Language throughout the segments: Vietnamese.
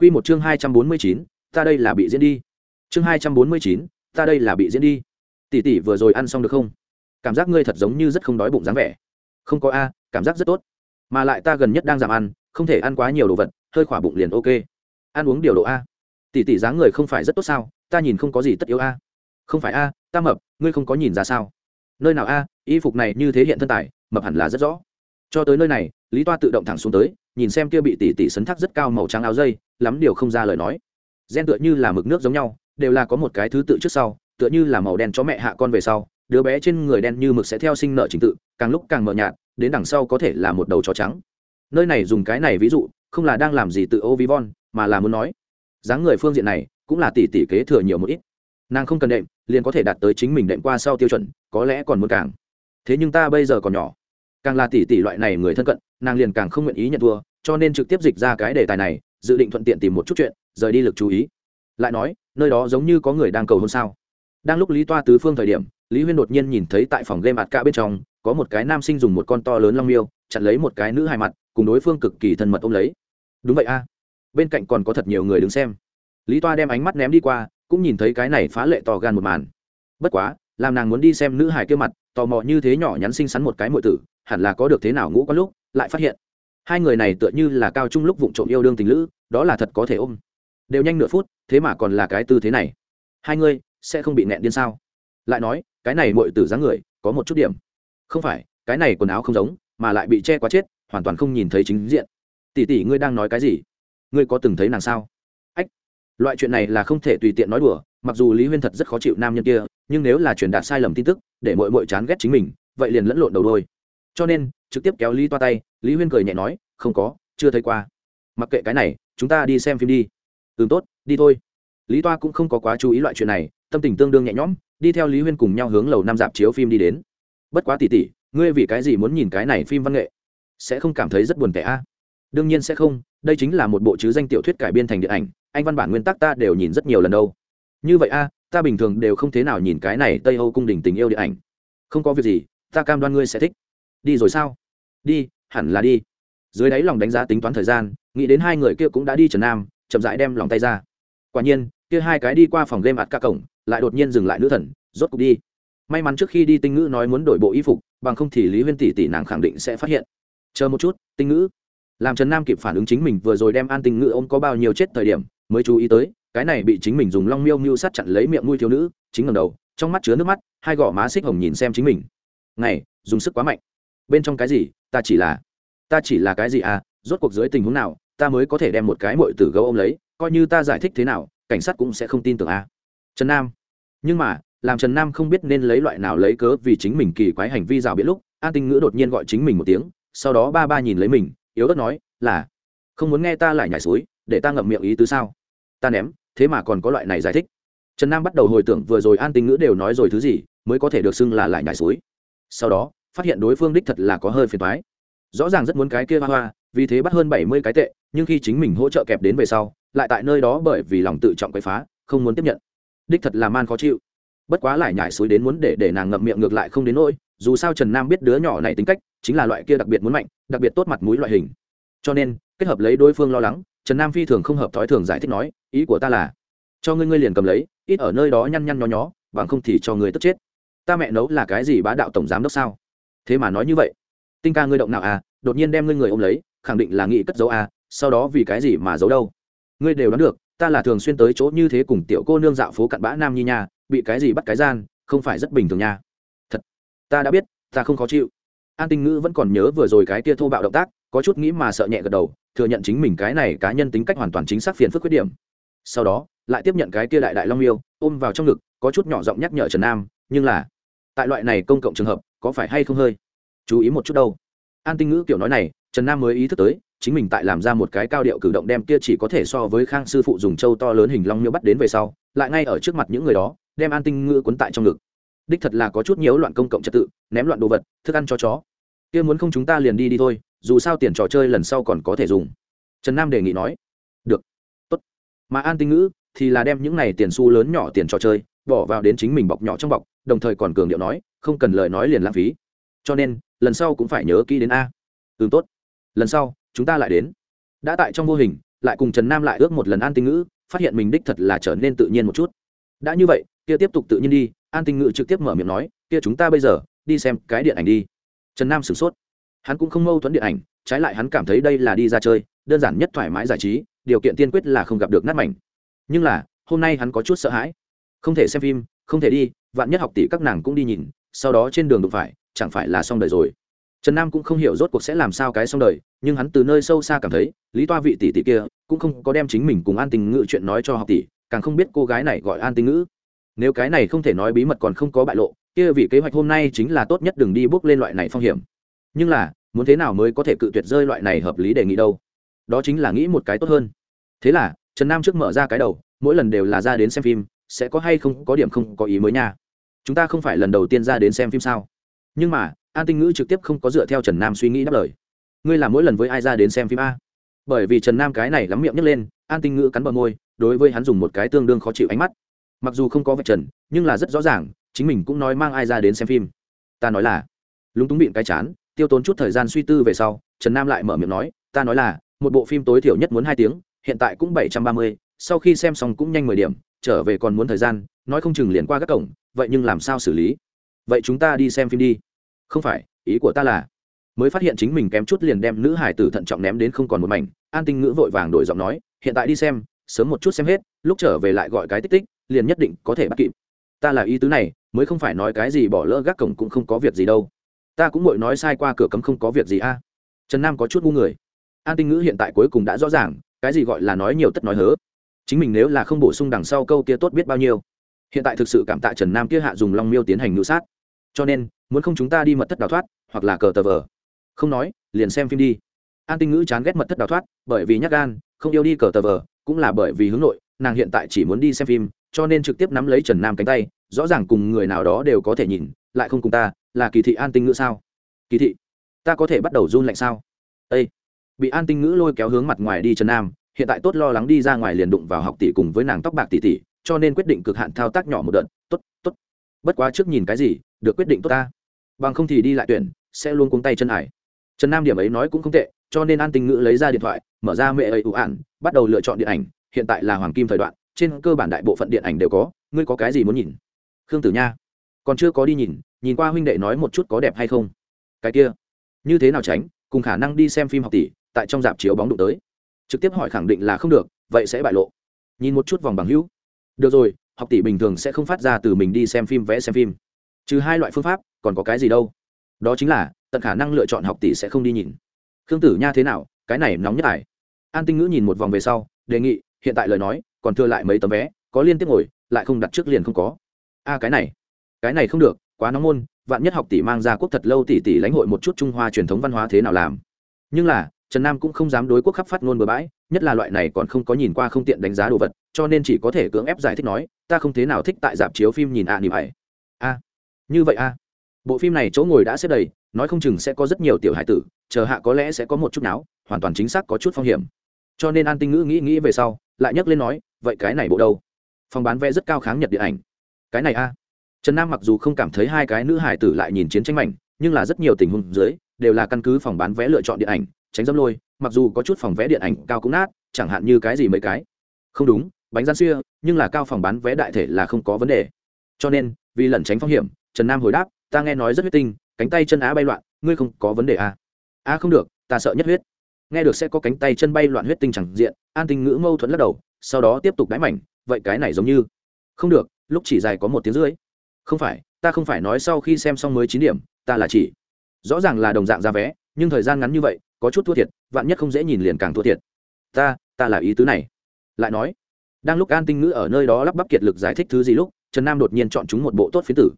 Quy một chương hai trăm bốn mươi chín, ta đây là bị diễn đi. Chương hai trăm bốn mươi chín, ta đây là bị diễn đi. Tỷ tỷ vừa rồi ăn xong được không? Cảm giác ngươi thật giống như rất không đói bụng dáng vẻ. Không có a, cảm giác rất tốt. Mà lại ta gần nhất đang giảm ăn, không thể ăn quá nhiều đồ vật, hơi khỏa bụng liền ok. Ăn uống điều độ a. Tỷ tỷ dáng người không phải rất tốt sao? Ta nhìn không có gì tất yếu a. Không phải a, ta mập, ngươi không có nhìn ra sao? Nơi nào a, y phục này như thế hiện thân tài, mập hẳn là rất rõ cho tới nơi này, lý toa tự động thẳng xuống tới, nhìn xem kia bị tỷ tỷ sấn thác rất cao màu trắng áo dây, lắm điều không ra lời nói. Gen tựa như là mực nước giống nhau, đều là có một cái thứ tự trước sau, tựa như là màu đen chó mẹ hạ con về sau, đứa bé trên người đen như mực sẽ theo sinh nợ trình tự, càng lúc càng mờ nhạt, đến đằng sau có thể là một đầu chó trắng. Nơi này dùng cái này ví dụ, không là đang làm gì tự ô vi von, mà là muốn nói. Dáng người phương diện này, cũng là tỷ tỷ kế thừa nhiều một ít. Nàng không cần đệm, liền có thể đạt tới chính mình đệm qua sau tiêu chuẩn, có lẽ còn muốn càng. Thế nhưng ta bây giờ còn nhỏ càng là tỷ tỷ loại này người thân cận, nàng liền càng không nguyện ý nhận thua, cho nên trực tiếp dịch ra cái đề tài này, dự định thuận tiện tìm một chút chuyện, rời đi lực chú ý. Lại nói, nơi đó giống như có người đang cầu hôn sao? Đang lúc lý toa tứ phương thời điểm, lý huyên đột nhiên nhìn thấy tại phòng game mặt cả bên trong, có một cái nam sinh dùng một con to lớn long miêu, chặn lấy một cái nữ hài mặt, cùng đối phương cực kỳ thân mật ôm lấy. Đúng vậy a. Bên cạnh còn có thật nhiều người đứng xem. Lý toa đem ánh mắt ném đi qua, cũng nhìn thấy cái này phá lệ to gan một màn. Bất quá làm nàng muốn đi xem nữ hài kia mặt, tò mò như thế nhỏ nhắn xinh xắn một cái mọi tử, hẳn là có được thế nào ngũ có lúc, lại phát hiện. Hai người này tựa như là cao trung lúc vụng trộm yêu đương tình lữ, đó là thật có thể ôm. Đều nhanh nửa phút, thế mà còn là cái tư thế này. Hai ngươi sẽ không bị nẹn điên sao? Lại nói, cái này mọi tử dáng người, có một chút điểm. Không phải, cái này quần áo không giống, mà lại bị che quá chết, hoàn toàn không nhìn thấy chính diện. Tỷ tỷ ngươi đang nói cái gì? Ngươi có từng thấy nàng sao? Ách, loại chuyện này là không thể tùy tiện nói đùa mặc dù lý huyên thật rất khó chịu nam nhân kia nhưng nếu là truyền đạt sai lầm tin tức để mọi mội chán ghét chính mình vậy liền lẫn lộn đầu đôi cho nên trực tiếp kéo lý toa tay lý huyên cười nhẹ nói không có chưa thấy qua mặc kệ cái này chúng ta đi xem phim đi ừ tốt đi thôi lý toa cũng không có quá chú ý loại chuyện này tâm tình tương đương nhẹ nhõm đi theo lý huyên cùng nhau hướng lầu năm dạp chiếu phim đi đến bất quá tỉ tỉ ngươi vì cái gì muốn nhìn cái này phim văn nghệ sẽ không cảm thấy rất buồn tẻ a đương nhiên sẽ không đây chính là một bộ chứ danh tiểu thuyết cải biên thành điện ảnh anh văn bản nguyên tắc ta đều nhìn rất nhiều lần đâu như vậy a, ta bình thường đều không thế nào nhìn cái này tây âu cung đình tình yêu điện ảnh. Không có việc gì, ta cam đoan ngươi sẽ thích. Đi rồi sao? Đi, hẳn là đi. Dưới đáy lòng đánh giá tính toán thời gian, nghĩ đến hai người kia cũng đã đi trần nam, chậm rãi đem lòng tay ra. Quả nhiên, kia hai cái đi qua phòng game ạt ca cổng, lại đột nhiên dừng lại nữ thần, rốt cục đi. May mắn trước khi đi tinh ngữ nói muốn đổi bộ y phục, bằng không thì lý huyên tỷ tỷ nàng khẳng định sẽ phát hiện. Chờ một chút, tinh ngữ. Làm trần nam kịp phản ứng chính mình vừa rồi đem an tinh ngữ ôm có bao nhiêu chết thời điểm, mới chú ý tới cái này bị chính mình dùng long miêu miêu sát chặn lấy miệng nuôi thiếu nữ, chính ngầm đầu, trong mắt chứa nước mắt, hai gò má xích hồng nhìn xem chính mình. Này, dùng sức quá mạnh. Bên trong cái gì? Ta chỉ là, ta chỉ là cái gì à? Rốt cuộc dưới tình huống nào, ta mới có thể đem một cái mội tử gấu ôm lấy? Coi như ta giải thích thế nào, cảnh sát cũng sẽ không tin tưởng à? Trần nam. Nhưng mà, làm trần nam không biết nên lấy loại nào lấy cớ vì chính mình kỳ quái hành vi rào biện lúc, an tinh ngữ đột nhiên gọi chính mình một tiếng, sau đó ba ba nhìn lấy mình, yếu ớt nói, là, không muốn nghe ta lại nhảy suối, để ta ngậm miệng ý tứ sao? Ta ném thế mà còn có loại này giải thích. Trần nam bắt đầu hồi tưởng vừa rồi an tinh ngữ đều nói rồi thứ gì, mới có thể được xưng là lại nhảy suối. Sau đó, phát hiện đối phương đích thật là có hơi phiền thoái rõ ràng rất muốn cái kia hoa hoa, vì thế bắt hơn bảy mươi cái tệ, nhưng khi chính mình hỗ trợ kẹp đến về sau, lại tại nơi đó bởi vì lòng tự trọng quậy phá, không muốn tiếp nhận. Đích thật là man khó chịu. Bất quá lại nhảy suối đến muốn để để nàng ngậm miệng ngược lại không đến nỗi, dù sao trần nam biết đứa nhỏ này tính cách, chính là loại kia đặc biệt muốn mạnh, đặc biệt tốt mặt mũi loại hình. Cho nên, kết hợp lấy đối phương lo lắng trần nam phi thường không hợp thói thường giải thích nói, ý của ta là, cho ngươi ngươi liền cầm lấy, ít ở nơi đó nhăn nhăn nhó nhó, bằng không thì cho ngươi tức chết. Ta mẹ nấu là cái gì bá đạo tổng giám đốc sao? Thế mà nói như vậy. Tinh ca ngươi động nào à đột nhiên đem ngươi người ôm lấy, khẳng định là nghĩ cất dấu à sau đó vì cái gì mà giấu đâu? Ngươi đều đoán được, ta là thường xuyên tới chỗ như thế cùng tiểu cô nương dạo phố cặn bã nam nhi nha, bị cái gì bắt cái gian, không phải rất bình thường nha. Thật, ta đã biết, ta không khó chịu. An tinh ngữ vẫn còn nhớ vừa rồi cái kia thô bạo động tác có chút nghĩ mà sợ nhẹ gật đầu, thừa nhận chính mình cái này cá nhân tính cách hoàn toàn chính xác phiền phức khuyết điểm. Sau đó, lại tiếp nhận cái kia đại đại long yêu, ôm vào trong ngực, có chút nhỏ giọng nhắc nhở trần nam, nhưng là, tại loại này công cộng trường hợp, có phải hay không hơi? Chú ý một chút đâu. An tinh ngữ kiểu nói này, trần nam mới ý thức tới, chính mình tại làm ra một cái cao điệu cử động đem kia chỉ có thể so với khang sư phụ dùng châu to lớn hình long miêu bắt đến về sau, lại ngay ở trước mặt những người đó, đem an tinh ngữ quấn tại trong ngực. Đích thật là có chút nhiễu loạn công cộng trật tự, ném loạn đồ vật, thức ăn cho chó. Kia muốn không chúng ta liền đi đi thôi dù sao tiền trò chơi lần sau còn có thể dùng. Trần nam đề nghị nói, được, tốt. Mà an tinh ngữ thì là đem những này tiền xu lớn nhỏ tiền trò chơi bỏ vào đến chính mình bọc nhỏ trong bọc, đồng thời còn cường điệu nói, không cần lời nói liền lãng phí. Cho nên, lần sau cũng phải nhớ kỹ đến a. Ừ tốt. Lần sau, chúng ta lại đến. Đã tại trong vô hình, lại cùng trần nam lại ước một lần an tinh ngữ, phát hiện mình đích thật là trở nên tự nhiên một chút. Đã như vậy, kia tiếp tục tự nhiên đi. An tinh ngữ trực tiếp mở miệng nói, kia chúng ta bây giờ, đi xem cái điện ảnh đi. Trần nam sửng sốt hắn cũng không mâu thuẫn điện ảnh, trái lại hắn cảm thấy đây là đi ra chơi, đơn giản nhất thoải mái giải trí, điều kiện tiên quyết là không gặp được nát mảnh. Nhưng là, hôm nay hắn có chút sợ hãi. Không thể xem phim, không thể đi, vạn nhất học tỷ các nàng cũng đi nhìn, sau đó trên đường đụng phải, chẳng phải là xong đời rồi. Trần nam cũng không hiểu rốt cuộc sẽ làm sao cái xong đời, nhưng hắn từ nơi sâu xa cảm thấy, lý toa vị tỷ tỷ kia, cũng không có đem chính mình cùng an tình ngữ chuyện nói cho học tỷ, càng không biết cô gái này gọi an tình ngữ nếu cái này không thể nói bí mật còn không có bại lộ, kia vì kế hoạch hôm nay chính là tốt nhất đừng đi bước lên loại này phong hiểm. Nhưng là muốn thế nào mới có thể cự tuyệt rơi loại này hợp lý đề nghị đâu? Đó chính là nghĩ một cái tốt hơn. Thế là, trần nam trước mở ra cái đầu, mỗi lần đều là ra đến xem phim, sẽ có hay không có điểm không có ý mới nha. Chúng ta không phải lần đầu tiên ra đến xem phim sao? Nhưng mà, an tinh ngữ trực tiếp không có dựa theo trần nam suy nghĩ đáp lời. Ngươi làm mỗi lần với ai ra đến xem phim a? Bởi vì trần nam cái này lắm miệng nhấc lên, an tinh ngữ cắn bờ môi, đối với hắn dùng một cái tương đương khó chịu ánh mắt. Mặc dù không có vạch trần, nhưng là rất rõ ràng, chính mình cũng nói mang ai ra đến xem phim. Ta nói là, lúng túng bịn cái chán tiêu tốn chút thời gian suy tư về sau, trần nam lại mở miệng nói, ta nói là, một bộ phim tối thiểu nhất muốn hai tiếng, hiện tại cũng bảy trăm ba mươi, sau khi xem xong cũng nhanh mười điểm, trở về còn muốn thời gian, nói không chừng liền qua các cổng, vậy nhưng làm sao xử lý? Vậy chúng ta đi xem phim đi. Không phải, ý của ta là, mới phát hiện chính mình kém chút liền đem nữ hải tử thận trọng ném đến không còn một mảnh. An tinh ngữ vội vàng đổi giọng nói, hiện tại đi xem, sớm một chút xem hết, lúc trở về lại gọi cái tích tích, liền nhất định có thể bắt kịp. Ta là ý tứ này, mới không phải nói cái gì bỏ lỡ gác cổng cũng không có việc gì đâu ta cũng mội nói sai qua cửa cấm không có việc gì a. Trần nam có chút ngu người. An tinh ngữ hiện tại cuối cùng đã rõ ràng, cái gì gọi là nói nhiều tất nói hớ. Chính mình nếu là không bổ sung đằng sau câu kia tốt biết bao nhiêu. Hiện tại thực sự cảm tạ trần nam kia hạ dùng long miêu tiến hành ngữ sát. Cho nên, muốn không chúng ta đi mật thất đào thoát, hoặc là cờ tờ vờ. Không nói, liền xem phim đi. An tinh ngữ chán ghét mật thất đào thoát, bởi vì nhắc gan, không yêu đi cờ tờ vờ, cũng là bởi vì hướng nội, nàng hiện tại chỉ muốn đi xem phim, cho nên trực tiếp nắm lấy trần nam cánh tay, rõ ràng cùng người nào đó đều có thể nhìn, lại không cùng ta là kỳ thị an tinh ngữ sao? Kỳ thị, ta có thể bắt đầu run lạnh sao? Ây bị an tinh ngữ lôi kéo hướng mặt ngoài đi trần nam, hiện tại tốt lo lắng đi ra ngoài liền đụng vào học tỷ cùng với nàng tóc bạc tỷ tỷ, cho nên quyết định cực hạn thao tác nhỏ một đợt, tốt tốt. Bất quá trước nhìn cái gì, được quyết định tốt ta. Bằng không thì đi lại tuyển, sẽ luôn cuống tay chân hải trần nam điểm ấy nói cũng không tệ, cho nên an tinh ngữ lấy ra điện thoại, mở ra mẹ ấy ủ ạn, bắt đầu lựa chọn điện ảnh, hiện tại là hoàng kim thời đoạn, trên cơ bản đại bộ phận điện ảnh đều có, ngươi có cái gì muốn nhìn? Khương tử nha, còn chưa có đi nhìn nhìn qua huynh đệ nói một chút có đẹp hay không? Cái kia, như thế nào tránh, cùng khả năng đi xem phim học tỷ, tại trong dạp chiếu bóng đụng tới. Trực tiếp hỏi khẳng định là không được, vậy sẽ bại lộ. Nhìn một chút vòng bằng hữu. Được rồi, học tỷ bình thường sẽ không phát ra từ mình đi xem phim, vẽ xem phim. Trừ hai loại phương pháp, còn có cái gì đâu. Đó chính là, tận khả năng lựa chọn học tỷ sẽ không đi nhìn. Khương tử nha thế nào, cái này nóng nhất ải an tinh ngữ nhìn một vòng về sau, đề nghị, hiện tại lời nói, còn thừa lại mấy tấm vé, có liên tiếp ngồi, lại không đặt trước liền không có. A cái này cái này không được quá nóng môn vạn nhất học tỷ mang ra quốc thật lâu tỷ tỷ lãnh hội một chút trung hoa truyền thống văn hóa thế nào làm. Nhưng là trần nam cũng không dám đối quốc khắp phát ngôn bừa bãi nhất là loại này còn không có nhìn qua không tiện đánh giá đồ vật cho nên chỉ có thể cưỡng ép giải thích nói ta không thế nào thích tại dạp chiếu phim nhìn ạ à, nỉ ải. a như vậy a bộ phim này chỗ ngồi đã xếp đầy nói không chừng sẽ có rất nhiều tiểu hải tử chờ hạ có lẽ sẽ có một chút não hoàn toàn chính xác có chút phong hiểm. Cho nên an tinh ngữ nghĩ nghĩ về sau lại nhắc lên nói vậy cái này bộ đâu? Phòng bán vé rất cao kháng nhật điện ảnh. Cái này a trần nam mặc dù không cảm thấy hai cái nữ hải tử lại nhìn chiến tranh mạnh nhưng là rất nhiều tình huống dưới, đều là căn cứ phòng bán vé lựa chọn điện ảnh, tránh dâm lôi, mặc dù có chút phòng vé điện ảnh cao cũng nát, chẳng hạn như cái gì mấy cái. Không đúng, bánh gian xưa nhưng là cao phòng bán vé đại thể là không có vấn đề. Cho nên, vì lẩn tránh phong hiểm, trần nam hồi đáp, ta nghe nói rất huyết tinh, cánh tay chân á bay loạn, ngươi không có vấn đề à? a không được, ta sợ nhất huyết. Nghe được sẽ có cánh tay chân bay loạn huyết tinh chẳng diện. An tinh ngữ mâu thuẫn lắc đầu, sau đó tiếp tục đáy mảnh, vậy cái này giống như? Không được, lúc chỉ dài có một tiếng rưỡi không phải, ta không phải nói sau khi xem xong mới chín điểm, ta là chỉ. Rõ ràng là đồng dạng ra vé, nhưng thời gian ngắn như vậy, có chút thua thiệt, vạn nhất không dễ nhìn liền càng thua thiệt. Ta ta là ý tứ này. Lại nói, đang lúc an tinh ngữ ở nơi đó lắp bắp kiệt lực giải thích thứ gì lúc, trần nam đột nhiên chọn chúng một bộ tốt phiến tử.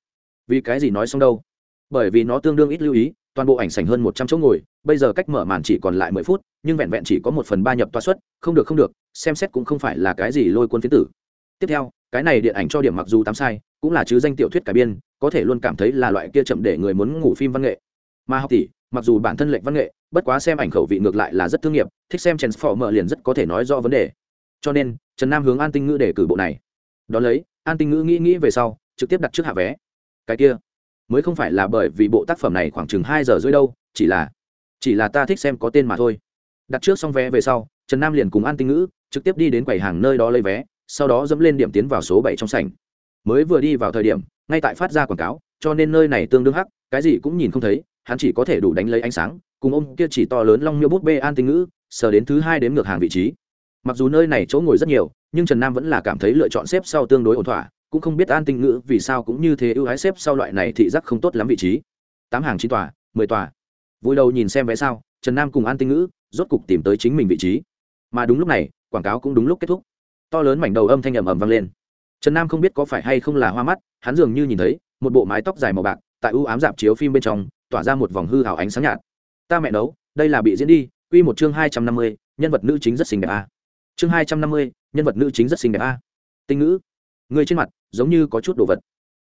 Vì cái gì nói xong đâu? Bởi vì nó tương đương ít lưu ý, toàn bộ ảnh sảnh hơn một trăm chỗ ngồi, bây giờ cách mở màn chỉ còn lại mười phút, nhưng vẹn vẹn chỉ có một phần ba nhập toa suất không được không được, xem xét cũng không phải là cái gì lôi quân phiến tử. Tiếp theo cái này điện ảnh cho điểm mặc dù tám sai, cũng là chứ danh tiểu thuyết cải biên, có thể luôn cảm thấy là loại kia chậm để người muốn ngủ phim văn nghệ. Mà học tỷ, mặc dù bản thân lệnh văn nghệ, bất quá xem ảnh khẩu vị ngược lại là rất thương nghiệp, thích xem mở liền rất có thể nói rõ vấn đề. Cho nên, trần nam hướng an tinh ngữ để cử bộ này. Đón lấy, an tinh ngữ nghĩ nghĩ về sau, trực tiếp đặt trước hạ vé. Cái kia, mới không phải là bởi vì bộ tác phẩm này khoảng chừng hai giờ rưỡi đâu, chỉ là chỉ là ta thích xem có tên mà thôi. Đặt trước xong vé về sau, trần nam liền cùng an tinh ngữ trực tiếp đi đến quầy hàng nơi đó lấy vé sau đó dẫm lên điểm tiến vào số bảy trong sảnh. Mới vừa đi vào thời điểm, ngay tại phát ra quảng cáo, cho nên nơi này tương đương hắc, cái gì cũng nhìn không thấy, hắn chỉ có thể đủ đánh lấy ánh sáng, cùng ông kia chỉ to lớn long miêu bút bê an tinh ngữ, sờ đến thứ hai đến ngược hàng vị trí. Mặc dù nơi này chỗ ngồi rất nhiều, nhưng trần nam vẫn là cảm thấy lựa chọn xếp sau tương đối ổn thỏa, cũng không biết an tinh ngữ vì sao cũng như thế ưu ái xếp sau loại này thị giác không tốt lắm vị trí. Tám hàng chín tòa, mười tòa. Vui đầu nhìn xem vé sao trần nam cùng an tinh ngữ rốt cục tìm tới chính mình vị trí. Mà đúng lúc này, quảng cáo cũng đúng lúc kết thúc to lớn mảnh đầu âm thanh ầm ầm vang lên. Trần nam không biết có phải hay không là hoa mắt, hắn dường như nhìn thấy, một bộ mái tóc dài màu bạc, tại ưu ám dạp chiếu phim bên trong, tỏa ra một vòng hư hào ánh sáng nhạt. Ta mẹ nấu, đây là bị diễn đi, quy một chương hai trăm năm mươi, nhân vật nữ chính rất xinh đẹp a. Chương hai trăm năm mươi, nhân vật nữ chính rất xinh đẹp a. Tinh ngữ. Người trên mặt, giống như có chút đồ vật.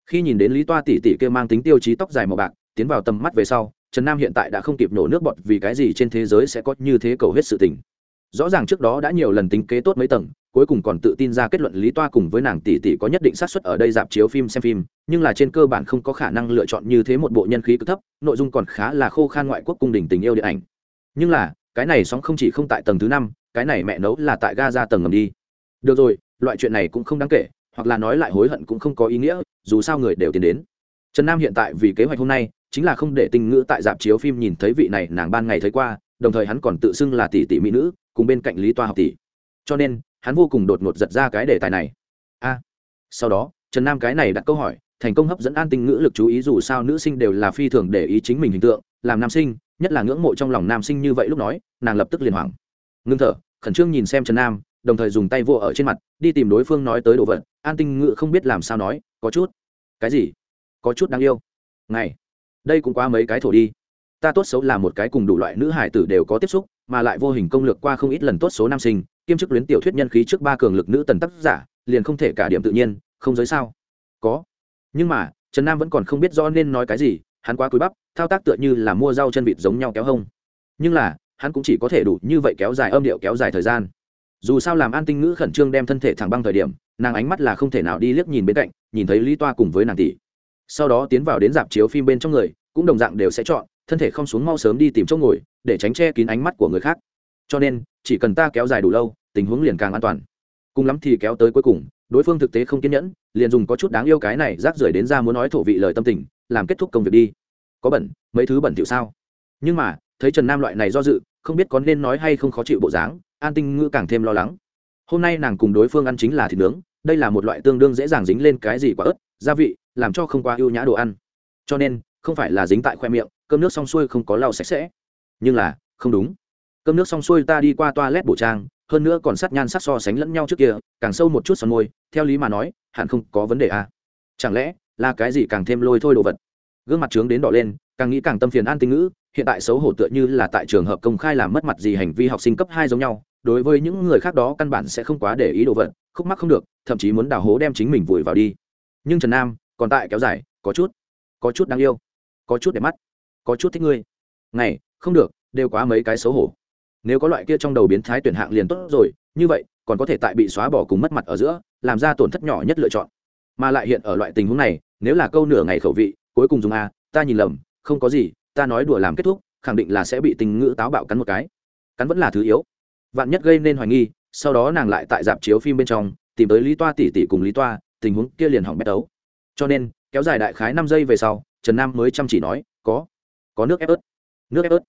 Khi nhìn đến lý toa tỷ tỷ kia mang tính tiêu chí tóc dài màu bạc, tiến vào tầm mắt về sau, trần nam hiện tại đã không kịp nổ nước bọt vì cái gì trên thế giới sẽ có như thế cầu hết sự tình. Rõ ràng trước đó đã nhiều lần tính kế tốt mấy tầng cuối cùng còn tự tin ra kết luận lý toa cùng với nàng tỷ tỷ có nhất định xác suất ở đây dạp chiếu phim xem phim, nhưng là trên cơ bản không có khả năng lựa chọn như thế một bộ nhân khí cực thấp, nội dung còn khá là khô khan ngoại quốc cung đình tình yêu điện ảnh. Nhưng là, cái này sóng không chỉ không tại tầng thứ năm, cái này mẹ nấu là tại ga ra tầng ngầm đi. Được rồi, loại chuyện này cũng không đáng kể, hoặc là nói lại hối hận cũng không có ý nghĩa, dù sao người đều tiến đến. Trần nam hiện tại vì kế hoạch hôm nay, chính là không để tình ngữ tại dạp chiếu phim nhìn thấy vị này nàng ban ngày thấy qua, đồng thời hắn còn tự xưng là tỷ tỷ mỹ nữ, cùng bên cạnh lý toa học tỷ. Cho nên hắn vô cùng đột ngột giật ra cái đề tài này. A, sau đó, trần nam cái này đặt câu hỏi, thành công hấp dẫn an tinh ngữ lực chú ý dù sao nữ sinh đều là phi thường để ý chính mình hình tượng, làm nam sinh, nhất là ngưỡng mộ trong lòng nam sinh như vậy lúc nói, nàng lập tức liền hoảng. Ngưng thở, khẩn trương nhìn xem trần nam, đồng thời dùng tay vô ở trên mặt, đi tìm đối phương nói tới đồ vật, an tinh ngữ không biết làm sao nói, có chút. Cái gì? Có chút đáng yêu. Này, đây cũng quá mấy cái thổ đi. Ta tốt xấu là một cái cùng đủ loại nữ hải tử đều có tiếp xúc, mà lại vô hình công lược qua không ít lần tốt số nam sinh kiêm chức luyến tiểu thuyết nhân khí trước ba cường lực nữ tần tác giả, liền không thể cả điểm tự nhiên, không giới sao? Có. Nhưng mà, trần nam vẫn còn không biết do nên nói cái gì, hắn quá cúi bắp, thao tác tựa như là mua rau chân vịt giống nhau kéo hông. Nhưng là, hắn cũng chỉ có thể đủ như vậy kéo dài âm điệu kéo dài thời gian. Dù sao làm an tinh ngữ khẩn trương đem thân thể thẳng băng thời điểm, nàng ánh mắt là không thể nào đi liếc nhìn bên cạnh, nhìn thấy lý toa cùng với nàng tỷ. Sau đó tiến vào đến dạp chiếu phim bên trong người, cũng đồng dạng đều sẽ chọn, thân thể không xuống mau sớm đi tìm chỗ ngồi, để tránh che kín ánh mắt của người khác cho nên, chỉ cần ta kéo dài đủ lâu, tình huống liền càng an toàn. Cùng lắm thì kéo tới cuối cùng, đối phương thực tế không kiên nhẫn, liền dùng có chút đáng yêu cái này rác rưởi đến ra muốn nói thổ vị lời tâm tình, làm kết thúc công việc đi. Có bẩn, mấy thứ bẩn thiệu sao? Nhưng mà, thấy trần nam loại này do dự, không biết có nên nói hay không khó chịu bộ dáng, an tinh ngữ càng thêm lo lắng. Hôm nay nàng cùng đối phương ăn chính là thịt nướng, đây là một loại tương đương dễ dàng dính lên cái gì quả ớt, gia vị, làm cho không quá ưu nhã đồ ăn. Cho nên, không phải là dính tại khoe miệng, cơm nước xong xuôi không có lau sạch sẽ. Nhưng là, không đúng cơm nước xong xuôi ta đi qua toa lét bổ trang, hơn nữa còn sát nhan sắc so sánh lẫn nhau trước kia, càng sâu một chút son môi, theo lý mà nói, hẳn không có vấn đề à. chẳng lẽ, là cái gì càng thêm lôi thôi đồ vật? Gương mặt trướng đến đỏ lên, càng nghĩ càng tâm phiền an tinh ngữ, hiện tại xấu hổ tựa như là tại trường hợp công khai làm mất mặt gì hành vi học sinh cấp hai giống nhau, đối với những người khác đó căn bản sẽ không quá để ý đồ vật, khúc mắc không được, thậm chí muốn đào hố đem chính mình vùi vào đi. Nhưng trần nam, còn tại kéo dài, có chút có chút đáng yêu, có chút đẹp mắt, có chút thích ngươi. Này, không được, đều quá mấy cái xấu hổ nếu có loại kia trong đầu biến thái tuyển hạng liền tốt rồi, như vậy, còn có thể tại bị xóa bỏ cùng mất mặt ở giữa, làm ra tổn thất nhỏ nhất lựa chọn. Mà lại hiện ở loại tình huống này, nếu là câu nửa ngày khẩu vị, cuối cùng dùng a ta nhìn lầm, không có gì, ta nói đùa làm kết thúc, khẳng định là sẽ bị tình ngữ táo bạo cắn một cái. Cắn vẫn là thứ yếu. Vạn nhất gây nên hoài nghi, sau đó nàng lại tại dạp chiếu phim bên trong, tìm tới lý toa tỷ tỷ cùng lý toa, tình huống kia liền hỏng bét ấu cho nên, kéo dài đại khái năm giây về sau, trần nam mới chăm chỉ nói, có có nước ép ớt, nước ép ớt.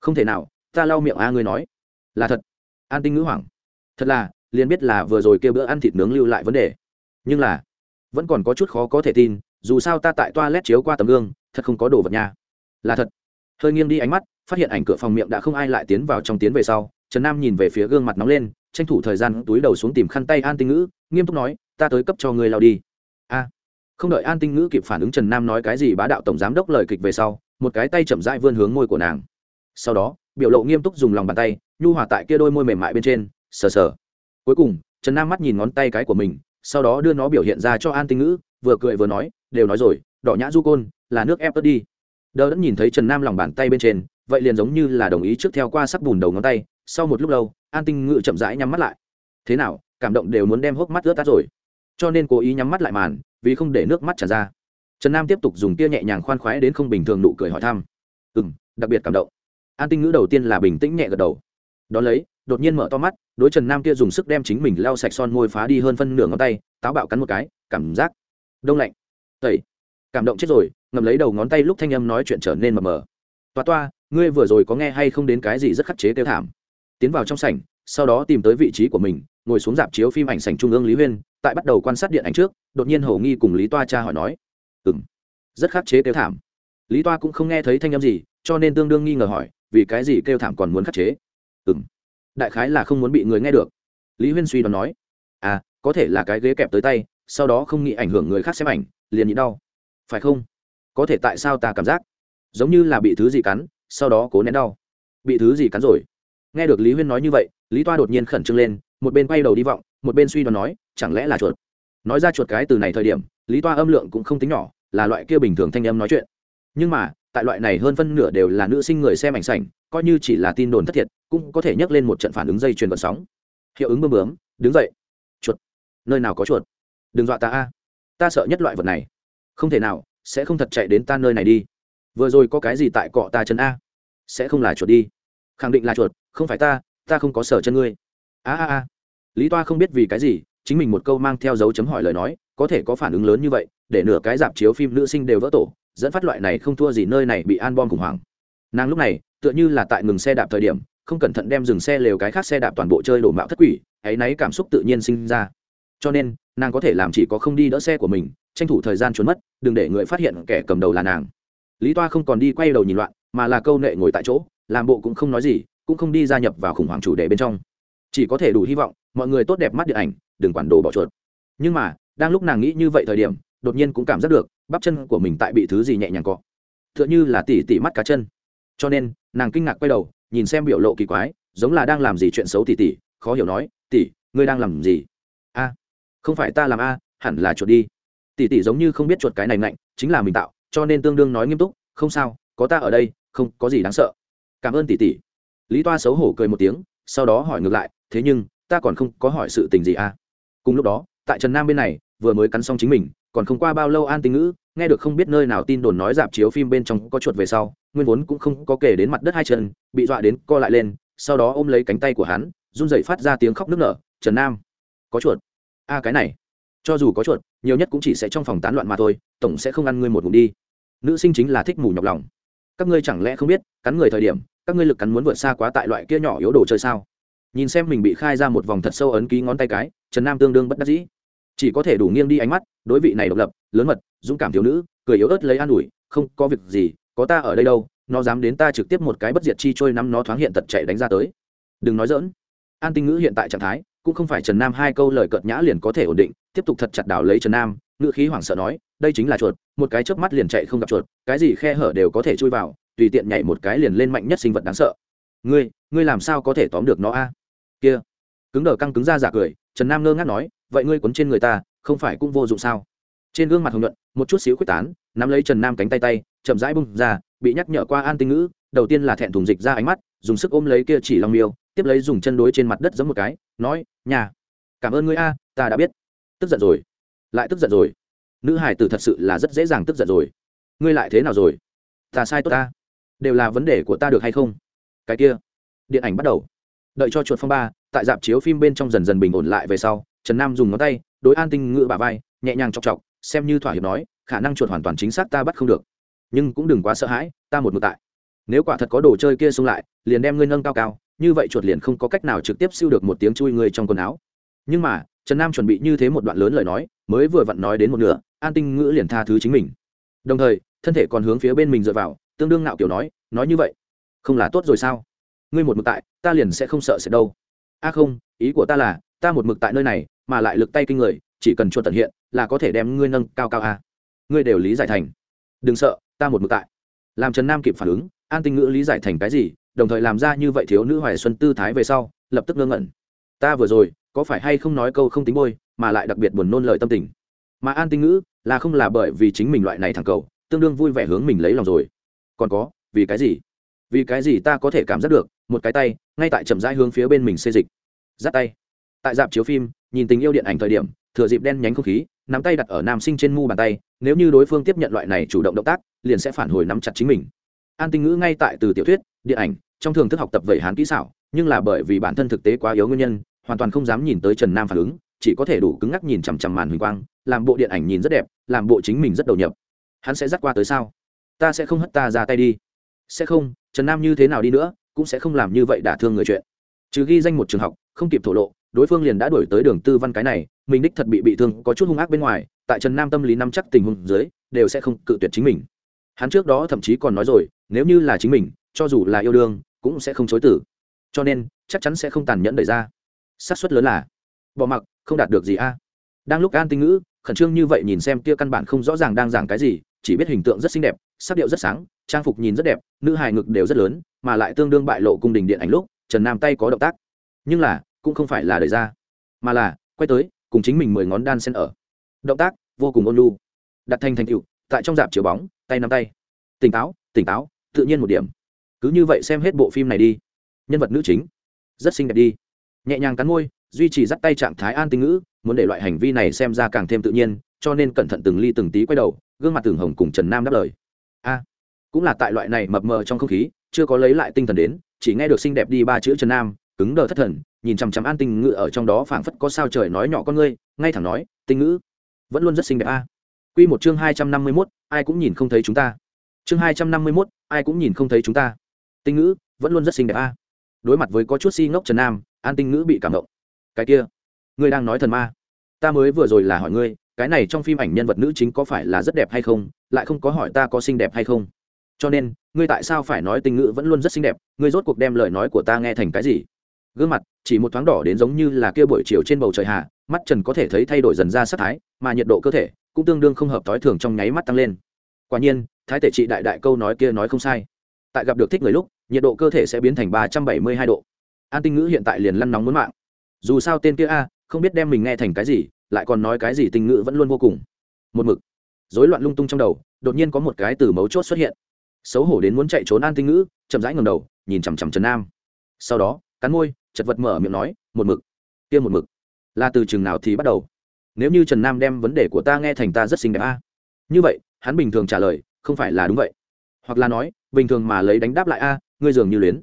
Không thể nào ta lau miệng a, ngươi nói. Là thật. An tinh ngữ hoảng. Thật là, liền biết là vừa rồi kêu bữa ăn thịt nướng lưu lại vấn đề. Nhưng là, vẫn còn có chút khó có thể tin, dù sao ta tại toa lét chiếu qua tấm gương, thật không có đồ vật nha. Là thật. Hơi nghiêng đi ánh mắt, phát hiện ảnh cửa phòng miệng đã không ai lại tiến vào trong tiến về sau, trần nam nhìn về phía gương mặt nóng lên, tranh thủ thời gian túi đầu xuống tìm khăn tay an tinh ngữ, nghiêm túc nói, ta tới cấp cho người lao đi. A. Không đợi an tinh ngữ kịp phản ứng, trần nam nói cái gì bá đạo tổng giám đốc lời kịch về sau, một cái tay chậm rãi vươn hướng môi của nàng. Sau đó biểu lộ nghiêm túc dùng lòng bàn tay, nhu hòa tại kia đôi môi mềm mại bên trên, sờ sờ. Cuối cùng, trần nam mắt nhìn ngón tay cái của mình, sau đó đưa nó biểu hiện ra cho an tinh ngữ, vừa cười vừa nói, đều nói rồi, đỏ nhã du côn, là nước ép ớt đi. Đờ đẫn nhìn thấy trần nam lòng bàn tay bên trên, vậy liền giống như là đồng ý trước theo qua sắc bùn đầu ngón tay, sau một lúc lâu, an tinh ngữ chậm rãi nhắm mắt lại. Thế nào, cảm động đều muốn đem hốc mắt ướt tắt rồi. Cho nên cố ý nhắm mắt lại màn, vì không để nước mắt tràn ra. Trần nam tiếp tục dùng tia nhẹ nhàng khoan khoái đến không bình thường nụ cười hỏi thăm. Ừ m đặc biệt cảm động an tinh ngữ đầu tiên là bình tĩnh nhẹ gật đầu. Đ ó lấy, đột nhiên mở to mắt, đối trần nam kia dùng sức đem chính mình lau sạch son môi phá đi hơn phân nửa ngón tay, táo bạo cắn một cái, cảm giác đông lạnh. Tẩy. Cảm động chết rồi ngầm lấy đầu ngón tay lúc thanh âm nói chuyện trở nên mờ mờ. Toa toa, ngươi vừa rồi có nghe hay không đến cái gì rất khắc chế kêu thảm. Tiến vào trong sảnh, sau đó tìm tới vị trí của mình, ngồi xuống dạp chiếu phim ảnh sảnh trung ương lý huyên, tại bắt đầu quan sát điện ảnh trước, đột nhiên hầu nghi cùng lý toa cha hỏi nói. Ừ m rất khắc chế kêu thảm. Lý toa cũng không nghe thấy thanh âm gì, cho nên tương đương nghi ngờ hỏi vì cái gì kêu thảm còn muốn khắc chế? Ừ m đại khái là không muốn bị người nghe được. Lý huyên suy đoán nói à có thể là cái ghế kẹp tới tay, sau đó không nghĩ ảnh hưởng người khác xem ảnh, liền nhịn đau. Phải không? Có thể tại sao ta cảm giác? Giống như là bị thứ gì cắn, sau đó cố nén đau. Bị thứ gì cắn rồi? Nghe được lý huyên nói như vậy, lý toa đột nhiên khẩn trương lên, một bên quay đầu đi vọng, một bên suy đoán nói, chẳng lẽ là chuột? Nói ra chuột cái từ này thời điểm, lý toa âm lượng cũng không tính nhỏ, là loại kia bình thường thanh âm nói chuyện. Nhưng mà tại loại này hơn phân nửa đều là nữ sinh người xem ảnh sảnh, coi như chỉ là tin đồn thất thiệt, cũng có thể nhắc lên một trận phản ứng dây chuyền vận sóng. Hiệu ứng bơm bướm, đứng dậy. Chuột. Nơi nào có chuột? Đừng dọa ta a. Ta sợ nhất loại vật này. Không thể nào, sẽ không thật chạy đến ta nơi này đi. Vừa rồi có cái gì tại cọ ta chân a? Sẽ không là chuột đi. Khẳng định là chuột, không phải ta ta không có sở chân ngươi. A a a. Lý toa không biết vì cái gì, chính mình một câu mang theo dấu chấm hỏi lời nói, có thể có phản ứng lớn như vậy, để nửa cái dạp chiếu phim nữ sinh đều vỡ tổ dẫn phát loại này không thua gì nơi này bị an bom khủng hoảng. Nàng lúc này, tựa như là tại ngừng xe đạp thời điểm, không cẩn thận đem dừng xe lều cái khác xe đạp toàn bộ chơi đổ mạo thất quỷ, ấy náy cảm xúc tự nhiên sinh ra. Cho nên, nàng có thể làm chỉ có không đi đỡ xe của mình, tranh thủ thời gian trốn mất, đừng để người phát hiện kẻ cầm đầu là nàng. Lý toa không còn đi quay đầu nhìn loạn, mà là câu nệ ngồi tại chỗ, làm bộ cũng không nói gì, cũng không đi gia nhập vào khủng hoảng chủ đề bên trong. Chỉ có thể đủ hy vọng, mọi người tốt đẹp mắt điện ảnh, đừng quản đồ bỏ chuột. Nhưng mà, đang lúc nàng nghĩ như vậy thời điểm đột nhiên cũng cảm giác được, bắp chân của mình tại bị thứ gì nhẹ nhàng cọ. T h ư ợ n h ư là tỉ tỉ mắt cá chân. Cho nên, nàng kinh ngạc quay đầu, nhìn xem biểu lộ kỳ quái, giống là đang làm gì chuyện xấu tỉ tỉ, khó hiểu nói, tỉ, ngươi đang làm gì? A, không phải ta làm a, hẳn là chuột đi. Tỉ tỉ giống như không biết chuột cái này mạnh chính là mình tạo, cho nên tương đương nói nghiêm túc, không sao, có ta ở đây, không có gì đáng sợ. Cảm ơn tỉ tỉ. Lý toa xấu hổ cười một tiếng, sau đó hỏi ngược lại, thế nhưng, ta còn không có hỏi sự tình gì a? Cùng lúc đó, tại trần nam bên này, vừa mới cắn xong chính mình còn không qua bao lâu an tinh ngữ, nghe được không biết nơi nào tin đồn nói dạp chiếu phim bên trong có chuột về sau, nguyên vốn cũng không có kể đến mặt đất hai chân, bị dọa đến co lại lên, sau đó ôm lấy cánh tay của hắn, run dậy phát ra tiếng khóc nức nở, trần nam, có chuột? A, cái này, cho dù có chuột, nhiều nhất cũng chỉ sẽ trong phòng tán loạn mà thôi, tổng sẽ không ăn ngươi một ngụm đi. Nữ sinh chính là thích mù nhọc lòng. Các ngươi chẳng lẽ không biết, cắn người thời điểm, các ngươi lực cắn muốn vượt xa quá tại loại kia nhỏ yếu đồ chơi sao? Nhìn xem mình bị khai ra một vòng thật sâu ấn ký ngón tay cái, trần nam tương đương bất đắc dĩ chỉ có thể đủ nghiêng đi ánh mắt, đối vị này độc lập, lớn mật, dũng cảm thiếu nữ, cười yếu ớt lấy an ủi, không, có việc gì, có ta ở đây đâu, nó dám đến ta trực tiếp một cái bất diệt chi trôi năm nó thoáng hiện tật chạy đánh ra tới. Đừng nói dỡn an tinh ngữ hiện tại trạng thái, cũng không phải trần nam hai câu lời cợt nhã liền có thể ổn định, tiếp tục thật chặt đảo lấy trần nam, ngữ khí hoảng sợ nói, đây chính là chuột, một cái chớp mắt liền chạy không gặp chuột, cái gì khe hở đều có thể chui vào, tùy tiện nhảy một cái liền lên mạnh nhất sinh vật đáng sợ. Ngươi ngươi làm sao có thể tóm được nó a? Kia, cứng đờ căng cứng ra giả cười, trần nam ngơ ngác nói vậy ngươi quấn trên người ta, không phải cũng vô dụng sao? Trên gương mặt hồng nhuận, một chút xíu quyết tán, nắm lấy trần nam cánh tay tay, chậm rãi bung ra, bị nhắc nhở qua an tinh ngữ, đầu tiên là thẹn thùng dịch ra ánh mắt, dùng sức ôm lấy kia chỉ long miêu, tiếp lấy dùng chân đối trên mặt đất giấm một cái, nói, nhà, cảm ơn ngươi a, ta đã biết. Tức giận rồi, lại tức giận rồi. Nữ hải tử thật sự là rất dễ dàng tức giận rồi. Ngươi lại thế nào rồi? Ta sai tốt ta. Đều là vấn đề của ta được hay không? Cái kia, điện ảnh bắt đầu. Đợi cho chuột phong ba, tại dạp chiếu phim bên trong dần dần bình ổn lại về sau trần nam dùng ngón tay, đối an tinh ngự bà vai, nhẹ nhàng chọc chọc, xem như thỏa hiệp nói, khả năng chuột hoàn toàn chính xác ta bắt không được. Nhưng cũng đừng quá sợ hãi, ta một mực tại. Nếu quả thật có đồ chơi kia xung lại, liền đem ngươi nâng cao cao, như vậy chuột liền không có cách nào trực tiếp siêu được một tiếng chui ngươi trong quần áo. Nhưng mà, trần nam chuẩn bị như thế một đoạn lớn lời nói, mới vừa vặn nói đến một nửa, an tinh ngữ liền tha thứ chính mình. Đồng thời, thân thể còn hướng phía bên mình dựa vào, tương đương nạo kiểu nói nói như vậy, không là tốt rồi sao? Ngươi một mực tại, ta liền sẽ không sợ sệt đâu. A không, ý của ta là, ta một mực tại nơi này mà lại lực tay kinh người, chỉ cần chuột tận hiện là có thể đem ngươi nâng cao cao a. Ngươi đều lý giải thành. Đừng sợ, ta một mực tại. Làm trần nam kịp phản ứng, an tinh ngữ lý giải thành cái gì, đồng thời làm ra như vậy thiếu nữ hoài xuân tư thái về sau, lập tức ngơ ngẩn. Ta vừa rồi, có phải hay không nói câu không tính bôi, mà lại đặc biệt buồn nôn lời tâm tình. Mà an tinh ngữ là không là bởi vì chính mình loại này thẳng cầu, tương đương vui vẻ hướng mình lấy lòng rồi. Còn có, vì cái gì? Vì cái gì ta có thể cảm giác được, một cái tay, ngay tại chậm rãi hướng phía bên mình xê dịch. Giắt tay tại dạp chiếu phim, nhìn tình yêu điện ảnh thời điểm, thừa dịp đen nhánh không khí, nắm tay đặt ở nam sinh trên mu bàn tay, nếu như đối phương tiếp nhận loại này chủ động động tác, liền sẽ phản hồi nắm chặt chính mình. An tinh ngữ ngay tại từ tiểu thuyết, điện ảnh, trong thường thức học tập vẩy hán kỹ xảo, nhưng là bởi vì bản thân thực tế quá yếu nguyên nhân, hoàn toàn không dám nhìn tới trần nam phản ứng, chỉ có thể đủ cứng ngắc nhìn chằm chằm màn huỳnh quang, làm bộ điện ảnh nhìn rất đẹp, làm bộ chính mình rất đầu nhập. Hắn sẽ dắt qua tới sao? Ta sẽ không hất ta ra tay đi. Sẽ không, trần nam như thế nào đi nữa, cũng sẽ không làm như vậy đả thương người chuyện. Trừ ghi danh một trường học, không kịp thổ lộ đối phương liền đã đuổi tới đường tư văn cái này, mình đích thật bị bị thương, có chút hung ác bên ngoài, tại trần nam tâm lý nắm chắc tình huống dưới, đều sẽ không cự tuyệt chính mình. Hắn trước đó thậm chí còn nói rồi, nếu như là chính mình, cho dù là yêu đương, cũng sẽ không chối tử cho nên, chắc chắn sẽ không tàn nhẫn đẩy ra. Xác suất lớn là, bỏ mặc, không đạt được gì a. Đang lúc an tinh ngữ, khẩn trương như vậy nhìn xem kia căn bản không rõ ràng đang giảng cái gì, chỉ biết hình tượng rất xinh đẹp, sắc điệu rất sáng, trang phục nhìn rất đẹp, nữ hài ngực đều rất lớn, mà lại tương đương bại lộ cung đình điện ảnh lúc, trần nam tay có động tác. Nhưng là cũng không phải là đẩy ra, mà là quay tới, cùng chính mình mười ngón đan sen ở. Động tác vô cùng ôn lu đặt thành thành tựu, tại trong dạp chiếu bóng, tay nắm tay. Tỉnh táo tỉnh táo, tự nhiên một điểm. Cứ như vậy xem hết bộ phim này đi. Nhân vật nữ chính, rất xinh đẹp đi. Nhẹ nhàng cắn môi, duy trì dắt tay trạng thái an tinh ngữ, muốn để loại hành vi này xem ra càng thêm tự nhiên, cho nên cẩn thận từng ly từng tí quay đầu, gương mặt tường hồng cùng trần nam đáp lời. A, cũng là tại loại này mập mờ trong không khí, chưa có lấy lại tinh thần đến, chỉ nghe được xinh đẹp đi ba chữ trần nam cứng đờ thất thần, nhìn chằm chằm an tinh ngữ ở trong đó phảng phất có sao trời nói nhỏ con ngươi, ngay thẳng nói, tinh ngữ vẫn luôn rất xinh đẹp a. À. q một chương hai trăm năm mươi mốt, ai cũng nhìn không thấy chúng ta. Chương hai trăm năm mươi mốt, ai cũng nhìn không thấy chúng ta. Tinh ngữ vẫn luôn rất xinh đẹp a. Đối mặt với có chút si ngốc trần nam, an tinh ngữ bị cảm động. Cái kia, ngươi đang nói thần ma? Ta mới vừa rồi là hỏi ngươi, cái này trong phim ảnh nhân vật nữ chính có phải là rất đẹp hay không, lại không có hỏi ta có xinh đẹp hay không? Cho nên, ngươi tại sao phải nói tinh ngữ vẫn luôn rất xinh đẹp? Ngươi rốt cuộc đem lời nói của ta nghe thành cái gì? Gương mặt, chỉ một thoáng đỏ đến giống như là kia buổi chiều trên bầu trời hạ mắt trần có thể thấy thay đổi dần ra sắc thái, mà nhiệt độ cơ thể cũng tương đương không hợp tối thường trong nháy mắt tăng lên. Quả nhiên, thái tể trị đại đại câu nói kia nói không sai. Tại gặp được thích người lúc, nhiệt độ cơ thể sẽ biến thành ba trăm bảy mươi hai độ. An tinh ngữ hiện tại liền lăn nóng muốn mạng. Dù sao tên kia a, không biết đem mình nghe thành cái gì, lại còn nói cái gì tinh ngữ vẫn luôn vô cùng. Một mực, rối loạn lung tung trong đầu, đột nhiên có một cái từ mấu chốt xuất hiện. Xấu hổ đến muốn chạy trốn an tinh ngữ, chậm rãi ngầm đầu, nhìn chằm chằm trần nam. Sau đó, cắn môi chật vật mở miệng nói, một mực, kia một mực, là từ chừng nào thì bắt đầu? Nếu như trần nam đem vấn đề của ta nghe thành ta rất xinh đẹp a. Như vậy, hắn bình thường trả lời, không phải là đúng vậy. Hoặc là nói, bình thường mà lấy đánh đáp lại a, ngươi dường như luyến.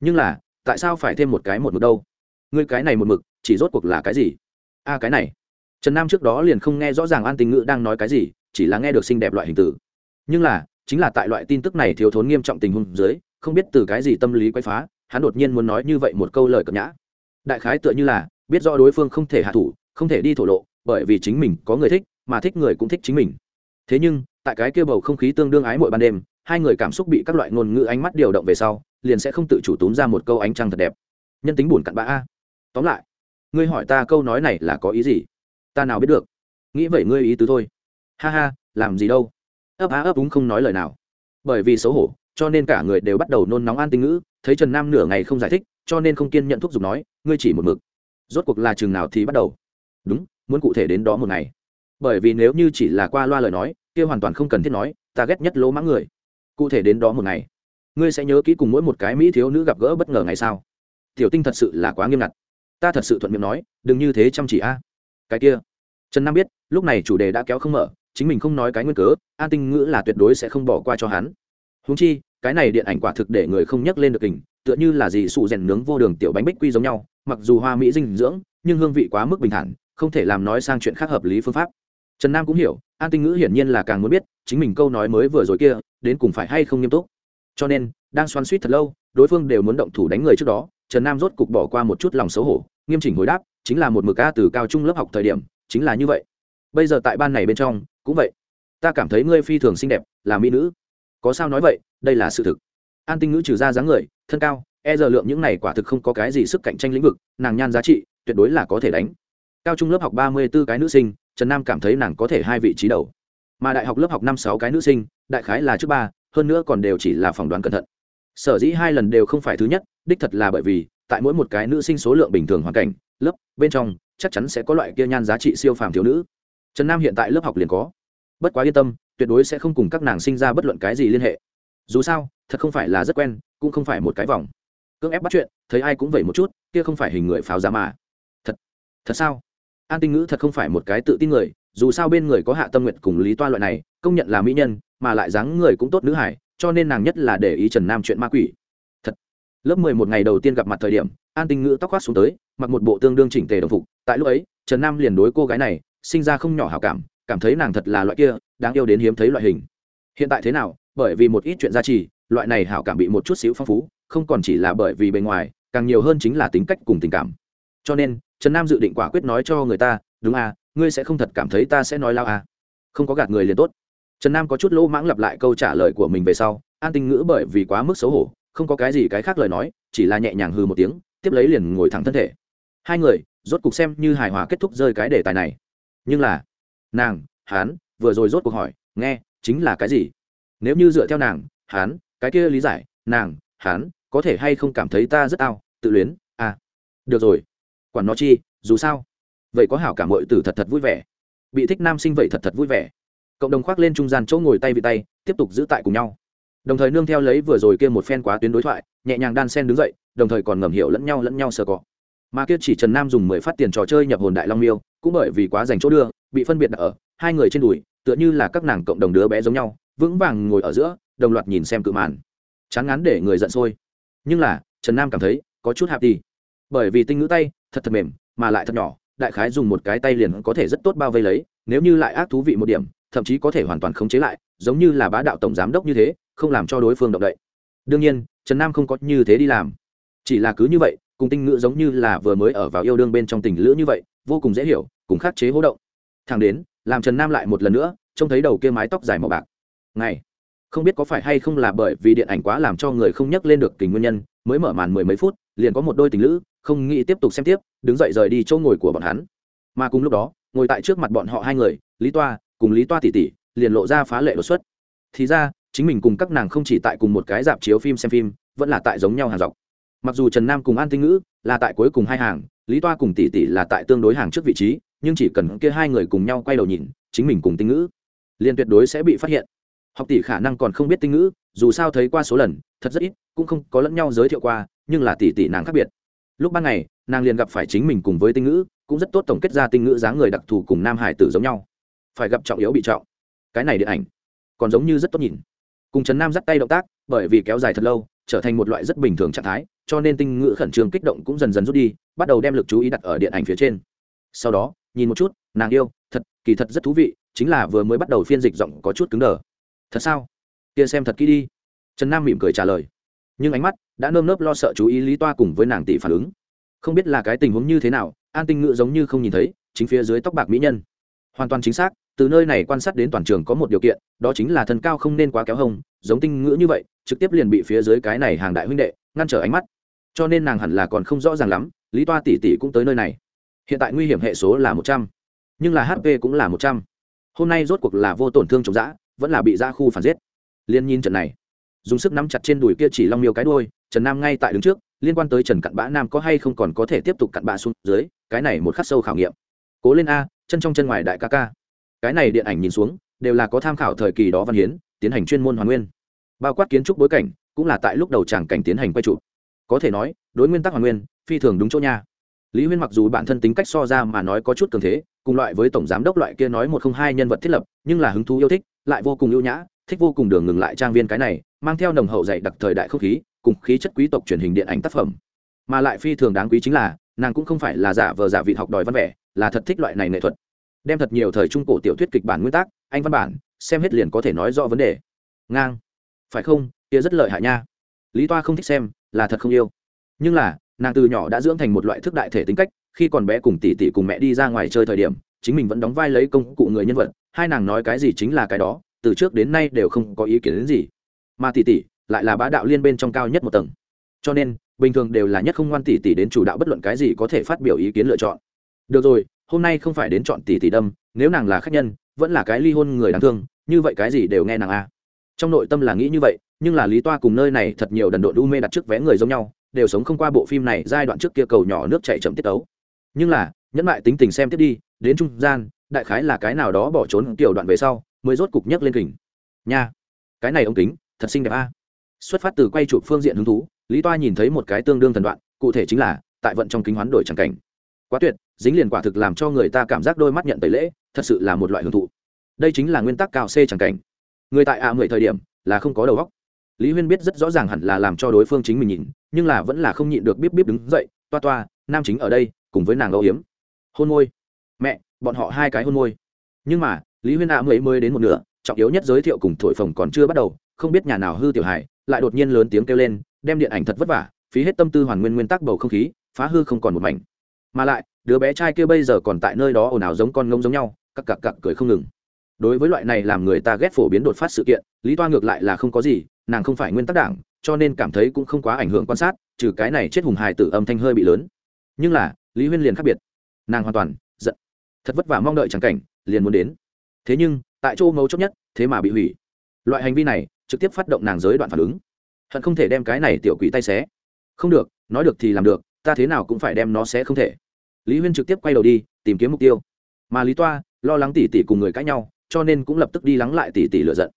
Nhưng là, tại sao phải thêm một cái một mực đâu? Ngươi cái này một mực, chỉ rốt cuộc là cái gì? A, cái này. Trần nam trước đó liền không nghe rõ ràng an tình ngữ đang nói cái gì, chỉ là nghe được xinh đẹp loại hình tử nhưng là, chính là tại loại tin tức này thiếu thốn nghiêm trọng tình huống dưới, không biết từ cái gì tâm lý quay phá hắn đột nhiên muốn nói như vậy một câu lời cập nhã. Đại khái tựa như là, biết rõ đối phương không thể hạ thủ, không thể đi thổ lộ, bởi vì chính mình có người thích, mà thích người cũng thích chính mình. Thế nhưng, tại cái kia bầu không khí tương đương ái mỗi ban đêm, hai người cảm xúc bị các loại ngôn ngữ ánh mắt điều động về sau, liền sẽ không tự chủ túm ra một câu ánh trăng thật đẹp. Nhân tính buồn cặn bã a. Tóm lại, ngươi hỏi ta câu nói này là có ý gì? Ta nào biết được? Nghĩ vậy ngươi ý tứ thôi. Ha ha, làm gì đâu. Ấp á ấp úng không nói lời nào. Bởi vì xấu hổ cho nên cả người đều bắt đầu nôn nóng an tinh ngữ, thấy trần nam nửa ngày không giải thích, cho nên không kiên nhận thúc giục nói, ngươi chỉ một mực. Rốt cuộc là chừng nào thì bắt đầu? Đúng, muốn cụ thể đến đó một ngày. Bởi vì nếu như chỉ là qua loa lời nói, kia hoàn toàn không cần thiết nói, ta ghét nhất lỗ mãng người. Cụ thể đến đó một ngày, ngươi sẽ nhớ kỹ cùng mỗi một cái mỹ thiếu nữ gặp gỡ bất ngờ ngày sao tiểu tinh thật sự là quá nghiêm ngặt. Ta thật sự thuận miệng nói, đừng như thế chăm chỉ a. Cái kia, trần nam biết, lúc này chủ đề đã kéo không mở, chính mình không nói cái nguyên cớ, an tinh ngữ là tuyệt đối sẽ không bỏ qua cho hắn húng chi, cái này điện ảnh quả thực để người không nhắc lên được kình tựa như là gì sụ rèn nướng vô đường tiểu bánh bích quy giống nhau, mặc dù hoa mỹ dinh dưỡng, nhưng hương vị quá mức bình thản, không thể làm nói sang chuyện khác hợp lý phương pháp. Trần nam cũng hiểu, an tinh ngữ hiển nhiên là càng muốn biết, chính mình câu nói mới vừa rồi kia, đến cùng phải hay không nghiêm túc. Cho nên, đang xoắn suýt thật lâu, đối phương đều muốn động thủ đánh người trước đó, trần nam rốt cục bỏ qua một chút lòng xấu hổ, nghiêm chỉnh hồi đáp, chính là một mực ca từ cao trung lớp học thời điểm, chính là như vậy. Bây giờ tại ban này bên trong, cũng vậy. Ta cảm thấy ngươi phi thường xinh đẹp, là mỹ nữ có sao nói vậy, đây là sự thực. An tinh ngữ trừ ra dáng người, thân cao e giờ lượng những này quả thực không có cái gì sức cạnh tranh lĩnh vực, nàng nhan giá trị, tuyệt đối là có thể đánh. Cao trung lớp học ba mươi b ố cái nữ sinh, trần nam cảm thấy nàng có thể hai vị trí đầu. Mà đại học lớp học năm sáu cái nữ sinh, đại khái là trước ba, hơn nữa còn đều chỉ là phỏng đoán cẩn thận. Sở dĩ hai lần đều không phải thứ nhất, đích thật là bởi vì, tại mỗi một cái nữ sinh số lượng bình thường hoàn cảnh, lớp, bên trong, chắc chắn sẽ có loại kia nhan giá trị siêu phàm thiếu nữ. Trần nam hiện tại lớp học liền có. Bất quá yên tâm tuyệt đối sẽ không cùng các nàng sinh ra bất luận cái gì liên hệ. Dù sao, thật không phải là rất quen, cũng không phải một cái vòng. Cưỡng ép bắt chuyện, thấy ai cũng vậy một chút, kia không phải hình người pháo giá mà. Thật thật sao? An tinh ngữ thật không phải một cái tự tin người, dù sao bên người có hạ tâm nguyện cùng lý toa loại này, công nhận là mỹ nhân, mà lại dáng người cũng tốt nữ hải cho nên nàng nhất là để ý trần nam chuyện ma quỷ. Thật. Lớp mười một ngày đầu tiên gặp mặt thời điểm, an tinh ngữ tóc khoác xuống tới, mặc một bộ tương đương chỉnh tề đồng phục, tại lúc ấy, trần nam liền đối cô gái này, sinh ra không nhỏ hảo cảm cảm thấy nàng thật là loại kia, đáng yêu đến hiếm thấy loại hình. Hiện tại thế nào? Bởi vì một ít chuyện gia trì, loại này hảo cảm bị một chút xíu phong phú, không còn chỉ là bởi vì bề ngoài, càng nhiều hơn chính là tính cách cùng tình cảm. Cho nên, trần nam dự định quả quyết nói cho người ta, đúng à ngươi sẽ không thật cảm thấy ta sẽ nói lao à. Không có gạt người liền tốt. Trần nam có chút lỗ mãng lặp lại câu trả lời của mình về sau, an tinh ngữ bởi vì quá mức xấu hổ, không có cái gì cái khác lời nói, chỉ là nhẹ nhàng hư một tiếng, tiếp lấy liền ngồi thẳng thân thể. Hai người, rốt cục xem như hài hòa kết thúc rơi cái đề tài này. Nhưng là nàng, hán, vừa rồi rốt cuộc hỏi, nghe, chính là cái gì? Nếu như dựa theo nàng, hán, cái kia lý giải, nàng, hán, có thể hay không cảm thấy ta rất ao, tự luyến à. Được rồi. Quản nó chi, dù sao. Vậy có hảo cảm mọi từ thật thật vui vẻ. Bị thích nam sinh vậy thật thật vui vẻ. Cộng đồng khoác lên trung gian chỗ ngồi tay vì tay, tiếp tục giữ tại cùng nhau. Đồng thời nương theo lấy vừa rồi kia một phen quá tuyến đối thoại, nhẹ nhàng đan sen đứng dậy, đồng thời còn ngầm hiểu lẫn nhau lẫn nhau sờ cọ. Mà kia chỉ trần nam dùng mười phát tiền trò chơi nhập hồn đại long miêu, cũng bởi vì quá dành chỗ đưa bị phân biệt ở, hai người trên đùi, tựa như là các nàng cộng đồng đứa bé giống nhau, vững vàng ngồi ở giữa, đồng loạt nhìn xem cự màn. Chán ngán để người giận sôi. Nhưng là, trần nam cảm thấy, có chút hạp đi bởi vì tinh ngữ tay, thật thật mềm, mà lại thật nhỏ, đại khái dùng một cái tay liền có thể rất tốt bao vây lấy, nếu như lại ác thú vị một điểm, thậm chí có thể hoàn toàn khống chế lại, giống như là bá đạo tổng giám đốc như thế, không làm cho đối phương động đậy. Đương nhiên, trần nam không có như thế đi làm. Chỉ là cứ như vậy, cùng tinh ngữ giống như là vừa mới ở vào yêu đương bên trong tình lữ như vậy, vô cùng dễ hiểu, cùng khắc chế hỗ động thẳng đến, làm trần nam lại một lần nữa, trông thấy đầu kia mái tóc dài màu bạc. Ngày, không biết có phải hay không là bởi vì điện ảnh quá làm cho người không nhắc lên được tình nguyên nhân, mới mở màn mười mấy phút, liền có một đôi tình lữ, không nghĩ tiếp tục xem tiếp, đứng dậy rời đi chỗ ngồi của bọn hắn. Mà cùng lúc đó, ngồi tại trước mặt bọn họ hai người, lý toa, cùng lý toa tỷ tỷ, liền lộ ra phá lệ đột xuất. Thì ra, chính mình cùng các nàng không chỉ tại cùng một cái dạp chiếu phim xem phim, vẫn là tại giống nhau hàng dọc. Mặc dù trần nam cùng an tinh ngữ là tại cuối cùng hai hàng, lý toa cùng tỷ tỷ là tại tương đối hàng trước vị trí nhưng chỉ cần kia hai người cùng nhau quay đầu nhìn, chính mình cùng tinh ngữ, liền tuyệt đối sẽ bị phát hiện. Học tỷ khả năng còn không biết tinh ngữ, dù sao thấy qua số lần, thật rất ít, cũng không có lẫn nhau giới thiệu qua, nhưng là tỷ tỷ nàng khác biệt. Lúc ban ngày, nàng liền gặp phải chính mình cùng với tinh ngữ, cũng rất tốt tổng kết ra tinh ngữ dáng người đặc thù cùng nam hải tử giống nhau. Phải gặp trọng yếu bị trọng. Cái này điện ảnh, còn giống như rất tốt nhìn. Cùng trần nam dắt tay động tác, bởi vì kéo dài thật lâu, trở thành một loại rất bình thường trạng thái, cho nên tinh ngữ khẩn trương kích động cũng dần dần rút đi, bắt đầu đem lực chú ý đặt ở điện ảnh phía trên. Sau đó nhìn một chút, nàng yêu, thật, kỳ thật rất thú vị, chính là vừa mới bắt đầu phiên dịch giọng có chút cứng đờ. Thật sao? Kia xem thật kỹ đi. Trần nam mỉm cười trả lời. Nhưng ánh mắt đã nơm nớp lo sợ chú ý lý toa cùng với nàng tỷ phản ứng. Không biết là cái tình huống như thế nào, an tinh ngữ giống như không nhìn thấy, chính phía dưới tóc bạc mỹ nhân. Hoàn toàn chính xác, từ nơi này quan sát đến toàn trường có một điều kiện, đó chính là thân cao không nên quá kéo hông, giống tinh ngữ như vậy, trực tiếp liền bị phía dưới cái này hàng đại huynh đệ ngăn trở ánh mắt. Cho nên nàng hẳn là còn không rõ ràng lắm, lý toa tỷ tỷ cũng tới nơi này hiện tại nguy hiểm hệ số là một trăm, nhưng là hp cũng là một trăm. Hôm nay rốt cuộc là vô tổn thương chống giã, vẫn là bị ra khu phản giết. Liên nhìn trận này, dùng sức nắm chặt trên đùi kia chỉ long miêu cái đôi trần nam ngay tại đứng trước, liên quan tới trần cặn bã nam có hay không còn có thể tiếp tục cặn bã xuống dưới, cái này một khắc sâu khảo nghiệm. Cố lên a, chân trong chân ngoài đại ca ca. Cái này điện ảnh nhìn xuống, đều là có tham khảo thời kỳ đó văn hiến, tiến hành chuyên môn hoàn nguyên. Bao quát kiến trúc bối cảnh, cũng là tại lúc đầu tràng cảnh tiến hành quay trụ có thể nói, đối nguyên tắc hoàn nguyên, phi thường đúng chỗ nha lý huyên mặc dù bản thân tính cách so ra mà nói có chút cường thế, cùng loại với tổng giám đốc loại kia nói một không hai nhân vật thiết lập, nhưng là hứng thú yêu thích, lại vô cùng ưu nhã, thích vô cùng đường ngừng lại trang viên cái này, mang theo nồng hậu dạy đặc thời đại không khí, cùng khí chất quý tộc truyền hình điện ảnh tác phẩm. Mà lại phi thường đáng quý chính là, nàng cũng không phải là giả vờ giả vị học đòi văn vẻ, là thật thích loại này nghệ thuật. Đem thật nhiều thời trung cổ tiểu thuyết kịch bản nguyên tắc anh văn bản, xem hết liền có thể nói rõ vấn đề. Ngang. Phải không? Kia rất lợi hại nha. Lý toa không thích xem, là thật không yêu. Nhưng là nàng từ nhỏ đã dưỡng thành một loại thức đại thể tính cách, khi còn bé cùng tỷ tỷ cùng mẹ đi ra ngoài chơi thời điểm, chính mình vẫn đóng vai lấy công cụ người nhân vật, hai nàng nói cái gì chính là cái đó, từ trước đến nay đều không có ý kiến đến gì. Mà tỷ tỷ lại là bá đạo liên bên trong cao nhất một tầng. Cho nên, bình thường đều là nhất không ngoan tỷ tỷ đến chủ đạo bất luận cái gì có thể phát biểu ý kiến lựa chọn. Được rồi, hôm nay không phải đến chọn tỷ tỷ đâm, nếu nàng là khách nhân, vẫn là cái ly hôn người đáng thương, như vậy cái gì đều nghe nàng a. Trong nội tâm là nghĩ như vậy, nhưng là lý toa cùng nơi này thật nhiều đần độn u mê đặt trước vé người giống nhau đều sống không qua bộ phim này giai đoạn trước kia cầu nhỏ nước chạy chậm tiết tấu. Nhưng là, nhẫn lại tính tình xem tiếp đi, đến trung gian, đại khái là cái nào đó bỏ trốn tiểu đoạn về sau, mới rốt cục nhấc lên kình. Nha, cái này ông kính, thật xinh đẹp a. Xuất phát từ quay chụp phương diện hứng thú, lý toa nhìn thấy một cái tương đương thần đoạn, cụ thể chính là, tại vận trong kính hoán đổi tràng cảnh. Quá tuyệt, dính liền quả thực làm cho người ta cảm giác đôi mắt nhận tẩy lễ, thật sự là một loại hưởng thụ. Đây chính là nguyên tắc cao c tràng cảnh. Người tại ạ à mười thời điểm là không có đầu góc lý huyên biết rất rõ ràng hẳn là làm cho đối phương chính mình nhìn, nhưng là vẫn là không nhịn được bíp bíp đứng dậy, toa toa, nam chính ở đây, cùng với nàng âu hiếm hôn môi. Mẹ, bọn họ hai cái hôn môi. Nhưng mà, lý huyên ạ mới mới đến một nửa, trọng yếu nhất giới thiệu cùng thổi phồng còn chưa bắt đầu, không biết nhà nào hư tiểu hải lại đột nhiên lớn tiếng kêu lên, đem điện ảnh thật vất vả, phí hết tâm tư hoàn nguyên nguyên tắc bầu không khí, phá hư không còn một mảnh. Mà lại, đứa bé trai kia bây giờ còn tại nơi đó ồn ào giống con ngông giống nhau, cặc cặc cặc cười không ngừng đối với loại này làm người ta ghét phổ biến đột phát sự kiện, lý toa ngược lại là không có gì, nàng không phải nguyên tắc đảng, cho nên cảm thấy cũng không quá ảnh hưởng quan sát, trừ cái này chết hùng hài tử âm thanh hơi bị lớn. Nhưng là, lý huyên liền khác biệt. Nàng hoàn toàn giận. Thật vất vả mong đợi chẳng cảnh, liền muốn đến. Thế nhưng, tại chỗ mấu chốt nhất, thế mà bị hủy. Loại hành vi này, trực tiếp phát động nàng giới đoạn phản ứng. Hận không thể đem cái này tiểu quỷ tay xé. Không được, nói được thì làm được, ta thế nào cũng phải đem nó xé không thể. Lý huyên trực tiếp quay đầu đi, tìm kiếm mục tiêu. Mà lý toa, lo lắng tỉ tỉ cùng người cãi nhau cho nên cũng lập tức đi lắng lại tỉ tỉ lựa giận.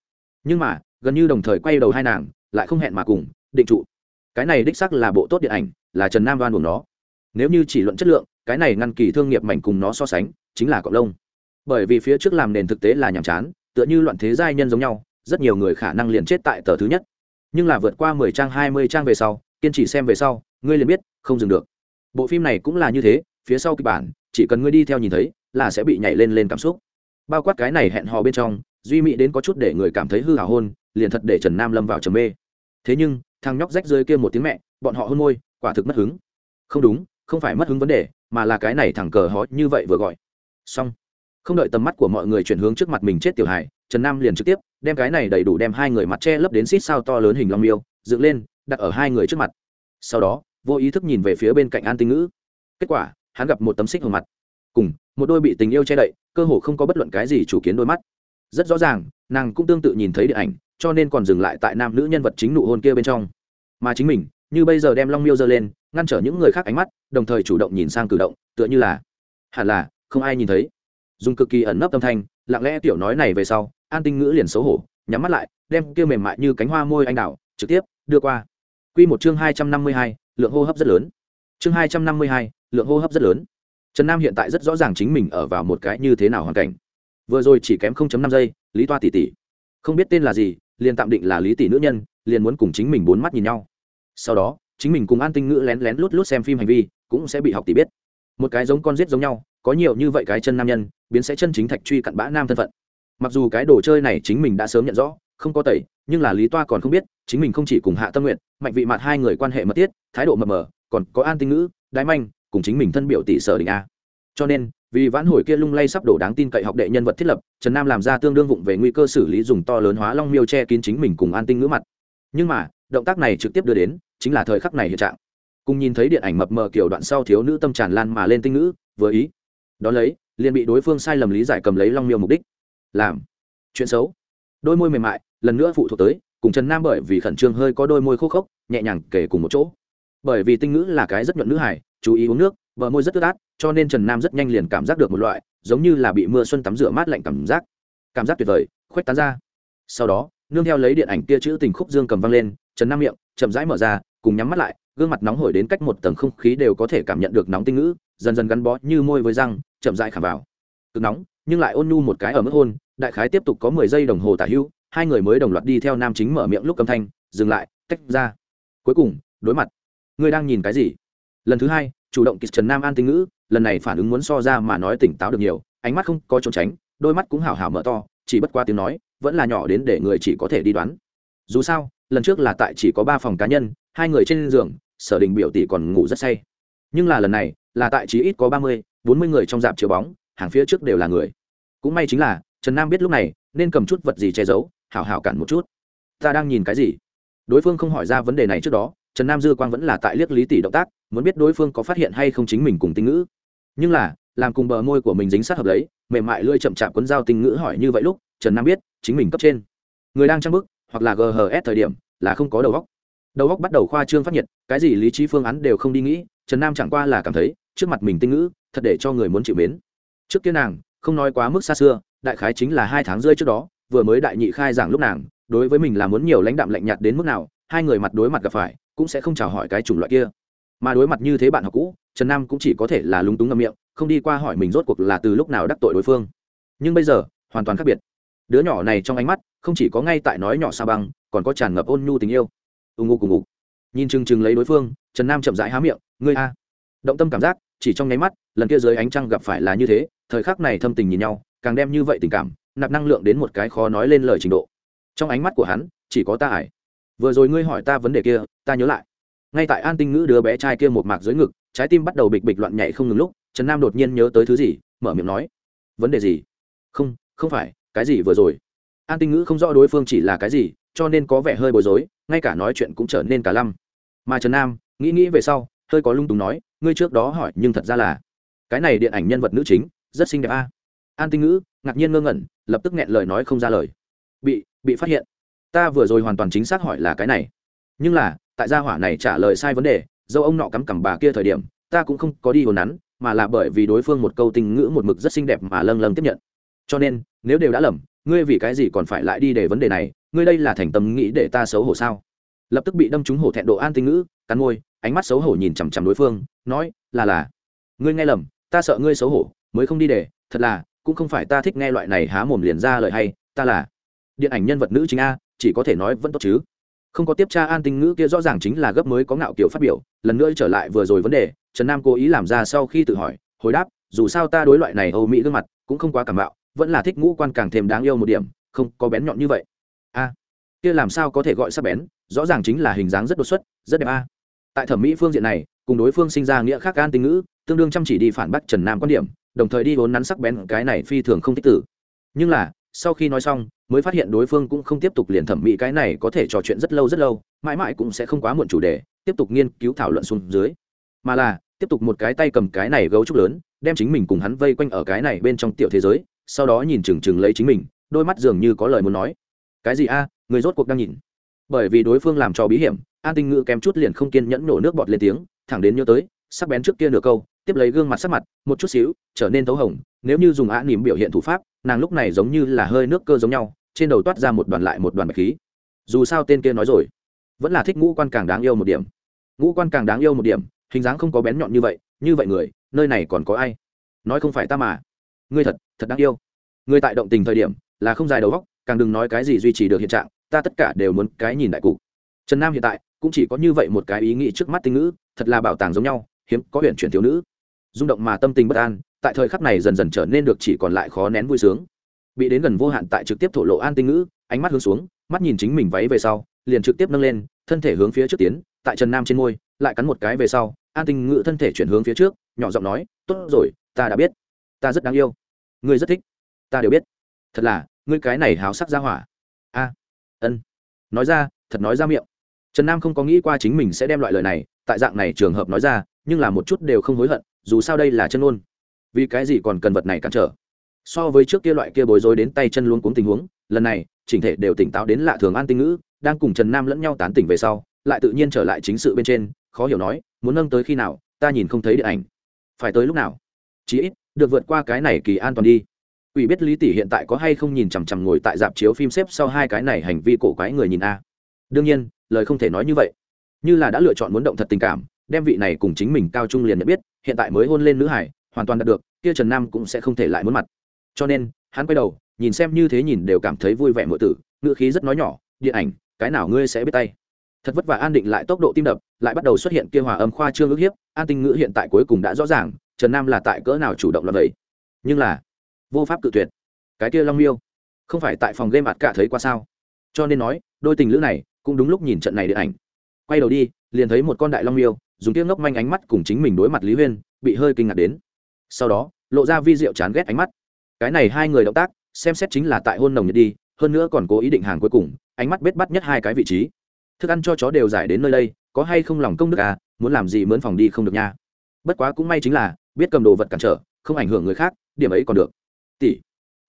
Nhưng mà, gần như đồng thời quay đầu hai nàng, lại không hẹn mà cùng, định trụ. Cái này đích sắc là bộ tốt điện ảnh, là trần nam đoan buồng nó. Nếu như chỉ luận chất lượng, cái này ngăn kỳ thương nghiệp mảnh cùng nó so sánh, chính là cọc lông. Bởi vì phía trước làm nền thực tế là nhàm chán, tựa như loạn thế giai nhân giống nhau, rất nhiều người khả năng liền chết tại tờ thứ nhất. Nhưng là vượt qua mười trang, hai mươi trang về sau, kiên trì xem về sau, ngươi liền biết, không dừng được. Bộ phim này cũng là như thế, phía sau kịch bản, chỉ cần ngươi đi theo nhìn thấy, là sẽ bị nhảy lên lên cảm xúc bao quát cái này hẹn hò bên trong, duy mỹ đến có chút để người cảm thấy hư hào hôn, liền thật để trần nam lâm vào trầm mê. Thế nhưng, thằng nhóc rách rơi kia một tiếng mẹ, bọn họ hôn môi, quả thực mất hứng. Không đúng, không phải mất hứng vấn đề, mà là cái này thẳng cờ hó như vậy vừa gọi. Xong. Không đợi tầm mắt của mọi người chuyển hướng trước mặt mình chết tiểu hải trần nam liền trực tiếp đem cái này đầy đủ đem hai người mặt che lấp đến xít sao to lớn hình long miêu, dựng lên, đặt ở hai người trước mặt. Sau đó, vô ý thức nhìn về phía bên cạnh an tinh ngữ. Kết quả, hắn gặp một tấm xích hồng mặt. Cùng một đôi bị tình yêu che đậy cơ hồ không có bất luận cái gì chủ kiến đôi mắt rất rõ ràng nàng cũng tương tự nhìn thấy điện ảnh cho nên còn dừng lại tại nam nữ nhân vật chính nụ hôn kia bên trong mà chính mình như bây giờ đem long miêu giơ lên ngăn trở những người khác ánh mắt đồng thời chủ động nhìn sang cử động tựa như là hẳn là không ai nhìn thấy dùng cực kỳ ẩn nấp âm thanh lặng lẽ tiểu nói này về sau an tinh ngữ liền xấu hổ nhắm mắt lại đem kia mềm mại như cánh hoa môi anh đào trực tiếp đưa qua Quy một chương hai trăm năm mươi hai, lượng hô hấp rất lớn. Chương hai trăm năm mươi hai, lượng hô hấp rất lớn. Trần Nam hiện tại rất rõ ràng chính mình ở vào một cái như thế nào hoàn cảnh. Vừa rồi chỉ kém 0.5 giây, Lý Toa tỷ tỷ, không biết tên là gì, liền tạm định là Lý tỷ nữ nhân, liền muốn cùng chính mình bốn mắt nhìn nhau. Sau đó, chính mình cùng An Tinh Ngữ lén lén lút lút xem phim hành vi, cũng sẽ bị học tỷ biết. Một cái giống con giết giống nhau, có nhiều như vậy cái chân nam nhân, biến sẽ chân chính thạch truy cặn bã nam thân phận. Mặc dù cái đồ chơi này chính mình đã sớm nhận rõ, không có tẩy, nhưng là Lý Toa còn không biết, chính mình không chỉ cùng Hạ Tâm Nguyện, mạnh vị mặt hai người quan hệ mật thiết, thái độ mập mờ, còn có An Tinh Ngữ, Đái Manh, cùng chính mình thân biểu tỷ sở đình a. Cho nên, vì vãn hồi kia lung lay sắp đổ đáng tin cậy học đệ nhân vật thiết lập, trần nam làm ra tương đương vụng về nguy cơ xử lý dùng to lớn hóa long miêu che kín chính mình cùng an tinh ngữ mặt. Nhưng mà, động tác này trực tiếp đưa đến, chính là thời khắc này hiện trạng. Cùng nhìn thấy điện ảnh mập mờ kiểu đoạn sau thiếu nữ tâm tràn lan mà lên tinh ngữ, vừa ý. Đón lấy, liền bị đối phương sai lầm lý giải cầm lấy long miêu mục đích. Làm. Chuyện xấu. Đôi môi mềm mại, lần nữa phụ thuộc tới, cùng trần nam bởi vì khẩn trương hơi có đôi môi khô khốc, nhẹ nhàng kể cùng một chỗ. Bởi vì tinh ngữ là cái rất nhuận nữ hải chú ý uống nước, bờ môi rất tức át, cho nên trần nam rất nhanh liền cảm giác được một loại, giống như là bị mưa xuân tắm rửa mát lạnh cảm giác. Cảm giác tuyệt vời, khuếch tán ra. Sau đó, nương theo lấy điện ảnh kia chữ tình khúc dương cầm văng lên, trần nam miệng chậm rãi mở ra, cùng nhắm mắt lại, gương mặt nóng hổi đến cách một tầng không khí đều có thể cảm nhận được nóng tinh ngữ, dần dần gắn bó như môi với răng, chậm rãi khảm vào. Cực nóng, nhưng lại ôn nhu một cái ở mức hôn, đại khái tiếp tục có mười giây đồng hồ tả hữu hai người mới đồng loạt đi theo nam chính mở miệng lúc âm thanh, dừng lại, tách ra. Cuối cùng, đối mặt. Ngươi đang nhìn cái gì? Lần thứ hai, chủ động kịch trần nam an tinh ngữ, lần này phản ứng muốn so ra mà nói tỉnh táo được nhiều, ánh mắt không có trốn tránh, đôi mắt cũng hào hào mở to, chỉ bất qua tiếng nói, vẫn là nhỏ đến để người chỉ có thể đi đoán. Dù sao, lần trước là tại chỉ có ba phòng cá nhân, hai người trên giường, sở đình biểu tỷ còn ngủ rất say. Nhưng là lần này, là tại chỉ ít có ba mươi, bốn mươi người trong dạp chiếu bóng, hàng phía trước đều là người. Cũng may chính là, trần nam biết lúc này, nên cầm chút vật gì che giấu hào hào cản một chút. Ta đang nhìn cái gì? Đối phương không hỏi ra vấn đề này trước đó, trần nam dư quang vẫn là tại liếc lý tỷ động tác muốn biết đối phương có phát hiện hay không chính mình cùng tinh ngữ. Nhưng là, làm cùng bờ môi của mình dính sát hợp đấy mềm mại lưỡi chậm chạp quấn dao tinh ngữ hỏi như vậy lúc, trần nam biết, chính mình cấp trên. Người đang trang bức, hoặc là ghs thời điểm, là không có đầu góc đầu góc bắt đầu khoa trương phát nhiệt, cái gì lý trí phương án đều không đi nghĩ, trần nam chẳng qua là cảm thấy, trước mặt mình tinh ngữ, thật để cho người muốn chịu mến. Trước kia nàng, không nói quá mức xa xưa, đại khái chính là hai tháng rơi trước đó, vừa mới đại nhị khai giảng lúc nàng, đối với mình là muốn nhiều lãnh đạm lạnh nhạt đến mức nào, hai người mặt đối mặt gặp phải, cũng sẽ không chào hỏi cái chủng loại kia mà đối mặt như thế bạn học cũ, trần nam cũng chỉ có thể là lúng túng ngâm miệng, không đi qua hỏi mình rốt cuộc là từ lúc nào đắc tội đối phương. Nhưng bây giờ, hoàn toàn khác biệt. Đứa nhỏ này trong ánh mắt, không chỉ có ngay tại nói nhỏ sa băng, còn có tràn ngập ôn nhu tình yêu. Ưng ngô cùng ngục nhìn chừng chừng lấy đối phương, trần nam chậm rãi há miệng, ngươi a. Động tâm cảm giác, chỉ trong nháy mắt, lần kia dưới ánh trăng gặp phải là như thế, thời khắc này thâm tình nhìn nhau, càng đem như vậy tình cảm, nạp năng lượng đến một cái khó nói lên lời trình độ. Trong ánh mắt của hắn, chỉ có ta ải. Vừa rồi ngươi hỏi ta vấn đề kia, ta nhớ lại ngay tại an tinh ngữ đứa bé trai kia một mạc dưới ngực, trái tim bắt đầu bịch bịch loạn nhảy không ngừng lúc, trần nam đột nhiên nhớ tới thứ gì, mở miệng nói, vấn đề gì? Không không phải, cái gì vừa rồi? An tinh ngữ không rõ đối phương chỉ là cái gì, cho nên có vẻ hơi bối rối, ngay cả nói chuyện cũng trở nên cả lăm. Mà trần nam, nghĩ nghĩ về sau, hơi có lung túng nói, ngươi trước đó hỏi, nhưng thật ra là cái này điện ảnh nhân vật nữ chính, rất xinh đẹp a. An tinh ngữ ngạc nhiên ngơ ngẩn, lập tức nghẹn lời nói không ra lời. Bị bị phát hiện. Ta vừa rồi hoàn toàn chính xác hỏi là cái này. Nhưng là tại gia hỏa này trả lời sai vấn đề, dâu ông nọ cắm cằm bà kia thời điểm, ta cũng không có đi hồn nắn, mà là bởi vì đối phương một câu tình ngữ một mực rất xinh đẹp mà lâng lâng tiếp nhận. Cho nên, nếu đều đã lầm, ngươi vì cái gì còn phải lại đi để vấn đề này, ngươi đây là thành tâm nghĩ để ta xấu hổ sao? Lập tức bị đâm trúng hổ thẹn độ an tinh ngữ, cắn môi, ánh mắt xấu hổ nhìn chằm chằm đối phương, nói, là là, ngươi nghe lầm, ta sợ ngươi xấu hổ, mới không đi để, thật là, cũng không phải ta thích nghe loại này há mồm liền ra lời hay, ta là điện ảnh nhân vật nữ chính a, chỉ có thể nói vẫn tốt chứ không có tiếp tra an tinh ngữ kia rõ ràng chính là gấp mới có ngạo kiểu phát biểu, lần nữa trở lại vừa rồi vấn đề, trần nam cố ý làm ra sau khi tự hỏi, hồi đáp, dù sao ta đối loại này âu mỹ gương mặt cũng không quá cảm bạo vẫn là thích ngũ quan càng thêm đáng yêu một điểm, không có bén nhọn như vậy. A, kia làm sao có thể gọi sắc bén, rõ ràng chính là hình dáng rất đột xuất, rất đẹp a. Tại thẩm mỹ phương diện này, cùng đối phương sinh ra nghĩa khác an tinh ngữ, tương đương chăm chỉ đi phản bác trần nam quan điểm, đồng thời đi vốn nắn sắc bén, cái này phi thường không thích tử. Nhưng là, sau khi nói xong mới phát hiện đối phương cũng không tiếp tục liền thẩm mỹ cái này có thể trò chuyện rất lâu rất lâu, mãi mãi cũng sẽ không quá muộn chủ đề, tiếp tục nghiên cứu thảo luận xuống dưới. Mà là, tiếp tục một cái tay cầm cái này gấu trúc lớn, đem chính mình cùng hắn vây quanh ở cái này bên trong tiểu thế giới, sau đó nhìn chừng chừng lấy chính mình, đôi mắt dường như có lời muốn nói. Cái gì a, người rốt cuộc đang nhìn? Bởi vì đối phương làm cho bí hiểm, an tinh ngự kém chút liền không kiên nhẫn nổ nước bọt lên tiếng, thẳng đến nhớ tới, sắc bén trước kia nửa câu, tiếp lấy gương mặt sắc mặt, một chút xíu, trở nên thấu hồng, nếu như dùng á nỉm biểu hiện thủ pháp, nàng lúc này giống như là hơi nước cơ giống nhau trên đầu toát ra một đoàn lại một đoàn bạch khí. Dù sao tên kia nói rồi, vẫn là thích ngũ quan càng đáng yêu một điểm. Ngũ quan càng đáng yêu một điểm, hình dáng không có bén nhọn như vậy như vậy người, nơi này còn có ai? Nói không phải ta mà. Ngươi thật thật đáng yêu. Ngươi tại động tình thời điểm, là không dài đầu góc càng đừng nói cái gì duy trì được hiện trạng, ta tất cả đều muốn cái nhìn đại cụ trần nam hiện tại, cũng chỉ có như vậy một cái ý nghĩ trước mắt tinh ngữ, thật là bảo tàng giống nhau, hiếm có huyện chuyển thiếu nữ. Rung động mà tâm tình bất an, tại thời khắc này dần dần trở nên được chỉ còn lại khó nén vui sướng bị đến gần vô hạn tại trực tiếp thổ lộ an tinh ngữ, ánh mắt hướng xuống, mắt nhìn chính mình váy về sau, liền trực tiếp nâng lên, thân thể hướng phía trước tiến, tại trần nam trên môi, lại cắn một cái về sau, an tinh ngữ thân thể chuyển hướng phía trước, nhỏ giọng nói, tốt rồi, ta đã biết. Ta rất đáng yêu. Ngươi rất thích. Ta đều biết. Thật là, ngươi cái này háo sắc ra hỏa. A, ân. Nói ra, thật nói ra miệng. Trần nam không có nghĩ qua chính mình sẽ đem loại lời này, tại dạng này trường hợp nói ra, nhưng là một chút đều không hối hận, dù sao đây là chân ôn vì cái gì còn cần vật này cản trở? So với trước kia loại kia bối rối đến tay chân luôn cuống tình huống, lần này, chỉnh thể đều tỉnh táo đến lạ thường an tinh ngữ, đang cùng trần nam lẫn nhau tán tỉnh về sau, lại tự nhiên trở lại chính sự bên trên, khó hiểu nói, muốn nâng tới khi nào, ta nhìn không thấy điện ảnh. Phải tới lúc nào? Chí ít, được vượt qua cái này kỳ an toàn đi. Ủy biết lý tỷ hiện tại có hay không nhìn chằm chằm ngồi tại dạp chiếu phim xếp sau hai cái này hành vi cổ quái người nhìn a. Đương nhiên, lời không thể nói như vậy. Như là đã lựa chọn muốn động thật tình cảm, đem vị này cùng chính mình cao trung liền nhận biết, hiện tại mới hôn lên nữ hải, hoàn toàn đạt được, kia trần nam cũng sẽ không thể lại muốn mặt cho nên, hắn quay đầu, nhìn xem như thế nhìn đều cảm thấy vui vẻ mượn tử, ngữ khí rất nói nhỏ, điện ảnh, cái nào ngươi sẽ biết tay? Thật vất vả an định lại tốc độ tim đập, lại bắt đầu xuất hiện kia hòa âm khoa trương ước hiếp, an tinh ngữ hiện tại cuối cùng đã rõ ràng, trần nam là tại cỡ nào chủ động làm vậy. Nhưng là, vô pháp cự tuyệt. Cái kia long miêu, không phải tại phòng game mặt cả thấy qua sao? Cho nên nói, đôi tình lữ này cũng đúng lúc nhìn trận này điện ảnh. Quay đầu đi, liền thấy một con đại long miêu, dùng tiếng ngốc manh ánh mắt cùng chính mình đối mặt lý huyên, bị hơi kinh ngạc đến. Sau đó, lộ ra vi diệu chán ghét ánh mắt cái này hai người động tác, xem xét chính là tại hôn nồng nhiệt đi, hơn nữa còn cố ý định hàng cuối cùng, ánh mắt bết bắt nhất hai cái vị trí. Thức ăn cho chó đều giải đến nơi đây, có hay không lòng công đức à muốn làm gì mướn phòng đi không được nha. Bất quá cũng may chính là, biết cầm đồ vật cản trở, không ảnh hưởng người khác, điểm ấy còn được. Tỷ.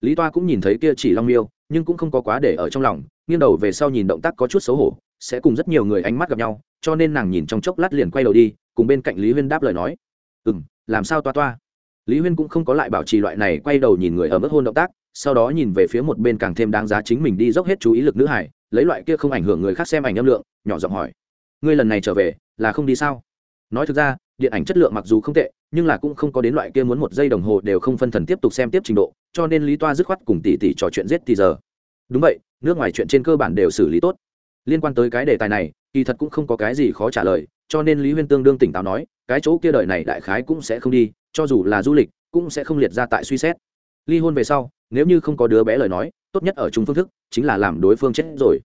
Lý toa cũng nhìn thấy kia chỉ long miêu, nhưng cũng không có quá để ở trong lòng, nghiêng đầu về sau nhìn động tác có chút xấu hổ, sẽ cùng rất nhiều người ánh mắt gặp nhau, cho nên nàng nhìn trong chốc lát liền quay đầu đi, cùng bên cạnh lý huyên đáp lời nói. Ừ m làm sao toa toa? Lý huyên cũng không có lại bảo trì loại này quay đầu nhìn người ở mức hôn động tác, sau đó nhìn về phía một bên càng thêm đáng giá chính mình đi dốc hết chú ý lực nữ hải, lấy loại kia không ảnh hưởng người khác xem ảnh âm lượng, nhỏ giọng hỏi, ngươi lần này trở về, là không đi sao? Nói thực ra, điện ảnh chất lượng mặc dù không tệ, nhưng là cũng không có đến loại kia muốn một giây đồng hồ đều không phân thần tiếp tục xem tiếp trình độ, cho nên lý toa dứt khoát cùng tỷ tỷ trò chuyện giết thì giờ. Đúng vậy, nước ngoài chuyện trên cơ bản đều xử lý tốt. Liên quan tới cái đề tài này, kỳ thật cũng không có cái gì khó trả lời, cho nên lý huyên tương đương tỉnh táo nói, cái chỗ kia đợi này đại khái cũng sẽ không đi cho dù là du lịch, cũng sẽ không liệt ra tại suy xét. Ly hôn về sau, nếu như không có đứa bé lời nói, tốt nhất ở chung phương thức, chính là làm đối phương chết rồi.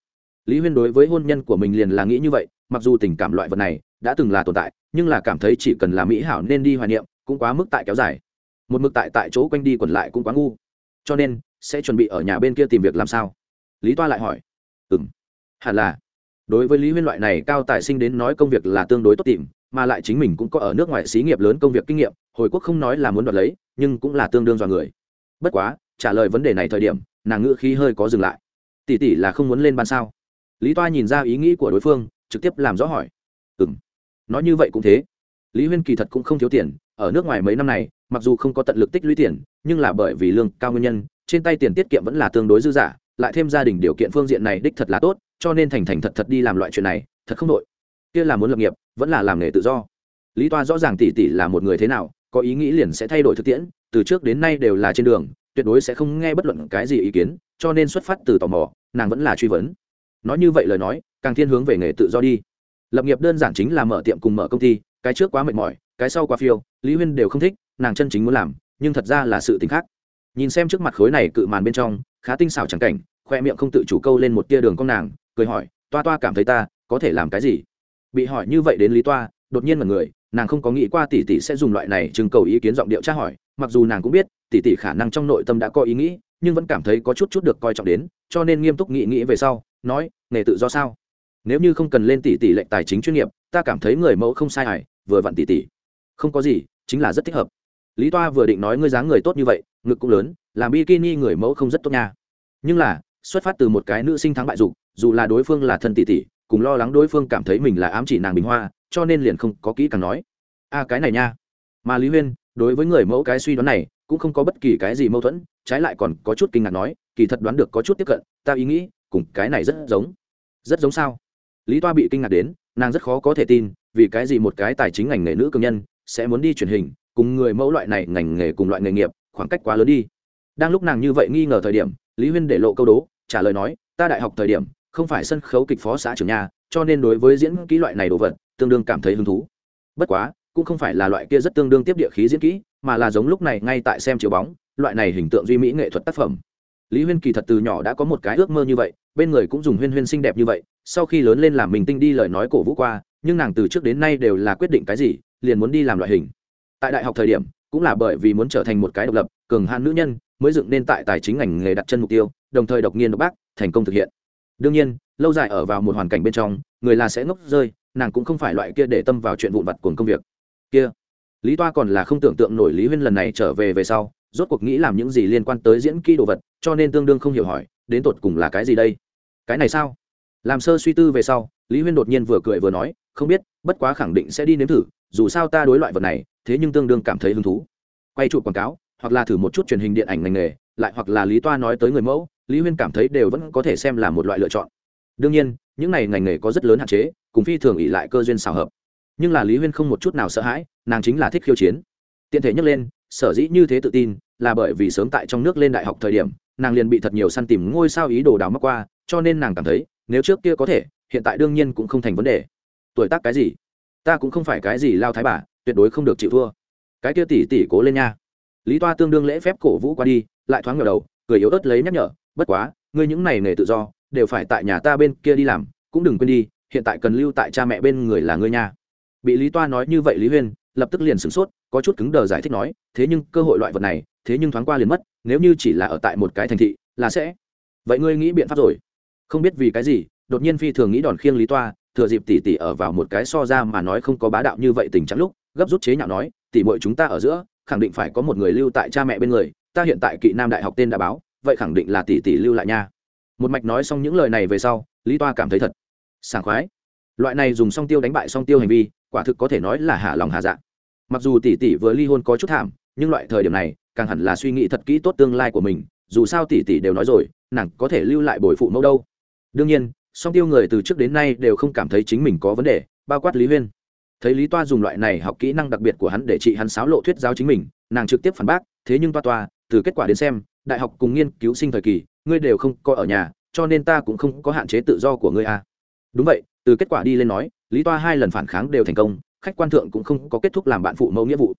Lý huyên đối với hôn nhân của mình liền là nghĩ như vậy, mặc dù tình cảm loại vật này đã từng là tồn tại, nhưng là cảm thấy chỉ cần là mỹ hảo nên đi hoài niệm, cũng quá mức tại kéo dài. Một mực tại tại chỗ quanh đi quẩn lại cũng quá ngu. Cho nên, sẽ chuẩn bị ở nhà bên kia tìm việc làm sao? Lý toa lại hỏi. Ừ m hẳn là. Đối với lý huyên loại này cao tài sinh đến nói công việc là tương đối tốt tìm mà lại chính mình cũng có ở nước ngoài xí nghiệp lớn công việc kinh nghiệm, hồi quốc không nói là muốn đoạt lấy, nhưng cũng là tương đương dọa người. Bất quá, trả lời vấn đề này thời điểm, nàng ngữ khí hơi có dừng lại. Tỷ tỷ là không muốn lên ban sao? Lý toa nhìn ra ý nghĩ của đối phương, trực tiếp làm rõ hỏi. Ừ m nói như vậy cũng thế. Lý huyên kỳ thật cũng không thiếu tiền, ở nước ngoài mấy năm này, mặc dù không có tận lực tích lũy tiền, nhưng là bởi vì lương cao nguyên nhân, trên tay tiền tiết kiệm vẫn là tương đối dư giả lại thêm gia đình điều kiện phương diện này đích thật là tốt, cho nên thành thành thật thật đi làm loại chuyện này, thật không đội. Kia là muốn lập nghiệp vẫn là làm nghề tự do. Lý toa rõ ràng tỷ tỷ là một người thế nào, có ý nghĩ liền sẽ thay đổi thực tiễn, từ trước đến nay đều là trên đường, tuyệt đối sẽ không nghe bất luận cái gì ý kiến, cho nên xuất phát từ tò mò, nàng vẫn là truy vấn. Nói như vậy lời nói, càng thiên hướng về nghề tự do đi. Lập nghiệp đơn giản chính là mở tiệm cùng mở công ty, cái trước quá mệt mỏi, cái sau quá phiêu, lý huyên đều không thích, nàng chân chính muốn làm, nhưng thật ra là sự t ì n h khác. Nhìn xem trước mặt khối này cự màn bên trong, khá tinh xảo chẳng cảnh, khoe miệng không tự chủ câu lên một tia đường con nàng, cười hỏi, toa toa cảm thấy ta có thể làm cái gì? Bị hỏi như vậy đến lý toa, đột nhiên mật người, nàng không có nghĩ qua tỷ tỷ sẽ dùng loại này trưng cầu ý kiến giọng điệu tra hỏi, mặc dù nàng cũng biết, tỷ tỷ khả năng trong nội tâm đã có ý nghĩ, nhưng vẫn cảm thấy có chút chút được coi trọng đến, cho nên nghiêm túc nghĩ nghĩ về sau, nói, nghề tự do sao? Nếu như không cần lên tỷ tỷ lệnh tài chính chuyên nghiệp, ta cảm thấy người mẫu không sai hải vừa vặn tỷ tỷ. Không có gì, chính là rất thích hợp. Lý toa vừa định nói ngươi dáng người tốt như vậy, ngực cũng lớn, làm bikini người mẫu không rất tốt nha. Nhưng là, xuất phát từ một cái nữ sinh thắng bại dục, dù là đối phương là thân tỷ tỷ cùng lo lắng đối phương cảm thấy mình là ám chỉ nàng bình hoa, cho nên liền không có kỹ càng nói. A cái này nha. Mà lý huyên, đối với người mẫu cái suy đoán này, cũng không có bất kỳ cái gì mâu thuẫn, trái lại còn có chút kinh ngạc nói, kỳ thật đoán được có chút tiếp cận, ta ý nghĩ, cùng cái này rất giống. Rất giống sao? Lý toa bị kinh ngạc đến, nàng rất khó có thể tin, vì cái gì một cái tài chính ngành nghề nữ công nhân sẽ muốn đi truyền hình, cùng người mẫu loại này ngành nghề cùng loại nghề nghiệp, khoảng cách quá lớn đi. Đang lúc nàng như vậy nghi ngờ thời điểm, lý huyên để lộ câu đố, trả lời nói, ta đại học thời điểm không phải sân khấu kịch phó xã trưởng nhà, cho nên đối với diễn kỹ loại này đồ vật, tương đương cảm thấy hứng thú. Bất quá, cũng không phải là loại kia rất tương đương tiếp địa khí diễn kỹ, mà là giống lúc này ngay tại xem chiếu bóng, loại này hình tượng duy mỹ nghệ thuật tác phẩm. Lý huyên kỳ thật từ nhỏ đã có một cái ước mơ như vậy, bên người cũng dùng huyên huyên xinh đẹp như vậy, sau khi lớn lên làm mình tinh đi lời nói cổ vũ qua, nhưng nàng từ trước đến nay đều là quyết định cái gì, liền muốn đi làm loại hình. Tại đại học thời điểm, cũng là bởi vì muốn trở thành một cái độc lập, cường hạn nữ nhân, mới dựng nên tại tài chính ngành nghề đặt chân mục tiêu, đồng thời độc nghiên độc bác, thành công thực hiện đương nhiên, lâu dài ở vào một hoàn cảnh bên trong, người là sẽ ngốc rơi, nàng cũng không phải loại kia để tâm vào chuyện vụn vặt của công việc. Kia, lý toa còn là không tưởng tượng nổi lý huyên lần này trở về về sau, rốt cuộc nghĩ làm những gì liên quan tới diễn kỹ đồ vật, cho nên tương đương không hiểu hỏi, đến tột cùng là cái gì đây? Cái này sao? Làm sơ suy tư về sau, lý huyên đột nhiên vừa cười vừa nói, không biết, bất quá khẳng định sẽ đi nếm thử, dù sao ta đối loại vật này, thế nhưng tương đương cảm thấy hứng thú. Quay chụp quảng cáo, hoặc là thử một chút truyền hình điện ảnh ngành nghề, lại hoặc là lý toa nói tới người mẫu lý huyên cảm thấy đều vẫn có thể xem là một loại lựa chọn. Đương nhiên, những này ngành nghề có rất lớn hạn chế, cùng phi thường ỉ lại cơ duyên xào hợp. Nhưng là lý huyên không một chút nào sợ hãi, nàng chính là thích khiêu chiến. Tiện thể nhắc lên, sở dĩ như thế tự tin, là bởi vì sớm tại trong nước lên đại học thời điểm, nàng liền bị thật nhiều săn tìm ngôi sao ý đồ đào mắc qua, cho nên nàng cảm thấy, nếu trước kia có thể, hiện tại đương nhiên cũng không thành vấn đề. Tuổi tác cái gì? Ta cũng không phải cái gì lao thái bà, tuyệt đối không được chịu thua. Cái kia tỷ tỷ cố lên nha. Lý toa tương đương lễ phép cổ vũ qua đi, lại thoáng ngờ đầu, cười yếu ớt lấy nhắc nhở bất quá, ngươi những này nghề tự do, đều phải tại nhà ta bên kia đi làm, cũng đừng quên đi, hiện tại cần lưu tại cha mẹ bên người là ngươi nha. Bị lý toa nói như vậy lý huyên, lập tức liền sửng sốt, có chút cứng đờ giải thích nói, thế nhưng cơ hội loại vật này, thế nhưng thoáng qua liền mất, nếu như chỉ là ở tại một cái thành thị, là sẽ vậy ngươi nghĩ biện pháp rồi. Không biết vì cái gì, đột nhiên phi thường nghĩ đòn khiêng lý toa, thừa dịp tỷ tỷ ở vào một cái so ra mà nói không có bá đạo như vậy tình trạng lúc, gấp rút chế nhạo nói tỷ muội chúng ta ở giữa, khẳng định phải có một người lưu tại cha mẹ bên người, ta hiện tại kỵ nam đại học tên đã báo vậy khẳng định là tỷ tỷ lưu lại nha. Một mạch nói xong những lời này về sau, lý toa cảm thấy thật sảng khoái. Loại này dùng song tiêu đánh bại song tiêu hành vi, quả thực có thể nói là hạ lòng hạ dạ. Mặc dù tỷ tỷ vừa ly hôn có chút thảm, nhưng loại thời điểm này, càng hẳn là suy nghĩ thật kỹ tốt tương lai của mình, dù sao tỷ tỷ đều nói rồi, nàng có thể lưu lại bồi phụ mẫu đâu. Đương nhiên, song tiêu người từ trước đến nay đều không cảm thấy chính mình có vấn đề, bao quát lý huyên. Thấy lý toa dùng loại này học kỹ năng đặc biệt của hắn để trị hắn sáo lộ thuyết giáo chính mình, nàng trực tiếp phản bác, thế nhưng toa toa, từ kết quả đến xem đại học cùng nghiên cứu sinh thời kỳ, ngươi đều không có ở nhà, cho nên ta cũng không có hạn chế tự do của ngươi à. đúng vậy, từ kết quả đi lên nói, lý toa hai lần phản kháng đều thành công, khách quan thượng cũng không có kết thúc làm bạn phụ mẫu nghĩa vụ.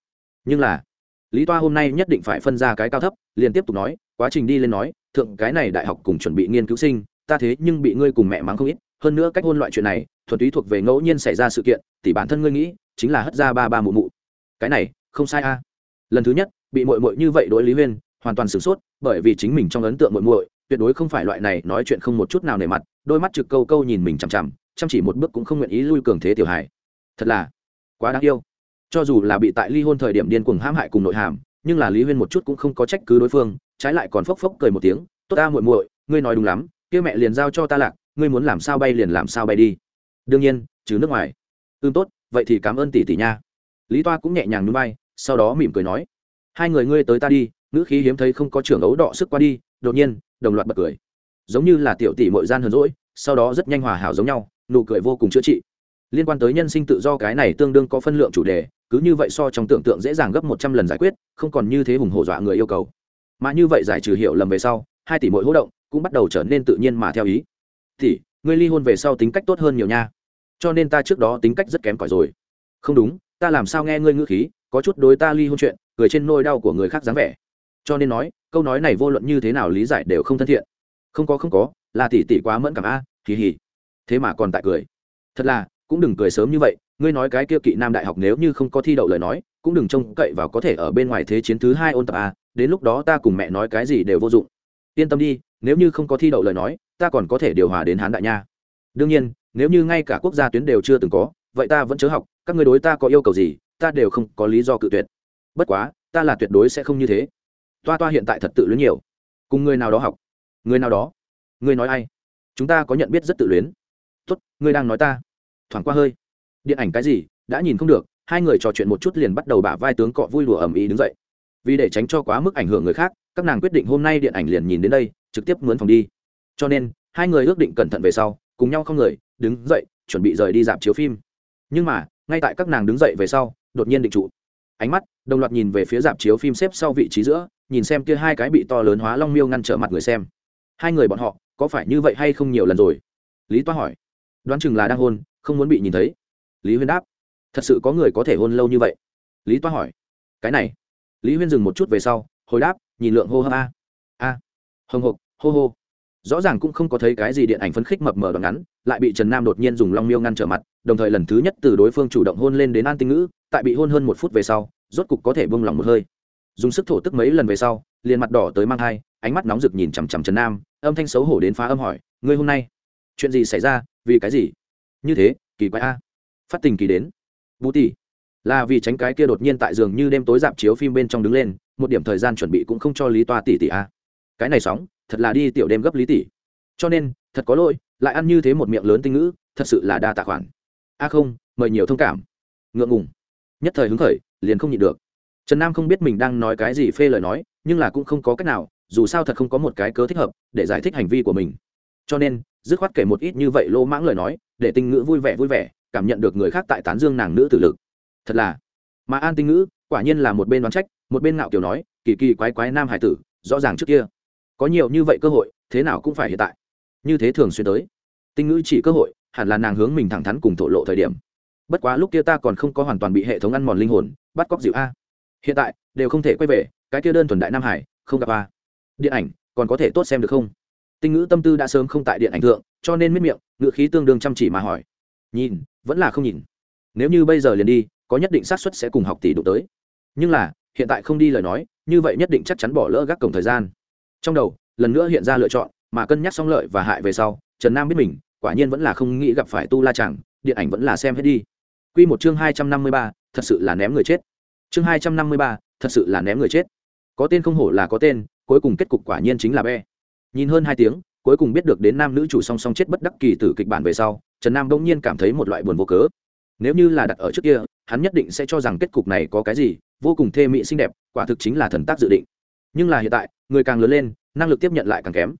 Nhưng là, lý toa hôm nay nhất định phải phân ra cái cao thấp, liền tiếp tục nói, quá trình đi lên nói, thượng cái này đại học cùng chuẩn bị nghiên cứu sinh, ta thế nhưng bị ngươi cùng mẹ mắng không ít, hơn nữa cách hôn loại chuyện này, thuần túy thuộc về ngẫu nhiên xảy ra sự kiện thì bản thân ngươi nghĩ, chính là hất ra ba ba mụ mụ. Cái này, không sai a lần thứ nhất, bị mội mội như vậy đối lý huyên hoàn toàn sửng sốt, bởi vì chính mình trong ấn tượng mội muội, tuyệt đối không phải loại này nói chuyện không một chút nào nề mặt, đôi mắt trực câu câu nhìn mình chằm chằm, chăm chỉ một bước cũng không nguyện ý lui cường thế tiểu hài. Thật là quá đáng yêu. Cho dù là bị tại ly hôn thời điểm điên cuồng hãm hại cùng nội hàm, nhưng là lý huyên một chút cũng không có trách cứ đối phương, trái lại còn phốc phốc cười một tiếng, tốt ta muội muội, ngươi nói đúng lắm, kia mẹ liền giao cho ta lạc, ngươi muốn làm sao bay liền làm sao bay đi. Đương nhiên chứ nước ngoài. Ưm tốt, vậy thì cảm ơn tỷ tỷ nha. Lý toa cũng nhẹ nhàng núi bay sau đó mỉm cười nói, hai người ngươi tới ta đi ngữ khí hiếm thấy không có trưởng ấu đọ sức qua đi, đột nhiên, đồng loạt bật cười. Giống như là tiểu tỷ mội gian hờn rỗi sau đó rất nhanh hòa hảo giống nhau, nụ cười vô cùng chữa trị. Liên quan tới nhân sinh tự do cái này tương đương có phân lượng chủ đề, cứ như vậy so trong tưởng tượng dễ dàng gấp một trăm lần giải quyết, không còn như thế hùng hổ dọa người yêu cầu. Mà như vậy giải trừ hiểu lầm về sau, hai tỷ mỗi hỗ động, cũng bắt đầu trở nên tự nhiên mà theo ý. Thì ngươi ly hôn về sau tính cách tốt hơn nhiều nha. Cho nên ta trước đó tính cách rất kém cỏi rồi. Không đúng, ta làm sao nghe ngươi ngữ khí, có chút đối ta ly hôn chuyện, cười trên nôi đau của người khác dáng vẻ cho nên nói câu nói này vô luận như thế nào lý giải đều không thân thiện. Không có không có là tỷ tỷ quá mẫn cảm a à, kỳ hỉ thế mà còn tại cười. Thật là cũng đừng cười sớm như vậy ngươi nói cái kia kỵ nam đại học nếu như không có thi đậu lời nói cũng đừng trông cậy vào có thể ở bên ngoài thế chiến thứ hai ôn tập a đến lúc đó ta cùng mẹ nói cái gì đều vô dụng. Yên tâm đi nếu như không có thi đậu lời nói ta còn có thể điều hòa đến hán đại nha. Đương nhiên nếu như ngay cả quốc gia tuyến đều chưa từng có vậy ta vẫn chớ học các người đối ta có yêu cầu gì ta đều không có lý do cự tuyệt. Bất quá ta là tuyệt đối sẽ không như thế toa toa hiện tại thật tự luyến nhiều. Cùng người nào đó học, người nào đó, người nói ai, chúng ta có nhận biết rất tự luyến. Tốt ngươi đang nói ta. Thoảng qua hơi, điện ảnh cái gì, đã nhìn không được, hai người trò chuyện một chút liền bắt đầu bả vai tướng cọ vui đùa ầm ĩ đứng dậy. Vì để tránh cho quá mức ảnh hưởng người khác, các nàng quyết định hôm nay điện ảnh liền nhìn đến đây, trực tiếp mướn phòng đi. Cho nên, hai người ước định cẩn thận về sau, cùng nhau không người, đứng dậy, chuẩn bị rời đi dạp chiếu phim. Nhưng mà, ngay tại các nàng đứng dậy về sau, đột nhiên định trụ ánh mắt, đồng loạt nhìn về phía dạp chiếu phim xếp sau vị trí giữa, nhìn xem kia hai cái bị to lớn hóa long miêu ngăn trở mặt người xem. Hai người bọn họ, có phải như vậy hay không nhiều lần rồi? Lý toa hỏi. Đoán chừng là đang hôn, không muốn bị nhìn thấy. Lý huyên đáp. Thật sự có người có thể hôn lâu như vậy? Lý toa hỏi. Cái này. Lý huyên dừng một chút về sau, hồi đáp, nhìn lượng hô hấp a. A. Hồng hộc, hô hô rõ ràng cũng không có thấy cái gì điện ảnh phấn khích mập mờ đoạn ngắn, lại bị trần nam đột nhiên dùng long miêu ngăn trở mặt, đồng thời lần thứ nhất từ đối phương chủ động hôn lên đến an tinh ngữ, tại bị hôn hơn một phút về sau, rốt cục có thể bông lòng một hơi. Dùng sức thổ tức mấy lần về sau, liền mặt đỏ tới mang thai, ánh mắt nóng rực nhìn chằm chằm trần nam, âm thanh xấu hổ đến phá âm hỏi, ngươi hôm nay, chuyện gì xảy ra, vì cái gì? Như thế, kỳ quái a. Phát tình kỳ đến. Vũ tỷ là vì tránh cái kia đột nhiên tại giường như đêm tối dạp chiếu phim bên trong đứng lên, một điểm thời gian chuẩn bị cũng không cho lý toa tỷ tỷ a. Cái này sóng thật là đi tiểu đêm gấp lý tỷ cho nên, thật có lỗi, lại ăn như thế một miệng lớn tinh ngữ, thật sự là đa tạ khoản. A không, mời nhiều thông cảm. Ngượng ngùng. Nhất thời hứng khởi, liền không nhịn được. Trần nam không biết mình đang nói cái gì phê lời nói, nhưng là cũng không có cách nào, dù sao thật không có một cái cớ thích hợp để giải thích hành vi của mình. Cho nên, dứt khoát kể một ít như vậy lô mãng lời nói, để tinh ngữ vui vẻ vui vẻ, cảm nhận được người khác tại tán dương nàng nữ tử lực. Thật là. Mà an tinh ngữ, quả nhiên là một bên đoán trách, một bên ngạo kiểu nói, kỳ kỳ quái quái nam hải tử, rõ ràng trước kia có nhiều như vậy cơ hội, thế nào cũng phải hiện tại. Như thế thường xuyên tới. Tinh ngữ chỉ cơ hội, hẳn là nàng hướng mình thẳng thắn cùng thổ lộ thời điểm. Bất quá lúc kia ta còn không có hoàn toàn bị hệ thống ăn mòn linh hồn, bắt cóc dịu a. Hiện tại, đều không thể quay về, cái kia đơn thuần đại nam hải, không gặp a. Điện ảnh, còn có thể tốt xem được không? Tinh ngữ tâm tư đã sớm không tại điện ảnh thượng, cho nên miết miệng, ngữ khí tương đương chăm chỉ mà hỏi. Nhìn, vẫn là không nhìn. Nếu như bây giờ liền đi, có nhất định xác suất sẽ cùng học tỷ đụng tới. Nhưng là, hiện tại không đi lời nói, như vậy nhất định chắc chắn bỏ lỡ gác cổng thời gian trong đầu, lần nữa hiện ra lựa chọn, mà cân nhắc xong lợi và hại về sau, trần nam biết mình, quả nhiên vẫn là không nghĩ gặp phải tu la chẳng điện ảnh vẫn là xem hết đi. Q một chương hai trăm năm mươi ba, thật sự là ném người chết. Chương hai trăm năm mươi ba, thật sự là ném người chết. Có tên không hổ là có tên, cuối cùng kết cục quả nhiên chính là be. Nhìn hơn hai tiếng, cuối cùng biết được đến nam nữ chủ song song chết bất đắc kỳ từ kịch bản về sau, trần nam bỗng nhiên cảm thấy một loại buồn vô cớ. Nếu như là đặt ở trước kia, hắn nhất định sẽ cho rằng kết cục này có cái gì, vô cùng thê mỹ xinh đẹp, quả thực chính là thần tác dự định nhưng là hiện tại, người càng lớn lên, năng lực tiếp nhận lại càng kém.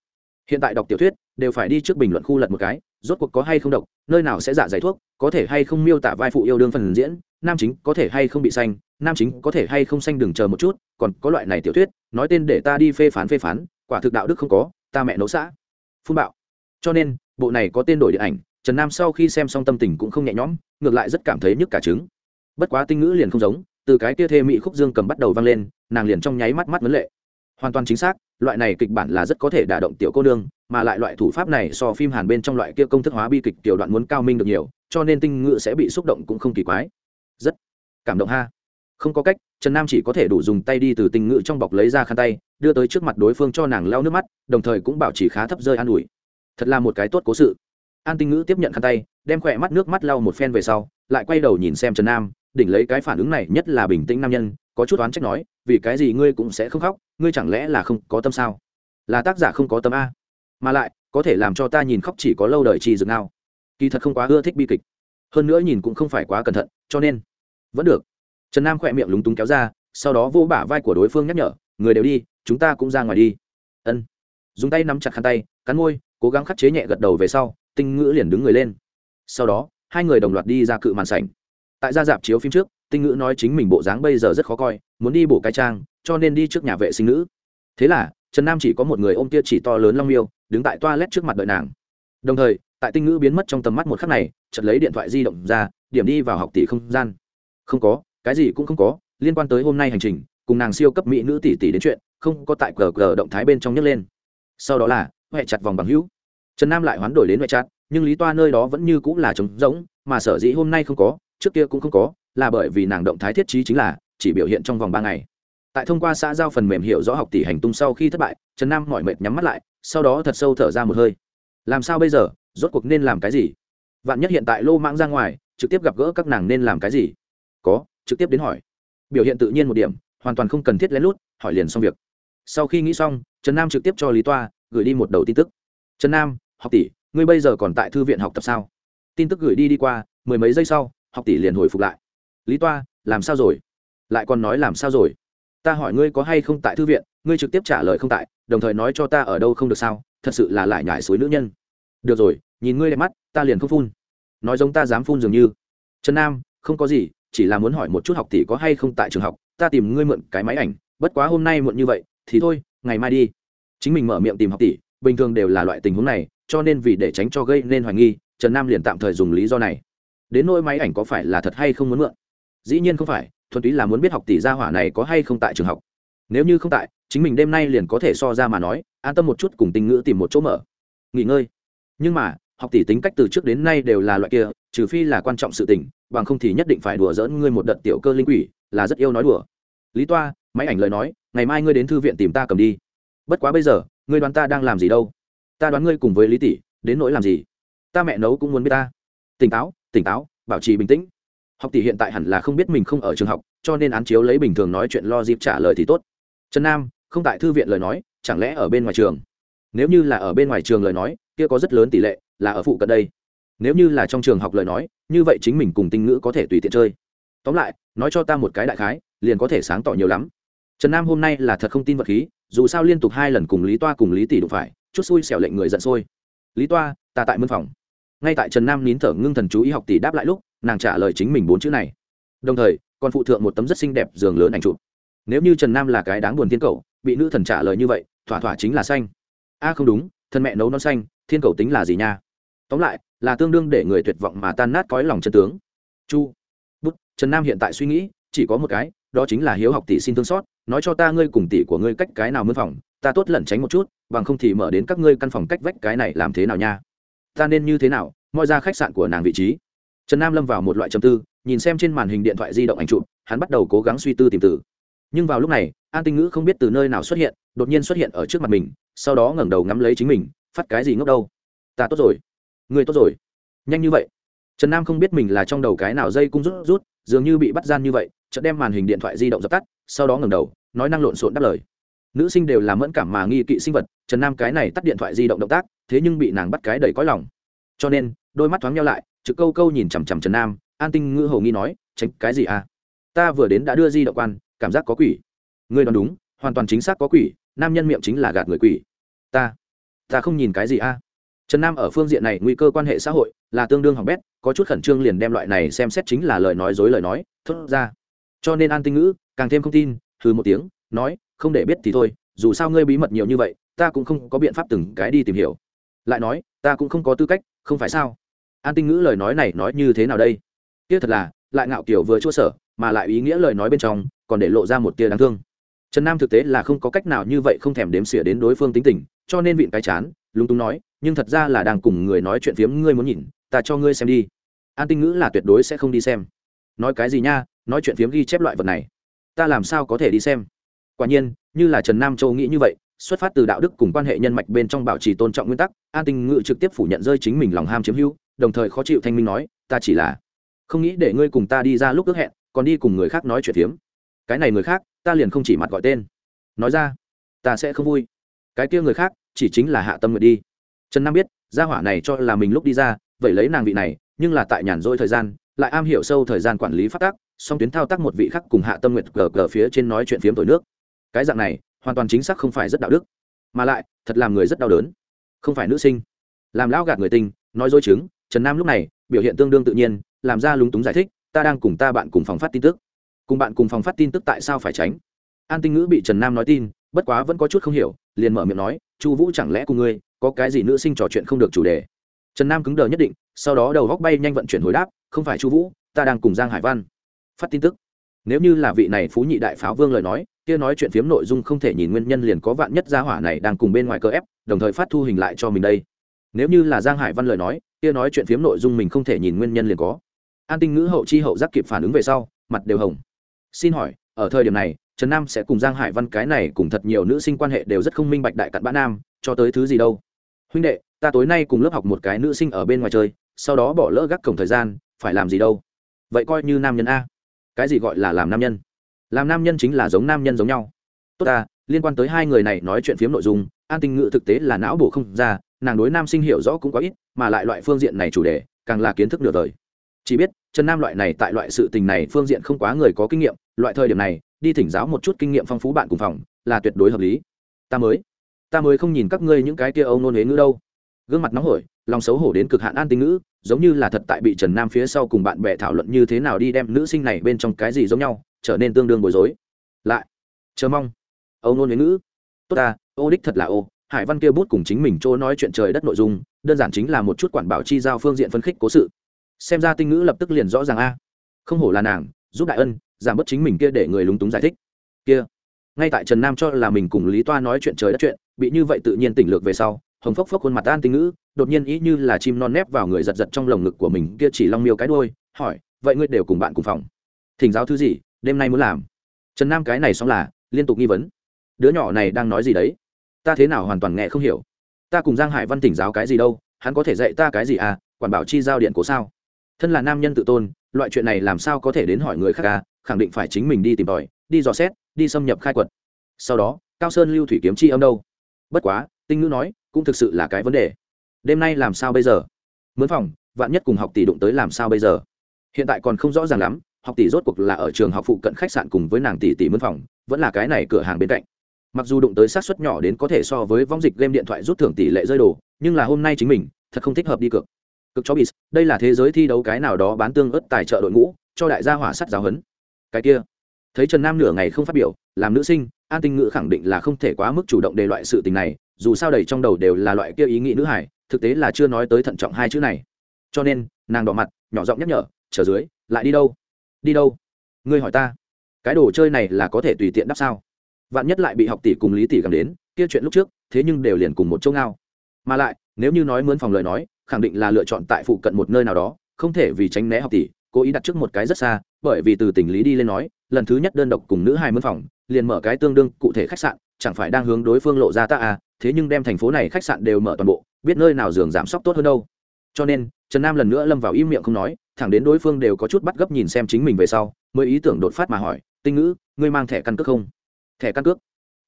Hiện tại đọc tiểu thuyết, đều phải đi trước bình luận khu lật một cái, rốt cuộc có hay không độc, nơi nào sẽ giả giải thuốc, có thể hay không miêu tả vai phụ yêu đương phần diễn, nam chính có thể hay không bị xanh nam chính có thể hay không xanh đừng chờ một chút, còn có loại này tiểu thuyết, nói tên để ta đi phê phán phê phán, quả thực đạo đức không có, ta mẹ nấu xã. Phun bạo. Cho nên, bộ này có tên đổi điện ảnh, trần nam sau khi xem xong tâm tình cũng không nhẹ nhõm, ngược lại rất cảm thấy nhức cả trứng. Bất quá tinh ngữ liền không giống, từ cái kia thê mỹ khúc dương cầm bắt đầu vang lên, nàng liền trong nháy mắt mắt vấn lệ hoàn toàn chính xác, loại này kịch bản là rất có thể đả động tiểu cô nương, mà lại loại thủ pháp này so phim hàn bên trong loại kia công thức hóa bi kịch tiểu đoạn muốn cao minh được nhiều, cho nên tinh ngữ sẽ bị xúc động cũng không kỳ quái. Rất cảm động ha. Không có cách, trần nam chỉ có thể đủ dùng tay đi từ tinh ngữ trong bọc lấy ra khăn tay, đưa tới trước mặt đối phương cho nàng lau nước mắt, đồng thời cũng bảo chỉ khá thấp rơi an ủi. Thật là một cái tốt cố sự. An tinh ngữ tiếp nhận khăn tay, đem khỏe mắt nước mắt lau một phen về sau, lại quay đầu nhìn xem trần nam, đỉnh lấy cái phản ứng này nhất là bình tĩnh nam nhân có chút oán trách nói, vì cái gì ngươi cũng sẽ không khóc, ngươi chẳng lẽ là không có tâm sao? Là tác giả không có tâm a. Mà lại, có thể làm cho ta nhìn khóc chỉ có lâu đời trì dừng nào. Kỳ thật không quá ưa thích bi kịch. Hơn nữa nhìn cũng không phải quá cẩn thận, cho nên vẫn được. Trần nam khỏe miệng lúng túng kéo ra, sau đó vô bả vai của đối phương nhắc nhở, người đều đi, chúng ta cũng ra ngoài đi. Ân. Dùng tay nắm chặt khăn tay, cắn môi, cố gắng khắc chế nhẹ gật đầu về sau, tinh ngữ liền đứng người lên. Sau đó, hai người đồng loạt đi ra cự màn sảnh. Tại gia dạp chiếu phim trước tinh ngữ nói chính mình bộ dáng bây giờ rất khó coi, muốn đi bổ cái trang, cho nên đi trước nhà vệ sinh nữ. Thế là, trần nam chỉ có một người ôm tia chỉ to lớn long miêu, đứng tại toilet trước mặt đợi nàng. Đồng thời, tại tinh ngữ biến mất trong tầm mắt một khắc này chật lấy điện thoại di động ra, điểm đi vào học tỷ không gian. Không có, cái gì cũng không có, liên quan tới hôm nay hành trình, cùng nàng siêu cấp mỹ nữ tỷ tỷ đến chuyện, không có tại cờ cờ động thái bên trong nhấc lên. Sau đó là huệ chặt vòng bằng hữu. Trần nam lại hoán đổi đến huệ chặt, nhưng lý toa nơi đó vẫn như cũng là trống rỗng, mà sở dĩ hôm nay không có, trước kia cũng không có là bởi vì nàng động thái thiết trí chính là chỉ biểu hiện trong vòng ba ngày. Tại thông qua xã giao phần mềm hiểu rõ học tỷ hành tung sau khi thất bại, trần nam mỏi mệt nhắm mắt lại, sau đó thật sâu thở ra một hơi. Làm sao bây giờ? Rốt cuộc nên làm cái gì? Vạn nhất hiện tại lô mãng ra ngoài, trực tiếp gặp gỡ các nàng nên làm cái gì? Có, trực tiếp đến hỏi. Biểu hiện tự nhiên một điểm, hoàn toàn không cần thiết lén lút, hỏi liền xong việc. Sau khi nghĩ xong, trần nam trực tiếp cho lý toa gửi đi một đầu tin tức. Trần nam, học tỷ, ngươi bây giờ còn tại thư viện học tập sao? Tin tức gửi đi đi qua, mười mấy giây sau, học tỷ liền hồi phục lại lý toa, làm sao rồi? Lại còn nói làm sao rồi? Ta hỏi ngươi có hay không tại thư viện, ngươi trực tiếp trả lời không tại, đồng thời nói cho ta ở đâu không được sao, thật sự là lại nhải suối nữ nhân. Được rồi, nhìn ngươi đẹp mắt, ta liền không phun. Nói giống ta dám phun dường như. Trần nam, không có gì, chỉ là muốn hỏi một chút học tỷ có hay không tại trường học, ta tìm ngươi mượn cái máy ảnh, bất quá hôm nay muộn như vậy, thì thôi, ngày mai đi. Chính mình mở miệng tìm học tỷ, bình thường đều là loại tình huống này, cho nên vì để tránh cho gây nên hoài nghi, trần nam liền tạm thời dùng lý do này. Đến nỗi máy ảnh có phải là thật hay không muốn mượn? Dĩ nhiên không phải, thuần túy là muốn biết học tỷ gia hỏa này có hay không tại trường học. Nếu như không tại, chính mình đêm nay liền có thể so ra mà nói, an tâm một chút cùng tình ngữ tìm một chỗ mở. Nghỉ ngơi. Nhưng mà, học tỷ tính cách từ trước đến nay đều là loại kia, trừ phi là quan trọng sự tình, bằng không thì nhất định phải đùa dỡn ngươi một đợt tiểu cơ linh quỷ, là rất yêu nói đùa. Lý toa, máy ảnh lời nói, ngày mai ngươi đến thư viện tìm ta cầm đi. Bất quá bây giờ, ngươi đoán ta đang làm gì đâu? Ta đoán ngươi cùng với lý tỷ, đến nỗi làm gì? Ta mẹ nấu cũng muốn biết ta. Tỉnh táo tỉnh táo, bảo trì bình tĩnh học tỷ hiện tại hẳn là không biết mình không ở trường học, cho nên án chiếu lấy bình thường nói chuyện lo dịp trả lời thì tốt. Trần nam, không tại thư viện lời nói, chẳng lẽ ở bên ngoài trường? Nếu như là ở bên ngoài trường lời nói, kia có rất lớn tỷ lệ là ở phụ cận đây. Nếu như là trong trường học lời nói, như vậy chính mình cùng tinh ngữ có thể tùy tiện chơi. Tóm lại, nói cho ta một cái đại khái, liền có thể sáng tỏ nhiều lắm. Trần nam hôm nay là thật không tin vật khí, dù sao liên tục hai lần cùng lý toa cùng lý tỷ đụng phải, chút xui xẻo lệnh người giận sôi. Lý toa, ta tại mân phòng. Ngay tại trần nam nín thở ngưng thần chú ý học tỷ đáp lại lúc nàng trả lời chính mình bốn chữ này. Đồng thời, còn phụ thượng một tấm rất xinh đẹp giường lớn ảnh chụp. Nếu như trần nam là cái đáng buồn thiên cầu, bị nữ thần trả lời như vậy, thỏa thỏa chính là xanh. A, không đúng, thân mẹ nấu non xanh, thiên cầu tính là gì nha? Tóm lại, là tương đương để người tuyệt vọng mà tan nát cõi lòng chân tướng. Chu. Bút, trần nam hiện tại suy nghĩ, chỉ có một cái, đó chính là hiếu học tỷ xin thương xót, nói cho ta ngươi cùng tỷ của ngươi cách cái nào mân phòng, ta tốt lẩn tránh một chút, bằng không thì mở đến các ngươi căn phòng cách vách cái này làm thế nào nha? Ta nên như thế nào, Mọi ra khách sạn của nàng vị trí? Trần nam lâm vào một loại trầm tư, nhìn xem trên màn hình điện thoại di động ảnh chụp, hắn bắt đầu cố gắng suy tư tìm từ. Nhưng vào lúc này, an tinh ngữ không biết từ nơi nào xuất hiện, đột nhiên xuất hiện ở trước mặt mình, sau đó ngẩng đầu ngắm lấy chính mình, phát cái gì ngốc đâu. Ta tốt rồi. Người tốt rồi. Nhanh như vậy. Trần nam không biết mình là trong đầu cái nào dây cung rút rút, dường như bị bắt gian như vậy, chợt đem màn hình điện thoại di động dập tắt, sau đó ngẩng đầu, nói năng lộn xộn đáp lời. Nữ sinh đều làm mẫn cảm mà nghi kỵ sinh vật, trần nam cái này tắt điện thoại di động động tác, thế nhưng bị nàng bắt cái đầy cõi lòng. Cho nên, đôi mắt thoáng nhau lại trực câu câu nhìn chằm chằm trần nam, an tinh ngữ hầu nghi nói, tránh, cái gì à? Ta vừa đến đã đưa di động quan, cảm giác có quỷ. Ngươi đoán đúng, hoàn toàn chính xác có quỷ, nam nhân miệng chính là gạt người quỷ. Ta ta không nhìn cái gì a trần nam ở phương diện này nguy cơ quan hệ xã hội là tương đương hỏng bét, có chút khẩn trương liền đem loại này xem xét chính là lời nói dối lời nói, thốt ra. Cho nên an tinh ngữ càng thêm không tin thư một tiếng, nói, không để biết thì thôi, dù sao ngươi bí mật nhiều như vậy, ta cũng không có biện pháp từng cái đi tìm hiểu. Lại nói, ta cũng không có tư cách, không phải sao? An tinh ngữ lời nói này nói như thế nào đây? Tiếc thật là, lại ngạo kiểu vừa chua sở, mà lại ý nghĩa lời nói bên trong, còn để lộ ra một tia đáng thương. Trần nam thực tế là không có cách nào như vậy không thèm đếm xỉa đến đối phương tính tình, cho nên vịn cái chán, lúng túng nói, nhưng thật ra là đang cùng người nói chuyện phiếm ngươi muốn nhìn, ta cho ngươi xem đi. An tinh ngữ là tuyệt đối sẽ không đi xem. Nói cái gì nha, nói chuyện phiếm ghi chép loại vật này. Ta làm sao có thể đi xem? Quả nhiên, như là trần nam châu nghĩ như vậy, xuất phát từ đạo đức cùng quan hệ nhân mạch bên trong bảo trì tôn trọng nguyên tắc, an tinh ngữ trực tiếp phủ nhận rơi chính mình lòng ham chiếm hữu đồng thời khó chịu thanh minh nói, ta chỉ là không nghĩ để ngươi cùng ta đi ra lúc ước hẹn, còn đi cùng người khác nói chuyện phiếm. Cái này người khác, ta liền không chỉ mặt gọi tên. Nói ra, ta sẽ không vui. Cái kia người khác, chỉ chính là hạ tâm nguyện đi. Trần nam biết, gia hỏa này cho là mình lúc đi ra, vậy lấy nàng vị này, nhưng là tại nhàn rỗi thời gian, lại am hiểu sâu thời gian quản lý phát tác song tuyến thao tác một vị khác cùng hạ tâm nguyện cờ cờ phía trên nói chuyện phiếm thổi nước. Cái dạng này, hoàn toàn chính xác không phải rất đạo đức. Mà lại, thật làm người rất đau đớn. Không phải nữ sinh. Làm lão gạt người tình, nói dối chứng trần nam lúc này biểu hiện tương đương tự nhiên, làm ra lúng túng giải thích, ta đang cùng ta bạn cùng phòng phát tin tức. Cùng bạn cùng phòng phát tin tức tại sao phải tránh? An tinh ngữ bị trần nam nói tin, bất quá vẫn có chút không hiểu, liền mở miệng nói, chu vũ chẳng lẽ cùng ngươi có cái gì nữ sinh trò chuyện không được chủ đề? Trần nam cứng đờ nhất định, sau đó đầu góc bay nhanh vận chuyển hồi đáp, không phải chu vũ, ta đang cùng giang hải văn phát tin tức. Nếu như là vị này phú nhị đại pháo vương lời nói, kia nói chuyện phiếm nội dung không thể nhìn nguyên nhân liền có vạn nhất gia hỏa này đang cùng bên ngoài cơ ép, đồng thời phát thu hình lại cho mình đây. Nếu như là giang hải văn lời nói kia nói chuyện phiếm nội dung mình không thể nhìn nguyên nhân liền có. An tinh ngữ hậu chi hậu giác kịp phản ứng về sau, mặt đều hồng. Xin hỏi, ở thời điểm này, trần nam sẽ cùng giang hải văn cái này cùng thật nhiều nữ sinh quan hệ đều rất không minh bạch đại cặn bã nam, cho tới thứ gì đâu. Huynh đệ, ta tối nay cùng lớp học một cái nữ sinh ở bên ngoài chơi, sau đó bỏ lỡ gác cổng thời gian, phải làm gì đâu? Vậy coi như nam nhân a. Cái gì gọi là làm nam nhân? Làm nam nhân chính là giống nam nhân giống nhau. Tốt ta, liên quan tới hai người này nói chuyện phiếm nội dung, an tinh ngự thực tế là não bổ không ra, nàng đối nam sinh hiểu rõ cũng có ít mà lại loại phương diện này chủ đề, càng là kiến thức nửa đời. Chỉ biết, trần nam loại này tại loại sự tình này phương diện không quá người có kinh nghiệm, loại thời điểm này, đi thỉnh giáo một chút kinh nghiệm phong phú bạn cùng phòng, là tuyệt đối hợp lý. Ta mới ta mới không nhìn các ngươi những cái kia âu nôn huế ngữ đâu. Gương mặt nóng hổi, lòng xấu hổ đến cực hạn an tinh ngữ, giống như là thật tại bị trần nam phía sau cùng bạn bè thảo luận như thế nào đi đem nữ sinh này bên trong cái gì giống nhau, trở nên tương đương bối rối. Lại, chờ mong. Âu nôn huế ngữ. Tốt ta, ô đích thật là ô hải văn kia bút cùng chính mình chỗ nói chuyện trời đất nội dung, đơn giản chính là một chút quản bảo chi giao phương diện phân khích cố sự. Xem ra tinh ngữ lập tức liền rõ ràng a. Không hổ là nàng, giúp đại ân, giảm bớt chính mình kia để người lúng túng giải thích. Kia, ngay tại trần nam cho là mình cùng lý toa nói chuyện trời đất chuyện, bị như vậy tự nhiên tỉnh lược về sau, hồng phốc phốc khuôn mặt an tinh ngữ, đột nhiên ý như là chim non nép vào người giật giật trong lồng ngực của mình, kia chỉ long miêu cái đôi hỏi, vậy ngươi đều cùng bạn cùng phòng? Thỉnh giáo thứ gì? Đêm nay muốn làm? Trần nam cái này xong là liên tục nghi vấn. Đứa nhỏ này đang nói gì đấy? Ta thế nào hoàn toàn nghe không hiểu. Ta cùng giang hải văn tỉnh giáo cái gì đâu, hắn có thể dạy ta cái gì à quản bảo chi giao điện cố sao? Thân là nam nhân tự tôn, loại chuyện này làm sao có thể đến hỏi người khác à khẳng định phải chính mình đi tìm tòi, đi dò xét, đi xâm nhập khai quật. Sau đó, cao sơn lưu thủy kiếm chi âm đâu? Bất quá, tinh ngữ nói, cũng thực sự là cái vấn đề. Đêm nay làm sao bây giờ? Mướn phòng, vạn nhất cùng học tỷ đụng tới làm sao bây giờ? Hiện tại còn không rõ ràng lắm, học tỷ rốt cuộc là ở trường học phụ cận khách sạn cùng với nàng tỷ tỷ mướn phòng, vẫn là cái này cửa hàng bên cạnh mặc dù đụng tới sát xuất nhỏ đến có thể so với vong dịch game điện thoại rút thưởng tỷ lệ rơi đồ, nhưng là hôm nay chính mình, thật không thích hợp đi cược. Cực cho bis đây là thế giới thi đấu cái nào đó bán tương ớt tài trợ đội ngũ, cho đại gia hỏa sắt giáo hấn cái kia, thấy trần nam nửa ngày không phát biểu, làm nữ sinh, an tinh ngữ khẳng định là không thể quá mức chủ động đề loại sự tình này, dù sao đầy trong đầu đều là loại kia ý nghĩ nữ hải thực tế là chưa nói tới thận trọng hai chữ này. Cho nên, nàng đỏ mặt, nhỏ giọng nhắc nhở trở dưới, lại đi đâu? Đi đâu? Ngươi hỏi ta, cái đồ chơi này là có thể tùy tiện đáp sao? Vạn nhất lại bị học tỷ cùng lý tỷ gặp đến, kia chuyện lúc trước, thế nhưng đều liền cùng một chỗ ngao. Mà lại, nếu như nói mướn phòng lời nói, khẳng định là lựa chọn tại phụ cận một nơi nào đó, không thể vì tránh né học tỷ, cố ý đặt trước một cái rất xa, bởi vì từ tình lý đi lên nói, lần thứ nhất đơn độc cùng nữ hai mướn phòng, liền mở cái tương đương cụ thể khách sạn, chẳng phải đang hướng đối phương lộ ra ta à thế nhưng đem thành phố này khách sạn đều mở toàn bộ, biết nơi nào giường giảm sóc tốt hơn đâu. Cho nên, trần nam lần nữa lâm vào im miệng không nói, thẳng đến đối phương đều có chút bắt gấp nhìn xem chính mình về sau, mới ý tưởng đột phát mà hỏi, tinh ngữ, ngươi mang thẻ căn cước không? Thẻ căn cước.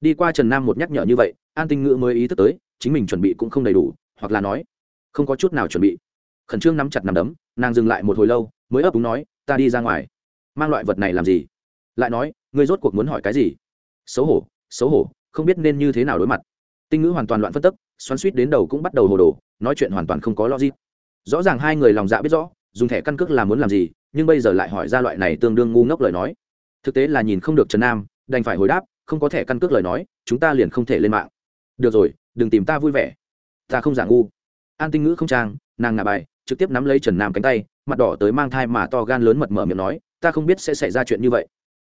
Đi qua trần nam một nhắc nhở như vậy, an tinh ngữ mới ý thức tới, chính mình chuẩn bị cũng không đầy đủ, hoặc là nói, không có chút nào chuẩn bị. Khẩn trương nắm chặt nằm đấm, nàng dừng lại một hồi lâu, mới ấp úng nói, ta đi ra ngoài. Mang loại vật này làm gì? Lại nói, ngươi rốt cuộc muốn hỏi cái gì? Xấu hổ xấu hổ, không biết nên như thế nào đối mặt. Tinh ngữ hoàn toàn loạn phân tức, xoắn suýt đến đầu cũng bắt đầu hồ đồ, nói chuyện hoàn toàn không có logic. Rõ ràng hai người lòng dạ biết rõ, dùng thẻ căn cước là muốn làm gì, nhưng bây giờ lại hỏi ra loại này tương đương ngu ngốc lời nói. Thực tế là nhìn không được trần nam, đành phải hồi đáp không có thẻ căn cước lời nói, chúng ta liền không thể lên mạng. Được rồi, đừng tìm ta vui vẻ. Ta không giả ngu. An tinh ngữ không trang, nàng ngà bài, trực tiếp nắm lấy trần nam cánh tay, mặt đỏ tới mang thai mà to gan lớn mật mở miệng nói, ta không biết sẽ xảy ra chuyện như vậy.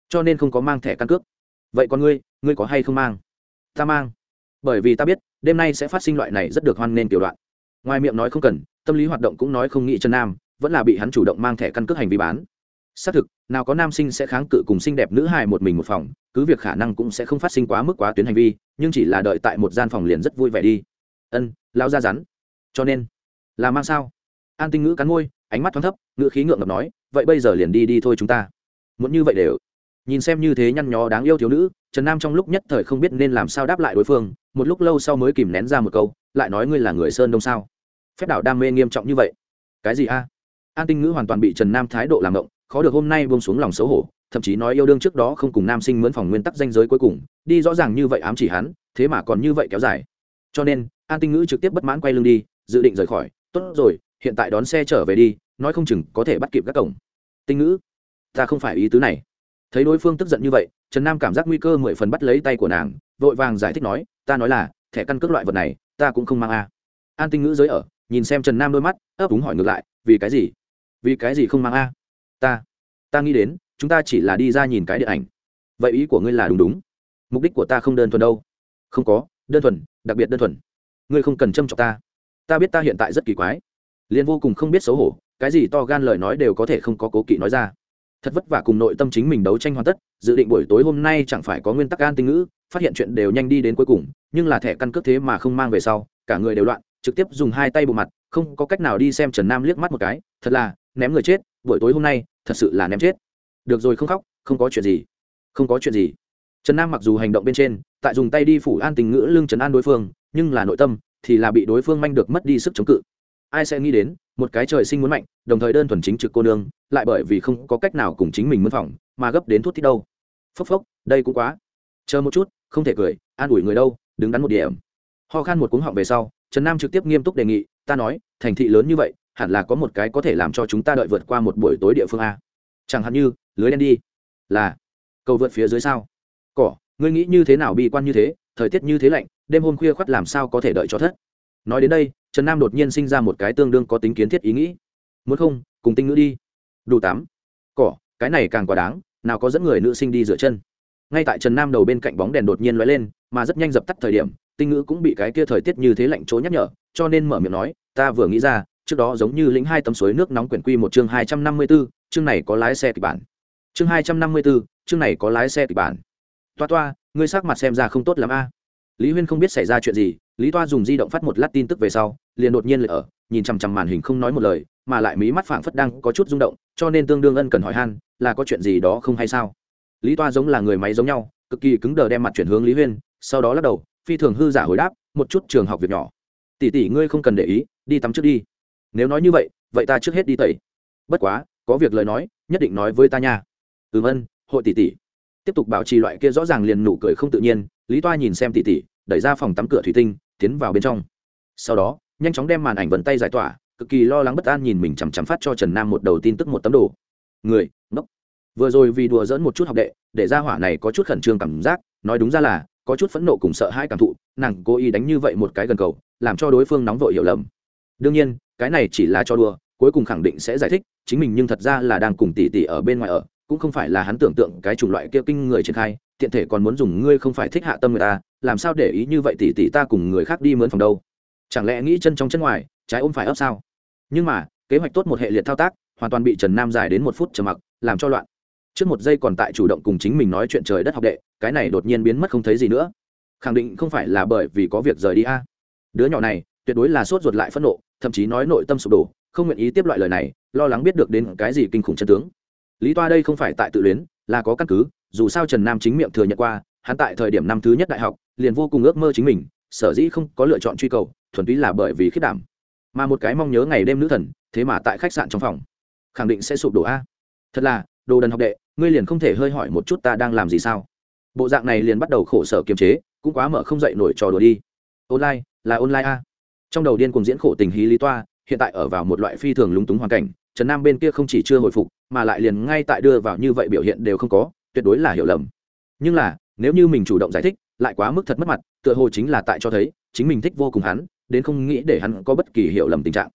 Cho nên không có mang thẻ căn cước. Vậy còn ngươi ngươi có hay không mang? Ta mang. Bởi vì ta biết, đêm nay sẽ phát sinh loại này rất được hoan nghênh tiểu đoạn. Ngoài miệng nói không cần, tâm lý hoạt động cũng nói không nghĩ trần nam, vẫn là bị hắn chủ động mang thẻ căn cước hành vi bán xác thực, nào có nam sinh sẽ kháng cự cùng xinh đẹp nữ hài một mình một phòng, cứ việc khả năng cũng sẽ không phát sinh quá mức quá tuyến hành vi, nhưng chỉ là đợi tại một gian phòng liền rất vui vẻ đi. Ân lao ra rắn. Cho nên, là mang sao? An tinh ngữ cắn môi, ánh mắt thoáng thấp, ngữ khí ngượng ngập nói, vậy bây giờ liền đi đi thôi chúng ta. Muốn như vậy đều. Nhìn xem như thế nhăn nhó đáng yêu thiếu nữ, trần nam trong lúc nhất thời không biết nên làm sao đáp lại đối phương, một lúc lâu sau mới kìm nén ra một câu, lại nói ngươi là người sơn đông sao? Phép đảo đam mê nghiêm trọng như vậy. Cái gì a? An tinh ngữ hoàn toàn bị trần nam thái độ làm động khó được hôm nay buông xuống lòng xấu hổ, thậm chí nói yêu đương trước đó không cùng nam sinh mướn phòng nguyên tắc danh giới cuối cùng, đi rõ ràng như vậy ám chỉ hắn, thế mà còn như vậy kéo dài. Cho nên, an tinh ngữ trực tiếp bất mãn quay lưng đi, dự định rời khỏi. Tốt rồi, hiện tại đón xe trở về đi, nói không chừng có thể bắt kịp các cổng. Tinh ngữ, ta không phải ý tứ này. Thấy đối phương tức giận như vậy, trần nam cảm giác nguy cơ mười phần bắt lấy tay của nàng, vội vàng giải thích nói, ta nói là, thẻ căn cước loại vật này, ta cũng không mang a. An tinh ngữ giới ở, nhìn xem trần nam đôi mắt, ấp úng hỏi ngược lại, vì cái gì? Vì cái gì không mang a? Ta ta nghĩ đến, chúng ta chỉ là đi ra nhìn cái điện ảnh. Vậy ý của ngươi là đúng đúng. Mục đích của ta không đơn thuần đâu. Không có, đơn thuần, đặc biệt đơn thuần. Ngươi không cần châm chọc ta. Ta biết ta hiện tại rất kỳ quái. Liền vô cùng không biết xấu hổ, cái gì to gan lời nói đều có thể không có cố kỵ nói ra. Thật vất vả cùng nội tâm chính mình đấu tranh hoàn tất, dự định buổi tối hôm nay chẳng phải có nguyên tắc gan tinh ngữ, phát hiện chuyện đều nhanh đi đến cuối cùng, nhưng là thẻ căn cước thế mà không mang về sau, cả người đều loạn, trực tiếp dùng hai tay bộ mặt, không có cách nào đi xem trần nam liếc mắt một cái, thật là ném người chết, buổi tối hôm nay, thật sự là ném chết. Được rồi, không khóc, không có chuyện gì. Không có chuyện gì. Trần nam mặc dù hành động bên trên, tại dùng tay đi phủ an tình ngữ lưng trần an đối phương, nhưng là nội tâm thì là bị đối phương manh được mất đi sức chống cự. Ai sẽ nghĩ đến, một cái trời sinh muốn mạnh, đồng thời đơn thuần chính trực cô nương, lại bởi vì không có cách nào cùng chính mình mân phỏng mà gấp đến thuốc thích đâu. Phốc phốc, đây cũng quá. Chờ một chút, không thể cười, an ủi người đâu, đứng đắn một điểm. Ho khan một cuống họng về sau, trần nam trực tiếp nghiêm túc đề nghị, ta nói, thành thị lớn như vậy hẳn là có một cái có thể làm cho chúng ta đợi vượt qua một buổi tối địa phương a. Chẳng hạn như, lưới đen đi. Là, cầu vượt phía dưới sao? Cỏ, ngươi nghĩ như thế nào bi quan như thế, thời tiết như thế lạnh, đêm hôm khuya khoắt làm sao có thể đợi cho thất? Nói đến đây, trần nam đột nhiên sinh ra một cái tương đương có tính kiến thiết ý nghĩ. Muốn không, cùng tinh ngữ đi. Đủ tám cỏ, cái này càng quá đáng, nào có dẫn người nữ sinh đi dựa chân. Ngay tại trần nam đầu bên cạnh bóng đèn đột nhiên l ó e lên, mà rất nhanh dập tắt thời điểm, tinh ngữ cũng bị cái kia thời tiết như thế lạnh chỗ nhắc nhở, cho nên mở miệng nói, ta vừa nghĩ ra trước đó giống như lĩnh hai tấm suối nước nóng quyển quy một chương hai trăm năm mươi b ố chương này có lái xe kịch bản. Chương hai trăm năm mươi b ố chương này có lái xe kịch bản. Toa toa, ngươi sắc mặt xem ra không tốt lắm a. Lý huyên không biết xảy ra chuyện gì, lý toa dùng di động phát một lát tin tức về sau, liền đột nhiên lại ở, nhìn chằm chằm màn hình không nói một lời, mà lại mí mắt phảng phất đang có chút rung động, cho nên tương đương ân cần hỏi han, là có chuyện gì đó không hay sao? Lý toa giống là người máy giống nhau, cực kỳ cứng đờ đem mặt chuyển hướng lý huyên, sau đó lắc đầu, phi thường hư giả hồi đáp, một chút trường học việc nhỏ. Tỷ tỷ, ngươi không cần để ý, đi tắm trước đi nếu nói như vậy vậy ta trước hết đi tẩy. Bất quá, có việc lời nói, nhất định nói với ta nha. Ừm ân, hội tỷ tỷ. Tiếp tục bảo trì loại kia rõ ràng liền nụ cười không tự nhiên, lý toa nhìn xem tỷ tỷ, đẩy ra phòng tắm cửa thủy tinh, tiến vào bên trong. Sau đó, nhanh chóng đem màn ảnh vần tay giải tỏa, cực kỳ lo lắng bất an nhìn mình chằm chằm phát cho trần nam một đầu tin tức một tấm đồ. Người, ngốc. Vừa rồi vì đùa dỡn một chút học đệ, để ra hỏa này có chút khẩn trương cảm giác, nói đúng ra là, có chút phẫn nộ cùng sợ hãi cảm thụ, nàng cố ý đánh như vậy một cái gần cầu, làm cho đối phương nóng vội hiểu lầm. Đương nhiên cái này chỉ là cho đùa, cuối cùng khẳng định sẽ giải thích, chính mình nhưng thật ra là đang cùng tỷ tỷ ở bên ngoài ở, cũng không phải là hắn tưởng tượng cái chủng loại kia kinh người triển khai, tiện thể còn muốn dùng ngươi không phải thích hạ tâm người ta, làm sao để ý như vậy tỷ tỷ ta cùng người khác đi mướn phòng đâu? Chẳng lẽ nghĩ chân trong chân ngoài, trái ôm phải ấp sao? Nhưng mà, kế hoạch tốt một hệ liệt thao tác, hoàn toàn bị trần nam dài đến một phút trầm mặc, làm cho loạn. Trước một giây còn tại chủ động cùng chính mình nói chuyện trời đất học đệ, cái này đột nhiên biến mất không thấy gì nữa. Khẳng định không phải là bởi vì có việc rời đi a. Đứa nhỏ này tuyệt đối là sốt ruột lại phẫn nộ, thậm chí nói nội tâm sụp đổ, không nguyện ý tiếp loại lời này, lo lắng biết được đến cái gì kinh khủng chân tướng. Lý toa đây không phải tại tự luyến, là có căn cứ, dù sao trần nam chính miệng thừa nhận qua, hắn tại thời điểm năm thứ nhất đại học, liền vô cùng ước mơ chính mình, sở dĩ không có lựa chọn truy cầu, thuần túy là bởi vì khiết đảm. Mà một cái mong nhớ ngày đêm nữ thần, thế mà tại khách sạn trong phòng. Khẳng định sẽ sụp đổ a. Thật là, đồ đần học đệ, ngươi liền không thể hơi hỏi một chút ta đang làm gì sao? Bộ dạng này liền bắt đầu khổ sở kiềm chế, cũng quá mở không dậy nổi trò đùa đi. Online, là online a trong đầu điên cùng diễn khổ tình hí lý toa, hiện tại ở vào một loại phi thường lúng túng hoàn cảnh, trần nam bên kia không chỉ chưa hồi phục, mà lại liền ngay tại đưa vào như vậy biểu hiện đều không có, tuyệt đối là hiểu lầm. Nhưng là, nếu như mình chủ động giải thích, lại quá mức thật mất mặt, tựa hồ chính là tại cho thấy, chính mình thích vô cùng hắn, đến không nghĩ để hắn có bất kỳ hiểu lầm tình trạng.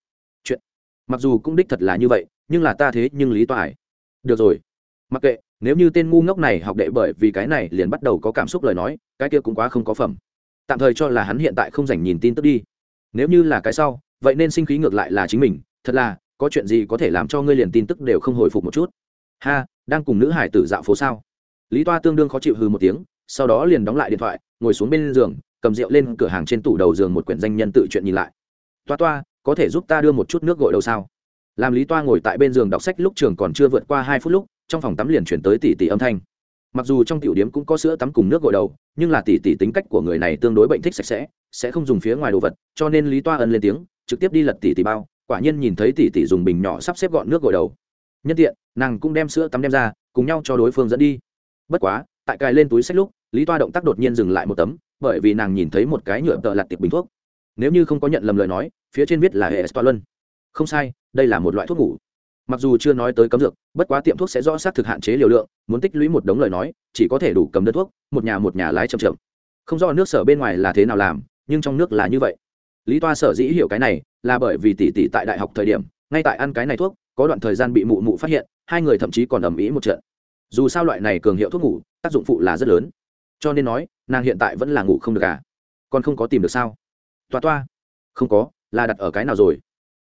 Chuyện. Mặc dù cũng đích thật là như vậy, nhưng là ta thế nhưng lý toại được rồi. Mặc kệ, nếu như tên ngu ngốc này học đệ bởi vì cái này liền bắt đầu có cảm xúc lời nói, cái kia cũng quá không có phẩm. Tạm thời cho là hắn hiện tại không dành nhìn tin tức đi nếu như là cái sau, vậy nên sinh khí ngược lại là chính mình, thật là, có chuyện gì có thể làm cho ngươi liền tin tức đều không hồi phục một chút. Ha, đang cùng nữ hải tử dạo phố sao? Lý toa tương đương khó chịu hư một tiếng, sau đó liền đóng lại điện thoại, ngồi xuống bên giường, cầm rượu lên cửa hàng trên tủ đầu giường một quyển danh nhân tự chuyện nhìn lại. Toa toa, có thể giúp ta đưa một chút nước gội đầu sao? Làm lý toa ngồi tại bên giường đọc sách lúc trường còn chưa vượt qua hai phút lúc, trong phòng tắm liền chuyển tới tỷ tỷ âm thanh. Mặc dù trong tiểu điếm cũng có sữa tắm cùng nước gội đầu, nhưng là tỷ tỷ tính cách của người này tương đối bệnh thích sạch sẽ sẽ không dùng phía ngoài đồ vật, cho nên lý toa ân lên tiếng, trực tiếp đi lật tỷ tỷ bao, quả nhiên nhìn thấy tỷ tỷ dùng bình nhỏ sắp xếp gọn nước gội đầu. Nhân tiện, nàng cũng đem sữa tắm đem ra, cùng nhau cho đối phương dẫn đi. Bất quá, tại cài lên túi sách lúc, lý toa động tác đột nhiên dừng lại một tấm, bởi vì nàng nhìn thấy một cái nhựa tợ lặt tiệp bình thuốc. Nếu như không có nhận lầm lời nói, phía trên viết là hệ Toa luân. Không sai, đây là một loại thuốc ngủ. Mặc dù chưa nói tới cấm dược, bất quá tiệm thuốc sẽ rõ xác thực hạn chế liều lượng, muốn tích lũy một đống lời nói, chỉ có thể đủ cầm đơn thuốc, một nhà một nhà lái chậm chậm. Không rõ nước sở bên ngoài là thế nào làm nhưng trong nước là như vậy. Lý toa sở dĩ hiểu cái này là bởi vì tỷ tỷ tại đại học thời điểm, ngay tại ăn cái này thuốc, có đoạn thời gian bị mụ mụ phát hiện, hai người thậm chí còn ầm ĩ một trận. Dù sao loại này cường hiệu thuốc ngủ, tác dụng phụ là rất lớn. Cho nên nói, nàng hiện tại vẫn là ngủ không được à? Còn không có tìm được sao? Toa toa, không có, là đặt ở cái nào rồi?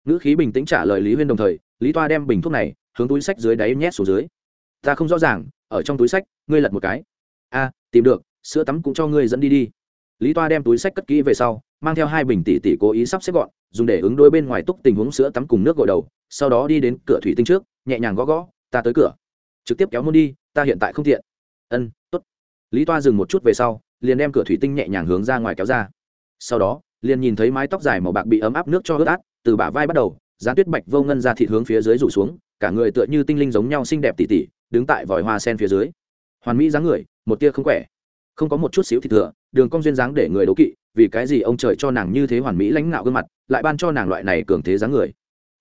Ngữ khí bình tĩnh trả lời lý huyên đồng thời, lý toa đem bình thuốc này hướng túi sách dưới đáy nhét xuống dưới. Ta không rõ ràng, ở trong túi sách, ngươi lật một cái. A tìm được, sữa tắm cũng cho ngươi dẫn đi đi lý toa đem túi sách cất kỹ về sau, mang theo hai bình tỷ tỷ cố ý sắp xếp gọn, dùng để ứng đối bên ngoài túc tình huống sữa tắm cùng nước gội đầu, sau đó đi đến cửa thủy tinh trước, nhẹ nhàng gõ gõ, ta tới cửa. Trực tiếp kéo môn đi, ta hiện tại không tiện. Ân t ố t lý toa dừng một chút về sau, liền đem cửa thủy tinh nhẹ nhàng hướng ra ngoài kéo ra. Sau đó, liền nhìn thấy mái tóc dài màu bạc bị ấm áp nước cho ướt át, từ bả vai bắt đầu giá tuyết bạch vô ngân ra thịt hướng phía dưới rủ xuống, cả người tựa như tinh linh giống nhau xinh đẹp tỉ tỉ, đứng tại vòi hoa sen phía dưới. Hoàn mỹ dáng người, một tia không khỏe không có một chút xíu thịt thừa, đường cong duyên dáng để người đố kỵ, vì cái gì ông trời cho nàng như thế hoàn mỹ lãnh ngạo gương mặt, lại ban cho nàng loại này cường thế dáng người.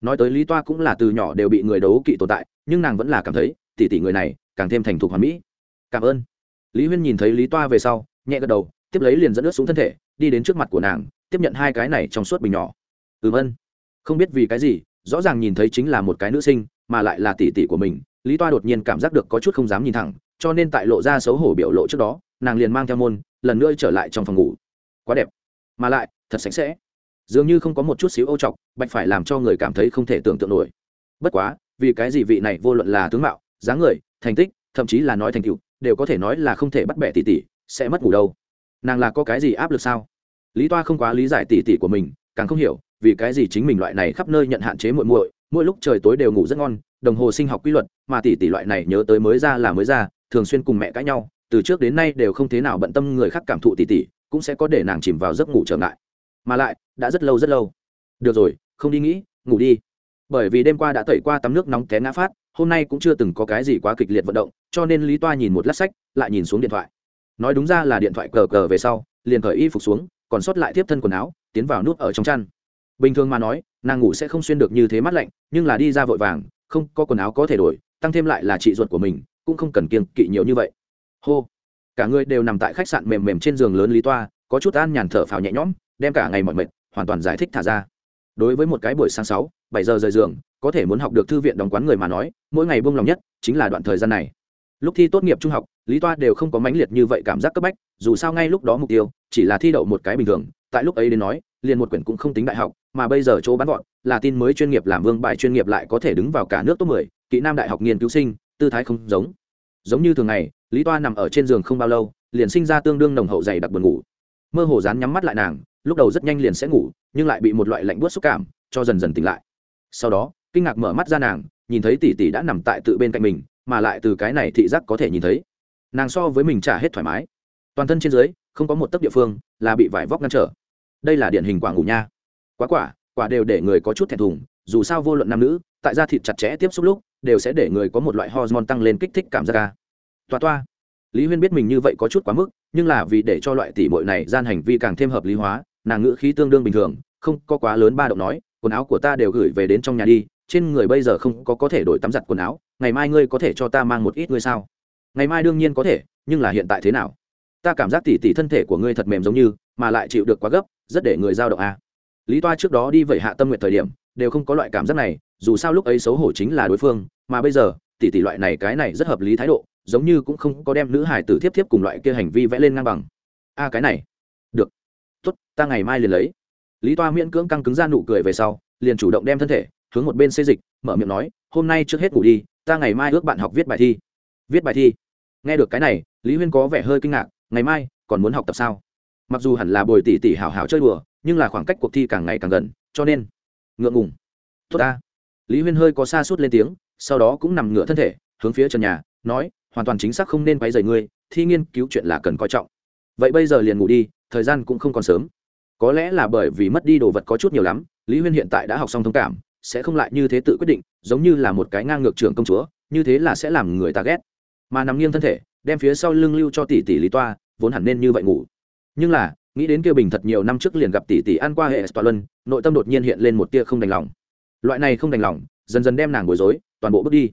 Nói tới lý toa cũng là từ nhỏ đều bị người đấu kỵ tồn tại, nhưng nàng vẫn là cảm thấy, tỷ tỷ người này càng thêm thành thục hoàn mỹ. Cảm ơn. Lý huyên nhìn thấy lý toa về sau, nhẹ gật đầu, tiếp lấy liền dẫn ướt xuống thân thể, đi đến trước mặt của nàng, tiếp nhận hai cái này trong suốt bình nhỏ. Ừm ân. Không biết vì cái gì, rõ ràng nhìn thấy chính là một cái nữ sinh, mà lại là tỷ tỷ của mình, lý toa đột nhiên cảm giác được có chút không dám nhìn thẳng, cho nên tại lộ ra xấu hổ biểu lộ trước đó nàng liền mang theo môn, lần nữa trở lại trong phòng ngủ. Quá đẹp. Mà lại, thật sạch sẽ. Dường như không có một chút xíu âu trọc, bạch phải làm cho người cảm thấy không thể tưởng tượng nổi. Bất quá, vì cái gì vị này vô luận là tướng mạo, dáng người, thành tích, thậm chí là nói thành tựu, đều có thể nói là không thể bắt bẻ tỷ tỷ, sẽ mất ngủ đâu. Nàng là có cái gì áp lực sao? Lý toa không quá lý giải tỷ tỷ của mình, càng không hiểu, vì cái gì chính mình loại này khắp nơi nhận hạn chế muội muội, mỗi lúc trời tối đều ngủ rất ngon, đồng hồ sinh học quy luật, mà tỷ tỷ loại này nhớ tới mới ra là mới ra, thường xuyên cùng mẹ cãi nhau từ trước đến nay đều không thế nào bận tâm người khác cảm thụ tỉ tỉ, cũng sẽ có để nàng chìm vào giấc ngủ trở ngại. Mà lại, đã rất lâu rất lâu. Được rồi, không đi nghĩ, ngủ đi. Bởi vì đêm qua đã tẩy qua tắm nước nóng té ngã phát, hôm nay cũng chưa từng có cái gì quá kịch liệt vận động, cho nên lý toa nhìn một lát sách, lại nhìn xuống điện thoại. Nói đúng ra là điện thoại cờ cờ về sau, liền cởi y phục xuống, còn sót lại tiếp thân quần áo, tiến vào nút ở trong chăn. Bình thường mà nói, nàng ngủ sẽ không xuyên được như thế mát lạnh, nhưng là đi ra vội vàng, không có quần áo có thể đổi, tăng thêm lại là chị ruột của mình, cũng không cần kiêng kỵ nhiều như vậy hô. Cả người đều nằm tại khách sạn mềm mềm trên giường lớn lý toa có chút an nhàn thở phào nhẹ nhõm đem cả ngày mọi mệt hoàn toàn giải thích thả ra. Đối với một cái buổi sáng sáu bảy giờ rời giường có thể muốn học được thư viện đóng quán người mà nói mỗi ngày buông lòng nhất chính là đoạn thời gian này. Lúc thi tốt nghiệp trung học lý toa đều không có mãnh liệt như vậy cảm giác cấp bách dù sao ngay lúc đó mục tiêu chỉ là thi đậu một cái bình thường tại lúc ấy đến nói liền một quyển cũng không tính đại học mà bây giờ chỗ bán gọn là tin mới chuyên nghiệp làm vương bài chuyên nghiệp lại có thể đứng vào cả nước top 10, kỹ nam đại học nghiên cứu sinh tư thái không giống giống như thường ngày, lý toa nằm ở trên giường không bao lâu, liền sinh ra tương đương nồng hậu dày đặc buồn ngủ. Mơ hồ dán nhắm mắt lại nàng, lúc đầu rất nhanh liền sẽ ngủ, nhưng lại bị một loại lạnh buốt xúc cảm cho dần dần tỉnh lại. Sau đó, kinh ngạc mở mắt ra nàng, nhìn thấy tỷ tỷ đã nằm tại tự bên cạnh mình, mà lại từ cái này thị giác có thể nhìn thấy. Nàng so với mình trả hết thoải mái. Toàn thân trên dưới, không có một tấc địa phương là bị vải vóc ngăn trở. Đây là điển hình quả ngủ nha. Quá quả quả đều để người có chút thẹn thùng, dù sao vô luận nam nữ, tại da thịt chặt chẽ tiếp xúc lúc đều sẽ để người có một loại hormone tăng lên kích thích cảm giác ca. Toa toa. Lý huyên biết mình như vậy có chút quá mức, nhưng là vì để cho loại tỷ mội này gian hành vi càng thêm hợp lý hóa, nàng ngữ khí tương đương bình thường, không có quá lớn ba động nói, quần áo của ta đều gửi về đến trong nhà đi, trên người bây giờ không có có thể đổi tắm giặt quần áo, ngày mai ngươi có thể cho ta mang một ít ngươi sao? Ngày mai đương nhiên có thể, nhưng là hiện tại thế nào? Ta cảm giác tỉ tỉ thân thể của ngươi thật mềm giống như, mà lại chịu được quá gấp, rất để người dao động à? Lý toa trước đó đi vẩy hạ tâm nguyện thời điểm, đều không có loại cảm giác này, dù sao lúc ấy xấu hổ chính là đối phương, mà bây giờ, tỷ tỷ loại này cái này rất hợp lý thái độ, giống như cũng không có đem nữ hải tử tiếp tiếp cùng loại kia hành vi vẽ lên ngang bằng. A, cái này. Được. Tốt, ta ngày mai liền lấy. Lý toa miễn cưỡng căng cứng ra nụ cười về sau, liền chủ động đem thân thể, hướng một bên xây dịch, mở miệng nói, hôm nay trước hết ngủ đi, ta ngày mai ước bạn học viết bài thi. Viết bài thi? Nghe được cái này, lý huyên có vẻ hơi kinh ngạc, ngày mai, còn muốn học tập sao? Mặc dù hẳn là bồi tỷ tỷ hào hào chơi đùa nhưng là khoảng cách cuộc thi càng ngày càng gần, cho nên, ngượng ngùng. Tốt ta. Lý huyên hơi có xa suốt lên tiếng, sau đó cũng nằm ngửa thân thể, hướng phía trần nhà, nói, hoàn toàn chính xác không nên quay dày ngươi, thi nghiên cứu chuyện là cần coi trọng. Vậy bây giờ liền ngủ đi, thời gian cũng không còn sớm. Có lẽ là bởi vì mất đi đồ vật có chút nhiều lắm, lý huyên hiện tại đã học xong thông cảm, sẽ không lại như thế tự quyết định, giống như là một cái ngang ngược trưởng công chúa, như thế là sẽ làm người ta ghét. Mà nằm nghiêng thân thể, đem phía sau lưng lưu cho tỷ tỷ lý toa, vốn hẳn nên như vậy ngủ. Nhưng là nghĩ đến kia bình thật nhiều năm trước liền gặp tỷ tỷ ăn qua hệ toàn luân, nội tâm đột nhiên hiện lên một tia không đành lòng. Loại này không đành lòng, dần dần đem nàng bối rối, toàn bộ bước đi.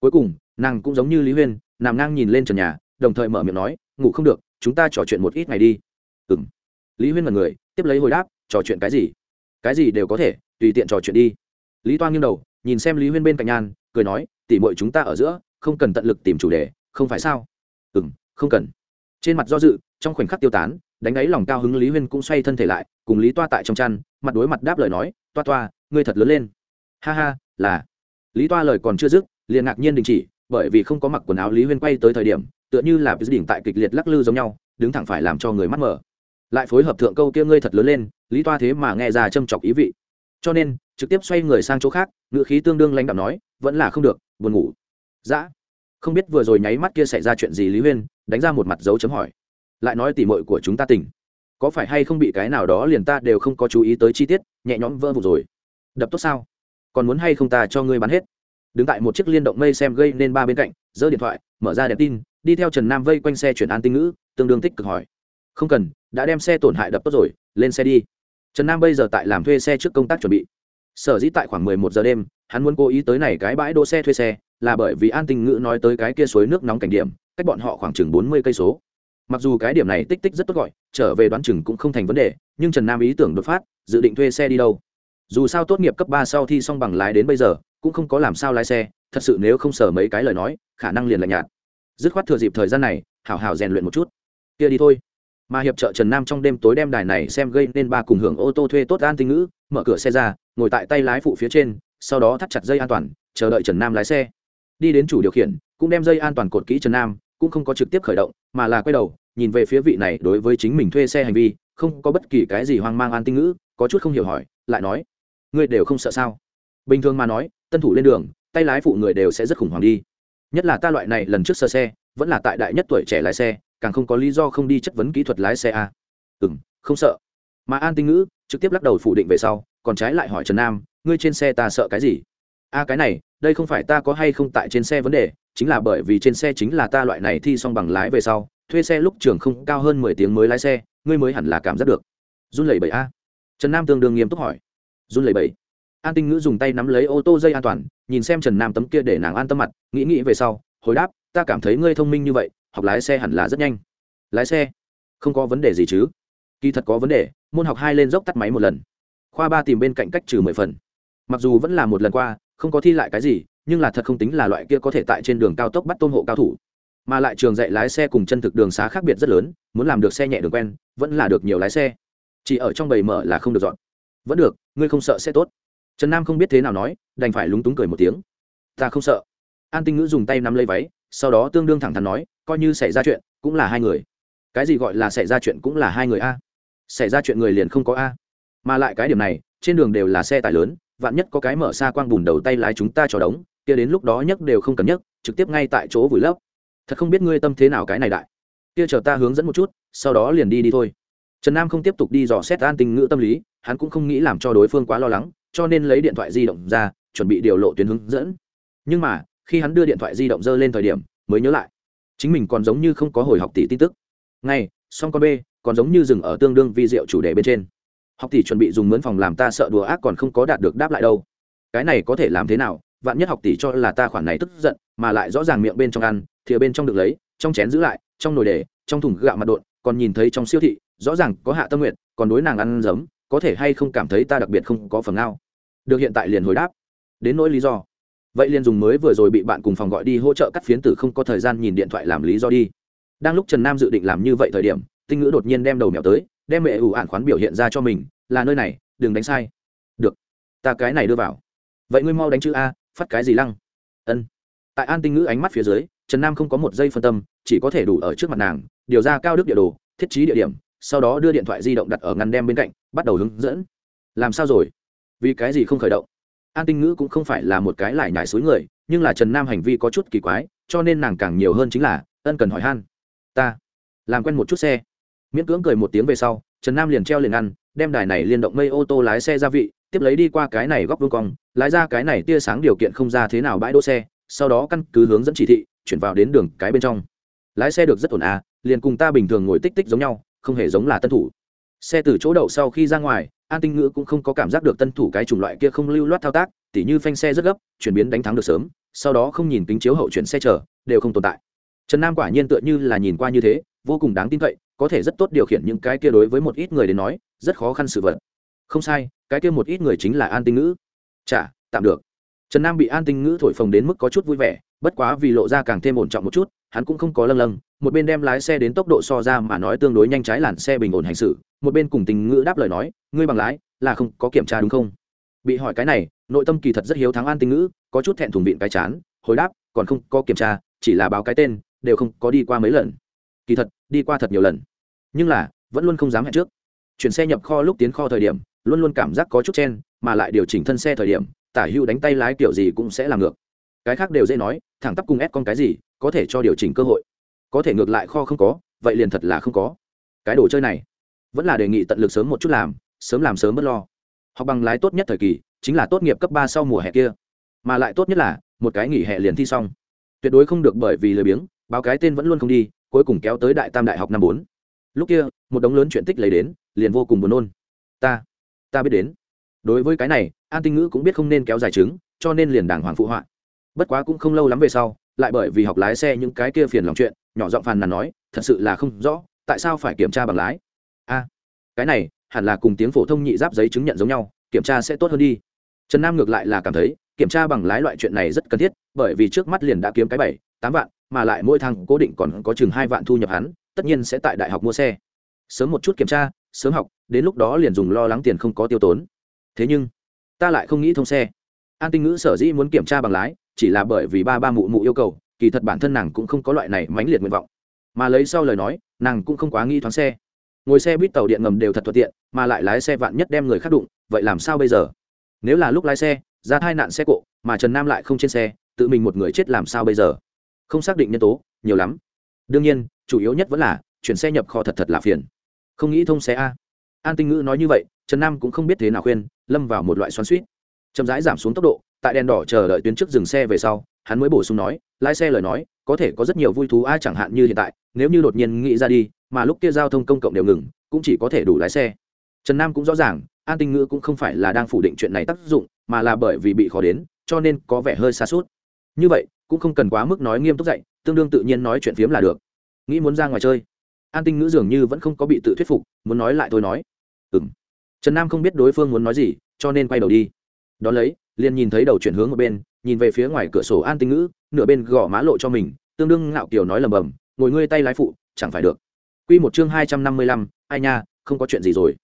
Cuối cùng, nàng cũng giống như lý huyên, nằm ngang nhìn lên trần nhà, đồng thời mở miệng nói, ngủ không được, chúng ta trò chuyện một ít ngày đi. Ừ m lý huyên mật người tiếp lấy hồi đáp, trò chuyện cái gì? Cái gì đều có thể, tùy tiện trò chuyện đi. Lý toan nghiêng đầu, nhìn xem lý huyên bên cạnh nhan, cười nói tỉ mọi chúng ta ở giữa, không cần tận lực tìm chủ đề, không phải sao? Ừ m không cần. Trên mặt do dự, trong khoảnh khắc tiêu tán đánh ấy lòng cao hứng lý huyên cũng xoay thân thể lại, cùng lý toa tại trong chăn, mặt đối mặt đáp lời nói, toa toa, ngươi thật lớn lên. Ha ha, là. Lý toa lời còn chưa dứt, liền ngạc nhiên đình chỉ, bởi vì không có mặc quần áo lý huyên quay tới thời điểm, tựa như là đỉnh tại kịch liệt lắc lư giống nhau, đứng thẳng phải làm cho người mắt mở. Lại phối hợp thượng câu kia ngươi thật lớn lên, lý toa thế mà nghe ra châm chọc ý vị. Cho nên, trực tiếp xoay người sang chỗ khác, ngựa khí tương đương lãnh đạo nói, vẫn là không được, buồn ngủ. Dã không biết vừa rồi nháy mắt kia xảy ra chuyện gì lý huyên, đánh ra một mặt dấu chấm hỏi lại nói tỉ mội của chúng ta tỉnh có phải hay không bị cái nào đó liền ta đều không có chú ý tới chi tiết, nhẹ nhõm vỡ vụt rồi. Đập tốt sao? Còn muốn hay không ta cho ngươi bắn hết? Đứng tại một chiếc liên động mây xem gây nên ba bên cạnh, giơ điện thoại, mở ra đèn tin, đi theo trần nam vây quanh xe chuyển an tinh ngữ, tương đương tích cực hỏi. Không cần, đã đem xe tổn hại đập tốt rồi, lên xe đi. Trần nam bây giờ tại làm thuê xe trước công tác chuẩn bị. Sở dĩ tại khoảng mười một giờ đêm, hắn muốn cố ý tới này cái bãi đỗ xe thuê xe, là bởi vì an tinh ngữ nói tới cái kia suối nước nóng cảnh điểm, cách bọn họ khoảng chừng bốn mươi cây số mặc dù cái điểm này tích tích rất tốt gọi, trở về đoán chừng cũng không thành vấn đề, nhưng trần nam ý tưởng đột phát, dự định thuê xe đi đâu. Dù sao tốt nghiệp cấp ba sau thi xong bằng lái đến bây giờ, cũng không có làm sao lái xe, thật sự nếu không sở mấy cái lời nói, khả năng liền lạnh nhạt. Dứt khoát thừa dịp thời gian này, hảo hảo rèn luyện một chút. Kia đi thôi. Mà hiệp trợ trần nam trong đêm tối đem đài này xem gây nên ba cùng hưởng ô tô thuê tốt an tinh ngữ, mở cửa xe ra, ngồi tại tay lái phụ phía trên, sau đó thắt chặt dây an toàn, chờ đợi trần nam lái xe. Đi đến chủ điều khiển, cũng đem dây an toàn cột kỹ trần nam cũng không có trực tiếp khởi động, mà là quay đầu, nhìn về phía vị này đối với chính mình thuê xe hành vi, không có bất kỳ cái gì hoang mang an tinh ngữ, có chút không hiểu hỏi, lại nói, ngươi đều không sợ sao? Bình thường mà nói, tân thủ lên đường, tay lái phụ người đều sẽ rất khủng hoảng đi. Nhất là ta loại này lần trước sơ xe, vẫn là tại đại nhất tuổi trẻ lái xe, càng không có lý do không đi chất vấn kỹ thuật lái xe a à. ừ m không sợ. Mà an tinh ngữ, trực tiếp lắc đầu phủ định về sau, còn trái lại hỏi trần nam, ngươi trên xe ta sợ cái gì? A, cái này, đây không phải ta có hay không tại trên xe vấn đề chính là bởi vì trên xe chính là ta loại này thi xong bằng lái về sau, thuê xe lúc trường không cao hơn mười tiếng mới lái xe, ngươi mới hẳn là cảm giác được. Run lẩy bẩy a. Trần nam tương đương nghiêm túc hỏi. Run lẩy bẩy. An tinh ngữ dùng tay nắm lấy ô tô dây an toàn, nhìn xem trần nam tấm kia để nàng an tâm mặt, nghĩ nghĩ về sau, hồi đáp, ta cảm thấy ngươi thông minh như vậy, học lái xe hẳn là rất nhanh. Lái xe? Không có vấn đề gì chứ? Kỳ thật có vấn đề, môn học hai lên dốc tắt máy một lần. Khoa ba tìm bên cạnh cách trừ mười phần. Mặc dù vẫn là một lần qua, không có thi lại cái gì nhưng là thật không tính là loại kia có thể tại trên đường cao tốc bắt tôn hộ cao thủ, mà lại trường dạy lái xe cùng chân thực đường xá khác biệt rất lớn, muốn làm được xe nhẹ đường quen, vẫn là được nhiều lái xe. Chỉ ở trong bầy mở là không được dọn. Vẫn được, ngươi không sợ sẽ tốt. Trần nam không biết thế nào nói, đành phải lúng túng cười một tiếng. Ta không sợ. An tinh ngữ dùng tay nắm lấy váy, sau đó tương đương thẳng thắn nói, coi như xảy ra chuyện, cũng là hai người. Cái gì gọi là xảy ra chuyện cũng là hai người a. Xảy ra chuyện người liền không có a. Mà lại cái điểm này, trên đường đều là xe tải lớn, vạn nhất có cái mở xa quang bùn đầu tay lái chúng ta cho đống kia đến lúc đó nhấc đều không cần nhấc trực tiếp ngay tại chỗ vùi lấp. Thật không biết ngươi tâm thế nào cái này đại. Kia chờ ta hướng dẫn một chút, sau đó liền đi đi thôi. Trần nam không tiếp tục đi dò xét an tình ngữ tâm lý, hắn cũng không nghĩ làm cho đối phương quá lo lắng, cho nên lấy điện thoại di động ra, chuẩn bị điều lộ tuyến hướng dẫn. Nhưng mà, khi hắn đưa điện thoại di động dơ lên thời điểm, mới nhớ lại. Chính mình còn giống như không có hồi học tỷ tin tức. Ngay song con b còn giống như dừng ở tương đương vi diệu chủ đề bên trên. Học tỷ chuẩn bị dùng mướn phòng làm ta sợ đùa ác còn không có đạt được đáp lại đâu. Cái này có thể làm thế nào vạn nhất học tỷ cho là ta khoản này tức giận, mà lại rõ ràng miệng bên trong ăn, thìa bên trong được lấy, trong chén giữ lại, trong nồi để, trong thùng gạo mặt độn, còn nhìn thấy trong siêu thị, rõ ràng có hạ tâm nguyện còn đối nàng ăn giấm, có thể hay không cảm thấy ta đặc biệt không có phần nào được hiện tại liền hồi đáp. Đến nỗi lý do. Vậy liền dùng mới vừa rồi bị bạn cùng phòng gọi đi hỗ trợ cắt phiến tử không có thời gian nhìn điện thoại làm lý do đi. Đang lúc trần nam dự định làm như vậy thời điểm, tinh ngữ đột nhiên đem đầu mèo tới, đem mẹ ủ ạn khoán biểu hiện ra cho mình, là nơi này, đừng đánh sai. Được, ta cái này đưa vào. Vậy ngươi mau đánh chữ a phát cái gì lăng? Ân. Tại an tinh ngữ ánh mắt phía dưới, trần nam không có một giây phân tâm, chỉ có thể đủ ở trước mặt nàng, điều ra cao đức địa đồ, thiết trí địa điểm, sau đó đưa điện thoại di động đặt ở ngăn đem bên cạnh, bắt đầu hướng dẫn. Làm sao rồi? Vì cái gì không khởi động? An tinh ngữ cũng không phải là một cái lại nhải suối người, nhưng là trần nam hành vi có chút kỳ quái, cho nên nàng càng nhiều hơn chính là, ân cần hỏi han. Ta, làm quen một chút xe. Miễn cưỡng cười một tiếng về sau, trần nam liền treo liền ăn, đem đài này liên động mây ô tô lái xe ra vị tiếp lấy đi qua cái này góc vương cong, lái ra cái này tia sáng điều kiện không ra thế nào bãi đỗ xe, sau đó căn cứ hướng dẫn chỉ thị, chuyển vào đến đường cái bên trong. Lái xe được rất ổn à liền cùng ta bình thường ngồi tích tích giống nhau, không hề giống là tân thủ. Xe từ chỗ đậu sau khi ra ngoài, an tinh ngữ cũng không có cảm giác được tân thủ cái chủng loại kia không lưu loát thao tác, tỉ như phanh xe rất gấp, chuyển biến đánh thắng được sớm, sau đó không nhìn kính chiếu hậu chuyển xe chở đều không tồn tại. Trần nam quả nhiên tựa như là nhìn qua như thế, vô cùng đáng tin cậy, có thể rất tốt điều khiển những cái kia đối với một ít người đến nói, rất khó khăn sự vật không sai, cái kia một ít người chính là an tinh ngữ. Chả tạm được. Trần nam bị an tinh ngữ thổi phồng đến mức có chút vui vẻ, bất quá vì lộ ra càng thêm ổn trọng một chút, hắn cũng không có lâng lâng, một bên đem lái xe đến tốc độ so ra mà nói tương đối nhanh trái làn xe bình ổn hành xử, một bên cùng tình ngữ đáp lời nói, ngươi bằng lái, là không có kiểm tra đúng không? Bị hỏi cái này, nội tâm kỳ thật rất hiếu thắng an tinh ngữ, có chút thẹn thùng vịn cái chán, hồi đáp, còn không có kiểm tra, chỉ là báo cái tên, đều không có đi qua mấy lần. Kỳ thật, đi qua thật nhiều lần. Nhưng là, vẫn luôn không dám hẹn trước. Chuyển xe nhập kho lúc tiến kho thời điểm luôn luôn cảm giác có chút chen, mà lại điều chỉnh thân xe thời điểm, tả hưu đánh tay lái kiểu gì cũng sẽ làm ngược. Cái khác đều dễ nói, thẳng tắp cùng ép con cái gì, có thể cho điều chỉnh cơ hội. Có thể ngược lại kho không có, vậy liền thật là không có. Cái đồ chơi này, vẫn là đề nghị tận lực sớm một chút làm, sớm làm sớm bớt lo. Học bằng lái tốt nhất thời kỳ, chính là tốt nghiệp cấp ba sau mùa hè kia. Mà lại tốt nhất là, một cái nghỉ hè liền thi xong. Tuyệt đối không được bởi vì lười biếng, báo cái tên vẫn luôn không đi, cuối cùng kéo tới đại tam đại học năm bốn. Lúc kia, một đống lớn chuyện tích lấy đến, liền vô cùng buồn nôn. Ta ta biết đến. Đối với cái này, an tinh ngữ cũng biết không nên kéo dài chứng, cho nên liền đàng hoàng phụ họa. Bất quá cũng không lâu lắm về sau, lại bởi vì học lái xe những cái kia phiền lòng chuyện, nhỏ giọng phàn nàn nói, thật sự là không rõ, tại sao phải kiểm tra bằng lái? A, cái này, hẳn là cùng tiếng phổ thông nhị giáp giấy chứng nhận giống nhau, kiểm tra sẽ tốt hơn đi. Trần nam ngược lại là cảm thấy, kiểm tra bằng lái loại chuyện này rất cần thiết, bởi vì trước mắt liền đã kiếm cái bảy, tám vạn, mà lại mỗi thằng cố định còn có chừng hai vạn thu nhập hắn, tất nhiên sẽ tại đại học mua xe. Sớm một chút kiểm tra sớm học, đến lúc đó liền dùng lo lắng tiền không có tiêu tốn. Thế nhưng, ta lại không nghĩ thông xe. An tinh ngữ sở dĩ muốn kiểm tra bằng lái, chỉ là bởi vì ba ba mụ mụ yêu cầu, kỳ thật bản thân nàng cũng không có loại này mãnh liệt nguyện vọng. Mà lấy sau lời nói, nàng cũng không quá nghĩ thoáng xe. Ngồi xe buýt tàu điện ngầm đều thật thuận tiện, mà lại lái xe vạn nhất đem người khác đụng, vậy làm sao bây giờ? Nếu là lúc lái xe, ra tai nạn xe cộ, mà trần nam lại không trên xe, tự mình một người chết làm sao bây giờ? Không xác định nhân tố, nhiều lắm. Đương nhiên, chủ yếu nhất vẫn là, chuyển xe nhập kho thật thật là phiền không nghĩ thông xe a. An tinh ngữ nói như vậy, trần nam cũng không biết thế nào khuyên, lâm vào một loại xoắn suýt chậm rãi giảm xuống tốc độ, tại đèn đỏ chờ đợi tuyến trước dừng xe về sau, hắn mới bổ sung nói, lái xe lời nói, có thể có rất nhiều vui thú ai chẳng hạn như hiện tại, nếu như đột nhiên nghĩ ra đi, mà lúc kia giao thông công cộng đều ngừng, cũng chỉ có thể đủ lái xe. Trần nam cũng rõ ràng, an tinh ngữ cũng không phải là đang phủ định chuyện này tác dụng, mà là bởi vì bị khó đến, cho nên có vẻ hơi xa suốt. Như vậy, cũng không cần quá mức nói nghiêm túc dạy tương đương tự nhiên nói chuyện phiếm là được. Nghĩ muốn ra ngoài chơi an tinh ngữ dường như vẫn không có bị tự thuyết phục, muốn nói lại thôi nói. Ừ m trần nam không biết đối phương muốn nói gì, cho nên quay đầu đi. Đón lấy, liền nhìn thấy đầu chuyển hướng một bên, nhìn về phía ngoài cửa sổ an tinh ngữ, nửa bên gõ má lộ cho mình, tương đương ngạo kiều nói lầm bầm, ngồi ngươi tay lái phụ, chẳng phải được. Q một chương hai trăm năm mươi lăm, ai nha, không có chuyện gì rồi.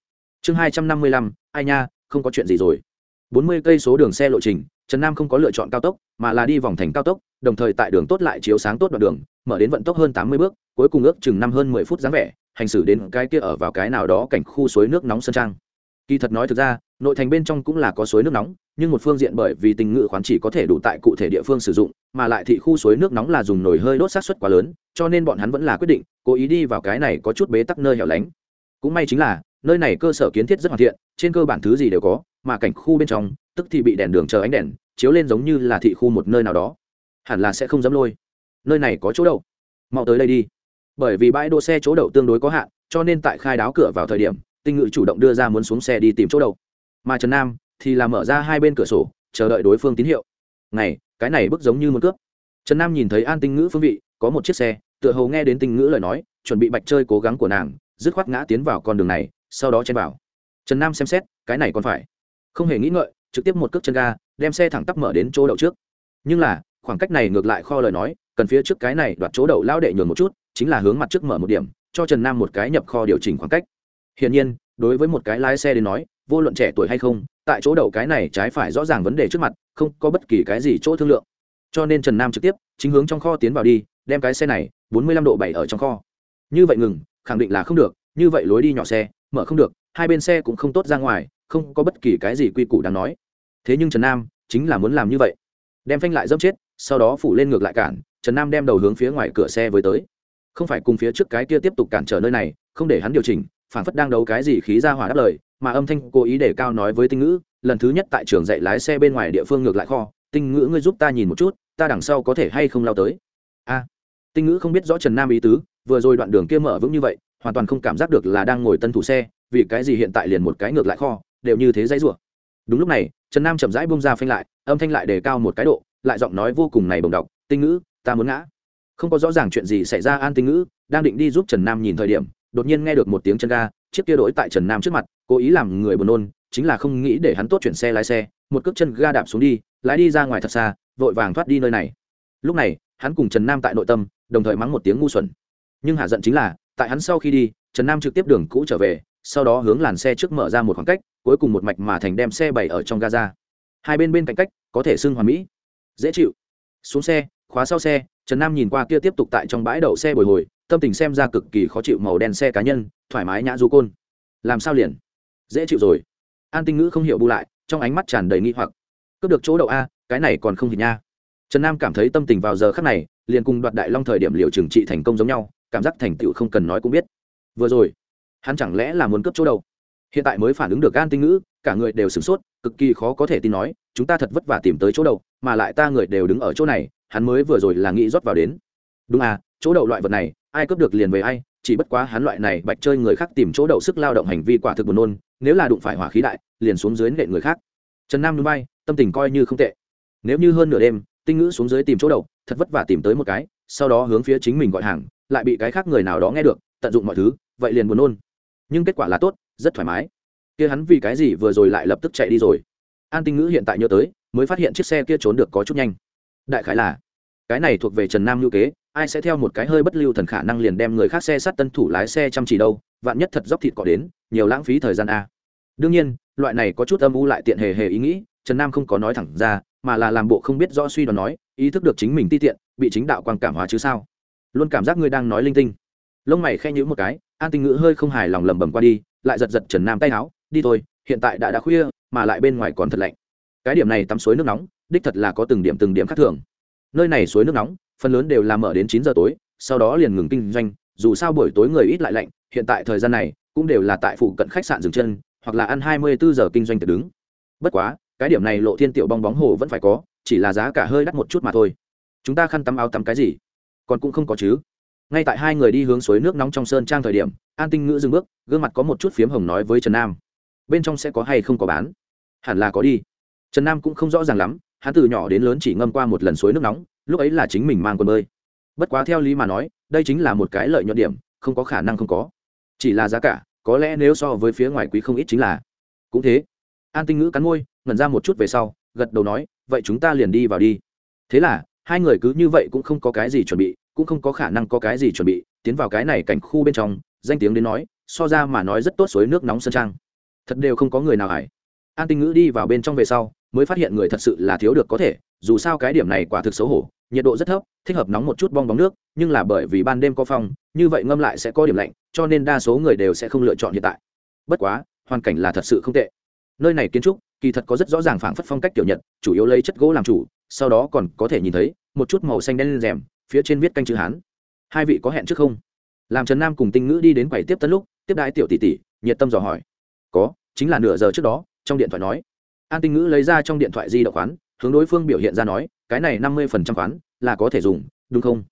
Chương hai trăm năm mươi lăm, ai nha, không có chuyện gì rồi bốn mươi cây số đường xe lộ trình, trần nam không có lựa chọn cao tốc, mà là đi vòng thành cao tốc, đồng thời tại đường tốt lại chiếu sáng tốt đoạn đường, mở đến vận tốc hơn tám mươi bước, cuối cùng ước chừng năm hơn mười phút dáng vẻ, hành xử đến cái kia ở vào cái nào đó cảnh khu suối nước nóng sơn trang. Kỳ thật nói thực ra, nội thành bên trong cũng là có suối nước nóng, nhưng một phương diện bởi vì tình ngự khoán chỉ có thể đủ tại cụ thể địa phương sử dụng, mà lại thị khu suối nước nóng là dùng nồi hơi đốt sát xuất quá lớn, cho nên bọn hắn vẫn là quyết định, cố ý đi vào cái này có chút bế tắc nơi hẻo lánh. Cũng may chính là nơi này cơ sở kiến thiết rất hoàn thiện, trên cơ bản thứ gì đều có, mà cảnh khu bên trong, tức thì bị đèn đường chờ ánh đèn, chiếu lên giống như là thị khu một nơi nào đó. Hẳn là sẽ không dám lôi. Nơi này có chỗ đậu. Mau tới đây đi. Bởi vì bãi đỗ xe chỗ đậu tương đối có hạn, cho nên tại khai đáo cửa vào thời điểm, tinh ngự chủ động đưa ra muốn xuống xe đi tìm chỗ đậu. Mà trần nam thì là mở ra hai bên cửa sổ, chờ đợi đối phương tín hiệu. Này, cái này bức giống như muốn cướp. Trần nam nhìn thấy an tinh ngữ phương vị, có một chiếc xe, tựa hồ nghe đến tinh ngữ lời nói, chuẩn bị bạch chơi cố gắng của nàng, dứt khoát ngã tiến vào con đường này sau đó chen vào. Trần nam xem xét, cái này còn phải. Không hề nghĩ ngợi, trực tiếp một cước chân ga, đem xe thẳng tắp mở đến chỗ đậu trước. Nhưng là, khoảng cách này ngược lại kho lời nói, cần phía trước cái này đoạt chỗ đậu lao đệ nhường một chút, chính là hướng mặt trước mở một điểm, cho trần nam một cái nhập kho điều chỉnh khoảng cách. Hiển nhiên, đối với một cái lái xe đến nói, vô luận trẻ tuổi hay không, tại chỗ đậu cái này trái phải rõ ràng vấn đề trước mặt, không có bất kỳ cái gì chỗ thương lượng. Cho nên trần nam trực tiếp, chính hướng trong kho tiến vào đi, đem cái xe này, bốn mươi lăm độ bảy ở trong kho. Như vậy ngừng, khẳng định là không được, như vậy lối đi nhỏ xe mở không được, hai bên xe cũng không tốt ra ngoài, không có bất kỳ cái gì quy củ đáng nói. Thế nhưng trần nam chính là muốn làm như vậy. Đem phanh lại dâm chết, sau đó phủ lên ngược lại cản, trần nam đem đầu hướng phía ngoài cửa xe với tới. Không phải cùng phía trước cái kia tiếp tục cản trở nơi này, không để hắn điều chỉnh phản phất đang đấu cái gì khí ra hỏa đáp lời, mà âm thanh cố ý để cao nói với tinh ngữ, lần thứ nhất tại trường dạy lái xe bên ngoài địa phương ngược lại kho, tinh ngữ ngươi giúp ta nhìn một chút, ta đằng sau có thể hay không lao tới? A. Tinh ngữ không biết rõ trần nam ý tứ, vừa rồi đoạn đường kia mở vững như vậy hoàn toàn không cảm giác được là đang ngồi tân thủ xe, vì cái gì hiện tại liền một cái ngược lại kho, đều như thế dãy rủa. Đúng lúc này, trần nam chậm rãi bông ra phanh lại, âm thanh lại đề cao một cái độ, lại giọng nói vô cùng này bồng đọc, tinh ngữ, ta muốn ngã. Không có rõ ràng chuyện gì xảy ra an tinh ngữ, đang định đi giúp trần nam nhìn thời điểm, đột nhiên nghe được một tiếng chân ga, chiếc kia đổi tại trần nam trước mặt, cố ý làm người buồn nôn, chính là không nghĩ để hắn tốt chuyển xe lái xe, một cước chân ga đạp xuống đi, lái đi ra ngoài thật xa, vội vàng thoát đi nơi này. Lúc này, hắn cùng trần nam tại nội tâm, đồng thời mắng một tiếng ngu xuẩn. Nhưng hạ giận chính là tại hắn sau khi đi, trần nam trực tiếp đường cũ trở về, sau đó hướng làn xe trước mở ra một khoảng cách, cuối cùng một mạch mà thành đem xe bày ở trong gaza. Hai bên bên cạnh cách, có thể xưng hoàn mỹ. Dễ chịu. Xuống xe, khóa sau xe, trần nam nhìn qua kia tiếp tục tại trong bãi đậu xe bồi hồi, tâm tình xem ra cực kỳ khó chịu màu đen xe cá nhân, thoải mái nhã du côn. Làm sao liền? Dễ chịu rồi. An tinh ngữ không hiểu bu lại, trong ánh mắt tràn đầy nghi hoặc. Cướp được chỗ đậu a, cái này còn không thì nha. Trần nam cảm thấy tâm tình vào giờ khắc này, liền cùng đoạt đại long thời điểm liệu trừng trị thành công giống nhau cảm giác thành tựu không cần nói cũng biết. Vừa rồi, hắn chẳng lẽ là muốn cướp chỗ đâu? Hiện tại mới phản ứng được gan tinh ngữ, cả người đều sửng sốt, cực kỳ khó có thể tin nói, chúng ta thật vất vả tìm tới chỗ đậu, mà lại ta người đều đứng ở chỗ này, hắn mới vừa rồi là nghĩ rót vào đến. Đúng à chỗ đậu loại vật này, ai cướp được liền về ai, chỉ bất quá hắn loại này bạch chơi người khác tìm chỗ đậu sức lao động hành vi quả thực buồn nôn, nếu là đụng phải hỏa khí đại, liền xuống dưới nệ người khác. Trần nam núi bay, tâm tình coi như không tệ. Nếu như hơn nửa đêm, tinh ngữ xuống dưới tìm chỗ đậu, thật vất vả tìm tới một cái, sau đó hướng phía chính mình gọi hàng lại bị cái khác người nào đó nghe được, tận dụng mọi thứ, vậy liền buồn nôn. Nhưng kết quả là tốt, rất thoải mái. Kia hắn vì cái gì vừa rồi lại lập tức chạy đi rồi? An tinh ngữ hiện tại nhớ tới, mới phát hiện chiếc xe kia trốn được có chút nhanh. Đại khái là, cái này thuộc về trần nam lưu kế, ai sẽ theo một cái hơi bất lưu thần khả năng liền đem người khác xe sát tân thủ lái xe chăm chỉ đâu, vạn nhất thật dốc thịt cọ đến, nhiều lãng phí thời gian a. Đương nhiên, loại này có chút âm u lại tiện hề hề ý nghĩ, trần nam không có nói thẳng ra, mà là làm bộ không biết rõ suy đoán nói, ý thức được chính mình ti tiện, bị chính đạo quang cảm hóa chứ sao? Luôn cảm giác ngươi đang nói linh tinh. Lông mày khe nhữ một cái, an tinh ngữ hơi không hài lòng lầm bầm qua đi, lại giật giật trần nam tay áo, đi thôi, hiện tại đã đã khuya, mà lại bên ngoài còn thật lạnh. Cái điểm này tắm suối nước nóng, đích thật là có từng điểm từng điểm khác thường. Nơi này suối nước nóng, phần lớn đều làm mở đến chín giờ tối, sau đó liền ngừng kinh doanh, dù sao buổi tối người ít lại lạnh, hiện tại thời gian này cũng đều là tại phụ cận khách sạn dừng chân, hoặc là ăn hai mươi bốn giờ kinh doanh tự đứng. Bất quá, cái điểm này lộ thiên tiểu bong bóng hồ vẫn phải có, chỉ là giá cả hơi đắt một chút mà thôi. Chúng ta khăn tắm áo tắm cái gì? Còn cũng không có chứ. Ngay tại hai người đi hướng suối nước nóng trong sơn trang thời điểm, an tinh ngữ dừng bước, gương mặt có một chút phiếm hồng nói với trần nam. Bên trong sẽ có hay không có bán? Hẳn là có đi. Trần nam cũng không rõ ràng lắm, hắn từ nhỏ đến lớn chỉ ngâm qua một lần suối nước nóng, lúc ấy là chính mình mang quần bơi. Bất quá theo lý mà nói, đây chính là một cái lợi nhuận điểm, không có khả năng không có. Chỉ là giá cả, có lẽ nếu so với phía ngoài quý không ít chính là. Cũng thế. An tinh ngữ cắn môi, ngẩn ra một chút về sau, gật đầu nói, vậy chúng ta liền đi vào đi. Thế là hai người cứ như vậy cũng không có cái gì chuẩn bị, cũng không có khả năng có cái gì chuẩn bị, tiến vào cái này cảnh khu bên trong, danh tiếng đến nói, so ra mà nói rất tốt suối nước nóng sơn trang. Thật đều không có người nào hải an tinh ngữ đi vào bên trong về sau, mới phát hiện người thật sự là thiếu được có thể, dù sao cái điểm này quả thực xấu hổ, nhiệt độ rất thấp, thích hợp nóng một chút bong bóng nước, nhưng là bởi vì ban đêm có phong, như vậy ngâm lại sẽ có điểm lạnh, cho nên đa số người đều sẽ không lựa chọn hiện tại. Bất quá, hoàn cảnh là thật sự không tệ nơi này kiến trúc, kỳ thật có rất rõ ràng phảng phất phong cách kiểu nhật, chủ yếu lấy chất gỗ làm chủ, sau đó còn có thể nhìn thấy một chút màu xanh đen lên rèm, phía trên viết canh chữ hán. Hai vị có hẹn trước không? Làm trần nam cùng tinh ngữ đi đến quầy tiếp tân lúc, tiếp đãi tiểu tỷ tỷ, nhiệt tâm dò hỏi. Có, chính là nửa giờ trước đó, trong điện thoại nói. An tinh ngữ lấy ra trong điện thoại di động khoán, hướng đối phương biểu hiện ra nói, cái này năm mươi phần trăm khoán là có thể dùng, đúng không?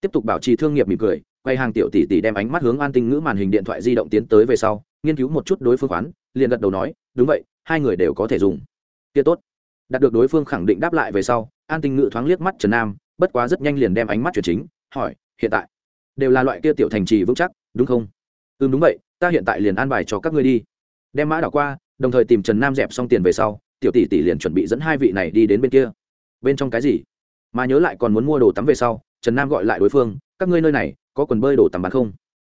Tiếp tục bảo trì thương nghiệp mỉm cười, quay hàng tiểu tỷ tỷ đem ánh mắt hướng an tinh ngữ màn hình điện thoại di động tiến tới về sau, nghiên cứu một chút đối phương khoán, liền gật đầu nói, đúng vậy hai người đều có thể dùng. Kia tốt. Đạt được đối phương khẳng định đáp lại về sau, an tinh ngự thoáng liếc mắt trần nam, bất quá rất nhanh liền đem ánh mắt chuyển chính, hỏi, hiện tại đều là loại kia tiểu thành trì vững chắc, đúng không? Ừ đúng vậy, ta hiện tại liền an bài cho các ngươi đi. Đem mã đảo qua, đồng thời tìm trần nam dẹp xong tiền về sau, tiểu tỷ tỷ liền chuẩn bị dẫn hai vị này đi đến bên kia. Bên trong cái gì? Mà nhớ lại còn muốn mua đồ tắm về sau, trần nam gọi lại đối phương, các ngươi nơi này có quần bơi đồ tắm bán không?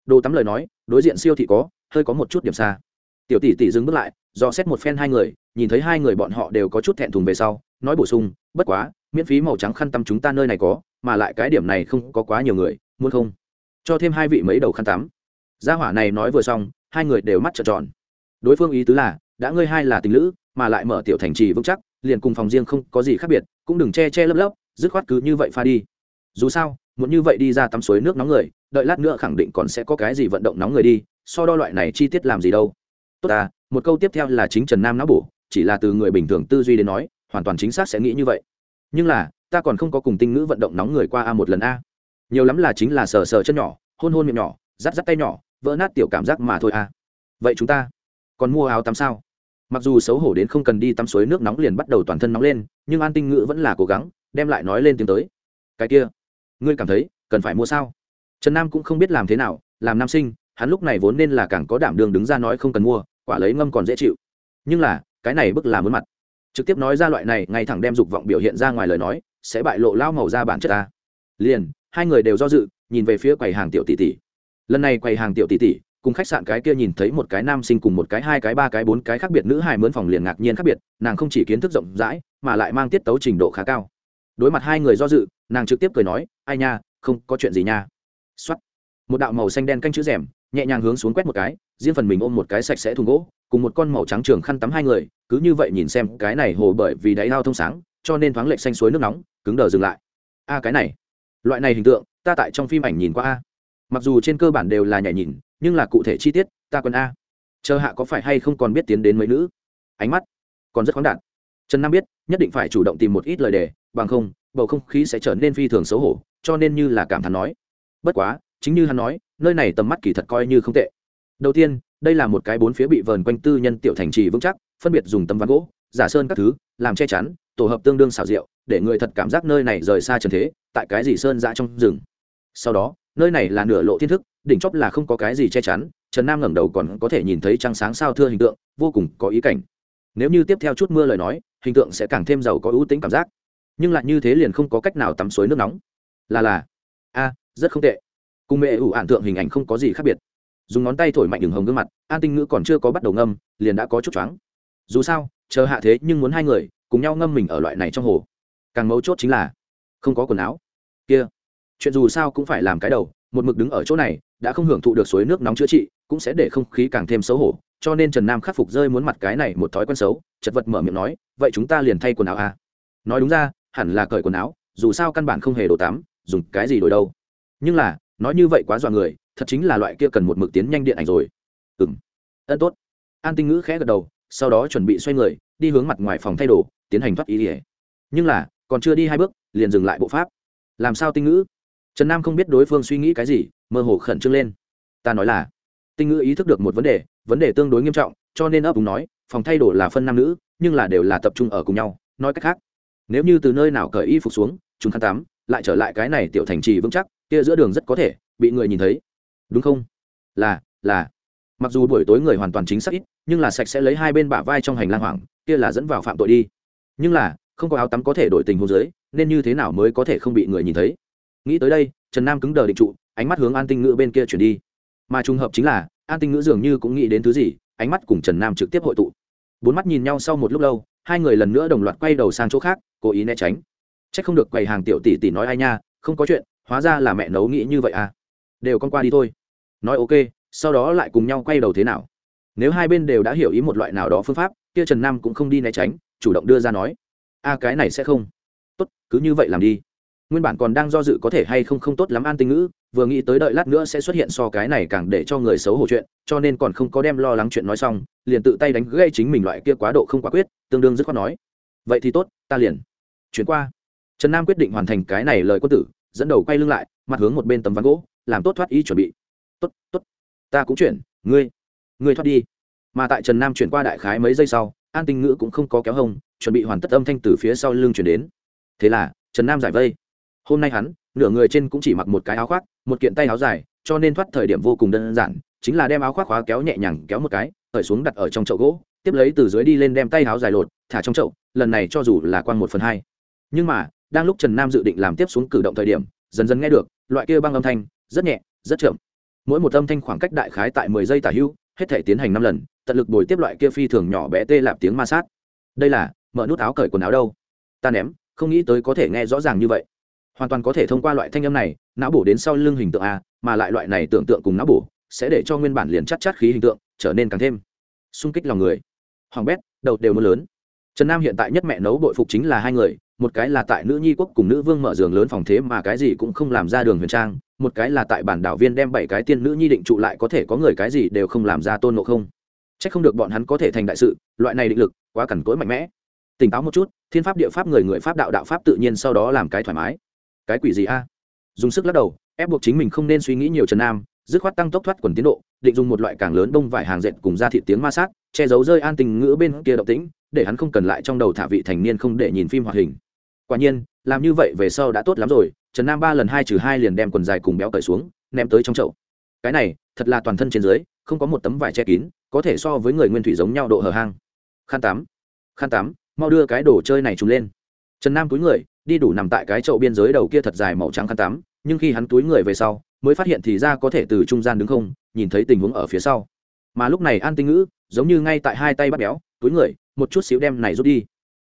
Đồ tắm lời nói, đối diện siêu thị có, hơi có một chút điểm xa. Tiểu tỷ tỷ dừng bước lại do xét một phen hai người, nhìn thấy hai người bọn họ đều có chút thẹn thùng về sau, nói bổ sung, bất quá, miễn phí màu trắng khăn tắm chúng ta nơi này có, mà lại cái điểm này không có quá nhiều người, muốn không? Cho thêm hai vị mấy đầu khăn tắm. Gia hỏa này nói vừa xong, hai người đều mắt trợn tròn. Đối phương ý tứ là, đã ngươi hai là tình lữ, mà lại mở tiểu thành trì vững chắc, liền cùng phòng riêng không có gì khác biệt, cũng đừng che che lấp lấp, dứt khoát cứ như vậy pha đi. Dù sao, muốn như vậy đi ra tắm suối nước nóng người, đợi lát nữa khẳng định còn sẽ có cái gì vận động nóng người đi, so đo loại này chi tiết làm gì đâu. Tốt à một câu tiếp theo là chính trần nam não bổ, chỉ là từ người bình thường tư duy đến nói, hoàn toàn chính xác sẽ nghĩ như vậy. Nhưng là, ta còn không có cùng tinh ngữ vận động nóng người qua a một lần a. Nhiều lắm là chính là sờ sờ chân nhỏ, hôn hôn miệng nhỏ rắt rắt tay nhỏ, vỡ nát tiểu cảm giác mà thôi a. Vậy chúng ta còn mua áo tắm sao? Mặc dù xấu hổ đến không cần đi tắm suối nước nóng liền bắt đầu toàn thân nóng lên, nhưng an tinh ngữ vẫn là cố gắng, đem lại nói lên tiếng tới. Cái kia, ngươi cảm thấy cần phải mua sao? Trần nam cũng không biết làm thế nào, làm nam sinh, hắn lúc này vốn nên là càng có đảm đường đứng ra nói không cần mua quả lấy ngâm còn dễ chịu. Nhưng là, cái này bức là muốn mặt. Trực tiếp nói ra loại này, ngay thẳng đem dục vọng biểu hiện ra ngoài lời nói, sẽ bại lộ lao màu ra bản chất ta. Liền, hai người đều do dự, nhìn về phía quầy hàng tiểu tỷ tỷ. Lần này quầy hàng tiểu tỷ tỷ, cùng khách sạn cái kia nhìn thấy một cái nam sinh cùng một cái hai cái ba cái bốn cái khác biệt nữ hài mướn phòng liền ngạc nhiên khác biệt, nàng không chỉ kiến thức rộng rãi, mà lại mang tiết tấu trình độ khá cao. Đối mặt hai người do dự, nàng trực tiếp cười nói, ai nha, không có chuyện gì nha. Xuất một đạo màu xanh đen canh chữ rèm nhẹ nhàng hướng xuống quét một cái, riêng phần mình ôm một cái sạch sẽ thùng gỗ, cùng một con màu trắng trường khăn tắm hai người, cứ như vậy nhìn xem cái này hồ bởi vì đáy ao thông sáng, cho nên thoáng lệch xanh suối nước nóng, cứng đờ dừng lại. A, cái này, loại này hình tượng, ta tại trong phim ảnh nhìn qua a. Mặc dù trên cơ bản đều là nhảy nhìn, nhưng là cụ thể chi tiết, ta còn a. Chờ hạ có phải hay không còn biết tiến đến mấy nữ? Ánh mắt còn rất khoáng đạt. Trần nam biết, nhất định phải chủ động tìm một ít lời đề, bằng không, bầu không khí sẽ trở nên phi thường xấu hổ, cho nên như là cảm thán nói. Bất quá chính như hắn nói, nơi này tầm mắt kỳ thật coi như không tệ. Đầu tiên, đây là một cái bốn phía bị vờn quanh tư nhân tiểu thành trì vững chắc, phân biệt dùng tấm ván gỗ, giả sơn các thứ, làm che chắn, tổ hợp tương đương xảo diệu, để người thật cảm giác nơi này rời xa trần thế, tại cái gì sơn dã trong rừng. Sau đó, nơi này là nửa lộ thiên thức, đỉnh chóp là không có cái gì che chắn, trần nam ngẩng đầu còn có thể nhìn thấy trăng sáng sao thưa hình tượng, vô cùng có ý cảnh. Nếu như tiếp theo chút mưa lời nói, hình tượng sẽ càng thêm giàu có ưu tính cảm giác. Nhưng lại như thế liền không có cách nào tắm suối nước nóng. Là là. A rất không tệ cùng mẹ ủ ạn tượng hình ảnh không có gì khác biệt. Dùng ngón tay thổi mạnh đường hồng gương mặt, an tinh ngữ còn chưa có bắt đầu ngâm, liền đã có chút choáng. Dù sao, chờ hạ thế nhưng muốn hai người cùng nhau ngâm mình ở loại này trong hồ. Càng mấu chốt chính là, không có quần áo. Kia, chuyện dù sao cũng phải làm cái đầu, một mực đứng ở chỗ này, đã không hưởng thụ được suối nước nóng chữa trị, cũng sẽ để không khí càng thêm xấu hổ, cho nên trần nam khắc phục rơi muốn mặt cái này một thói quen xấu, chật vật mở miệng nói, vậy chúng ta liền thay quần áo à? nói đúng ra, hẳn là cởi quần áo, dù sao căn bản không hề đồ tắm, dùng cái gì đổi đâu. Nhưng là nói như vậy quá dọa người, thật chính là loại kia cần một mực tiến nhanh điện ảnh rồi. Ừ m ân tốt. An tinh ngữ khẽ gật đầu, sau đó chuẩn bị xoay người, đi hướng mặt ngoài phòng thay đồ, tiến hành thoát ý ỉa nhưng là, còn chưa đi hai bước, liền dừng lại bộ pháp. Làm sao tinh ngữ? Trần nam không biết đối phương suy nghĩ cái gì, mơ hồ khẩn trương lên. Ta nói là, tinh ngữ ý thức được một vấn đề vấn đề tương đối nghiêm trọng, cho nên ấp úng nói, phòng thay đồ là phân nam nữ, nhưng là đều là tập trung ở cùng nhau, nói cách khác. Nếu như từ nơi nào cởi y phục xuống, chúng khăn tắm, lại trở lại cái này tiểu thành trì vững chắc kia giữa đường rất có thể, bị người nhìn thấy. Đúng không? Là là. Mặc dù buổi tối người hoàn toàn chính xác ít, nhưng là sạch sẽ lấy hai bên bả vai trong hành lang hoảng, kia là dẫn vào phạm tội đi. Nhưng là, không có áo tắm có thể đổi tình hôn giới nên như thế nào mới có thể không bị người nhìn thấy? Nghĩ tới đây, trần nam cứng đờ định trụ, ánh mắt hướng an tinh ngữ bên kia chuyển đi. Mà trùng hợp chính là, an tinh ngữ dường như cũng nghĩ đến thứ gì, ánh mắt cùng trần nam trực tiếp hội tụ. Bốn mắt nhìn nhau sau một lúc lâu, hai người lần nữa đồng loạt quay đầu sang chỗ khác, cố ý né tránh. C h ắ c không được quầy hàng tiểu tỷ tỷ nói ai nha, không có chuyện hóa ra là mẹ nấu nghĩ như vậy à? Đều con qua đi thôi. Nói ok, sau đó lại cùng nhau quay đầu thế nào? Nếu hai bên đều đã hiểu ý một loại nào đó phương pháp, kia trần nam cũng không đi né tránh, chủ động đưa ra nói. A cái này sẽ không. Tốt, cứ như vậy làm đi. Nguyên bản còn đang do dự có thể hay không không tốt lắm an tinh ngữ, vừa nghĩ tới đợi lát nữa sẽ xuất hiện so cái này càng để cho người xấu hổ chuyện, cho nên còn không có đem lo lắng chuyện nói xong, liền tự tay đánh gây chính mình loại kia quá độ không quả quyết, tương đương dứt khoát nói. Vậy thì tốt, ta liền chuyển qua. Trần nam quyết định hoàn thành cái này lời quân tử dẫn đầu quay lưng lại, mặt hướng một bên tấm ván gỗ, làm tốt thoát y chuẩn bị. Tốt tốt, ta cũng chuyển, ngươi ngươi thoát đi. Mà tại trần nam chuyển qua đại khái mấy giây sau, an tinh ngữ cũng không có kéo hông, chuẩn bị hoàn tất âm thanh từ phía sau lưng chuyển đến. Thế là, trần nam giải vây. Hôm nay hắn, nửa người trên cũng chỉ mặc một cái áo khoác, một kiện tay áo dài, cho nên thoát thời điểm vô cùng đơn giản, chính là đem áo khoác khóa kéo nhẹ nhàng kéo một cái, cởi xuống đặt ở trong chậu gỗ, tiếp lấy từ dưới đi lên đem tay áo dài lột, thả trong chậu, lần này cho dù là quan một phần hai. Nhưng mà đang lúc trần nam dự định làm tiếp xuống cử động thời điểm, dần dần nghe được, loại kia băng âm thanh, rất nhẹ, rất chậm. Mỗi một âm thanh khoảng cách đại khái tại mười giây tả hữu, hết thể tiến hành năm lần, tận lực bồi tiếp loại kia phi thường nhỏ bé tê lạp tiếng ma sát. Đây là, mở nút áo cởi quần áo đâu? Ta ném, không nghĩ tới có thể nghe rõ ràng như vậy. Hoàn toàn có thể thông qua loại thanh âm này, não bổ đến sau lưng hình tượng a, mà lại loại này tưởng tượng cùng não bổ, sẽ để cho nguyên bản liền chắc chắc khí hình tượng, trở nên càng thêm sung kích lòng người. Hoàng bét, đầu đều mưa lớn. Trần nam hiện tại nhất mẹ nấu bội phục chính là hai người một cái là tại nữ nhi quốc cùng nữ vương mở giường lớn phòng thế mà cái gì cũng không làm ra đường huyền trang, một cái là tại bản đảo viên đem bảy cái tiên nữ nhi định trụ lại có thể có người cái gì đều không làm ra tôn nộ không. C h ắ c không được bọn hắn có thể thành đại sự, loại này định lực, quá cằn cỗi mạnh mẽ. Tỉnh táo một chút, thiên pháp địa pháp người người pháp đạo đạo pháp tự nhiên sau đó làm cái thoải mái. Cái quỷ gì a? Dùng sức lắc đầu, ép buộc chính mình không nên suy nghĩ nhiều trần nam, dứt khoát tăng tốc thoát quần tiến độ, định dùng một loại càng lớn đông vải hàng dệt cùng ra thị tiếng ma sát, che giấu rơi an tình ngữ bên kia động tĩnh, để hắn không cần lại trong đầu thả vị thành niên không để nhìn phim hoạt hình quả nhiên làm như vậy về sau đã tốt lắm rồi trần nam ba lần hai trừ hai liền đem quần dài cùng béo cởi xuống ném tới trong chậu. Cái này thật là toàn thân trên dưới không có một tấm vải che kín có thể so với người nguyên thủy giống nhau độ hở hang. Khăn Tám, khăn Tám, mau đưa cái đồ chơi này trùng lên. Trần nam túi người đi đủ nằm tại cái chậu biên giới đầu kia thật dài màu trắng khăn Tám, nhưng khi hắn túi người về sau mới phát hiện thì ra có thể từ trung gian đứng không nhìn thấy tình huống ở phía sau. Mà lúc này an tinh ngữ giống như ngay tại hai tay bắt béo túi người một chút xíu đem này rút đi.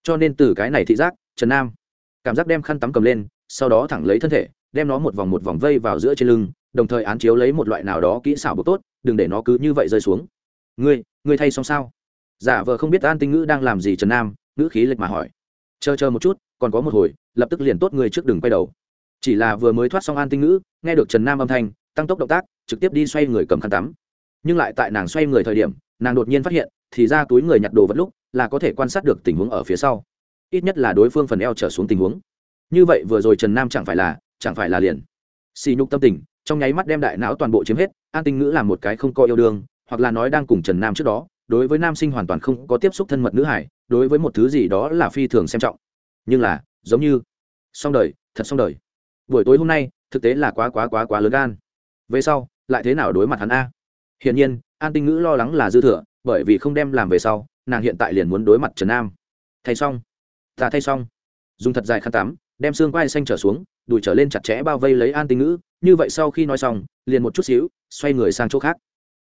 Cho nên từ cái này thị giác trần nam cảm giác đem khăn tắm cầm lên, sau đó thẳng lấy thân thể, đem nó một vòng một vòng vây vào giữa trên lưng, đồng thời án chiếu lấy một loại nào đó kỹ xảo bột tốt, đừng để nó cứ như vậy rơi xuống. Ngươi ngươi thay xong sao? Giả vờ không biết an tinh ngữ đang làm gì trần nam, ngữ khí lệch mà hỏi. Chờ chờ một chút, còn có một hồi, lập tức liền tốt ngươi trước đừng quay đầu. Chỉ là vừa mới thoát xong an tinh ngữ, nghe được trần nam âm thanh, tăng tốc động tác, trực tiếp đi xoay người cầm khăn tắm. Nhưng lại tại nàng xoay người thời điểm, nàng đột nhiên phát hiện, thì ra túi người nhặt đồ vật lúc, là có thể quan sát được tình huống ở phía sau ít nhất là đối phương phần eo trở xuống tình huống. Như vậy vừa rồi trần nam chẳng phải là, chẳng phải là liền. Xì nhục tâm tình, trong nháy mắt đem đại não toàn bộ chiếm hết, an tinh ngữ là một cái không có yêu đương, hoặc là nói đang cùng trần nam trước đó, đối với nam sinh hoàn toàn không có tiếp xúc thân mật nữ hải, đối với một thứ gì đó là phi thường xem trọng. Nhưng là, giống như xong đời, thật xong đời. Buổi tối hôm nay, thực tế là quá quá quá quá lớn gan. Về sau, lại thế nào đối mặt hắn a? Hiển nhiên, an tinh ngữ lo lắng là dư thừa, bởi vì không đem làm về sau, nàng hiện tại liền muốn đối mặt trần nam. Thay xong ta thay xong. Dùng thật dài khăn tắm, đem xương quai xanh trở xuống, đùi trở lên chặt chẽ bao vây lấy an tinh ngữ, như vậy sau khi nói xong, liền một chút xíu, xoay người sang chỗ khác.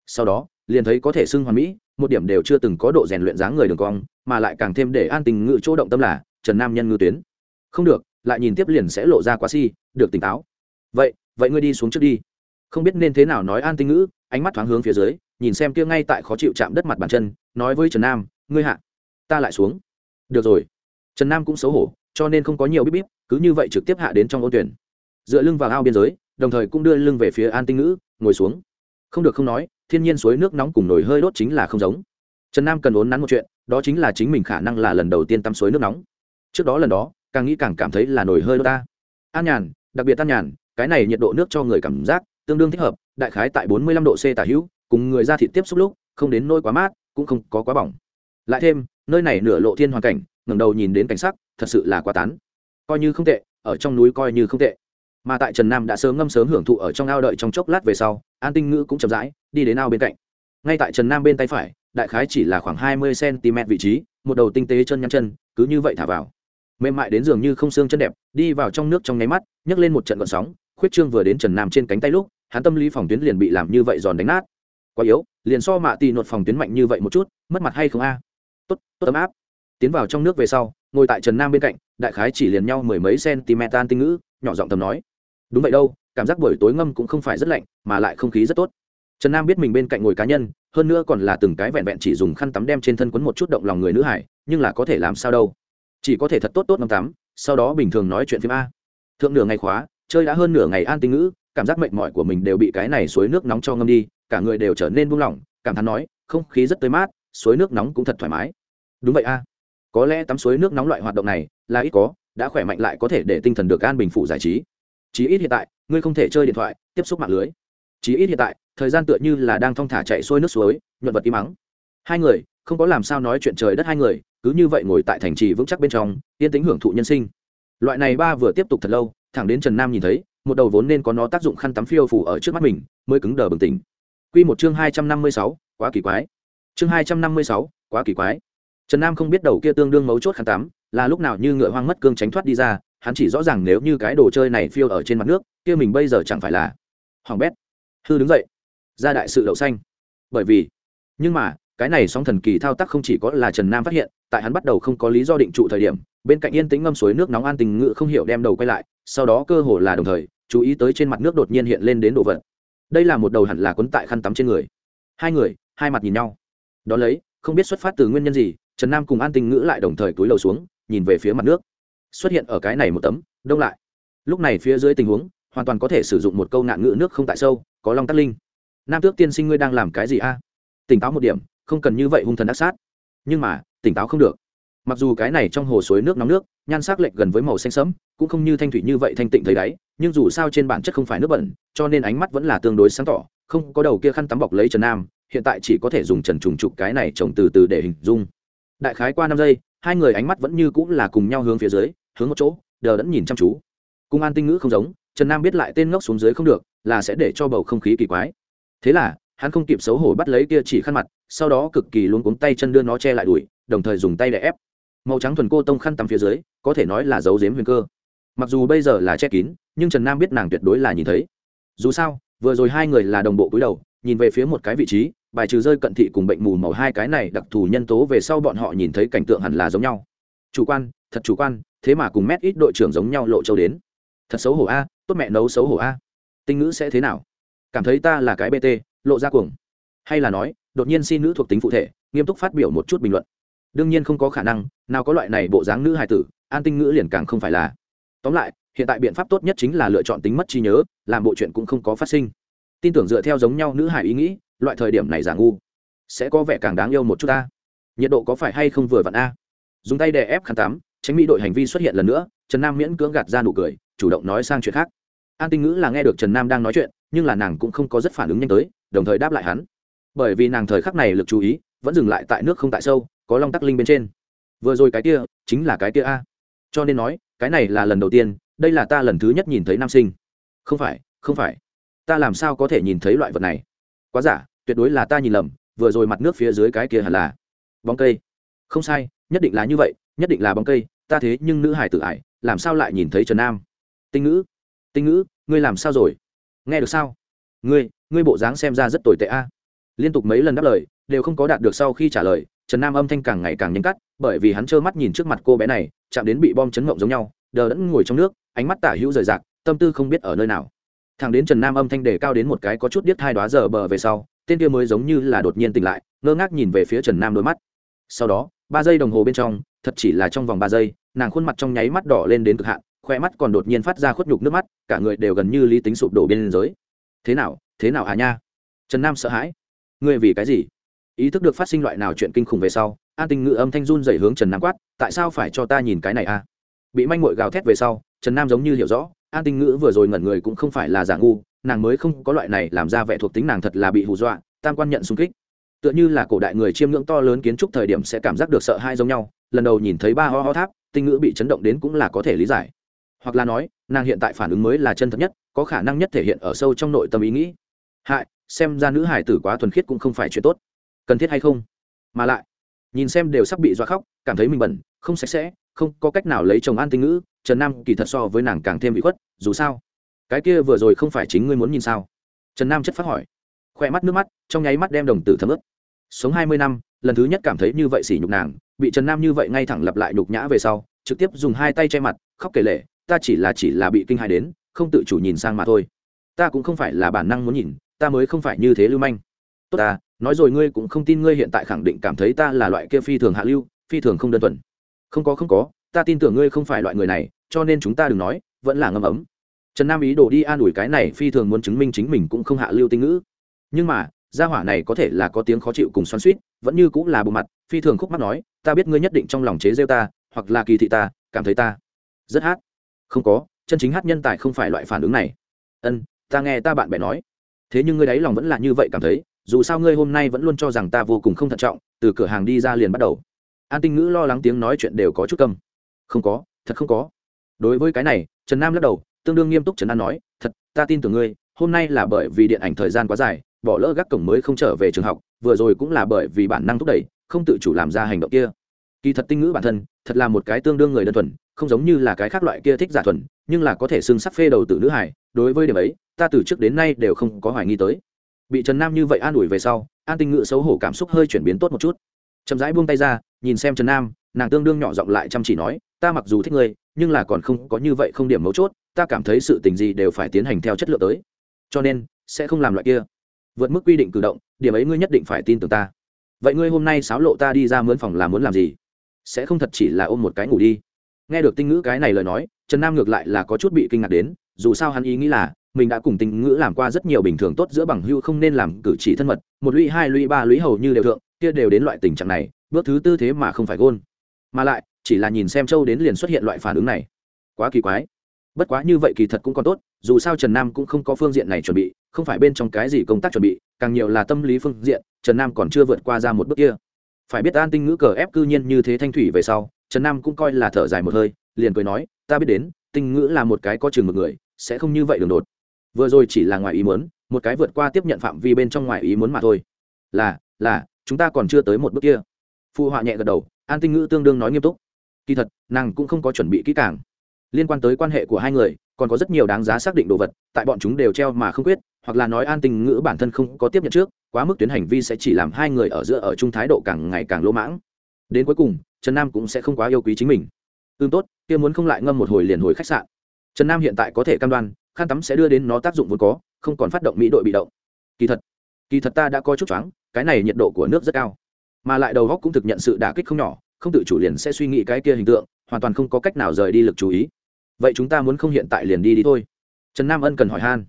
Sau đó, liền thấy có thể xưng hoàn mỹ, một điểm đều chưa từng có độ rèn luyện dáng người đường cong, mà lại càng thêm để an tình ngữ chỗ động tâm là, trần nam nhân ngư tuyến. Không được, lại nhìn tiếp liền sẽ lộ ra quá si, được tỉnh táo. Vậy vậy ngươi đi xuống trước đi. Không biết nên thế nào nói an tinh ngữ, ánh mắt thoáng hướng phía dưới, nhìn xem kia ngay tại khó chịu chạm đất mặt bàn chân, nói với trần nam, ngươi hạ, ta lại xuống. Được rồi trần nam cũng xấu hổ, cho nên không có nhiều bíp bíp, cứ như vậy trực tiếp hạ đến trong ô tuyển. Dựa lưng vào ao biên giới, đồng thời cũng đưa lưng về phía an tinh ngữ, ngồi xuống. Không được không nói, thiên nhiên suối nước nóng cùng nồi hơi đốt chính là không giống. Trần nam cần ốn nắn một chuyện, đó chính là chính mình khả năng là lần đầu tiên tắm suối nước nóng. Trước đó lần đó, càng nghĩ càng cảm thấy là nồi hơi đốt ta. An nhàn, đặc biệt an nhàn, cái này nhiệt độ nước cho người cảm giác tương đương thích hợp, đại khái tại bốn mươi lăm độ c tả hữu, cùng người ra thịt tiếp xúc lúc, không đến nôi quá mát, cũng không có quá bỏng. Lại thêm nơi này nửa lộ thiên hoàn cảnh, ngẩng đầu nhìn đến cảnh sắc, thật sự là quá tán. Coi như không tệ, ở trong núi coi như không tệ. Mà tại trần nam đã sớm ngâm sớm hưởng thụ ở trong ao đợi trong chốc lát về sau, an tinh ngữ cũng chậm rãi đi đến ao bên cạnh. Ngay tại trần nam bên tay phải, đại khái chỉ là khoảng hai mươi cm vị trí, một đầu tinh tế chân nhăn chân, cứ như vậy thả vào. Mềm mại đến giường như không xương chân đẹp, đi vào trong nước trong nháy mắt, nhấc lên một trận gọn sóng, khuyết trương vừa đến trần nam trên cánh tay lúc, hắn tâm lý phòng tuyến liền bị làm như vậy giòn đánh nát. Quá yếu, liền so mạ tì nột phòng tuyến mạnh như vậy một chút, mất mặt hay không a? Tốt tốt ấm áp. Tiến vào trong nước về sau, ngồi tại trần nam bên cạnh, đại khái chỉ liền nhau mười mấy cm tan tinh ngữ, nhỏ giọng tầm nói. Đúng vậy đâu, cảm giác buổi tối ngâm cũng không phải rất lạnh, mà lại không khí rất tốt. Trần nam biết mình bên cạnh ngồi cá nhân, hơn nữa còn là từng cái vẹn vẹn chỉ dùng khăn tắm đem trên thân quấn một chút động lòng người nữ hải, nhưng là có thể làm sao đâu. Chỉ có thể thật tốt tốt ngâm tắm, sau đó bình thường nói chuyện phim a. Thượng nửa ngày khóa, chơi đã hơn nửa ngày an tinh ngữ, cảm giác mệt mỏi của mình đều bị cái này suối nước nóng cho ngâm đi, cả người đều trở nên buông lỏng, cảm thán nói, không khí rất tươi mát suối nước nóng cũng thật thoải mái. Đúng vậy a. Có lẽ tắm suối nước nóng loại hoạt động này là ít có, đã khỏe mạnh lại có thể để tinh thần được an bình phụ giải trí. Chí ít hiện tại, ngươi không thể chơi điện thoại, tiếp xúc mạng lưới. Chí ít hiện tại, thời gian tựa như là đang thong thả chạy xuôi nước suối, nhuận vật im mắng hai người, không có làm sao nói chuyện trời đất hai người, cứ như vậy ngồi tại thành trì vững chắc bên trong, yên tĩnh hưởng thụ nhân sinh. Loại này ba vừa tiếp tục thật lâu, thẳng đến trần nam nhìn thấy, một đầu vốn nên có nó tác dụng khăn tắm phiêu phủ ở trước mắt mình, mới cứng đờ bừng tỉnh. Quy một chương hai trăm năm mươi sáu, quá kỳ quái chương hai trăm năm mươi sáu, quá kỳ quái. Trần nam không biết đầu kia tương đương mấu chốt khăn tắm, là lúc nào như ngựa hoang mất cương tránh thoát đi ra, hắn chỉ rõ ràng nếu như cái đồ chơi này phiêu ở trên mặt nước, kia mình bây giờ chẳng phải là hoàng bét. Hư đứng dậy, ra đại sự đậu xanh. Bởi vì, nhưng mà, cái này sóng thần kỳ thao tác không chỉ có là trần nam phát hiện, tại hắn bắt đầu không có lý do định trụ thời điểm, bên cạnh yên tĩnh ngâm suối nước nóng an tình ngự không hiểu đem đầu quay lại, sau đó cơ hồ là đồng thời, chú ý tới trên mặt nước đột nhiên hiện lên đến đồ vật. Đây là một đầu hẳn là quấn tại khăn tắm trên người. Hai người, hai mặt nhìn nhau đ ó lấy, không biết xuất phát từ nguyên nhân gì, trần nam cùng an Tinh ngữ lại đồng thời túi lầu xuống, nhìn về phía mặt nước. Xuất hiện ở cái này một tấm, đông lại. Lúc này phía dưới tình huống, hoàn toàn có thể sử dụng một câu nạn ngữ nước không tại sâu, có long tắc linh. Nam tước tiên sinh ngươi đang làm cái gì a? Tỉnh táo một điểm, không cần như vậy hung thần ác sát. Nhưng mà, tỉnh táo không được. Mặc dù cái này trong hồ suối nước nóng nước, nhan sắc lệch gần với màu xanh sẫm, cũng không như thanh thủy như vậy thanh tịnh thấy đáy, nhưng dù sao trên bản chất không phải nước bẩn, cho nên ánh mắt vẫn là tương đối sáng tỏ, không có đầu kia khăn tắm bọc lấy trần nam hiện tại chỉ có thể dùng trần trùng trục cái này trồng từ từ để hình dung. Đại khái qua năm giây, hai người ánh mắt vẫn như cũng là cùng nhau hướng phía dưới, hướng một chỗ, đờ đẫn nhìn chăm chú. Cung an tinh ngữ không giống, trần nam biết lại tên ngốc xuống dưới không được, là sẽ để cho bầu không khí kỳ quái. Thế là, hắn không kịp xấu hổ bắt lấy kia chỉ khăn mặt, sau đó cực kỳ luôn cuống tay chân đưa nó che lại đuổi đồng thời dùng tay để ép. Màu trắng thuần cô tông khăn tắm phía dưới, có thể nói là giấu giếm huyền cơ. Mặc dù bây giờ là che kín, nhưng trần nam biết nàng tuyệt đối là nhìn thấy. Dù sao, vừa rồi hai người là đồng bộ cúi đầu, nhìn về phía một cái vị trí bài trừ rơi cận thị cùng bệnh mù màu hai cái này đặc thù nhân tố về sau bọn họ nhìn thấy cảnh tượng hẳn là giống nhau. Chủ quan, thật chủ quan, thế mà cùng mét ít đội trưởng giống nhau lộ châu đến. Thật xấu hổ a, tốt mẹ nấu xấu hổ a. Tinh ngữ sẽ thế nào? Cảm thấy ta là cái bt lộ ra cuồng. Hay là nói, đột nhiên xin nữ thuộc tính phụ thể, nghiêm túc phát biểu một chút bình luận. Đương nhiên không có khả năng, nào có loại này bộ dáng nữ hài tử, an tinh ngữ liền càng không phải là. Tóm lại, hiện tại biện pháp tốt nhất chính là lựa chọn tính mất trí nhớ, làm bộ chuyện cũng không có phát sinh. Tin tưởng dựa theo giống nhau nữ hài ý nghĩ loại thời điểm này giả ngu. Sẽ có vẻ càng đáng yêu một chút ta. Nhiệt độ có phải hay không vừa vặn a? Dùng tay đè ép khăn tắm, tránh mỹ đội hành vi xuất hiện lần nữa, trần nam miễn cưỡng gạt ra nụ cười, chủ động nói sang chuyện khác. An tinh ngữ là nghe được trần nam đang nói chuyện, nhưng là nàng cũng không có rất phản ứng nhanh tới, đồng thời đáp lại hắn. Bởi vì nàng thời khắc này lực chú ý, vẫn dừng lại tại nước không tại sâu, có long tắc linh bên trên. Vừa rồi cái kia, chính là cái kia a. Cho nên nói, cái này là lần đầu tiên, đây là ta lần thứ nhất nhìn thấy nam sinh. Không phải không phải. Ta làm sao có thể nhìn thấy loại vật này? Quá giả, tuyệt đối là ta nhìn lầm, vừa rồi mặt nước phía dưới cái kia hẳn là bóng cây. Không sai, nhất định là như vậy, nhất định là bóng cây, ta thế nhưng nữ hải tự ải, làm sao lại nhìn thấy trần nam? Tinh ngữ tinh ngữ, ngươi làm sao rồi? Nghe được sao? Ngươi ngươi bộ dáng xem ra rất tồi tệ a. Liên tục mấy lần đáp lời, đều không có đạt được sau khi trả lời, trần nam âm thanh càng ngày càng nhanh cắt, bởi vì hắn trơ mắt nhìn trước mặt cô bé này, chạm đến bị bom chấn ngộng giống nhau, đờ đẫn ngồi trong nước, ánh mắt tả hữu rời rạc, tâm tư không biết ở nơi nào thằng đến trần nam âm thanh đề cao đến một cái có chút điếc hai đoá giờ bờ về sau, tên kia mới giống như là đột nhiên tỉnh lại, ngơ ngác nhìn về phía trần nam đôi mắt. Sau đó, ba giây đồng hồ bên trong, thật chỉ là trong vòng ba giây, nàng khuôn mặt trong nháy mắt đỏ lên đến cực hạn khoe mắt còn đột nhiên phát ra khuất nhục nước mắt, cả người đều gần như lý tính sụp đổ bên giới thế nào thế nào à nha? Trần nam sợ hãi. Ngươi vì cái gì? Ý thức được phát sinh loại nào chuyện kinh khủng về sau, an tình ngự âm thanh run dày hướng trần nam quát, tại sao phải cho ta nhìn cái này à? Bị manh mội gào thét về sau, trần nam giống như hiểu rõ an tinh ngữ vừa rồi ngẩn người cũng không phải là giả ngu, nàng mới không có loại này làm ra vẻ thuộc tính nàng thật là bị hù dọa, tam quan nhận xung kích. Tựa như là cổ đại người chiêm ngưỡng to lớn kiến trúc thời điểm sẽ cảm giác được sợ hai giống nhau, lần đầu nhìn thấy ba ho ho tháp, tinh ngữ bị chấn động đến cũng là có thể lý giải. Hoặc là nói, nàng hiện tại phản ứng mới là chân thật nhất, có khả năng nhất thể hiện ở sâu trong nội tâm ý nghĩ. Hại, xem ra nữ hải tử quá thuần khiết cũng không phải chuyện tốt. Cần thiết hay không? Mà lại, nhìn xem đều sắp bị dọa khóc, cảm thấy mình bẩn, không sạch sẽ, không có cách nào lấy chồng an tinh ngữ trần nam kỳ thật so với nàng càng thêm bị khuất, dù sao, cái kia vừa rồi không phải chính ngươi muốn nhìn sao? Trần nam chất phát hỏi. Khoe mắt nước mắt, trong nháy mắt đem đồng tử thấm ướt. Sống hai mươi năm, lần thứ nhất cảm thấy như vậy xỉ nhục nàng, bị trần nam như vậy ngay thẳng lặp lại nhục nhã về sau, trực tiếp dùng hai tay che mặt, khóc kể lể, ta chỉ là chỉ là bị kinh hại đến, không tự chủ nhìn sang mà thôi. Ta cũng không phải là bản năng muốn nhìn, ta mới không phải như thế lưu manh. Tốt ta, nói rồi ngươi cũng không tin ngươi hiện tại khẳng định cảm thấy ta là loại kia phi thường hạ lưu, phi thường không đơn thuần. Không có không có ta tin tưởng ngươi không phải loại người này, cho nên chúng ta đừng nói, vẫn là ngâm ấm. Trần nam ý đồ đi an ủi cái này phi thường muốn chứng minh chính mình cũng không hạ lưu tinh ngữ. Nhưng mà, gia hỏa này có thể là có tiếng khó chịu cùng xoắn suýt vẫn như cũng là bộ mặt, phi thường khúc mắt nói, ta biết ngươi nhất định trong lòng chế rêu ta, hoặc là kỳ thị ta, cảm thấy ta rất hát. Không có, chân chính hát nhân tài không phải loại phản ứng này. Ân, ta nghe ta bạn bè nói. Thế nhưng ngươi đáy lòng vẫn là như vậy cảm thấy, dù sao ngươi hôm nay vẫn luôn cho rằng ta vô cùng không thận trọng, từ cửa hàng đi ra liền bắt đầu. An tinh ngữ lo lắng tiếng nói chuyện đều có chút câm không có, thật không có. Đối với cái này, trần nam lắc đầu, tương đương nghiêm túc Trần an nói, thật, ta tin tưởng ngươi, hôm nay là bởi vì điện ảnh thời gian quá dài, bỏ lỡ gác cổng mới không trở về trường học, vừa rồi cũng là bởi vì bản năng thúc đẩy, không tự chủ làm ra hành động kia. Kỳ thật tinh ngữ bản thân, thật là một cái tương đương người đơn thuần, không giống như là cái khác loại kia thích giả thuần, nhưng là có thể xưng sắc phê đầu từ nữ hải đối với điểm ấy, ta từ trước đến nay đều không có hoài nghi tới. Bị trần nam như vậy an ủi về sau, an tinh ngữ xấu hổ cảm xúc hơi chuyển biến tốt một chút. Chậm rãi buông tay ra, nhìn xem trần nam nàng tương đương nhỏ giọng lại chăm chỉ nói, ta mặc dù thích ngươi, nhưng là còn không có như vậy không điểm mấu chốt, ta cảm thấy sự tình gì đều phải tiến hành theo chất lượng tới. Cho nên, sẽ không làm loại kia. Vượt mức quy định cử động, điểm ấy ngươi nhất định phải tin tưởng ta. Vậy ngươi hôm nay sáo lộ ta đi ra mướn phòng là muốn làm gì? Sẽ không thật chỉ là ôm một cái ngủ đi. Nghe được tinh ngữ cái này lời nói, trần nam ngược lại là có chút bị kinh ngạc đến, dù sao hắn ý nghĩ là, mình đã cùng tinh ngữ làm qua rất nhiều bình thường tốt giữa bằng hưu không nên làm cử chỉ thân mật, một lũy, hai lũy, ba lũy hầu như đều thượng, kia đều đến loại tình trạng này, bước thứ tư thế mà không phải gôn mà lại, chỉ là nhìn xem châu đến liền xuất hiện loại phản ứng này. Quá kỳ quái. Bất quá như vậy kỳ thật cũng còn tốt, dù sao trần nam cũng không có phương diện này chuẩn bị, không phải bên trong cái gì công tác chuẩn bị, càng nhiều là tâm lý phương diện, trần nam còn chưa vượt qua ra một bước kia. Phải biết an tinh ngữ cờ ép cư nhiên như thế thanh thủy về sau, trần nam cũng coi là thở dài một hơi, liền cười nói, ta biết đến, tinh ngữ là một cái có chừng một người, sẽ không như vậy đường đột. Vừa rồi chỉ là ngoài ý muốn, một cái vượt qua tiếp nhận phạm vi bên trong ngoài ý muốn mà thôi. Là là, chúng ta còn chưa tới một bước kia. Phụ họa nhẹ gật đầu an tinh ngữ tương đương nói nghiêm túc. Kỳ thật, nàng cũng không có chuẩn bị kỹ càng. Liên quan tới quan hệ của hai người, còn có rất nhiều đáng giá xác định đồ vật, tại bọn chúng đều treo mà không quyết, hoặc là nói an tình ngữ bản thân không có tiếp nhận trước, quá mức tuyến hành vi sẽ chỉ làm hai người ở giữa ở chung thái độ càng ngày càng lỗ mãng. Đến cuối cùng, trần nam cũng sẽ không quá yêu quý chính mình. Ưm tốt, kia muốn không lại ngâm một hồi liền hồi khách sạn. Trần nam hiện tại có thể cam đoan, khăn tắm sẽ đưa đến nó tác dụng vốn có, không còn phát động mỹ đội bị động. Kỳ thật kỳ thật ta đã có chút choáng, cái này nhiệt độ của nước rất cao mà lại đầu góc cũng thực nhận sự đả kích không nhỏ, không tự chủ liền sẽ suy nghĩ cái kia hình tượng, hoàn toàn không có cách nào rời đi lực chú ý. Vậy chúng ta muốn không hiện tại liền đi đi thôi. Trần nam ân cần hỏi han.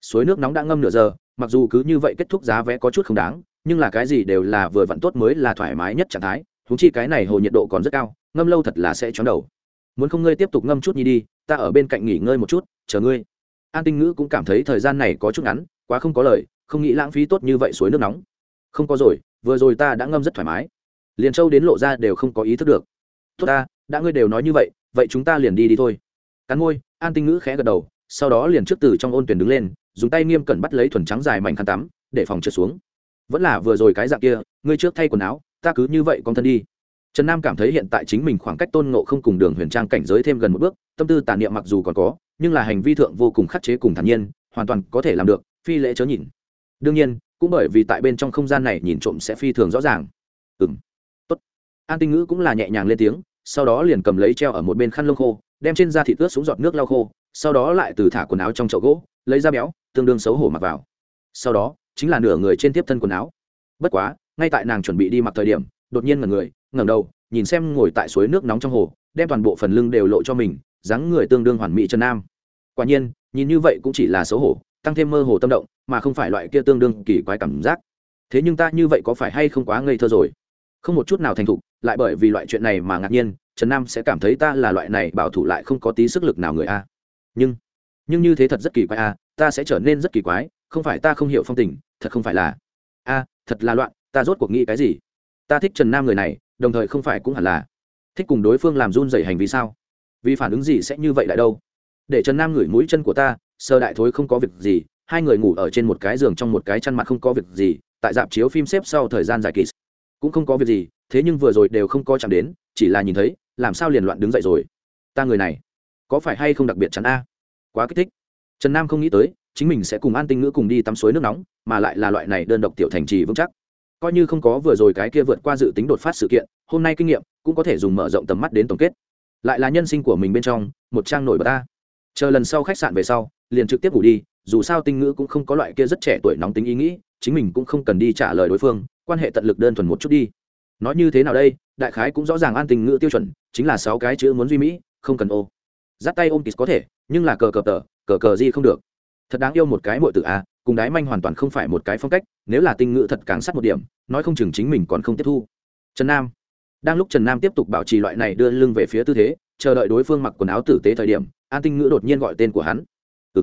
Suối nước nóng đã ngâm nửa giờ, mặc dù cứ như vậy kết thúc giá vé có chút không đáng, nhưng là cái gì đều là vừa vặn tốt mới là thoải mái nhất trạng thái thú chi cái này hồ nhiệt độ còn rất cao, ngâm lâu thật là sẽ chóng đầu. Muốn không ngươi tiếp tục ngâm chút nhi đi, ta ở bên cạnh nghỉ ngơi một chút, chờ ngươi. An tinh ngữ cũng cảm thấy thời gian này có chút ngắn, quá không có lời, không nghĩ lãng phí tốt như vậy suối nước nóng. Không có rồi vừa rồi ta đã ngâm rất thoải mái. Liền châu đến lộ ra đều không có ý thức được. Tốt ta, đã ngươi đều nói như vậy vậy chúng ta liền đi đi thôi. Cắn môi, an tinh ngữ khẽ gật đầu, sau đó liền trước từ trong ôn tuyển đứng lên, dùng tay nghiêm cẩn bắt lấy thuần trắng dài mảnh khăn tắm, để phòng trượt xuống. Vẫn là vừa rồi cái dạng kia, ngươi trước thay quần áo, ta cứ như vậy con thân đi. Trần nam cảm thấy hiện tại chính mình khoảng cách tôn ngộ không cùng đường huyền trang cảnh giới thêm gần một bước, tâm tư tàn niệm mặc dù còn có, nhưng là hành vi thượng vô cùng khắc chế cùng thản nhiên, hoàn toàn có thể làm được, phi lễ chớ nhìn. Đương nhiên cũng bởi vì tại bên trong không gian này nhìn trộm sẽ phi thường rõ ràng. Ừ m tốt. An tinh ngữ cũng là nhẹ nhàng lên tiếng, sau đó liền cầm lấy treo ở một bên khăn lông khô, đem trên da thịt ướt xuống giọt nước lau khô, sau đó lại từ thả quần áo trong chậu gỗ, lấy ra béo, tương đương xấu hổ mặc vào. Sau đó, chính là nửa người trên tiếp thân quần áo. Bất quá, ngay tại nàng chuẩn bị đi mặc thời điểm, đột nhiên ngẩn người, ngẩng đầu, nhìn xem ngồi tại suối nước nóng trong hồ, đem toàn bộ phần lưng đều lộ cho mình, dáng người tương đương hoàn mỹ trần nam. Quả nhiên, nhìn như vậy cũng chỉ là xấu hổ, tăng thêm mơ hồ tâm động mà không phải loại kia tương đương kỳ quái cảm giác. Thế nhưng ta như vậy có phải hay không quá ngây thơ rồi? Không một chút nào thành thục, lại bởi vì loại chuyện này mà ngạc nhiên, trần nam sẽ cảm thấy ta là loại này bảo thủ lại không có tí sức lực nào người a. Nhưng nhưng như thế thật rất kỳ quái a, ta sẽ trở nên rất kỳ quái, không phải ta không hiểu phong tình, thật không phải là. A, thật là loạn, ta rốt cuộc nghĩ cái gì? Ta thích trần nam người này, đồng thời không phải cũng hẳn là. Thích cùng đối phương làm run dày hành vi sao? Vì phản ứng gì sẽ như vậy lại đâu? Để trần nam ngửi mũi chân của ta sơ đại thối không có việc gì hai người ngủ ở trên một cái giường trong một cái chăn mặt không có việc gì, tại dạp chiếu phim xếp sau thời gian dài kỳ. Cũng không có việc gì, thế nhưng vừa rồi đều không có chạm đến, chỉ là nhìn thấy, làm sao liền loạn đứng dậy rồi. Ta người này, có phải hay không đặc biệt chắn a? Quá kích thích. Trần nam không nghĩ tới, chính mình sẽ cùng an tinh ngữ cùng đi tắm suối nước nóng, mà lại là loại này đơn độc tiểu thành trì vững chắc. Coi như không có vừa rồi cái kia vượt qua dự tính đột phát sự kiện, hôm nay kinh nghiệm cũng có thể dùng mở rộng tầm mắt đến tổng kết. Lại là nhân sinh của mình bên trong, một trang nổi bật ta. Chờ lần sau khách sạn về sau, liền trực tiếp ngủ đi dù sao tinh ngữ cũng không có loại kia rất trẻ tuổi nóng tính ý nghĩ, chính mình cũng không cần đi trả lời đối phương, quan hệ tận lực đơn thuần một chút đi. Nói như thế nào đây, đại khái cũng rõ ràng an tình ngữ tiêu chuẩn, chính là sáu cái chữ muốn duy mỹ, không cần ô. Dắt tay ôm kýt có thể, nhưng là cờ cờ tờ, cờ cờ gì không được. Thật đáng yêu một cái mội tự a à, cùng đái manh hoàn toàn không phải một cái phong cách, nếu là tinh ngữ thật càng sắt một điểm, nói không chừng chính mình còn không tiếp thu. Trần nam. Đang lúc trần nam tiếp tục bảo trì loại này đưa lưng về phía tư thế, chờ đợi đối phương mặc quần áo tử tế thời điểm, an tinh ngữ đột nhiên gọi tên của hắn. Ừ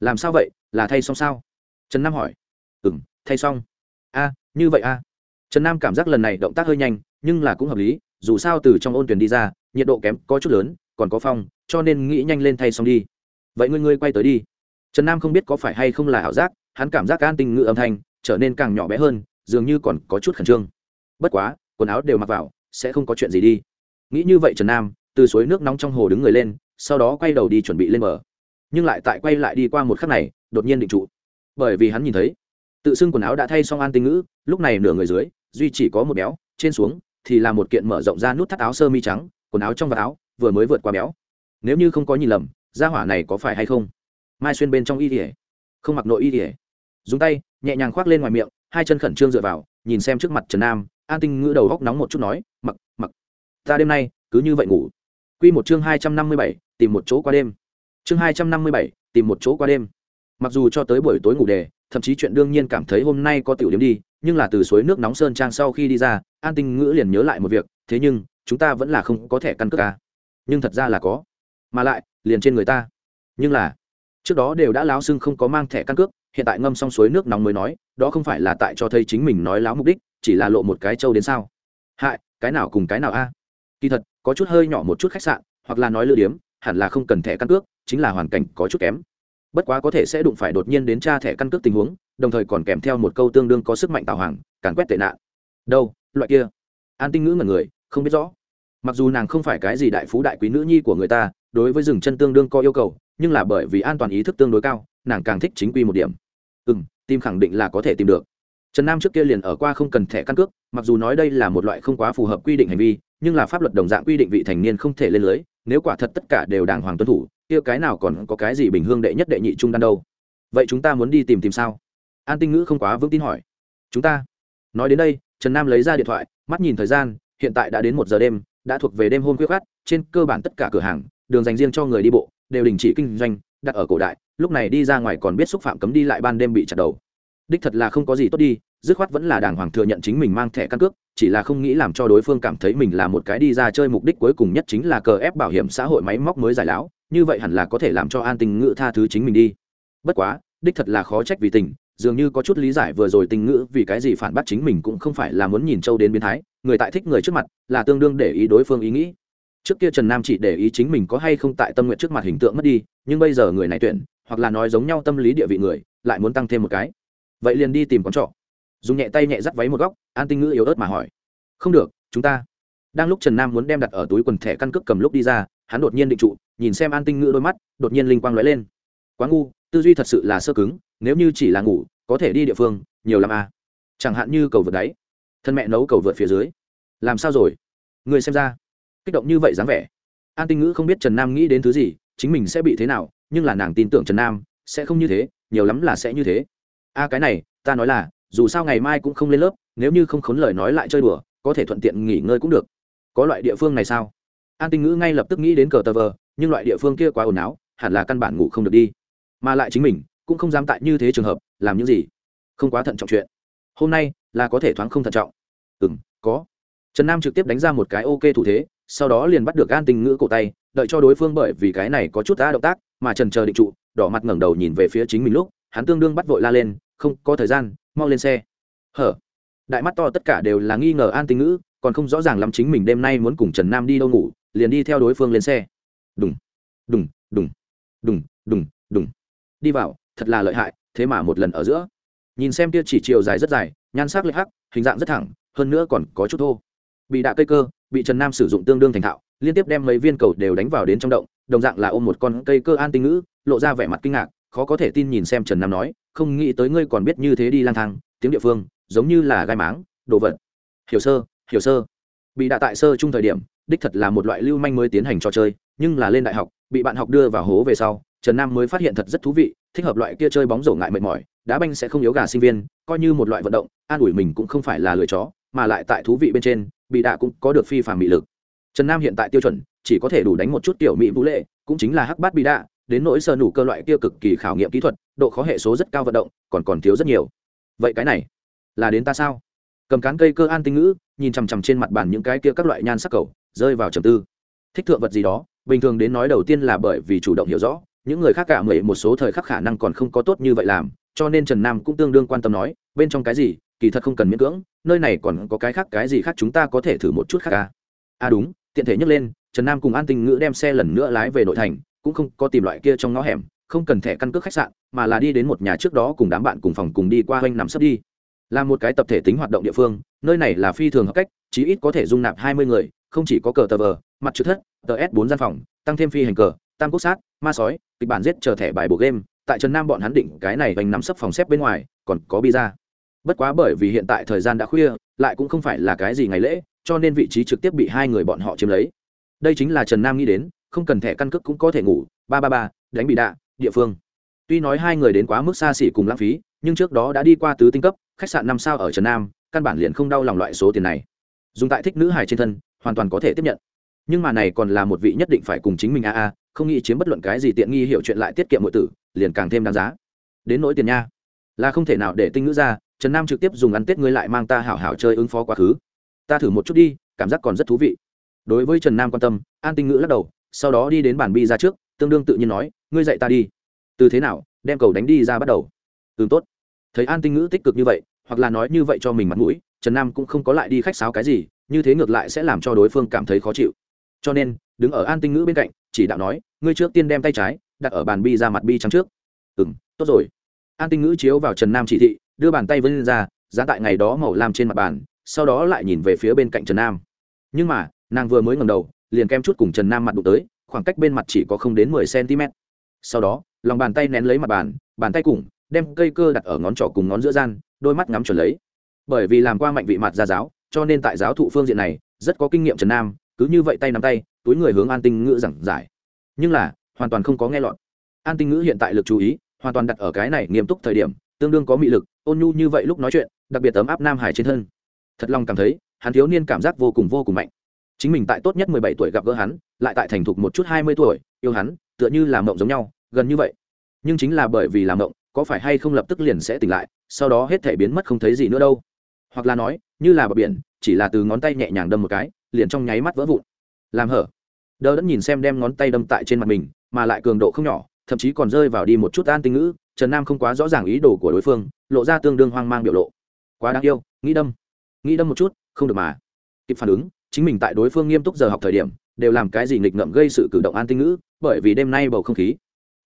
làm sao vậy? Là thay xong sao? Trần nam hỏi. Ừ m thay xong. A, như vậy a. Trần nam cảm giác lần này động tác hơi nhanh, nhưng là cũng hợp lý, dù sao từ trong ôn tuyển đi ra, nhiệt độ kém có chút lớn, còn có phong, cho nên nghĩ nhanh lên thay xong đi. Vậy ngươi ngươi quay tới đi. Trần nam không biết có phải hay không là ảo giác, hắn cảm giác an tình ngữ âm thanh trở nên càng nhỏ bé hơn, dường như còn có chút khẩn trương. Bất quá, quần áo đều mặc vào, sẽ không có chuyện gì đi. Nghĩ như vậy trần nam, từ suối nước nóng trong hồ đứng người lên, sau đó quay đầu đi chuẩn bị lên bờ nhưng lại tại quay lại đi qua một khắc này, đột nhiên định trụ. Bởi vì hắn nhìn thấy, tự xưng quần áo đã thay xong an tinh ngữ, lúc này nửa người dưới, duy chỉ có một béo, trên xuống thì là một kiện mở rộng ra nút thắt áo sơ mi trắng, quần áo trong vạt áo, vừa mới vượt qua béo. Nếu như không có nhìn lầm ra hỏa này có phải hay không? Mai xuyên bên trong y tỉa không mặc nội y tỉa dùng tay, nhẹ nhàng khoác lên ngoài miệng, hai chân khẩn trương dựa vào, nhìn xem trước mặt trần nam, an tinh ngữ đầu góc nóng một chút nói, mặc mặc, ta đêm nay cứ như vậy ngủ. Q một chương hai trăm năm mươi bảy, tìm một chỗ qua đêm chương hai trăm năm mươi bảy, tìm một chỗ qua đêm. Mặc dù cho tới buổi tối ngủ đề, thậm chí chuyện đương nhiên cảm thấy hôm nay có tiểu điểm đi, nhưng là từ suối nước nóng sơn trang sau khi đi ra, an tinh ngữ liền nhớ lại một việc, thế nhưng, chúng ta vẫn là không có thẻ căn cước ca nhưng thật ra là có. Mà lại, liền trên người ta. Nhưng là, trước đó đều đã láo xưng không có mang thẻ căn cước, hiện tại ngâm xong suối nước nóng mới nói, đó không phải là tại cho thấy chính mình nói láo mục đích, chỉ là lộ một cái trâu đến sao. Hại, cái nào cùng cái nào a. Kỳ thật, có chút hơi nhỏ một chút khách sạn, hoặc là nói lừa điếm hẳn là không cần thẻ căn cước, chính là hoàn cảnh có chút kém. Bất quá có thể sẽ đụng phải đột nhiên đến tra thẻ căn cước tình huống, đồng thời còn kèm theo một câu tương đương có sức mạnh tạo hoàng càn quét tệ nạn. Đâu, loại kia. An tinh ngữ ngẩn người, không biết rõ. Mặc dù nàng không phải cái gì đại phú đại quý nữ nhi của người ta, đối với rừng chân tương đương có yêu cầu, nhưng là bởi vì an toàn ý thức tương đối cao, nàng càng thích chính quy một điểm. Ừ m tìm khẳng định là có thể tìm được. Trần nam trước kia liền ở qua không cần thẻ căn cước, mặc dù nói đây là một loại không quá phù hợp quy định hành vi, nhưng là pháp luật đồng dạng quy định vị thành niên không thể lên lưới nếu quả thật tất cả đều đàng hoàng tuân thủ, kia cái nào còn có cái gì bình hương đệ nhất đệ nhị trung đan đâu? Vậy chúng ta muốn đi tìm tìm sao? An tinh ngữ không quá vững tin hỏi. Chúng ta? Nói đến đây, trần nam lấy ra điện thoại, mắt nhìn thời gian, hiện tại đã đến một giờ đêm, đã thuộc về đêm hôm khuya khát trên cơ bản tất cả cửa hàng, đường dành riêng cho người đi bộ, đều đình chỉ kinh doanh, đặt ở cổ đại, lúc này đi ra ngoài còn biết xúc phạm cấm đi lại ban đêm bị chặt đầu. Đích thật là không có gì tốt đi dứt khoát vẫn là đàng hoàng thừa nhận chính mình mang thẻ căn cước, chỉ là không nghĩ làm cho đối phương cảm thấy mình là một cái đi ra chơi mục đích cuối cùng nhất chính là cờ ép bảo hiểm xã hội máy móc mới giải lão, như vậy hẳn là có thể làm cho an tình ngữ tha thứ chính mình đi. Bất quá, đích thật là khó trách vì tình, dường như có chút lý giải vừa rồi tình ngữ vì cái gì phản bác chính mình cũng không phải là muốn nhìn châu đến biến thái, người tại thích người trước mặt là tương đương để ý đối phương ý nghĩ. Trước kia trần nam chỉ để ý chính mình có hay không tại tâm nguyện trước mặt hình tượng mất đi, nhưng bây giờ người này tuyển, hoặc là nói giống nhau tâm lý địa vị người, lại muốn tăng thêm một cái. Vậy liền đi tìm con trọ dùng nhẹ tay nhẹ dắt váy một góc, an tinh ngữ yếu ớt mà hỏi. Không được, chúng ta. Đang lúc trần nam muốn đem đặt ở túi quần thẻ căn cước cầm lúc đi ra, hắn đột nhiên định trụ, nhìn xem an tinh ngữ đôi mắt, đột nhiên linh quang lóe lên. Quá ngu, tư duy thật sự là sơ cứng, nếu như chỉ là ngủ, có thể đi địa phương, nhiều lắm à. chẳng hạn như cầu vượt đáy. Thân mẹ nấu cầu vượt phía dưới. Làm sao rồi? Người xem ra. Kích động như vậy dáng vẻ. An tinh ngữ không biết trần nam nghĩ đến thứ gì, chính mình sẽ bị thế nào, nhưng là nàng tin tưởng trần nam, sẽ không như thế, nhiều lắm là sẽ như thế. A cái này, ta nói là dù sao ngày mai cũng không lên lớp, nếu như không khốn lời nói lại chơi đùa, có thể thuận tiện nghỉ ngơi cũng được. Có loại địa phương này sao? An tinh ngữ ngay lập tức nghĩ đến cờ tờ vờ, nhưng loại địa phương kia quá ồn áo hẳn là căn bản ngủ không được đi. Mà lại chính mình, cũng không dám tại như thế trường hợp, làm những gì? Không quá thận trọng chuyện. Hôm nay, là có thể thoáng không thận trọng. Ừ m có. Trần nam trực tiếp đánh ra một cái ok thủ thế, sau đó liền bắt được an tinh ngữ cổ tay, đợi cho đối phương bởi vì cái này có chút đã động tác, mà trần chờ định trụ, đỏ mặt ngẩng đầu nhìn về phía chính mình lúc, hắn tương đương bắt vội la lên không có thời gian, mau lên xe. Hở? Đại mắt to tất cả đều là nghi ngờ an tinh ngữ, còn không rõ ràng lắm chính mình đêm nay muốn cùng trần nam đi đâu ngủ, liền đi theo đối phương lên xe. Đùng đùng đùng đùng đùng đùng. Đi vào, thật là lợi hại, thế mà một lần ở giữa. Nhìn xem kia chỉ chiều dài rất dài, nhan sắc lệch hắc, hình dạng rất thẳng, hơn nữa còn có chút thô. Bị đạ cây cơ, bị trần nam sử dụng tương đương thành thạo, liên tiếp đem mấy viên cầu đều đánh vào đến trong động, đồng dạng là ôm một con cây cơ an tinh ngữ, lộ ra vẻ mặt kinh ngạc khó có thể tin nhìn xem trần nam nói, không nghĩ tới ngươi còn biết như thế đi lang thang, tiếng địa phương, giống như là gai máng, đồ vật. Hiểu sơ hiểu sơ. Bị đạ tại sơ chung thời điểm, đích thật là một loại lưu manh mới tiến hành trò chơi, nhưng là lên đại học, bị bạn học đưa vào hố về sau, trần nam mới phát hiện thật rất thú vị, thích hợp loại kia chơi bóng rổ ngại mệt mỏi, đá banh sẽ không yếu gà sinh viên, coi như một loại vận động, an ủi mình cũng không phải là lười chó, mà lại tại thú vị bên trên, bị đạ cũng có được phi phàm mị lực. Trần nam hiện tại tiêu chuẩn, chỉ có thể đủ đánh một chút tiểu mỹ vũ lệ, cũng chính là hắc bát bị đạ đến nỗi sơ nủ cơ loại kia cực kỳ khảo nghiệm kỹ thuật độ khó hệ số rất cao vận động còn còn thiếu rất nhiều. Vậy cái này là đến ta sao? Cầm cán cây cơ an tinh ngữ nhìn chằm chằm trên mặt bàn những cái kia các loại nhan sắc cầu rơi vào trầm tư. Thích thượng vật gì đó bình thường đến nói đầu tiên là bởi vì chủ động hiểu rõ những người khác cả mười một số thời khắc khả năng còn không có tốt như vậy làm cho nên trần nam cũng tương đương quan tâm nói bên trong cái gì kỳ thật không cần miễn cưỡng nơi này còn có cái khác cái gì khác chúng ta có thể thử một chút khác à, à đúng tiện thể nhắc lên trần nam cùng an tinh ngữ đem xe lần nữa lái về nội thành cũng không có tìm loại kia trong ngõ hẻm, không cần thẻ căn cước khách sạn, mà là đi đến một nhà trước đó cùng đám bạn cùng phòng cùng đi qua hoanh nằm sấp đi. Là một cái tập thể tính hoạt động địa phương, nơi này là phi thường hợp cách, chí ít có thể dung nạp hai mươi người, không chỉ có cờ tờ vờ, mặt chữ thất, tờ s bốn gian phòng, tăng thêm phi hành cờ, tam quốc sát, ma sói, kịch bản giết chờ thẻ bài bộ game, tại trần nam bọn hắn định cái này hoành nắm sấp phòng xếp bên ngoài, còn có bi ra. Bất quá bởi vì hiện tại thời gian đã khuya, lại cũng không phải là cái gì ngày lễ, cho nên vị trí trực tiếp bị hai người bọn họ chiếm lấy. Đây chính là trần nam nghĩ đến không cần thẻ căn cước cũng có thể ngủ, ba ba ba, đánh bị đạ, địa phương. Tuy nói hai người đến quá mức xa xỉ cùng lãng phí, nhưng trước đó đã đi qua tứ tinh cấp, khách sạn năm sao ở trần nam, căn bản liền không đau lòng loại số tiền này. Dùng tại thích nữ hài trên thân, hoàn toàn có thể tiếp nhận. Nhưng mà này còn là một vị nhất định phải cùng chính mình a a, không nghĩ chiếm bất luận cái gì tiện nghi hiệu chuyện lại tiết kiệm mọi tử, liền càng thêm đáng giá. Đến nỗi tiền nha, là không thể nào để tinh nữ ra, trần nam trực tiếp dùng ăn tết ngươi lại mang ta hảo hảo chơi ứng phó quá khứ. Ta thử một chút đi, cảm giác còn rất thú vị. Đối với trần nam quan tâm, an tinh ngữ lắc đầu sau đó đi đến bàn bi ra trước, tương đương tự nhiên nói, ngươi dạy ta đi. Từ thế nào, đem cầu đánh đi ra bắt đầu? Ừ tốt. Thấy an tinh ngữ tích cực như vậy, hoặc là nói như vậy cho mình mặt mũi, trần nam cũng không có lại đi khách sáo cái gì, như thế ngược lại sẽ làm cho đối phương cảm thấy khó chịu. Cho nên, đứng ở an tinh ngữ bên cạnh, chỉ đạo nói, ngươi trước tiên đem tay trái đặt ở bàn bi ra mặt bi trắng trước. Ừ m tốt rồi. An tinh ngữ chiếu vào trần nam chỉ thị, đưa bàn tay vân lên ra giá tại ngày đó màu làm trên mặt bàn, sau đó lại nhìn về phía bên cạnh trần nam. Nhưng mà, nàng vừa mới ngầm đầu liền kem chút cùng trần nam mặt đụng tới, khoảng cách bên mặt chỉ có không đến mười cm. Sau đó, lòng bàn tay nén lấy mặt bàn bàn tay cùng, đem cây cơ đặt ở ngón trỏ cùng ngón giữa gian, đôi mắt ngắm chuẩn lấy. Bởi vì làm qua mạnh vị mặt ra giáo, cho nên tại giáo thụ phương diện này, rất có kinh nghiệm trần nam, cứ như vậy tay nắm tay, túi người hướng an tinh ngữ giảng giải. Nhưng là, hoàn toàn không có nghe lọt. An tinh ngữ hiện tại lực chú ý, hoàn toàn đặt ở cái này nghiêm túc thời điểm, tương đương có mị lực, ôn nhu như vậy lúc nói chuyện, đặc biệt tấm áp nam hải trên thân. Thật lòng cảm thấy, hắn thiếu niên cảm giác vô cùng vô cùng mạnh chính mình tại tốt nhất mười bảy tuổi gặp gỡ hắn, lại tại thành thục một chút hai mươi tuổi, yêu hắn, tựa như làm mộng giống nhau, gần như vậy. Nhưng chính là bởi vì làm mộng, có phải hay không lập tức liền sẽ tỉnh lại, sau đó hết thể biến mất không thấy gì nữa đâu. Hoặc là nói, như là bờ biển, chỉ là từ ngón tay nhẹ nhàng đâm một cái, liền trong nháy mắt vỡ vụn. Làm hở. Đờ đẫn nhìn xem đem ngón tay đâm tại trên mặt mình, mà lại cường độ không nhỏ, thậm chí còn rơi vào đi một chút an tinh ngữ, trần nam không quá rõ ràng ý đồ của đối phương, lộ ra tương đương hoang mang biểu lộ. Quá đáng yêu, nghĩ đâm. Nghĩ đâm một chút, không được mà. Kịp phản ứng chính mình tại đối phương nghiêm túc giờ học thời điểm, đều làm cái gì nghịch ngợm gây sự cử động an tinh ngữ, bởi vì đêm nay bầu không khí.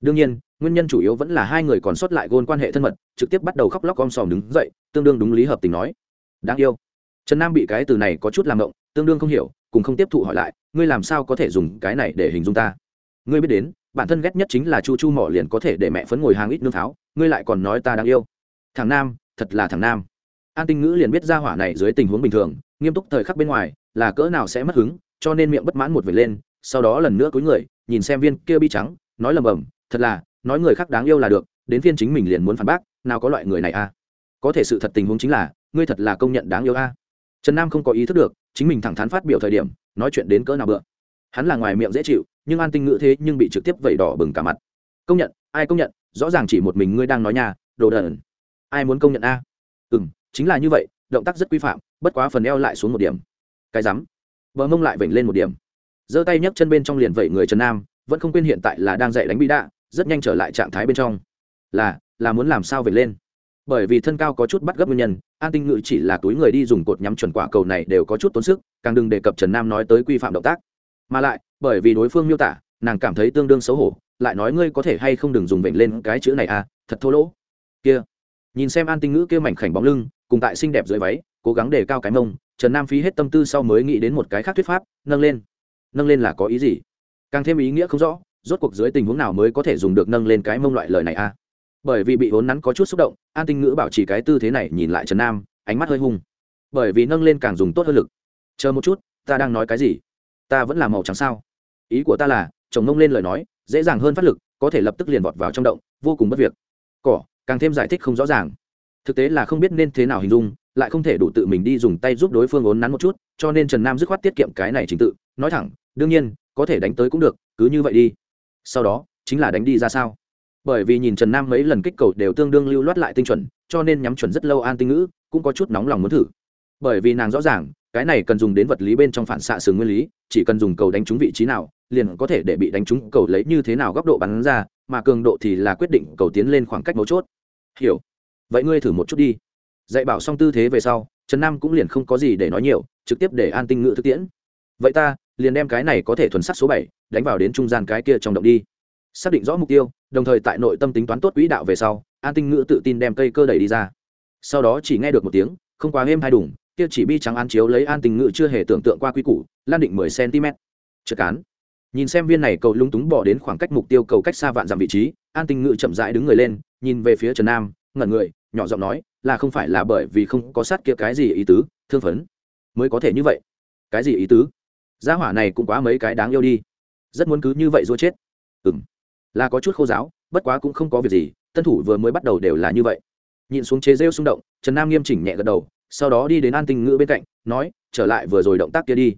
Đương nhiên, nguyên nhân chủ yếu vẫn là hai người còn sót lại gôn quan hệ thân mật, trực tiếp bắt đầu khóc lóc om sòm đứng dậy, tương đương đúng lý hợp tình nói. Đáng yêu. Trần nam bị cái từ này có chút làm động, tương đương không hiểu, cùng không tiếp thụ hỏi lại, ngươi làm sao có thể dùng cái này để hình dung ta? Ngươi biết đến, bản thân ghét nhất chính là chu chu mỏ liền có thể để mẹ phấn ngồi hàng ít nương tháo, ngươi lại còn nói ta đáng yêu. Thằng nam, thật là thằng nam. An tinh ngữ liền biết ra hỏa này dưới tình huống bình thường, nghiêm túc thời khắc bên ngoài là cỡ nào sẽ mất hứng, cho nên miệng bất mãn một vệt lên, sau đó lần nữa cúi người, nhìn xem viên kia bi trắng, nói lầm bầm, thật là, nói người khác đáng yêu là được, đến viên chính mình liền muốn phản bác, nào có loại người này a. À? có thể sự thật tình huống chính là, ngươi thật là công nhận đáng yêu a. À? trần nam không có ý thức được, chính mình thẳng thắn phát biểu thời điểm, nói chuyện đến cỡ nào bựa. Hắn là ngoài miệng dễ chịu, nhưng an tinh ngữ thế nhưng bị trực tiếp vẩy đỏ bừng cả mặt. Công nhận, ai công nhận, rõ ràng chỉ một mình ngươi đang nói nhà đồ đần. Ai muốn công nhận a? Ừ m chính là như vậy, động tác rất quy phạm, bất quá phần eo lại xuống một điểm cái rắm. Vợ mông lại vểnh lên một điểm. Giơ tay nhấc chân bên trong liền vẩy người trần nam, vẫn không quên hiện tại là đang dạy đánh bi đạ rất nhanh trở lại trạng thái bên trong. Là là muốn làm sao vểnh lên? Bởi vì thân cao có chút bắt gấp nguyên nhân, an tinh ngự chỉ là túi người đi dùng cột nhắm chuẩn quả cầu này đều có chút tốn sức, càng đừng đề cập trần nam nói tới quy phạm động tác. Mà lại, bởi vì đối phương miêu tả, nàng cảm thấy tương đương xấu hổ, lại nói ngươi có thể hay không đừng dùng vểnh lên cái chữ này à thật thô lỗ. Kia, nhìn xem an tinh ngữ kia mảnh khảnh bóng lưng, cùng tại xinh đẹp dưới váy, cố gắng đề cao cái mông trần nam phí hết tâm tư sau mới nghĩ đến một cái khác thuyết pháp, nâng lên. Nâng lên là có ý gì? Càng thêm ý nghĩa không rõ, rốt cuộc dưới tình huống nào mới có thể dùng được nâng lên cái mông loại lời này à bởi vì bị vốn nắn có chút xúc động, an tinh ngữ bảo trì cái tư thế này nhìn lại trần nam, ánh mắt hơi hung. Bởi vì nâng lên càng dùng tốt hơn lực. Chờ một chút, ta đang nói cái gì? Ta vẫn là màu trắng sao? Ý của ta là, chồng mông lên lời nói, dễ dàng hơn phát lực, có thể lập tức liền vọt vào trong động, vô cùng bất việc. Cỏ, càng thêm giải thích không rõ ràng thực tế là không biết nên thế nào hình dung, lại không thể đủ tự mình đi dùng tay giúp đối phương ốn nắn một chút, cho nên trần nam dứt khoát tiết kiệm cái này trình tự, nói thẳng, đương nhiên, có thể đánh tới cũng được, cứ như vậy đi. Sau đó, chính là đánh đi ra sao. Bởi vì nhìn trần nam mấy lần kích cầu đều tương đương lưu loát lại tinh chuẩn, cho nên nhắm chuẩn rất lâu an tinh ngữ, cũng có chút nóng lòng muốn thử. Bởi vì nàng rõ ràng, cái này cần dùng đến vật lý bên trong phản xạ sừng nguyên lý, chỉ cần dùng cầu đánh trúng vị trí nào, liền có thể để bị đánh trúng cầu lấy như thế nào góc độ bắn ra, mà cường độ thì là quyết định cầu tiến lên khoảng cách mấu chốt. Hiểu vậy ngươi thử một chút đi. Dạy bảo xong tư thế về sau, trần nam cũng liền không có gì để nói nhiều, trực tiếp để an tinh ngự thực tiễn. Vậy ta, liền đem cái này có thể thuần sắc số bảy đánh vào đến trung gian cái kia trong động đi. Xác định rõ mục tiêu, đồng thời tại nội tâm tính toán tốt quỹ đạo về sau, an tinh ngữ tự tin đem cây cơ đẩy đi ra. Sau đó chỉ nghe được một tiếng, không quá êm hay đủng kia chỉ bi trắng an chiếu lấy an tinh ngữ chưa hề tưởng tượng qua quy củ, lan định mười cm. Trượt cán. Nhìn xem viên này cầu lung túng bỏ đến khoảng cách mục tiêu cầu cách xa vạn dặm vị trí, an tinh ngữ chậm rãi đứng người lên, nhìn về phía trần nam, ngẩn người nhỏ giọng nói, là không phải là bởi vì không có sát kia cái gì ý tứ, thương phấn, mới có thể như vậy. Cái gì ý tứ? Gia hỏa này cũng quá mấy cái đáng yêu đi. Rất muốn cứ như vậy rồi chết. Ừm, là có chút khô giáo, bất quá cũng không có việc gì tân thủ vừa mới bắt đầu đều là như vậy. Nhìn xuống chế rêu xung động, trần nam nghiêm chỉnh nhẹ gật đầu, sau đó đi đến an tinh ngữ bên cạnh, nói, trở lại vừa rồi động tác kia đi.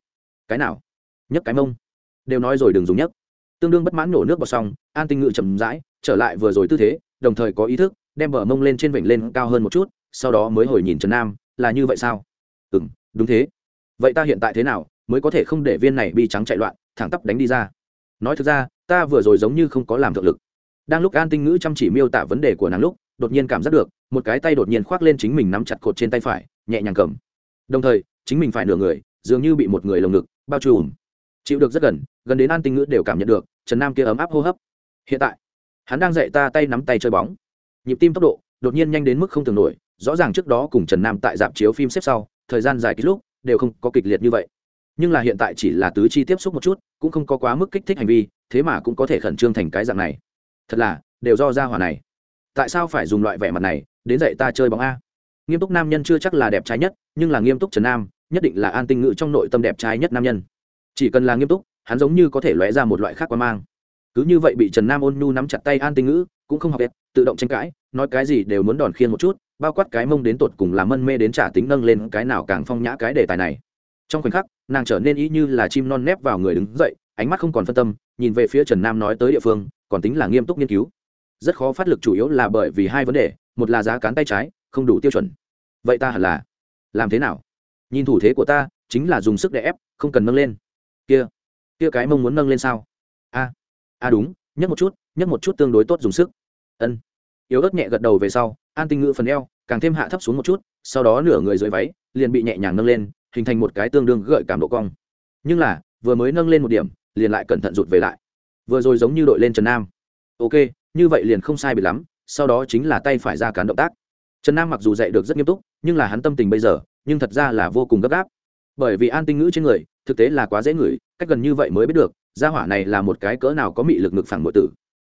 Cái nào? Nhấc cái mông. Đều nói rồi đừng dùng nhấc tương đương bất mãn nổ nước vào xong, an tinh ngữ chậm rãi, trở lại vừa rồi tư thế, đồng thời có ý thức đem bờ mông lên trên vịnh lên cao hơn một chút, sau đó mới hồi nhìn trần nam, là như vậy sao? Ừ m đúng thế. Vậy ta hiện tại thế nào, mới có thể không để viên này bi trắng chạy loạn, thẳng tắp đánh đi ra? Nói thực ra, ta vừa rồi giống như không có làm thượng lực. Đang lúc an tinh ngữ chăm chỉ miêu tả vấn đề của nàng lúc, đột nhiên cảm giác được, một cái tay đột nhiên khoác lên chính mình nắm chặt cột trên tay phải, nhẹ nhàng cầm. Đồng thời, chính mình phải nửa người, dường như bị một người lồng ngực, bao trùm. Chịu được rất gần gần đến an tinh ngữ đều cảm nhận được, trần nam kia ấm áp hô hấp. Hiện tại, hắn đang dạy ta tay nắm tay chơi bóng nhịp tim tốc độ đột nhiên nhanh đến mức không tưởng nổi, rõ ràng trước đó cùng trần nam tại dạp chiếu phim xếp sau, thời gian dài kích lúc đều không có kịch liệt như vậy. Nhưng là hiện tại chỉ là tứ chi tiếp xúc một chút, cũng không có quá mức kích thích hành vi, thế mà cũng có thể khẩn trương thành cái dạng này. Thật là, đều do ra hỏa này. Tại sao phải dùng loại vẻ mặt này, đến dạy ta chơi bóng a? Nghiêm túc nam nhân chưa chắc là đẹp trai nhất, nhưng là nghiêm túc trần nam, nhất định là an tinh ngữ trong nội tâm đẹp trai nhất nam nhân. Chỉ cần là nghiêm túc, hắn giống như có thể lóe ra một loại khác qua mang. Cứ như vậy bị trần nam ôn nhu nắm chặt tay an tinh ngữ cũng không học đẹp tự động tranh cãi, nói cái gì đều muốn đòn khiên một chút, bao quát cái mông đến tột cùng làm mân mê đến trả tính nâng lên cái nào càng phong nhã cái đề tài này. Trong khoảnh khắc, nàng trở nên ý như là chim non nép vào người đứng dậy, ánh mắt không còn phân tâm, nhìn về phía trần nam nói tới địa phương, còn tính là nghiêm túc nghiên cứu. Rất khó phát lực chủ yếu là bởi vì hai vấn đề, một là giá cán tay trái, không đủ tiêu chuẩn. Vậy ta hẳn là làm thế nào? Nhìn thủ thế của ta, chính là dùng sức để ép, không cần nâng lên. Kia kia cái mông muốn nâng lên sao? A a đúng, nhấc một chút nhấc một chút tương đối tốt dùng sức. Ân. Yếu ớt nhẹ gật đầu về sau, an tinh ngữ phần eo, càng thêm hạ thấp xuống một chút, sau đó nửa người dưới váy, liền bị nhẹ nhàng nâng lên, hình thành một cái tương đương gợi cảm độ cong. Nhưng là, vừa mới nâng lên một điểm, liền lại cẩn thận rụt về lại. Vừa rồi giống như đội lên trần nam. Ok, như vậy liền không sai bị lắm, sau đó chính là tay phải ra cán động tác. Trần nam mặc dù dạy được rất nghiêm túc, nhưng là hắn tâm tình bây giờ, nhưng thật ra là vô cùng gấp gáp. Bởi vì an tinh ngữ trên người, thực tế là quá dễ ngửi, cách gần như vậy mới biết được, gia hỏa này là một cái cỡ nào có mị lực ngực phẳng nội tử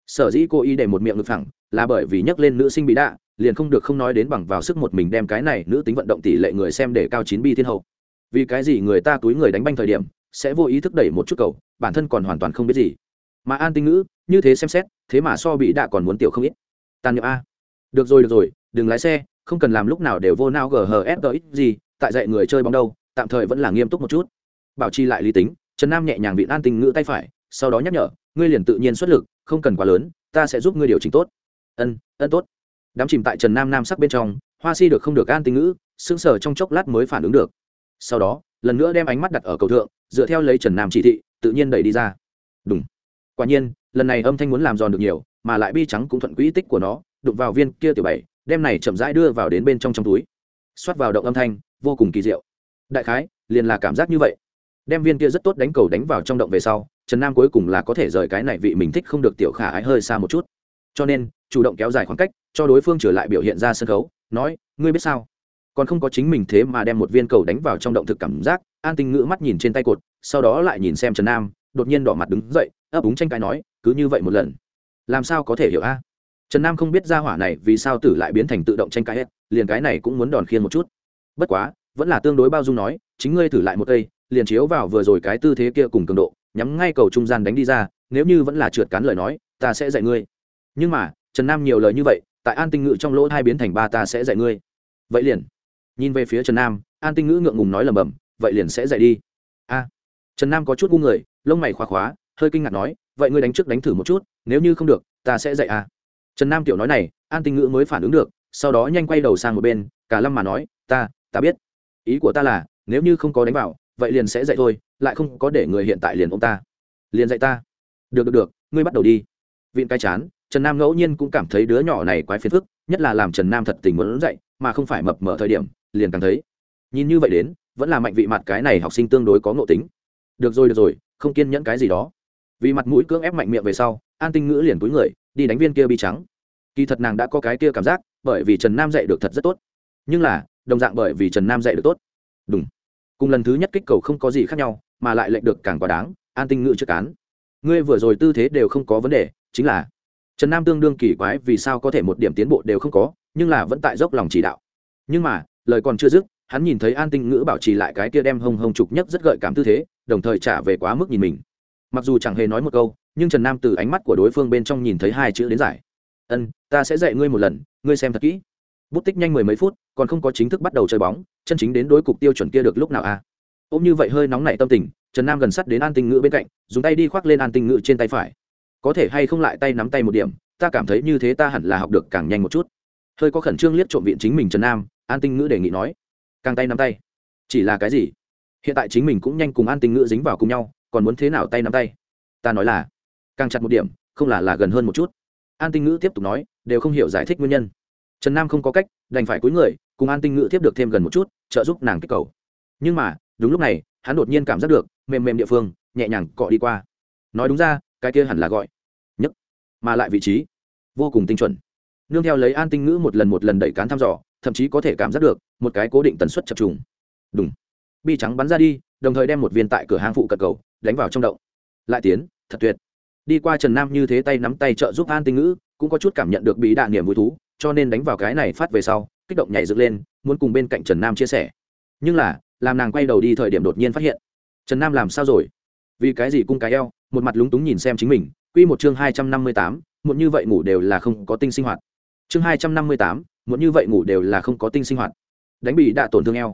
sở dĩ cô y để một miệng ngực phẳng, là bởi vì nhắc lên nữ sinh bị đạ, liền không được không nói đến bằng vào sức một mình đem cái này nữ tính vận động tỷ lệ người xem để cao chín bi thiên hậu. Vì cái gì người ta túi người đánh banh thời điểm, sẽ vô ý thức đẩy một chút cầu, bản thân còn hoàn toàn không biết gì. Mà an tinh ngữ, như thế xem xét, thế mà so bị đạ còn muốn tiểu không ít. Tàn nhậm a. Được rồi được rồi, đừng lái xe, không cần làm lúc nào đều vô nao ghsg gì tại dạy người chơi bóng đâu, tạm thời vẫn là nghiêm túc một chút. Bảo trì lại lý tính, trần nam nhẹ nhàng bị an tinh ngữ tay phải, sau đó nhắc nhở, ngươi liền tự nhiên xuất lực không cần quá lớn, ta sẽ giúp ngươi điều chỉnh tốt. Ân ân tốt. Đám chìm tại trần nam nam sắc bên trong, hoa si được không được an tinh ngữ, sững sờ trong chốc lát mới phản ứng được. Sau đó, lần nữa đem ánh mắt đặt ở cầu thượng, dựa theo lấy trần nam chỉ thị, tự nhiên đẩy đi ra. Đúng quả nhiên, lần này âm thanh muốn làm giòn được nhiều, mà lại bi trắng cũng thuận quỹ tích của nó, đụng vào viên kia tiểu bảy, đem này chậm rãi đưa vào đến bên trong trong túi. Xoát vào động âm thanh, vô cùng kỳ diệu. Đại khái, liền là cảm giác như vậy đem viên kia rất tốt đánh cầu đánh vào trong động về sau, trần nam cuối cùng là có thể rời cái này vị mình thích không được tiểu khả ái hơi xa một chút. Cho nên, chủ động kéo dài khoảng cách, cho đối phương trở lại biểu hiện ra sân khấu, nói, ngươi biết sao? Còn không có chính mình thế mà đem một viên cầu đánh vào trong động thực cảm giác. An tinh ngữ mắt nhìn trên tay cột, sau đó lại nhìn xem trần nam, đột nhiên đỏ mặt đứng dậy, ấp úng tranh cãi nói, cứ như vậy một lần, làm sao có thể hiểu a? Trần nam không biết ra hỏa này vì sao tử lại biến thành tự động tranh cãi hết, liền cái này cũng muốn đòn khiên một chút. Bất quá, vẫn là tương đối bao dung nói, chính ngươi thử lại một cây liền chiếu vào vừa rồi cái tư thế kia cùng cường độ, nhắm ngay cầu trung gian đánh đi ra, nếu như vẫn là trượt cán lời nói, ta sẽ dạy ngươi. Nhưng mà, trần nam nhiều lời như vậy, tại an tinh ngự trong lỗ hai biến thành ba ta sẽ dạy ngươi. Vậy liền. Nhìn về phía trần nam, an tinh ngữ ngượng ngùng nói lầm bầm vậy liền sẽ dạy đi. A. Trần nam có chút ngu người, lông mày khóa khóa, hơi kinh ngạc nói, vậy ngươi đánh trước đánh thử một chút, nếu như không được, ta sẽ dạy a. Trần nam tiểu nói này, an tinh ngữ mới phản ứng được, sau đó nhanh quay đầu sang một bên, cả lâm mà nói, ta ta biết. Ý của ta là, nếu như không có đánh vào vậy liền sẽ dạy thôi, lại không có để người hiện tại liền ông ta. Liền dạy ta. Được được được, ngươi bắt đầu đi. Vịn cái chán, trần nam ngẫu nhiên cũng cảm thấy đứa nhỏ này quái phiền phức, nhất là làm trần nam thật tình muốn dạy, mà không phải mập mở thời điểm, liền càng thấy. Nhìn như vậy đến, vẫn là mạnh vị mặt cái này học sinh tương đối có ngộ tính. Được rồi được rồi, không kiên nhẫn cái gì đó. Vì mặt mũi cưỡng ép mạnh miệng về sau, an tinh ngữ liền túi người, đi đánh viên kia bi trắng. Kỳ thật nàng đã có cái kia cảm giác, bởi vì trần nam dạy được thật rất tốt. Nhưng là, đồng dạng bởi vì trần nam dạy được tốt. Đúng cùng lần thứ nhất kích cầu không có gì khác nhau, mà lại lệnh được càng quá đáng, an tinh ngữ trước cán. Ngươi vừa rồi tư thế đều không có vấn đề, chính là trần nam tương đương kỳ quái vì sao có thể một điểm tiến bộ đều không có, nhưng là vẫn tại dốc lòng chỉ đạo. Nhưng mà, lời còn chưa dứt, hắn nhìn thấy an tinh ngữ bảo trì lại cái kia đem hông hông trục nhất rất gợi cảm tư thế, đồng thời trả về quá mức nhìn mình. Mặc dù chẳng hề nói một câu, nhưng trần nam từ ánh mắt của đối phương bên trong nhìn thấy hai chữ đến giải. Ân, ta sẽ dạy ngươi một lần, ngươi xem thật kỹ bút tích nhanh mười mấy phút, còn không có chính thức bắt đầu chơi bóng, chân chính đến đối cục tiêu chuẩn kia được lúc nào à? ôm như vậy hơi nóng nảy tâm tình, trần nam gần sắt đến an tinh ngữ bên cạnh, dùng tay đi khoác lên an tinh ngữ trên tay phải. Có thể hay không lại tay nắm tay một điểm, ta cảm thấy như thế ta hẳn là học được càng nhanh một chút. Hơi có khẩn trương liếc trộm viện chính mình trần nam, an tinh ngữ đề nghị nói. Càng tay nắm tay. Chỉ là cái gì? Hiện tại chính mình cũng nhanh cùng an tinh ngữ dính vào cùng nhau, còn muốn thế nào tay nắm tay? Ta nói là, càng chặt một điểm, không là là gần hơn một chút. An tinh ngữ tiếp tục nói, đều không hiểu giải thích nguyên nhân trần nam không có cách, đành phải cúi người, cùng an tinh ngữ tiếp được thêm gần một chút, trợ giúp nàng kích cầu. Nhưng mà, đúng lúc này, hắn đột nhiên cảm giác được, mềm mềm địa phương, nhẹ nhàng cọ đi qua. Nói đúng ra, cái kia hẳn là gọi, nhấc, mà lại vị trí, vô cùng tinh chuẩn. Nương theo lấy an tinh ngữ một lần một lần đẩy cán thăm dò, thậm chí có thể cảm giác được, một cái cố định tần suất chập trùng. Đúng bi trắng bắn ra đi, đồng thời đem một viên tại cửa hàng phụ cật cầu, đánh vào trong động. Lại tiến, thật tuyệt. Đi qua trần nam như thế tay nắm tay trợ giúp an tinh ngữ cũng có chút cảm nhận được bí đạn niềm vui thú cho nên đánh vào cái này phát về sau, kích động nhảy dựng lên, muốn cùng bên cạnh trần nam chia sẻ. Nhưng là, làm nàng quay đầu đi thời điểm đột nhiên phát hiện, trần nam làm sao rồi? Vì cái gì cung cái eo, một mặt lúng túng nhìn xem chính mình, quy một chương hai trăm năm mươi tám, muộn như vậy ngủ đều là không có tinh sinh hoạt. Chương hai trăm năm mươi tám, muộn như vậy ngủ đều là không có tinh sinh hoạt. Đánh bị đạ tổn thương eo.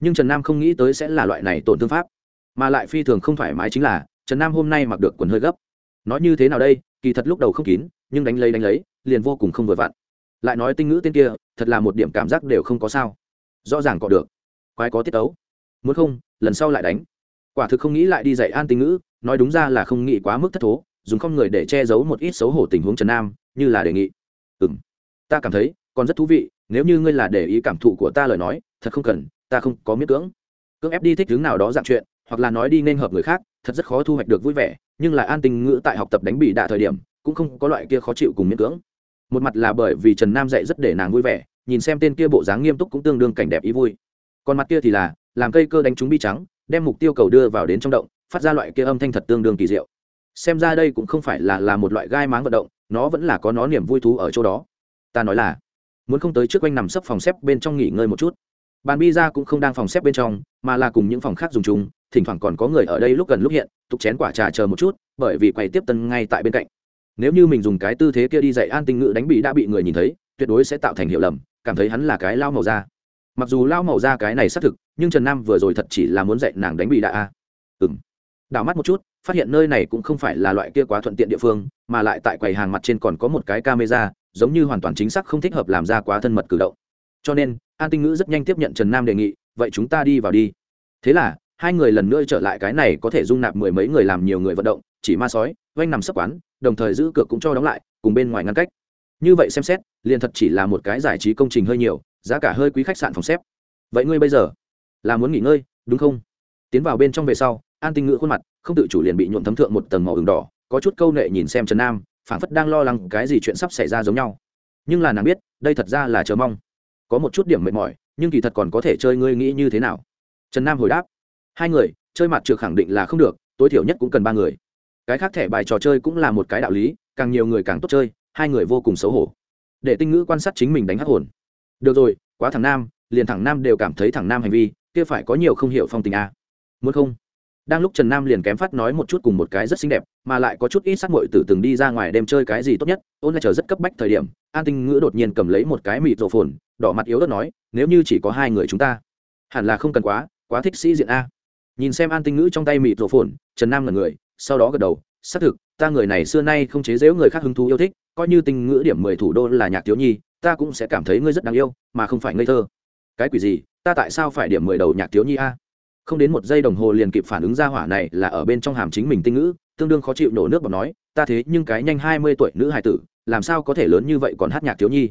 Nhưng trần nam không nghĩ tới sẽ là loại này tổn thương pháp. Mà lại phi thường không thoải mái chính là, trần nam hôm nay mặc được quần hơi gấp. Nói như thế nào đây, kỳ thật lúc đầu không kín, nhưng đánh lấy đánh lấy, liền vô cùng không vừa vặn lại nói tinh ngữ tên kia, thật là một điểm cảm giác đều không có sao. Rõ ràng có được. Quái có tiết ấu. Muốn không, lần sau lại đánh. Quả thực không nghĩ lại đi dạy an tinh ngữ, nói đúng ra là không nghĩ quá mức thất thố, dùng không người để che giấu một ít xấu hổ tình huống trần nam, như là đề nghị. Ừ m ta cảm thấy, còn rất thú vị, nếu như ngươi là để ý cảm thụ của ta lời nói, thật không cần, ta không có miễn cưỡng. Cưỡng ép đi thích hướng nào đó dạng chuyện, hoặc là nói đi nên hợp người khác, thật rất khó thu hoạch được vui vẻ, nhưng là an tình ngữ tại học tập đánh bị đạ thời điểm, cũng không có loại kia khó chịu cùng miễn cưỡng một mặt là bởi vì trần nam dạy rất để nàng vui vẻ, nhìn xem tên kia bộ dáng nghiêm túc cũng tương đương cảnh đẹp ý vui. Còn mặt kia thì là, làm cây cơ đánh trúng bi trắng, đem mục tiêu cầu đưa vào đến trong động, phát ra loại kia âm thanh thật tương đương kỳ diệu. Xem ra đây cũng không phải là là một loại gai máng vận động, nó vẫn là có nó niềm vui thú ở chỗ đó. Ta nói là, muốn không tới trước quanh nằm sấp phòng xếp bên trong nghỉ ngơi một chút. Bàn bi ra cũng không đang phòng xếp bên trong, mà là cùng những phòng khác dùng chung, thỉnh thoảng còn có người ở đây lúc gần lúc hiện, tục chén quả trà chờ một chút, bởi vì quầy tiếp tân ngay tại bên cạnh nếu như mình dùng cái tư thế kia đi dạy an tinh ngữ đánh bị đã bị người nhìn thấy, tuyệt đối sẽ tạo thành hiệu lầm, cảm thấy hắn là cái lao màu da. Mặc dù lao màu da cái này xác thực, nhưng trần nam vừa rồi thật chỉ là muốn dạy nàng đánh bị đã a. Ừ m đảo mắt một chút, phát hiện nơi này cũng không phải là loại kia quá thuận tiện địa phương, mà lại tại quầy hàng mặt trên còn có một cái camera, giống như hoàn toàn chính xác không thích hợp làm ra quá thân mật cử động. Cho nên, an tinh ngữ rất nhanh tiếp nhận trần nam đề nghị, vậy chúng ta đi vào đi. Thế là, hai người lần nữa trở lại cái này có thể dung nạp mười mấy người làm nhiều người vận động, chỉ ma sói oanh nằm sấp quán, đồng thời giữ cửa cũng cho đóng lại, cùng bên ngoài ngăn cách. Như vậy xem xét, liền thật chỉ là một cái giải trí công trình hơi nhiều, giá cả hơi quý khách sạn phòng xếp. Vậy ngươi bây giờ là muốn nghỉ ngơi, đúng không? Tiến vào bên trong về sau, an tinh ngữ khuôn mặt, không tự chủ liền bị nhuộm thấm thượng một tầng màu ửng đỏ, có chút câu nệ nhìn xem trần nam, phảng phất đang lo lắng cái gì chuyện sắp xảy ra giống nhau. Nhưng là nàng biết, đây thật ra là chờ mong. Có một chút điểm mệt mỏi, nhưng kỳ thật còn có thể chơi ngươi nghĩ như thế nào? Trần nam hồi đáp. Hai người, chơi mặt trượt khẳng định là không được, tối thiểu nhất cũng cần ba người cái khác thẻ bài trò chơi cũng là một cái đạo lý, càng nhiều người càng tốt chơi, hai người vô cùng xấu hổ. Để tinh ngữ quan sát chính mình đánh hắc hồn. Được rồi, quá thằng nam, liền thằng nam đều cảm thấy thằng nam hành vi, kia phải có nhiều không hiểu phong tình a. À. muốn không? Đang lúc trần nam liền kém phát nói một chút cùng một cái rất xinh đẹp, mà lại có chút ít sắc mội tử từng đi ra ngoài đêm chơi cái gì tốt nhất, ôn lại chờ rất cấp bách thời điểm, an tinh ngữ đột nhiên cầm lấy một cái mịt rổ phồn, đỏ mặt yếu đất nói, nếu như chỉ có hai người chúng ta, hẳn là không cần quá quá thích sĩ diện a. Nhìn xem an tinh ngữ trong tay mịt rổ phồn, trần nam là người sau đó gật đầu, xác thực, ta người này xưa nay không chế giễu người khác hứng thú yêu thích, coi như tình ngữ điểm mười thủ đô là nhạc thiếu nhi, ta cũng sẽ cảm thấy ngươi rất đáng yêu, mà không phải ngây thơ. Cái quỷ gì? Ta tại sao phải điểm mười đầu nhạc thiếu nhi a? Không đến một giây đồng hồ liền kịp phản ứng ra hỏa này là ở bên trong hàm chính mình tinh ngữ, tương đương khó chịu nổ nước bọt nói, ta thế nhưng cái nhanh hai mươi tuổi nữ hài tử, làm sao có thể lớn như vậy còn hát nhạc thiếu nhi?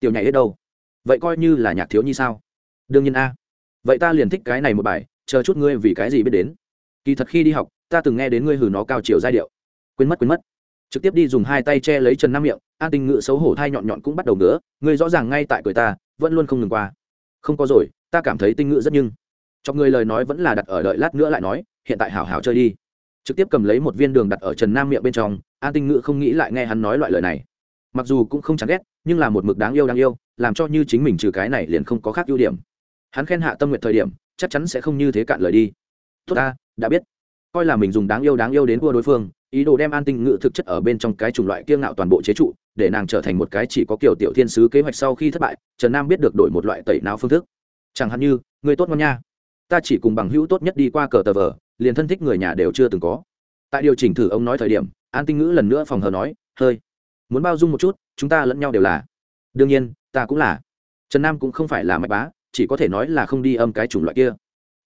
Tiểu nhảy hết đâu? Vậy coi như là nhạc thiếu nhi sao? Đương nhiên a. Vậy ta liền thích cái này một bài, chờ chút ngươi vì cái gì biết đến. Kỳ thật khi đi học ta từng nghe đến ngươi hừ nó cao chiều giai điệu. Quên mất quên mất. Trực tiếp đi dùng hai tay che lấy trần nam miệng, an tinh ngự xấu hổ thai nhọn nhọn cũng bắt đầu nữa Ngươi rõ ràng ngay tại cười ta, vẫn luôn không ngừng qua. Không có rồi, ta cảm thấy tinh ngự rất nhưng. Chọc người lời nói vẫn là đặt ở đợi lát nữa lại nói, hiện tại hảo hảo chơi đi. Trực tiếp cầm lấy một viên đường đặt ở trần nam miệng bên trong, an tinh ngự không nghĩ lại nghe hắn nói loại lời này. Mặc dù cũng không chán ghét, nhưng là một mực đáng yêu đáng yêu, làm cho như chính mình trừ cái này liền không có khác ưu điểm. Hắn khen hạ tâm nguyện thời điểm, chắc chắn sẽ không như thế cạn lời đi. Tốt ta, đã biết coi là mình dùng đáng yêu đáng yêu đến vua đối phương, ý đồ đem an tinh ngự thực chất ở bên trong cái chủng loại kiêng ngạo toàn bộ chế trụ, để nàng trở thành một cái chỉ có kiểu tiểu thiên sứ kế hoạch sau khi thất bại, trần nam biết được đổi một loại tẩy não phương thức. Chẳng hạn như người tốt ngon nha. Ta chỉ cùng bằng hữu tốt nhất đi qua cờ tờ vờ, liền thân thích người nhà đều chưa từng có. Tại điều chỉnh thử ông nói thời điểm, an tinh ngữ lần nữa phòng hờ nói, hơi, muốn bao dung một chút, chúng ta lẫn nhau đều là. Đương nhiên, ta cũng là. Trần nam cũng không phải là mạch bá, chỉ có thể nói là không đi âm cái chủng loại kia.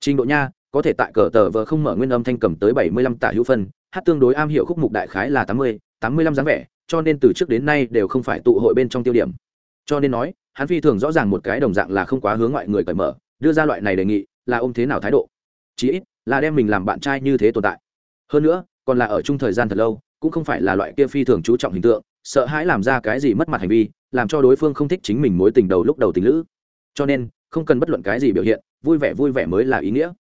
Trình độ nha có thể tại cờ tờ vờ không mở nguyên âm thanh cầm tới bảy mươi lăm tả hữu phân, hát tương đối am hiểu khúc mục đại khái là tám mươi tám mươi lăm dáng vẻ, cho nên từ trước đến nay đều không phải tụ hội bên trong tiêu điểm. Cho nên nói, hắn phi thường rõ ràng một cái đồng dạng là không quá hướng ngoại người cởi mở, đưa ra loại này đề nghị, là ôm thế nào thái độ? Chí ít, là đem mình làm bạn trai như thế tồn tại. Hơn nữa, còn là ở chung thời gian thật lâu, cũng không phải là loại kia phi thường chú trọng hình tượng, sợ hãi làm ra cái gì mất mặt hành vi, làm cho đối phương không thích chính mình mối tình đầu lúc đầu tình lữ. Cho nên, không cần bất luận cái gì biểu hiện, vui vẻ vui vẻ mới là ý nghĩa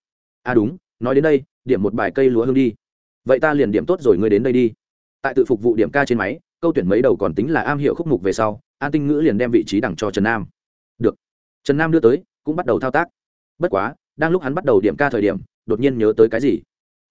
à đúng, nói đến đây, điểm một bài cây lúa hương đi. Vậy ta liền điểm tốt rồi, ngươi đến đây đi. Tại tự phục vụ điểm ca trên máy, câu tuyển mấy đầu còn tính là am hiểu khúc mục về sau, an tinh ngữ liền đem vị trí đẳng cho trần nam. Được. Trần nam đưa tới, cũng bắt đầu thao tác. Bất quá, đang lúc hắn bắt đầu điểm ca thời điểm, đột nhiên nhớ tới cái gì.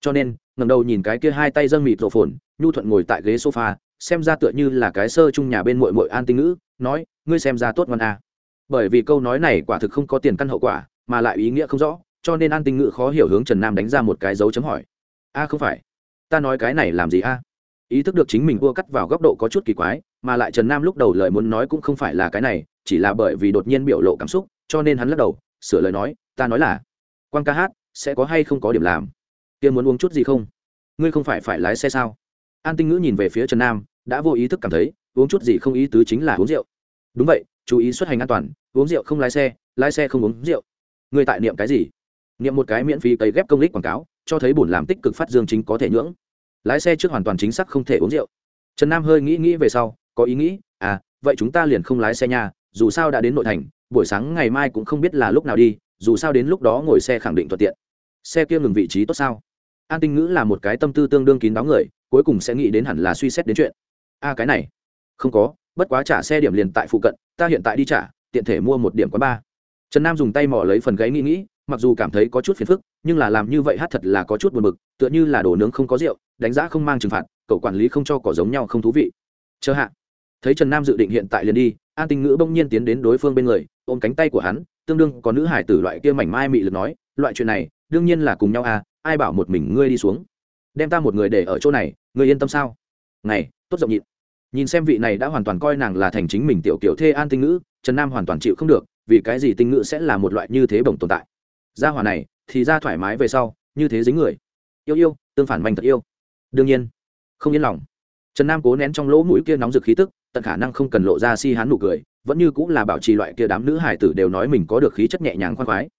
Cho nên ngầm đầu nhìn cái kia hai tay dâng mịt rộ phồn, nhu thuận ngồi tại ghế sofa, xem ra tựa như là cái sơ chung nhà bên mội mội an tinh ngữ, nói, ngươi xem ra tốt ngon à. bởi vì câu nói này quả thực không có tiền căn hậu quả, mà lại ý nghĩa không rõ cho nên an tinh ngữ khó hiểu hướng trần nam đánh ra một cái dấu chấm hỏi. A, không phải. Ta nói cái này làm gì a? Ý thức được chính mình vua cắt vào góc độ có chút kỳ quái, mà lại trần nam lúc đầu lời muốn nói cũng không phải là cái này, chỉ là bởi vì đột nhiên biểu lộ cảm xúc, cho nên hắn lắc đầu, sửa lời nói, ta nói là, quan ca hát, sẽ có hay không có điểm làm? Tiên muốn uống chút gì không? Ngươi không phải phải lái xe sao? An tinh ngữ nhìn về phía trần nam, đã vô ý thức cảm thấy, uống chút gì không ý tứ chính là uống rượu. Đúng vậy, chú ý xuất hành an toàn, uống rượu không lái xe lái xe không uống rượu. Ngươi tại niệm cái gì? Nghiệm một cái miễn phí cấy ghép công lích quảng cáo, cho thấy bổn làm tích cực phát dương chính có thể nhưỡng. Lái xe trước hoàn toàn chính xác không thể uống rượu. Trần nam hơi nghĩ nghĩ về sau, có ý nghĩ à vậy chúng ta liền không lái xe nha, dù sao đã đến nội thành, buổi sáng ngày mai cũng không biết là lúc nào đi, dù sao đến lúc đó ngồi xe khẳng định thuận tiện. Xe kia ngừng vị trí tốt sao? An tinh ngữ là một cái tâm tư tương đương kín đáo người, cuối cùng sẽ nghĩ đến hẳn là suy xét đến chuyện. A, cái này. Không có, bất quá trả xe điểm liền tại phụ cận, ta hiện tại đi trả, tiện thể mua một điểm quán ba trần nam dùng tay mỏ lấy phần gáy nghĩ nghĩ mặc dù cảm thấy có chút phiền phức, nhưng là làm như vậy hát thật là có chút buồn bực, tựa như là đồ nướng không có rượu, đánh giá không mang trừng phạt, cậu quản lý không cho cỏ giống nhau không thú vị. Chờ hạ. Thấy trần nam dự định hiện tại liền đi, an tinh ngữ bỗng nhiên tiến đến đối phương bên người, ôm cánh tay của hắn, tương đương có nữ hải tử loại kia mảnh mai mị lực nói, loại chuyện này, đương nhiên là cùng nhau à ai bảo một mình ngươi đi xuống? Đem ta một người để ở chỗ này, ngươi yên tâm sao? Này, tốt rộng nhịn. Nhìn xem vị này đã hoàn toàn coi nàng là thành chính mình tiểu kiểu thê an tinh ngữ, trần nam hoàn toàn chịu không được, vì cái gì tinh ngữ sẽ là một loại như thế bổng tồn tại? Gia hỏa này thì ra thoải mái về sau, như thế dính người. Yêu yêu, tương phản manh thật yêu. Đương nhiên, không yên lòng. Trần nam cố nén trong lỗ mũi kia nóng rực khí tức, tận khả năng không cần lộ ra si hán nụ cười, vẫn như cũng là bảo trì loại kia đám nữ hải tử đều nói mình có được khí chất nhẹ nhàng khoan khoái.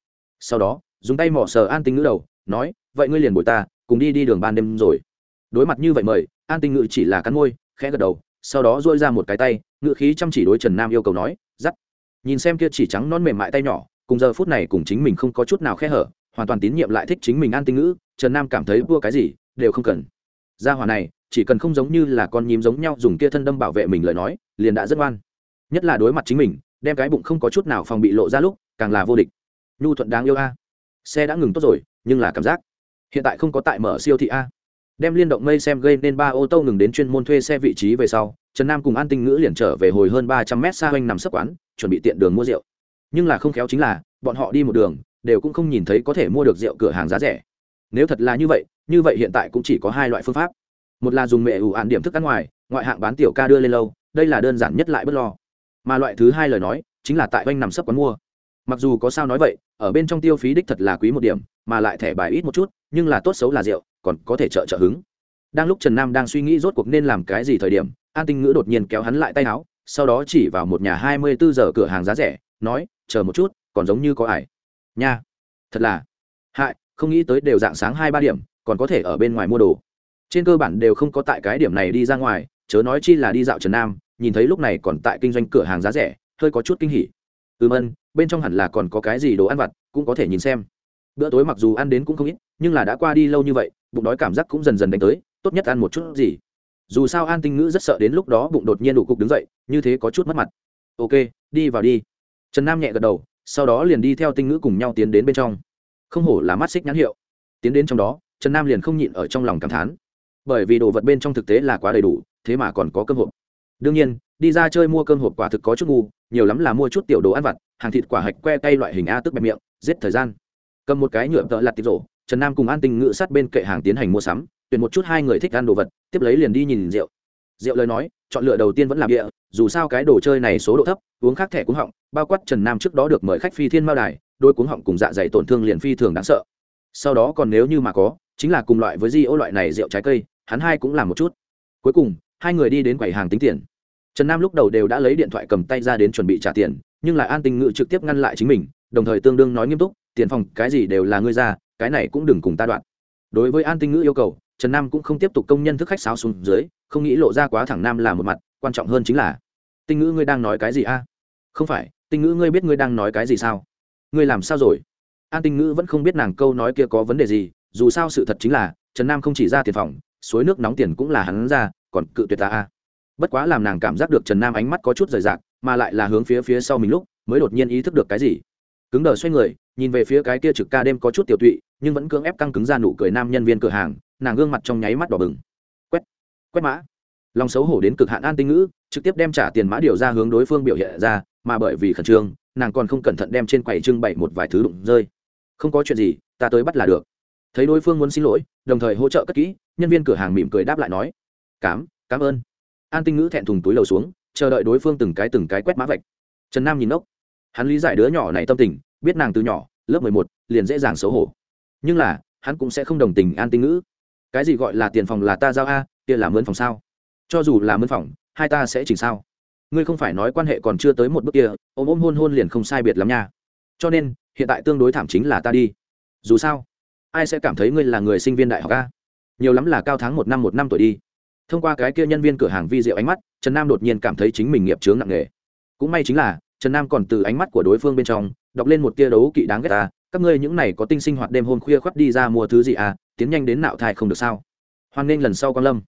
Sau đó, dùng tay mỏ sờ an tinh ngữ đầu, nói, vậy ngươi liền bồi ta, cùng đi đi đường ban đêm rồi. Đối mặt như vậy mời, an tinh ngữ chỉ là cắn môi, khẽ gật đầu, sau đó dôi ra một cái tay ngự khí chăm chỉ đối trần nam yêu cầu nói, dắt. Nhìn xem kia chỉ trắng non mềm mại tay nhỏ cùng giờ phút này cùng chính mình không có chút nào khe hở, hoàn toàn tín nhiệm lại thích chính mình an tinh ngữ, trần nam cảm thấy vua cái gì, đều không cần. Gia hòa này, chỉ cần không giống như là con nhím giống nhau dùng kia thân đâm bảo vệ mình lời nói, liền đã rất ngoan. Nhất là đối mặt chính mình, đem cái bụng không có chút nào phòng bị lộ ra lúc, càng là vô địch. Nhu thuận đáng yêu a. Xe đã ngừng tốt rồi, nhưng là cảm giác, hiện tại không có tại mở siêu thị a. Đem liên động mây xem gây nên ba ô tô ngừng đến chuyên môn thuê xe vị trí về sau, trần nam cùng an tinh ngữ liền trở về hồi hơn ba trăm mét xa hoành nằm sấp quán, chuẩn bị tiện đường mua rượu nhưng là không khéo chính là, bọn họ đi một đường, đều cũng không nhìn thấy có thể mua được rượu cửa hàng giá rẻ. Nếu thật là như vậy như vậy hiện tại cũng chỉ có hai loại phương pháp. Một là dùng mẹ ủ ạn điểm thức ăn ngoài, ngoại hạng bán tiểu ca đưa lên lâu, đây là đơn giản nhất lại bất lo. Mà loại thứ hai lời nói, chính là tại oanh nằm sấp quán mua. Mặc dù có sao nói vậy, ở bên trong tiêu phí đích thật là quý một điểm, mà lại thẻ bài ít một chút, nhưng là tốt xấu là rượu, còn có thể trợ trợ hứng. Đang lúc trần nam đang suy nghĩ rốt cuộc nên làm cái gì thời điểm, an tinh ngữ đột nhiên kéo hắn lại tay áo, sau đó chỉ vào một nhà hai mươi bốn giờ cửa hàng giá rẻ, nói chờ một chút, còn giống như có ải nha, thật là. Hại, không nghĩ tới đều dạng sáng hai ba điểm, còn có thể ở bên ngoài mua đồ. Trên cơ bản đều không có tại cái điểm này đi ra ngoài, chớ nói chi là đi dạo trần nam, nhìn thấy lúc này còn tại kinh doanh cửa hàng giá rẻ, hơi có chút kinh hỉ. Ừm ân, bên trong hẳn là còn có cái gì đồ ăn vặt, cũng có thể nhìn xem. Bữa tối mặc dù ăn đến cũng không ít, nhưng là đã qua đi lâu như vậy, bụng đói cảm giác cũng dần dần đánh tới, tốt nhất ăn một chút gì. Dù sao an tinh ngữ rất sợ đến lúc đó bụng đột nhiên đủ cục đứng dậy, như thế có chút mất mặt. Ok, đi vào đi trần nam nhẹ gật đầu, sau đó liền đi theo tinh ngữ cùng nhau tiến đến bên trong. Không hổ là mắt xích nhãn hiệu. Tiến đến trong đó, trần nam liền không nhịn ở trong lòng cảm thán. Bởi vì đồ vật bên trong thực tế là quá đầy đủ, thế mà còn có cơm hộp. Đương nhiên, đi ra chơi mua cơm hộp quả thực có chút ngu, nhiều lắm là mua chút tiểu đồ ăn vặt, hàng thịt quả hạch que cây loại hình a tức bẹp miệng, giết thời gian. Cầm một cái nhựa tợ lặt tịp rổ, trần nam cùng an tinh ngự sát bên kệ hàng tiến hành mua sắm, tuyển một chút hai người thích ăn đồ vật, tiếp lấy liền đi nhìn rượu. Diệu lời nói, chọn lựa đầu tiên vẫn là bia dù sao cái đồ chơi này số độ thấp, uống khác thẻ cuống họng, bao quát trần nam trước đó được mời khách phi thiên mao đài, đôi cuống họng cùng dạ dày tổn thương liền phi thường đáng sợ. Sau đó còn nếu như mà có, chính là cùng loại với di ô loại này rượu trái cây, hắn hai cũng làm một chút. Cuối cùng, hai người đi đến quầy hàng tính tiền. Trần nam lúc đầu đều đã lấy điện thoại cầm tay ra đến chuẩn bị trả tiền, nhưng lại an tình ngự trực tiếp ngăn lại chính mình, đồng thời tương đương nói nghiêm túc, tiền phòng, cái gì đều là ngươi ra, cái này cũng đừng cùng ta đoạn. Đối với an tinh ngữ yêu cầu, trần nam cũng không tiếp tục công nhân thức khách sáo xuống dưới không nghĩ lộ ra quá thẳng nam là một mặt, quan trọng hơn chính là, tinh ngữ ngươi đang nói cái gì a? Không phải, tinh ngữ ngươi biết ngươi đang nói cái gì sao? Ngươi làm sao rồi? An tinh ngữ vẫn không biết nàng câu nói kia có vấn đề gì, dù sao sự thật chính là, trần nam không chỉ ra tiền phòng, suối nước nóng tiền cũng là hắn ra, còn cự tuyệt ta a. Bất quá làm nàng cảm giác được trần nam ánh mắt có chút rời rạc, mà lại là hướng phía phía sau mình lúc, mới đột nhiên ý thức được cái gì. Cứng đờ xoay người, nhìn về phía cái kia trực ca đêm có chút tiểu tụy, nhưng vẫn cưỡng ép căng cứng ra nụ cười nam nhân viên cửa hàng, nàng gương mặt trong nháy mắt đỏ bừng quét mã. Lòng xấu hổ đến cực hạn an tinh ngữ, trực tiếp đem trả tiền mã điều ra hướng đối phương biểu hiện ra, mà bởi vì khẩn trương, nàng còn không cẩn thận đem trên quầy trưng bày một vài thứ đụng rơi. Không có chuyện gì, ta tới bắt là được. Thấy đối phương muốn xin lỗi, đồng thời hỗ trợ cất kỹ, nhân viên cửa hàng mỉm cười đáp lại nói cám cảm ơn. An tinh ngữ thẹn thùng túi lầu xuống, chờ đợi đối phương từng cái từng cái quét mã vạch. Trần nam nhìn ốc. Hắn lý giải đứa nhỏ này tâm tình, biết nàng từ nhỏ, lớp mười một, liền dễ dàng xấu hổ. Nhưng là, hắn cũng sẽ không đồng tình an tinh ngữ. Cái gì gọi là tiền phòng là ta giao a kia là mướn phòng sao? Cho dù là mướn phòng, hai ta sẽ chỉnh sao? Ngươi không phải nói quan hệ còn chưa tới một bước kia, ôm ôm hôn hôn liền không sai biệt lắm nha. Cho nên, hiện tại tương đối thảm chính là ta đi. Dù sao, ai sẽ cảm thấy ngươi là người sinh viên đại học a? Nhiều lắm là cao tháng một năm một năm tuổi đi. Thông qua cái kia nhân viên cửa hàng vi diệu ánh mắt, trần nam đột nhiên cảm thấy chính mình nghiệp chướng nặng nề. Cũng may chính là, trần nam còn từ ánh mắt của đối phương bên trong, đọc lên một tia đấu kỵ đáng ghét ta. Các ngươi những này có tinh sinh hoạt đêm hôm khuya khoắt đi ra mua thứ gì à? Tiến nhanh đến nạo thai không được sao? Hoan nghênh lần sau con lâm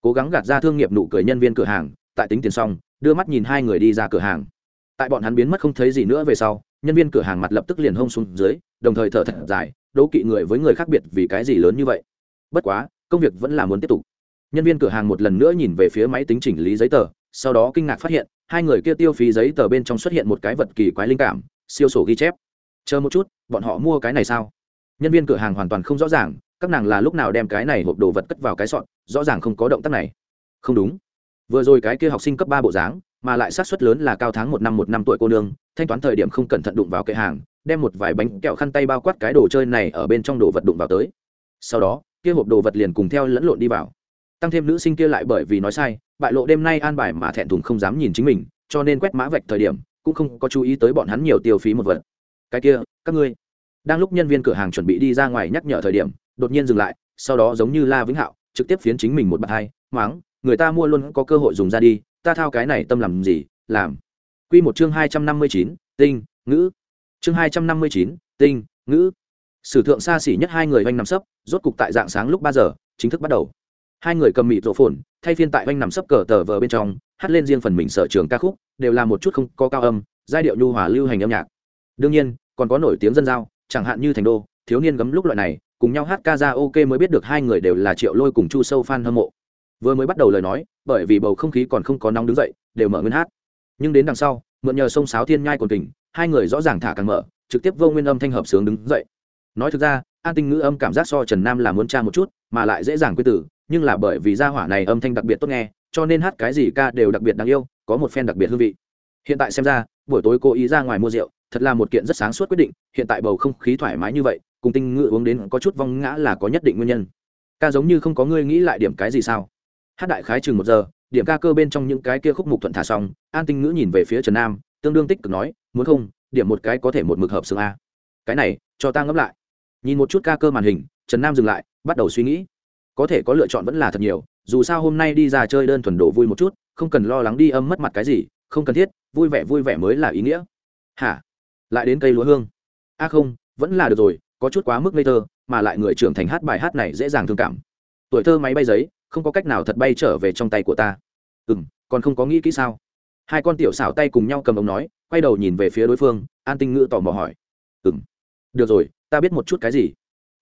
cố gắng gạt ra thương nghiệp nụ cười nhân viên cửa hàng, tại tính tiền xong, đưa mắt nhìn hai người đi ra cửa hàng. Tại bọn hắn biến mất không thấy gì nữa về sau, nhân viên cửa hàng mặt lập tức liền hông xuống dưới, đồng thời thở thật dài, đố kỵ người với người khác biệt vì cái gì lớn như vậy. Bất quá, công việc vẫn là muốn tiếp tục. Nhân viên cửa hàng một lần nữa nhìn về phía máy tính chỉnh lý giấy tờ, sau đó kinh ngạc phát hiện, hai người kia tiêu phí giấy tờ bên trong xuất hiện một cái vật kỳ quái linh cảm, siêu sổ ghi chép. Chờ một chút, bọn họ mua cái này sao? Nhân viên cửa hàng hoàn toàn không rõ ràng các nàng là lúc nào đem cái này hộp đồ vật cất vào cái sọn rõ ràng không có động tác này. Không đúng. Vừa rồi cái kia học sinh cấp ba bộ dáng, mà lại sát suất lớn là cao tháng một năm một năm tuổi cô nương, thanh toán thời điểm không cẩn thận đụng vào kệ hàng, đem một vài bánh kẹo khăn tay bao quát cái đồ chơi này ở bên trong đồ vật đụng vào tới. Sau đó, kia hộp đồ vật liền cùng theo lẫn lộn đi vào. Tăng thêm nữ sinh kia lại bởi vì nói sai, bại lộ đêm nay an bài mà thẹn thùng không dám nhìn chính mình, cho nên quét mã vạch thời điểm, cũng không có chú ý tới bọn hắn nhiều tiêu phí một vật. Cái kia, các ngươi, đang lúc nhân viên cửa hàng chuẩn bị đi ra ngoài nhắc nhở thời điểm đột nhiên dừng lại, sau đó giống như la vĩnh hạo, trực tiếp phiến chính mình một bạt hai, máng, người ta mua luôn có cơ hội dùng ra đi, ta thao cái này tâm làm gì, làm. Q một chương hai trăm năm mươi chín, tinh, ngữ. Chương hai trăm năm mươi chín, tinh, ngữ. Sử thượng xa xỉ nhất hai người oanh nằm sấp, rốt cục tại dạng sáng lúc ba giờ, chính thức bắt đầu. Hai người cầm mịt rộ phồn, thay phiên tại oanh nằm sấp cờ tờ vờ bên trong, hát lên riêng phần mình sở trường ca khúc, đều là một chút không có cao âm, giai điệu nhu hòa lưu hành âm nhạc. Đương nhiên, còn có nổi tiếng dân giao, chẳng hạn như thành đô, thiếu niên gấm lúc loại này cùng nhau hát ca ra ok mới biết được hai người đều là triệu lôi cùng chu sâu f a n hâm mộ. Vừa mới bắt đầu lời nói, bởi vì bầu không khí còn không có nóng đứng dậy, đều mở nguyên hát. Nhưng đến đằng sau, mượn nhờ sông sáo thiên nhai còn tình hai người rõ ràng thả càng mở, trực tiếp vô nguyên âm thanh hợp sướng đứng dậy. Nói thực ra, an tinh ngữ âm cảm giác so trần nam là muốn tra một chút, mà lại dễ dàng quy tử nhưng là bởi vì gia hỏa này âm thanh đặc biệt tốt nghe, cho nên hát cái gì ca đều đặc biệt đáng yêu, có một phen đặc biệt hương vị. Hiện tại xem ra, buổi tối cô ý ra ngoài mua rượu, thật là một kiện rất sáng suốt quyết định, hiện tại bầu không khí thoải mái như vậy cùng tinh ngự uống đến có chút vong ngã là có nhất định nguyên nhân. Ca giống như không có ngươi nghĩ lại điểm cái gì sao? Hát đại khái chừng một giờ, điểm ca cơ bên trong những cái kia khúc mục thuận thả xong, an tinh ngữ nhìn về phía trần nam, tương đương tích cực nói, muốn không, điểm một cái có thể một mực hợp xương a. Cái này, cho ta ngẫm lại. Nhìn một chút ca cơ màn hình, trần nam dừng lại, bắt đầu suy nghĩ. Có thể có lựa chọn vẫn là thật nhiều, dù sao hôm nay đi ra chơi đơn thuần đồ vui một chút, không cần lo lắng đi âm mất mặt cái gì, không cần thiết, vui vẻ vui vẻ mới là ý nghĩa. Hả? Lại đến cây lúa hương? A không, vẫn là được rồi có chút quá mức ngây thơ, mà lại người trưởng thành hát bài hát này dễ dàng thương cảm. Tuổi thơ máy bay giấy, không có cách nào thật bay trở về trong tay của ta. Ừ m còn không có nghĩ kỹ sao? Hai con tiểu xảo tay cùng nhau cầm ống nói, quay đầu nhìn về phía đối phương, an tinh ngữ tò mò hỏi. Ừ m được rồi, ta biết một chút cái gì.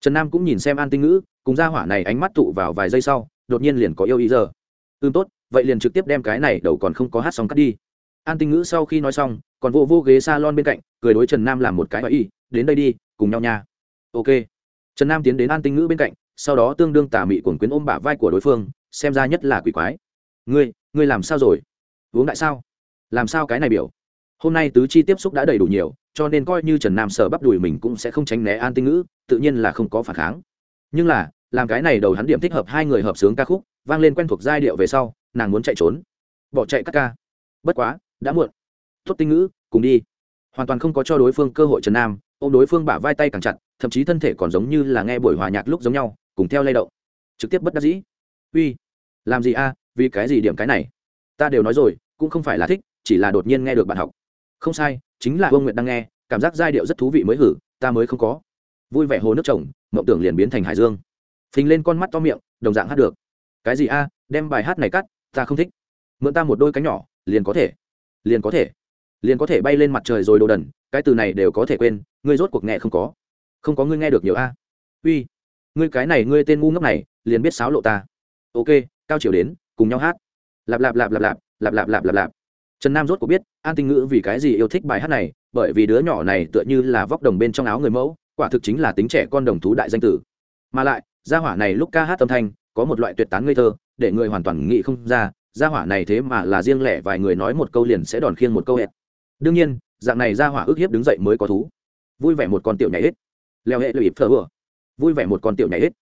Trần nam cũng nhìn xem an tinh ngữ, cùng ra hỏa này ánh mắt tụ vào vài giây sau, đột nhiên liền có yêu ý giờ. Ưm tốt, vậy liền trực tiếp đem cái này đầu còn không có hát xong cắt đi. An tinh ngữ sau khi nói xong, còn vô vô ghế s a lon bên cạnh, cười đối trần nam làm một cái và y đến đây đi, cùng nhau nha ok. Trần nam tiến đến an tinh ngữ bên cạnh, sau đó tương đương tà mị cuồng quyến ôm bả vai của đối phương, xem ra nhất là quỷ quái. Ngươi ngươi làm sao rồi? Uống đại sao? Làm sao cái này biểu? Hôm nay tứ chi tiếp xúc đã đầy đủ nhiều, cho nên coi như trần nam sờ bắp đùi mình cũng sẽ không tránh né an tinh ngữ, tự nhiên là không có phản kháng. Nhưng là, làm cái này đầu hắn điểm thích hợp hai người hợp sướng ca khúc, vang lên quen thuộc giai điệu về sau, nàng muốn chạy trốn. Bỏ chạy các ca. Bất quá, đã muộn. Tốt tinh ngữ, cùng đi. Hoàn toàn không có cho đối phương cơ hội trần nam ô m đối phương bả vai tay càng chặt thậm chí thân thể còn giống như là nghe buổi hòa nhạc lúc giống nhau cùng theo lay động. Trực tiếp bất đắc dĩ. Uy làm gì a? Vì cái gì điểm cái này? Ta đều nói rồi cũng không phải là thích chỉ là đột nhiên nghe được bạn học. Không sai chính là vương nguyệt đang nghe cảm giác giai điệu rất thú vị mới hử ta mới không có. Vui vẻ hồ nước trồng, mộng tưởng liền biến thành hải dương. Phình lên con mắt to miệng đồng dạng hát được. Cái gì a? Đem bài hát này cắt ta không thích. Mượn ta một đôi cánh nhỏ liền có thể. Liền có thể. Liền có thể bay lên mặt trời rồi đồ đần cái từ này đều có thể quên ngươi rốt cuộc nghe không có không có ngươi nghe được nhiều a. Uy, ngươi cái này, ngươi tên ngu ngốc này, liền biết sáo lộ ta. Ok, cao triều đến, cùng nhau hát. Lạp lạp lạp lạp lạp lạp lạp lạp lạp lạp. Trần nam rốt cuộc biết, an tinh ngữ vì cái gì yêu thích bài hát này, bởi vì đứa nhỏ này tựa như là vóc đồng bên trong áo người mẫu, quả thực chính là tính trẻ con đồng thú đại danh tử. Mà lại, gia hỏa này lúc ca hát âm thanh, có một loại tuyệt tán ngây thơ, để người hoàn toàn nghĩ không ra, gia hỏa này thế mà là riêng lẻ vài người nói một câu liền sẽ đòn khiêng một câu hẹn đương nhiên, dạng này gia hỏa ức hiếp đứng dậy mới có thú. Vui vẻ một con tiểu nhảy hết leo hệ lụy phở vừa. Vui vẻ một con tiểu nhảy hết.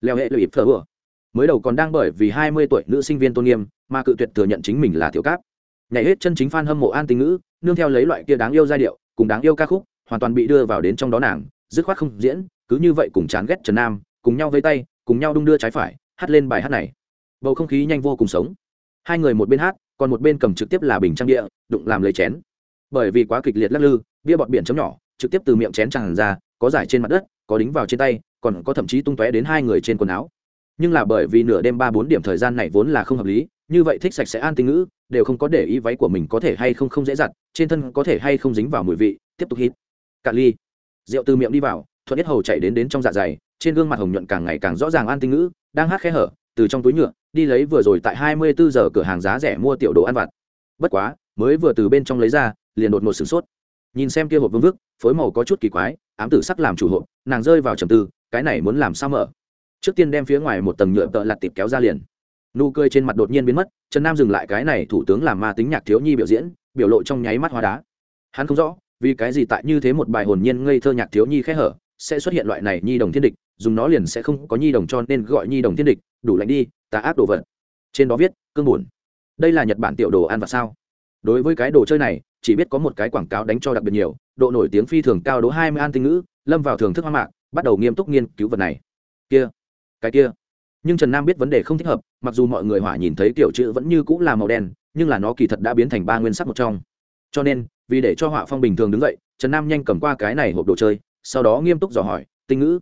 Leo hệ lụy phở vừa. Mới đầu còn đang bởi vì hai mươi tuổi nữ sinh viên tôn nghiêm, mà cự tuyệt thừa nhận chính mình là tiểu cáp. Nhảy hết chân chính f a n hâm mộ an tình ngữ, nương theo lấy loại kia đáng yêu giai điệu, cùng đáng yêu ca khúc, hoàn toàn bị đưa vào đến trong đó nàng, dứt khoát không diễn, cứ như vậy cùng chán ghét trần nam, cùng nhau vây tay, cùng nhau đung đưa trái phải, hát lên bài hát này. Bầu không khí nhanh vô cùng sống. Hai người một bên hát, còn một bên cầm trực tiếp là bình trang địa, đụng làm lấy chén. Bởi vì quá kịch liệt lắc lư, bia bọt biển chấm nhỏ trực tiếp từ miệng chén tràn ra, có giải trên mặt đất, có đính vào trên tay, còn có thậm chí tung tóe đến hai người trên quần áo. Nhưng là bởi vì nửa đêm ba bốn điểm thời gian này vốn là không hợp lý, như vậy thích sạch sẽ an tinh ngữ, đều không có để ý váy của mình có thể hay không không dễ dặt trên thân có thể hay không dính vào mùi vị, tiếp tục hít. Cạn ly. Rượu từ miệng đi vào, thuận nhất hầu chạy đến đến trong dạ dày, trên gương mặt hồng nhuận càng ngày càng rõ ràng an tinh ngữ, đang hát khe hở, từ trong túi nhựa, đi lấy vừa rồi tại hai mươi bốn giờ cửa hàng giá rẻ mua tiểu đồ ăn vặt. Bất quá, mới vừa từ bên trong lấy ra, liền đột ngột sửng sốt. Nhìn xem kia hộp vương vức phối màu có chút kỳ quái ám tử sắc làm chủ hộ, nàng rơi vào trầm tư cái này muốn làm sao mở? Trước tiên đem phía ngoài một tầng nhựa tợ lặt tịp kéo ra liền. Nụ cười trên mặt đột nhiên biến mất trần nam dừng lại cái này thủ tướng làm ma tính nhạc thiếu nhi biểu diễn biểu lộ trong nháy mắt hóa đá. Hắn không rõ vì cái gì tại như thế một bài hồn nhiên ngây thơ nhạc thiếu nhi khẽ hở sẽ xuất hiện loại này nhi đồng thiên địch dùng nó liền sẽ không có nhi đồng cho nên gọi nhi đồng thiên địch đủ lạnh đi tà ác đồ vật. Trên đó viết cương buồn. Đây là nhật bản tiểu đồ ăn vặt sao? Đối với cái đồ chơi này chỉ biết có một cái quảng cáo đánh cho đặc biệt nhiều, độ nổi tiếng phi thường cao đố hai mươi an tinh ngữ, lâm vào thưởng thức hoa mạc, bắt đầu nghiêm túc nghiên cứu vật này. Kia, cái kia. Nhưng trần nam biết vấn đề không thích hợp, mặc dù mọi người hỏa nhìn thấy kiểu chữ vẫn như cũng là màu đen, nhưng là nó kỳ thật đã biến thành ba nguyên sắc một trong. Cho nên, vì để cho họa phong bình thường đứng dậy, trần nam nhanh cầm qua cái này hộp đồ chơi, sau đó nghiêm túc dò hỏi, tinh ngữ,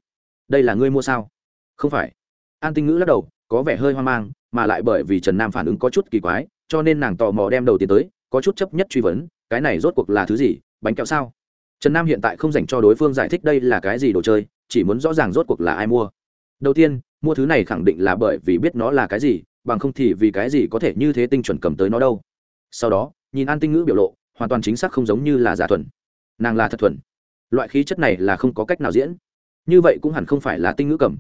đây là ngươi mua sao? Không phải. An tinh ngữ lắc đầu, có vẻ hơi hoang mang, mà lại bởi vì trần nam phản ứng có chút kỳ quái, cho nên nàng tò mò đem đầu tiến tới, có chút chấp nhất truy vấn cái này rốt cuộc là thứ gì, bánh kẹo sao? Trần nam hiện tại không dành cho đối phương giải thích đây là cái gì đồ chơi, chỉ muốn rõ ràng rốt cuộc là ai mua. Đầu tiên, mua thứ này khẳng định là bởi vì biết nó là cái gì, bằng không thì vì cái gì có thể như thế tinh chuẩn cầm tới nó đâu. Sau đó, nhìn an tinh ngữ biểu lộ, hoàn toàn chính xác không giống như là giả thuần. Nàng là thật thuần. Loại khí chất này là không có cách nào diễn. Như vậy cũng hẳn không phải là tinh ngữ cầm.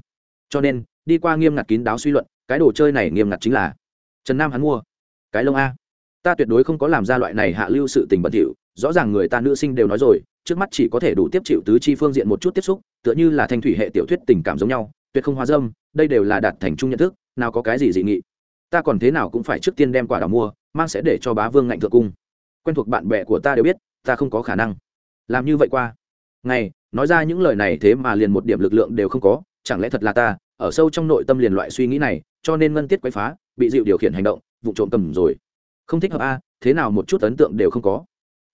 Cho nên, đi qua nghiêm ngặt kín đáo suy luận, cái đồ chơi này nghiêm ngặt chính là trần nam hắn mua. Cái lông a ta tuyệt đối không có làm ra loại này hạ lưu sự tình bẩn thỉu, rõ ràng người ta nữ sinh đều nói rồi, trước mắt chỉ có thể đủ tiếp chịu tứ chi phương diện một chút tiếp xúc, tựa như là thanh thủy hệ tiểu thuyết tình cảm giống nhau, tuyệt không hóa dâm, đây đều là đạt thành chung nhận thức, nào có cái gì dị nghị. Ta còn thế nào cũng phải trước tiên đem quả đào mua, mang sẽ để cho bá vương ngạnh thượng cung. Quen thuộc bạn bè của ta đều biết, ta không có khả năng. Làm như vậy qua. Ngày, nói ra những lời này thế mà liền một điểm lực lượng đều không có, chẳng lẽ thật là ta, ở sâu trong nội tâm liền loại suy nghĩ này, cho nên ngân tiết quấy phá, bị dịu điều khiển hành động, vụ trộm cầm rồi không thích hợp a, thế nào một chút ấn tượng đều không có.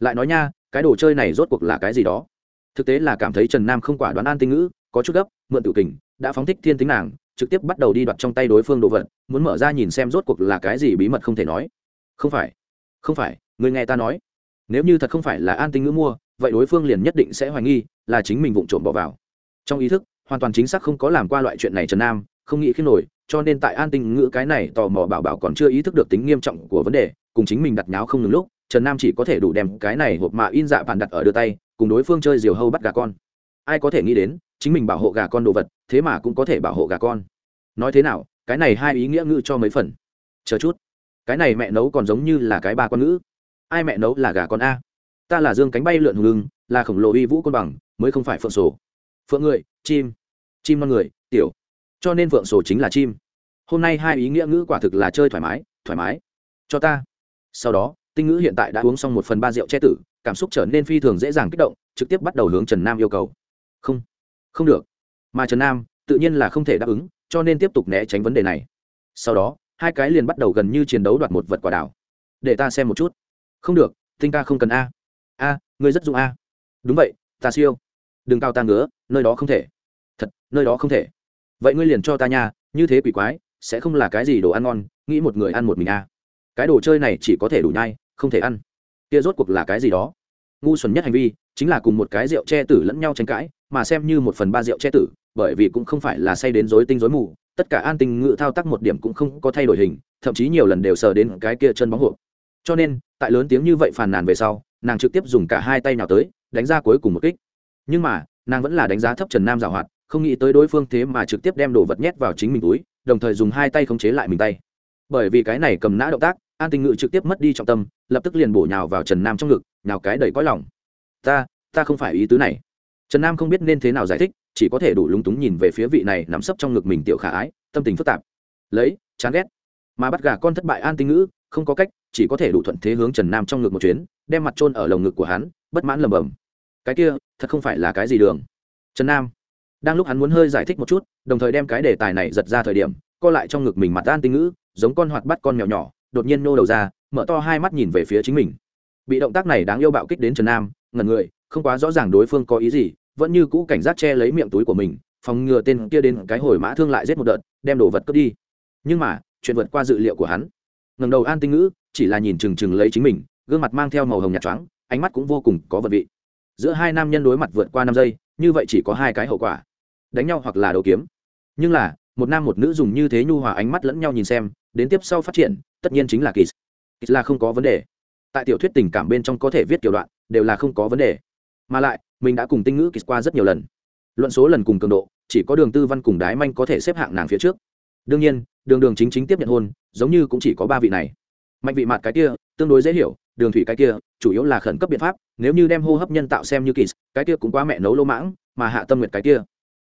Lại nói nha, cái đồ chơi này rốt cuộc là cái gì đó? Thực tế là cảm thấy trần nam không quả đoán an tinh ngữ, có chút gấp, mượn tự kình, đã phóng thích thiên tính nàng, trực tiếp bắt đầu đi đoạt trong tay đối phương đồ vật, muốn mở ra nhìn xem rốt cuộc là cái gì bí mật không thể nói. Không phải không phải, người nghe ta nói. Nếu như thật không phải là an tinh ngữ mua, vậy đối phương liền nhất định sẽ hoài nghi, là chính mình vụng trộm bỏ vào. Trong ý thức, hoàn toàn chính xác không có làm qua loại chuyện này trần nam không nghĩ khi nổi, cho nên tại an tinh ngữ cái này tò mò bảo bảo còn chưa ý thức được tính nghiêm trọng của vấn đề, cùng chính mình đặt nháo không ngừng lúc, trần nam chỉ có thể đủ đem cái này hộp mạ in dạ bàn đặt ở đưa tay, cùng đối phương chơi diều hâu bắt gà con. Ai có thể nghĩ đến, chính mình bảo hộ gà con đồ vật, thế mà cũng có thể bảo hộ gà con. Nói thế nào, cái này hai ý nghĩa ngữ cho mấy phần? Chờ chút. Cái này mẹ nấu còn giống như là cái ba con ngữ. Ai mẹ nấu là gà con a. Ta là dương cánh bay lượn hùng lưng là khổng lồ uy vũ côn bằng, mới không phải phượng sổ. Phượng người, chim. Chim non người, tiểu cho nên phượng sổ chính là chim. Hôm nay hai ý nghĩa ngữ quả thực là chơi thoải mái thoải mái. Cho ta. Sau đó, tinh ngữ hiện tại đã uống xong một phần ba rượu che tử, cảm xúc trở nên phi thường dễ dàng kích động, trực tiếp bắt đầu hướng trần nam yêu cầu. Không không được. Mà trần nam, tự nhiên là không thể đáp ứng, cho nên tiếp tục né tránh vấn đề này. Sau đó, hai cái liền bắt đầu gần như chiến đấu đoạt một vật quả đảo. Để ta xem một chút. Không được, tinh ca không cần a. A, ngươi rất dụng a. Đúng vậy, ta siêu. Đừng cao ta ngứa, nơi đó không thể. Thật, nơi đó không thể vậy ngươi liền cho ta nha, như thế quỷ quái, sẽ không là cái gì đồ ăn ngon, nghĩ một người ăn một mình à? cái đồ chơi này chỉ có thể đủ nhai, không thể ăn. Kia rốt cuộc là cái gì đó? Ngu xuẩn nhất hành vi, chính là cùng một cái rượu che tử lẫn nhau tranh cãi, mà xem như một phần ba rượu che tử, bởi vì cũng không phải là say đến rối tinh rối mù, tất cả an tình ngự thao tác một điểm cũng không có thay đổi hình, thậm chí nhiều lần đều sờ đến cái kia chân bóng hộp. Cho nên, tại lớn tiếng như vậy phàn nàn về sau, nàng trực tiếp dùng cả hai tay nào tới, đánh ra cuối cùng một kích. Nhưng mà, nàng vẫn là đánh giá thấp trần nam giảo hoạt không nghĩ tới đối phương thế mà trực tiếp đem đồ vật nhét vào chính mình túi, đồng thời dùng hai tay khống chế lại mình tay. Bởi vì cái này cầm nã động tác, an tình ngự trực tiếp mất đi trọng tâm, lập tức liền bổ nhào vào trần nam trong ngực nào cái đầy cõi lòng. Ta ta không phải ý tứ này. Trần nam không biết nên thế nào giải thích, chỉ có thể đủ lúng túng nhìn về phía vị này nắm sấp trong ngực mình tiểu khả ái, tâm tình phức tạp. Lấy, chán ghét. Mà bắt gà con thất bại an tinh ngữ không có cách, chỉ có thể đủ thuận thế hướng trần nam trong ngực một chuyến, đem mặt trôn ở lồng ngực của hắn, bất mãn lầm bầm cái kia, thật không phải là cái gì đường? Trần nam đang lúc hắn muốn hơi giải thích một chút, đồng thời đem cái đề tài này giật ra thời điểm, co lại trong ngực mình mặt an tinh ngữ, giống con hoạt bắt con mèo nhỏ, đột nhiên nô đầu ra, mở to hai mắt nhìn về phía chính mình. Bị động tác này đáng yêu bạo kích đến trần nam ngần người, không quá rõ ràng đối phương có ý gì, vẫn như cũ cảnh giác che lấy miệng túi của mình, phòng ngừa tên kia đến cái hồi mã thương lại giết một đợt, đem đồ vật cướp đi. Nhưng mà, chuyện vượt qua dự liệu của hắn. Ngầm đầu an tinh ngữ, chỉ là nhìn chừng chừng lấy chính mình, gương mặt mang theo màu hồng nhạt trắng ánh mắt cũng vô cùng có vật vị giữa hai nam nhân đối mặt vượt qua năm giây, như vậy chỉ có hai cái hậu quả. Đánh nhau hoặc là đầu kiếm. Nhưng là, một nam một nữ dùng như thế nhu hòa ánh mắt lẫn nhau nhìn xem, đến tiếp sau phát triển, tất nhiên chính là kỳ kỳ là không có vấn đề. Tại tiểu thuyết tình cảm bên trong có thể viết kiểu đoạn, đều là không có vấn đề. Mà lại, mình đã cùng tinh ngữ kỳ qua rất nhiều lần. Luận số lần cùng cường độ, chỉ có đường tư văn cùng đái manh có thể xếp hạng nàng phía trước. Đương nhiên, đường đường chính chính tiếp nhận hôn, giống như cũng chỉ có ba vị này mạnh vị mặt cái kia, tương đối dễ hiểu, đường thủy cái kia, chủ yếu là khẩn cấp biện pháp, nếu như đem hô hấp nhân tạo xem như kỳ, cái kia cũng quá mẹ nấu lô mãng, mà hạ tâm nguyệt cái kia.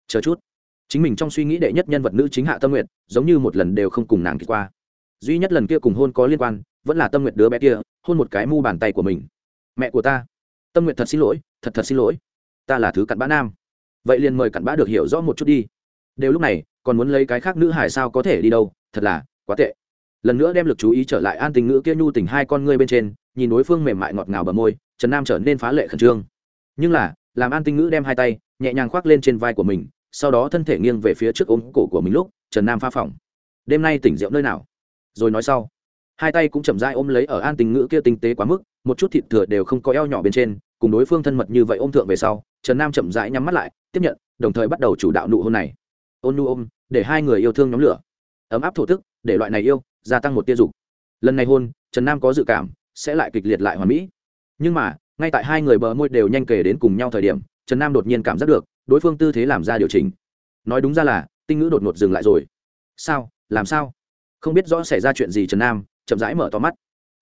Chờ chút. Chính mình trong suy nghĩ đệ nhất nhân vật nữ chính hạ tâm nguyệt, giống như một lần đều không cùng nàng kỳ qua. Duy nhất lần kia cùng hôn có liên quan, vẫn là tâm nguyệt đứa bé kia, hôn một cái mu bàn tay của mình. Mẹ của ta. Tâm nguyệt thật xin lỗi, thật thật xin lỗi. Ta là thứ cặn bã nam. Vậy liền mời cặn bã được hiểu rõ một chút đi. Đều lúc này, còn muốn lấy cái khác nữ hải sao có thể đi đâu, thật là quá tệ lần nữa đem lực chú ý trở lại an tình ngữ kia nhu tình hai con ngươi bên trên, nhìn đối phương mềm mại ngọt ngào bờ môi, trần nam trở nên phá lệ khẩn trương. Nhưng là, làm an tinh ngữ đem hai tay nhẹ nhàng khoác lên trên vai của mình, sau đó thân thể nghiêng về phía trước ống cổ của mình lúc, trần nam pha phỏng đêm nay tỉnh rượu nơi nào? Rồi nói sau. Hai tay cũng chậm dai ôm lấy ở an tình ngữ kia tinh tế quá mức, một chút thịt thừa đều không có eo nhỏ bên trên, cùng đối phương thân mật như vậy ôm thượng về sau, trần nam chậm rãi nhắm mắt lại, tiếp nhận, đồng thời bắt đầu chủ đạo nụ hôn này. Ôn nu ôm, để hai người yêu thương nhóm lửa. Ấm áp thổ tức, để loại này yêu gia tăng một tia dục. Lần này hôn, trần nam có dự cảm, sẽ lại kịch liệt lại hoàn mỹ. Nhưng mà, ngay tại hai người bờ môi đều nhanh kể đến cùng nhau thời điểm, trần nam đột nhiên cảm giác được, đối phương tư thế làm ra điều chỉnh. Nói đúng ra là, tinh ngữ đột ngột dừng lại rồi. Sao? Làm sao? Không biết rõ xảy ra chuyện gì trần nam, chậm rãi mở to mắt.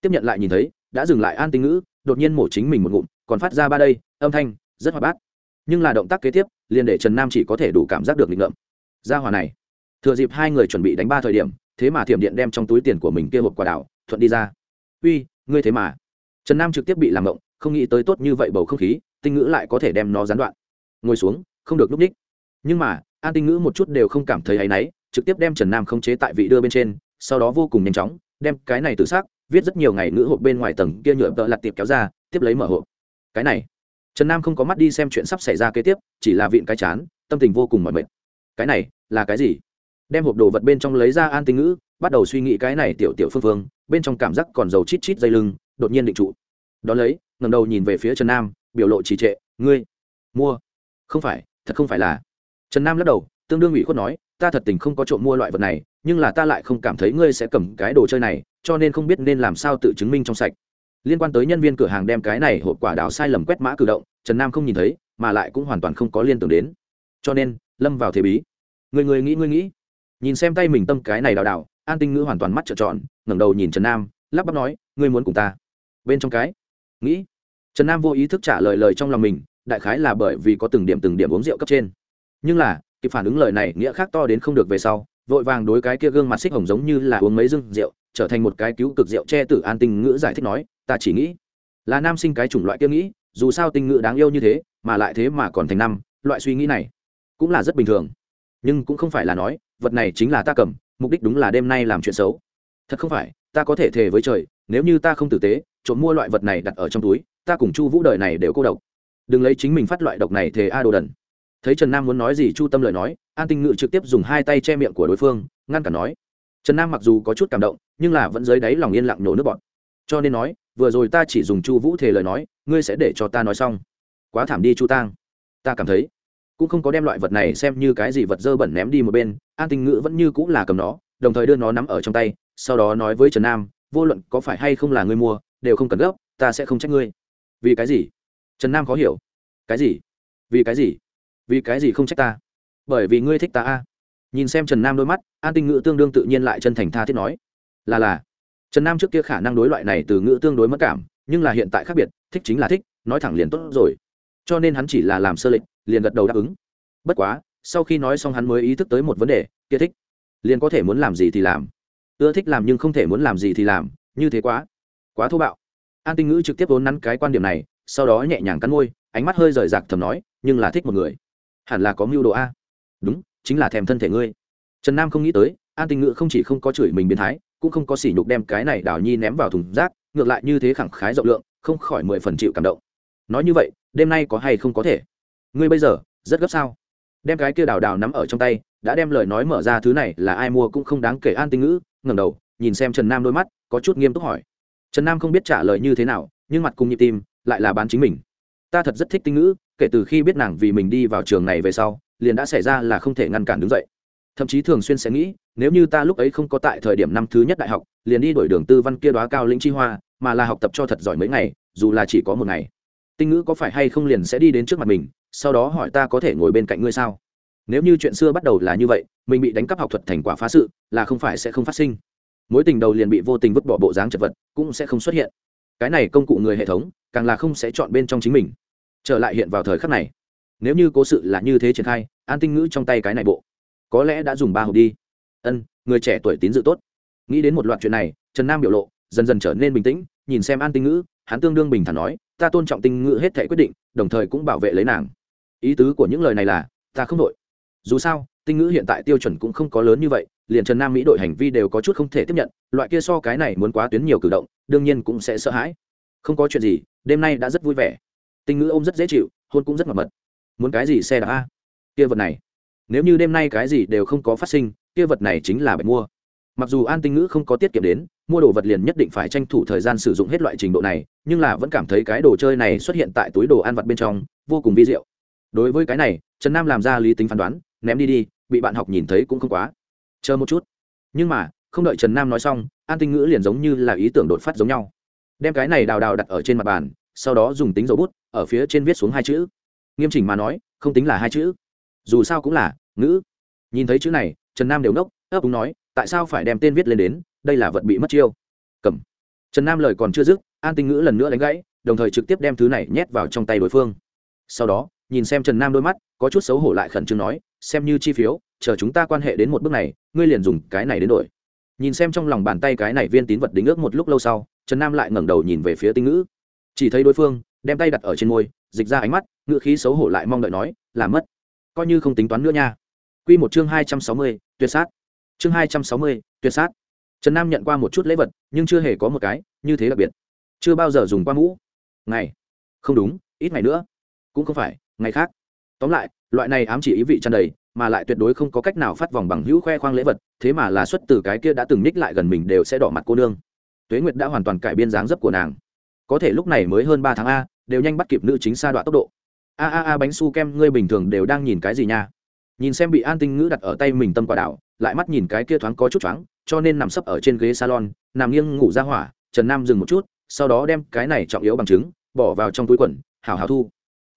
Tiếp nhận lại nhìn thấy, đã dừng lại an tinh ngữ, đột nhiên mổ chính mình một ngụm, còn phát ra ba đây, âm thanh, rất hoạt bát. Nhưng là động tác kế tiếp, liền để trần nam chỉ có thể đủ cảm giác được lịch ngợm. Ra hòa này. Thừa dịp hai người chuẩn bị đánh ba thời điểm thế mà thiểm điện đem trong túi tiền của mình kia hộp quả đảo, thuận đi ra. Uy, ngươi thế mà. Trần nam trực tiếp bị làm động không nghĩ tới tốt như vậy bầu không khí, tinh ngữ lại có thể đem nó gián đoạn. Ngồi xuống, không được núp ních nhưng mà, an tinh ngữ một chút đều không cảm thấy áy náy, trực tiếp đem trần nam khống chế tại vị đưa bên trên, sau đó vô cùng nhanh chóng, đem cái này tự xác viết rất nhiều ngày ngữ hộp bên ngoài tầng kia nhựa tợ lặt tiệp kéo ra, tiếp lấy mở hộp. Cái này. Trần nam không có mắt đi xem chuyện sắp xảy ra kế tiếp, chỉ là vịn cái chán, tâm tình vô cùng mỏi mệt. Cái này, là cái gì? Đem hộp đồ vật bên trong lấy ra an tinh ngữ, bắt đầu suy nghĩ cái này tiểu tiểu phương phương, bên trong cảm giác còn dầu chít chít dây lưng, đột nhiên định trụ. Đ ó lấy ngầm đầu nhìn về phía trần nam, biểu lộ trì trệ, ngươi mua? Không phải, thật không phải là. Trần nam lắc đầu, tương đương ủy khuất nói, ta thật tình không có trộm mua loại vật này, nhưng là ta lại không cảm thấy ngươi sẽ cầm cái đồ chơi này, cho nên không biết nên làm sao tự chứng minh trong sạch. Liên quan tới nhân viên cửa hàng đem cái này hộp quả đào sai lầm quét mã cử động, trần nam không nhìn thấy, mà lại cũng hoàn toàn không có liên tưởng đến. Cho nên, lâm vào thế bí. Người người nghĩ, ngươi nghĩ nhìn xem tay mình tâm cái này đào đào, an tinh ngữ hoàn toàn mắt trợn tròn, ngẩng đầu nhìn trần nam, lắp bắp nói, ngươi muốn cùng ta? Bên trong cái, nghĩ, trần nam vô ý thức trả lời lời trong lòng mình, đại khái là bởi vì có từng điểm từng điểm uống rượu cấp trên. Nhưng là, kịp phản ứng lời này nghĩa khác to đến không được về sau, vội vàng đối cái kia gương mặt xích hồng giống như là uống mấy dưng rượu, trở thành một cái cứu cực rượu che tử an tinh ngữ giải thích nói, ta chỉ nghĩ là nam sinh cái chủng loại kia nghĩ, dù sao tinh ngữ đáng yêu như thế, mà lại thế mà còn thành năm, loại suy nghĩ này cũng là rất bình thường. Nhưng cũng không phải là nói vật này chính là ta cầm, mục đích đúng là đêm nay làm chuyện xấu. Thật không phải, ta có thể thề với trời, nếu như ta không tử tế, trộm mua loại vật này đặt ở trong túi, ta cùng chu vũ đời này đều cô độc. Đừng lấy chính mình phát loại độc này thề a đồ đần. Thấy trần nam muốn nói gì chu tâm lời nói, an tinh ngự trực tiếp dùng hai tay che miệng của đối phương, ngăn cản nói. Trần nam mặc dù có chút cảm động, nhưng là vẫn dưới đáy lòng yên lặng nổ nước bọt. Cho nên nói, vừa rồi ta chỉ dùng chu vũ thề lời nói, ngươi sẽ để cho ta nói xong. Quá thảm đi chu tang. Ta cảm thấy cũng không có đem loại vật này xem như cái gì vật dơ bẩn ném đi một bên, an tinh ngữ vẫn như cũng là cầm nó, đồng thời đưa nó nắm ở trong tay, sau đó nói với trần nam, vô luận có phải hay không là ngươi mua, đều không cần gấp, ta sẽ không trách ngươi. Vì cái gì? Trần nam khó hiểu. Cái gì? Vì cái gì? Vì cái gì không trách ta? Bởi vì ngươi thích ta a. Nhìn xem trần nam đôi mắt, an tinh ngữ tương đương tự nhiên lại chân thành tha thiết nói. Là là. Trần nam trước kia khả năng đối loại này từ ngữ tương đối mất cảm, nhưng là hiện tại khác biệt, thích chính là thích, nói thẳng liền tốt rồi. Cho nên hắn chỉ là làm sơ lệnh liền gật đầu đáp ứng. Bất quá, sau khi nói xong hắn mới ý thức tới một vấn đề, kia thích. Liền có thể muốn làm gì thì làm. Ưa thích làm nhưng không thể muốn làm gì thì làm, như thế quá quá thô bạo. An tinh ngữ trực tiếp vốn nắn cái quan điểm này, sau đó nhẹ nhàng cắn môi, ánh mắt hơi rời rạc thầm nói, nhưng là thích một người. Hẳn là có mưu đồ a. Đúng, chính là thèm thân thể ngươi. Trần nam không nghĩ tới, an tinh ngữ không chỉ không có chửi mình biến thái, cũng không có sỉ nhục đem cái này đào nhi ném vào thùng rác, ngược lại như thế khẳng khái rộng lượng, không khỏi mười phần chịu cảm động. Nói như vậy, đêm nay có hay không có thể? Ngươi bây giờ, rất gấp sao? Đem cái kia đào đào nắm ở trong tay, đã đem lời nói mở ra thứ này là ai mua cũng không đáng kể an tinh ngữ, ngẩng đầu, nhìn xem trần nam đôi mắt, có chút nghiêm túc hỏi. Trần nam không biết trả lời như thế nào, nhưng mặt cùng nhịp tim, lại là bán chính mình. Ta thật rất thích tinh ngữ, kể từ khi biết nàng vì mình đi vào trường này về sau, liền đã xảy ra là không thể ngăn cản đứng dậy. Thậm chí thường xuyên sẽ nghĩ, nếu như ta lúc ấy không có tại thời điểm năm thứ nhất đại học, liền đi đổi đường tư văn kia đoá cao lĩnh chi hoa, mà là học tập cho thật giỏi mấy ngày, dù là chỉ có một ngày tinh ngữ có phải hay không liền sẽ đi đến trước mặt mình, sau đó hỏi ta có thể ngồi bên cạnh ngươi sao? Nếu như chuyện xưa bắt đầu là như vậy, mình bị đánh cắp học thuật thành quả phá sự, là không phải sẽ không phát sinh. Mối tình đầu liền bị vô tình vứt bỏ bộ dáng chật vật, cũng sẽ không xuất hiện. Cái này công cụ người hệ thống, càng là không sẽ chọn bên trong chính mình. Trở lại hiện vào thời khắc này. Nếu như cố sự là như thế triển khai, an tinh ngữ trong tay cái này bộ, có lẽ đã dùng ba hộp đi. Ân, người trẻ tuổi tín dự tốt. Nghĩ đến một loạt chuyện này, trần nam biểu lộ dần dần trở nên bình tĩnh, nhìn xem an tinh ngữ, hắn tương đương bình thản nói ta tôn trọng tinh ngữ hết thể quyết định, đồng thời cũng bảo vệ lấy nàng. Ý tứ của những lời này là, ta không đội. Dù sao, tinh ngữ hiện tại tiêu chuẩn cũng không có lớn như vậy, liền trần nam mỹ đội hành vi đều có chút không thể tiếp nhận, loại kia so cái này muốn quá tuyến nhiều cử động, đương nhiên cũng sẽ sợ hãi. Không có chuyện gì, đêm nay đã rất vui vẻ. Tinh ngữ ôm rất dễ chịu, hôn cũng rất mật mật. Muốn cái gì xe đạp a? Kia vật này. Nếu như đêm nay cái gì đều không có phát sinh, kia vật này chính là bệnh mua mặc dù an tinh ngữ không có tiết kiệm đến, mua đồ vật liền nhất định phải tranh thủ thời gian sử dụng hết loại trình độ này, nhưng là vẫn cảm thấy cái đồ chơi này xuất hiện tại túi đồ ăn vặt bên trong, vô cùng vi diệu. Đối với cái này, trần nam làm ra lý tính phán đoán, ném đi đi, bị bạn học nhìn thấy cũng không quá. Chờ một chút. Nhưng mà, không đợi trần nam nói xong, an tinh ngữ liền giống như là ý tưởng đột phát giống nhau. Đem cái này đào đào đặt ở trên mặt bàn, sau đó dùng tính dấu bút, ở phía trên viết xuống hai chữ. Nghiêm chỉnh mà nói, không tính là hai chữ. Dù sao cũng là ngữ. Nhìn thấy chữ này, trần nam đều nốc, ấp úng nói tại sao phải đem tên viết lên đến đây là vật bị mất chiêu. Cầm. Trần nam lời còn chưa dứt an tinh ngữ lần nữa đánh gãy đồng thời trực tiếp đem thứ này nhét vào trong tay đối phương. Sau đó nhìn xem trần nam đôi mắt có chút xấu hổ lại khẩn trương nói xem như chi phiếu chờ chúng ta quan hệ đến một bước này ngươi liền dùng cái này đến đổi. Nhìn xem trong lòng bàn tay cái này viên tín vật đính ước một lúc lâu sau trần nam lại ngẩng đầu nhìn về phía tinh ngữ. Chỉ thấy đối phương đem tay đặt ở trên môi dịch ra ánh mắt ngữ khí xấu hổ lại mong đợi nói là mất. Coi như không tính toán nữa nha. Quy một chương hai trăm sáu mươi, tuyệt sát. Chương hai trăm sáu mươi, tuyệt sát. Trần Nam nhận qua một chút lễ vật, nhưng chưa hề có một cái như thế đặc biệt. Chưa bao giờ dùng qua mũ. Ngày. Không đúng, ít ngày nữa. Cũng không phải, ngày khác. Tóm lại, loại này ám chỉ ý vị tràn đầy, mà lại tuyệt đối không có cách nào phát vòng bằng hữu khoe khoang lễ vật, thế mà là xuất từ cái kia đã từng ních lại gần mình đều sẽ đỏ mặt cô nương. Tuế Nguyệt đã hoàn toàn cải biên dáng dấp của nàng. Có thể lúc này mới hơn ba tháng a, đều nhanh bắt kịp nữ chính xa đoạn tốc độ. A a a bánh su kem ngươi bình thường đều đang nhìn cái gì nha? Nhìn xem bị an tinh ngữ đặt ở tay mình tâm quả đảo, lại mắt nhìn cái kia thoáng có chút choáng cho nên nằm sấp ở trên ghế salon, nằm nghiêng ngủ ra hỏa, trần nam dừng một chút, sau đó đem cái này trọng yếu bằng chứng, bỏ vào trong túi quần, hào hào thu.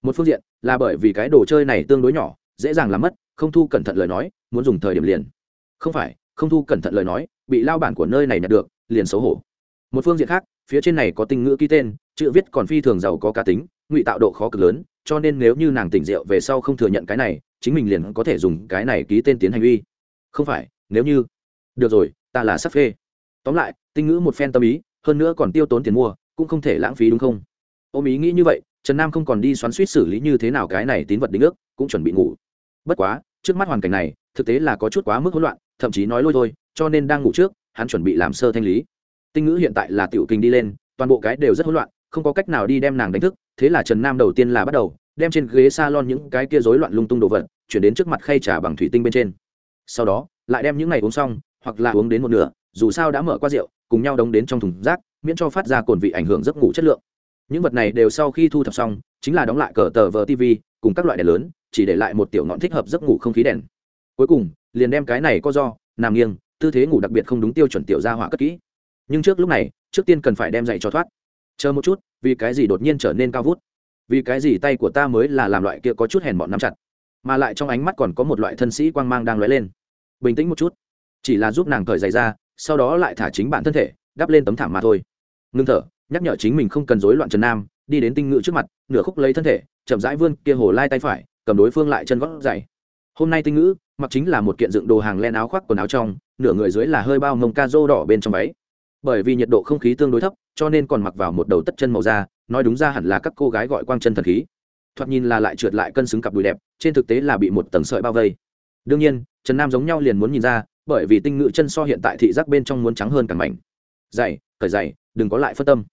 Một phương diện là bởi vì cái đồ chơi này tương đối nhỏ, dễ dàng làm mất, không thu cẩn thận lời nói, muốn dùng thời điểm liền. Không phải, không thu cẩn thận lời nói, bị lao bản của nơi này nhận được, liền xấu hổ. Một phương diện khác, phía trên này có tinh ngữ ký tên, chữ viết còn phi thường giàu có cá tính, ngụy tạo độ khó cực lớn, cho nên nếu như nàng tỉnh rượu về sau không thừa nhận cái này chính mình liền có thể dùng cái này ký tên tiến hành uy. Không phải, nếu như được rồi, ta là sắc phê. Tóm lại, tinh ngữ một phen tâm ý, hơn nữa còn tiêu tốn tiền mua, cũng không thể lãng phí đúng không? Ôm ý nghĩ như vậy, trần nam không còn đi xoắn suýt xử lý như thế nào cái này tín vật đính ước, cũng chuẩn bị ngủ. Bất quá, trước mắt hoàn cảnh này, thực tế là có chút quá mức hỗn loạn, thậm chí nói lôi thôi, cho nên đang ngủ trước, hắn chuẩn bị làm sơ thanh lý. Tinh ngữ hiện tại là tiểu kinh đi lên, toàn bộ cái đều rất hỗn loạn, không có cách nào đi đem nàng đánh thức, thế là trần nam đầu tiên là bắt đầu đem trên ghế salon những cái kia rối loạn lung tung đồ vật chuyển đến trước mặt khay trà bằng thủy tinh bên trên. Sau đó, lại đem những này uống xong, hoặc là uống đến một nửa, dù sao đã mở qua rượu, cùng nhau đóng đến trong thùng rác, miễn cho phát ra cồn vị ảnh hưởng giấc ngủ chất lượng. Những vật này đều sau khi thu thập xong, chính là đóng lại cờ tờ vờ tv cùng các loại đèn lớn, chỉ để lại một tiểu ngọn thích hợp giấc ngủ không khí đèn. Cuối cùng, liền đem cái này có do, nằm nghiêng, tư thế ngủ đặc biệt không đúng tiêu chuẩn tiểu gia hỏa cất kỹ. Nhưng trước lúc này, trước tiên cần phải đem dậy cho thoát. Chờ một chút, vì cái gì đột nhiên trở nên cao vút? Vì cái gì tay của ta mới là làm loại kia có chút hèn bọn nắm chặt? Mà lại trong ánh mắt còn có một loại thân sĩ quang mang đang lóe lên. Bình tĩnh một chút. Chỉ là giúp nàng cởi giày ra, sau đó lại thả chính bản thân thể, đắp lên tấm thảm mà thôi. Ngưng thở, nhắc nhở chính mình không cần rối loạn trần nam, đi đến tinh ngự trước mặt, nửa khúc lấy thân thể, chậm rãi vươn kia hồ lai tay phải, cầm đối phương lại chân gót dày hôm nay tinh ngữ, mặc chính là một kiện dựng đồ hàng len áo khoác quần áo trong, nửa người dưới là hơi bao mông ca rô đỏ bên trong váy. Bởi vì nhiệt độ không khí tương đối thấp, cho nên còn mặc vào một đầu tất chân màu da nói đúng ra hẳn là các cô gái gọi quang chân thần khí. Thoạt nhìn là lại trượt lại cân xứng cặp đùi đẹp, trên thực tế là bị một tầng sợi bao vây. Đương nhiên, trần nam giống nhau liền muốn nhìn ra, bởi vì tinh ngự chân so hiện tại thị giác bên trong muốn trắng hơn càng mảnh dày cởi dày đừng có lại phân tâm.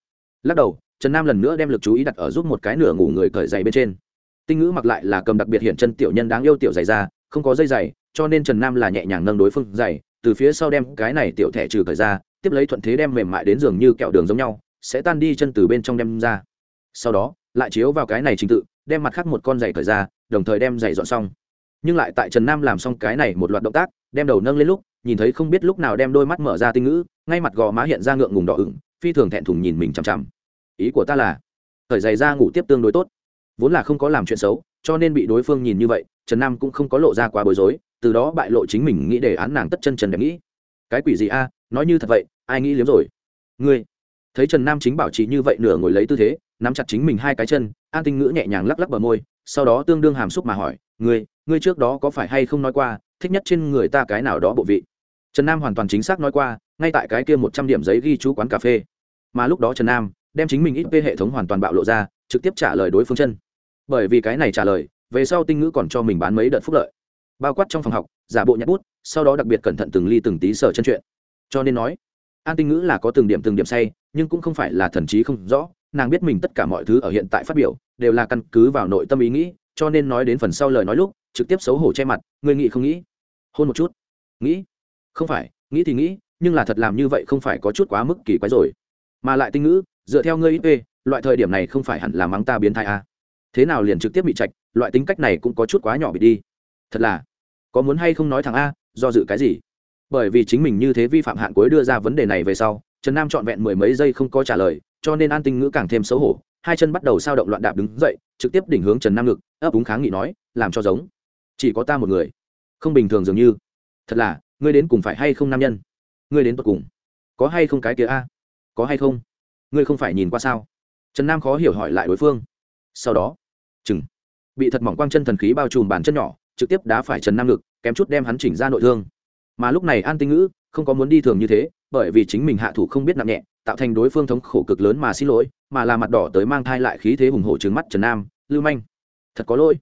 Lắc đầu, trần nam lần nữa đem lực chú ý đặt ở giúp một cái nửa ngủ người cởi dày bên trên. Tinh ngữ mặc lại là cầm đặc biệt hiện chân tiểu nhân đáng yêu tiểu dày ra, không có dây dày, cho nên trần nam là nhẹ nhàng nâng đối phương dày từ phía sau đem cái này tiểu thẻ trừ cởi ra, tiếp lấy thuận thế đem mềm mại đến giường như kẹo đường giống nhau, sẽ tan đi chân từ bên trong đem ra sau đó, lại chiếu vào cái này trình tự, đem mặt khác một con giày cởi ra, đồng thời đem giày dọn xong. Nhưng lại tại trần nam làm xong cái này một loạt động tác, đem đầu nâng lên lúc, nhìn thấy không biết lúc nào đem đôi mắt mở ra tinh ngữ, ngay mặt gò má hiện ra ngượng ngùng đỏ ửng, phi thường thẹn thùng nhìn mình chằm chằm. Ý của ta là, cởi giày ra ngủ tiếp tương đối tốt. Vốn là không có làm chuyện xấu, cho nên bị đối phương nhìn như vậy, trần nam cũng không có lộ ra quá bối rối, từ đó bại lộ chính mình nghĩ để án nàng tất chân trần đẹp nghĩ. Cái quỷ gì a, nói như thật vậy, ai nghĩ liếm rồi? Ngươi, thấy trần nam chính bảo trì như vậy nửa ngồi lấy tư thế nắm chặt chính mình hai cái chân, an tinh ngữ nhẹ nhàng lắc lắc bờ môi, sau đó tương đương hàm xúc mà hỏi, ngươi ngươi trước đó có phải hay không nói qua, thích nhất trên người ta cái nào đó bộ vị? Trần nam hoàn toàn chính xác nói qua, ngay tại cái kia một trăm điểm giấy ghi chú quán cà phê. Mà lúc đó trần nam đem chính mình ít về hệ thống hoàn toàn bạo lộ ra, trực tiếp trả lời đối phương chân. Bởi vì cái này trả lời, về sau tinh ngữ còn cho mình bán mấy đợt phúc lợi. Bao quát trong phòng học, giả bộ nhặt bút, sau đó đặc biệt cẩn thận từng ly từng tí sở chân chuyện. Cho nên nói, an tinh ngữ là có từng điểm từng điểm say, nhưng cũng không phải là thần trí không rõ nàng biết mình tất cả mọi thứ ở hiện tại phát biểu, đều là căn cứ vào nội tâm ý nghĩ, cho nên nói đến phần sau lời nói lúc, trực tiếp xấu hổ che mặt, người nghĩ không nghĩ. Hôn một chút. Nghĩ? Không phải, nghĩ thì nghĩ, nhưng là thật làm như vậy không phải có chút quá mức kỳ quái rồi. Mà lại tinh ngữ, dựa theo ngươi ít ê loại thời điểm này không phải hẳn là mắng ta biến thai à. thế nào liền trực tiếp bị trạch, loại tính cách này cũng có chút quá nhỏ bị đi. Thật là, có muốn hay không nói thằng a, do dự cái gì? Bởi vì chính mình như thế vi phạm hạn cuối đưa ra vấn đề này về sau, trần nam trọn vẹn mười mấy giây không có trả lời cho nên an tinh ngữ càng thêm xấu hổ. Hai chân bắt đầu sao động loạn đạp đứng dậy, trực tiếp đỉnh hướng trần nam ngực, ấp úng kháng nghị nói, làm cho giống. Chỉ có ta một người. Không bình thường dường như. Thật là, ngươi đến cùng phải hay không nam nhân? Ngươi đến tột cùng. Có hay không cái kia a? Có hay không? Ngươi không phải nhìn qua sao? Trần nam khó hiểu hỏi lại đối phương. Sau đó, chừng, bị thật mỏng quang chân thần khí bao trùm bàn chân nhỏ, trực tiếp đá phải trần nam ngực, kém chút đem hắn chỉnh ra nội thương. Mà lúc này an tinh ngữ không có muốn đi thường như thế, bởi vì chính mình hạ thủ không biết nặng nhẹ tạo thành đối phương thống khổ cực lớn mà xin lỗi, mà là mặt đỏ tới mang thai lại khí thế hùng hổ trừng mắt trần nam, lưu manh, thật có lỗi.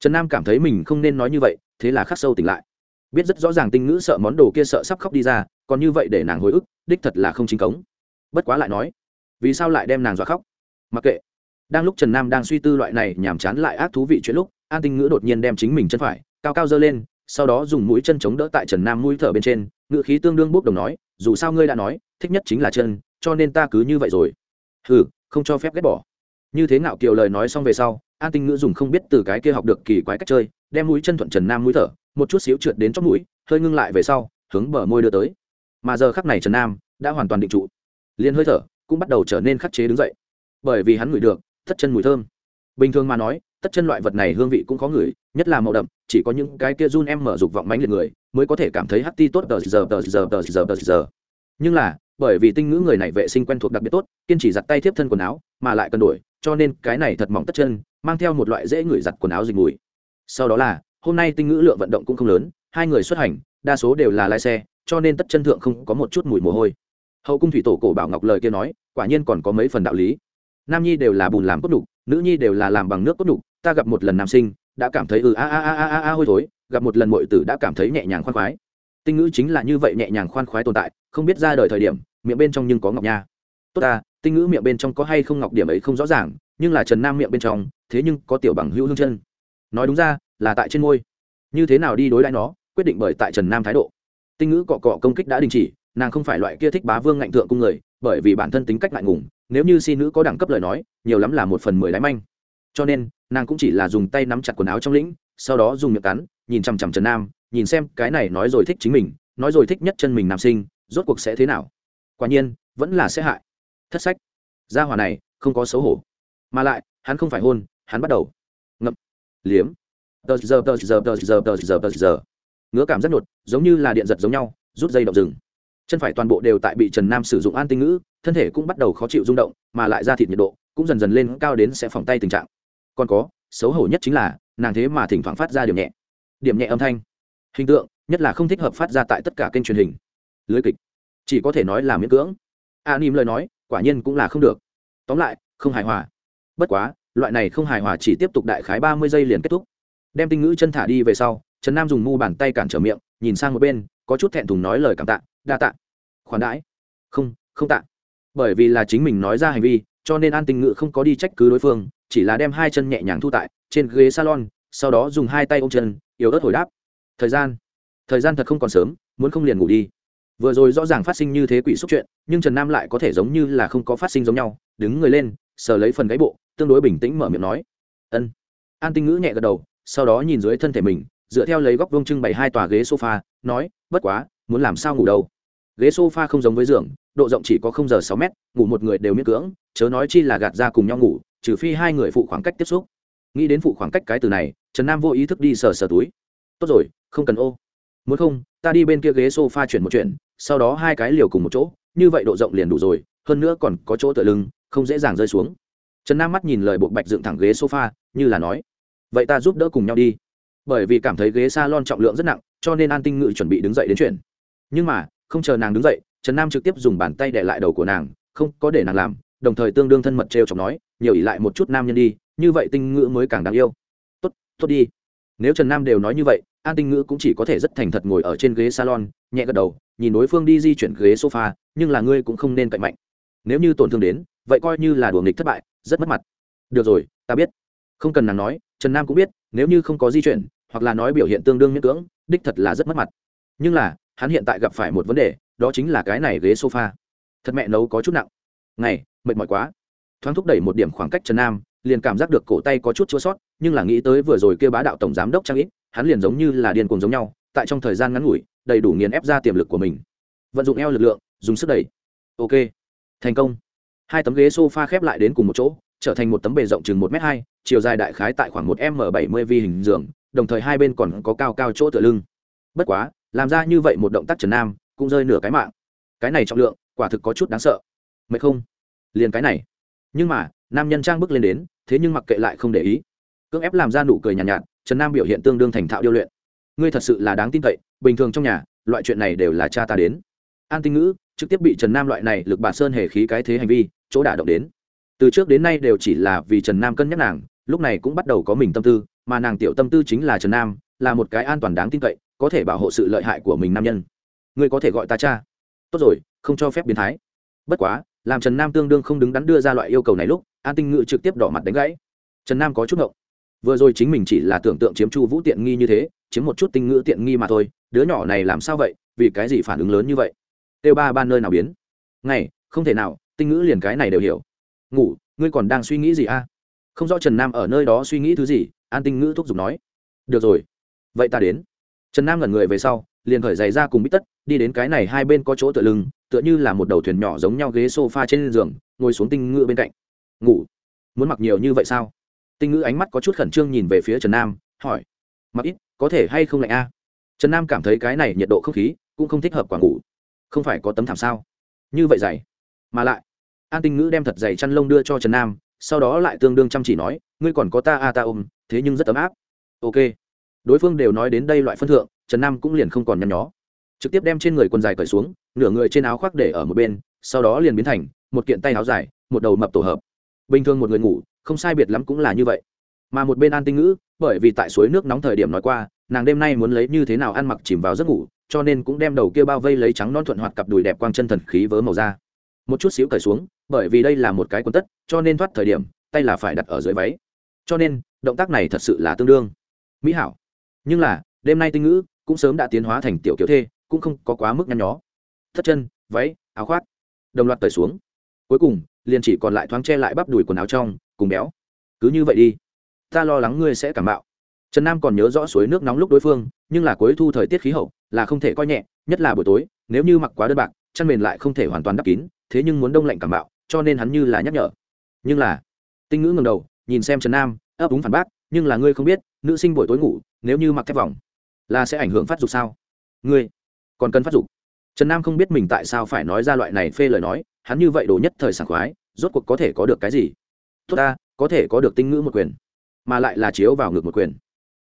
Trần nam cảm thấy mình không nên nói như vậy, thế là khắc sâu tỉnh lại. Biết rất rõ ràng tinh ngữ sợ món đồ kia sợ sắp khóc đi ra, còn như vậy để nàng hồi ức, đích thật là không chính cống. Bất quá lại nói, vì sao lại đem nàng dọa khóc? Mặc kệ. Đang lúc trần nam đang suy tư loại này nhàm chán lại ác thú vị chuyện lúc, an tinh ngữ đột nhiên đem chính mình chân phải, cao cao dơ lên, sau đó dùng mũi chân chống đỡ tại trần nam mũi thở bên trên ngự khí tương đương bốc đồng nói, dù sao ngươi đã nói, thích nhất chính là chân cho nên ta cứ như vậy rồi. Ừ không cho phép ghét bỏ. Như thế ngạo kiều lời nói xong về sau, an tinh ngữ dùng không biết từ cái kia học được kỳ quái cách chơi, đem mũi chân thuận trần nam mũi thở, một chút xíu trượt đến chót mũi, hơi ngưng lại về sau, hướng bờ môi đưa tới. Mà giờ khắc này trần nam đã hoàn toàn định trụ. Liền hơi thở cũng bắt đầu trở nên khắc chế đứng dậy. Bởi vì hắn ngửi được tất chân mùi thơm. Bình thường mà nói tất chân loại vật này hương vị cũng có ngửi, nhất là màu đậm, chỉ có những cái kia run em mở dục vọng mánh liệt người mới có thể cảm thấy hắt ti tốt tờ giờ tờ giờ tờ giờ tờ giờ nhưng là, bởi vì tinh ngữ người này vệ sinh quen thuộc đặc biệt tốt, kiên trì giặt tay tiếp thân quần áo, mà lại cần đổi, cho nên cái này thật mỏng tất chân, mang theo một loại dễ ngửi giặt quần áo dịch mùi. Sau đó là, hôm nay tinh ngữ lượng vận động cũng không lớn, hai người xuất hành, đa số đều là lái xe, cho nên tất chân thượng không có một chút mùi mồ hôi. Hậu cung thủy tổ cổ bảo ngọc lời kia nói, quả nhiên còn có mấy phần đạo lý. Nam nhi đều là bùn làm cốt đục, nữ nhi đều là làm bằng nước cốt đục, ta gặp một lần nam sinh, đã cảm thấy ừ a a a a a hôi thối, gặp một lần mọi tử đã cảm thấy nhẹ nhàng khoan khoái tinh ngữ chính là như vậy nhẹ nhàng khoan khoái tồn tại, không biết ra đời thời điểm, miệng bên trong nhưng có ngọc nha. Tốt ta, tinh ngữ miệng bên trong có hay không ngọc điểm ấy không rõ ràng, nhưng là trần nam miệng bên trong, thế nhưng có tiểu bằng hữu hương chân. Nói đúng ra, là tại trên ngôi. Như thế nào đi đối lại nó, quyết định bởi tại trần nam thái độ. Tinh ngữ cọ cọ công kích đã đình chỉ, nàng không phải loại kia thích bá vương ngạnh thượng cung người, bởi vì bản thân tính cách ngại ngùng, nếu như si nữ có đẳng cấp lời nói, nhiều lắm là một phần mười lái manh. Cho nên, nàng cũng chỉ là dùng tay nắm chặt quần áo trong lĩnh, sau đó dùng miệng cắn, nhìn chằm chằm trần nam nhìn xem cái này nói rồi thích chính mình, nói rồi thích nhất chân mình nam sinh, rốt cuộc sẽ thế nào? Quả nhiên, vẫn là sẽ hại. Thất sách. Gia hòa này, không có xấu hổ. Mà lại, hắn không phải hôn, hắn bắt đầu. Ngậm. Liếm. Tờ giờ tờ giờ tờ giờ tờ giờ tờ giờ. Ngứa cảm rất nhột, giống như là điện giật giống nhau, rút dây động rừng. Chân phải toàn bộ đều tại bị trần nam sử dụng an tinh ngữ, thân thể cũng bắt đầu khó chịu rung động, mà lại ra thịt nhiệt độ cũng dần dần lên cao đến sẽ phòng tay tình trạng. Còn có, xấu hổ nhất chính là, nàng thế mà thỉnh thoảng phát ra điểm nhẹ. Điểm nhẹ âm thanh hình tượng, nhất là không thích hợp phát ra tại tất cả kênh truyền hình. Lưới kịch, chỉ có thể nói là miễn cưỡng. A nim lời nói, quả nhiên cũng là không được. Tóm lại, không hài hòa. Bất quá, loại này không hài hòa chỉ tiếp tục đại khái ba mươi giây liền kết thúc. Đem tinh ngữ chân thả đi về sau, trần nam dùng mu bàn tay cản trở miệng, nhìn sang một bên, có chút thẹn thùng nói lời cảm tạ, đa tạ. Khoản đãi. Không không tạ. Bởi vì là chính mình nói ra hành vi, cho nên an tinh ngữ không có đi trách cứ đối phương, chỉ là đem hai chân nhẹ nhàng thu tại trên ghế salon, sau đó dùng hai tay ôm chân, yếu ớt hồi đáp thời gian. Thời gian thật không còn sớm, muốn không liền ngủ đi. Vừa rồi rõ ràng phát sinh như thế quỷ xúc chuyện, nhưng trần nam lại có thể giống như là không có phát sinh giống nhau, đứng người lên, sờ lấy phần gáy bộ, tương đối bình tĩnh mở miệng nói. Ân. An tinh ngữ nhẹ gật đầu, sau đó nhìn dưới thân thể mình, dựa theo lấy góc vông trưng bày hai tòa ghế sofa, nói, bất quá, muốn làm sao ngủ đâu? Ghế sofa không giống với giường, độ rộng chỉ có không giờ sáu mét, ngủ một người đều miễn cưỡng, chớ nói chi là gạt ra cùng nhau ngủ, trừ phi hai người phụ khoảng cách tiếp xúc. Nghĩ đến phụ khoảng cách cái từ này, trần nam vô ý thức đi sờ sờ túi. Tốt rồi không cần ô. Muốn không, ta đi bên kia ghế sofa chuyển một chuyện sau đó hai cái liều cùng một chỗ, như vậy độ rộng liền đủ rồi, hơn nữa còn có chỗ tựa lưng, không dễ dàng rơi xuống. Trần nam mắt nhìn lời buộc bạch dựng thẳng ghế sofa, như là nói, vậy ta giúp đỡ cùng nhau đi. Bởi vì cảm thấy ghế s a lon trọng lượng rất nặng, cho nên an tinh ngự chuẩn bị đứng dậy đến chuyển. Nhưng mà, không chờ nàng đứng dậy, trần nam trực tiếp dùng bàn tay để lại đầu của nàng, không có để nàng làm, đồng thời tương đương thân mật t r e o chọc nói nhiều ỉ lại một chút nam nhân đi, như vậy tinh ngữ mới càng đáng yêu. Tốt tốt đi nếu trần nam đều nói như vậy, an tinh ngữ cũng chỉ có thể rất thành thật ngồi ở trên ghế salon, nhẹ gật đầu, nhìn đối phương đi di chuyển ghế sofa, nhưng là ngươi cũng không nên cậy mạnh. Nếu như tổn thương đến, vậy coi như là đùa nghịch thất bại, rất mất mặt. Được rồi, ta biết. Không cần nàng nói, trần nam cũng biết, nếu như không có di chuyển, hoặc là nói biểu hiện tương đương miễn cưỡng, đích thật là rất mất mặt. Nhưng là, hắn hiện tại gặp phải một vấn đề, đó chính là cái này ghế sofa. Thật mẹ nấu có chút nặng. Ngày, mệt mỏi quá. Thoáng thúc đẩy một điểm khoảng cách trần nam liền cảm giác được cổ tay có chút chua sót, nhưng là nghĩ tới vừa rồi kêu bá đạo tổng giám đốc trang ít hắn liền giống như là điên cuồng giống nhau, tại trong thời gian ngắn ngủi, đầy đủ nghiền ép ra tiềm lực của mình. Vận dụng eo lực lượng, dùng sức đẩy. Ok. Thành công. Hai tấm ghế sofa khép lại đến cùng một chỗ, trở thành một tấm bề rộng chừng một m hai, chiều dài đại khái tại khoảng một m bảy mươi vi hình giường đồng thời hai bên còn có cao cao chỗ tựa lưng. Bất quá, làm ra như vậy một động tác trần nam, cũng rơi nửa cái mạng. Cái này trọng lượng, quả thực có chút đáng sợ. Mệt không? Liền cái này. Nhưng mà nam nhân trang bước lên đến thế nhưng mặc kệ lại không để ý. Cưỡng ép làm ra nụ cười nhàn nhạt, nhạt trần nam biểu hiện tương đương thành thạo điêu luyện. Ngươi thật sự là đáng tin cậy bình thường trong nhà loại chuyện này đều là cha ta đến. An tinh ngữ trực tiếp bị trần nam loại này lực bà sơn hề khí cái thế hành vi chỗ đả động đến. Từ trước đến nay đều chỉ là vì trần nam cân nhắc nàng lúc này cũng bắt đầu có mình tâm tư mà nàng tiểu tâm tư chính là trần nam là một cái an toàn đáng tin cậy có thể bảo hộ sự lợi hại của mình nam nhân. Ngươi có thể gọi ta cha. Tốt rồi không cho phép biến thái. Bất quá làm trần nam tương đương không đứng đắn đưa ra loại yêu cầu này lúc, an tinh ngự trực tiếp đỏ mặt đánh gãy. Trần nam có chút ngộng. Vừa rồi chính mình chỉ là tưởng tượng chiếm chu vũ tiện nghi như thế, chiếm một chút tinh ngữ tiện nghi mà thôi, đứa nhỏ này làm sao vậy, vì cái gì phản ứng lớn như vậy? Têu ba ba nơi nào biến? Ngày không thể nào, tinh ngữ liền cái này đều hiểu. Ngủ, ngươi còn đang suy nghĩ gì a? Không rõ trần nam ở nơi đó suy nghĩ thứ gì, an tinh ngữ thúc giục nói. Được rồi, vậy ta đến. Trần nam ngẩn người về sau liền khởi giày ra cùng bít tất, đi đến cái này hai bên có chỗ tựa lưng, tựa như là một đầu thuyền nhỏ giống nhau ghế s o f a trên giường, ngồi xuống tinh ngữ bên cạnh. Ngủ. Muốn mặc nhiều như vậy sao? Tinh ngữ ánh mắt có chút khẩn trương nhìn về phía trần nam, hỏi. Mặc ít, có thể hay không lạnh a? Trần nam cảm thấy cái này nhiệt độ không khí cũng không thích hợp quả ngủ. Không phải có tấm thảm sao? Như vậy dày. Mà lại, an tinh ngữ đem thật dày chăn lông đưa cho trần nam, sau đó lại tương đương chăm chỉ nói, ngươi còn có ta a ta ôm, thế nhưng rất ấm áp. Ok. Đối phương đều nói đến đây loại phân thượng trần nam cũng liền không còn nhăn nhó trực tiếp đem trên người quần dài cởi xuống nửa người trên áo khoác để ở một bên sau đó liền biến thành một kiện tay áo dài một đầu mập tổ hợp bình thường một người ngủ không sai biệt lắm cũng là như vậy mà một bên an tinh ngữ bởi vì tại suối nước nóng thời điểm nói qua nàng đêm nay muốn lấy như thế nào ăn mặc chìm vào giấc ngủ cho nên cũng đem đầu kia bao vây lấy trắng non thuận hoạt cặp đùi đẹp quang chân thần khí vớ màu da một chút xíu cởi xuống bởi vì đây là một cái quần tất cho nên thoát thời điểm tay là phải đặt ở dưới váy cho nên động tác này thật sự là tương đương mỹ hảo nhưng là đêm nay tinh ngữ cũng sớm đã tiến hóa thành tiểu kiểu thê, cũng không có quá mức nhăn nhó. Thất chân, váy, áo khoác, đồng loạt tời xuống. Cuối cùng, liền chỉ còn lại thoáng che lại bắp đùi quần áo trong, cùng béo. Cứ như vậy đi. Ta lo lắng ngươi sẽ cảm bạo. Trần nam còn nhớ rõ suối nước nóng lúc đối phương, nhưng là cuối thu thời tiết khí hậu, là không thể coi nhẹ, nhất là buổi tối, nếu như mặc quá đơn bạc chăn mền lại không thể hoàn toàn đắp kín, thế nhưng muốn đông lạnh cảm bạo, cho nên hắn như là nhắc nhở. Nhưng là, tinh ngữ ngầm đầu, nhìn xem trần nam, ấp úng phản bác, nhưng là ngươi không biết, nữ sinh buổi tối ngủ, nếu như mặc thép vòng là sẽ ảnh hưởng phát dục sao? Ngươi còn cần phát dục? Trần nam không biết mình tại sao phải nói ra loại này phê lời nói, hắn như vậy đồ nhất thời sảng khoái, rốt cuộc có thể có được cái gì? Tốt ta, có thể có được tinh ngữ một quyền, mà lại là chiếu vào ngực một quyền.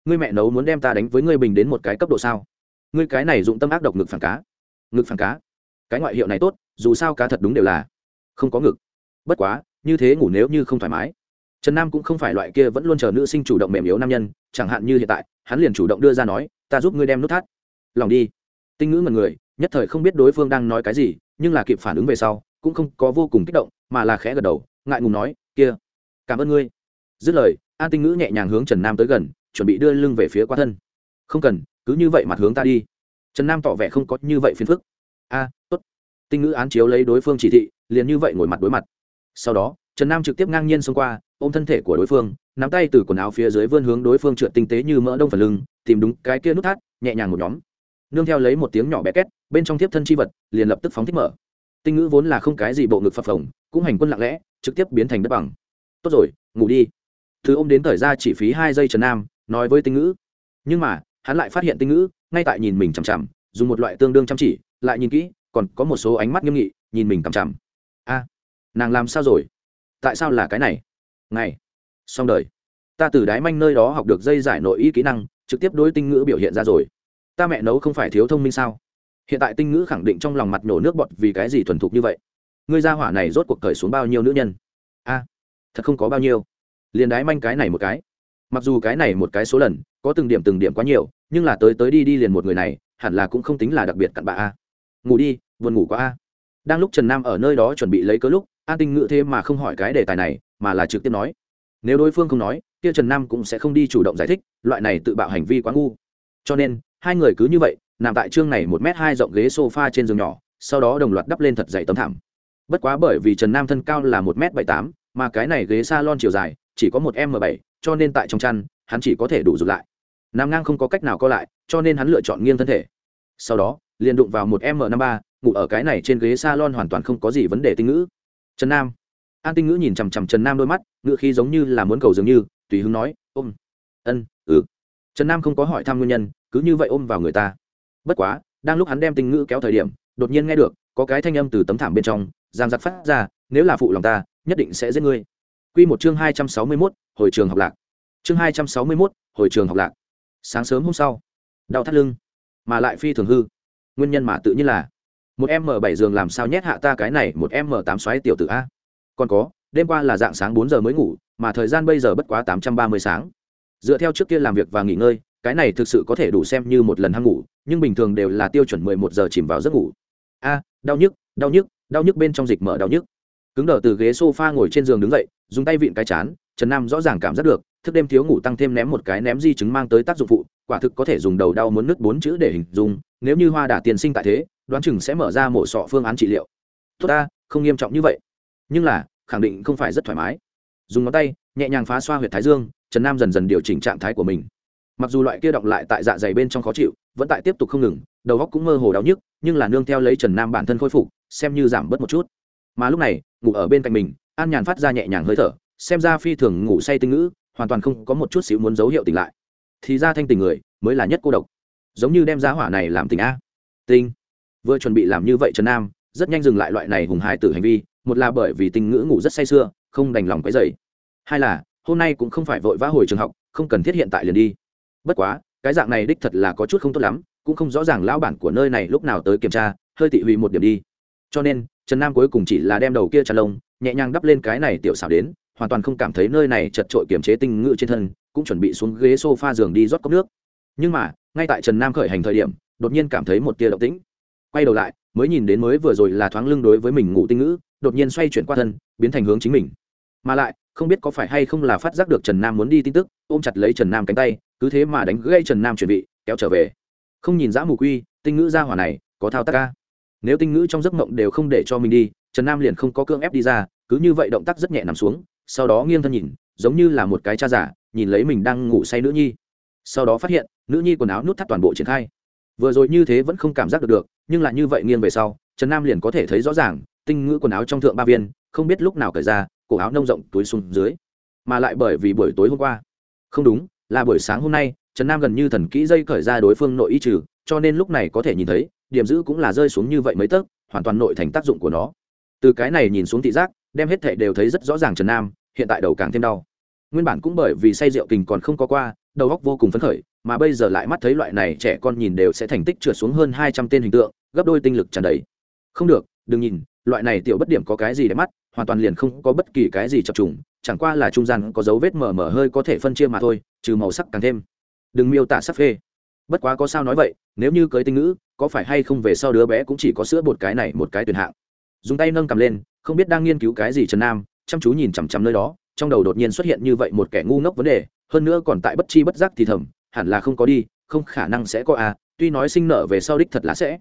Ngươi mẹ nấu muốn đem ta đánh với ngươi bình đến một cái cấp độ sao? Ngươi cái này dụng tâm ác độc ngực phản cá. Ngực phản cá? Cái ngoại hiệu này tốt, dù sao cá thật đúng đều là không có ngực. Bất quá, như thế ngủ nếu như không thoải mái. Trần nam cũng không phải loại kia vẫn luôn chờ nữ sinh chủ động mềm yếu nam nhân, chẳng hạn như hiện tại, hắn liền chủ động đưa ra nói ta giúp ngươi đem nút thắt. Lòng đi. Tinh ngữ mật người, nhất thời không biết đối phương đang nói cái gì, nhưng là kịp phản ứng về sau, cũng không có vô cùng kích động, mà là khẽ gật đầu, ngại ngùng nói, kia, cảm ơn ngươi. Dứt lời, an tinh ngữ nhẹ nhàng hướng trần nam tới gần, chuẩn bị đưa lưng về phía qua thân. Không cần, cứ như vậy mặt hướng ta đi. Trần nam tỏ vẻ không có như vậy phiền phức. A, tốt. Tinh ngữ án chiếu lấy đối phương chỉ thị, liền như vậy ngồi mặt đối mặt. Sau đó, trần nam trực tiếp ngang nhiên xông qua, ôm thân thể của đối phương, nắm tay từ quần áo phía dưới vươn hướng đối phương trượt tinh tế như mỡ đông phần lưng tìm đúng cái kia nút thắt, nhẹ nhàng một nhóm. Nương theo lấy một tiếng nhỏ bé két, bên trong tiếp thân chi vật, liền lập tức phóng thích mở. Tinh ngữ vốn là không cái gì bộ ngực phập phồng, cũng hành quân lặng lẽ, trực tiếp biến thành đất bằng. Tốt rồi, ngủ đi. Thứ ôm đến thời ra chỉ phí hai giây trần nam, nói với tinh ngữ. Nhưng mà, hắn lại phát hiện tinh ngữ, ngay tại nhìn mình chằm chằm, dùng một loại tương đương chăm chỉ, lại nhìn kỹ, còn có một số ánh mắt nghiêm nghị, nhìn mình chằm chằm. A, nàng làm sao rồi? Tại sao là cái này? Này xong đời. Ta từ đái manh nơi đó học được dây giải nội y kỹ năng trực tiếp đối tinh ngữ biểu hiện ra rồi. Ta mẹ nấu không phải thiếu thông minh sao? Hiện tại tinh ngữ khẳng định trong lòng mặt nổ nước bọt vì cái gì thuần thục như vậy? Ngươi gia hỏa này rốt cuộc cởi xuống bao nhiêu nữ nhân? A, thật không có bao nhiêu. Liền đái manh cái này một cái. Mặc dù cái này một cái số lần, có từng điểm từng điểm quá nhiều, nhưng là tới tới đi đi liền một người này, hẳn là cũng không tính là đặc biệt cặn bạ a. Ngủ đi, buồn ngủ quá a. Đang lúc trần nam ở nơi đó chuẩn bị lấy cớ lúc, an tinh ngự thế mà không hỏi cái đề tài này, mà là trực tiếp nói. Nếu đối phương không nói kia trần nam cũng sẽ không đi chủ động giải thích, loại này tự bạo hành vi quá ngu. Cho nên, hai người cứ như vậy, nằm tại chương này một m hai rộng ghế sofa trên giường nhỏ, sau đó đồng loạt đắp lên thật dày tấm thảm. Bất quá bởi vì trần nam thân cao là một m bảy tám, mà cái này ghế s a lon chiều dài, chỉ có một m bảy, cho nên tại trong chăn, hắn chỉ có thể đủ rụt lại. Nằm ngang không có cách nào co lại, cho nên hắn lựa chọn nghiêng thân thể. Sau đó, liền đụng vào một m năm ba, ngủ ở cái này trên ghế s a lon hoàn toàn không có gì vấn đề tinh ngữ. Trần nam. An tinh ngữ nhìn chằm chằm trần nam đôi mắt, ngữ khi giống như là muốn cầu dường như tùy hứng nói, ôm. Ân ừ. Trần nam không có hỏi thăm nguyên nhân, cứ như vậy ôm vào người ta. Bất quá, đang lúc hắn đem tinh ngữ kéo thời điểm, đột nhiên nghe được, có cái thanh âm từ tấm thảm bên trong, giang giặc phát ra, nếu là phụ lòng ta, nhất định sẽ giết ngươi. Q một chương hai trăm sáu mươi mốt, hồi trường học lạc. Chương hai trăm sáu mươi mốt, hồi trường học lạc. Sáng sớm hôm sau, đau thắt lưng, mà lại phi thường hư. Nguyên nhân mà tự nhiên là, một m bảy giường làm sao nhét hạ ta cái này, một m tám xoáy tiểu tử a. Còn có đêm qua là dạng sáng bốn giờ mới ngủ, mà thời gian bây giờ bất quá tám trăm ba mươi sáng. Dựa theo trước kia làm việc và nghỉ ngơi, cái này thực sự có thể đủ xem như một lần hăng ngủ, nhưng bình thường đều là tiêu chuẩn mười một giờ chìm vào giấc ngủ. A, đau nhức đau nhức đau nhức bên trong dịch mở đau nhức. Cứng đờ từ ghế s o f a ngồi trên giường đứng dậy, dùng tay vịn cái chán, trần nam rõ ràng cảm giác được, thức đêm thiếu ngủ tăng thêm ném một cái ném di chứng mang tới tác dụng phụ, quả thực có thể dùng đầu đau muốn nứt bốn chữ để hình dung, nếu như hoa đả tiền sinh tại thế, đoán chừng sẽ mở ra mổ sọ phương án trị liệu. Tốt ta, không nghiêm trọng như vậy. Nhưng là khẳng định không phải rất thoải mái. Dùng ngón tay, nhẹ nhàng phá xoa h u y ệ t thái dương, trần nam dần dần điều chỉnh trạng thái của mình. Mặc dù loại kia động lại tại dạ dày bên trong khó chịu, vẫn tại tiếp tục không ngừng, đầu góc cũng mơ hồ đau nhức, nhưng là nương theo lấy trần nam bản thân khôi phục, xem như giảm bớt một chút. Mà lúc này, ngủ ở bên cạnh mình, an nhàn phát ra nhẹ nhàng hơi thở, xem ra phi thường ngủ say tinh ngữ, hoàn toàn không có một chút xíu muốn dấu hiệu tỉnh lại. Thì ra thanh tình người, mới là nhất cô độc. Giống như đem giá hỏa này làm tình a. Tinh. Vừa chuẩn bị làm như vậy trần nam, rất nhanh dừng lại loại này hùng hài tử hành vi một là bởi vì tinh ngữ ngủ rất say sưa, không đành lòng cái dậy hai là, hôm nay cũng không phải vội vã hồi trường học, không cần thiết hiện tại liền đi. Bất quá, cái dạng này đích thật là có chút không tốt lắm, cũng không rõ ràng lão bản của nơi này lúc nào tới kiểm tra, hơi tị hủy một điểm đi. Cho nên, trần nam cuối cùng chỉ là đem đầu kia trà lông, nhẹ nhàng đắp lên cái này tiểu xảo đến, hoàn toàn không cảm thấy nơi này chật trội kiềm chế tinh ngự trên thân, cũng chuẩn bị xuống ghế sofa giường đi rót cốc nước. Nhưng mà, ngay tại trần nam khởi hành thời điểm, đột nhiên cảm thấy một tia động tĩnh. Quay đầu lại, mới nhìn đến mới vừa rồi là thoáng lưng đối với mình ngủ tinh ngữ đột nhiên xoay chuyển qua thân, biến thành hướng chính mình. Mà lại, không biết có phải hay không là phát giác được trần nam muốn đi tin tức, ôm chặt lấy trần nam cánh tay, cứ thế mà đánh gây trần nam chuẩn bị, kéo trở về. Không nhìn dã mù quy, tinh ngữ ra hỏa này, có thao tác ca nếu tinh ngữ trong giấc mộng đều không để cho mình đi, trần nam liền không có cưỡng ép đi ra, cứ như vậy động tác rất nhẹ nằm xuống, sau đó nghiêng thân nhìn, giống như là một cái cha giả nhìn lấy mình đang ngủ say nữ nhi. Sau đó phát hiện, nữ nhi quần áo nút thắt toàn bộ triển khai. Vừa rồi như thế vẫn không cảm giác được được, nhưng là như vậy nghiêng về sau, trần nam liền có thể thấy rõ ràng tinh ngữ quần áo trong thượng ba viên, không biết lúc nào cởi ra, cổ áo nông rộng túi xuống dưới. Mà lại bởi vì buổi tối hôm qua. Không đúng, là buổi sáng hôm nay, trần nam gần như thần kỹ dây cởi ra đối phương nội y trừ, cho nên lúc này có thể nhìn thấy, điểm giữ cũng là rơi xuống như vậy mấy tấc, hoàn toàn nội thành tác dụng của nó. Từ cái này nhìn xuống thị giác, đem hết thệ đều thấy rất rõ ràng trần nam, hiện tại đầu càng thêm đau. Nguyên bản cũng bởi vì say rượu kình còn không có qua, đầu óc vô cùng phấn khởi, mà bây giờ lại mắt thấy loại này trẻ con nhìn đều sẽ thành tích trượt xuống hơn hai trăm tên hình tượng, gấp đôi tinh lực tràn đầy. Không được, đừng nhìn loại này tiểu bất điểm có cái gì để mắt, hoàn toàn liền không có bất kỳ cái gì chập trùng, chẳng qua là trung gian có dấu vết mờ mờ hơi có thể phân chia mà thôi, trừ màu sắc càng thêm. Đừng miêu tả sắc phê. Bất quá có sao nói vậy, nếu như cưới tinh ngữ, có phải hay không về sau đứa bé cũng chỉ có sữa bột cái này một cái tuyển hạng. Dùng tay nâng cầm lên, không biết đang nghiên cứu cái gì trần nam, chăm chú nhìn chằm chằm nơi đó, trong đầu đột nhiên xuất hiện như vậy một kẻ ngu ngốc vấn đề, hơn nữa còn tại bất chi bất giác thì thầm, hẳn là không có đi, không khả năng sẽ có à tuy nói sinh nở về sau đích thật là sẽ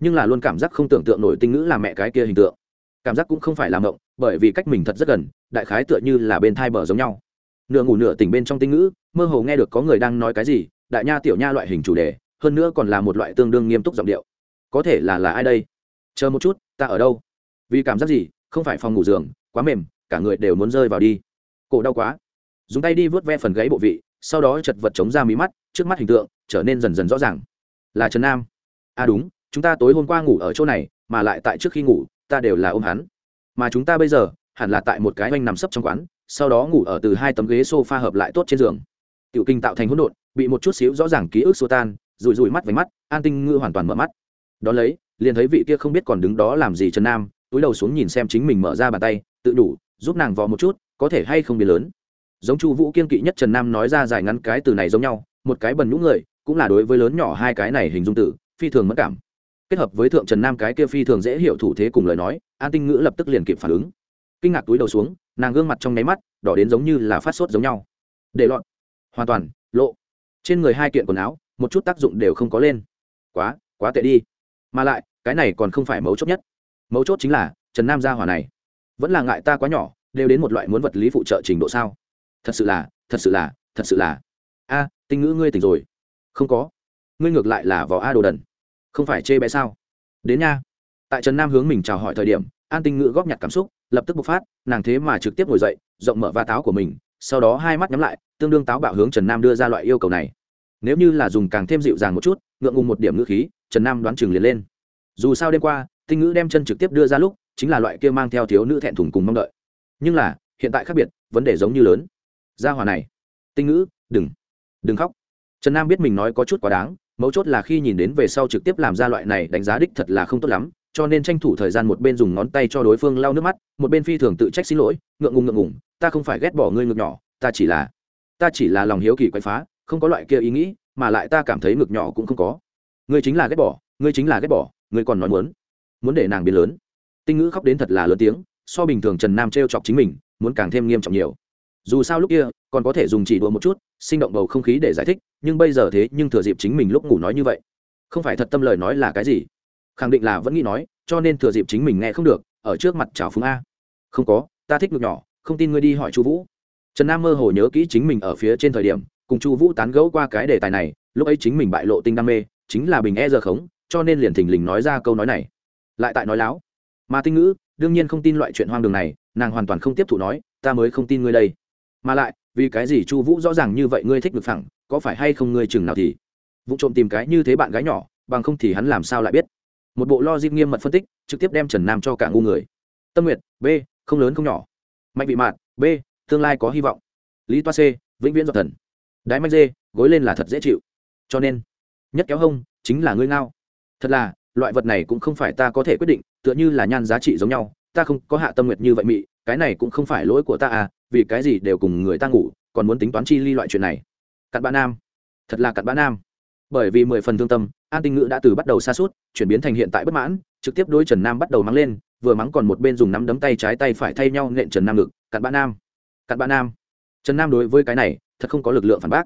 nhưng là luôn cảm giác không tưởng tượng nổi tinh ngữ là mẹ cái kia hình tượng. Cảm giác cũng không phải là mộng, bởi vì cách mình thật rất gần, đại khái tựa như là bên thai bờ giống nhau. Nửa ngủ nửa tỉnh bên trong tinh ngữ, mơ hồ nghe được có người đang nói cái gì, đại nha tiểu nha loại hình chủ đề, hơn nữa còn là một loại tương đương nghiêm túc giọng điệu. Có thể là là ai đây? Chờ một chút, ta ở đâu? Vì cảm giác gì? Không phải phòng ngủ giường, quá mềm, cả người đều muốn rơi vào đi. Cổ đau quá. Dùng tay đi vớt ve phần gáy bộ vị, sau đó chật vật chống ra mí mắt, trước mắt hình tượng trở nên dần dần rõ ràng. Là trần nam. À đúng chúng ta tối hôm qua ngủ ở chỗ này, mà lại tại trước khi ngủ, ta đều là ôm hắn. Mà chúng ta bây giờ, hẳn là tại một cái oanh nằm sấp trong quán, sau đó ngủ ở từ hai tấm ghế s o f a hợp lại tốt trên giường. Tiểu kinh tạo thành hỗn độn, bị một chút xíu rõ ràng ký ức xô tan rùi rùi mắt váy mắt, an tinh ngư hoàn toàn mở mắt. Đón lấy, liền thấy vị kia không biết còn đứng đó làm gì trần nam, túi đầu xuống nhìn xem chính mình mở ra bàn tay, tự đủ, giúp nàng vò một chút, có thể hay không biến lớn. Giống chu vũ kiên kỵ nhất trần nam nói ra dài ngắn cái từ này giống nhau, một cái bần nhũ người, cũng là đối với lớn nhỏ hai cái này hình dung tử, phi thường mất cảm kết hợp với thượng trần nam cái kia phi thường dễ hiểu thủ thế cùng lời nói, an tinh ngữ lập tức liền kịp phản ứng. Kinh ngạc túi đầu xuống, nàng gương mặt trong nháy mắt đỏ đến giống như là phát sốt giống nhau. Để lọn hoàn toàn, lộ. Trên người hai kiện quần áo, một chút tác dụng đều không có lên. Quá quá tệ đi. Mà lại, cái này còn không phải mấu chốt nhất. Mấu chốt chính là, trần nam gia hỏa này, vẫn là ngại ta quá nhỏ, đều đến một loại muốn vật lý phụ trợ trình độ sao? Thật sự là, thật sự là, thật sự là. A, tinh ngữ ngươi tỉnh rồi. Không có. Ngươi ngược lại là vào a đồ đần không phải chê bé sao? Đến nha. Tại trần nam hướng mình chào hỏi thời điểm, an tinh ngữ góp nhặt cảm xúc, lập tức bộc phát, nàng thế mà trực tiếp ngồi dậy, rộng mở va táo của mình, sau đó hai mắt nhắm lại, tương đương táo bạo hướng trần nam đưa ra loại yêu cầu này. Nếu như là dùng càng thêm dịu dàng một chút, ngượng ngùng một điểm ngữ khí, trần nam đoán chừng liền lên. Dù sao đêm qua, tinh ngữ đem chân trực tiếp đưa ra lúc, chính là loại kia mang theo thiếu nữ thẹn thùng cùng mong đợi. Nhưng là, hiện tại khác biệt, vấn đề giống như lớn. Gia hòa này. Tinh ngữ, đừng. Đừng khóc. Trần nam biết mình nói có chút quá đáng mấu chốt là khi nhìn đến về sau trực tiếp làm ra loại này đánh giá đích thật là không tốt lắm, cho nên tranh thủ thời gian một bên dùng ngón tay cho đối phương lau nước mắt, một bên phi thường tự trách xin lỗi, ngượng ngùng ngượng ngùng, ta không phải ghét bỏ ngươi ngược nhỏ, ta chỉ là, ta chỉ là lòng hiếu kỳ quậy phá, không có loại kia ý nghĩ, mà lại ta cảm thấy ngực nhỏ cũng không có. Ngươi chính là ghét bỏ, ngươi chính là ghét bỏ, ngươi còn nói muốn muốn để nàng biến lớn. Tinh ngữ khóc đến thật là lớn tiếng, so bình thường trần nam t r e o chọc chính mình, muốn càng thêm nghiêm trọng nhiều dù sao lúc kia, còn có thể dùng chỉ đùa một chút, sinh động bầu không khí để giải thích, nhưng bây giờ thế nhưng thừa dịp chính mình lúc ngủ nói như vậy. Không phải thật tâm lời nói là cái gì? Khẳng định là vẫn nghĩ nói, cho nên thừa dịp chính mình nghe không được, ở trước mặt chào phúng a. Không có, ta thích ngực nhỏ, không tin ngươi đi hỏi chu vũ. Trần nam mơ hồ nhớ kỹ chính mình ở phía trên thời điểm, cùng chu vũ tán gẫu qua cái đề tài này, lúc ấy chính mình bại lộ tinh đam mê, chính là bình e giờ khống, cho nên liền thình lình nói ra câu nói này. Lại tại nói láo. Mà tinh ngữ, đương nhiên không tin loại chuyện hoang đường này, nàng hoàn toàn không tiếp thụ nói, ta mới không tin ngươi đây mà lại, vì cái gì chu vũ rõ ràng như vậy ngươi thích được phẳng, có phải hay không ngươi chừng nào thì? Vụ trộm tìm cái như thế bạn gái nhỏ, bằng không thì hắn làm sao lại biết? Một bộ lo dịp nghiêm mật phân tích, trực tiếp đem trần nam cho cả ngu người. Tâm nguyệt, b, không lớn không nhỏ. Mạnh vị mạn, b, tương lai có hy vọng. Lý toa c, vĩnh viễn dọc thần. Đái manh dê gối lên là thật dễ chịu. Cho nên, nhất kéo hông chính là ngươi ngao. Thật là, loại vật này cũng không phải ta có thể quyết định, tựa như là nhan giá trị giống nhau, ta không có hạ tâm nguyệt như vậy mị cái này cũng không phải lỗi của ta à vì cái gì đều cùng người ta ngủ, còn muốn tính toán chi ly loại chuyện này. Cặn bã nam. Thật là cặn bã nam. Bởi vì mười phần thương tâm, an tinh ngữ đã từ bắt đầu xa suốt chuyển biến thành hiện tại bất mãn, trực tiếp đôi trần nam bắt đầu mắng lên, vừa mắng còn một bên dùng nắm đấm tay trái tay phải thay nhau nện trần nam ngực, cặn bã nam. Cặn bã nam. Trần nam đối với cái này, thật không có lực lượng phản bác.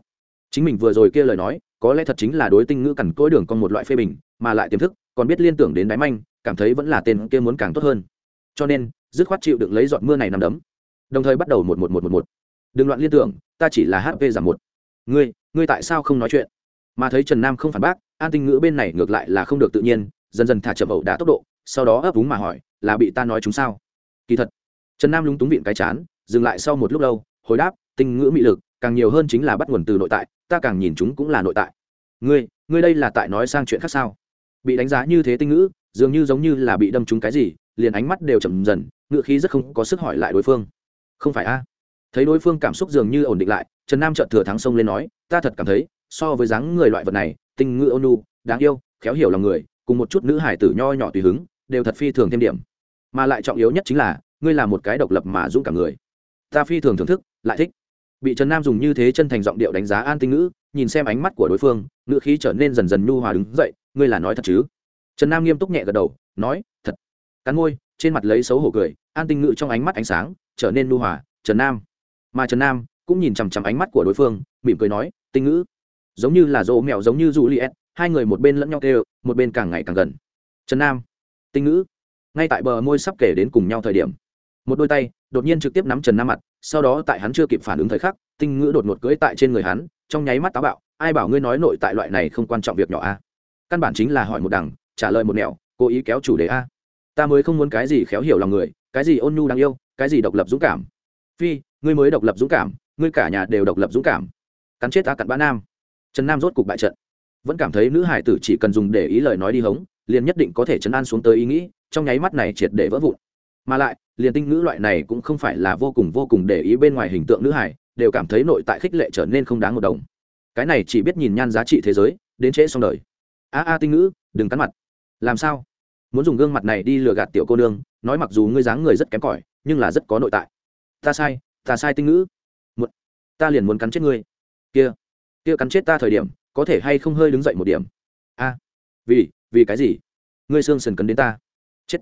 Chính mình vừa rồi kia lời nói, có lẽ thật chính là đối tinh ngữ cằn cỗi đường con một loại phê bình, mà lại tiềm thức, còn biết liên tưởng đến đáy manh, cảm thấy vẫn là tên kia muốn càng tốt hơn. Cho nên dứt khoát chịu đựng lấy giọt mưa này nằm đấm. Đồng thời bắt đầu một một một một một. Đừng loạn liên tưởng, ta chỉ là hp giảm một. Ngươi ngươi tại sao không nói chuyện? Mà thấy trần nam không phản bác, an tinh ngữ bên này ngược lại là không được tự nhiên, dần dần thả chậm ẩu đá tốc độ, sau đó ấp úng mà hỏi, là bị ta nói chúng sao? Kỳ thật, trần nam lúng túng viện cái chán, dừng lại sau một lúc lâu, hồi đáp, tinh ngữ mị lực, càng nhiều hơn chính là bắt nguồn từ nội tại, ta càng nhìn chúng cũng là nội tại. Ngươi ngươi đây là tại nói sang chuyện khác sao? Bị đánh giá như thế tinh ngữ, dường như giống như là bị đâm trúng cái gì liền ánh mắt đều chậm dần, ngựa khí rất không có sức hỏi lại đối phương. Không phải a? Thấy đối phương cảm xúc dường như ổn định lại, trần nam trợn thừa thắng sông lên nói, ta thật cảm thấy, so với dáng người loại vật này, tinh ngựa ônu đáng yêu, khéo hiểu lòng người, cùng một chút nữ hải tử nho nhỏ tùy hứng, đều thật phi thường thêm điểm. Mà lại trọng yếu nhất chính là, ngươi là một cái độc lập mà dũng cảm người. Ta phi thường thưởng thức, lại thích. Bị trần nam dùng như thế chân thành giọng điệu đánh giá an tinh ngữ, nhìn xem ánh mắt của đối phương ngữ khí trở nên dần dần nhu hòa đứng dậy, ngươi là nói thật chứ? Trần nam nghiêm túc nhẹ gật đầu, nói, thật cắn môi, trên mặt lấy xấu hổ cười, an tinh ngự trong ánh mắt ánh sáng, trở nên nhu hòa, trần nam. Mà trần nam cũng nhìn chằm chằm ánh mắt của đối phương, mỉm cười nói, tinh ngữ, giống như là rỗ mèo giống như juliet, hai người một bên lẫn nhau kêu, một bên càng ngày càng gần. Trần nam, tinh ngữ, ngay tại bờ môi sắp kể đến cùng nhau thời điểm. Một đôi tay đột nhiên trực tiếp nắm trần nam mặt, sau đó tại hắn chưa kịp phản ứng thời khắc, tinh ngữ đột ngột cưỡi tại trên người hắn, trong nháy mắt táo bạo, ai bảo ngươi nói nội tại loại này không quan trọng việc nhỏ a? Căn bản chính là hỏi một đằng, trả lời một nẻo, cố ý kéo chủ đề a ta mới không muốn cái gì khéo hiểu lòng người, cái gì ôn nhu đáng yêu, cái gì độc lập dũng cảm. Phi, ngươi mới độc lập dũng cảm, ngươi cả nhà đều độc lập dũng cảm. Cắn chết ta cặn bã nam. Trần nam rốt cục bại trận. Vẫn cảm thấy nữ hải tử chỉ cần dùng để ý lời nói đi hống, liền nhất định có thể chấn an xuống tới ý nghĩ, trong nháy mắt này triệt để vỡ vụn. Mà lại, liền tinh ngữ loại này cũng không phải là vô cùng vô cùng để ý bên ngoài hình tượng nữ hải, đều cảm thấy nội tại khích lệ trở nên không đáng một đồng. Cái này chỉ biết nhìn nhan giá trị thế giới, đến trễ xong đời. A a tinh ngữ, đừng cắn mặt. Làm sao? Muốn dùng gương mặt này đi lừa gạt tiểu cô nương, nói mặc dù ngươi dáng người rất kém cỏi, nhưng là rất có nội tại. Ta sai ta sai tinh ngữ. Một ta liền muốn cắn chết ngươi. Kia kia cắn chết ta thời điểm, có thể hay không hơi đứng dậy một điểm? A, vì vì cái gì? Ngươi xương sần cấn đến ta. Chết.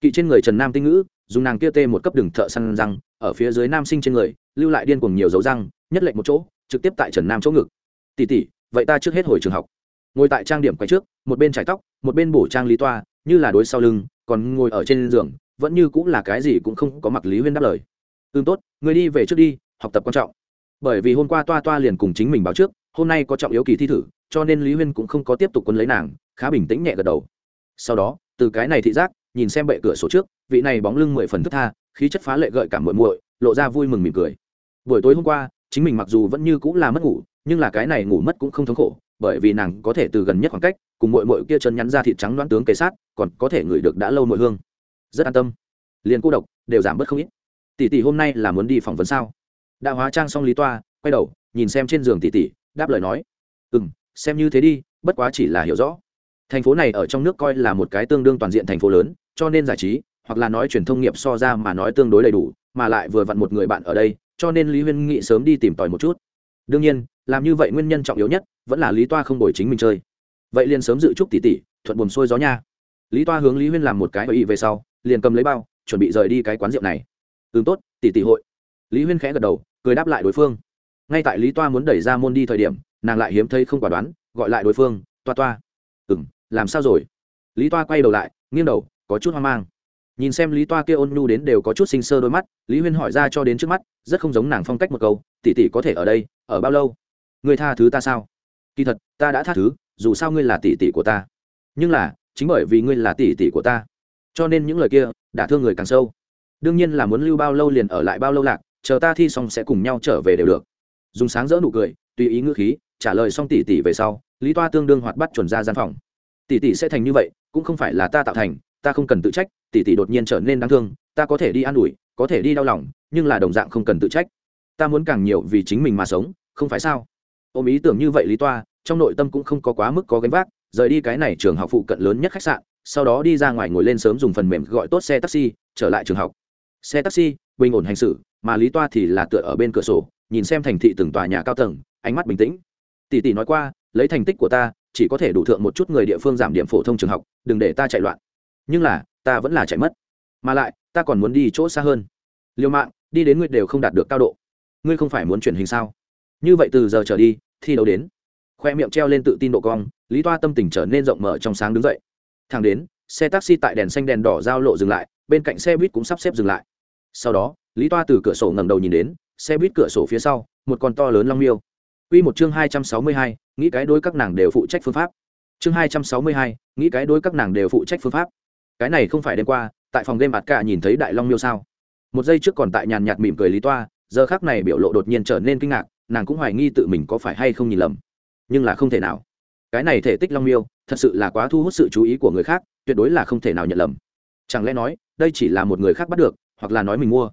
Kỵ trên người trần nam tinh ngữ, dùng nàng kia tê một cấp đường thợ săn răng, ở phía dưới nam sinh trên người, lưu lại điên cuồng nhiều dấu răng, nhất lệnh một chỗ, trực tiếp tại trần nam chỗ ngực. Tỉ tỉ vậy ta trước hết hồi trường học. Ngồi tại trang điểm quay trước, một bên trải tóc, một bên bổ trang lý toa như là đối sau lưng, còn ngồi ở trên giường, vẫn như cũng là cái gì cũng không có mặc lý huyên đáp lời. Ưm tốt người đi về trước đi, học tập quan trọng. Bởi vì hôm qua toa toa liền cùng chính mình báo trước, hôm nay có trọng yếu kỳ thi thử, cho nên lý huyên cũng không có tiếp tục quân lấy nàng, khá bình tĩnh nhẹ gật đầu. Sau đó, từ cái này thị giác, nhìn xem bệ cửa sổ trước, vị này bóng lưng mười phần thức tha, khí chất phá lệ gợi cảm muội muội, lộ ra vui mừng mỉm cười. Buổi tối hôm qua, chính mình mặc dù vẫn như cũng là mất ngủ, nhưng là cái này ngủ mất cũng không thống khổ bởi vì nàng có thể từ gần nhất khoảng cách, cùng muội muội kia chân nhắn ra thịt trắng đoán tướng kề sát, còn có thể ngửi được đã lâu mùi hương. Rất an tâm. Liền cô độc, đều giảm bớt không ít. Tỷ tỷ hôm nay là muốn đi phỏng vấn sao? Đã hóa trang xong lý toa, quay đầu, nhìn xem trên giường tỷ tỷ, đáp lời nói. Ừ m xem như thế đi, bất quá chỉ là hiểu rõ. Thành phố này ở trong nước coi là một cái tương đương toàn diện thành phố lớn, cho nên giải trí, hoặc là nói truyền thông nghiệp so ra mà nói tương đối đầy đủ, mà lại vừa vặn một người bạn ở đây, cho nên lý huyên nghị sớm đi tìm tòi một chút. Đương nhiên làm như vậy nguyên nhân trọng yếu nhất vẫn là lý toa không đổi chính mình chơi. Vậy liền sớm dự chúc tỷ tỷ thuận buồm xuôi gió nha. Lý toa hướng lý huyên làm một cái ý về sau, liền cầm lấy bao, chuẩn bị rời đi cái quán rượu này. Ừ tốt tỷ tỷ hội. Lý huyên khẽ gật đầu, cười đáp lại đối phương. Ngay tại lý toa muốn đẩy ra môn đi thời điểm, nàng lại hiếm thấy không quả đoán, gọi lại đối phương, toa toa. Ừ m làm sao rồi? Lý toa quay đầu lại, nghiêng đầu, có chút hoang mang. Nhìn xem lý toa kia ôn nhu đến đều có chút sinh sơ đôi mắt, lý huyên hỏi ra cho đến trước mắt, rất không giống nàng phong cách một câu tỷ tỷ có thể ở đây, ở bao lâu? Người tha thứ ta sao? Kỳ thật, ta đã tha thứ, dù sao ngươi là tỷ tỷ của ta. Nhưng là, chính bởi vì ngươi là tỷ tỷ của ta, cho nên những lời kia đã thương người càng sâu. Đương nhiên là muốn lưu bao lâu liền ở lại bao lâu lạc, chờ ta thi xong sẽ cùng nhau trở về đều được. Dùng sáng rỡ nụ cười, tùy ý ngữ khí, trả lời xong tỷ tỷ về sau, lý toa tương đương hoạt bắt chuẩn ra gian phòng. Tỷ tỷ sẽ thành như vậy, cũng không phải là ta tạo thành, ta không cần tự trách, tỷ tỷ đột nhiên trở nên đáng thương, ta có thể đi an ủi, có thể đi đau lòng, nhưng là đồng dạng không cần tự trách. Ta muốn càng nhiều vì chính mình mà sống, không phải sao? Ôm ý tưởng như vậy lý toa, trong nội tâm cũng không có quá mức có gánh vác, rời đi cái này trường học phụ cận lớn nhất khách sạn, sau đó đi ra ngoài ngồi lên sớm dùng phần mềm gọi tốt xe taxi, trở lại trường học. Xe taxi, bình ổn hành xử, mà lý toa thì là tựa ở bên cửa sổ, nhìn xem thành thị từng tòa nhà cao tầng, ánh mắt bình tĩnh. Tỷ tỷ nói qua, lấy thành tích của ta, chỉ có thể đủ thượng một chút người địa phương giảm điểm phổ thông trường học, đừng để ta chạy loạn. Nhưng là, ta vẫn là chạy mất. Mà lại, ta còn muốn đi chỗ xa hơn. Liêu mạng đi đến ngươi đều không đạt được cao độ. Ngươi không phải muốn chuyển hình sao? Như vậy từ giờ trở đi thi đấu đến khoe miệng treo lên tự tin độ cong lý toa tâm tình trở nên rộng mở trong sáng đứng dậy thang đến xe taxi tại đèn xanh đèn đỏ giao lộ dừng lại bên cạnh xe buýt cũng sắp xếp dừng lại sau đó lý toa từ cửa sổ ngầm đầu nhìn đến xe buýt cửa sổ phía sau một con to lớn long miêu Quy một chương hai trăm sáu mươi hai, nghĩ cái đối các nàng đều phụ trách phương pháp. Chương hai trăm sáu mươi hai, nghĩ cái đối các nàng đều phụ trách phương pháp. Cái này không phải đêm qua, tại phòng game mặt cả nhìn thấy đại long miêu sao? Một giây trước còn tại nhàn nhạt mỉm cười Lý Toa, giờ khắc này biểu lộ đột nhiên trở nên kinh ngạc, nàng cũng hoài nghi tự mình có phải hay không nhìn lầm. Nhưng là không thể nào. Cái này thể tích long miêu, thật sự là quá thu hút sự chú ý của người khác, tuyệt đối là không thể nào nhận lầm. Chẳng lẽ nói, đây chỉ là một người khác bắt được, hoặc là nói mình mua?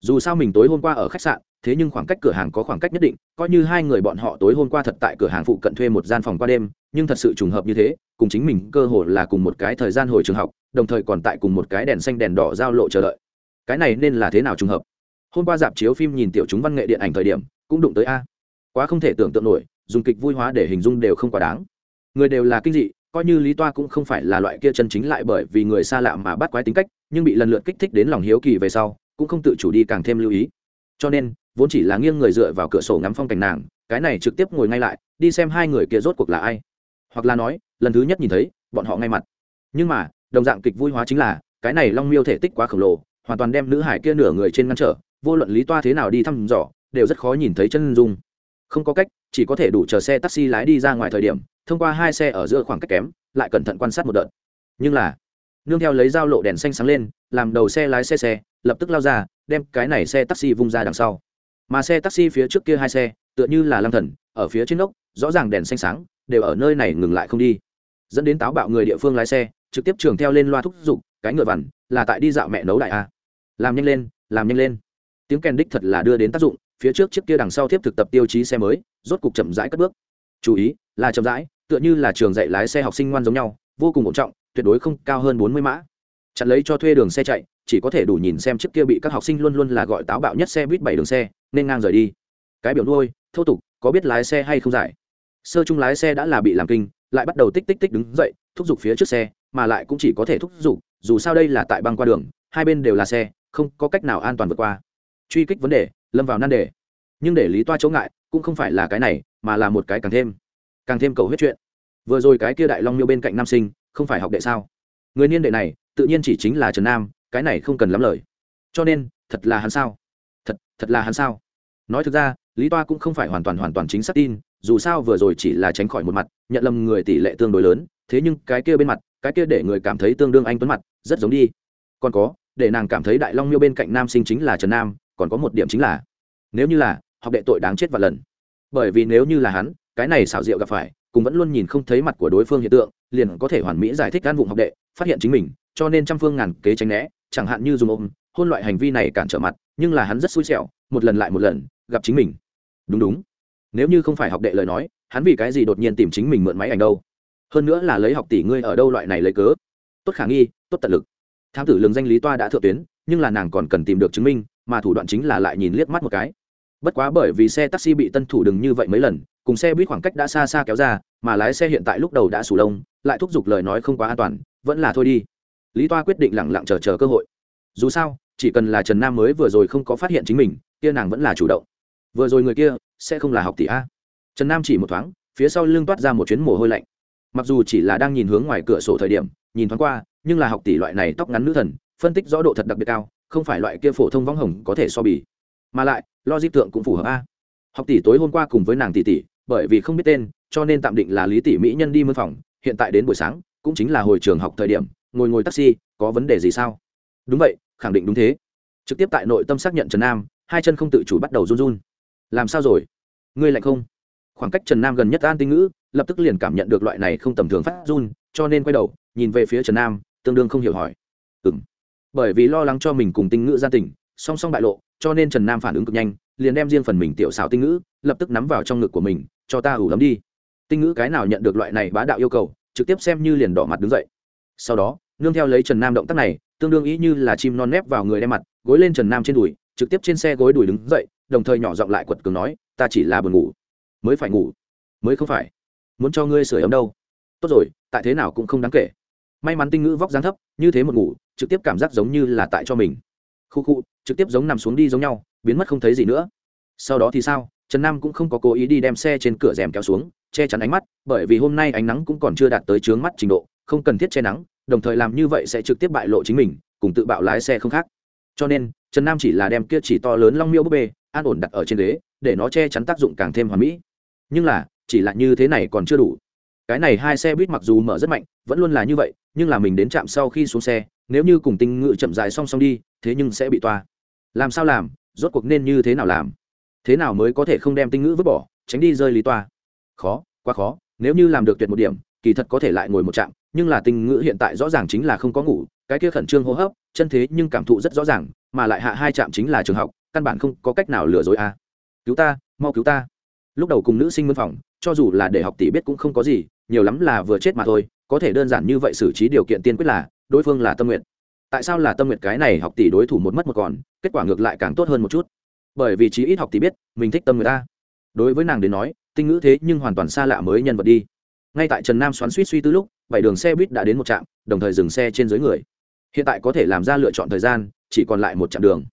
Dù sao mình tối hôm qua ở khách sạn, thế nhưng khoảng cách cửa hàng có khoảng cách nhất định coi như hai người bọn họ tối hôm qua thật tại cửa hàng phụ cận thuê một gian phòng qua đêm nhưng thật sự trùng hợp như thế cùng chính mình cơ hồ là cùng một cái thời gian hồi trường học đồng thời còn tại cùng một cái đèn xanh đèn đỏ giao lộ chờ đợi cái này nên là thế nào trùng hợp hôm qua dạp chiếu phim nhìn tiểu chúng văn nghệ điện ảnh thời điểm cũng đụng tới a. Quá không thể tưởng tượng nổi, dùng kịch vui hóa để hình dung đều không quá đáng. Người đều là kinh dị, coi như lý toa cũng không phải là loại kia chân chính lại bởi vì người xa lạ mà bắt quái tính cách, nhưng bị lần lượt kích thích đến lòng hiếu kỳ về sau, cũng không tự chủ đi càng thêm lưu ý. Cho nên, vốn chỉ là nghiêng người dựa vào cửa sổ ngắm phong cảnh nàng, cái này trực tiếp ngồi ngay lại, đi xem hai người kia rốt cuộc là ai. Hoặc là nói, lần thứ nhất nhìn thấy, bọn họ ngay mặt. Nhưng mà, đồng dạng kịch vui hóa chính là, cái này long miêu thể tích quá khổng lồ, hoàn toàn đem nữ hải kia nửa người trên ngăn trở, vô luận lý toa thế nào đi thăm dò đều rất khó nhìn thấy chân dung. Không có cách, chỉ có thể đủ chờ xe taxi lái đi ra ngoài thời điểm, thông qua hai xe ở giữa khoảng cách kém, lại cẩn thận quan sát một đợt. Nhưng là, nương theo lấy dao lộ đèn xanh sáng lên, làm đầu xe lái xe xe, lập tức lao ra, đem cái này xe taxi vung ra đằng sau. Mà xe taxi phía trước kia hai xe, tựa như là lang thần, ở phía trên ốc, rõ ràng đèn xanh sáng, đều ở nơi này ngừng lại không đi. Dẫn đến táo bạo người địa phương lái xe, trực tiếp trường theo lên loa thúc giục, cái ngựa vằn, là tại đi dạo mẹ nấu đại a. Làm nhanh lên, làm nhanh lên. Tiếng kèn đích thật là đưa đến tác dụng phía trước chiếc kia đằng sau tiếp thực tập tiêu chí xe mới, rốt cục chậm rãi cất bước. Chú ý, là chậm rãi, tựa như là trường dạy lái xe học sinh ngoan giống nhau, vô cùng ổn trọng, tuyệt đối không cao hơn bốn mươi mã. Chặn lấy cho thuê đường xe chạy, chỉ có thể đủ nhìn xem chiếc kia bị các học sinh luôn luôn là gọi táo bạo nhất xe buýt bảy đường xe, nên ngang rời đi. Cái biểu nuôi, thô tục, có biết lái xe hay không giải? Sơ chung lái xe đã là bị làm kinh, lại bắt đầu tích tích tích đứng dậy, thúc giục phía trước xe, mà lại cũng chỉ có thể thúc giục, dù sao đây là tại băng qua đường, hai bên đều là xe, không có cách nào an toàn vượt qua truy kích vấn đề, lâm vào nan đề. Nhưng để lý toa chỗ ngại, cũng không phải là cái này, mà là một cái càng thêm càng thêm cầu huyết chuyện. Vừa rồi cái kia đại long miêu bên cạnh nam sinh, không phải học đệ sao? Người niên đệ này, tự nhiên chỉ chính là trần nam, cái này không cần lắm lời. Cho nên, thật là hắn sao? Thật thật là hắn sao? Nói thực ra, lý toa cũng không phải hoàn toàn hoàn toàn chính xác tin, dù sao vừa rồi chỉ là tránh khỏi một mặt, nhận lầm người tỷ lệ tương đối lớn, thế nhưng cái kia bên mặt, cái kia để người cảm thấy tương đương anh tuấn mặt, rất giống đi. Còn có, để nàng cảm thấy đại long miêu bên cạnh nam sinh chính là trần nam còn có một điểm chính là, nếu như là, học đệ tội đáng chết và lần. Bởi vì nếu như là hắn, cái này xảo diệu gặp phải, cùng vẫn luôn nhìn không thấy mặt của đối phương hiện tượng, liền có thể hoàn mỹ giải thích gan vụng học đệ, phát hiện chính mình, cho nên trăm phương ngàn kế tránh né, chẳng hạn như dùng ôm, hôn loại hành vi này cản trở mặt, nhưng là hắn rất xui xẻo, một lần lại một lần, gặp chính mình. Đúng đúng. Nếu như không phải học đệ lời nói, hắn vì cái gì đột nhiên tìm chính mình mượn máy ảnh đâu? Hơn nữa là lấy học tỷ ngươi ở đâu loại này lấy cớ? Tốt khả nghi, tốt tận lực. Tham tử lường danh lý toa đã thượng tuyến, nhưng là nàng còn cần tìm được chứng minh mà thủ đoạn chính là lại nhìn liếc mắt một cái. Bất quá bởi vì xe taxi bị tân thủ đừng như vậy mấy lần, cùng xe buýt khoảng cách đã xa xa kéo ra, mà lái xe hiện tại lúc đầu đã sủ lông, lại thúc giục lời nói không quá an toàn, vẫn là thôi đi. Lý toa quyết định lẳng lặng chờ chờ cơ hội. Dù sao, chỉ cần là trần nam mới vừa rồi không có phát hiện chính mình, kia nàng vẫn là chủ động. Vừa rồi người kia, sẽ không là học tỷ a. Trần nam chỉ một thoáng, phía sau lưng toát ra một chuyến mồ hôi lạnh. Mặc dù chỉ là đang nhìn hướng ngoài cửa sổ thời điểm, nhìn thoáng qua, nhưng là học tỷ loại này tóc ngắn nữ thần, phân tích rõ độ thật đặc biệt cao không phải loại kia phổ thông võng hồng có thể so bì. Mà lại lo di tượng cũng phù hợp a. Học tỷ tối hôm qua cùng với nàng tỷ tỷ, bởi vì không biết tên, cho nên tạm định là lý tỷ mỹ nhân đi mân phòng, hiện tại đến buổi sáng, cũng chính là hồi trường học thời điểm, ngồi ngồi taxi, có vấn đề gì sao? Đúng vậy, khẳng định đúng thế. Trực tiếp tại nội tâm xác nhận trần nam, hai chân không tự chủ bắt đầu run run. Làm sao rồi? Ngươi lạnh không? Khoảng cách trần nam gần nhất an tinh ngữ, lập tức liền cảm nhận được loại này không tầm thường phát run, cho nên quay đầu, nhìn về phía trần nam, tương đương không hiểu hỏi. Ừng bởi vì lo lắng cho mình cùng tinh ngữ gia tình, song song bại lộ, cho nên trần nam phản ứng cực nhanh, liền đem riêng phần mình tiểu xảo tinh ngữ, lập tức nắm vào trong ngực của mình, cho ta ủ lắm đi. Tinh ngữ cái nào nhận được loại này bá đạo yêu cầu, trực tiếp xem như liền đỏ mặt đứng dậy. Sau đó, nương theo lấy trần nam động tác này, tương đương ý như là chim non nép vào người đem mặt, gối lên trần nam trên đùi, trực tiếp trên xe gối đùi đứng dậy, đồng thời nhỏ giọng lại quật cường nói, ta chỉ là buồn ngủ. Mới phải ngủ. Mới không phải. Muốn cho ngươi sửa ấm đâu. Tốt rồi, tại thế nào cũng không đáng kể may mắn tinh ngữ vóc dáng thấp, như thế một ngủ, trực tiếp cảm giác giống như là tại cho mình. Khu khu, trực tiếp giống nằm xuống đi giống nhau, biến mất không thấy gì nữa. Sau đó thì sao? Trần nam cũng không có cố ý đi đem xe trên cửa rèm kéo xuống, che chắn ánh mắt, bởi vì hôm nay ánh nắng cũng còn chưa đạt tới trướng mắt trình độ, không cần thiết che nắng, đồng thời làm như vậy sẽ trực tiếp bại lộ chính mình, cùng tự bạo lái xe không khác. Cho nên, trần nam chỉ là đem kia chỉ to lớn long miêu búp bê, an ổn đặt ở trên ghế, để nó che chắn tác dụng càng thêm hoàn mỹ. Nhưng là, chỉ là như thế này còn chưa đủ. Cái này hai xe buýt mặc dù mở rất mạnh, vẫn luôn là như vậy nhưng là mình đến trạm sau khi xuống xe, nếu như cùng tinh ngự chậm dài song song đi, thế nhưng sẽ bị toa. Làm sao làm? Rốt cuộc nên như thế nào làm? Thế nào mới có thể không đem tinh ngữ vứt bỏ, tránh đi rơi lý toa? Khó, quá khó. Nếu như làm được tuyệt một điểm, kỳ thật có thể lại ngồi một trạm, nhưng là tinh ngữ hiện tại rõ ràng chính là không có ngủ, cái kia khẩn trương hô hấp, chân thế nhưng cảm thụ rất rõ ràng, mà lại hạ hai trạm chính là trường học, căn bản không có cách nào lừa dối a. À. cứu ta, mau cứu ta. Lúc đầu cùng nữ sinh mân phòng, cho dù là để học tỷ biết cũng không có gì, nhiều lắm là vừa chết mà thôi có thể đơn giản như vậy xử trí điều kiện tiên quyết là, đối phương là tâm nguyện tại sao là tâm nguyện cái này học tỷ đối thủ một mất một còn, kết quả ngược lại càng tốt hơn một chút. Bởi vì chí ít học tỷ biết, mình thích tâm người ta. Đối với nàng đến nói, tinh ngữ thế nhưng hoàn toàn xa lạ mới nhân vật đi. Ngay tại trần nam xoắn suýt suy tư lúc, bảy đường xe buýt đã đến một trạm, đồng thời dừng xe trên dưới người. Hiện tại có thể làm ra lựa chọn thời gian, chỉ còn lại một chặng đường.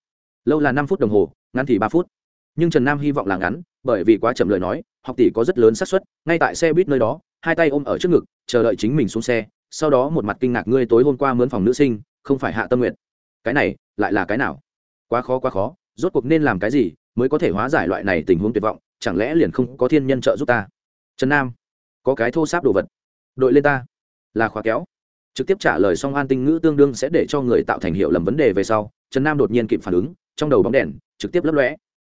Lâu là năm phút đồng hồ, ngắn thì ba phút. Nhưng trần nam hy vọng là ngắn, bởi vì quá chậm lời nói, học tỷ có rất lớn xác suất, ngay tại xe buýt nơi đó, hai tay ôm ở trước ngực chờ đợi chính mình xuống xe, sau đó một mặt kinh ngạc, ngươi tối hôm qua mướn phòng nữ sinh, không phải hạ tâm nguyện cái này, lại là cái nào? Quá khó quá khó, rốt cuộc nên làm cái gì mới có thể hóa giải loại này tình huống tuyệt vọng, chẳng lẽ liền không có thiên nhân trợ giúp ta? Trần nam, có cái thô sáp đồ vật. Đội lên ta. Là khóa kéo. Trực tiếp trả lời xong an tinh ngữ tương đương sẽ để cho người tạo thành hiệu lầm vấn đề về sau, trần nam đột nhiên kịp phản ứng, trong đầu bóng đèn trực tiếp lấp lóe.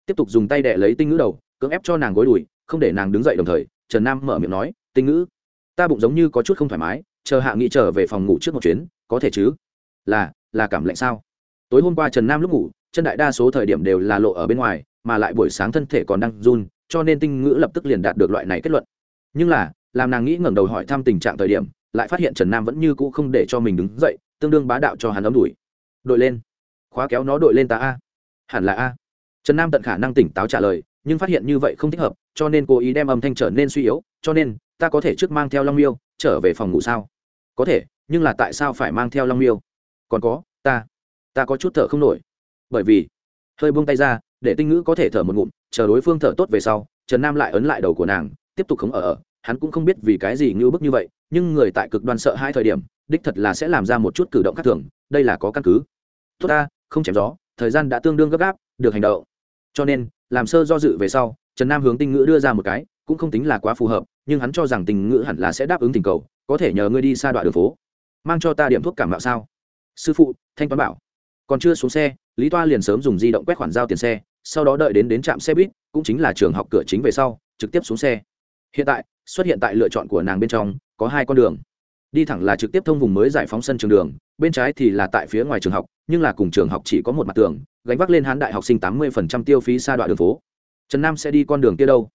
Tiếp tục dùng tay đẻ lấy tinh ngữ đầu, cưỡng ép cho nàng gối đùi, không để nàng đứng dậy đồng thời, trần nam mở miệng nói, tinh ngữ ta bụng giống như có chút không thoải mái, chờ hạ nghị trở về phòng ngủ trước một chuyến, có thể chứ? Là là cảm lạnh sao? Tối hôm qua trần nam lúc ngủ, chân đại đa số thời điểm đều là lộ ở bên ngoài, mà lại buổi sáng thân thể còn đang run, cho nên tinh ngữ lập tức liền đạt được loại này kết luận. Nhưng là, làm nàng nghĩ ngẩng đầu hỏi thăm tình trạng thời điểm, lại phát hiện trần nam vẫn như cũ không để cho mình đứng dậy, tương đương bá đạo cho hắn ấm đuổi. Đội lên. Khóa kéo nó đội lên ta a. Hẳn là a. Trần nam tận khả năng tỉnh táo trả lời, nhưng phát hiện như vậy không thích hợp, cho nên cố ý đem âm thanh trở nên suy yếu, cho nên ta có thể trước mang theo long miêu, trở về phòng ngủ sao? Có thể, nhưng là tại sao phải mang theo long miêu? Còn có, ta ta có chút thở không nổi. Bởi vì, hơi buông tay ra, để tinh ngữ có thể thở một ngụm, chờ đối phương thở tốt về sau, trần nam lại ấn lại đầu của nàng, tiếp tục khống ở ở. Hắn cũng không biết vì cái gì ngưu bức như vậy, nhưng người tại cực đoan sợ hai thời điểm, đích thật là sẽ làm ra một chút cử động khác thường, đây là có căn cứ. Tốt ta, không chém gió, thời gian đã tương đương gấp gáp, được hành động. Cho nên, làm sơ do dự về sau, trần nam hướng tinh ngữ đưa ra một cái cũng không tính là quá phù hợp, nhưng hắn cho rằng tình ngữ hẳn là sẽ đáp ứng tình cầu, có thể nhờ ngươi đi xa đoạn đường phố. Mang cho ta điểm thuốc cảm mạo sao? Sư phụ, thanh toán bảo. Còn chưa xuống xe, lý toa liền sớm dùng di động quét khoản giao tiền xe, sau đó đợi đến đến trạm xe buýt, cũng chính là trường học cửa chính về sau, trực tiếp xuống xe. Hiện tại, xuất hiện tại lựa chọn của nàng bên trong, có hai con đường. Đi thẳng là trực tiếp thông vùng mới giải phóng sân trường đường, bên trái thì là tại phía ngoài trường học, nhưng là cùng trường học chỉ có một mặt tường, gánh vác lên hán đại học sinh tám mươi tiêu phí xa đoạn đường phố. Trần nam sẽ đi con đường kia đâu?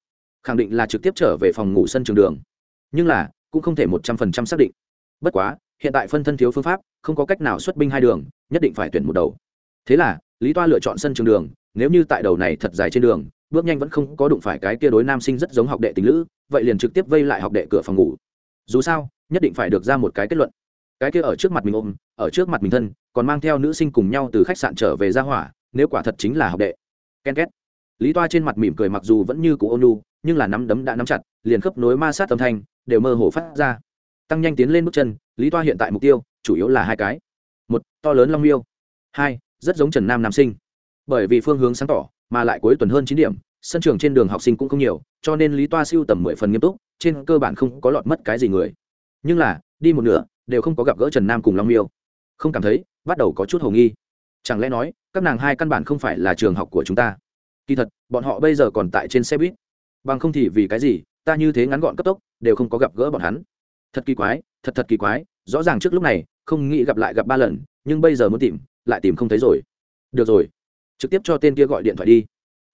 Khẳng định là trực tiếp trở về phòng ngủ sân trường đường. Nhưng là, cũng không thể một trăm phần trăm xác định. Bất quá, hiện tại phân thân thiếu phương pháp, không có cách nào xuất binh hai đường, nhất định phải tuyển một đầu. Thế là, lý toa lựa chọn sân trường đường, nếu như tại đầu này thật dài trên đường, bước nhanh vẫn không có đụng phải cái kia đối nam sinh rất giống học đệ tình lữ, vậy liền trực tiếp vây lại học đệ cửa phòng ngủ. Dù sao, nhất định phải được ra một cái kết luận. Cái kia ở trước mặt mình ôm, ở trước mặt mình thân, còn mang theo nữ sinh cùng nhau từ khách sạn trở về ra hỏa, nếu quả thật chính là học đệ. Ken két lý toa trên mặt mỉm cười mặc dù vẫn như cụ ôn nhưng là nắm đấm đã nắm chặt, liền khớp nối ma sát âm thanh, đều mơ hồ phát ra. Tăng nhanh tiến lên bước chân, lý toa hiện tại mục tiêu, chủ yếu là hai cái. Một, to lớn long miêu. Hai, rất giống trần nam nam sinh. Bởi vì phương hướng sáng tỏ, mà lại cuối tuần hơn chín điểm, sân trường trên đường học sinh cũng không nhiều, cho nên lý toa siêu tầm mười phần nghiêm túc, trên cơ bản không có lọt mất cái gì người. Nhưng là, đi một nửa, đều không có gặp gỡ trần nam cùng long miêu. Không cảm thấy, bắt đầu có chút h ầ nghi. Chẳng lẽ nói, các nàng hai căn bản không phải là trường học của chúng ta? Kỳ thật, bọn họ bây giờ còn tại trên xe buýt. Bằng không thì vì cái gì, ta như thế ngắn gọn cấp tốc, đều không có gặp gỡ bọn hắn. Thật kỳ quái, thật thật kỳ quái, rõ ràng trước lúc này, không nghĩ gặp lại gặp ba lần, nhưng bây giờ muốn tìm, lại tìm không thấy rồi. Được rồi, trực tiếp cho tên kia gọi điện thoại đi.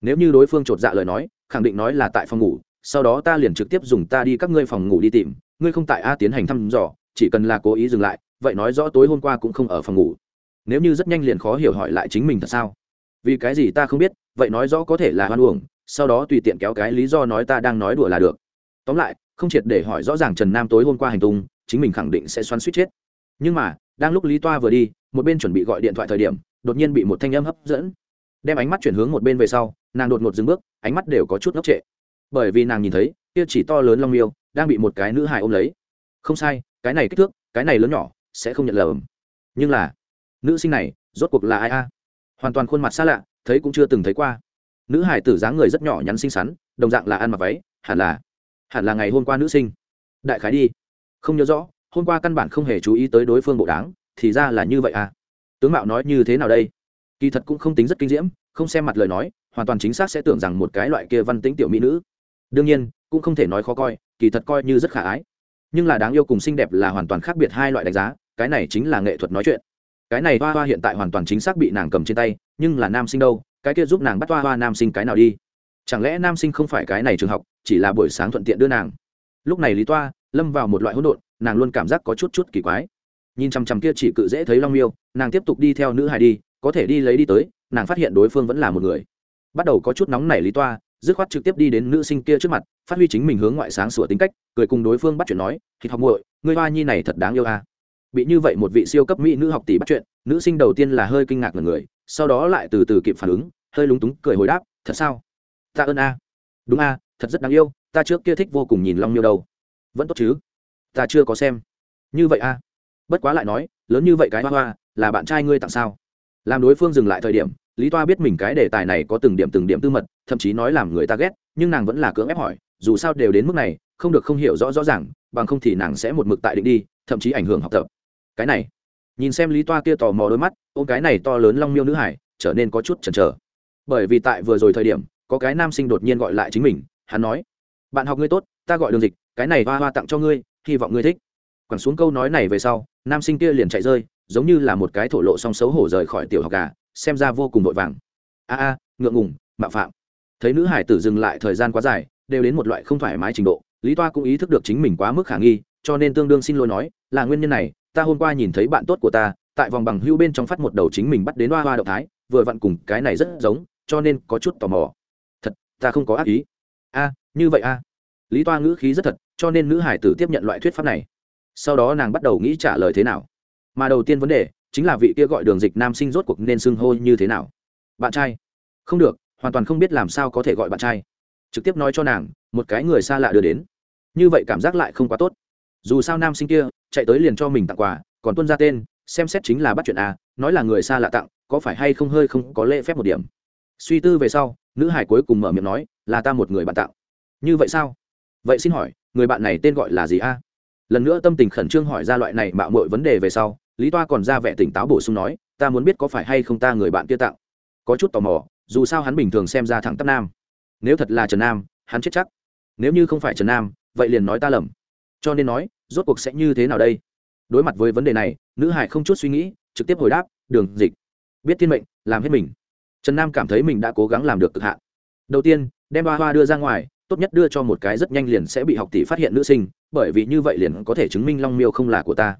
Nếu như đối phương chột dạ lời nói, khẳng định nói là tại phòng ngủ, sau đó ta liền trực tiếp dùng ta đi các ngươi phòng ngủ đi tìm, ngươi không tại a tiến hành thăm dò, chỉ cần là cố ý dừng lại, vậy nói rõ tối hôm qua cũng không ở phòng ngủ. Nếu như rất nhanh liền khó hiểu hỏi lại chính mình thật sao? Vì cái gì ta không biết, vậy nói rõ có thể là hoan uổng, sau đó tùy tiện kéo cái lý do nói ta đang nói đùa là được. Tóm lại, không triệt để hỏi rõ ràng trần nam tối hôm qua hành tung, chính mình khẳng định sẽ xoắn suýt chết. Nhưng mà, đang lúc lý toa vừa đi, một bên chuẩn bị gọi điện thoại thời điểm, đột nhiên bị một thanh âm hấp dẫn. Đem ánh mắt chuyển hướng một bên về sau, nàng đột ngột dừng bước, ánh mắt đều có chút ngốc trệ. Bởi vì nàng nhìn thấy, kia chỉ to lớn long miêu, đang bị một cái nữ hài ôm lấy. Không sai, cái này kích thước, cái này lớn nhỏ, sẽ không nhận lầm nhưng là, nữ sinh này, rốt cuộc là ai a? Hoàn toàn khuôn mặt xa lạ, thấy cũng chưa từng thấy qua. Nữ hải tử dáng người rất nhỏ nhắn xinh xắn, đồng dạng là ăn mặc váy, hẳn là hẳn là ngày hôm qua nữ sinh. Đại khái đi. Không nhớ rõ, hôm qua căn bản không hề chú ý tới đối phương bộ đáng thì ra là như vậy à? Tướng mạo nói như thế nào đây? Kỳ thật cũng không tính rất kinh diễm, không xem mặt lời nói, hoàn toàn chính xác sẽ tưởng rằng một cái loại kia văn tính tiểu mỹ nữ. Đương nhiên, cũng không thể nói khó coi, kỳ thật coi như rất khả ái. Nhưng là đáng yêu cùng xinh đẹp là hoàn toàn khác biệt hai loại đánh giá, cái này chính là nghệ thuật nói chuyện cái này hoa hoa hiện tại hoàn toàn chính xác bị nàng cầm trên tay, nhưng là nam sinh đâu, cái kia giúp nàng bắt hoa hoa nam sinh cái nào đi? Chẳng lẽ nam sinh không phải cái này trường học, chỉ là buổi sáng thuận tiện đưa nàng? Lúc này lý toa lâm vào một loại hỗn độn, nàng luôn cảm giác có chút chút kỳ quái. Nhìn chằm chằm kia chỉ cự dễ thấy long miêu, nàng tiếp tục đi theo nữ hài đi, có thể đi lấy đi tới, nàng phát hiện đối phương vẫn là một người. Bắt đầu có chút nóng nảy lý toa, dứt khoát trực tiếp đi đến nữ sinh kia trước mặt, phát huy chính mình hướng ngoại sáng sủa tính cách, cười cùng đối phương bắt chuyện nói thì học muội người hoa nhi này thật đáng yêu à bị như vậy một vị siêu cấp mỹ nữ học tỷ bắt chuyện, nữ sinh đầu tiên là hơi kinh ngạc ngần người, sau đó lại từ từ kịp phản ứng, hơi lúng túng cười hồi đáp, thật sao? Ta ơn a. Đúng a, thật rất đáng yêu, ta trước kia thích vô cùng nhìn long miêu đâu. Vẫn tốt chứ? Ta chưa có xem. Như vậy a. Bất quá lại nói, lớn như vậy cái hoa hoa, là bạn trai ngươi tặng sao? Làm đối phương dừng lại thời điểm, lý toa biết mình cái đề tài này có từng điểm từng điểm tư mật, thậm chí nói làm người ta ghét, nhưng nàng vẫn là cưỡng ép hỏi, dù sao đều đến mức này, không được không hiểu rõ rõ ràng, bằng không thì nàng sẽ một mực tại định đi, thậm chí ảnh hưởng học tập cái này. Nhìn xem lý toa kia tò mò đôi mắt, ôm cái này to lớn long miêu nữ hải, trở nên có chút chần chờ. Bởi vì tại vừa rồi thời điểm, có cái nam sinh đột nhiên gọi lại chính mình, hắn nói, bạn học ngươi tốt, ta gọi đường dịch, cái này hoa hoa tặng cho ngươi, hy vọng ngươi thích. Quẳng xuống câu nói này về sau, nam sinh kia liền chạy rơi, giống như là một cái thổ lộ song xấu hổ rời khỏi tiểu học gà, xem ra vô cùng vội vàng. A a, ngượng ngùng, mạo phạm. Thấy nữ hải tử dừng lại thời gian quá dài, đều đến một loại không thoải mái trình độ, lý toa cũng ý thức được chính mình quá mức khả nghi, cho nên tương đương xin lỗi nói, là nguyên nhân này ta hôm qua nhìn thấy bạn tốt của ta, tại vòng bằng hưu bên trong phát một đầu chính mình bắt đến hoa hoa động thái, vừa vặn cùng cái này rất giống, cho nên có chút tò mò. Thật, ta không có ác ý. A, như vậy a. Lý toa ngữ khí rất thật, cho nên nữ hải tử tiếp nhận loại thuyết pháp này. Sau đó nàng bắt đầu nghĩ trả lời thế nào. Mà đầu tiên vấn đề, chính là vị kia gọi đường dịch nam sinh rốt cuộc nên xưng hô như thế nào. Bạn trai. Không được, hoàn toàn không biết làm sao có thể gọi bạn trai. Trực tiếp nói cho nàng, một cái người xa lạ đưa đến. Như vậy cảm giác lại không quá tốt. Dù sao nam sinh kia chạy tới liền cho mình tặng quà, còn tuân ra tên, xem xét chính là bắt chuyện à nói là người xa lạ tặng, có phải hay không hơi không có lễ phép một điểm. Suy tư về sau, nữ hải cuối cùng mở miệng nói, là ta một người bạn tặng. Như vậy sao? Vậy xin hỏi, người bạn này tên gọi là gì a? Lần nữa tâm tình khẩn trương hỏi ra loại này mạo mội vấn đề về sau, lý toa còn ra vẻ tỉnh táo bổ sung nói, ta muốn biết có phải hay không ta người bạn kia tặng. Có chút tò mò, dù sao hắn bình thường xem ra thẳng tắp nam. Nếu thật là trần nam, hắn chết chắc. Nếu như không phải trần nam, vậy liền nói ta lầm. Cho nên nói rốt cuộc sẽ như thế nào đây? Đối mặt với vấn đề này, nữ hải không chút suy nghĩ, trực tiếp hồi đáp, đường dịch, biết thiên mệnh, làm hết mình. Trần nam cảm thấy mình đã cố gắng làm được cực hạn. Đầu tiên, đem ba hoa đưa ra ngoài, tốt nhất đưa cho một cái rất nhanh liền sẽ bị học tỷ phát hiện nữ sinh, bởi vì như vậy liền có thể chứng minh long miêu không là của ta.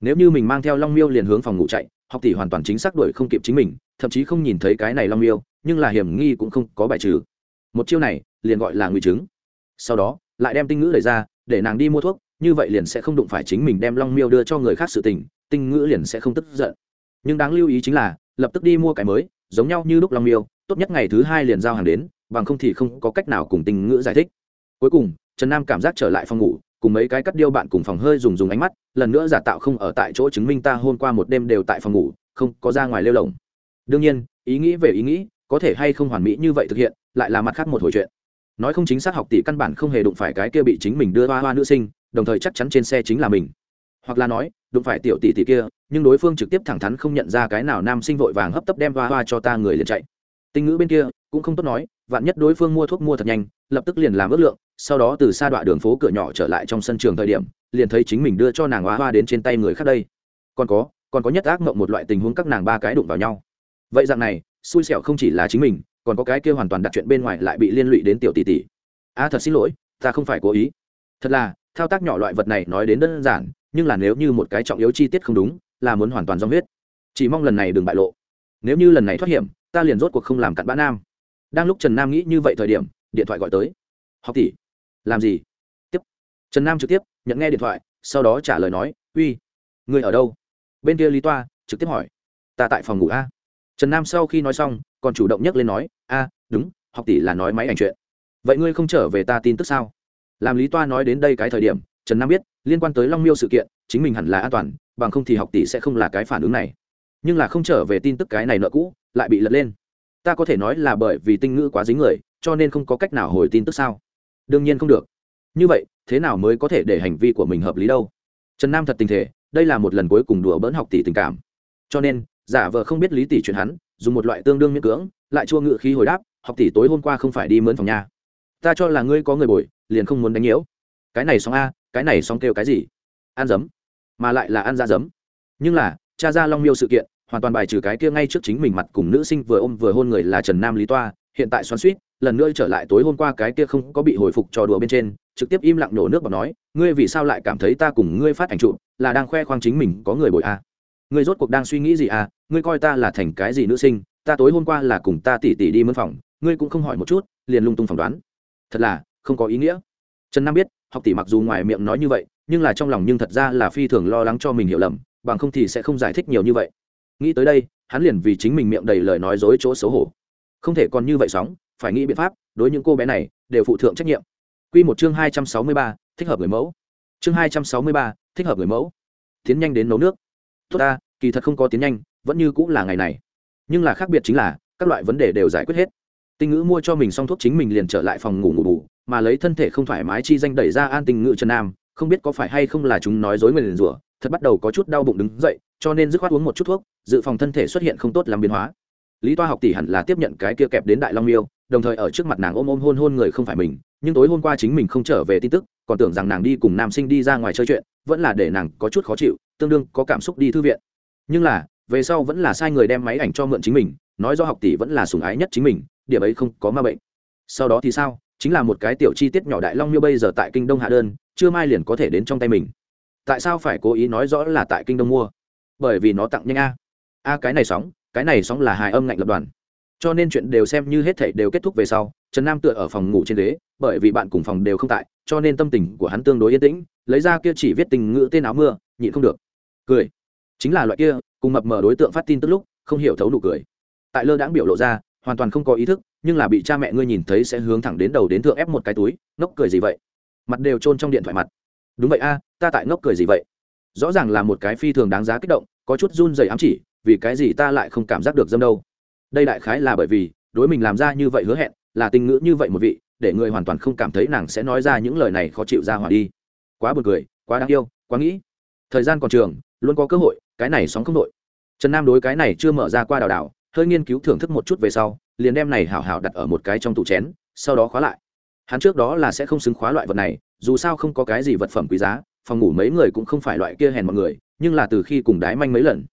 Nếu như mình mang theo long miêu liền hướng phòng ngủ chạy, học tỷ hoàn toàn chính xác đuổi không kịp chính mình, thậm chí không nhìn thấy cái này long miêu, nhưng là hiểm nghi cũng không có bài trừ. Một chiêu này, liền gọi là ngụy chứng. Sau đó, lại đem tinh ngữ đẩy ra, để nàng đi mua thuốc như vậy liền sẽ không đụng phải chính mình đem long miêu đưa cho người khác sự tình, tinh ngữ liền sẽ không tức giận. Nhưng đáng lưu ý chính là, lập tức đi mua cái mới, giống nhau như lúc long miêu, tốt nhất ngày thứ hai liền giao hàng đến, bằng không thì không có cách nào cùng tinh ngữ giải thích. Cuối cùng, trần nam cảm giác trở lại phòng ngủ, cùng mấy cái cắt điêu bạn cùng phòng hơi dùng dùng ánh mắt, lần nữa giả tạo không ở tại chỗ chứng minh ta hôm qua một đêm đều tại phòng ngủ, không có ra ngoài lêu lồng. Đương nhiên, ý nghĩ về ý nghĩ, có thể hay không hoàn mỹ như vậy thực hiện, lại là mặt khác một hồi chuyện nói không chính xác học tỷ căn bản không hề đụng phải cái kia bị chính mình đưa hoa hoa nữ sinh, đồng thời chắc chắn trên xe chính là mình. Hoặc là nói, đụng phải tiểu tỷ tỷ kia, nhưng đối phương trực tiếp thẳng thắn không nhận ra cái nào nam sinh vội vàng hấp tấp đem hoa hoa cho ta người liền chạy. Tinh ngữ bên kia, cũng không tốt nói, vạn nhất đối phương mua thuốc mua thật nhanh, lập tức liền làm ước lượng, sau đó từ xa đoạn đường phố cửa nhỏ trở lại trong sân trường thời điểm, liền thấy chính mình đưa cho nàng hoa hoa đến trên tay người khác đây. Còn có còn có nhất ác mộng một loại tình huống các nàng ba cái đụng vào nhau. Vậy dạng này, xui xẻo không chỉ là chính mình còn có cái kia hoàn toàn đặt chuyện bên ngoài lại bị liên lụy đến tiểu tỷ tỷ. A, thật xin lỗi, ta không phải cố ý. Thật là, thao tác nhỏ loại vật này nói đến đơn giản, nhưng là nếu như một cái trọng yếu chi tiết không đúng, là muốn hoàn toàn do huyết. Chỉ mong lần này đừng bại lộ. Nếu như lần này thoát hiểm, ta liền rốt cuộc không làm cặn bã nam. Đang lúc trần nam nghĩ như vậy thời điểm, điện thoại gọi tới. Học tỷ, làm gì? Tiếp. Trần nam trực tiếp nhận nghe điện thoại, sau đó trả lời nói, uy, người ở đâu? Bên kia lý toa trực tiếp hỏi, ta tại phòng ngủ a. Trần nam sau khi nói xong, còn chủ động nhắc lên nói a, đúng, học tỷ là nói máy ảnh chuyện. Vậy ngươi không trở về ta tin tức sao? Làm lý toa nói đến đây cái thời điểm, trần nam biết, liên quan tới long miêu sự kiện, chính mình hẳn là an toàn, bằng không thì học tỷ sẽ không là cái phản ứng này. Nhưng là không trở về tin tức cái này nợ cũ, lại bị lật lên. Ta có thể nói là bởi vì tinh ngữ quá dính người, cho nên không có cách nào hồi tin tức sao? Đương nhiên không được. Như vậy, thế nào mới có thể để hành vi của mình hợp lý đâu? Trần nam thật tình thể, đây là một lần cuối cùng đùa bỡn học tỷ tình cảm. Cho nên, giả vờ không biết lý tỷ chuyện hắn, dùng một loại tương đương miễn cưỡng lại chua ngự khí hồi đáp, học tỷ tối hôm qua không phải đi mướn phòng nhà. Ta cho là ngươi có người bồi, liền không muốn đánh nhiễu. Cái này xong a, cái này xong kêu cái gì? Ăn dấm. Mà lại là ăn ra dấm. Nhưng là, cha ra long miêu sự kiện, hoàn toàn bài trừ cái kia ngay trước chính mình mặt cùng nữ sinh vừa ôm vừa hôn người là trần nam, lý toa, hiện tại xoắn suýt lần nữa trở lại tối hôm qua cái kia không có bị hồi phục trò đùa bên trên, trực tiếp im lặng nổ nước và nói, ngươi vì sao lại cảm thấy ta cùng ngươi phát ảnh trụ, là đang khoe khoang chính mình có người bội a? Ngươi rốt cuộc đang suy nghĩ gì à ngươi coi ta là thành cái gì nữ sinh? Ta tối hôm qua là cùng ta tỉ tỉ đi mân phòng, ngươi cũng không hỏi một chút, liền lung tung phỏng đoán. Thật là, không có ý nghĩa. Trần nam biết, học tỷ mặc dù ngoài miệng nói như vậy, nhưng là trong lòng nhưng thật ra là phi thường lo lắng cho mình hiểu lầm, bằng không thì sẽ không giải thích nhiều như vậy. Nghĩ tới đây, hắn liền vì chính mình miệng đầy lời nói dối chỗ xấu hổ. Không thể còn như vậy sóng, phải nghĩ biện pháp, đối những cô bé này, đều phụ thượng trách nhiệm. Q một chương hai trăm sáu mươi ba, thích hợp người mẫu. Chương hai trăm sáu mươi ba, thích hợp người mẫu. Tiến nhanh đến nấu nước. Tốt ta, kỳ thật không có tiến nhanh, vẫn như cũng là ngày này nhưng là khác biệt chính là, các loại vấn đề đều giải quyết hết. Tinh ngữ mua cho mình xong thuốc chính mình liền trở lại phòng ngủ ngủ bù, mà lấy thân thể không thoải mái chi danh đẩy ra an tình ngữ trần nam, không biết có phải hay không là chúng nói dối người liền rủa, thật bắt đầu có chút đau bụng đứng dậy, cho nên dứt khoát uống một chút thuốc, dự phòng thân thể xuất hiện không tốt làm biến hóa. Lý toa học tỷ hẳn là tiếp nhận cái kia kẹp đến đại long miêu, đồng thời ở trước mặt nàng ôm ôm hôn hôn người không phải mình, nhưng tối hôm qua chính mình không trở về tin tức, còn tưởng rằng nàng đi cùng nam sinh đi ra ngoài chơi chuyện, vẫn là để nàng có chút khó chịu, tương đương có cảm xúc đi thư viện. Nhưng là về sau vẫn là sai người đem máy ảnh cho mượn chính mình, nói do học tỷ vẫn là sủng ái nhất chính mình, điểm ấy không có ma bệnh. Sau đó thì sao? Chính là một cái tiểu chi tiết nhỏ đại long miêu bây giờ tại kinh đông hạ đơn, chưa mai liền có thể đến trong tay mình. Tại sao phải cố ý nói rõ là tại kinh đông mua? Bởi vì nó tặng nhanh a. A, cái này sóng, cái này sóng là hài âm ngạnh lập đoàn. Cho nên chuyện đều xem như hết thảy đều kết thúc về sau, trần nam tựa ở phòng ngủ trên ghế, bởi vì bạn cùng phòng đều không tại, cho nên tâm tình của hắn tương đối yên tĩnh, lấy ra kia chỉ viết tình ngữ tên áo mưa, nhịn không được. Cười. Chính là loại kia cùng mập mờ đối tượng phát tin tức lúc, không hiểu thấu nụ cười. Tại lơ đãng biểu lộ ra, hoàn toàn không có ý thức, nhưng là bị cha mẹ ngươi nhìn thấy sẽ hướng thẳng đến đầu đến thượng ép một cái túi, ngốc cười gì vậy? Mặt đều trôn trong điện thoại mặt. Đúng vậy a, ta tại ngốc cười gì vậy? Rõ ràng là một cái phi thường đáng giá kích động, có chút run dày ám chỉ, vì cái gì ta lại không cảm giác được dâm đâu? Đây đại khái là bởi vì, đối mình làm ra như vậy hứa hẹn, là tình ngữ như vậy một vị, để người hoàn toàn không cảm thấy nàng sẽ nói ra những lời này khó chịu ra hỏa đi. Quá buồn cười, quá đáng yêu, quá nghĩ. Thời gian còn trường, luôn có cơ hội cái này sóng không đội. Trần nam đối cái này chưa mở ra qua đào đảo, hơi nghiên cứu thưởng thức một chút về sau, liền đem này hảo hảo đặt ở một cái trong tủ chén, sau đó khóa lại. Hắn trước đó là sẽ không xứng khóa loại vật này, dù sao không có cái gì vật phẩm quý giá, phòng ngủ mấy người cũng không phải loại kia hèn mọi người, nhưng là từ khi cùng đái manh mấy lần.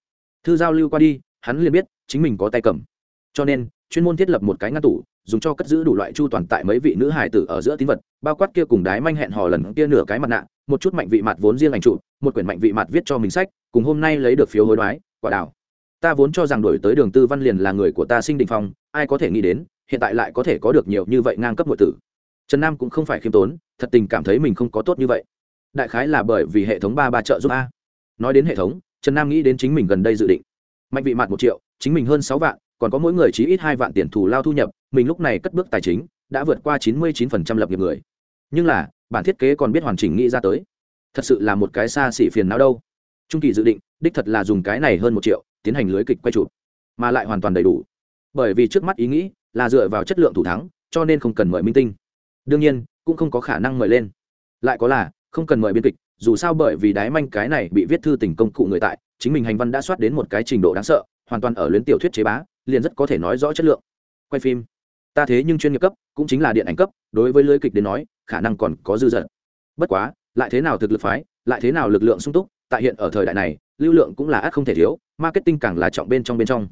Thư giao lưu qua đi, hắn liền biết chính mình có tay cầm. Cho nên, chuyên môn thiết lập một cái ngăn tủ dùng cho cất giữ đủ loại chu toàn tại mấy vị nữ hải tử ở giữa tín vật, bao quát kia cùng đái manh hẹn hò lần kia nửa cái mặt nạ, một chút mạnh vị mặt vốn riêng ảnh trụ một quyển mạnh vị mặt viết cho mình sách, cùng hôm nay lấy được phiếu hối đoái, quả đảo. Ta vốn cho rằng đổi tới đường tư văn liền là người của ta sinh đình phong, ai có thể nghĩ đến, hiện tại lại có thể có được nhiều như vậy ngang cấp nội tử. Trần nam cũng không phải khiêm tốn, thật tình cảm thấy mình không có tốt như vậy. Đại khái là bởi vì hệ thống ba ba trợ giúp a. Nói đến hệ thống, trần nam nghĩ đến chính mình gần đây dự định. Mạnh vị mặt một triệu, chính mình hơn sáu vạn, còn có mỗi người chí ít hai vạn tiền thù lao thu nhập mình lúc này cất bước tài chính, đã vượt qua chín mươi chín phần trăm lập nghiệp người. Nhưng là, bản thiết kế còn biết hoàn chỉnh nghĩ ra tới. Thật sự là một cái xa xỉ phiền não đâu. Trung kỳ dự định, đích thật là dùng cái này hơn một triệu, tiến hành lưới kịch quay chụp, mà lại hoàn toàn đầy đủ. Bởi vì trước mắt ý nghĩ là dựa vào chất lượng thủ thắng, cho nên không cần mời minh tinh. Đương nhiên, cũng không có khả năng mời lên. Lại có là, không cần mời biên kịch, dù sao bởi vì đái manh cái này bị viết thư tình công cụ người tại, chính mình hành văn đã soát đến một cái trình độ đáng sợ, hoàn toàn ở luyến tiểu thuyết chế bá, liền rất có thể nói rõ chất lượng. Quay phim ta thế nhưng chuyên nghiệp cấp, cũng chính là điện ảnh cấp, đối với lưới kịch đến nói, khả năng còn có dư dật. Bất quá, lại thế nào thực lực phái, lại thế nào lực lượng sung túc, tại hiện ở thời đại này, lưu lượng cũng là ác không thể thiếu, marketing càng là trọng bên trong bên trong.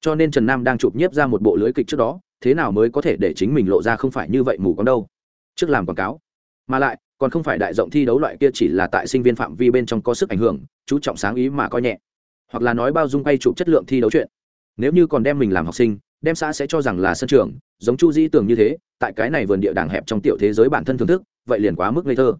Cho nên trần nam đang chụp nhiếp ra một bộ lưới kịch trước đó, thế nào mới có thể để chính mình lộ ra không phải như vậy mù con đâu? Trước làm quảng cáo. Mà lại, còn không phải đại rộng thi đấu loại kia chỉ là tại sinh viên phạm vi bên trong có sức ảnh hưởng, chú trọng sáng ý mà coi nhẹ. Hoặc là nói bao dung quay chụp chất lượng thi đấu chuyện. Nếu như còn đem mình làm học sinh đem xã sẽ cho rằng là sân trường, giống chu dĩ tưởng như thế, tại cái này vườn địa đàng hẹp trong tiểu thế giới bản thân thưởng thức, vậy liền quá mức ngây thơ.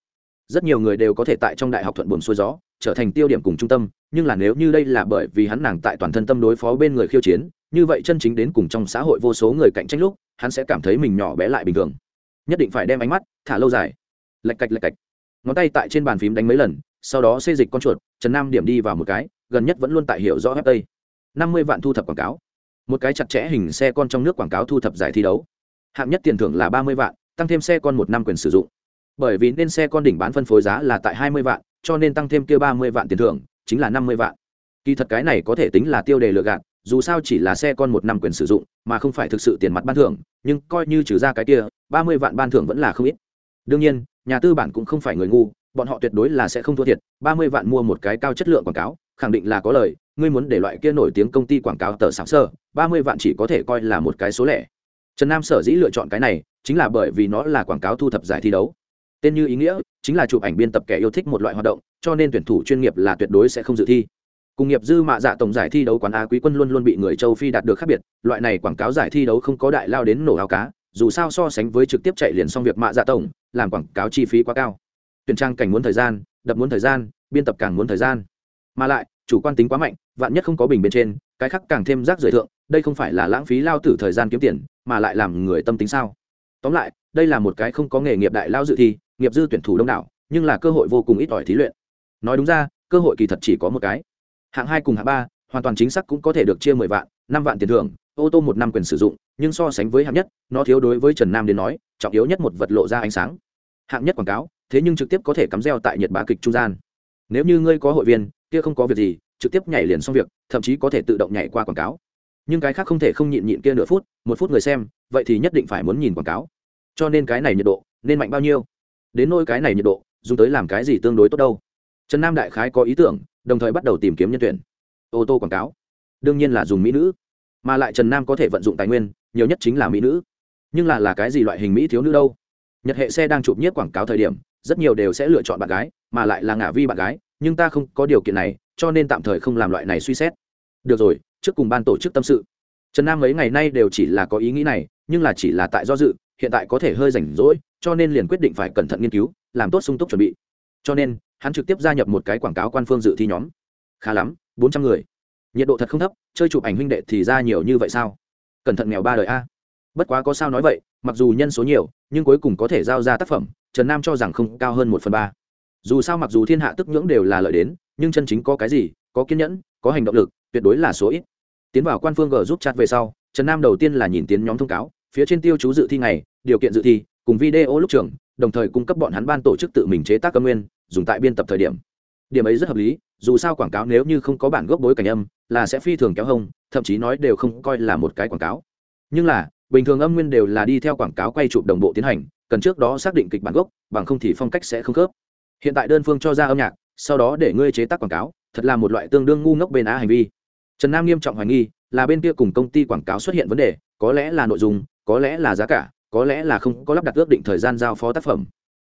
Rất nhiều người đều có thể tại trong đại học thuận buồm xuôi gió, trở thành tiêu điểm cùng trung tâm, nhưng là nếu như đây là bởi vì hắn nàng tại toàn thân tâm đối phó bên người khiêu chiến, như vậy chân chính đến cùng trong xã hội vô số người cạnh tranh lúc, hắn sẽ cảm thấy mình nhỏ bé lại bình thường. Nhất định phải đem ánh mắt thả lâu dài. Lạch cạch lạch cạch. Ngón tay tại trên bàn phím đánh mấy lần, sau đó xê dịch con chuột, trần nam điểm đi vào một cái, gần nhất vẫn luôn tại hiểu rõ hép tây năm mươi vạn thu thập quảng cáo một cái chặt chẽ hình xe con trong nước quảng cáo thu thập giải thi đấu. Hạng nhất tiền thưởng là ba mươi vạn, tăng thêm xe con một năm quyền sử dụng. Bởi vì nên xe con đỉnh bán phân phối giá là tại hai mươi vạn, cho nên tăng thêm kia ba mươi vạn tiền thưởng, chính là năm mươi vạn. Kỳ thật cái này có thể tính là tiêu đề lừa gạt, dù sao chỉ là xe con một năm quyền sử dụng, mà không phải thực sự tiền mặt ban thưởng, nhưng coi như trừ ra cái kia, ba mươi vạn ban thưởng vẫn là không ít. Đương nhiên, nhà tư bản cũng không phải người ngu, bọn họ tuyệt đối là sẽ không thua thiệt, ba mươi vạn mua một cái cao chất lượng quảng cáo, khẳng định là có lời ngươi muốn để loại kia nổi tiếng công ty quảng cáo tờ sáng sơ, ba mươi vạn chỉ có thể coi là một cái số lẻ. Trần nam sở dĩ lựa chọn cái này, chính là bởi vì nó là quảng cáo thu thập giải thi đấu. Tên như ý nghĩa, chính là chụp ảnh biên tập kẻ yêu thích một loại hoạt động, cho nên tuyển thủ chuyên nghiệp là tuyệt đối sẽ không dự thi. Cùng nghiệp dư mạ dạ tổng giải thi đấu quán á quý quân luôn luôn bị người châu phi đạt được khác biệt, loại này quảng cáo giải thi đấu không có đại lao đến nổ áo cá, dù sao so sánh với trực tiếp chạy liền xong việc mạ dạ tổng, làm quảng cáo chi phí quá cao. Tuyển trang cảnh muốn thời gian, đập muốn thời gian, biên tập càng muốn thời gian. Mà lại chủ quan tính quá mạnh, vạn nhất không có bình bên trên, cái khác càng thêm rác rưởi thượng, đây không phải là lãng phí lao tử thời gian kiếm tiền, mà lại làm người tâm tính sao? Tóm lại, đây là một cái không có nghề nghiệp đại lao dự thi, nghiệp dư tuyển thủ đông đảo, nhưng là cơ hội vô cùng ít ỏi thí luyện. Nói đúng ra, cơ hội kỳ thật chỉ có một cái. Hạng hai cùng hạng ba, hoàn toàn chính xác cũng có thể được chia mười vạn, năm vạn tiền thưởng, ô tô một năm quyền sử dụng, nhưng so sánh với hạng nhất, nó thiếu đối với trần nam đến nói, trọng yếu nhất một vật lộ ra ánh sáng. Hạng nhất quảng cáo, thế nhưng trực tiếp có thể cắm reo tại nhiệt bá kịch trung gian. Nếu như ngươi có hội viên kia không có việc gì, trực tiếp nhảy liền xong việc, thậm chí có thể tự động nhảy qua quảng cáo. Nhưng cái khác không thể không nhịn nhịn kia nửa phút, một phút người xem, vậy thì nhất định phải muốn nhìn quảng cáo. Cho nên cái này nhiệt độ nên mạnh bao nhiêu? Đến nôi cái này nhiệt độ, dùng tới làm cái gì tương đối tốt đâu? Trần nam đại khái có ý tưởng, đồng thời bắt đầu tìm kiếm nhân tuyển. Ô tô quảng cáo. Đương nhiên là dùng mỹ nữ. Mà lại trần nam có thể vận dụng tài nguyên, nhiều nhất chính là mỹ nữ. Nhưng là là cái gì loại hình mỹ thiếu nữ đâu? Nhật hệ xe đang chụp nhiếp quảng cáo thời điểm, rất nhiều đều sẽ lựa chọn bạn gái, mà lại là ngả vi bạn gái nhưng ta không có điều kiện này, cho nên tạm thời không làm loại này suy xét. Được rồi, trước cùng ban tổ chức tâm sự. Trần nam mấy ngày nay đều chỉ là có ý nghĩ này, nhưng là chỉ là tại do dự, hiện tại có thể hơi rảnh rỗi, cho nên liền quyết định phải cẩn thận nghiên cứu, làm tốt sung túc chuẩn bị. Cho nên, hắn trực tiếp gia nhập một cái quảng cáo quan phương dự thi nhóm. Khá lắm, bốn trăm người. Nhiệt độ thật không thấp, chơi chụp ảnh huynh đệ thì ra nhiều như vậy sao? Cẩn thận nghèo ba đời a. Bất quá có sao nói vậy, mặc dù nhân số nhiều, nhưng cuối cùng có thể giao ra tác phẩm, trần nam cho rằng không cao hơn một phần ba dù sao mặc dù thiên hạ tức nhưỡng đều là lợi đến, nhưng chân chính có cái gì, có kiên nhẫn, có hành động lực, tuyệt đối là số ít. Tiến vào quan phương g giúp chat về sau, trần nam đầu tiên là nhìn tiến nhóm thông cáo, phía trên tiêu chú dự thi ngày, điều kiện dự thi, cùng video lúc trường, đồng thời cung cấp bọn hắn ban tổ chức tự mình chế tác âm nguyên, dùng tại biên tập thời điểm. Điểm ấy rất hợp lý, dù sao quảng cáo nếu như không có bản gốc bối cảnh âm, là sẽ phi thường kéo hông, thậm chí nói đều không coi là một cái quảng cáo. Nhưng là, bình thường âm nguyên đều là đi theo quảng cáo quay chụp đồng bộ tiến hành, cần trước đó xác định kịch bản gốc, bằng không thì phong cách sẽ không khớp hiện tại đơn phương cho ra âm nhạc, sau đó để ngươi chế tác quảng cáo, thật là một loại tương đương ngu ngốc bên á hành vi. Trần nam nghiêm trọng hoài nghi, là bên kia cùng công ty quảng cáo xuất hiện vấn đề, có lẽ là nội dung, có lẽ là giá cả, có lẽ là không có lắp đặt ước định thời gian giao phó tác phẩm.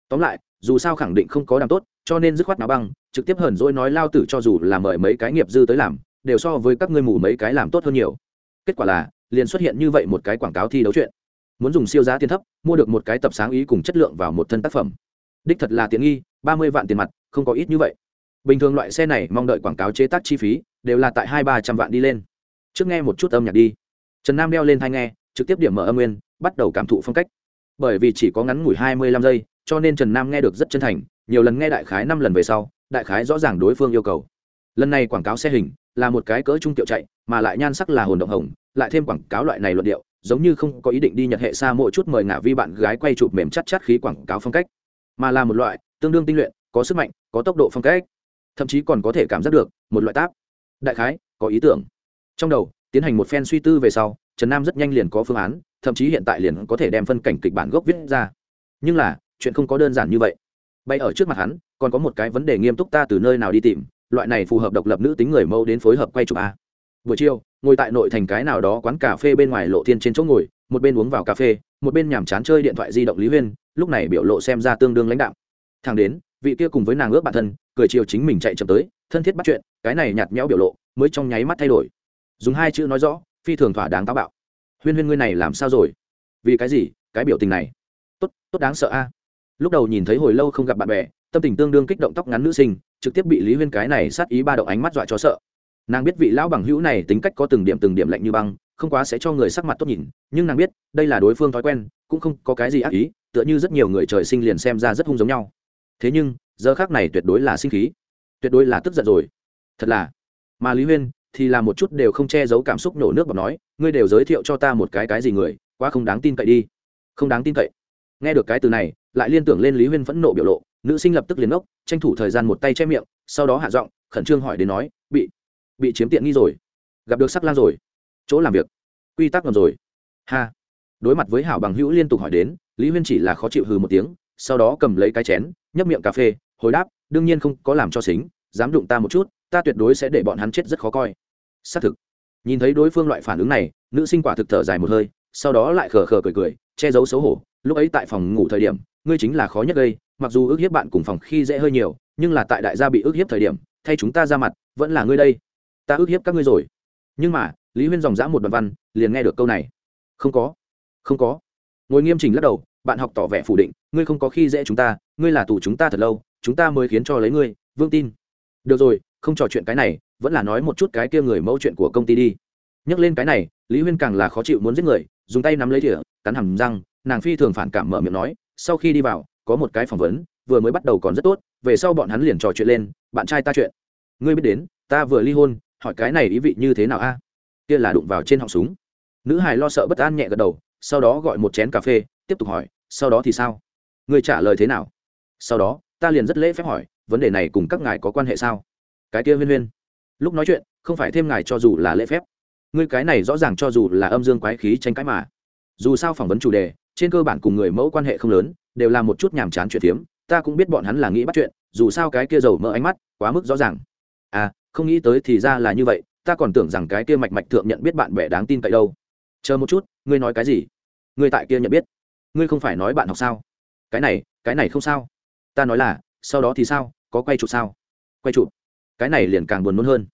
Tóm lại, dù sao khẳng định không có đàm tốt, cho nên dứt khoát náo băng, trực tiếp hờn dỗi nói lao tử cho dù là mời mấy cái nghiệp dư tới làm, đều so với các ngươi mù mấy cái làm tốt hơn nhiều. Kết quả là, liền xuất hiện như vậy một cái quảng cáo thi đấu chuyện. Muốn dùng siêu giá tiền thấp, mua được một cái tập sáng ý cùng chất lượng vào một thân tác phẩm. Đích thật là tiện nghi ba mươi vạn tiền mặt, không có ít như vậy. Bình thường loại xe này mong đợi quảng cáo chế tác chi phí đều là tại hai ba trăm vạn đi lên. Trước nghe một chút âm nhạc đi. Trần nam đeo lên thai nghe, trực tiếp điểm mở âm nguyên, bắt đầu cảm thụ phong cách. Bởi vì chỉ có ngắn ngủi hai mươi lăm giây, cho nên trần nam nghe được rất chân thành, nhiều lần nghe đại khái năm lần về sau, đại khái rõ ràng đối phương yêu cầu. Lần này quảng cáo xe hình là một cái cỡ trung tiểu chạy, mà lại nhan sắc là hồn động hồng, lại thêm quảng cáo loại này luận điệu, giống như không có ý định đi nhật hệ xa mỗi chút mời ngả vi bạn gái quay chụp mềm chắc chắc khí quảng cáo phong cách mà là một loại tương đương tinh luyện, có sức mạnh, có tốc độ phong cách, thậm chí còn có thể cảm giác được một loại táp. Đại khái, có ý tưởng. Trong đầu, tiến hành một phen suy tư về sau, trần nam rất nhanh liền có phương án, thậm chí hiện tại liền có thể đem phân cảnh kịch bản gốc viết ra. Nhưng là, chuyện không có đơn giản như vậy. Bay ở trước mặt hắn, còn có một cái vấn đề nghiêm túc ta từ nơi nào đi tìm, loại này phù hợp độc lập nữ tính người mẫu đến phối hợp quay chụp a. Buổi chiều, ngồi tại nội thành cái nào đó quán cà phê bên ngoài lộ thiên trên chỗ ngồi, một bên uống vào cà phê một bên nhàm chán chơi điện thoại di động lý huyên, lúc này biểu lộ xem ra tương đương lãnh đạo thằng đến, vị kia cùng với nàng ước bản thân, cười chiều chính mình chạy chậm tới, thân thiết bắt chuyện, cái này nhạt nhẽo biểu lộ mới trong nháy mắt thay đổi. Dùng hai chữ nói rõ, phi thường thỏa đáng táo bạo. Huyên huyên ngươi này làm sao rồi? Vì cái gì? Cái biểu tình này. Tốt tốt đáng sợ a. Lúc đầu nhìn thấy hồi lâu không gặp bạn bè, tâm tình tương đương kích động tóc ngắn nữ sinh, trực tiếp bị lý huyên cái này sát ý ba động ánh mắt dọa cho sợ. Nàng biết vị lão bằng hữu này tính cách có từng điểm từng điểm lạnh như băng không quá sẽ cho người sắc mặt tốt nhìn, nhưng nàng biết, đây là đối phương thói quen, cũng không có cái gì ác ý, tựa như rất nhiều người trời sinh liền xem ra rất hung giống nhau. Thế nhưng, giờ khác này tuyệt đối là sinh khí. Tuyệt đối là tức giận rồi. Thật là. Mà lý huyên thì là một chút đều không che giấu cảm xúc nổ nước bọc nói, ngươi đều giới thiệu cho ta một cái cái gì người, quá không đáng tin cậy đi. Không đáng tin cậy. Nghe được cái từ này, lại liên tưởng lên lý huyên phẫn nộ biểu lộ, nữ sinh lập tức liền ốc tranh thủ thời gian một tay che miệng, sau đó hạ giọng, khẩn trương hỏi đến nói, bị bị chiếm tiện nghi rồi. Gặp được sắc lan rồi chỗ làm việc. Quy tắc ngầm rồi. Ha. Đối mặt với hảo bằng hữu liên tục hỏi đến, lý huyên chỉ là khó chịu hừ một tiếng, sau đó cầm lấy cái chén, nhấp miệng cà phê, hồi đáp, đương nhiên không có làm cho xính, dám đụng ta một chút, ta tuyệt đối sẽ để bọn hắn chết rất khó coi. Xác thực. Nhìn thấy đối phương loại phản ứng này, nữ sinh quả thực thở dài một hơi, sau đó lại khờ khờ cười cười, che giấu xấu hổ, lúc ấy tại phòng ngủ thời điểm, ngươi chính là khó nhất gây, mặc dù ước hiếp bạn cùng phòng khi dễ hơi nhiều, nhưng là tại đại gia bị ước hiếp thời điểm, thay chúng ta ra mặt, vẫn là ngươi đây. Ta ước hiếp các ngươi rồi. Nhưng mà lý huyên dòng dã một đoạn văn, liền nghe được câu này. Không có. Không có. Ngồi nghiêm chỉnh lắc đầu, bạn học tỏ vẻ phủ định, ngươi không có khi dễ chúng ta, ngươi là tù chúng ta thật lâu, chúng ta mới khiến cho lấy ngươi, vương tin. Được rồi, không trò chuyện cái này, vẫn là nói một chút cái kia người mẫu chuyện của công ty đi. Nhắc lên cái này, lý huyên càng là khó chịu muốn giết người, dùng tay nắm lấy thỉa cắn hầm răng, nàng phi thường phản cảm mở miệng nói, sau khi đi vào, có một cái phỏng vấn, vừa mới bắt đầu còn rất tốt, về sau bọn hắn liền trò chuyện lên, bạn trai ta chuyện. Ngươi biết đến, ta vừa ly hôn, hỏi cái này ý vị như thế nào a? Kia là đụng vào trên họng súng. Nữ hài lo sợ bất an nhẹ gật đầu, sau đó gọi một chén cà phê, tiếp tục hỏi, sau đó thì sao? Người trả lời thế nào? Sau đó, ta liền rất lễ phép hỏi, vấn đề này cùng các ngài có quan hệ sao? Cái kia huyên huyên. Lúc nói chuyện, không phải thêm ngài cho dù là lễ phép. Ngươi cái này rõ ràng cho dù là âm dương quái khí tranh cãi mà. Dù sao phỏng vấn chủ đề, trên cơ bản cùng người mẫu quan hệ không lớn, đều là một chút nhàm chán chuyện tiếm ta cũng biết bọn hắn là nghĩ bắt chuyện, dù sao cái kia rầu mỡ ánh mắt quá mức rõ ràng. À không nghĩ tới thì ra là như vậy ta còn tưởng rằng cái kia mạch mạch thượng nhận biết bạn bè đáng tin cậy đâu. Chờ một chút, ngươi nói cái gì? Ngươi tại kia nhận biết. Ngươi không phải nói bạn học sao? Cái này cái này không sao. Ta nói là, sau đó thì sao? Có quay chụp sao? Quay chụp. Cái này liền càng buồn nôn hơn.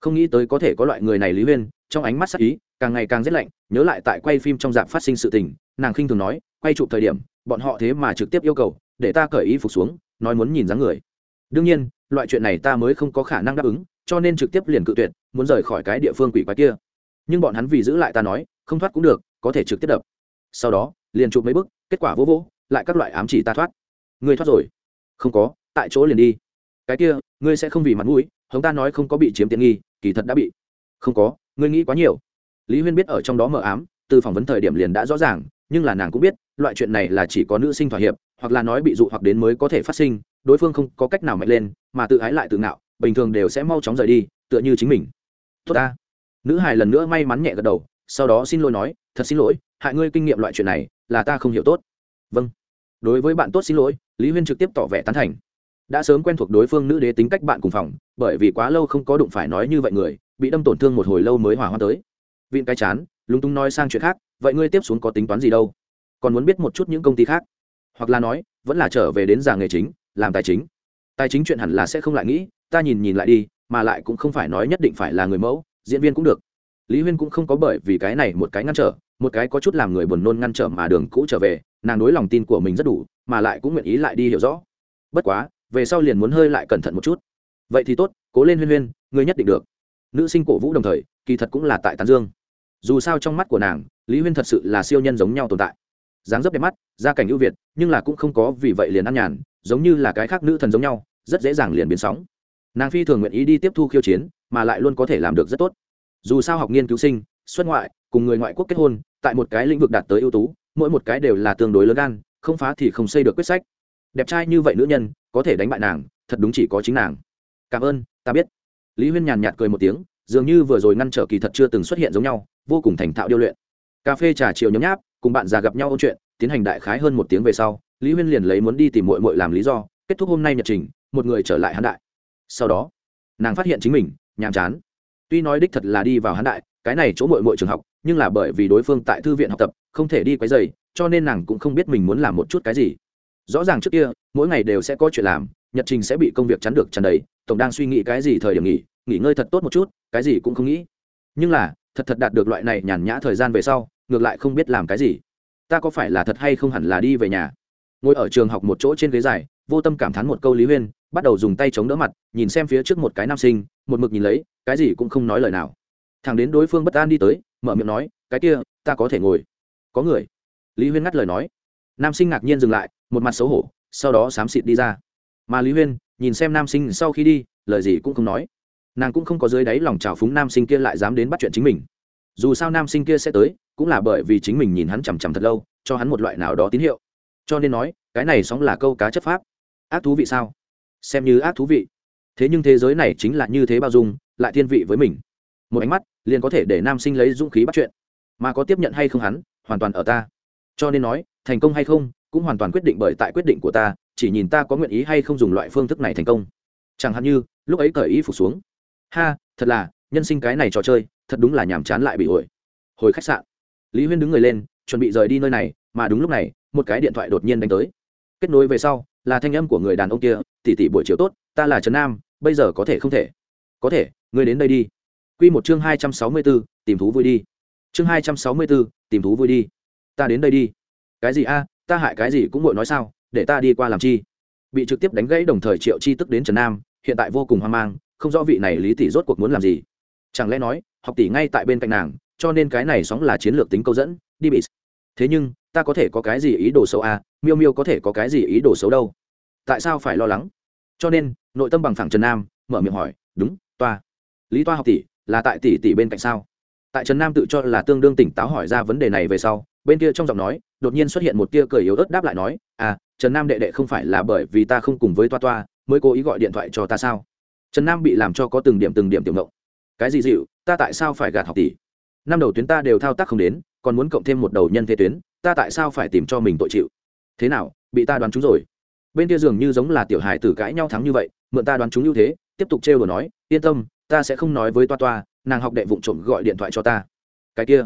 Không nghĩ tới có thể có loại người này lý huyên, trong ánh mắt sắc ý, càng ngày càng rét lạnh, nhớ lại tại quay phim trong dạp phát sinh sự tình, nàng khinh thường nói, quay chụp thời điểm, bọn họ thế mà trực tiếp yêu cầu, để ta cởi y phục xuống, nói muốn nhìn dáng người. Đương nhiên, loại chuyện này ta mới không có khả năng đáp ứng cho nên trực tiếp liền cự tuyệt, muốn rời khỏi cái địa phương quỷ quái kia. Nhưng bọn hắn vì giữ lại ta nói, không thoát cũng được, có thể trực tiếp đập. Sau đó, liền chụp mấy bức, kết quả vô vô, lại các loại ám chỉ ta thoát. Ngươi thoát rồi? Không có, tại chỗ liền đi. Cái kia, ngươi sẽ không vì mặt mũi, hống ta nói không có bị chiếm tiện nghi, kỳ thật đã bị. Không có, ngươi nghĩ quá nhiều. Lý huyên biết ở trong đó mờ ám, từ phỏng vấn thời điểm liền đã rõ ràng, nhưng là nàng cũng biết, loại chuyện này là chỉ có nữ sinh thỏa hiệp, hoặc là nói bị dụ hoặc đến mới có thể phát sinh, đối phương không có cách nào mạnh lên, mà tự ái lại tự ngạo bình thường đều sẽ mau chóng rời đi, tựa như chính mình. Tốt ta. Nữ hài lần nữa may mắn nhẹ gật đầu, sau đó xin lỗi nói, thật xin lỗi, hại ngươi kinh nghiệm loại chuyện này, là ta không hiểu tốt. Vâng. Đối với bạn tốt xin lỗi, lý huyên trực tiếp tỏ vẻ tán thành. Đã sớm quen thuộc đối phương nữ đế tính cách bạn cùng phòng, bởi vì quá lâu không có đụng phải nói như vậy người, bị đâm tổn thương một hồi lâu mới hỏa hoa tới. Vịn cái chán, lúng túng nói sang chuyện khác, vậy ngươi tiếp xuống có tính toán gì đâu? Còn muốn biết một chút những công ty khác? Hoặc là nói, vẫn là trở về đến già nghề chính, làm tài chính. Tài chính chuyện hẳn là sẽ không lại nghĩ ta nhìn nhìn lại đi, mà lại cũng không phải nói nhất định phải là người mẫu, diễn viên cũng được. Lý huyên cũng không có bởi vì cái này một cái ngăn trở, một cái có chút làm người buồn nôn ngăn trở mà đường cũ trở về, nàng đối lòng tin của mình rất đủ, mà lại cũng nguyện ý lại đi hiểu rõ. Bất quá, về sau liền muốn hơi lại cẩn thận một chút. Vậy thì tốt, cố lên huyên huyên, ngươi nhất định được. Nữ sinh cổ vũ đồng thời, kỳ thật cũng là tại tán dương. Dù sao trong mắt của nàng, lý huyên thật sự là siêu nhân giống nhau tồn tại. Dáng dấp đẹp mắt gia cảnh ưu việt, nhưng là cũng không có vì vậy liền ăn nhàn, giống như là cái khác nữ thần giống nhau, rất dễ dàng liền biến sóng nàng phi thường nguyện ý đi tiếp thu khiêu chiến, mà lại luôn có thể làm được rất tốt. Dù sao học nghiên cứu sinh, xuất ngoại, cùng người ngoại quốc kết hôn, tại một cái lĩnh vực đạt tới ưu tú, mỗi một cái đều là tương đối lớn gan, không phá thì không xây được quyết sách. Đẹp trai như vậy nữ nhân, có thể đánh bại nàng, thật đúng chỉ có chính nàng. Cảm ơn, ta biết. Lý huyên nhàn nhạt cười một tiếng, dường như vừa rồi ngăn trở kỳ thật chưa từng xuất hiện giống nhau, vô cùng thành thạo điêu luyện. Cà phê trà chiều nhấm nháp, cùng bạn già gặp nhau ôn chuyện, tiến hành đại khái hơn một tiếng về sau, lý huyên liền lấy muốn đi tìm mội mội làm lý do, kết thúc hôm nay nhật trình, một người trở lại hán đại sau đó, nàng phát hiện chính mình, nhàm chán. Tuy nói đích thật là đi vào hán đại, cái này chỗ mội mội trường học, nhưng là bởi vì đối phương tại thư viện học tập, không thể đi quấy dày cho nên nàng cũng không biết mình muốn làm một chút cái gì. Rõ ràng trước kia, mỗi ngày đều sẽ có chuyện làm, nhật trình sẽ bị công việc chắn được chắn đầy, tổng đang suy nghĩ cái gì thời điểm nghỉ nghỉ ngơi thật tốt một chút, cái gì cũng không nghĩ. Nhưng là, thật thật đạt được loại này nhàn nhã thời gian về sau, ngược lại không biết làm cái gì. Ta có phải là thật hay không hẳn là đi về nhà? Ngồi ở trường học một chỗ trên ghế dài, vô tâm cảm thán một câu lý huyên bắt đầu dùng tay chống đỡ mặt, nhìn xem phía trước một cái nam sinh, một mực nhìn lấy, cái gì cũng không nói lời nào. Thằng đến đối phương bất an đi tới, mở miệng nói, cái kia, ta có thể ngồi. Có người. Lý huyên ngắt lời nói. Nam sinh ngạc nhiên dừng lại, một mặt xấu hổ, sau đó xám xịt đi ra. Mà lý huyên, nhìn xem nam sinh sau khi đi, lời gì cũng không nói. Nàng cũng không có dưới đáy lòng trào phúng nam sinh kia lại dám đến bắt chuyện chính mình. Dù sao nam sinh kia sẽ tới, cũng là bởi vì chính mình nhìn hắn chằm chằm thật lâu, cho hắn một loại nào đó tín hiệu. Cho nên nói, cái này sóng là câu cá chất pháp. Ác thú vị sao? Xem như ác thú vị. Thế nhưng thế giới này chính là như thế bao dung, lại thiên vị với mình. Một ánh mắt, liền có thể để nam sinh lấy dũng khí bắt chuyện. Mà có tiếp nhận hay không hắn, hoàn toàn ở ta. Cho nên nói, thành công hay không, cũng hoàn toàn quyết định bởi tại quyết định của ta, chỉ nhìn ta có nguyện ý hay không dùng loại phương thức này thành công. Chẳng hạn như, lúc ấy cởi ý phục xuống. Ha, thật là, nhân sinh cái này trò chơi, thật đúng là nhàm chán lại bị ổi. Hồi khách sạn, lý huyên đứng người lên, chuẩn bị rời đi nơi này, mà đúng lúc này, một cái điện thoại đột nhiên đánh tới. Kết nối về sau, là thanh âm của người đàn ông kia tỷ tỷ buổi chiều tốt, ta là trần nam, bây giờ có thể không thể? Có thể, ngươi đến đây đi. Q một chương hai trăm sáu mươi b ố tìm thú vui đi. Chương hai trăm sáu mươi b ố tìm thú vui đi. Ta đến đây đi. Cái gì a? Ta hại cái gì cũng vội nói sao? Để ta đi qua làm chi? Bị trực tiếp đánh gãy đồng thời triệu chi tức đến trần nam, hiện tại vô cùng hoang mang, không rõ vị này lý tỷ rốt cuộc muốn làm gì. Chẳng lẽ nói, học tỷ ngay tại bên cạnh nàng, cho nên cái này sóng là chiến lược tính câu dẫn, đi bị thế nhưng, ta có thể có cái gì ý đồ xấu à miêu miêu có thể có cái gì ý đồ xấu đâu? Tại sao phải lo lắng? Cho nên, nội tâm bằng phẳng trần nam, mở miệng hỏi, đúng, toa. Lý toa học tỷ, là tại tỷ tỷ bên cạnh sao? Tại trần nam tự cho là tương đương tỉnh táo hỏi ra vấn đề này về sau, bên kia trong giọng nói, đột nhiên xuất hiện một tia cười yếu ớt đáp lại nói à trần nam đệ đệ không phải là bởi vì ta không cùng với toa toa, mới cố ý gọi điện thoại cho ta sao? Trần nam bị làm cho có từng điểm từng điểm tiểu ngộng. Cái gì dịu, ta tại sao phải gạt học tỷ? Năm đầu tuyến ta đều thao tác không đến, còn muốn cộng thêm một đầu nhân thế tuyến, ta tại sao phải tìm cho mình tội chịu? Thế nào, bị ta đoán trúng rồi? Bên kia dường như giống là tiểu hài tử cãi nhau thắng như vậy, mượn ta đoán chúng ưu thế, tiếp tục trêu đồ nói, yên tâm, ta sẽ không nói với toa toa, nàng học đệ vụng trộm gọi điện thoại cho ta. Cái kia,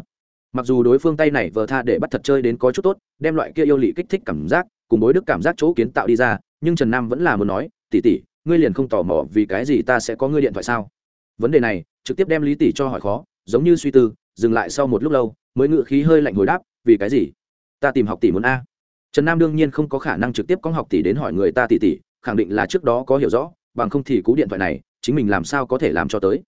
mặc dù đối phương tay này vờ tha để bắt thật chơi đến có chút tốt, đem loại kia yêu lị kích thích cảm giác, cùng bối đức cảm giác chỗ kiến tạo đi ra, nhưng trần nam vẫn là muốn nói tỉ tỉ ngươi liền không tò mò vì cái gì ta sẽ có ngươi điện thoại sao? Vấn đề này, trực tiếp đem lý tỷ cho hỏi khó, giống như suy tư, dừng lại sau một lúc lâu, mới ngự khí hơi lạnh hồi đáp, vì cái gì? Ta tìm học tỷ muốn a trần nam đương nhiên không có khả năng trực tiếp có học tỷ đến hỏi người ta tỷ tỷ, khẳng định là trước đó có hiểu rõ, bằng không thì cú điện thoại này, chính mình làm sao có thể làm cho tới.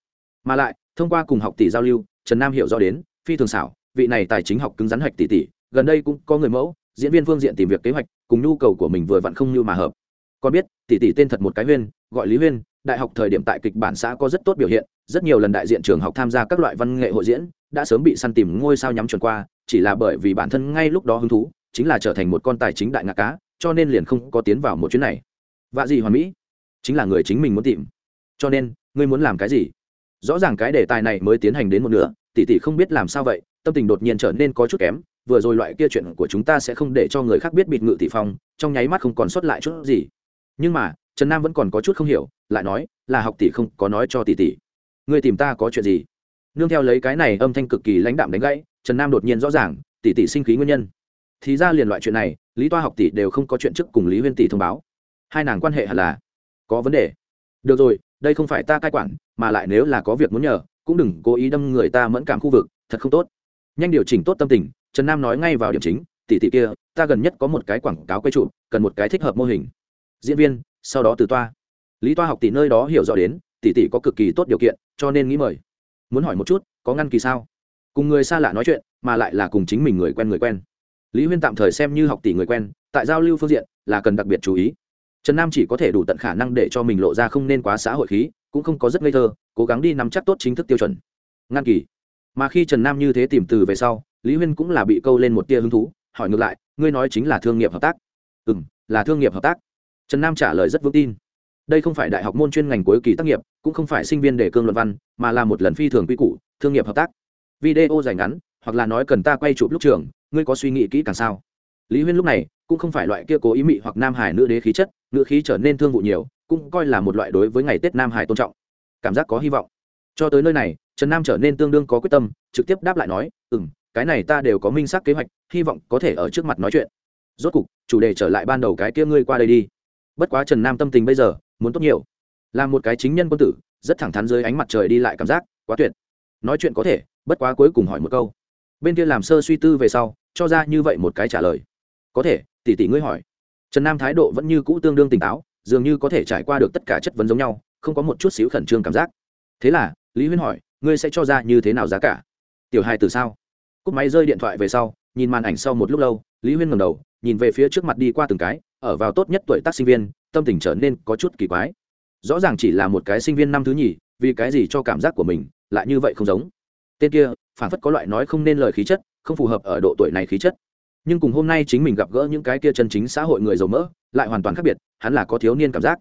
Mà lại, thông qua cùng học tỷ giao lưu, trần nam hiểu rõ đến, phi thường xảo, vị này tài chính học cứng rắn hạch tỷ tỷ, gần đây cũng có người mẫu, diễn viên phương diện tìm việc kế hoạch, cùng nhu cầu của mình vừa vặn không như mà hợp. Còn biết, tỷ tỷ tên thật một cái huyên, gọi lý huyên, đại học thời điểm tại kịch bản xã có rất tốt biểu hiện, rất nhiều lần đại diện trường học tham gia các loại văn nghệ hội diễn, đã sớm bị săn tìm ngôi sao nhắm chuẩn qua, chỉ là bởi vì bản thân ngay lúc đó hứng thú chính là trở thành một con tài chính đại ngạc cá, cho nên liền không có tiến vào một chuyến này. Vạ gì hoàn mỹ, chính là người chính mình muốn tìm. Cho nên, ngươi muốn làm cái gì? Rõ ràng cái đề tài này mới tiến hành đến một nửa, tỷ tỷ không biết làm sao vậy, tâm tình đột nhiên trở nên có chút kém, vừa rồi loại kia chuyện của chúng ta sẽ không để cho người khác biết bịt ngự tỷ phong, trong nháy mắt không còn sót lại chút gì. Nhưng mà, trần nam vẫn còn có chút không hiểu, lại nói, là học tỷ không có nói cho tỷ tỷ. Ngươi tìm ta có chuyện gì? Nương theo lấy cái này âm thanh cực kỳ lãnh đạm đánh gãy, trần nam đột nhiên rõ ràng, tỷ tỷ sinh khí nguyên nhân thì ra liền loại chuyện này, lý toa học tỷ đều không có chuyện trước cùng lý huyên tỷ thông báo. Hai nàng quan hệ hẳn là có vấn đề. Được rồi, đây không phải ta cai quản, mà lại nếu là có việc muốn nhờ, cũng đừng cố ý đâm người ta mẫn cảm khu vực, thật không tốt. Nhanh điều chỉnh tốt tâm tình, trần nam nói ngay vào điểm chính, tỷ tỷ kia, ta gần nhất có một cái quảng cáo quay trụ, cần một cái thích hợp mô hình. Diễn viên, sau đó từ toa. Lý toa học tỷ nơi đó hiểu rõ đến, tỷ tỷ có cực kỳ tốt điều kiện, cho nên nghĩ mời. Muốn hỏi một chút, có ngăn kỳ sao? Cùng người xa lạ nói chuyện, mà lại là cùng chính mình người quen người quen lý huyên tạm thời xem như học tỷ người quen, tại giao lưu phương diện là cần đặc biệt chú ý. Trần nam chỉ có thể đủ tận khả năng để cho mình lộ ra không nên quá xã hội khí, cũng không có rất ngây thơ, cố gắng đi nắm chắc tốt chính thức tiêu chuẩn. Ngăn kỳ. Mà khi trần nam như thế tìm từ về sau, lý huyên cũng là bị câu lên một tia hứng thú, hỏi ngược lại, ngươi nói chính là thương nghiệp hợp tác? Ừ m là thương nghiệp hợp tác. Trần nam trả lời rất vững tin. Đây không phải đại học môn chuyên ngành cuối kỳ tác nghiệp, cũng không phải sinh viên để cương luận văn, mà là một lần phi thường quy củ, thương nghiệp hợp tác. Video dài ngắn, hoặc là nói cần ta quay chụp lúc trường ngươi có suy nghĩ kỹ càng sao? Lý huyên lúc này cũng không phải loại kia cố ý mị hoặc nam hải nữ đế khí chất nữ khí trở nên thương vụ nhiều, cũng coi là một loại đối với ngày tết nam hải tôn trọng. Cảm giác có hy vọng. Cho tới nơi này, trần nam trở nên tương đương có quyết tâm, trực tiếp đáp lại nói ừ m cái này ta đều có minh xác kế hoạch, hy vọng có thể ở trước mặt nói chuyện. Rốt cục, chủ đề trở lại ban đầu cái kia ngươi qua đây đi. Bất quá trần nam tâm tình bây giờ muốn tốt nhiều. Là một cái chính nhân quân tử, rất thẳng thắn dưới ánh mặt trời đi lại cảm giác, quá tuyệt. Nói chuyện có thể, bất quá cuối cùng hỏi một câu. Bên kia làm sơ suy tư về sau cho ra như vậy một cái trả lời. Có thể, tỷ tỷ ngươi hỏi. Trần nam thái độ vẫn như cũ tương đương tỉnh táo, dường như có thể trải qua được tất cả chất vấn giống nhau, không có một chút xíu khẩn trương cảm giác. Thế là, lý huyên hỏi, ngươi sẽ cho ra như thế nào giá cả? Tiểu hai từ sao? Cúp máy rơi điện thoại về sau, nhìn màn ảnh sau một lúc lâu, lý huyên ngầm đầu, nhìn về phía trước mặt đi qua từng cái, ở vào tốt nhất tuổi tác sinh viên, tâm tình trở nên có chút kỳ quái. Rõ ràng chỉ là một cái sinh viên năm thứ nhì, vì cái gì cho cảm giác của mình lại như vậy không giống? Tên kia, phản phất có loại nói không nên lời khí chất không phù hợp ở độ tuổi này khí chất. Nhưng cùng hôm nay chính mình gặp gỡ những cái kia chân chính xã hội người giàu mỡ, lại hoàn toàn khác biệt, hắn là có thiếu niên cảm giác.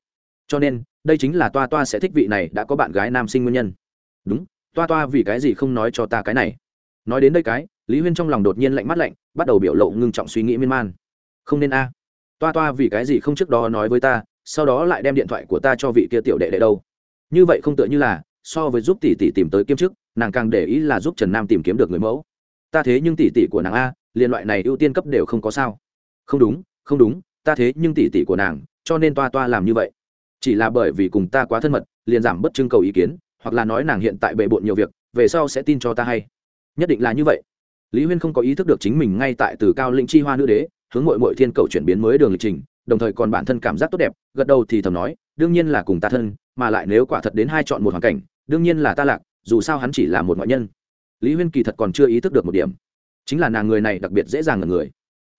Cho nên, đây chính là toa toa sẽ thích vị này đã có bạn gái nam sinh nguyên nhân. Đúng, toa toa vì cái gì không nói cho ta cái này? Nói đến đây cái, lý huyên trong lòng đột nhiên lạnh mắt lạnh, bắt đầu biểu lộ ngưng trọng suy nghĩ miên man. Không nên a. Toa toa vì cái gì không trước đó nói với ta, sau đó lại đem điện thoại của ta cho vị kia tiểu đệ đệ đâu. Như vậy không tựa như là, so với giúp tỷ tỷ tìm tới kiêm chức, nàng càng để ý là giúp trần nam tìm kiếm được người mẫu ta thế nhưng tỷ tỷ của nàng a liên loại này ưu tiên cấp đều không có sao. Không đúng không đúng, ta thế nhưng tỷ tỷ của nàng, cho nên toa toa làm như vậy. Chỉ là bởi vì cùng ta quá thân mật, liền giảm bất trưng cầu ý kiến, hoặc là nói nàng hiện tại bề bộn nhiều việc, về sau sẽ tin cho ta hay. Nhất định là như vậy. Lý huyên không có ý thức được chính mình ngay tại từ cao lĩnh chi hoa nữ đế, hướng mội mội thiên cầu chuyển biến mới đường lịch trình, đồng thời còn bản thân cảm giác tốt đẹp, gật đầu thì thầm nói, đương nhiên là cùng ta thân, mà lại nếu quả thật đến hai chọn một hoàn cảnh, đương nhiên là ta lạc, dù sao hắn chỉ là một ngoại nhân lý huyên kỳ thật còn chưa ý thức được một điểm. Chính là nàng người này đặc biệt dễ dàng ở người.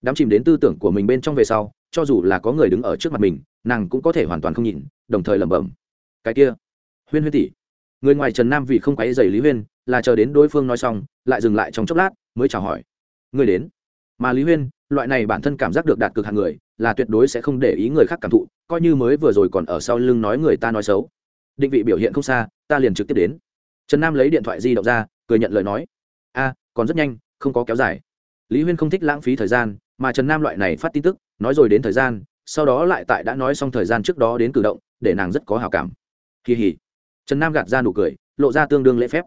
Đắm chìm đến tư tưởng của mình bên trong về sau, cho dù là có người đứng ở trước mặt mình, nàng cũng có thể hoàn toàn không nhìn, đồng thời lẩm bẩm. Cái kia, huyên huyên tỷ. Người ngoài trần nam vì không quáy dày lý huyên, là chờ đến đối phương nói xong, lại dừng lại trong chốc lát, mới chào hỏi. Người đến. Mà lý huyên, loại này bản thân cảm giác được đạt cực hàng người, là tuyệt đối sẽ không để ý người khác cảm thụ, coi như mới vừa rồi còn ở sau lưng nói người ta nói xấu. Định vị biểu hiện không xa, ta liền trực tiếp đến. Trần nam lấy điện thoại di động ra cười nhận lời nói. A, còn rất nhanh, không có kéo dài. Lý huyên không thích lãng phí thời gian, mà trần nam loại này phát tin tức, nói rồi đến thời gian, sau đó lại tại đã nói xong thời gian trước đó đến cử động, để nàng rất có hào cảm. Kỳ hỉ trần nam gạt ra nụ cười, lộ ra tương đương lễ phép.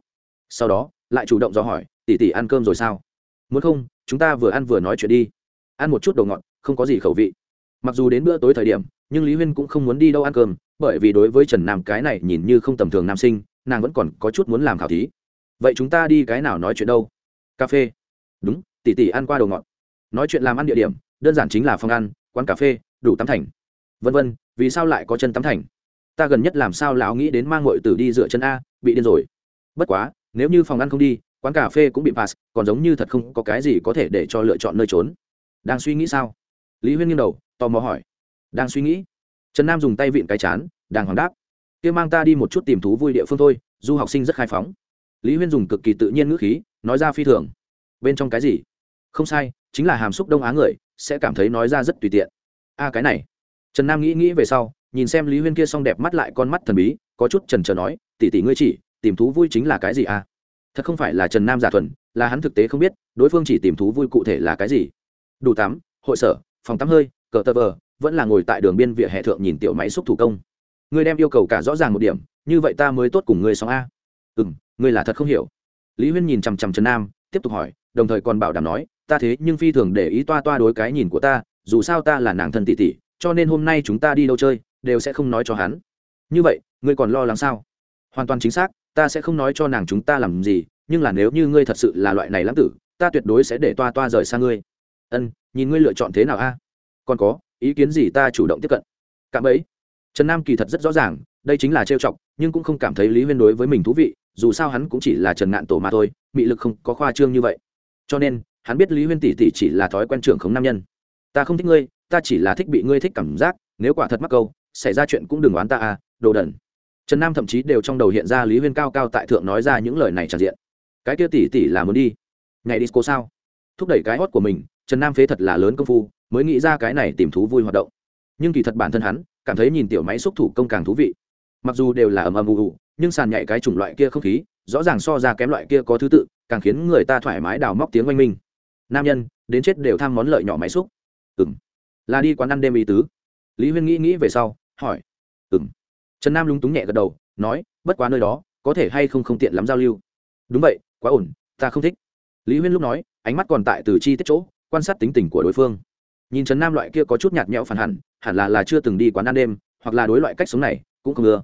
Sau đó, lại chủ động dò hỏi tỉ tỉ ăn cơm rồi sao? Muốn không, chúng ta vừa ăn vừa nói chuyện đi. Ăn một chút đồ ngọt, không có gì khẩu vị. Mặc dù đến bữa tối thời điểm, nhưng lý huyên cũng không muốn đi đâu ăn cơm, bởi vì đối với trần nam cái này nhìn như không tầm thường nam sinh, nàng vẫn còn có chút muốn làm khảo thí vậy chúng ta đi cái nào nói chuyện đâu? Cà phê. Đúng, tỉ tỉ ăn qua đồ ngọt. Nói chuyện làm ăn địa điểm, đơn giản chính là phòng ăn, quán cà phê, đủ tắm thành. Vân vân, vì sao lại có chân tắm thành? Ta gần nhất làm sao lão nghĩ đến mang ngội tử đi dựa chân a, bị điên rồi. Bất quá, nếu như phòng ăn không đi, quán cà phê cũng bị pass, còn giống như thật không có cái gì có thể để cho lựa chọn nơi trốn. Đang suy nghĩ sao? Lý huyên nghiêng đầu, tò mò hỏi. Đang suy nghĩ. Trần nam dùng tay vịn cái chán đang hoàng đáp. Kia mang ta đi một chút tìm thú vui địa phương thôi, du học sinh rất khai phóng lý huyên dùng cực kỳ tự nhiên ngữ khí, nói ra phi thường. Bên trong cái gì? Không sai, chính là hàm xúc đông á người, sẽ cảm thấy nói ra rất tùy tiện. A, cái này. Trần nam nghĩ nghĩ về sau, nhìn xem lý huyên kia xong đẹp mắt lại con mắt thần bí, có chút trần trờ nói tỉ tỉ ngươi chỉ, tìm thú vui chính là cái gì a? Thật không phải là trần nam giả thuần, là hắn thực tế không biết, đối phương chỉ tìm thú vui cụ thể là cái gì. Đủ tắm, hội sở, phòng tắm hơi, cờ tơ vờ, vẫn là ngồi tại đường biên vỉa hè thượng nhìn tiểu máy xúc thủ công. Ngươi đem yêu cầu cả rõ ràng một điểm, như vậy ta mới tốt cùng ngươi xong a. Ừ m ngươi là thật không hiểu. Lý huyên nhìn chằm chằm trần nam, tiếp tục hỏi, đồng thời còn bảo đảm nói, ta thế nhưng phi thường để ý toa toa đối cái nhìn của ta, dù sao ta là nàng thân tỷ tỷ, cho nên hôm nay chúng ta đi đâu chơi, đều sẽ không nói cho hắn. Như vậy, ngươi còn lo lắng sao? Hoàn toàn chính xác, ta sẽ không nói cho nàng chúng ta làm gì, nhưng là nếu như ngươi thật sự là loại này lãng tử, ta tuyệt đối sẽ để toa toa rời xa ngươi. Ân, nhìn ngươi lựa chọn thế nào a? Còn có, ý kiến gì ta chủ động tiếp cận? Cảm ấy. Trần nam kỳ thật rất rõ ràng, đây chính là trêu chọc, nhưng cũng không cảm thấy lý huyên đối với mình thú vị dù sao hắn cũng chỉ là trần ngạn tổ mà thôi, mị lực không có khoa trương như vậy. Cho nên, hắn biết lý huyên tỷ tỷ chỉ là thói quen trưởng khống nam nhân. Ta không thích ngươi, ta chỉ là thích bị ngươi thích cảm giác, nếu quả thật mắc câu, xảy ra chuyện cũng đừng oán ta à đồ đần. Trần nam thậm chí đều trong đầu hiện ra lý huyên cao cao tại thượng nói ra những lời này tràn diện. Cái kia tỷ tỷ là muốn đi. Ngày disco sao? Thúc đẩy cái hót của mình, trần nam phế thật là lớn công phu, mới nghĩ ra cái này tìm thú vui hoạt động. Nhưng kỳ thật bản thân hắn, cảm thấy nhìn tiểu máy xúc thủ công càng thú vị. Mặc dù đều là ầm ầm ù ù nhưng sàn nhảy cái chủng loại kia không khí, rõ ràng so ra kém loại kia có thứ tự, càng khiến người ta thoải mái đào móc tiếng oanh minh. Nam nhân, đến chết đều tham món lợi nhỏ máy xúc. Ừng là đi quán ăn đêm ý tứ. Lý huyên nghĩ nghĩ về sau, hỏi. Ừng trần nam lúng túng nhẹ gật đầu, nói, bất quá nơi đó, có thể hay không không tiện lắm giao lưu. Đúng vậy, quá ổn, ta không thích. Lý huyên lúc nói, ánh mắt còn tại từ chi tiết chỗ, quan sát tính tình của đối phương. Nhìn trần nam loại kia có chút nhạt nhẽo phản hẳn hẳn là là chưa từng đi quán ăn đêm, hoặc là đối loại cách sống này, cũng không ưa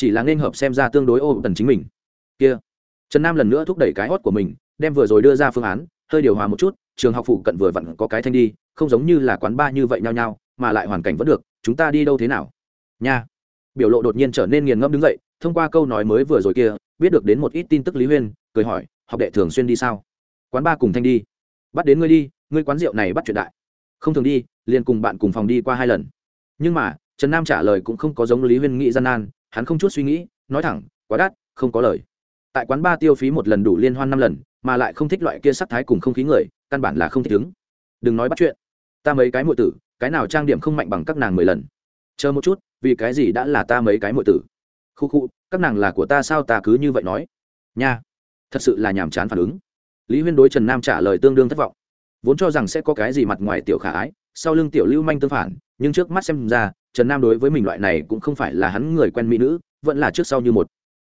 chỉ là nên hợp xem ra tương đối ô tần chính mình. Kia. Trần nam lần nữa thúc đẩy cái hót của mình, đem vừa rồi đưa ra phương án, hơi điều hòa một chút, trường học phụ cận vừa vặn có cái thanh đi, không giống như là quán ba như vậy nhau nhau mà lại hoàn cảnh vẫn được, chúng ta đi đâu thế nào? Nha. Biểu lộ đột nhiên trở nên nghiền ngẫm đứng dậy, thông qua câu nói mới vừa rồi kia, biết được đến một ít tin tức lý huyên, cười hỏi, học đệ thường xuyên đi sao? Quán ba cùng thanh đi. Bắt đến ngươi đi, ngươi quán rượu này bắt chuyện đại. Không thường đi, liền cùng bạn cùng phòng đi qua hai lần. Nhưng mà, trần nam trả lời cũng không có giống lý huyên nghĩ gian nan hắn không chút suy nghĩ, nói thẳng, quá đắt, không có lời. Tại quán ba tiêu phí một lần đủ liên hoan năm lần, mà lại không thích loại kia sắc thái cùng không khí người, căn bản là không thích ứng đừng nói bắt chuyện. Ta mấy cái muội tử, cái nào trang điểm không mạnh bằng các nàng mười lần. Chờ một chút, vì cái gì đã là ta mấy cái muội tử? Khu khu, các nàng là của ta sao ta cứ như vậy nói? Nha. Thật sự là nhàm chán phản ứng. Lý huyên đối trần nam trả lời tương đương thất vọng. Vốn cho rằng sẽ có cái gì mặt ngoài tiểu khả ái, sau lưng tiểu lưu manh tương phản, nhưng trước mắt xem ra trần nam đối với mình loại này cũng không phải là hắn người quen mỹ nữ, vẫn là trước sau như một.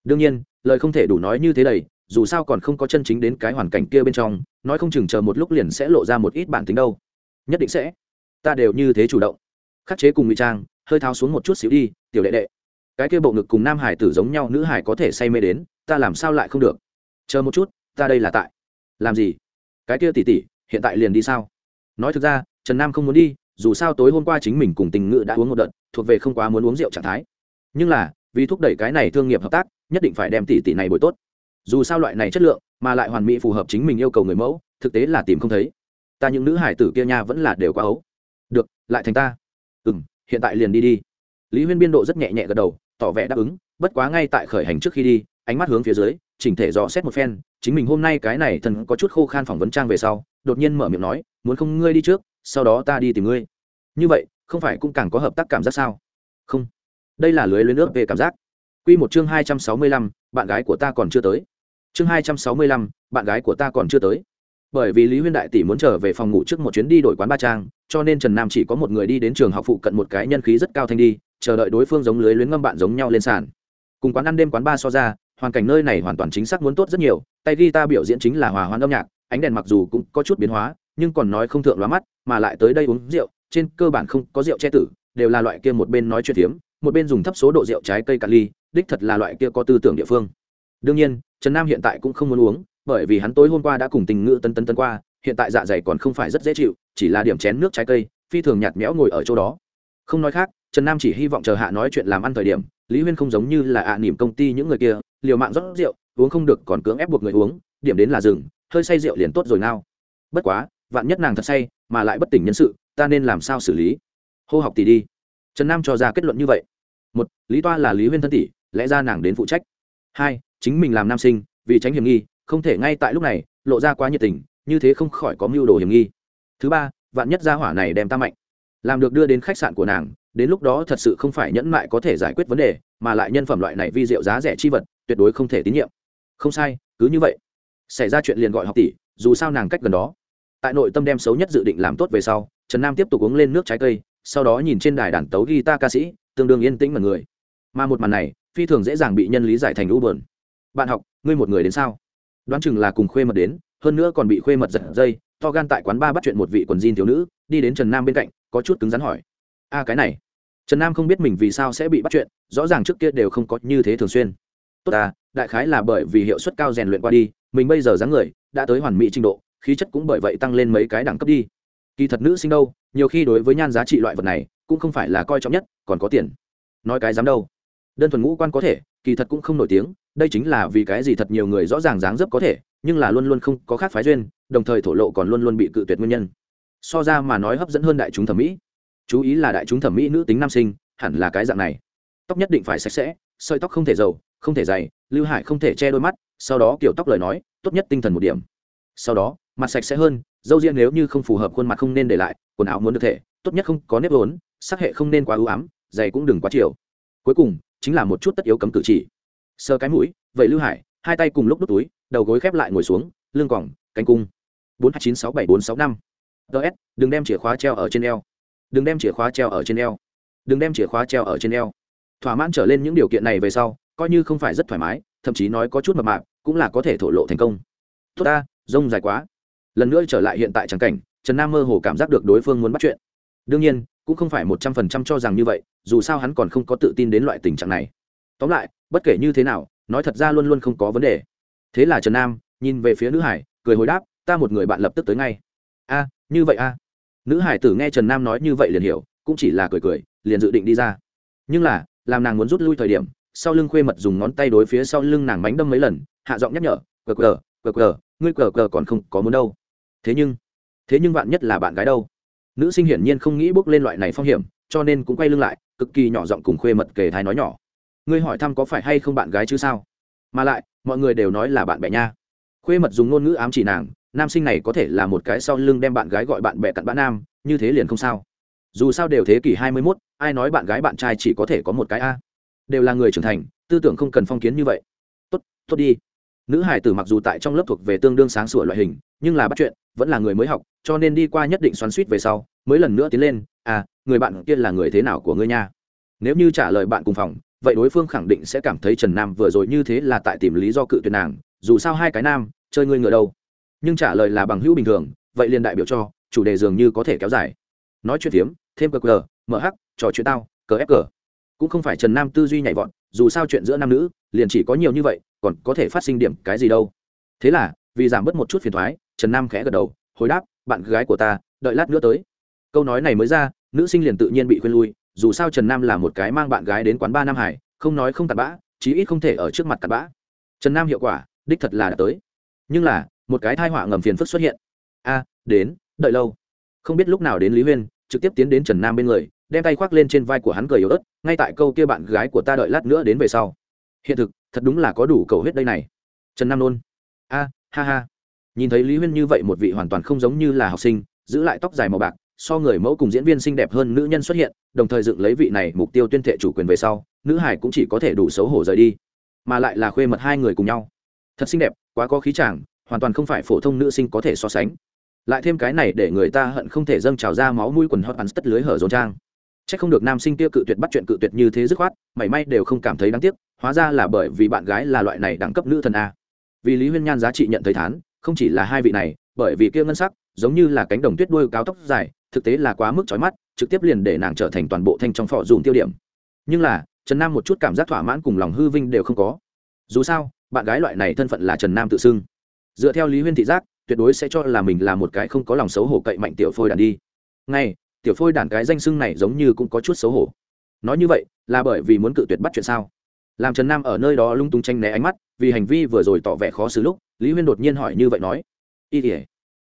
Đương nhiên, lời không thể đủ nói như thế đầy, dù sao còn không có chân chính đến cái hoàn cảnh kia bên trong, nói không chừng chờ một lúc liền sẽ lộ ra một ít bản tính đâu. Nhất định sẽ. Ta đều như thế chủ động. Khắc chế cùng ngụy trang, hơi tháo xuống một chút xíu đi, tiểu đệ đệ. Cái kia bộ ngực cùng nam hải tử giống nhau, nữ hải có thể say mê đến, ta làm sao lại không được? Chờ một chút, ta đây là tại. Làm gì? Cái kia tỉ tỉ hiện tại liền đi sao? Nói thực ra, trần nam không muốn đi dù sao tối hôm qua chính mình cùng tình ngự đã uống một đợt, thuộc về không quá muốn uống rượu trạng thái. Nhưng là, vì thúc đẩy cái này thương nghiệp hợp tác, nhất định phải đem tỷ tỷ này bồi tốt. Dù sao loại này chất lượng, mà lại hoàn mỹ phù hợp chính mình yêu cầu người mẫu, thực tế là tìm không thấy. Ta những nữ hải tử kia nha vẫn là đều quá ấu. Được, lại thành ta. Ừ m hiện tại liền đi đi. Lý huyên biên độ rất nhẹ nhẹ gật đầu, tỏ vẻ đáp ứng, bất quá ngay tại khởi hành trước khi đi, ánh mắt hướng phía dưới, chỉnh thể dò xét một phen, chính mình hôm nay cái này thần có chút khô khan phỏng vấn trang về sau, đột nhiên mở miệng nói, muốn không ngươi đi trước sau đó ta đi tìm ngươi như vậy không phải cũng càng có hợp tác cảm giác sao không đây là lưới lưới nước về cảm giác Quy một chương hai trăm sáu mươi lăm, bạn gái của ta còn chưa tới. Chương hai trăm sáu mươi lăm, bạn gái của ta còn chưa tới. Bởi vì Lý Huyên đại tỷ muốn trở về phòng ngủ trước một chuyến đi đổi quán ba trang, cho nên Trần Nam chỉ có một người đi đến trường học phụ cận một cái nhân khí rất cao thanh đi, chờ đợi đối phương giống lưới luyến ngâm bạn giống nhau lên sàn. Cùng quán ăn đêm quán ba so ra, hoàn cảnh nơi này hoàn toàn chính xác muốn tốt rất nhiều, tay guitar biểu diễn chính là hòa hoan âm nhạc, ánh đèn mặc dù cũng có chút biến hóa, nhưng còn nói không thượng lóa mắt, mà lại tới đây uống rượu, trên cơ bản không có rượu che tử, đều là loại kia một bên nói chuyện hiếm, một bên dùng thấp số độ rượu trái cây cà ly, đích thật là loại kia có tư tưởng địa phương đương nhiên trần nam hiện tại cũng không muốn uống bởi vì hắn tối hôm qua đã cùng tình ngữ tân tân tân qua hiện tại dạ dày còn không phải rất dễ chịu chỉ là điểm chén nước trái cây phi thường nhạt méo ngồi ở chỗ đó không nói khác trần nam chỉ hy vọng chờ hạ nói chuyện làm ăn thời điểm lý huyên không giống như là ạ à nỉm công ty những người kia liều mạng rót rượu uống không được còn cưỡng ép buộc người uống điểm đến là rừng hơi say rượu liền tốt rồi nao. bất quá vạn nhất nàng thật say, mà lại bất tỉnh nhân sự, ta nên làm sao xử lý? Hô học tỷ đi. Trần nam cho ra kết luận như vậy. Một, lý toa là lý huyên thân tỷ, lẽ ra nàng đến phụ trách. Hai, chính mình làm nam sinh, vì tránh hiểm nghi, không thể ngay tại lúc này lộ ra quá nhiệt tình, như thế không khỏi có mưu đồ hiểm nghi. Thứ ba, vạn nhất gia hỏa này đem ta mạnh. Làm được đưa đến khách sạn của nàng, đến lúc đó thật sự không phải nhẫn mại có thể giải quyết vấn đề, mà lại nhân phẩm loại này vi rượu giá rẻ chi vật, tuyệt đối không thể tín nhiệm. Không sai, cứ như vậy. Xảy ra chuyện liền gọi học tỷ, dù sao nàng cách gần đó tại nội tâm đem xấu nhất dự định làm tốt về sau, trần nam tiếp tục uống lên nước trái cây, sau đó nhìn trên đài đàn tấu guitar ca sĩ, tương đương yên tĩnh mật người. Mà một màn này, phi thường dễ dàng bị nhân lý giải thành u bờn bạn học, ngươi một người đến sao? Đoán chừng là cùng khuê mật đến, hơn nữa còn bị khuê mật giật dây, to gan tại quán ba bắt chuyện một vị quần jean thiếu nữ, đi đến trần nam bên cạnh, có chút cứng rắn hỏi. A, cái này. Trần nam không biết mình vì sao sẽ bị bắt chuyện, rõ ràng trước kia đều không có như thế thường xuyên. Tốt à đại khái là bởi vì hiệu suất cao rèn luyện qua đi, mình bây giờ dáng người, đã tới hoàn mỹ trình độ khí chất cũng bởi vậy tăng lên mấy cái đẳng cấp đi. Kỳ thật nữ sinh đâu, nhiều khi đối với nhan giá trị loại vật này, cũng không phải là coi trọng nhất, còn có tiền. Nói cái dám đâu. Đơn thuần ngũ quan có thể, kỳ thật cũng không nổi tiếng, đây chính là vì cái gì thật nhiều người rõ ràng dáng dấp có thể, nhưng là luôn luôn không có khác phái duyên, đồng thời thổ lộ còn luôn luôn bị cự tuyệt nguyên nhân. So ra mà nói hấp dẫn hơn đại chúng thẩm mỹ. Chú ý là đại chúng thẩm mỹ nữ tính nam sinh, hẳn là cái dạng này. Tóc nhất định phải sạch sẽ, sợi tóc không thể dầu, không thể dày, lưu hải không thể che đôi mắt, sau đó kiểu tóc lời nói, tốt nhất tinh thần một điểm. Sau đó mặt sạch sẽ hơn, dâu riêng nếu như không phù hợp khuôn mặt không nên để lại, quần áo muốn được thể, tốt nhất không có nếp vốn, sắc hệ không nên quá ưu ám dày cũng đừng quá chiều. Cuối cùng, chính là một chút tất yếu cấm cử chỉ. Sơ cái mũi vậy lưu hải, hai tay cùng lúc đút túi, đầu gối khép lại ngồi xuống, lưng còng, cánh cung. bốn hai chín sáu bảy bốn sáu năm. Ts đừng đem chìa khóa treo ở trên eo. Đừng đem chìa khóa treo ở trên eo. Đừng đem chìa khóa treo ở trên eo. Thỏa mãn trở lên những điều kiện này về sau, coi như không phải rất thoải mái, thậm chí nói có chút mập mạp, cũng là có thể thổ lộ thành công. Tốt ta, rông dài quá lần nữa trở lại hiện tại trắng cảnh, trần nam mơ hồ cảm giác được đối phương muốn bắt chuyện. Đương nhiên, cũng không phải một trăm phần trăm cho rằng như vậy, dù sao hắn còn không có tự tin đến loại tình trạng này. Tóm lại, bất kể như thế nào, nói thật ra luôn luôn không có vấn đề. Thế là trần nam nhìn về phía nữ hải, cười hồi đáp, ta một người bạn lập tức tới ngay. A, như vậy a? Nữ hải tử nghe trần nam nói như vậy liền hiểu, cũng chỉ là cười cười, liền dự định đi ra. Nhưng là, làm nàng muốn rút lui thời điểm, sau lưng khuê mật dùng ngón tay đối phía sau lưng nàng bánh đâm mấy lần, hạ giọng nhắc nhở cờ cờ cờ cờ ngươi cờ cờ còn không có muốn đâu. Thế nhưng thế nhưng bạn nhất là bạn gái đâu? Nữ sinh hiển nhiên không nghĩ bước lên loại này phong hiểm cho nên cũng quay lưng lại cực kỳ nhỏ giọng cùng khuê mật kề thái nói nhỏ. Ngươi hỏi thăm có phải hay không bạn gái chứ sao? Mà lại mọi người đều nói là bạn bè nha. Khuê mật dùng ngôn ngữ ám chỉ nàng nam sinh này có thể là một cái sau lưng đem bạn gái gọi bạn bè cặn bã nam như thế liền không sao. Dù sao đều thế kỷ hai mươi 21, ai nói bạn gái bạn trai chỉ có thể có một cái a. Đều là người trưởng thành tư tưởng không cần phong kiến như vậy. Tốt tốt đi nữ hải tử mặc dù tại trong lớp thuộc về tương đương sáng sủa loại hình, nhưng là bắt chuyện, vẫn là người mới học, cho nên đi qua nhất định xoắn suýt về sau, mới lần nữa tiến lên à người bạn kia là người thế nào của ngươi nha? Nếu như trả lời bạn cùng phòng, vậy đối phương khẳng định sẽ cảm thấy trần nam vừa rồi như thế là tại tìm lý do cự tuyệt nàng, dù sao hai cái nam, chơi ngươi ngựa đâu. Nhưng trả lời là bằng hữu bình thường, vậy liền đại biểu cho, chủ đề dường như có thể kéo dài. Nói chuyện phiếm, thêm cờ cờ, mở hắc, trò chuyện tao, cờ ép cờ. Cũng không phải trần nam tư duy nhảy vọt, dù sao chuyện giữa nam nữ, liền chỉ có nhiều như vậy còn có thể phát sinh điểm cái gì đâu. Thế là, vì giảm bớt một chút phiền thoái, trần nam khẽ gật đầu, hồi đáp, bạn gái của ta, đợi lát nữa tới. Câu nói này mới ra, nữ sinh liền tự nhiên bị khuyên lui, dù sao trần nam là một cái mang bạn gái đến quán ba nam hải, không nói không tạt bã, chí ít không thể ở trước mặt tạt bã. Trần nam hiệu quả, đích thật là đã tới. Nhưng là, một cái thai họa ngầm phiền phức xuất hiện. A, đến, đợi lâu. Không biết lúc nào đến lý huyên, trực tiếp tiến đến trần nam bên người, đem tay khoác lên trên vai của hắn cười yếu ớt, ngay tại câu kia bạn gái của ta đợi lát nữa đến về sau. Hiện thực thật đúng là có đủ cầu hết đây này. Trần nam nôn. A, ha ha. Nhìn thấy lý huyên như vậy một vị hoàn toàn không giống như là học sinh, giữ lại tóc dài màu bạc, so người mẫu cùng diễn viên xinh đẹp hơn nữ nhân xuất hiện, đồng thời dựng lấy vị này mục tiêu tuyên thệ chủ quyền về sau, nữ hải cũng chỉ có thể đủ xấu hổ rời đi, mà lại là khuê mật hai người cùng nhau. Thật xinh đẹp, quá có khí chàng, hoàn toàn không phải phổ thông nữ sinh có thể so sánh. Lại thêm cái này để người ta hận không thể dâng trào ra máu mũi quần hot ăn tất lưới hở rốn trang chắc không được nam sinh kia cự tuyệt bắt chuyện cự tuyệt như thế dứt khoát, mảy may đều không cảm thấy đáng tiếc, hóa ra là bởi vì bạn gái là loại này đẳng cấp nữ thần a. Vì lý huyên nhan giá trị nhận thấy thán, không chỉ là hai vị này, bởi vì kia ngân sắc, giống như là cánh đồng tuyết đuôi cao tóc dài, thực tế là quá mức chói mắt, trực tiếp liền để nàng trở thành toàn bộ thanh trong phò dùng tiêu điểm. Nhưng là, trần nam một chút cảm giác thỏa mãn cùng lòng hư vinh đều không có. Dù sao, bạn gái loại này thân phận là trần nam tự xưng. Dựa theo lý huyên thị giác, tuyệt đối sẽ cho là mình là một cái không có lòng xấu hổ cậy mạnh tiểu phôi đàn đi. Ngay tiểu phôi đàn cái danh xưng này giống như cũng có chút xấu hổ. Nói như vậy, là bởi vì muốn cự tuyệt bắt chuyện sao? Làm trần nam ở nơi đó lung tung tranh né ánh mắt, vì hành vi vừa rồi tỏ vẻ khó xử lúc, lý huyên đột nhiên hỏi như vậy nói y tỉa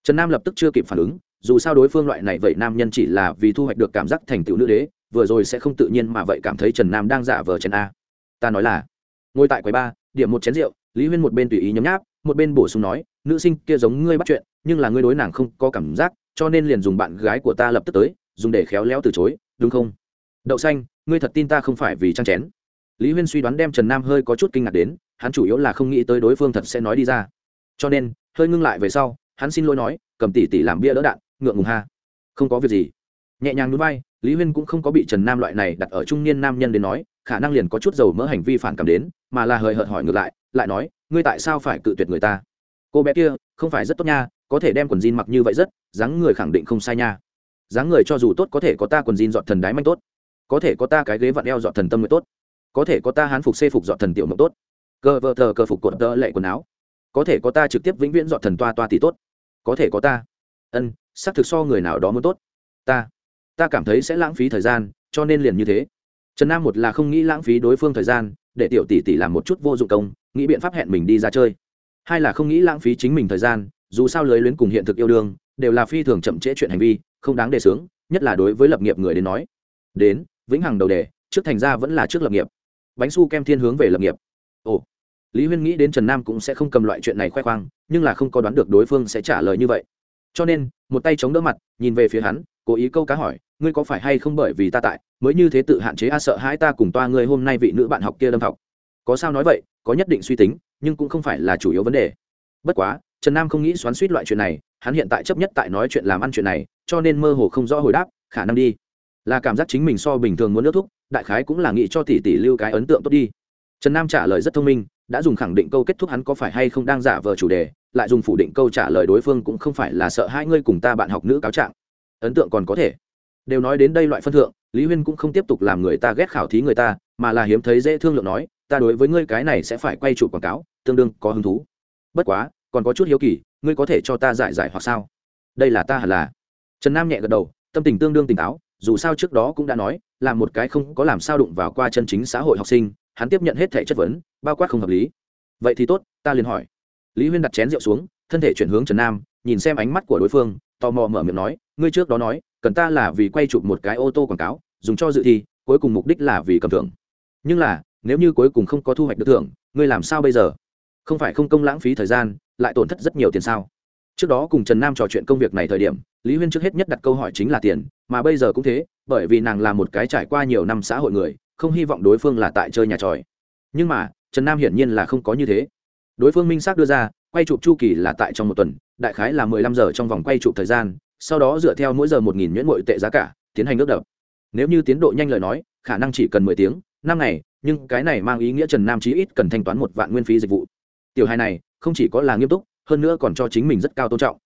trần nam lập tức chưa kịp phản ứng, dù sao đối phương loại này vậy nam nhân chỉ là vì thu hoạch được cảm giác thành tựu nữ đế, vừa rồi sẽ không tự nhiên mà vậy cảm thấy trần nam đang giả vờ trần a. Ta nói là, ngồi tại quầy ba, điểm một chén rượu, lý huyên một bên tùy ý nhấm nháp, một bên bổ sung nói, nữ sinh kia giống ngươi bắt chuyện, nhưng là ngươi đối nàng không có cảm giác cho nên liền dùng bạn gái của ta lập tức tới, dùng để khéo léo từ chối, đúng không? Đậu xanh, ngươi thật tin ta không phải vì trang chén? Lý huyên suy đoán đem trần nam hơi có chút kinh ngạc đến, hắn chủ yếu là không nghĩ tới đối phương thật sẽ nói đi ra. Cho nên, hơi ngưng lại về sau, hắn xin lỗi nói, cầm tỷ tỷ làm bia đỡ đạn, ngượng ngùng ha. Không có việc gì. Nhẹ nhàng núi bay lý huyên cũng không có bị trần nam loại này đặt ở trung niên nam nhân đến nói, khả năng liền có chút dầu mỡ hành vi phản cảm đến, mà là hời hợt hỏi ngược lại lại nói, ngươi tại sao phải cự tuyệt người ta? Cô bé kia, không phải rất tốt nha có thể đem quần jean mặc như vậy rất, dáng người khẳng định không sai nha. Dáng người cho dù tốt có thể có ta quần jean dọn thần đái manh tốt. Có thể có ta cái ghế vặn eo dọn thần tâm nguyện tốt. Có thể có ta hán phục xê phục dọn thần tiểu mộng tốt. Cơ vợ thờ cơ phục cột tơ lệ quần áo. Có thể có ta trực tiếp vĩnh viễn dọn thần toa toa tỷ tốt. Có thể có ta. Ân, xác thực so người nào đó muốn tốt. Ta ta cảm thấy sẽ lãng phí thời gian, cho nên liền như thế. Trần nam một là không nghĩ lãng phí đối phương thời gian, để tiểu tỷ tỷ làm một chút vô dụng công, nghĩ biện pháp hẹn mình đi ra chơi. Hai là không nghĩ lãng phí chính mình thời gian dù sao lưới luyến cùng hiện thực yêu đương, đều là phi thường chậm trễ chuyện hành vi, không đáng đề xướng, nhất là đối với lập nghiệp người đến nói. Đến, vĩnh hằng đầu đề, trước thành ra vẫn là trước lập nghiệp. Bánh su kem thiên hướng về lập nghiệp. Ồ. Lý huyên nghĩ đến trần nam cũng sẽ không cầm loại chuyện này khoe khoang, nhưng là không có đoán được đối phương sẽ trả lời như vậy. Cho nên, một tay chống đỡ mặt, nhìn về phía hắn, cố ý câu cá hỏi, ngươi có phải hay không bởi vì ta tại, mới như thế tự hạn chế a sợ hãi ta cùng toa ngươi hôm nay vị nữ bạn học kia lâm học? Có sao nói vậy, có nhất định suy tính, nhưng cũng không phải là chủ yếu vấn đề. Bất quá trần nam không nghĩ xoắn suýt loại chuyện này, hắn hiện tại chấp nhất tại nói chuyện làm ăn chuyện này, cho nên mơ hồ không rõ hồi đáp, khả năng đi. Là cảm giác chính mình so bình thường muốn nước thúc, đại khái cũng là nghĩ cho tỷ tỷ lưu cái ấn tượng tốt đi. Trần nam trả lời rất thông minh, đã dùng khẳng định câu kết thúc hắn có phải hay không đang giả vờ chủ đề, lại dùng phủ định câu trả lời đối phương cũng không phải là sợ hai ngươi cùng ta bạn học nữ cáo trạng. Ấn tượng còn có thể. Đều nói đến đây loại phân thượng, lý huyên cũng không tiếp tục làm người ta ghét khảo thí người ta, mà là hiếm thấy dễ thương lượng nói, ta đối với ngươi cái này sẽ phải quay chủ quảng cáo, tương đương có hứng thú. Bất quá còn có chút hiếu kỳ, ngươi có thể cho ta giải giải hoặc sao? Đây là ta hẳn là. Trần nam nhẹ gật đầu, tâm tình tương đương tỉnh táo, dù sao trước đó cũng đã nói, là một cái không có làm sao đụng vào qua chân chính xã hội học sinh, hắn tiếp nhận hết thể chất vấn, bao quát không hợp lý. Vậy thì tốt, ta liền hỏi. Lý huyên đặt chén rượu xuống, thân thể chuyển hướng trần nam, nhìn xem ánh mắt của đối phương, tò mò mở miệng nói, ngươi trước đó nói, cần ta là vì quay chụp một cái ô tô quảng cáo, dùng cho dự thi, cuối cùng mục đích là vì cầm thưởng. Nhưng là, nếu như cuối cùng không có thu hoạch được thưởng, ngươi làm sao bây giờ? Không phải không công lãng phí thời gian lại tổn thất rất nhiều tiền sao? Trước đó cùng trần nam trò chuyện công việc này thời điểm, lý huyên trước hết nhất đặt câu hỏi chính là tiền, mà bây giờ cũng thế, bởi vì nàng là một cái trải qua nhiều năm xã hội người, không hy vọng đối phương là tại chơi nhà tròi. Nhưng mà, trần nam hiển nhiên là không có như thế. Đối phương minh xác đưa ra, quay chụp chu kỳ là tại trong một tuần, đại khái là mười lăm giờ trong vòng quay chụp thời gian, sau đó dựa theo mỗi giờ một nghìn nhuyễn nội tệ giá cả, tiến hành ước đập. Nếu như tiến độ nhanh lời nói, khả năng chỉ cần mười tiếng, năm ngày, nhưng cái này mang ý nghĩa trần nam chí ít cần thanh toán một vạn nguyên phí dịch vụ. Tiểu hai này không chỉ có là nghiêm túc, hơn nữa còn cho chính mình rất cao tôn trọng.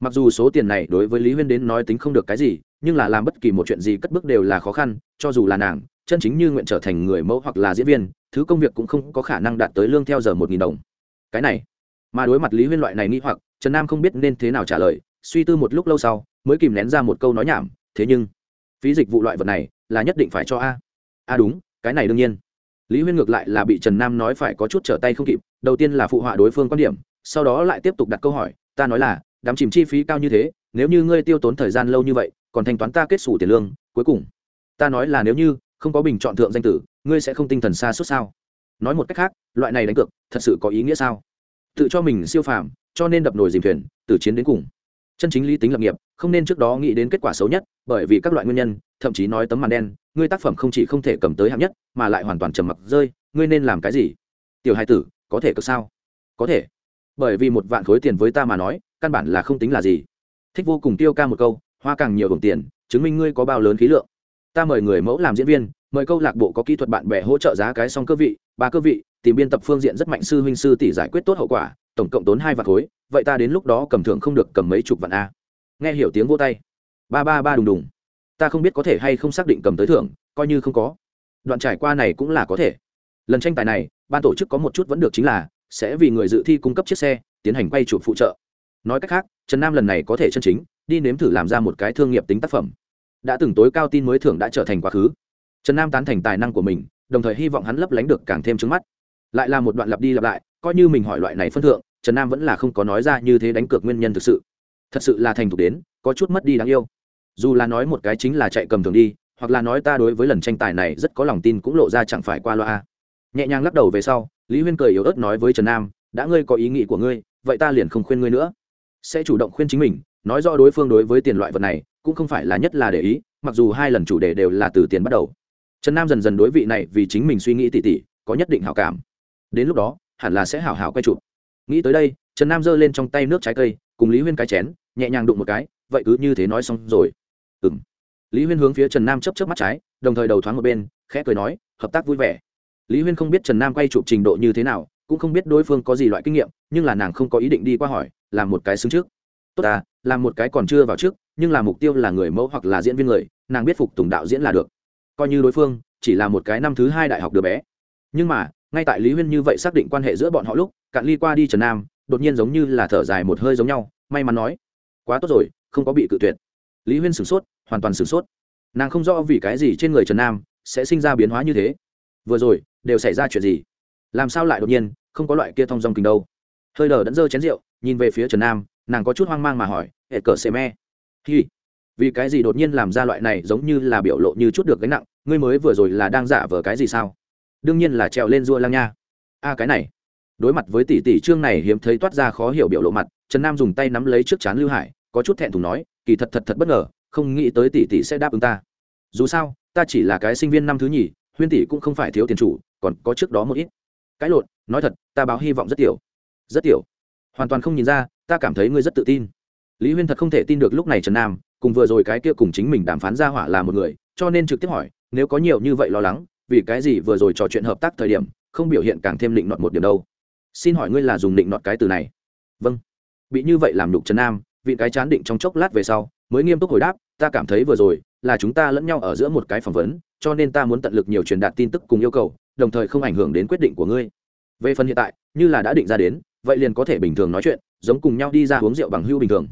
Mặc dù số tiền này đối với lý huyên đến nói tính không được cái gì, nhưng là làm bất kỳ một chuyện gì cất bước đều là khó khăn, cho dù là nàng, chân chính như nguyện trở thành người mẫu hoặc là diễn viên, thứ công việc cũng không có khả năng đạt tới lương theo giờ một nghìn đồng. Cái này, mà đối mặt lý huyên loại này nghĩ hoặc, trần nam không biết nên thế nào trả lời, suy tư một lúc lâu sau, mới kìm nén ra một câu nói nhảm, thế nhưng, phí dịch vụ loại vật này là nhất định phải cho a. A, đúng, cái này đương nhiên lý huyên ngược lại là bị trần nam nói phải có chút trở tay không kịp, đầu tiên là phụ họa đối phương quan điểm, sau đó lại tiếp tục đặt câu hỏi, ta nói là, đám chìm chi phí cao như thế, nếu như ngươi tiêu tốn thời gian lâu như vậy, còn thanh toán ta kết xù tiền lương, cuối cùng, ta nói là nếu như không có bình chọn thượng danh tử, ngươi sẽ không tinh thần xa suốt sao? Nói một cách khác, loại này đánh cược thật sự có ý nghĩa sao? Tự cho mình siêu phàm, cho nên đập nồi dìm thuyền, từ chiến đến cùng. Chân chính lý tính lập nghiệp, không nên trước đó nghĩ đến kết quả xấu nhất, bởi vì các loại nguyên nhân, thậm chí nói tấm màn đen ngươi tác phẩm không chỉ không thể cầm tới hạng nhất, mà lại hoàn toàn trầm mặc rơi, ngươi nên làm cái gì? Tiểu hai tử, có thể cực sao? Có thể. Bởi vì một vạn khối tiền với ta mà nói, căn bản là không tính là gì. Thích vô cùng tiêu ca một câu, hoa càng nhiều đồng tiền, chứng minh ngươi có bao lớn khí lượng. Ta mời người mẫu làm diễn viên, mời câu lạc bộ có kỹ thuật bạn bè hỗ trợ giá cái song cơ vị, ba cơ vị, tìm biên tập phương diện rất mạnh sư huynh sư tỷ giải quyết tốt hậu quả, tổng cộng tốn hai vạn khối, vậy ta đến lúc đó cầm thưởng không được cầm mấy chục vạn a. Nghe hiểu tiếng vô tay. Ba ba ba đùng đùng ta không biết có thể hay không xác định cầm tới thưởng, coi như không có. Đoạn trải qua này cũng là có thể. Lần tranh tài này, ban tổ chức có một chút vẫn được chính là, sẽ vì người dự thi cung cấp chiếc xe, tiến hành quay chụp phụ trợ. Nói cách khác, trần nam lần này có thể chân chính, đi nếm thử làm ra một cái thương nghiệp tính tác phẩm. Đã từng tối cao tin mới thưởng đã trở thành quá khứ. Trần nam tán thành tài năng của mình, đồng thời hy vọng hắn lấp lánh được càng thêm trứng mắt. Lại là một đoạn lặp đi lặp lại, coi như mình hỏi loại này phân thượng, trần nam vẫn là không có nói ra như thế đánh cược nguyên nhân thực sự. Thật sự là thành thục đến, có chút mất đi đáng yêu dù là nói một cái chính là chạy cầm thường đi, hoặc là nói ta đối với lần tranh tài này rất có lòng tin cũng lộ ra chẳng phải qua loa. Nhẹ nhàng lắc đầu về sau, lý huyên cười yếu ớt nói với trần nam, đã ngươi có ý nghĩ của ngươi, vậy ta liền không khuyên ngươi nữa. Sẽ chủ động khuyên chính mình, nói rõ đối phương đối với tiền loại vật này, cũng không phải là nhất là để ý, mặc dù hai lần chủ đề đều là từ tiền bắt đầu. Trần nam dần dần đối vị này vì chính mình suy nghĩ tỉ tỉ, có nhất định hảo cảm. Đến lúc đó, hẳn là sẽ hảo hảo quay chụp. Nghĩ tới đây, trần nam giơ lên trong tay nước trái cây, cùng lý huyên cái chén, nhẹ nhàng đụng một cái, vậy cứ như thế nói xong rồi ừng lý huyên hướng phía trần nam chấp chấp mắt trái, đồng thời đầu thoáng một bên, khẽ cười nói, hợp tác vui vẻ. Lý huyên không biết trần nam quay chụp trình độ như thế nào, cũng không biết đối phương có gì loại kinh nghiệm, nhưng là nàng không có ý định đi qua hỏi, làm một cái xứng trước. Tốt à làm một cái còn chưa vào trước, nhưng là mục tiêu là người mẫu hoặc là diễn viên người, nàng biết phục tùng đạo diễn là được. Coi như đối phương, chỉ là một cái năm thứ hai đại học đứa bé. Nhưng mà, ngay tại lý huyên như vậy xác định quan hệ giữa bọn họ lúc, cạn ly qua đi trần nam, đột nhiên giống như là thở dài một hơi giống nhau, may mắn nói, quá tốt rồi, không có bị cự tuyệt lý huyên sửng sốt, hoàn toàn sửng sốt. Nàng không rõ vì cái gì trên người trần nam sẽ sinh ra biến hóa như thế. Vừa rồi, đều xảy ra chuyện gì? Làm sao lại đột nhiên không có loại kia thong dong kình đâu? Hơi đờ đẫn dơ chén rượu, nhìn về phía trần nam, nàng có chút hoang mang mà hỏi, hệ cờ xe me? Hi. Vì cái gì đột nhiên làm ra loại này giống như là biểu lộ như chút được gánh nặng, ngươi mới vừa rồi là đang giả vờ cái gì sao? Đương nhiên là trèo lên rua lang nha. A, cái này. Đối mặt với tỷ tỷ trương này hiếm thấy toát ra khó hiểu biểu lộ mặt, trần nam dùng tay nắm lấy trước chán lưu hải có chút thẹn thùng nói, kỳ thật thật thật bất ngờ, không nghĩ tới tỷ tỷ sẽ đáp ứng ta. Dù sao, ta chỉ là cái sinh viên năm thứ nhì, huyên tỷ cũng không phải thiếu tiền chủ, còn có trước đó một ít. Cái lộn, nói thật, ta báo hy vọng rất tiểu. Rất tiểu. Hoàn toàn không nhìn ra, ta cảm thấy ngươi rất tự tin. Lý huyên thật không thể tin được lúc này trần nam, cùng vừa rồi cái kia cùng chính mình đàm phán ra hỏa là một người, cho nên trực tiếp hỏi, nếu có nhiều như vậy lo lắng, vì cái gì vừa rồi trò chuyện hợp tác thời điểm, không biểu hiện càng thêm định nọt một điểm đâu? Xin hỏi ngươi là dùng định nọt cái từ này? Vâng. Bị như vậy làm đục trần nam vị cái chán định trong chốc lát về sau, mới nghiêm túc hồi đáp, ta cảm thấy vừa rồi là chúng ta lẫn nhau ở giữa một cái phỏng vấn, cho nên ta muốn tận lực nhiều truyền đạt tin tức cùng yêu cầu, đồng thời không ảnh hưởng đến quyết định của ngươi. Về phần hiện tại, như là đã định ra đến, vậy liền có thể bình thường nói chuyện, giống cùng nhau đi ra uống rượu bằng hưu bình thường.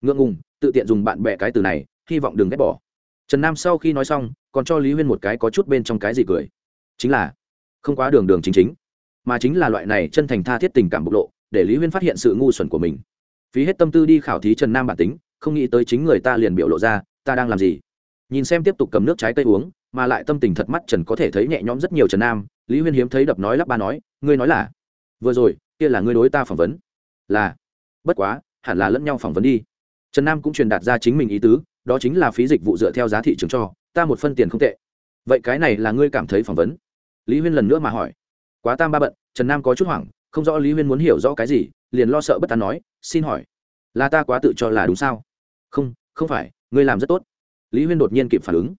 Ngượng ngùng, tự tiện dùng bạn bè cái từ này, hy vọng đừng ghét bỏ. Trần nam sau khi nói xong, còn cho lý huyên một cái có chút bên trong cái gì cười. Chính là, không quá đường đường chính chính, mà chính là loại này chân thành tha thiết tình cảm bộc lộ, để lý huyên phát hiện sự ngu xuẩn của mình phí hết tâm tư đi khảo thí trần nam bản tính, không nghĩ tới chính người ta liền biểu lộ ra, ta đang làm gì? Nhìn xem tiếp tục cầm nước trái cây uống, mà lại tâm tình thật mắt trần có thể thấy nhẹ nhõm rất nhiều trần nam, lý huyên hiếm thấy đập nói lắp ba nói, ngươi nói là vừa rồi, kia là ngươi đối ta phỏng vấn. Là. Bất quá, hẳn là lẫn nhau phỏng vấn đi. Trần nam cũng truyền đạt ra chính mình ý tứ, đó chính là phí dịch vụ dựa theo giá thị trường cho, ta một phân tiền không tệ. Vậy cái này là ngươi cảm thấy phỏng vấn? Lý huyên lần nữa mà hỏi. Quá tam ba bận. Trần nam có chút hoảng không rõ lý huyên muốn hiểu rõ cái gì, liền lo sợ bất an nói, xin hỏi, là ta quá tự cho là đúng sao? Không không phải, ngươi làm rất tốt. Lý huyên đột nhiên kịp phản ứng.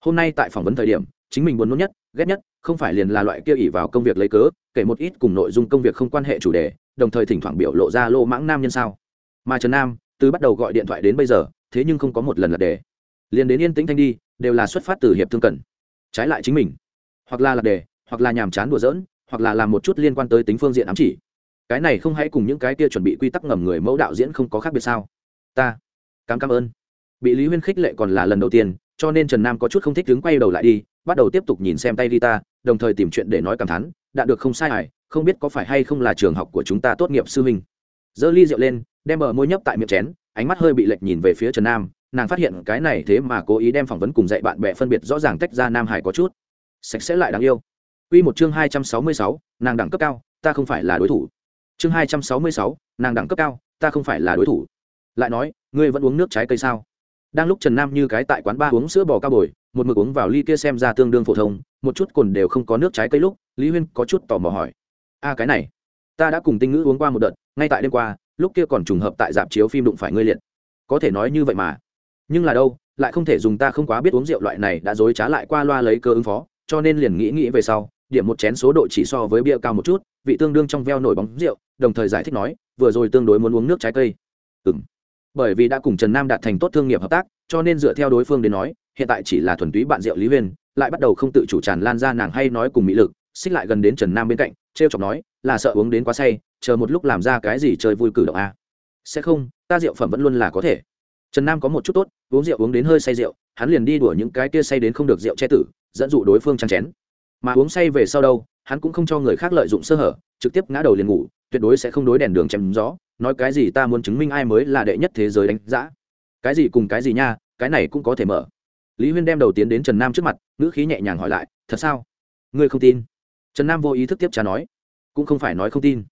Hôm nay tại phỏng vấn thời điểm, chính mình muốn nôn nhất, ghét nhất, không phải liền là loại kia ỉ vào công việc lấy cớ, kể một ít cùng nội dung công việc không quan hệ chủ đề, đồng thời thỉnh thoảng biểu lộ ra lô mãng nam nhân sao? Mà trần nam, từ bắt đầu gọi điện thoại đến bây giờ, thế nhưng không có một lần lật đề. Liền đến yên tĩnh thanh đi, đều là xuất phát từ hiệp thương cần. Trái lại chính mình, hoặc là lật đề, hoặc là nhàm chán đùa giỡn hoặc là làm một chút liên quan tới tính phương diện ám chỉ. Cái này không hãy cùng những cái kia chuẩn bị quy tắc ngầm người mẫu đạo diễn không có khác biệt sao? Ta cảm cảm ơn. Bị lý huyên khích lệ còn là lần đầu tiên, cho nên trần nam có chút không thích đứng quay đầu lại đi, bắt đầu tiếp tục nhìn xem tay guitar, đồng thời tìm chuyện để nói cảm thán đã được không sai hải không biết có phải hay không là trường học của chúng ta tốt nghiệp sư huynh. Giơ ly rượu lên, đem bờ môi nhấp tại miệng chén, ánh mắt hơi bị lệch nhìn về phía trần nam, nàng phát hiện cái này thế mà cố ý đem phỏng vấn cùng dạy bạn bè phân biệt rõ ràng tách ra nam hải có chút. Sạch sẽ lại đáng yêu. Quy một chương hai trăm sáu mươi sáu, nàng đẳng cấp cao, ta không phải là đối thủ. Chương hai trăm sáu mươi sáu, nàng đẳng cấp cao, ta không phải là đối thủ. Lại nói, ngươi vẫn uống nước trái cây sao? Đang lúc Trần Nam như cái tại quán ba uống sữa bò cao bồi, một mực uống vào ly kia xem ra tương đương phổ thông, một chút cồn đều không có nước trái cây lúc, Lý Huyên có chút tò mò hỏi: "A cái này, ta đã cùng tinh ngữ uống qua một đợt, ngay tại đêm qua, lúc kia còn trùng hợp tại dạp chiếu phim đụng phải ngươi liệt có thể nói như vậy mà nhưng là đâu lại không thể dùng ta không quá biết uống rượu loại này đã dối trá lại qua loa lấy cơ ứng phó cho nên liền nghĩ nghĩ về sau điểm một chén số độ chỉ so với bia cao một chút vị tương đương trong veo nổi bóng rượu đồng thời giải thích nói vừa rồi tương đối muốn uống nước trái cây. Ừng bởi vì đã cùng trần nam đạt thành tốt thương nghiệp hợp tác cho nên dựa theo đối phương đến nói hiện tại chỉ là thuần túy bạn rượu lý Viên, lại bắt đầu không tự chủ tràn lan ra nàng hay nói cùng mỹ lực xích lại gần đến trần nam bên cạnh t r e o chọc nói là sợ uống đến quá say chờ một lúc làm ra cái gì chơi vui cử động a? À? sẽ không ta rượu phẩm vẫn luôn là có thể. Trần nam có một chút tốt uống rượu uống đến hơi say rượu hắn liền đi đuổi những cái kia say đến không được rượu che tử dẫn dụ đối phương chăn chén mà uống say về sau đâu, hắn cũng không cho người khác lợi dụng sơ hở, trực tiếp ngã đầu liền ngủ, tuyệt đối sẽ không đối đèn đường chém gió, nói cái gì ta muốn chứng minh ai mới là đệ nhất thế giới đánh giá. Cái gì cùng cái gì nha, cái này cũng có thể mở. Lý huyên đem đầu tiến đến trần nam trước mặt, ngữ khí nhẹ nhàng hỏi lại, thật sao? Ngươi không tin? Trần nam vô ý thức tiếp trả nói, cũng không phải nói không tin.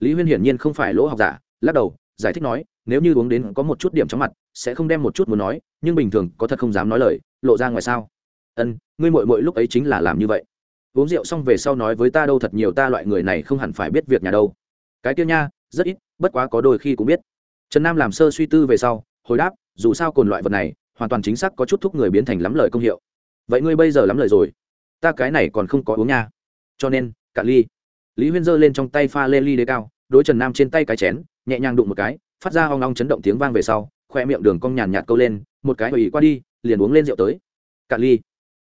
Lý huyên hiển nhiên không phải lỗ học giả, lắc đầu, giải thích nói, nếu như uống đến có một chút điểm chóng mặt, sẽ không đem một chút muốn nói, nhưng bình thường có thật không dám nói lời, lộ ra ngoài sao? Ân, ngươi mội mội lúc ấy chính là làm như vậy uống rượu xong về sau nói với ta đâu thật nhiều ta loại người này không hẳn phải biết việc nhà đâu. Cái tiêu nha, rất ít, bất quá có đôi khi cũng biết. Trần nam làm sơ suy tư về sau, hồi đáp, dù sao cồn loại vật này, hoàn toàn chính xác có chút thúc người biến thành lắm lời công hiệu. Vậy ngươi bây giờ lắm lời rồi. Ta cái này còn không có uống nha. Cho nên cạn ly. Lý huyên giơ lên trong tay pha lê ly đế cao, đối trần nam trên tay cái chén, nhẹ nhàng đụng một cái, phát ra hoang long chấn động tiếng vang về sau, khoe miệng đường cong nhàn nhạt câu lên, một cái ủy qua đi, liền uống lên rượu tới. Cạn ly.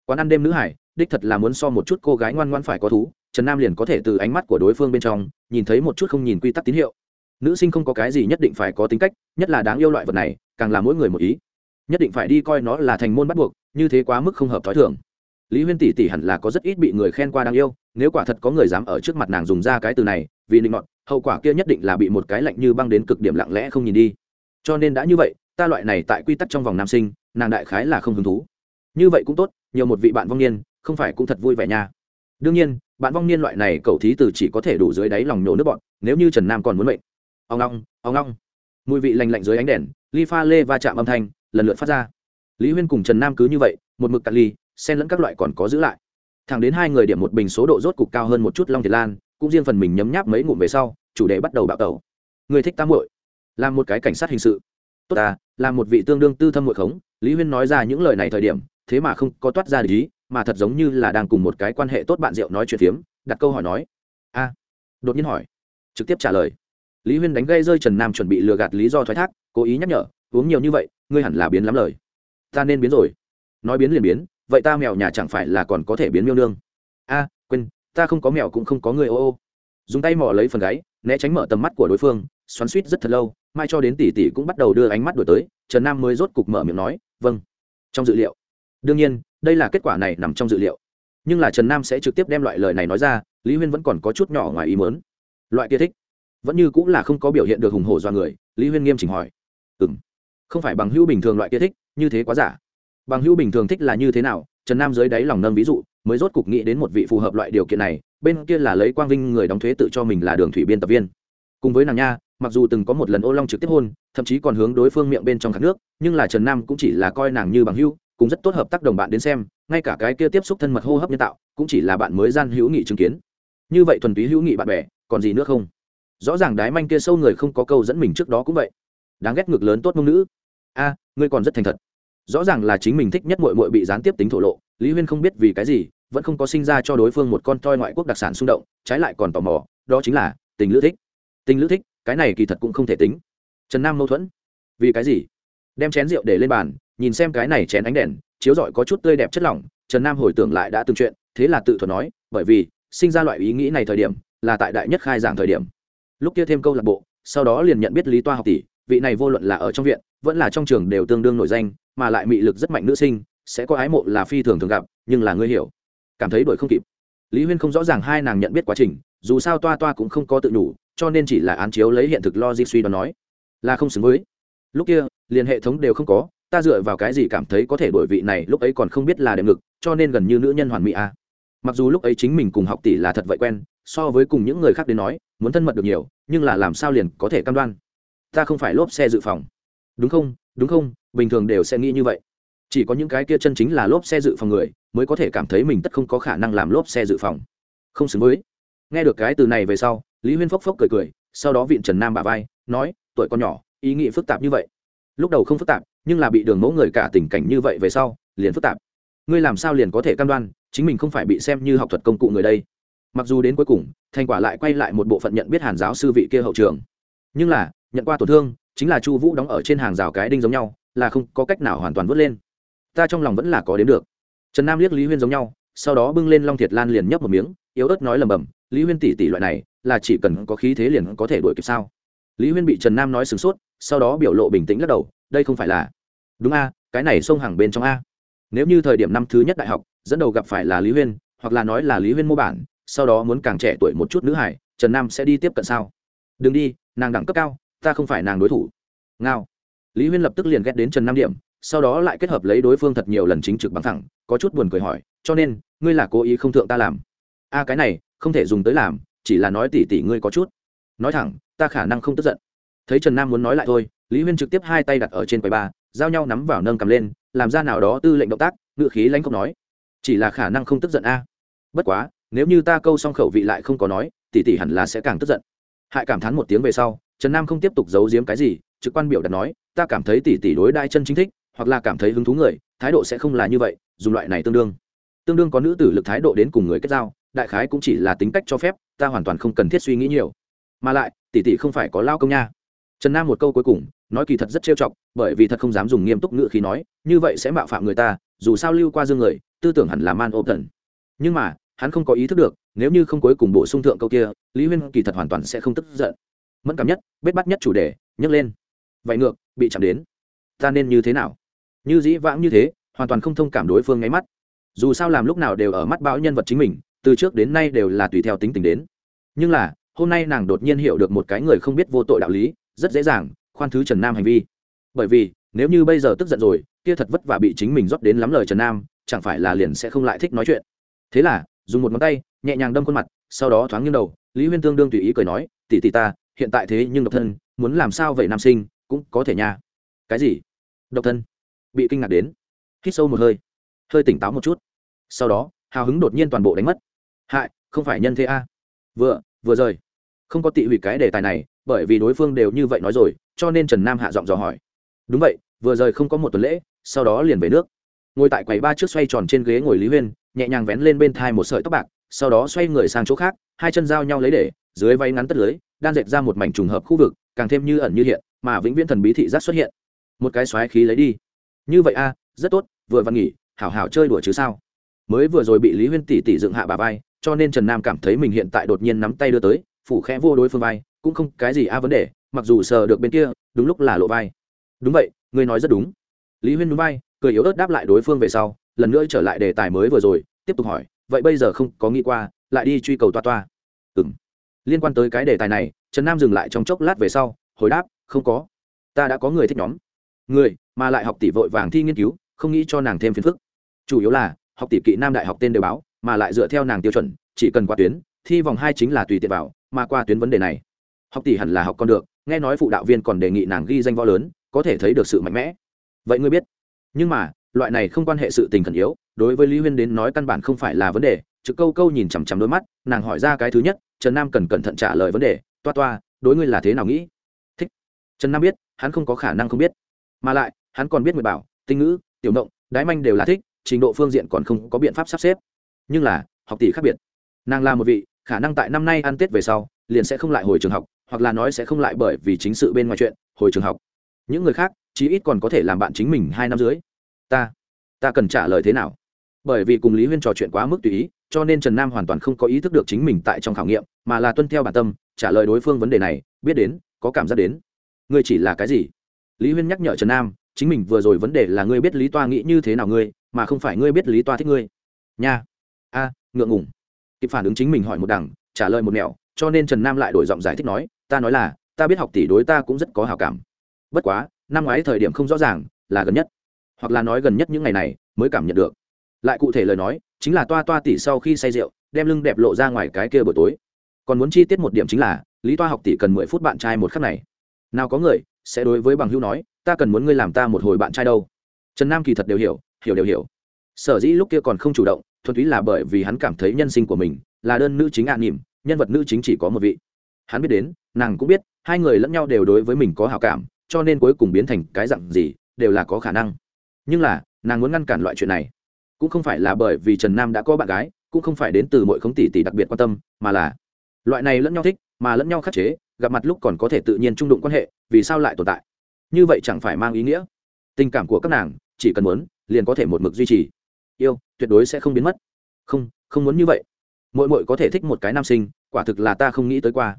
Quán ăn đêm nữ hải đích thật là muốn so một chút cô gái ngoan ngoan phải có thú, trần nam liền có thể từ ánh mắt của đối phương bên trong, nhìn thấy một chút không nhìn quy tắc tín hiệu. Nữ sinh không có cái gì nhất định phải có tính cách, nhất là đáng yêu loại vật này, càng là mỗi người một ý. Nhất định phải đi coi nó là thành môn bắt buộc, như thế quá mức không hợp t h ó i thường. Lý huyên tỷ tỷ hẳn là có rất ít bị người khen qua đáng yêu, nếu quả thật có người dám ở trước mặt nàng dùng ra cái từ này, vì định mọn hậu quả kia nhất định là bị một cái lạnh như băng đến cực điểm lặng lẽ không nhìn đi. Cho nên đã như vậy, ta loại này tại quy tắc trong vòng nam sinh, nàng đại khái là không hứng thú. Như vậy cũng tốt, nhiều một vị bạn vong niên không phải cũng thật vui vẻ nha. Đương nhiên, bạn vong niên loại này cầu thí từ chỉ có thể đủ dưới đáy lòng nhổ nước bọn, nếu như trần nam còn muốn mệnh. Ông long ông long mùi vị lành lạnh dưới ánh đèn, ly pha lê va chạm âm thanh, lần lượt phát ra. Lý huyên cùng trần nam cứ như vậy, một mực cạn ly, xen lẫn các loại còn có giữ lại. Thẳng đến hai người điểm một bình số độ rốt cục cao hơn một chút long thiệt lan, cũng riêng phần mình nhấm nháp mấy ngụm về sau, chủ đề bắt đầu bạo tẩu. Người thích tam muội, làm một cái cảnh sát hình sự. Tốt à làm một vị tương đương tư thâm muội khống, lý huyên nói ra những lời này thời điểm, thế mà không có toát ra để ý mà thật giống như là đang cùng một cái quan hệ tốt bạn rượu nói chuyện phiếm, đặt câu hỏi nói, a. Đột nhiên hỏi, trực tiếp trả lời. Lý huyên đánh gây rơi trần nam chuẩn bị lừa gạt lý do thoái thác, cố ý nhắc nhở, uống nhiều như vậy, ngươi hẳn là biến lắm lời. Ta nên biến rồi. Nói biến liền biến, vậy ta mèo nhà chẳng phải là còn có thể biến miêu nương? A, quên, ta không có mèo cũng không có người ô ô. Dùng tay mò lấy phần gáy, né tránh mở tầm mắt của đối phương, xoắn suýt rất thật lâu, mai cho đến tỷ tỷ cũng bắt đầu đưa ánh mắt đổi tới, trần nam mới rốt cục mở miệng nói vâng. Trong dự liệu đương nhiên, đây là kết quả này nằm trong dự liệu. Nhưng là trần nam sẽ trực tiếp đem loại lời này nói ra, lý huyên vẫn còn có chút nhỏ ngoài ý mớn loại kia thích, vẫn như cũng là không có biểu hiện được hùng hổ do người, lý huyên nghiêm chỉnh hỏi. Ừ m không phải bằng hữu bình thường loại kia thích, như thế quá giả. Bằng hữu bình thường thích là như thế nào? Trần nam dưới đáy lòng nâng ví dụ, mới rốt cục nghĩ đến một vị phù hợp loại điều kiện này, bên kia là lấy quang vinh người đóng thuế tự cho mình là đường thủy biên tập viên. Cùng với nàng nha, mặc dù từng có một lần ô long trực tiếp hôn, thậm chí còn hướng đối phương miệng bên trong khát nước, nhưng là trần nam cũng chỉ là coi nàng như bằng hữu cũng rất tốt hợp tác đồng bạn đến xem, ngay cả cái kia tiếp xúc thân mật hô hấp nhân tạo, cũng chỉ là bạn mới gian hữu nghị chứng kiến. Như vậy thuần túy hữu nghị bạn bè, còn gì nữa không? Rõ ràng đái manh kia sâu người không có câu dẫn mình trước đó cũng vậy. Đáng ghét ngược lớn tốt mông nữ. A, ngươi còn rất thành thật. Rõ ràng là chính mình thích nhất mội mội bị gián tiếp tính thổ lộ, lý huyên không biết vì cái gì, vẫn không có sinh ra cho đối phương một con toi ngoại quốc đặc sản xung động, trái lại còn tò mò, đó chính là tình lữ thích. Tình lữ thích, cái này kỳ thật cũng không thể tính. Trần nam mâu thuẫn. Vì cái gì? Đem chén rượu để lên bàn nhìn xem cái này chén ánh đèn, chiếu rọi có chút tươi đẹp chất lỏng, trần nam hồi tưởng lại đã từng chuyện, thế là tự thuật nói, bởi vì, sinh ra loại ý nghĩ này thời điểm, là tại đại nhất khai giảng thời điểm. Lúc kia thêm câu lạc bộ, sau đó liền nhận biết lý toa học tỷ, vị này vô luận là ở trong viện, vẫn là trong trường đều tương đương nổi danh, mà lại mị lực rất mạnh nữ sinh, sẽ có ái mộ là phi thường thường gặp, nhưng là ngươi hiểu, cảm thấy đổi không kịp. Lý huyên không rõ ràng hai nàng nhận biết quá trình, dù sao toa toa cũng không có tự nhủ, cho nên chỉ là án chiếu lấy hiện thực lo di suy đoán nói, là không xứng với. Lúc kia, liền hệ thống đều không có ta dựa vào cái gì cảm thấy có thể đổi vị này lúc ấy còn không biết là đệm ngực, cho nên gần như nữ nhân hoàn mỹ a à. mặc dù lúc ấy chính mình cùng học tỷ là thật vậy quen, so với cùng những người khác đến nói, muốn thân mật được nhiều, nhưng là làm sao liền có thể cam đoan? Ta không phải lốp xe dự phòng. Đúng không? Đúng không? Bình thường đều sẽ nghĩ như vậy. Chỉ có những cái kia chân chính là lốp xe dự phòng người, mới có thể cảm thấy mình tất không có khả năng làm lốp xe dự phòng. Không xứng với. Nghe được cái từ này về sau, lý huyên phốc phốc cười cười, sau đó viện trần nam bà vai, nói, tuổi con nhỏ, ý nghĩ phức tạp như vậy. Lúc đầu không phức tạp nhưng là bị đường mẫu người cả tình cảnh như vậy về sau, liền phức tạp. Ngươi làm sao liền có thể cam đoan, chính mình không phải bị xem như học thuật công cụ người đây? Mặc dù đến cuối cùng, thành quả lại quay lại một bộ phận nhận biết hàn giáo sư vị kia hậu trường. Nhưng là, nhận qua tổn thương, chính là chu vũ đóng ở trên hàng rào cái đinh giống nhau, là không có cách nào hoàn toàn vớt lên. Ta trong lòng vẫn là có đến được. Trần nam liếc lý huyên giống nhau, sau đó bưng lên long thiệt lan liền nhấp một miếng, yếu ớt nói lầm bầm, lý huyên tỷ tỷ loại này, là chỉ cần có khí thế liền có thể đuổi kịp sao? Lý huyên bị trần nam nói sửng sốt, sau đó biểu lộ bình tĩnh lắc đầu đây không phải là đúng a, cái này sông hàng bên trong a. Nếu như thời điểm năm thứ nhất đại học, dẫn đầu gặp phải là lý huyên, hoặc là nói là lý huyên mô bản, sau đó muốn càng trẻ tuổi một chút nữ hải, trần nam sẽ đi tiếp cận sao? Đừng đi, nàng đẳng cấp cao, ta không phải nàng đối thủ. Ngao. Lý huyên lập tức liền ghét đến trần nam điểm, sau đó lại kết hợp lấy đối phương thật nhiều lần chính trực bằng thẳng, có chút buồn cười hỏi, cho nên, ngươi là cố ý không thượng ta làm? A, cái này, không thể dùng tới làm, chỉ là nói tỉ tỉ ngươi có chút. Nói thẳng, ta khả năng không tức giận. Thấy trần nam muốn nói lại thôi lý huyên trực tiếp hai tay đặt ở trên quầy ba, giao nhau nắm vào nâng cầm lên, làm ra nào đó tư lệnh động tác ngự khí lãnh không nói. Chỉ là khả năng không tức giận a. Bất quá, nếu như ta câu xong khẩu vị lại không có nói, tỷ tỷ hẳn là sẽ càng tức giận. Hại cảm thán một tiếng về sau, trần nam không tiếp tục giấu giếm cái gì, trực quan biểu đặt nói, ta cảm thấy tỷ tỷ đối đai chân chính thích, hoặc là cảm thấy hứng thú người, thái độ sẽ không là như vậy, dùng loại này tương đương. Tương đương có nữ tử lực thái độ đến cùng người kết giao, đại khái cũng chỉ là tính cách cho phép, ta hoàn toàn không cần thiết suy nghĩ nhiều. Mà lại, tỷ tỷ không phải có lao công nha trần nam một câu cuối cùng, nói kỳ thật rất trêu chọc, bởi vì thật không dám dùng nghiêm túc ngữ khí nói, như vậy sẽ mạo phạm người ta, dù sao lưu qua dương người, tư tưởng hẳn là man ô tần nhưng mà, hắn không có ý thức được, nếu như không cuối cùng bổ sung thượng câu kia, lý huyên kỳ thật hoàn toàn sẽ không tức giận. Mẫn cảm nhất bết bắt nhất chủ đề, nhấc lên. Vậy ngược, bị chạm đến. Ta nên như thế nào? Như dĩ vãng như thế, hoàn toàn không thông cảm đối phương ngáy mắt. Dù sao làm lúc nào đều ở mắt bão nhân vật chính mình, từ trước đến nay đều là tùy theo tính tình đến. Nhưng là, hôm nay nàng đột nhiên hiểu được một cái người không biết vô tội đạo lý rất dễ dàng, khoan thứ trần nam hành vi. Bởi vì, nếu như bây giờ tức giận rồi, kia thật vất vả bị chính mình rót đến lắm lời trần nam, chẳng phải là liền sẽ không lại thích nói chuyện. Thế là, dùng một ngón tay, nhẹ nhàng đâm khuôn mặt, sau đó thoáng nghiêng đầu, lý huyên tương đương tùy ý cười nói, tỷ tỷ ta, hiện tại thế nhưng độc thân, muốn làm sao vậy nam sinh, cũng có thể nha. Cái gì? Độc thân. Bị kinh ngạc đến. Hít sâu một hơi. Hơi tỉnh táo một chút. Sau đó, hào hứng đột nhiên toàn bộ đánh mất. Hại, không phải nhân thế a. Vừa vừa rời. Không có tị hủy cái đề tài này bởi vì đối phương đều như vậy nói rồi, cho nên trần nam hạ giọng dò hỏi. Đúng vậy, vừa rời không có một tuần lễ, sau đó liền về nước. Ngồi tại quầy ba trước xoay tròn trên ghế ngồi lý huyên, nhẹ nhàng vén lên bên thai một sợi tóc bạc, sau đó xoay người sang chỗ khác, hai chân giao nhau lấy để, dưới váy ngắn tất lưới, đan dệt ra một mảnh trùng hợp khu vực, càng thêm như ẩn như hiện, mà vĩnh viễn thần bí thị giác xuất hiện. Một cái xoáy khí lấy đi. Như vậy a, rất tốt, vừa văn nghỉ, hảo hảo chơi đùa chứ sao? Mới vừa rồi bị lý huyên tỷ tỷ dựng hạ bà vai, cho nên trần nam cảm thấy mình hiện tại đột nhiên nắm tay đưa tới, phủ khẽ vô đối phương vai cũng không cái gì a vấn đề, mặc dù sờ được bên kia, đúng lúc là lộ vai. Đúng vậy, ngươi nói rất đúng. Lý huyên núi vai, cười yếu ớt đáp lại đối phương về sau, lần nữa trở lại đề tài mới vừa rồi, tiếp tục hỏi, vậy bây giờ không có nghĩ qua, lại đi truy cầu toa toa. Ừ m liên quan tới cái đề tài này, trần nam dừng lại trong chốc lát về sau, hồi đáp, không có. Ta đã có người thích nhóm. Người, mà lại học tỷ vội vàng thi nghiên cứu, không nghĩ cho nàng thêm phiền phức. Chủ yếu là, học tỷ kỵ nam đại học tên đều báo, mà lại dựa theo nàng tiêu chuẩn, chỉ cần qua tuyến, thi vòng hai chính là tùy tiện vào, mà qua tuyến vấn đề này học tỷ hẳn là học con được, nghe nói phụ đạo viên còn đề nghị nàng ghi danh võ lớn, có thể thấy được sự mạnh mẽ. Vậy ngươi biết. Nhưng mà, loại này không quan hệ sự tình khẩn yếu, đối với lý huyên đến nói căn bản không phải là vấn đề, trực câu câu nhìn chằm chằm đôi mắt, nàng hỏi ra cái thứ nhất, trần nam cần cẩn thận trả lời vấn đề, toa toa, đối ngươi là thế nào nghĩ? Thích. Trần nam biết, hắn không có khả năng không biết. Mà lại, hắn còn biết người bảo, tinh ngữ, tiểu động, đái manh đều là thích, trình độ phương diện còn không có biện pháp sắp xếp. Nhưng là, học tỷ khác biệt. Nàng là một vị, khả năng tại năm nay ăn tết về sau, liền sẽ không lại hồi trường học hoặc là nói sẽ không lại bởi vì chính sự bên ngoài chuyện, hồi trường học. Những người khác, chí ít còn có thể làm bạn chính mình hai năm dưới. Ta ta cần trả lời thế nào? Bởi vì cùng lý huyên trò chuyện quá mức tùy ý, cho nên trần nam hoàn toàn không có ý thức được chính mình tại trong khảo nghiệm, mà là tuân theo bản tâm, trả lời đối phương vấn đề này, biết đến, có cảm giác đến. Ngươi chỉ là cái gì? Lý huyên nhắc nhở trần nam, chính mình vừa rồi vấn đề là ngươi biết lý toa nghĩ như thế nào ngươi, mà không phải ngươi biết lý toa thích ngươi. Nha. A, ngượng ngùng. Kịp phản ứng chính mình hỏi một đằng, trả lời một mẹo cho nên trần nam lại đổi giọng giải thích nói, ta nói là, ta biết học tỷ đối ta cũng rất có hào cảm. Bất quá, năm ngoái thời điểm không rõ ràng, là gần nhất, hoặc là nói gần nhất những ngày này mới cảm nhận được. Lại cụ thể lời nói, chính là toa toa tỷ sau khi say rượu, đem lưng đẹp lộ ra ngoài cái kia buổi tối. Còn muốn chi tiết một điểm chính là, lý toa học tỷ cần mười phút bạn trai một khắc này. Nào có người sẽ đối với bằng hữu nói, ta cần muốn ngươi làm ta một hồi bạn trai đâu. Trần nam kỳ thật đều hiểu hiểu đều hiểu. Sở dĩ lúc kia còn không chủ động, thuần túy là bởi vì hắn cảm thấy nhân sinh của mình là đơn nữ chính ạ à nỉm nhân vật nữ chính chỉ có một vị. Hắn biết đến, nàng cũng biết, hai người lẫn nhau đều đối với mình có hào cảm, cho nên cuối cùng biến thành cái dặn gì, đều là có khả năng. Nhưng là, nàng muốn ngăn cản loại chuyện này. Cũng không phải là bởi vì trần nam đã có bạn gái, cũng không phải đến từ mọi khống tỷ tỷ đặc biệt quan tâm, mà là loại này lẫn nhau thích, mà lẫn nhau khắc chế, gặp mặt lúc còn có thể tự nhiên trung đụng quan hệ, vì sao lại tồn tại? Như vậy chẳng phải mang ý nghĩa. Tình cảm của các nàng, chỉ cần muốn, liền có thể một mực duy trì. Yêu, tuyệt đối sẽ không biến mất. Không không muốn như vậy mỗi mỗi có thể thích một cái nam sinh, quả thực là ta không nghĩ tới qua.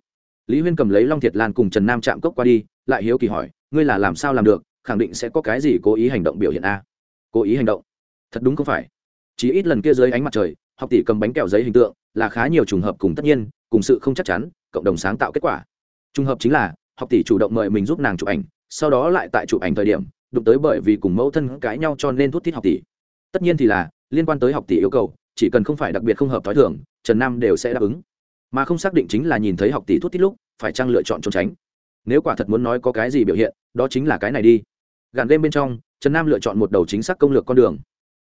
Lý huyên cầm lấy long thiệt lan cùng trần nam chạm cốc qua đi, lại hiếu kỳ hỏi, ngươi là làm sao làm được, khẳng định sẽ có cái gì cố ý hành động biểu hiện a? Cố ý hành động? Thật đúng không phải. Chỉ ít lần kia dưới ánh mặt trời, học tỷ cầm bánh kẹo giấy hình tượng, là khá nhiều trùng hợp cùng tất nhiên, cùng sự không chắc chắn, cộng đồng sáng tạo kết quả. Trùng hợp chính là, học tỷ chủ động mời mình giúp nàng chụp ảnh, sau đó lại tại chụp ảnh thời điểm, đụng tới bởi vì cùng mẫu thân cãi nhau cho nên thút thít học tỷ. Tất nhiên thì là, liên quan tới học tỷ yêu cầu chỉ cần không phải đặc biệt không hợp t h o i thường, trần nam đều sẽ đáp ứng. Mà không xác định chính là nhìn thấy học tỷ thút tít lúc, phải chăng lựa chọn trốn tránh. Nếu quả thật muốn nói có cái gì biểu hiện, đó chính là cái này đi. Gàn đêm bên trong, trần nam lựa chọn một đầu chính xác công lược con đường.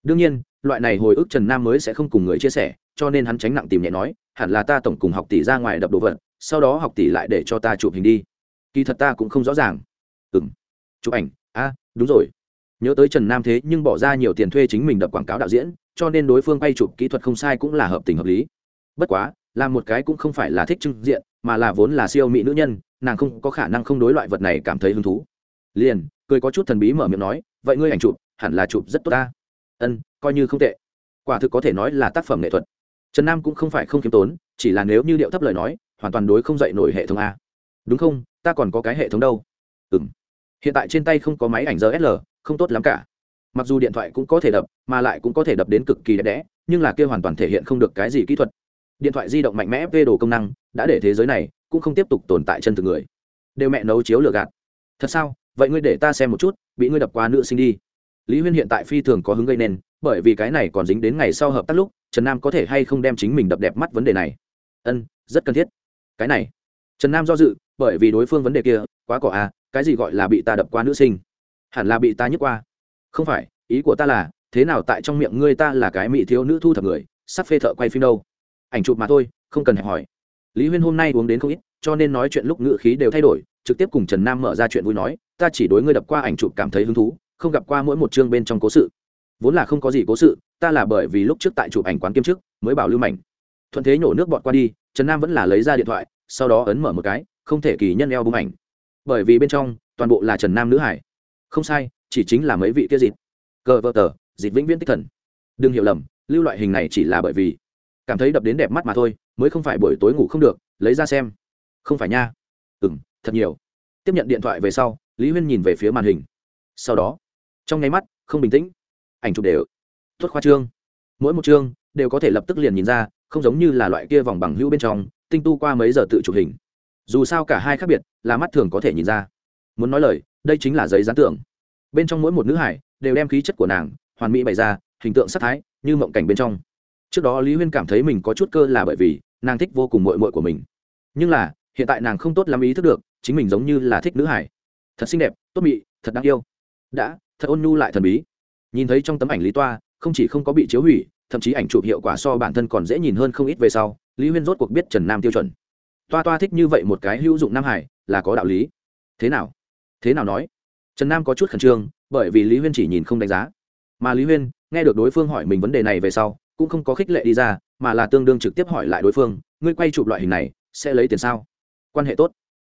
Đương nhiên, loại này hồi ức trần nam mới sẽ không cùng người chia sẻ, cho nên hắn tránh nặng tìm nhẹ nói, hẳn là ta tổng cùng học tỷ ra ngoài đập đồ vật, sau đó học tỷ lại để cho ta chụp hình đi. Kỳ thật ta cũng không rõ ràng. Ừ m chụp ảnh. A đúng rồi nhớ tới trần nam thế nhưng bỏ ra nhiều tiền thuê chính mình đập quảng cáo đạo diễn, cho nên đối phương quay chụp kỹ thuật không sai cũng là hợp tình hợp lý. Bất quá, là một cái cũng không phải là thích trưng diện, mà là vốn là siêu mỹ nữ nhân, nàng không có khả năng không đối loại vật này cảm thấy hứng thú. Liền, cười có chút thần bí mở miệng nói, vậy ngươi ảnh chụp, hẳn là chụp rất tốt ta. Ân, coi như không tệ. Quả thực có thể nói là tác phẩm nghệ thuật. Trần nam cũng không phải không khiêm tốn, chỉ là nếu như điệu thấp lời nói, hoàn toàn đối không dạy nổi hệ thống a. Đúng không? Ta còn có cái hệ thống đâu. Ừ m hiện tại trên tay không có máy ảnh rsl không tốt lắm cả. Mặc dù điện thoại cũng có thể đập, mà lại cũng có thể đập đến cực kỳ đẹp đẽ, nhưng là kia hoàn toàn thể hiện không được cái gì kỹ thuật. Điện thoại di động mạnh mẽ vê đồ công năng, đã để thế giới này cũng không tiếp tục tồn tại chân thực người. Đều mẹ nấu chiếu lừa gạt. Thật sao? Vậy ngươi để ta xem một chút, bị ngươi đập qua nữ sinh đi. Lý huyên hiện tại phi thường có hứng gây nên, bởi vì cái này còn dính đến ngày sau hợp tác lúc, trần nam có thể hay không đem chính mình đập đẹp mắt vấn đề này. Ân, rất cần thiết. Cái này. Trần nam do dự, bởi vì đối phương vấn đề kia quá cỏ à cái gì gọi là bị ta đập qua nữ sinh? Hẳn là bị ta nhức qua. Không phải, ý của ta là, thế nào tại trong miệng ngươi ta là cái mỹ thiếu nữ thu thập người, sắp phê thợ quay phim đâu? Ảnh chụp mà thôi, không cần hẹp hỏi. Lý huyên hôm nay uống đến không ít, cho nên nói chuyện lúc ngữ khí đều thay đổi, trực tiếp cùng trần nam mở ra chuyện vui nói, ta chỉ đối ngươi đập qua ảnh chụp cảm thấy hứng thú, không gặp qua mỗi một chương bên trong cố sự. Vốn là không có gì cố sự, ta là bởi vì lúc trước tại chụp ảnh quán kiêm trước mới bảo lưu mảnh. Thuận thế nhổ nước bọt qua đi, trần nam vẫn là lấy ra điện thoại, sau đó ấn mở một cái, không thể kỳ nhân eo bung ảnh. Bởi vì bên trong, toàn bộ là trần nam nữ hải không sai, chỉ chính là mấy vị kia dịt. Cờ vợ tờ, dịt vĩnh viễn tích thần. Đừng hiểu lầm, lưu loại hình này chỉ là bởi vì cảm thấy đập đến đẹp mắt mà thôi, mới không phải buổi tối ngủ không được, lấy ra xem. Không phải nha. Ừ m thật nhiều. Tiếp nhận điện thoại về sau, lý huyên nhìn về phía màn hình. Sau đó, trong nháy mắt, không bình tĩnh. Ảnh chụp đều. Tuất khoa trương. Mỗi một chương đều có thể lập tức liền nhìn ra, không giống như là loại kia vòng bằng hữu bên trong, tinh tu qua mấy giờ tự chụp hình. Dù sao cả hai khác biệt, là mắt thường có thể nhìn ra. Muốn nói lời đây chính là giấy gián tưởng bên trong mỗi một nữ hải đều đem khí chất của nàng hoàn mỹ bày ra, hình tượng sắc thái như mộng cảnh bên trong. Trước đó lý huyên cảm thấy mình có chút cơ là bởi vì nàng thích vô cùng mội mội của mình. Nhưng là, hiện tại nàng không tốt lắm ý thức được, chính mình giống như là thích nữ hải. Thật xinh đẹp, tốt mị, thật đáng yêu. Đã, thật ôn nhu lại thần bí. Nhìn thấy trong tấm ảnh lý toa, không chỉ không có bị chiếu hủy, thậm chí ảnh chụp hiệu quả so bản thân còn dễ nhìn hơn không ít về sau, lý huyên rốt cuộc biết trần nam tiêu chuẩn. Toa toa thích như vậy một cái hữu dụng nam hải là có đạo lý. Thế nào? Thế nào nói? Trần nam có chút khẩn trương, bởi vì lý huyên chỉ nhìn không đánh giá. Mà lý huyên, nghe được đối phương hỏi mình vấn đề này về sau, cũng không có khích lệ đi ra, mà là tương đương trực tiếp hỏi lại đối phương, ngươi quay chụp loại hình này, sẽ lấy tiền sao? Quan hệ tốt,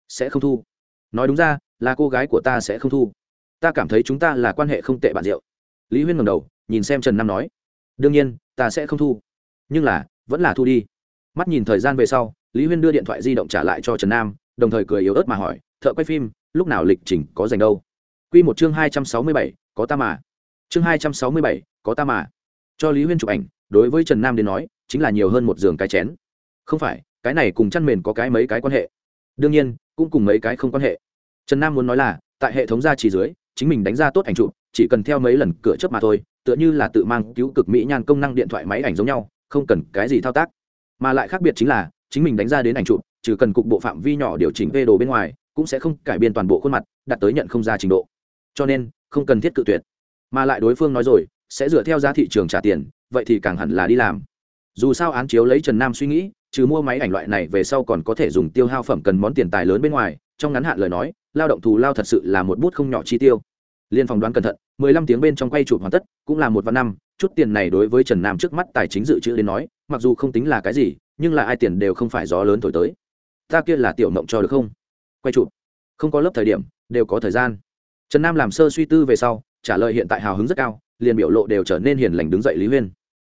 sẽ không thu. Nói đúng ra, là cô gái của ta sẽ không thu. Ta cảm thấy chúng ta là quan hệ không tệ bạn rượu. Lý huyên ngầm đầu, nhìn xem trần nam nói, đương nhiên, ta sẽ không thu. Nhưng là, vẫn là thu đi. Mắt nhìn thời gian về sau, lý huyên đưa điện thoại di động trả lại cho trần nam, đồng thời cười yếu ớt mà hỏi, thợ quay phim lúc nào lịch trình có dành đâu. Quy một chương hai trăm sáu mươi bảy, có ta mà. Chương hai trăm sáu mươi bảy, có ta mà. Cho lý huyên chụp ảnh, đối với trần nam đến nói, chính là nhiều hơn một giường cái chén. Không phải, cái này cùng chăn mền có cái mấy cái quan hệ. Đương nhiên, cũng cùng mấy cái không quan hệ. Trần nam muốn nói là, tại hệ thống gia trì dưới, chính mình đánh ra tốt ảnh chụp, chỉ cần theo mấy lần cửa chớp mà thôi, tựa như là tự mang cứu cực mỹ nhan công năng điện thoại máy ảnh giống nhau, không cần cái gì thao tác. Mà lại khác biệt chính là, chính mình đánh ra đến ảnh chụp, trừ cần cục bộ phạm vi nhỏ điều chỉnh vê đồ bên ngoài cũng sẽ không cải biên toàn bộ khuôn mặt, đạt tới nhận không ra trình độ. Cho nên, không cần thiết cự tuyệt. Mà lại đối phương nói rồi, sẽ dựa theo giá thị trường trả tiền, vậy thì càng hẳn là đi làm. Dù sao án chiếu lấy trần nam suy nghĩ, trừ mua máy ảnh loại này về sau còn có thể dùng tiêu hao phẩm cần món tiền tài lớn bên ngoài, trong ngắn hạn lời nói, lao động thù lao thật sự là một bút không nhỏ chi tiêu. Liên phòng đoán cẩn thận, mười lăm tiếng bên trong quay chụp hoàn tất, cũng là một vạn năm, chút tiền này đối với trần nam trước mắt tài chính dự trữ đến nói, mặc dù không tính là cái gì, nhưng là ai tiền đều không phải gió lớn thổi tới. Ta kia là tiểu mộng cho được không? Quay chụp. Không có lớp thời điểm, đều có thời gian. Trần nam làm sơ suy tư về sau, trả lời hiện tại hào hứng rất cao, liền biểu lộ đều trở nên hiền lành đứng dậy lý huyên.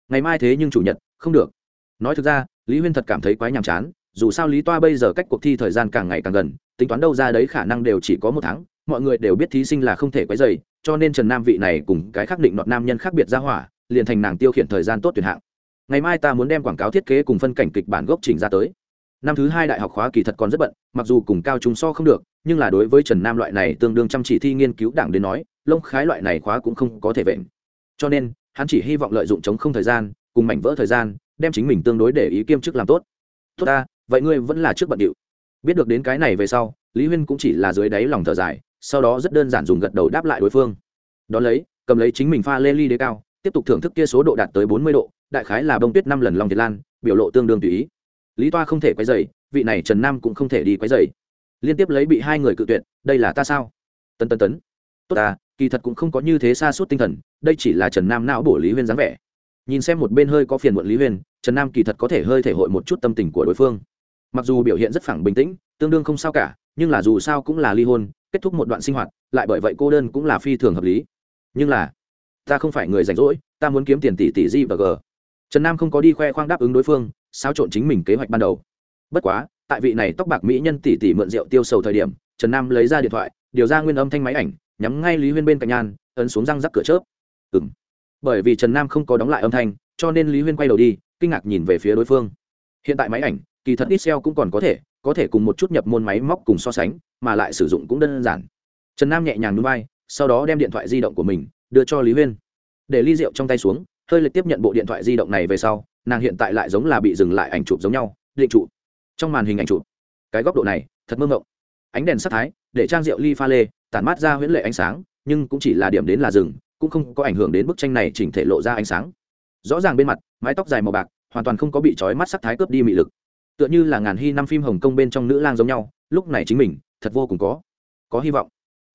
Ngày mai thế nhưng chủ nhật, không được. Nói thực ra, lý huyên thật cảm thấy quái nhàm chán, dù sao lý toa bây giờ cách cuộc thi thời gian càng ngày càng gần, tính toán đâu ra đấy khả năng đều chỉ có một tháng, mọi người đều biết thí sinh là không thể quấy dày cho nên trần nam vị này cùng cái khắc định nọt nam nhân khác biệt ra hỏa, liền thành nàng tiêu khiển thời gian tốt tuyệt hạng. Ngày mai ta muốn đem quảng cáo thiết kế cùng phân cảnh kịch bản gốc trình ra tới năm thứ hai đại học khóa kỳ thật còn rất bận, mặc dù cùng cao chúng so không được, nhưng là đối với trần nam loại này tương đương chăm chỉ thi nghiên cứu đảng đến nói, lông khái loại này khóa cũng không có thể vệnh cho nên, hắn chỉ hy vọng lợi dụng chống không thời gian, cùng mảnh vỡ thời gian, đem chính mình tương đối để ý kiêm chức làm tốt. Tốt ta, vậy ngươi vẫn là trước bận điệu. Biết được đến cái này về sau, lý huyên cũng chỉ là dưới đáy lòng thở dài, sau đó rất đơn giản dùng gật đầu đáp lại đối phương. Đón lấy, cầm lấy chính mình pha lê ly đế cao, tiếp tục thưởng thức kia số độ đạt tới bốn mươi độ, đại khái là bông tuyết năm lần long thiệt lan, biểu lộ tương đương tùy ý lý toa không thể quay dày vị này trần nam cũng không thể đi quay dày liên tiếp lấy bị hai người cự tuyệt, đây là ta sao? Tân tân tấn. Tốt ta, kỳ thật cũng không có như thế xa suốt tinh thần, đây chỉ là trần nam não bổ lý huyên dáng vẻ. Nhìn xem một bên hơi có phiền muộn lý huyên, trần nam kỳ thật có thể hơi thể hội một chút tâm tình của đối phương. Mặc dù biểu hiện rất phẳng bình tĩnh, tương đương không sao cả, nhưng là dù sao cũng là ly hôn, kết thúc một đoạn sinh hoạt, lại bởi vậy cô đơn cũng là phi thường hợp lý. Nhưng là, ta không phải người rảnh rỗi, ta muốn kiếm tiền tỷ tỷ g và g. Trần nam không có đi khoe khoang đáp ứng đối phương sao trộn chính mình kế hoạch ban đầu. Bất quá, tại vị này tóc bạc mỹ nhân tỷ tỷ mượn rượu tiêu sầu thời điểm, trần nam lấy ra điện thoại, điều ra nguyên âm thanh máy ảnh, nhắm ngay lý huyên bên cạnh nhan, ấn xuống răng rắc cửa chớp. Ừng bởi vì trần nam không có đóng lại âm thanh, cho nên lý huyên quay đầu đi, kinh ngạc nhìn về phía đối phương. Hiện tại máy ảnh, kỳ thật ít xeo cũng còn có thể có thể cùng một chút nhập môn máy móc cùng so sánh, mà lại sử dụng cũng đơn giản. Trần nam nhẹ nhàng núi vai, sau đó đem điện thoại di động của mình đưa cho lý huyên. Để ly rượu trong tay xuống hơi lệch tiếp nhận bộ điện thoại di động này về sau, nàng hiện tại lại giống là bị dừng lại ảnh chụp giống nhau, định trụ. Trong màn hình ảnh chụp, cái góc độ này, thật mơ ngộng ánh đèn sắc thái, để trang rượu ly pha lê tản mát ra huyễn lệ ánh sáng, nhưng cũng chỉ là điểm đến là rừng cũng không có ảnh hưởng đến bức tranh này chỉnh thể lộ ra ánh sáng. Rõ ràng bên mặt, mái tóc dài màu bạc, hoàn toàn không có bị trói mắt sắc thái cướp đi mị lực. Tựa như là ngàn hy năm phim hồng kông bên trong nữ lang giống nhau, lúc này chính mình, thật vô cùng có có hy vọng.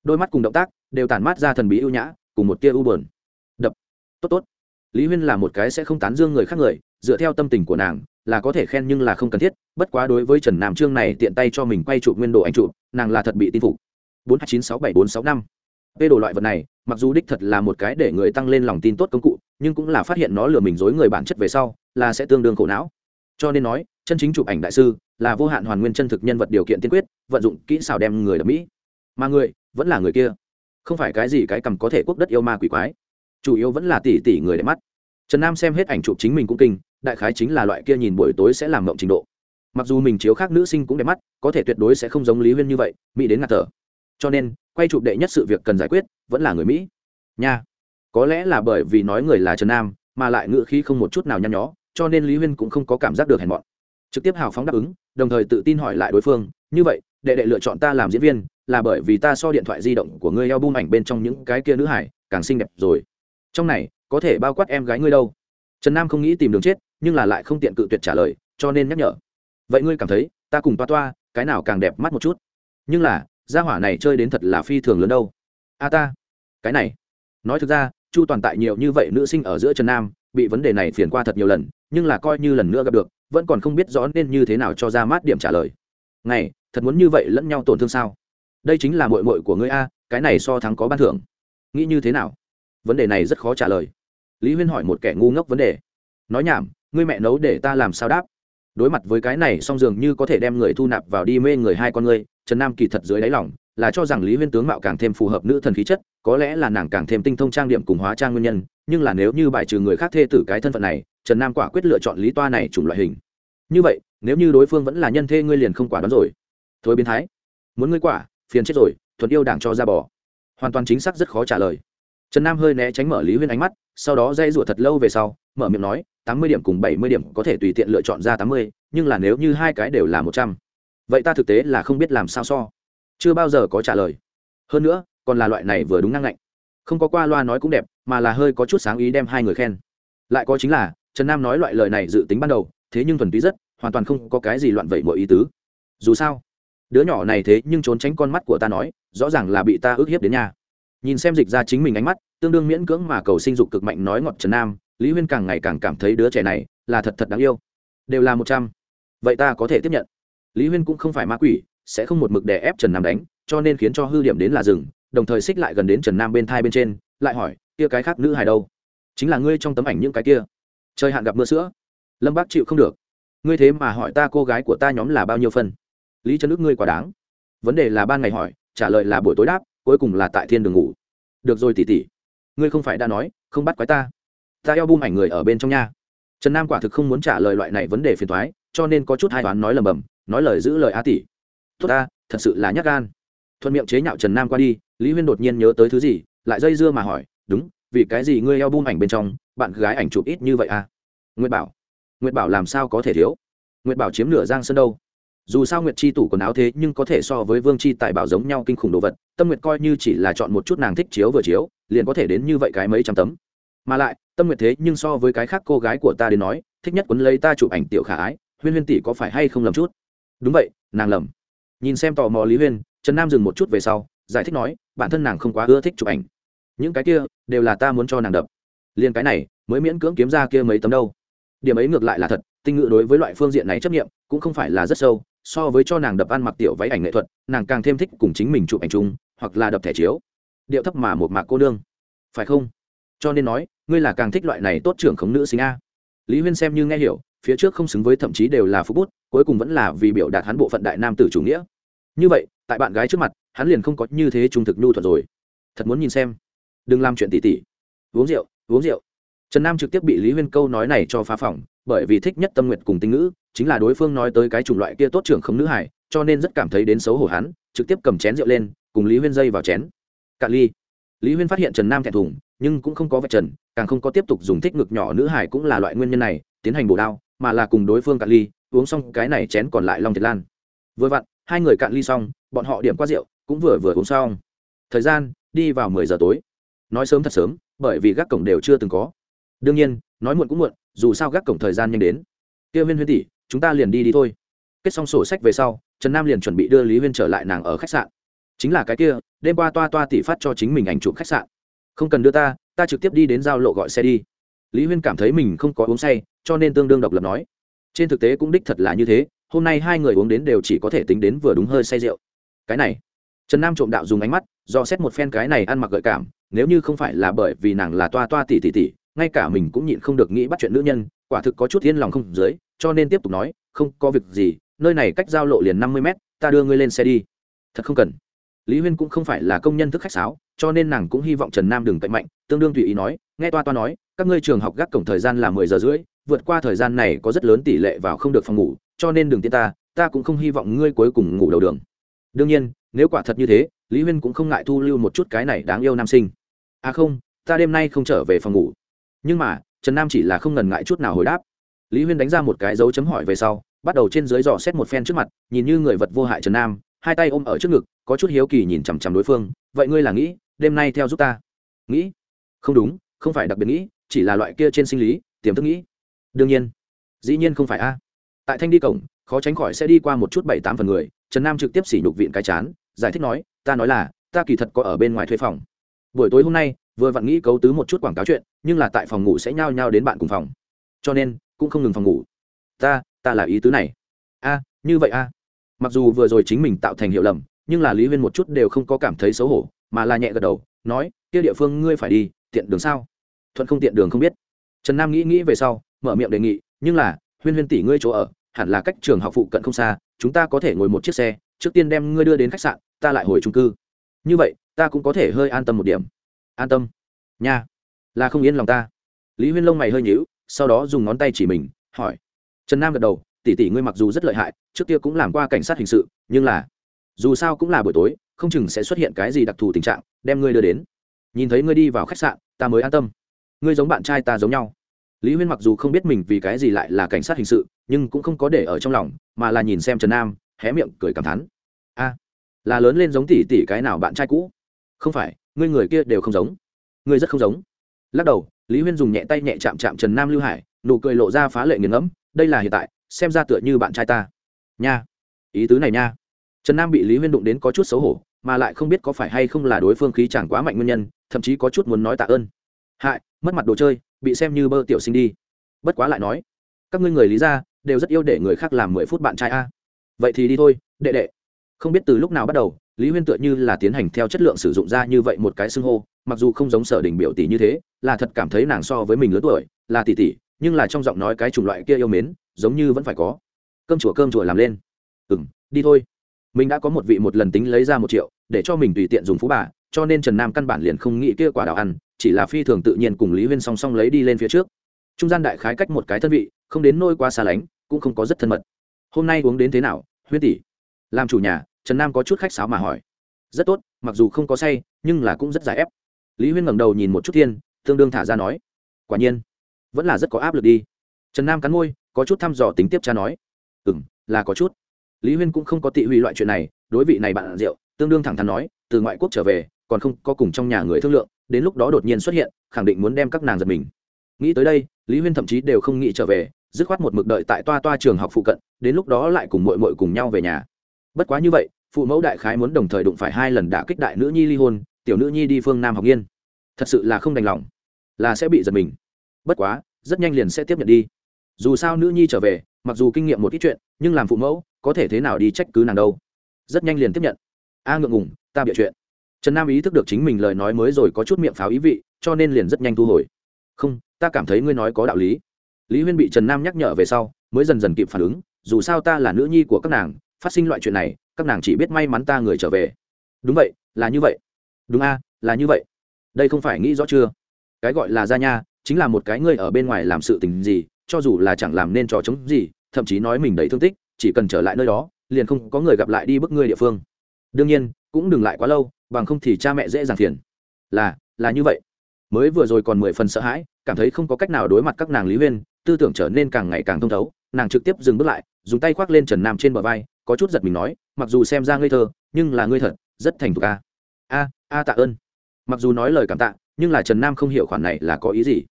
Đôi mắt cùng động tác, đều tản mát ra thần bí ưu nhã, cùng một tia u bờn đập. Tốt tốt lý huyên là một cái sẽ không tán dương người khác người, dựa theo tâm tình của nàng, là có thể khen nhưng là không cần thiết, bất quá đối với trần nam trương này tiện tay cho mình quay chụp nguyên đồ anh chụp, nàng là thật bị tin phục. Bốn hai chín sáu bảy bốn sáu năm. Vê đồ loại vật này, mặc dù đích thật là một cái để người tăng lên lòng tin tốt công cụ, nhưng cũng là phát hiện nó lừa mình dối người bản chất về sau, là sẽ tương đương khổ não. Cho nên nói, chân chính chụp ảnh đại sư, là vô hạn hoàn nguyên chân thực nhân vật điều kiện tiên quyết, vận dụng kỹ xảo đem người đ mỹ. Mà người, vẫn là người kia. Không phải cái gì cái cầm có thể quốc đất yêu ma quỷ quái chủ yếu vẫn là tỷ tỷ người đẹp mắt. Trần nam xem hết ảnh chụp chính mình cũng kinh, đại khái chính là loại kia nhìn buổi tối sẽ làm mộng trình độ. Mặc dù mình chiếu khác nữ sinh cũng đẹp mắt, có thể tuyệt đối sẽ không giống lý huyên như vậy, mỹ đến ngạt thở. Cho nên, quay chụp đệ nhất sự việc cần giải quyết, vẫn là người mỹ. Nha. Có lẽ là bởi vì nói người là trần nam, mà lại ngựa khí không một chút nào nhăn nhó, cho nên lý huyên cũng không có cảm giác được hèn mọn. Trực tiếp hào phóng đáp ứng, đồng thời tự tin hỏi lại đối phương, như vậy, đệ đệ lựa chọn ta làm diễn viên, là bởi vì ta so điện thoại di động của ngươi eo bung ảnh bên trong những cái kia nữ hải càng xinh đẹp rồi trong này, có thể bao quát em gái ngươi đâu. Trần nam không nghĩ tìm đường chết, nhưng là lại không tiện cự tuyệt trả lời, cho nên nhắc nhở. Vậy ngươi cảm thấy, ta cùng toa toa, cái nào càng đẹp mắt một chút? Nhưng là, gia hỏa này chơi đến thật là phi thường lớn đâu. A ta, cái này. Nói thực ra, chu toàn tại nhiều như vậy nữ sinh ở giữa trần nam, bị vấn đề này phiền qua thật nhiều lần, nhưng là coi như lần nữa gặp được, vẫn còn không biết rõ nên như thế nào cho ra mát điểm trả lời. Này, thật muốn như vậy lẫn nhau tổn thương sao? Đây chính là mội mội của ngươi a, cái này so thắng có ban thưởng. Nghĩ như thế nào? Vấn đề này rất khó trả lời. Lý huyên hỏi một kẻ ngu ngốc vấn đề. Nói nhảm, ngươi mẹ nấu để ta làm sao đáp? Đối mặt với cái này, song dường như có thể đem người thu nạp vào đi mê người hai con ngươi, trần nam kỳ thật dưới đáy lòng là cho rằng lý huyên tướng mạo càng thêm phù hợp nữ thần khí chất, có lẽ là nàng càng thêm tinh thông trang điểm cùng hóa trang nguyên nhân, nhưng là nếu như bài trừ người khác thê tử cái thân phận này, trần nam quả quyết lựa chọn lý toa này chủng loại hình. Như vậy, nếu như đối phương vẫn là nhân thê ngươi liền không quả đoán rồi. Thôi biến thái. Muốn ngươi quả, phiền chết rồi, thuận yêu đảng cho ra bỏ hoàn toàn chính xác rất khó trả lời trần nam hơi né tránh mở lý huyên ánh mắt, sau đó dây rủa thật lâu về sau, mở miệng nói, tám mươi điểm cùng bảy mươi điểm có thể tùy tiện lựa chọn ra tám mươi, nhưng là nếu như hai cái đều là một trăm, vậy ta thực tế là không biết làm sao so. Chưa bao giờ có trả lời. Hơn nữa, còn là loại này vừa đúng năng lạnh không có qua loa nói cũng đẹp, mà là hơi có chút sáng ý đem hai người khen. Lại có chính là, trần nam nói loại lời này dự tính ban đầu, thế nhưng thuần túy rất, hoàn toàn không có cái gì loạn vậy mọi ý tứ. Dù sao, đứa nhỏ này thế nhưng trốn tránh con mắt của ta nói, rõ ràng là bị ta ức hiếp đến nhà nhìn xem dịch ra chính mình ánh mắt, tương đương miễn cưỡng mà cầu sinh dục cực mạnh nói ngọt trần nam, lý huyên càng ngày càng cảm thấy đứa trẻ này là thật thật đáng yêu. Đều là một trăm. Vậy ta có thể tiếp nhận. Lý huyên cũng không phải ma quỷ, sẽ không một mực đè ép trần nam đánh, cho nên khiến cho hư điểm đến là rừng đồng thời xích lại gần đến trần nam bên thai bên trên, lại hỏi, kia cái khác nữ hài đâu? Chính là ngươi trong tấm ảnh những cái kia. Trời hạn gặp mưa sữa. Lâm bác chịu không được. Ngươi thế mà hỏi ta cô gái của ta nhóm là bao nhiêu phân? Lý trấn ước ngươi quá đáng. Vấn đề là ban ngày hỏi, trả lời là buổi tối đáp cuối cùng là tại thiên đường ngủ. Được rồi tỉ tỉ ngươi không phải đã nói, không bắt quái ta. Ta eo bung ảnh người ở bên trong nha. Trần nam quả thực không muốn trả lời loại này vấn đề phiền thoái cho nên có chút hai toán nói lầm bầm, nói lời giữ lời a tỷ. Tốt ta, thật sự là nhắc gan. Thuận miệng chế nhạo trần nam qua đi, lý huyên đột nhiên nhớ tới thứ gì, lại dây dưa mà hỏi, đúng, vì cái gì ngươi eo bung ảnh bên trong, bạn gái ảnh chụp ít như vậy à? Nguyệt bảo. Nguyệt bảo làm sao có thể thiếu? Nguyệt bảo chiếm nửa giang sơn đâu? Dù sao nguyệt chi tủ quần áo thế nhưng có thể so với vương chi tài bảo giống nhau kinh khủng đồ vật tâm nguyệt coi như chỉ là chọn một chút nàng thích chiếu vừa chiếu, liền có thể đến như vậy cái mấy trăm tấm. Mà lại, tâm nguyệt thế nhưng so với cái khác cô gái của ta đến nói, thích nhất quấn lấy ta chụp ảnh tiểu khả ái, huyên huyên tỷ có phải hay không lầm chút? Đúng vậy, nàng lầm. Nhìn xem tò mò lý huyên, trần nam dừng một chút về sau, giải thích nói, bản thân nàng không quá ưa thích chụp ảnh. Những cái kia, đều là ta muốn cho nàng đập. Liền cái này, mới miễn cưỡng kiếm ra kia mấy tấm đâu. Điểm ấy ngược lại là thật, tinh ngự đối với loại phương diện này chấp nghiệm cũng không phải là rất sâu, so với cho nàng đập ăn mặc tiểu váy ảnh nghệ thuật, nàng càng thêm thích cùng chính mình chụp ảnh chung hoặc là đập thẻ chiếu. Điệu thấp mà một mạc cô nương. Phải không? Cho nên nói, ngươi là càng thích loại này tốt trưởng khống nữ sinh a. Lý huyên xem như nghe hiểu, phía trước không xứng với thậm chí đều là phú bút, cuối cùng vẫn là vì biểu đạt hắn bộ phận đại nam tử chủ nghĩa. Như vậy, tại bạn gái trước mặt, hắn liền không có như thế trung thực nhu thuật rồi. Thật muốn nhìn xem. Đừng làm chuyện tỉ tỉ. Uống rượu uống rượu. Trần nam trực tiếp bị lý huyên câu nói này cho phá phỏng, bởi vì thích nhất tâm nguyện cùng tinh ngữ, chính là đối phương nói tới cái chủng loại kia tốt trưởng không nữ hải cho nên rất cảm thấy đến xấu hổ hắn, trực tiếp cầm chén rượu lên cùng lý huyên dây vào chén cạn ly lý huyên phát hiện trần nam thẹn thùng nhưng cũng không có vạch trần càng không có tiếp tục dùng thích ngực nhỏ nữ hải cũng là loại nguyên nhân này tiến hành bổ đao mà là cùng đối phương cạn ly uống xong cái này chén còn lại long thiệt lan vừa vặn hai người cạn ly xong bọn họ điểm qua rượu cũng vừa vừa uống xong thời gian đi vào mười giờ tối nói sớm thật sớm bởi vì gác cổng đều chưa từng có đương nhiên nói muộn cũng muộn dù sao gác cổng thời gian nhanh đến kia huyên huyên tỷ, chúng ta liền đi đi thôi kết xong sổ sách về sau trần nam liền chuẩn bị đưa lý huyên trở lại nàng ở khách sạn chính là cái kia, đêm qua toa toa tỷ phát cho chính mình ảnh chụp khách sạn. Không cần đưa ta ta trực tiếp đi đến giao lộ gọi xe đi. Lý huyên cảm thấy mình không có uống say, cho nên tương đương độc lập nói. Trên thực tế cũng đích thật là như thế, hôm nay hai người uống đến đều chỉ có thể tính đến vừa đúng hơi say rượu. Cái này, trần nam trộm đạo dùng ánh mắt, do xét một phen cái này ăn mặc gợi cảm, nếu như không phải là bởi vì nàng là toa toa tỷ tỷ tỷ ngay cả mình cũng nhịn không được nghĩ bắt chuyện nữ nhân, quả thực có chút yên lòng không dưới, cho nên tiếp tục nói, không có việc gì, nơi này cách giao lộ liền năm mươi mét, ta đưa ngươi lên xe đi. Thật không cần lý huyên cũng không phải là công nhân thức khách sáo, cho nên nàng cũng hy vọng trần nam đừng cậy mạnh, tương đương tùy ý nói, nghe toa toa nói, các ngươi trường học gác cổng thời gian là mười giờ rưỡi, vượt qua thời gian này có rất lớn tỷ lệ vào không được phòng ngủ, cho nên đừng tiên ta ta cũng không hy vọng ngươi cuối cùng ngủ đầu đường. Đương nhiên, nếu quả thật như thế, lý huyên cũng không ngại thu lưu một chút cái này đáng yêu nam sinh. À không, ta đêm nay không trở về phòng ngủ. Nhưng mà, trần nam chỉ là không ngần ngại chút nào hồi đáp. Lý huyên đánh ra một cái dấu chấm hỏi về sau, bắt đầu trên dưới dò xét một phen trước mặt, nhìn như người vật vô hại trần nam hai tay ôm ở trước ngực, có chút hiếu kỳ nhìn chằm chằm đối phương, vậy ngươi là nghĩ, đêm nay theo giúp ta? Nghĩ? Không đúng, không phải đặc biệt nghĩ, chỉ là loại kia trên sinh lý, tiềm thức nghĩ. Đương nhiên. Dĩ nhiên không phải a. Tại thanh đi cổng, khó tránh khỏi sẽ đi qua một chút bảy tám phần người, trần nam trực tiếp xỉ nhục viện cái chán, giải thích nói, ta nói là, ta kỳ thật có ở bên ngoài thuê phòng. Buổi tối hôm nay, vừa vặn nghĩ cấu tứ một chút quảng cáo chuyện, nhưng là tại phòng ngủ sẽ nhao nhao đến bạn cùng phòng. Cho nên, cũng không ngừng phòng ngủ. Ta ta là ý tứ này. A, như vậy a mặc dù vừa rồi chính mình tạo thành hiệu lầm, nhưng là lý huyên một chút đều không có cảm thấy xấu hổ, mà là nhẹ gật đầu, nói, kia địa phương ngươi phải đi, tiện đường sao? Thuận không tiện đường không biết. Trần nam nghĩ nghĩ về sau, mở miệng đề nghị, nhưng là, huyên huyên tỷ ngươi chỗ ở, hẳn là cách trường học phụ cận không xa, chúng ta có thể ngồi một chiếc xe, trước tiên đem ngươi đưa đến khách sạn, ta lại hồi trung cư. Như vậy, ta cũng có thể hơi an tâm một điểm. An tâm? Nha, là không yên lòng ta. Lý huyên lông mày hơi nhíu, sau đó dùng ngón tay chỉ mình, hỏi. Trần nam gật đầu tỷ tỷ ngươi mặc dù rất lợi hại, trước kia cũng làm qua cảnh sát hình sự, nhưng là, dù sao cũng là buổi tối, không chừng sẽ xuất hiện cái gì đặc thù tình trạng, đem ngươi đưa đến. Nhìn thấy ngươi đi vào khách sạn, ta mới an tâm. Ngươi giống bạn trai ta giống nhau. Lý huyên mặc dù không biết mình vì cái gì lại là cảnh sát hình sự, nhưng cũng không có để ở trong lòng, mà là nhìn xem trần nam, hé miệng cười cảm thán. A, là lớn lên giống tỷ tỷ cái nào bạn trai cũ? Không phải, ngươi người kia đều không giống. Ngươi rất không giống. Lắc đầu, lý huyên dùng nhẹ tay nhẹ chạm chạm trần nam lưu hải, nụ cười lộ ra phá lệ nghiền ngẫm, đây là hiện tại xem ra tựa như bạn trai ta. Nha. Ý tứ này nha. Trần nam bị lý huyên đụng đến có chút xấu hổ, mà lại không biết có phải hay không là đối phương khí chẳng quá mạnh nguyên nhân, thậm chí có chút muốn nói tạ ơn. Hại, mất mặt đồ chơi, bị xem như bơ tiểu sinh đi. Bất quá lại nói, các ngươi người lý ra đều rất yêu để người khác làm mười phút bạn trai a. Vậy thì đi thôi, đệ đệ. Không biết từ lúc nào bắt đầu, lý huyên tựa như là tiến hành theo chất lượng sử dụng ra như vậy một cái xưng hô, mặc dù không giống sở đình biểu tỷ như thế, là thật cảm thấy nàng so với mình lớn tuổi, là tỷ tỷ, nhưng là trong giọng nói cái chủng loại kia yêu mến giống như vẫn phải có. Cơm chùa cơm chùa làm lên. Ừ m đi thôi. Mình đã có một vị một lần tính lấy ra một triệu, để cho mình tùy tiện dùng phú bà, cho nên trần nam căn bản liền không nghĩ kia quả đào ăn, chỉ là phi thường tự nhiên cùng lý huyên song song lấy đi lên phía trước. Trung gian đại khái cách một cái thân vị, không đến nôi qua xa lánh, cũng không có rất thân mật. Hôm nay uống đến thế nào, huyên tỷ? Làm chủ nhà, trần nam có chút khách sáo mà hỏi. Rất tốt, mặc dù không có say, nhưng là cũng rất dài ép. Lý huyên ngẩng đầu nhìn một chút thiên, tương đương thả ra nói. Quả nhiên, vẫn là rất có áp lực đi. Trần nam cắn môi có chút thăm dò tính tiếp cha nói. Ừ m là có chút. Lý huyên cũng không có tị hủy loại chuyện này, đối vị này bạn rượu, tương đương thẳng thắn nói, từ ngoại quốc trở về, còn không có cùng trong nhà người thương lượng, đến lúc đó đột nhiên xuất hiện, khẳng định muốn đem các nàng giật mình. Nghĩ tới đây, lý huyên thậm chí đều không nghĩ trở về, dứt khoát một mực đợi tại toa toa trường học phụ cận, đến lúc đó lại cùng mội mội cùng nhau về nhà. Bất quá như vậy, phụ mẫu đại khái muốn đồng thời đụng phải hai lần đả kích đại nữ nhi ly hôn, tiểu nữ nhi đi phương nam học nghiên. Thật sự là không đành lòng, là sẽ bị giật mình. Bất quá, rất nhanh liền sẽ tiếp nhận đi dù sao nữ nhi trở về, mặc dù kinh nghiệm một ít chuyện, nhưng làm phụ mẫu, có thể thế nào đi trách cứ nàng đâu. Rất nhanh liền tiếp nhận. A ngượng ngùng, ta bịa chuyện. Trần nam ý thức được chính mình lời nói mới rồi có chút miệng pháo ý vị, cho nên liền rất nhanh thu hồi. Không, ta cảm thấy ngươi nói có đạo lý. Lý huyên bị trần nam nhắc nhở về sau, mới dần dần kịp phản ứng, dù sao ta là nữ nhi của các nàng, phát sinh loại chuyện này, các nàng chỉ biết may mắn ta người trở về. Đúng vậy, là như vậy. Đúng a, là như vậy. Đây không phải nghĩ rõ chưa? Cái gọi là gia nha, chính là một cái ngươi ở bên ngoài làm sự tình gì cho dù là chẳng làm nên trò chống gì, thậm chí nói mình đầy thương tích, chỉ cần trở lại nơi đó, liền không có người gặp lại đi bức ngươi địa phương. Đương nhiên, cũng đừng lại quá lâu, bằng không thì cha mẹ dễ dàng phiền. Là là như vậy. Mới vừa rồi còn mười phần sợ hãi, cảm thấy không có cách nào đối mặt các nàng lý huyên, tư tưởng trở nên càng ngày càng thông thấu, nàng trực tiếp dừng bước lại, dùng tay khoác lên trần nam trên bờ vai, có chút giật mình nói, mặc dù xem ra ngây thơ, nhưng là ngươi thật, rất thành thục a. A a tạ ơn. Mặc dù nói lời cảm tạ, nhưng là trần nam không hiểu khoản này là có ý gì.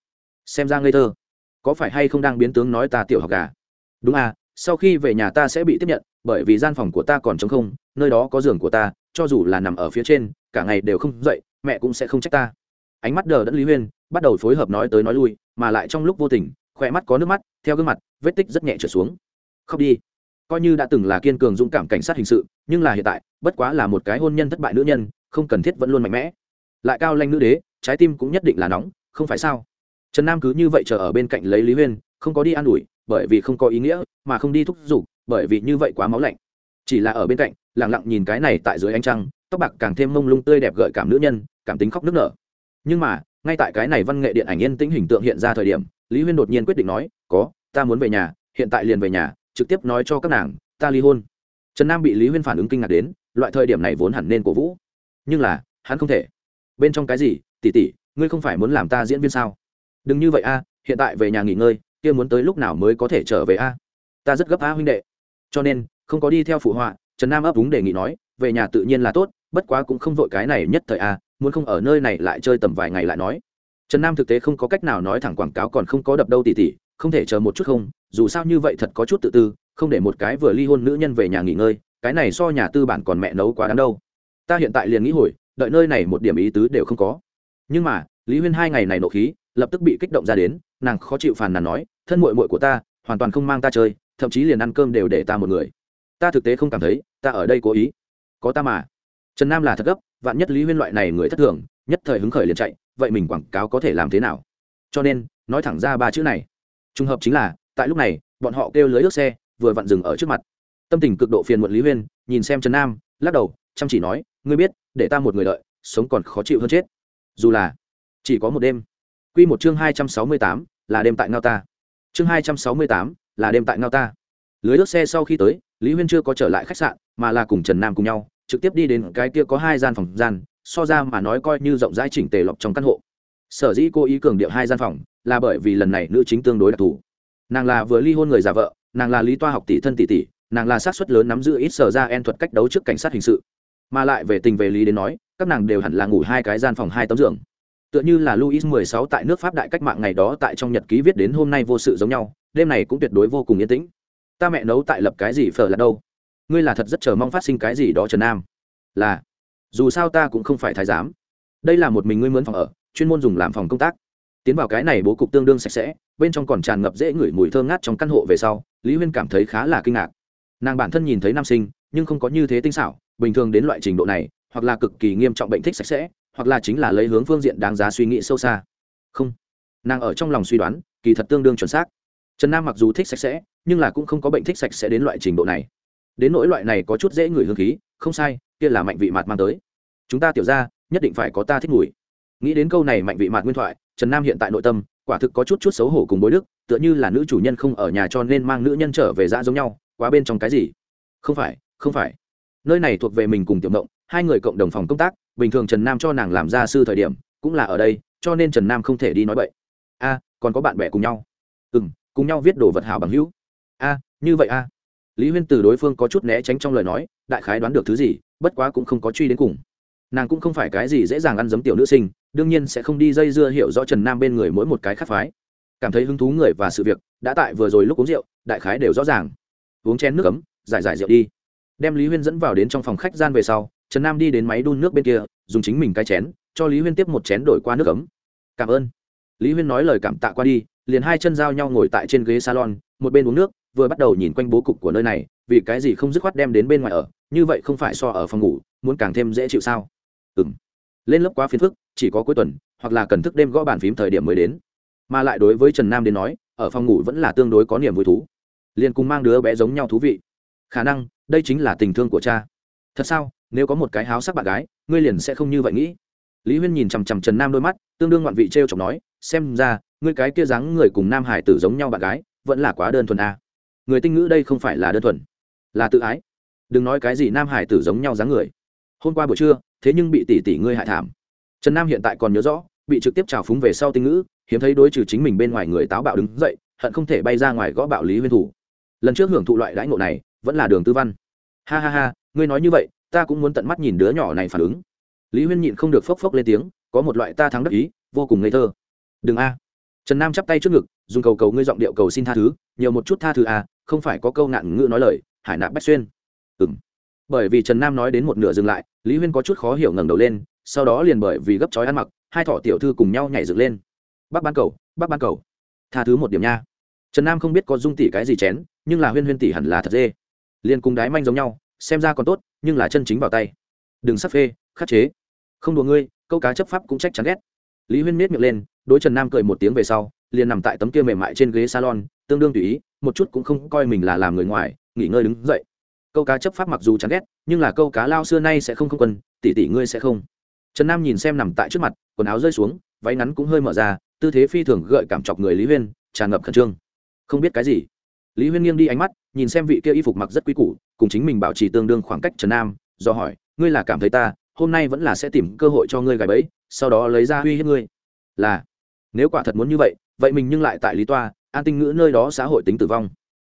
Xem ra ngây thơ có phải hay không đang biến tướng nói ta tiểu học gà? Đúng à sau khi về nhà ta sẽ bị tiếp nhận, bởi vì gian phòng của ta còn trống không, nơi đó có giường của ta, cho dù là nằm ở phía trên, cả ngày đều không dậy, mẹ cũng sẽ không trách ta. Ánh mắt đờ đẫn lý huyên, bắt đầu phối hợp nói tới nói lui, mà lại trong lúc vô tình, khỏe mắt có nước mắt, theo gương mặt, vết tích rất nhẹ trở xuống. Khóc đi. Coi như đã từng là kiên cường dũng cảm cảnh sát hình sự, nhưng là hiện tại, bất quá là một cái hôn nhân thất bại nữ nhân, không cần thiết vẫn luôn mạnh mẽ. Lại cao lanh nữ đế, trái tim cũng nhất định là nóng, không phải sao? Trần nam cứ như vậy chờ ở bên cạnh lấy lý huyên, không có đi an ủi, bởi vì không có ý nghĩa, mà không đi thúc giục, bởi vì như vậy quá máu lạnh. Chỉ là ở bên cạnh lẳng lặng nhìn cái này tại dưới ánh trăng, tóc bạc càng thêm mông lung tươi đẹp gợi cảm nữ nhân, cảm tính khóc nước nở. Nhưng mà, ngay tại cái này văn nghệ điện ảnh yên tĩnh hình tượng hiện ra thời điểm, lý huyên đột nhiên quyết định nói, có, ta muốn về nhà, hiện tại liền về nhà, trực tiếp nói cho các nàng, ta ly hôn. Trần nam bị lý huyên phản ứng kinh ngạc đến, loại thời điểm này vốn hẳn nên cổ vũ. Nhưng là, hắn không thể. Bên trong cái gì? Tỉ tỉ ngươi không phải muốn làm ta diễn viên sao? Đừng như vậy a, hiện tại về nhà nghỉ ngơi, kia muốn tới lúc nào mới có thể trở về a? Ta rất gấp a huynh đệ. Cho nên, không có đi theo phụ họa, trần nam ấp úng đề nghị nói, về nhà tự nhiên là tốt, bất quá cũng không vội cái này nhất thời a, muốn không ở nơi này lại chơi tầm vài ngày lại nói. Trần nam thực tế không có cách nào nói thẳng quảng cáo còn không có đập đâu tỉ tỉ, không thể chờ một chút không, dù sao như vậy thật có chút tự tư, không để một cái vừa ly hôn nữ nhân về nhà nghỉ ngơi, cái này so nhà tư bản còn mẹ nấu quá đáng đâu. Ta hiện tại liền nghĩ hồi, đợi nơi này một điểm ý tứ đều không có. Nhưng mà, lý huyên hai ngày này nộ khí lập tức bị kích động ra đến, nàng khó chịu phàn nàn nói, thân mội mội của ta, hoàn toàn không mang ta chơi, thậm chí liền ăn cơm đều để ta một người. Ta thực tế không cảm thấy, ta ở đây cố ý. Có ta mà. Trần nam là thật gấp, vạn nhất lý huyên loại này người thất thường, nhất thời hứng khởi liền chạy, vậy mình quảng cáo có thể làm thế nào? Cho nên, nói thẳng ra ba chữ này. Trùng hợp chính là, tại lúc này, bọn họ kêu lưới ước xe, vừa vặn dừng ở trước mặt. Tâm tình cực độ phiền muộn lý huyên, nhìn xem trần nam, lắc đầu, chăm chỉ nói, ngươi biết, để ta một người đợi, sống còn khó chịu hơn chết. Dù là, chỉ có một đêm. Quy một chương hai trăm sáu mươi tám, là đêm tại ngao ta. Chương hai trăm sáu mươi tám, là đêm tại ngao ta. Lưới ước xe sau khi tới, lý huyên chưa có trở lại khách sạn, mà là cùng trần nam cùng nhau, trực tiếp đi đến cái kia có hai gian phòng gian, so ra mà nói coi như rộng rãi chỉnh tề lọc trong căn hộ. Sở dĩ cô ý cường điệu hai gian phòng, là bởi vì lần này nữ chính tương đối đặc thù. Nàng là vừa ly hôn người già vợ, nàng là lý toa học tỷ thân tỷ tỷ, nàng là sát xuất lớn nắm giữ ít sở ra en thuật cách đấu trước cảnh sát hình sự. Mà lại về tình về lý đến nói, các nàng đều hẳn là ngủ hai cái gian phòng hai tấm giường tựa như là Louis 16 tại nước Pháp đại cách mạng ngày đó tại trong nhật ký viết đến hôm nay vô sự giống nhau, đêm này cũng tuyệt đối vô cùng yên tĩnh. Ta mẹ nấu tại lập cái gì phở là đâu? Ngươi là thật rất chờ mong phát sinh cái gì đó Trần Nam. Là, dù sao ta cũng không phải thái giám. Đây là một mình ngươi mướn phòng ở, chuyên môn dùng làm phòng công tác. Tiến vào cái này bố cục tương đương sạch sẽ, bên trong còn tràn ngập dễ ngửi mùi thơm ngát trong căn hộ về sau, Lý Huyên cảm thấy khá là kinh ngạc. Nàng bản thân nhìn thấy nam sinh, nhưng không có như thế tinh xảo, bình thường đến loại trình độ này, hoặc là cực kỳ nghiêm trọng bệnh thích sạch sẽ, hoặc là chính là lấy hướng phương diện đáng giá suy nghĩ sâu xa. Không. Nàng ở trong lòng suy đoán, kỳ thật tương đương chuẩn xác. Trần nam mặc dù thích sạch sẽ, nhưng là cũng không có bệnh thích sạch sẽ đến loại trình độ này. Đến nỗi loại này có chút dễ ngửi hương khí, không sai, kia là mạnh vị mạt mang tới. Chúng ta tiểu ra nhất định phải có ta thích mùi. Nghĩ đến câu này mạnh vị mạt nguyên thoại, trần nam hiện tại nội tâm, quả thực có chút chút xấu hổ cùng bối đức, tựa như là nữ chủ nhân không ở nhà cho nên mang nữ nhân trở về ra giống nhau, quá bên trong cái gì? Không phải không phải. Nơi này thuộc về mình cùng tiểu mộng hai người cộng đồng phòng công tác, bình thường trần nam cho nàng làm gia sư thời điểm, cũng là ở đây, cho nên trần nam không thể đi nói vậy a, còn có bạn bè cùng nhau. Ừ m cùng nhau viết đồ vật hảo bằng hữu. A, như vậy a. Lý huyên từ đối phương có chút né tránh trong lời nói, đại khái đoán được thứ gì, bất quá cũng không có truy đến cùng. Nàng cũng không phải cái gì dễ dàng ăn giấm tiểu nữ sinh, đương nhiên sẽ không đi dây dưa hiểu rõ trần nam bên người mỗi một cái khắc phái. Cảm thấy hứng thú người và sự việc, đã tại vừa rồi lúc uống rượu, đại khái đều rõ ràng. Uống chén nước ấm, giải giải rượu đi. Đem lý huyên dẫn vào đến trong phòng khách gian về sau trần nam đi đến máy đun nước bên kia, dùng chính mình cái chén, cho lý huyên tiếp một chén đổi qua nước ấm. Cảm ơn. Lý huyên nói lời cảm tạ qua đi, liền hai chân giao nhau ngồi tại trên ghế salon, một bên uống nước, vừa bắt đầu nhìn quanh bố cục của nơi này, vì cái gì không dứt khoát đem đến bên ngoài ở, như vậy không phải so ở phòng ngủ, muốn càng thêm dễ chịu sao? Ừ m lên lớp quá phiền phức, chỉ có cuối tuần, hoặc là cần thức đêm gõ bàn phím thời điểm mới đến. Mà lại đối với trần nam đến nói, ở phòng ngủ vẫn là tương đối có niềm vui thú. Liền cùng mang đứa bé giống nhau thú vị. Khả năng, đây chính là tình thương của cha thật sao? Nếu có một cái háo sắc bạn gái, ngươi liền sẽ không như vậy nghĩ. Lý huyên nhìn chằm chằm trần nam đôi mắt, tương đương ngoạn vị t r e o chọc nói, xem ra, ngươi cái kia dáng người cùng nam hải tử giống nhau bạn gái, vẫn là quá đơn thuần à. người tinh ngữ đây không phải là đơn thuần, là tự ái. Đừng nói cái gì nam hải tử giống nhau dáng người. Hôm qua buổi trưa, thế nhưng bị tỷ tỷ ngươi hại thảm. Trần nam hiện tại còn nhớ rõ, bị trực tiếp trào phúng về sau tinh ngữ, hiếm thấy đối trừ chính mình bên ngoài người táo bạo đứng dậy, hận không thể bay ra ngoài gõ bạo lý huyên thủ. Lần trước hưởng thụ loại đãi ngộ này, vẫn là đường tư văn ha ha ha, ngươi nói như vậy, ta cũng muốn tận mắt nhìn đứa nhỏ này phản ứng. Lý huyên nhịn không được phốc phốc lên tiếng, có một loại ta thắng đắc ý, vô cùng ngây thơ. Đừng a. Trần nam chắp tay trước ngực, dùng cầu cầu ngươi giọng điệu cầu xin tha thứ, nhiều một chút tha thứ a không phải có câu ngạn ngữ nói lời, hải nạp bách xuyên. Ừng bởi vì trần nam nói đến một nửa dừng lại, lý huyên có chút khó hiểu ngẩng đầu lên, sau đó liền bởi vì gấp chói ăn mặc, hai thỏ tiểu thư cùng nhau nhảy dựng lên. Bác ban cầu, bác ban cầu. Tha thứ một điểm nha. Trần nam không biết có dung tỷ cái gì chén, nhưng là huyên huyên tỷ hẳn là thật dê liền cùng đái manh giống nhau, xem ra còn tốt, nhưng là chân chính vào tay. Đừng sắp phê, khắc chế. Không đùa ngươi, câu cá chấp pháp cũng trách chán ghét. Lý huyên miết miệng lên, đối trần nam cười một tiếng về sau, liền nằm tại tấm kia mềm mại trên ghế salon, tương đương tùy ý, một chút cũng không coi mình là làm người ngoài, nghỉ ngơi đứng dậy. Câu cá chấp pháp mặc dù chán ghét, nhưng là câu cá lao xưa nay sẽ không không quân, tỷ tỷ ngươi sẽ không. Trần nam nhìn xem nằm tại trước mặt, quần áo rơi xuống, váy ngắn cũng hơi mở ra, tư thế phi thường gợi cảm chọc người lý huyên, tràn ngập khẩn trương. Không biết cái gì. Lý huyên nghiêng đi ánh mắt nhìn xem vị kia y phục mặc rất quý củ, cùng chính mình bảo trì tương đương khoảng cách trần nam, do hỏi, ngươi là cảm thấy ta, hôm nay vẫn là sẽ tìm cơ hội cho ngươi gài bẫy, sau đó lấy ra uy hiếp ngươi? Là. Nếu quả thật muốn như vậy vậy mình nhưng lại tại lý toa, an tinh ngữ nơi đó xã hội tính tử vong.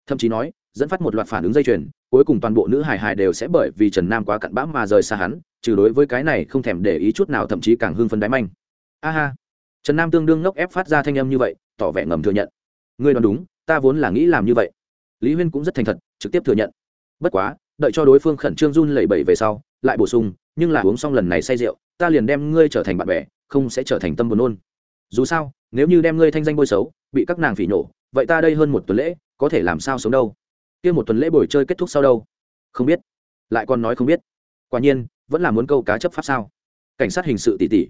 Thậm chí nói, dẫn phát một loạt phản ứng dây chuyền, cuối cùng toàn bộ nữ hài hài đều sẽ bởi vì trần nam quá cặn bã mà rời xa hắn, trừ đối với cái này không thèm để ý chút nào thậm chí càng hưng phấn đáy manh. A ha. Trần nam tương đương ngốc ép phát ra thanh âm như vậy, tỏ vẻ ngầm thừa nhận. Ngươi đoán đúng, ta vốn là nghĩ làm như vậy lý huyên cũng rất thành thật, trực tiếp thừa nhận. Bất quá, đợi cho đối phương khẩn trương run lẩy bẩy về sau, lại bổ sung, nhưng là uống xong lần này say rượu, ta liền đem ngươi trở thành bạn bè, không sẽ trở thành tâm buồn nôn. Dù sao, nếu như đem ngươi thanh danh bôi xấu, bị các nàng phỉ nổ, vậy ta đây hơn một tuần lễ, có thể làm sao sống đâu? Kia một tuần lễ buổi chơi kết thúc sau đâu? Không biết. Lại còn nói không biết. Quả nhiên, vẫn là muốn câu cá chấp pháp sao? Cảnh sát hình sự tỉ tỉ.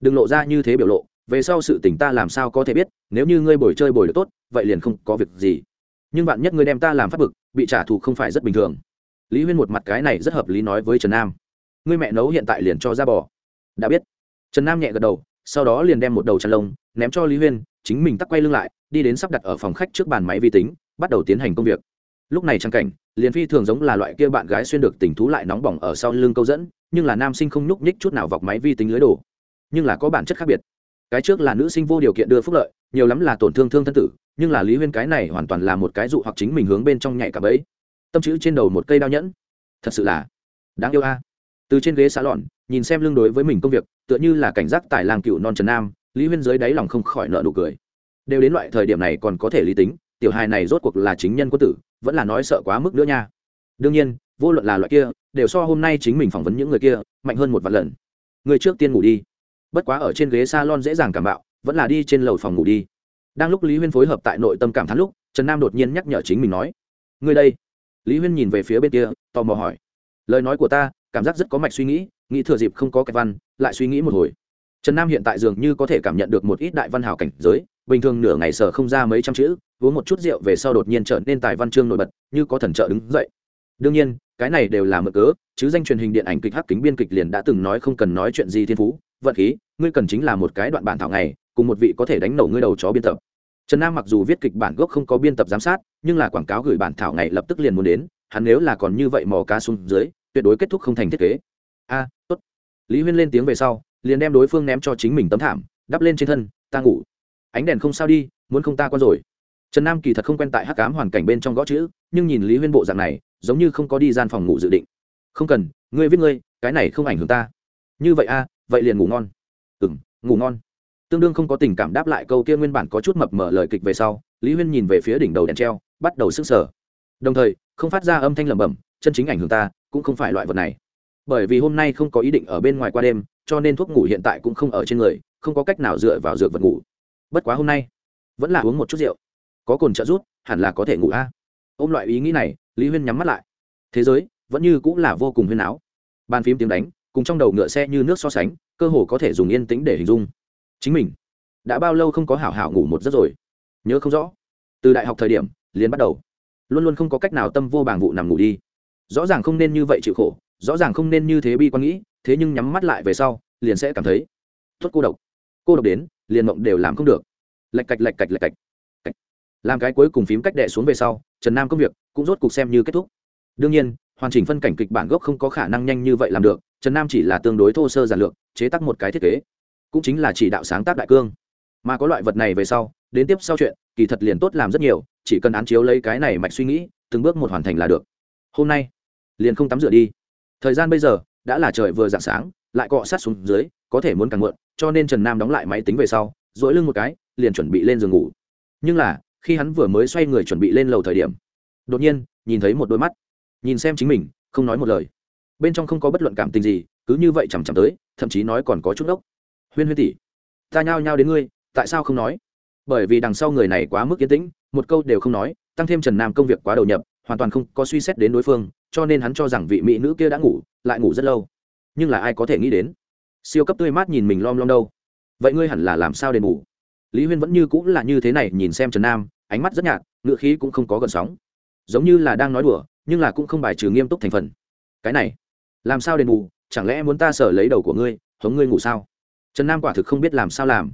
Đừng lộ ra như thế biểu lộ, về sau sự tình ta làm sao có thể biết, nếu như ngươi bồi chơi bồi được tốt, vậy liền không có việc gì nhưng bạn nhất ngươi đem ta làm phát bực, bị trả thù không phải rất bình thường. Lý huyên một mặt cái này rất hợp lý nói với trần nam. Ngươi mẹ nấu hiện tại liền cho ra bò. Đã biết. Trần nam nhẹ gật đầu, sau đó liền đem một đầu chăn lông ném cho lý huyên, chính mình tắt quay lưng lại, đi đến sắp đặt ở phòng khách trước bàn máy vi tính, bắt đầu tiến hành công việc. Lúc này trang cảnh, liền phi thường giống là loại kia bạn gái xuyên được tình thú lại nóng bỏng ở sau lưng câu dẫn, nhưng là nam sinh không nhúc nhích chút nào vọc máy vi tính lưới đồ. Nhưng là có bản chất khác biệt. Cái trước là nữ sinh vô điều kiện đưa phúc lợi, nhiều lắm là tổn thương thương thân tử nhưng là lý huyên cái này hoàn toàn là một cái dụ hoặc chính mình hướng bên trong nhạy cả bẫy tâm chữ trên đầu một cây đao nhẫn. Thật sự là đáng yêu a. Từ trên ghế xá lọn nhìn xem lương đối với mình công việc, tựa như là cảnh giác tại làng cựu non trần nam, lý huyên dưới đáy lòng không khỏi nợ nụ cười. Đều đến loại thời điểm này còn có thể lý tính, tiểu hài này rốt cuộc là chính nhân quân tử, vẫn là nói sợ quá mức nữa nha. Đương nhiên, vô luận là loại kia, đều so hôm nay chính mình phỏng vấn những người kia, mạnh hơn một vạn lần. Người trước tiên ngủ đi. Bất quá ở trên ghế salon dễ dàng cảm bạo, vẫn là đi trên lầu phòng ngủ đi đang lúc lý huyên phối hợp tại nội tâm cảm thán lúc, trần nam đột nhiên nhắc nhở chính mình nói, ngươi đây. Lý huyên nhìn về phía bên kia, tò mò hỏi, lời nói của ta, cảm giác rất có mạch suy nghĩ nghĩ thừa dịp không có cái văn, lại suy nghĩ một hồi. Trần nam hiện tại dường như có thể cảm nhận được một ít đại văn hào cảnh giới, bình thường nửa ngày sở không ra mấy trăm chữ, uống một chút rượu về sau đột nhiên trở nên tài văn chương nổi bật, như có thần trợ đứng dậy. Đương nhiên, cái này đều là mực cớ, chứ danh truyền hình điện ảnh kịch hắc kính biên kịch liền đã từng nói không cần nói chuyện gì thiên phú, vận khí, ngươi cần chính là một cái đoạn bản thảo này cùng một vị có thể đánh nổ ngươi đầu chó biên tập. Trần nam mặc dù viết kịch bản gốc không có biên tập giám sát, nhưng là quảng cáo gửi bản thảo ngày lập tức liền muốn đến, hắn nếu là còn như vậy mò cá xuống dưới, tuyệt đối kết thúc không thành thiết kế. A, tốt. Lý huyên lên tiếng về sau, liền đem đối phương ném cho chính mình tấm thảm, đắp lên trên thân, ta ngủ. Ánh đèn không sao đi, muốn không ta con rồi. Trần nam kỳ thật không quen tại hắc cám hoàn cảnh bên trong gõ chữ, nhưng nhìn lý huyên bộ dạng này, giống như không có đi gian phòng ngủ dự định. Không cần, ngươi viết ngươi, cái này không ảnh hưởng ta. Như vậy a, vậy liền ngủ ngon. Ừ m ngủ ngon tương đương không có tình cảm đáp lại câu kia nguyên bản có chút mập mở lời kịch về sau, lý huyên nhìn về phía đỉnh đầu đèn treo, bắt đầu sức sở đồng thời, không phát ra âm thanh lẩm bẩm, chân chính ảnh hưởng ta, cũng không phải loại vật này. Bởi vì hôm nay không có ý định ở bên ngoài qua đêm, cho nên thuốc ngủ hiện tại cũng không ở trên người, không có cách nào dựa vào dược vật ngủ. Bất quá hôm nay, vẫn là uống một chút rượu. Có cồn trợ rút, hẳn là có thể ngủ a. Ôm loại ý nghĩ này, lý huyên nhắm mắt lại. Thế giới, vẫn như cũng là vô cùng huyên áo bàn phím tiếng đánh, cùng trong đầu ngựa xe như nước so sánh, cơ hồ có thể dùng yên tĩnh để hình dung chính mình. Đã bao lâu không có hảo hảo ngủ một giấc rồi? Nhớ không rõ. Từ đại học thời điểm, liền bắt đầu. Luôn luôn không có cách nào tâm vô bảng vụ nằm ngủ đi. Rõ ràng không nên như vậy chịu khổ, rõ ràng không nên như thế bi quan nghĩ, thế nhưng nhắm mắt lại về sau, liền sẽ cảm thấy, tốt cô độc. Cô độc đến, liền mộng đều làm không được. Lạch cạch lạch cạch lạch cạch. Làm cái cuối cùng phím cách đệ xuống về sau, trần nam công việc cũng rốt cuộc xem như kết thúc. Đương nhiên, hoàn chỉnh phân cảnh kịch bản gốc không có khả năng nhanh như vậy làm được, trần nam chỉ là tương đối thô sơ giản lược, chế tác một cái thiết kế cũng chính là chỉ đạo sáng tác đại cương. Mà có loại vật này về sau, đến tiếp sau chuyện, kỳ thật liền tốt làm rất nhiều, chỉ cần án chiếu lấy cái này mạch suy nghĩ, từng bước một hoàn thành là được. Hôm nay, liền không tắm rửa đi. Thời gian bây giờ, đã là trời vừa d ạ n g sáng, lại cọ sát xuống dưới, có thể muốn càng muộn, cho nên trần nam đóng lại máy tính về sau dỗi lưng một cái, liền chuẩn bị lên giường ngủ. Nhưng là, khi hắn vừa mới xoay người chuẩn bị lên lầu thời điểm, đột nhiên, nhìn thấy một đôi mắt. Nhìn xem chính mình, không nói một lời. Bên trong không có bất luận cảm tình gì, cứ như vậy chằm chằm tới, thậm chí nói còn có chút ốc huyên huyên tỷ, ta nhao nhao đến ngươi, tại sao không nói? Bởi vì đằng sau người này quá mức yên tĩnh, một câu đều không nói, tăng thêm trần nam công việc quá đầu nhập, hoàn toàn không có suy xét đến đối phương, cho nên hắn cho rằng vị mỹ nữ kia đã ngủ, lại ngủ rất lâu. Nhưng là ai có thể nghĩ đến? Siêu cấp tươi mát nhìn mình lom lom đâu. Vậy ngươi hẳn là làm sao để ngủ? Lý huyên vẫn như cũng là như thế này nhìn xem trần nam, ánh mắt rất nhạt, ngựa khí cũng không có gần sóng. Giống như là đang nói đùa, nhưng là cũng không bài trừ nghiêm túc thành phần. Cái này, làm sao đền ngủ? chẳng lẽ muốn ta sở lấy đầu của ngươi, hống ngươi ngủ sao? Trần nam quả thực không biết làm sao làm.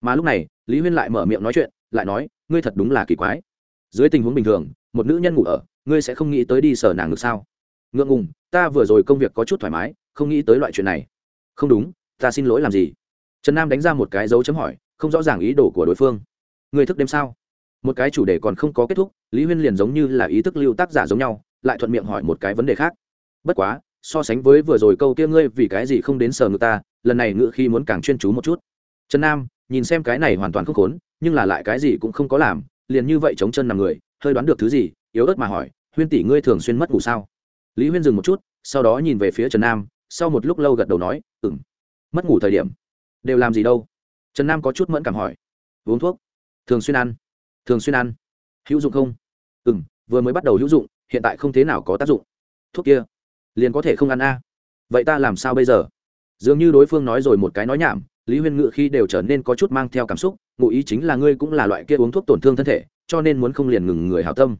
Mà lúc này, lý huyên lại mở miệng nói chuyện, lại nói, ngươi thật đúng là kỳ quái. Dưới tình huống bình thường, một nữ nhân ngủ ở, ngươi sẽ không nghĩ tới đi sở nàng ngược sao? Ngượng ngùng, ta vừa rồi công việc có chút thoải mái, không nghĩ tới loại chuyện này. Không đúng, ta xin lỗi làm gì? Trần nam đánh ra một cái dấu chấm hỏi, không rõ ràng ý đồ của đối phương. Ngươi thức đêm sao? Một cái chủ đề còn không có kết thúc, lý huyên liền giống như là ý thức lưu tác giả giống nhau, lại thuận miệng hỏi một cái vấn đề khác. Bất quá so sánh với vừa rồi câu kia ngươi vì cái gì không đến sờ ngực ta, lần này ngự khi muốn càng chuyên chú một chút. Trần nam, nhìn xem cái này hoàn toàn không khốn, nhưng là lại cái gì cũng không có làm, liền như vậy chống chân nằm người, hơi đoán được thứ gì, yếu ớt mà hỏi, huyên tỷ ngươi thường xuyên mất ngủ sao? Lý huyên dừng một chút, sau đó nhìn về phía trần nam, sau một lúc lâu gật đầu nói ừng mất ngủ thời điểm, đều làm gì đâu. Trần nam có chút mẫn cảm hỏi, uống thuốc, thường xuyên ăn, thường xuyên ăn, hữu dụng không? Ừ m vừa mới bắt đầu hữu dụng, hiện tại không thế nào có tác dụng. Thuốc kia liền có thể không ăn a. Vậy ta làm sao bây giờ? Dường như đối phương nói rồi một cái nói nhảm, lý huyên ngự khi đều trở nên có chút mang theo cảm xúc, ngụ ý chính là ngươi cũng là loại kia uống thuốc tổn thương thân thể, cho nên muốn không liền ngừng người hào tâm.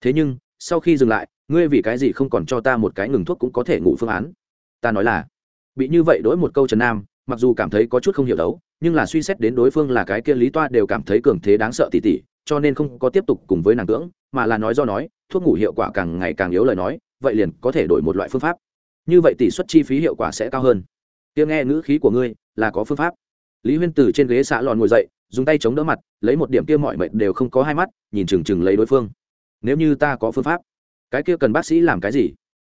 Thế nhưng, sau khi dừng lại, ngươi vì cái gì không còn cho ta một cái ngừng thuốc cũng có thể ngủ phương án? Ta nói là, bị như vậy đối một câu trần nam, mặc dù cảm thấy có chút không hiểu đấu, nhưng là suy xét đến đối phương là cái kia lý toa đều cảm thấy cường thế đáng sợ tỉ tỉ, cho nên không có tiếp tục cùng với nàng cưỡng, mà là nói do nói, thuốc ngủ hiệu quả càng ngày càng yếu lời nói vậy liền có thể đổi một loại phương pháp. Như vậy tỷ suất chi phí hiệu quả sẽ cao hơn. Tiếng nghe ngữ khí của ngươi, là có phương pháp. Lý huyên từ trên ghế xạ lòn ngồi dậy, dùng tay chống đỡ mặt, lấy một điểm kia mọi mệnh đều không có hai mắt, nhìn chừng chừng lấy đối phương. Nếu như ta có phương pháp, cái kia cần bác sĩ làm cái gì?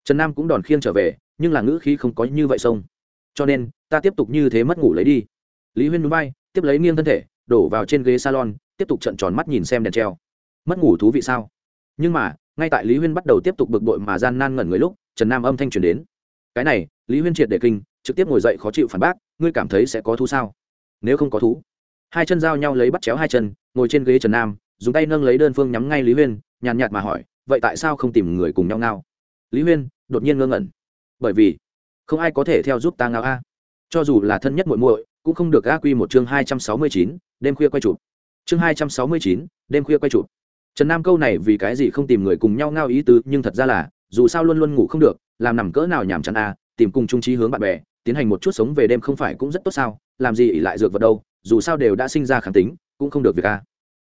Trần nam cũng đòn khiêng trở về, nhưng là ngữ khí không có như vậy xong cho nên, ta tiếp tục như thế mất ngủ lấy đi. Lý huyên núi bay, tiếp lấy nghiêng thân thể, đổ vào trên ghế salon, tiếp tục trận tròn mắt nhìn xem đèn treo. Mất ngủ thú vị sao? Nhưng mà ngay tại lý huyên bắt đầu tiếp tục bực bội mà gian nan ngẩn người lúc, trần nam âm thanh truyền đến. Cái này, lý huyên triệt để kinh, trực tiếp ngồi dậy khó chịu phản bác, ngươi cảm thấy sẽ có thú sao? Nếu không có thú. Hai chân giao nhau lấy bắt chéo hai chân, ngồi trên ghế trần nam, dùng tay nâng lấy đơn phương nhắm ngay lý huyên, nhàn nhạt mà hỏi, vậy tại sao không tìm người cùng nhau ngao? Lý huyên đột nhiên ngơ ngẩn. Bởi vì, không ai có thể theo giúp ta ngao a. Cho dù là thân nhất muội muội, cũng không được a quy một chương hai trăm sáu mươi chín, đêm khuya quay chụp. Chương hai trăm sáu mươi chín, đêm khuya quay chụp trần nam câu này vì cái gì không tìm người cùng nhau ngao ý tứ, nhưng thật ra là, dù sao luôn luôn ngủ không được, làm nằm cỡ nào nhảm chán a tìm cùng trung trí hướng bạn bè, tiến hành một chút sống về đêm không phải cũng rất tốt sao, làm gì ỉ lại dược vật đâu, dù sao đều đã sinh ra kháng tính, cũng không được việc a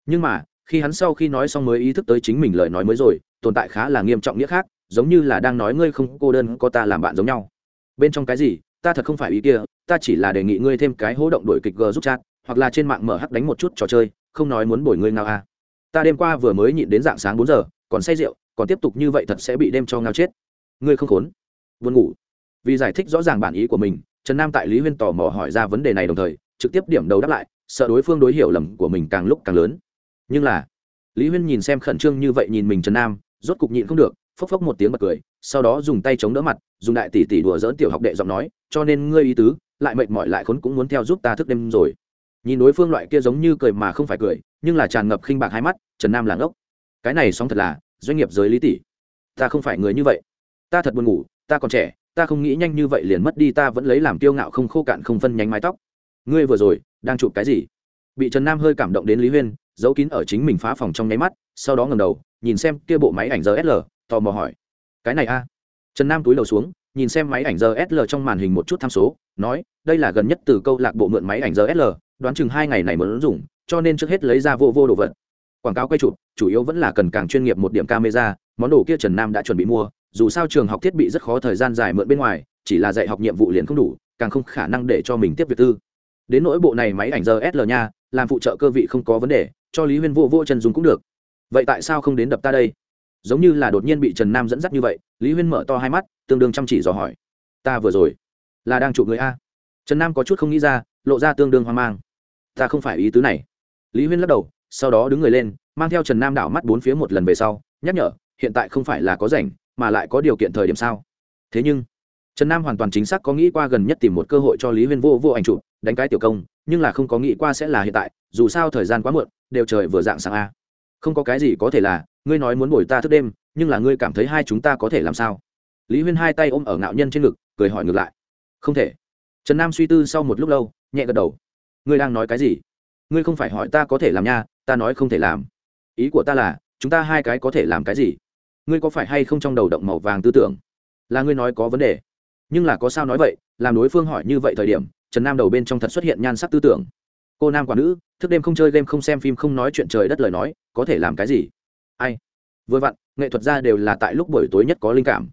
nhưng mà, khi hắn sau khi nói xong mới ý thức tới chính mình lời nói mới rồi, tồn tại khá là nghiêm trọng nghĩa khác, giống như là đang nói ngươi không cô đơn có ta làm bạn giống nhau bên trong cái gì, ta thật không phải ý kia, ta chỉ là đề nghị ngươi thêm cái hố động đổi kịch g giúp chat, hoặc là trên mạng mở hắc đánh một chút trò chơi, không nói muốn bồi ngươi nào à ta đêm qua vừa mới nhịn đến dạng sáng bốn giờ, còn say rượu, còn tiếp tục như vậy thật sẽ bị đêm cho ngao chết. Ngươi không khốn. Buồn ngủ. Vì giải thích rõ ràng bản ý của mình, trần nam tại lý huyên tò mò hỏi ra vấn đề này đồng thời, trực tiếp điểm đầu đáp lại, sợ đối phương đối hiểu lầm của mình càng lúc càng lớn. Nhưng là, lý huyên nhìn xem khẩn trương như vậy nhìn mình trần nam, rốt cục nhịn không được, phốc phốc một tiếng bật cười, sau đó dùng tay chống đỡ mặt, dùng đại tỷ tỷ đùa dỡn tiểu học đệ giọng nói, cho nên ngươi ý tứ, lại mệt mỏi lại khốn cũng muốn theo giúp ta thức đêm rồi nhìn đối phương loại kia giống như cười mà không phải cười, nhưng là tràn ngập khinh bạc hai mắt, trần nam là ngốc. Cái này sóng thật là, doanh nghiệp giới lý tỷ. Ta không phải người như vậy. Ta thật buồn ngủ, ta còn trẻ, ta không nghĩ nhanh như vậy liền mất đi, ta vẫn lấy làm kiêu ngạo không khô cạn không phân nhánh mái tóc. Ngươi vừa rồi, đang chụp cái gì? Bị trần nam hơi cảm động đến lý huyên, giấu kín ở chính mình phá phòng trong nháy mắt, sau đó ngầm đầu, nhìn xem kia bộ máy ảnh rsl tò mò hỏi. Cái này a? Trần nam túi đầu xuống, nhìn xem máy ảnh rsl trong màn hình một chút tham số, nói, đây là gần nhất từ câu lạc bộ mượn máy ảnh rsl đoán chừng hai ngày này muốn dùng, cho nên trước hết lấy ra vô vô đồ vật. Quảng cáo quay chụp, chủ yếu vẫn là cần càng chuyên nghiệp một điểm camera, món đồ kia trần nam đã chuẩn bị mua, dù sao trường học thiết bị rất khó thời gian dài mượn bên ngoài, chỉ là dạy học nhiệm vụ liền không đủ, càng không khả năng để cho mình tiếp việc tư. Đến nỗi bộ này máy ảnh rsl nha, làm phụ trợ cơ vị không có vấn đề, cho lý huyên vô vô chân dùng cũng được. Vậy tại sao không đến đập ta đây? Giống như là đột nhiên bị trần nam dẫn dắt như vậy, lý huyên mở to hai mắt, tương đương chăm chỉ dò hỏi. Ta vừa rồi là đang chụp người a. Trần nam có chút không nghĩ ra, lộ ra tương đương hoang mang ta không phải ý tứ này. Lý huyên lắc đầu, sau đó đứng người lên, mang theo trần nam đảo mắt bốn phía một lần về sau, nhắc nhở, hiện tại không phải là có rảnh, mà lại có điều kiện thời điểm sao? Thế nhưng, trần nam hoàn toàn chính xác có nghĩ qua gần nhất tìm một cơ hội cho lý huyên vô vô ảnh chụp, đánh cái tiểu công, nhưng là không có nghĩ qua sẽ là hiện tại, dù sao thời gian quá muộn, đều trời vừa dạng sáng a. Không có cái gì có thể là, ngươi nói muốn bồi ta thức đêm, nhưng là ngươi cảm thấy hai chúng ta có thể làm sao? Lý huyên hai tay ôm ở ngạo nhân trên ngực, cười hỏi ngược lại. Không thể. Trần nam suy tư sau một lúc lâu, nhẹ gật đầu ngươi đang nói cái gì? Ngươi không phải hỏi ta có thể làm nha, ta nói không thể làm. Ý của ta là, chúng ta hai cái có thể làm cái gì? Ngươi có phải hay không trong đầu động màu vàng tư tưởng? Là ngươi nói có vấn đề. Nhưng là có sao nói vậy, làm đối phương hỏi như vậy thời điểm, trần nam đầu bên trong thật xuất hiện nhan sắc tư tưởng. Cô nam quả nữ, thức đêm không chơi game không xem phim không nói chuyện trời đất lời nói, có thể làm cái gì? Ai? Vừa vặn, nghệ thuật gia đều là tại lúc buổi tối nhất có linh cảm.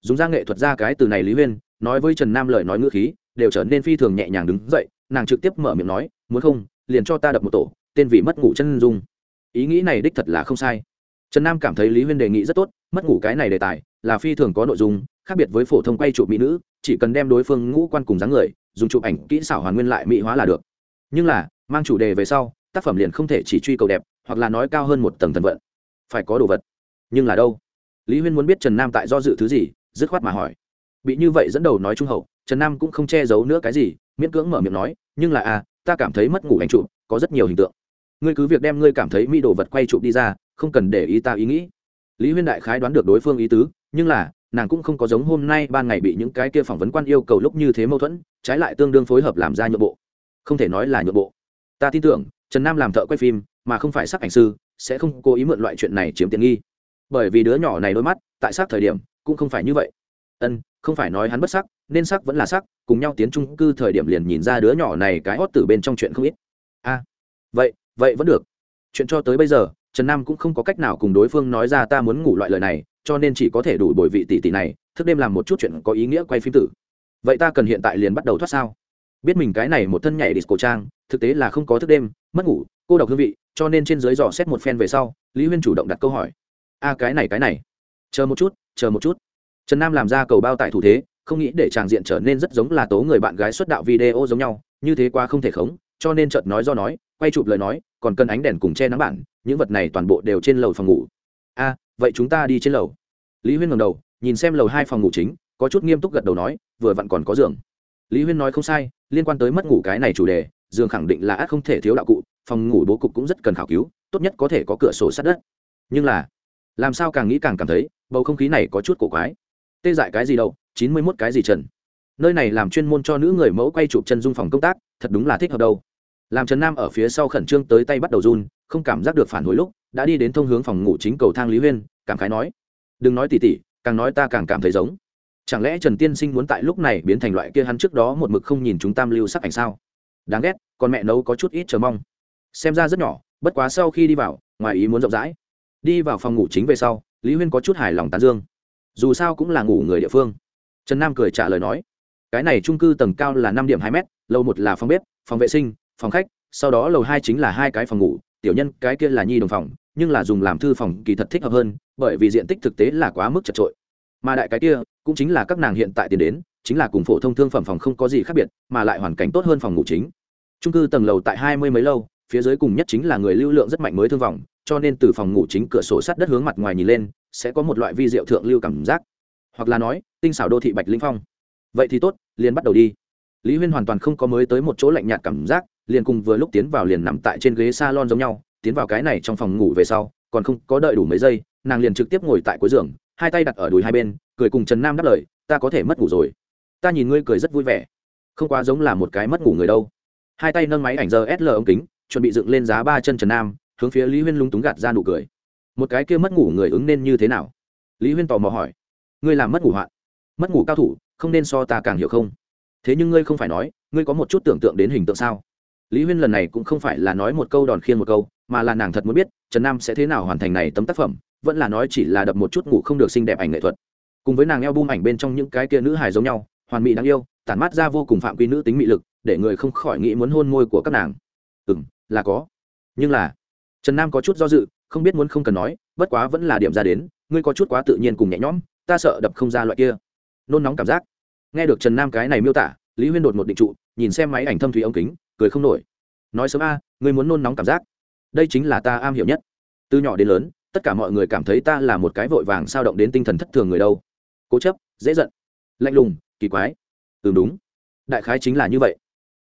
Dùng ra nghệ thuật gia cái từ này lý huyên, nói với trần nam lời nói ngữ khí, đều trở nên phi thường nhẹ nhàng đứng dậy nàng trực tiếp mở miệng nói, muốn không, liền cho ta đập một tổ, tên vì mất ngủ chân dung. Ý nghĩ này đích thật là không sai. Trần nam cảm thấy lý huyên đề nghị rất tốt, mất ngủ cái này đề tài là phi thường có nội dung, khác biệt với phổ thông quay chụp mỹ nữ, chỉ cần đem đối phương ngũ quan cùng dáng người, dùng chụp ảnh kỹ xảo hoàn nguyên lại mỹ hóa là được. Nhưng là, mang chủ đề về sau, tác phẩm liền không thể chỉ truy cầu đẹp, hoặc là nói cao hơn một tầng thần vận. Phải có đồ vật. Nhưng là đâu? Lý huyên muốn biết trần nam tại do dự thứ gì, dứt khoát mà hỏi. Bị như vậy dẫn đầu nói trung hậu trần nam cũng không che giấu nữa cái gì, miễn cưỡng mở miệng nói, nhưng là à ta cảm thấy mất ngủ ảnh chụp có rất nhiều hình tượng. Ngươi cứ việc đem ngươi cảm thấy mỹ đồ vật quay chụp đi ra, không cần để ý ta ý nghĩ. Lý huyên đại khái đoán được đối phương ý tứ, nhưng là, nàng cũng không có giống hôm nay ban ngày bị những cái kia phỏng vấn quan yêu cầu lúc như thế mâu thuẫn, trái lại tương đương phối hợp làm ra nhượng bộ. Không thể nói là nhượng bộ. Ta tin tưởng, trần nam làm thợ quay phim, mà không phải sắc ảnh sư, sẽ không cố ý mượn loại chuyện này chiếm tiện nghi. Bởi vì đứa nhỏ này đôi mắt, tại sát thời điểm, cũng không phải như vậy. Ân không phải nói hắn bất sắc, nên sắc vẫn là sắc, cùng nhau tiến trung cư thời điểm liền nhìn ra đứa nhỏ này cái hót từ bên trong chuyện không ít. A vậy vậy vẫn được. Chuyện cho tới bây giờ, trần nam cũng không có cách nào cùng đối phương nói ra ta muốn ngủ loại lời này, cho nên chỉ có thể đủ bồi vị tỷ tỷ này, thức đêm làm một chút chuyện có ý nghĩa quay phim tử. Vậy ta cần hiện tại liền bắt đầu thoát sao? Biết mình cái này một thân nhảy disco trang, thực tế là không có thức đêm, mất ngủ, cô độc hương vị, cho nên trên dưới dò xét một phen về sau, lý huyên chủ động đặt câu hỏi. A cái này cái này. Chờ một chút, chờ một chút trần nam làm ra cầu bao tại thủ thế, không nghĩ để tràng diện trở nên rất giống là tố người bạn gái xuất đạo video giống nhau, như thế quá không thể khống, cho nên chợt nói do nói, quay chụp lời nói, còn cần ánh đèn cùng che nắng bản, những vật này toàn bộ đều trên lầu phòng ngủ. A, vậy chúng ta đi trên lầu. Lý huyên ngầm đầu, nhìn xem lầu hai phòng ngủ chính, có chút nghiêm túc gật đầu nói, vừa vặn còn có giường. Lý huyên nói không sai, liên quan tới mất ngủ cái này chủ đề, giường khẳng định là át không thể thiếu đạo cụ, phòng ngủ bố cục cũng rất cần khảo cứu, tốt nhất có thể có cửa sổ sát đất. Nhưng là, làm sao càng nghĩ càng cảm thấy, bầu không khí này có chút cổ quái tê dại cái gì đâu, chín mươi mốt cái gì trần? Nơi này làm chuyên môn cho nữ người mẫu quay chụp chân dung phòng công tác, thật đúng là thích hợp đâu. Làm trần nam ở phía sau khẩn trương tới tay bắt đầu run, không cảm giác được phản hồi lúc, đã đi đến thông hướng phòng ngủ chính cầu thang lý huyên, cảm khái nói, đừng nói tỉ tỉ, càng nói ta càng cảm thấy giống. Chẳng lẽ trần tiên sinh muốn tại lúc này biến thành loại kia hắn trước đó một mực không nhìn chúng tam lưu sắc ảnh sao? Đáng ghét, con mẹ nấu có chút ít chờ mong. Xem ra rất nhỏ, bất quá sau khi đi vào, ngoài ý muốn rộng rãi. Đi vào phòng ngủ chính về sau, lý huyên có chút hài lòng tán dương dù sao cũng là ngủ người địa phương. Trần nam cười trả lời nói, cái này trung cư tầng cao là năm điểm hai m lầu một là phòng bếp, phòng vệ sinh, phòng khách, sau đó lầu hai chính là hai cái phòng ngủ, tiểu nhân cái kia là nhi đồng phòng, nhưng là dùng làm thư phòng kỳ thật thích hợp hơn, bởi vì diện tích thực tế là quá mức chật trội. Mà đại cái kia, cũng chính là các nàng hiện tại tiến đến, chính là cùng phổ thông thương phẩm phòng không có gì khác biệt, mà lại hoàn cảnh tốt hơn phòng ngủ chính. Trung cư tầng lầu tại hai mươi mấy lâu, phía dưới cùng nhất chính là người lưu lượng rất mạnh mới thương vọng cho nên từ phòng ngủ chính cửa sổ sắt đất hướng mặt ngoài nhìn lên, sẽ có một loại vi diệu thượng lưu cảm giác. Hoặc là nói, tinh xảo đô thị bạch linh phong. Vậy thì tốt, liền bắt đầu đi. Lý huyên hoàn toàn không có mới tới một chỗ lạnh nhạt cảm giác, liền cùng vừa lúc tiến vào liền nằm tại trên ghế s a lon giống nhau, tiến vào cái này trong phòng ngủ về sau, còn không có đợi đủ mấy giây, nàng liền trực tiếp ngồi tại cuối giường, hai tay đặt ở đùi hai bên, cười cùng trần nam đáp lời, ta có thể mất ngủ rồi. Ta nhìn ngươi cười rất vui vẻ. Không quá giống là một cái mất ngủ người đâu. Hai tay nâng máy ảnh giờ sl ống kính, chuẩn bị dựng lên giá ba chân trần nam hướng phía lý huyên lúng túng gạt ra nụ cười một cái kia mất ngủ người ứng nên như thế nào lý huyên tò mò hỏi ngươi làm mất ngủ hoạn mất ngủ cao thủ không nên so ta càng hiểu không thế nhưng ngươi không phải nói ngươi có một chút tưởng tượng đến hình tượng sao lý huyên lần này cũng không phải là nói một câu đòn khiên một câu mà là nàng thật muốn biết trần nam sẽ thế nào hoàn thành này tấm tác phẩm vẫn là nói chỉ là đập một chút ngủ không được xinh đẹp ảnh nghệ thuật cùng với nàng eo bung ảnh bên trong những cái kia nữ hài giống nhau hoàn mỹ đáng yêu tản mát ra vô cùng phạm quy nữ tính mị lực để người không khỏi nghĩ muốn hôn môi của các nàng ừ m là có nhưng là trần nam có chút do dự, không biết muốn không cần nói, bất quá vẫn là điểm ra đến, ngươi có chút quá tự nhiên cùng nhẹ nhõm, ta sợ đập không ra loại kia. Nôn nóng cảm giác. Nghe được trần nam cái này miêu tả, lý huyên đột một định trụ, nhìn xem máy ảnh thâm thủy ống kính, cười không nổi. Nói sớm a, ngươi muốn nôn nóng cảm giác. Đây chính là ta am hiểu nhất. Từ nhỏ đến lớn, tất cả mọi người cảm thấy ta là một cái vội vàng sao động đến tinh thần thất thường người đâu. Cố chấp, dễ giận, lạnh lùng, kỳ quái. Ừ đúng. Đại khái chính là như vậy.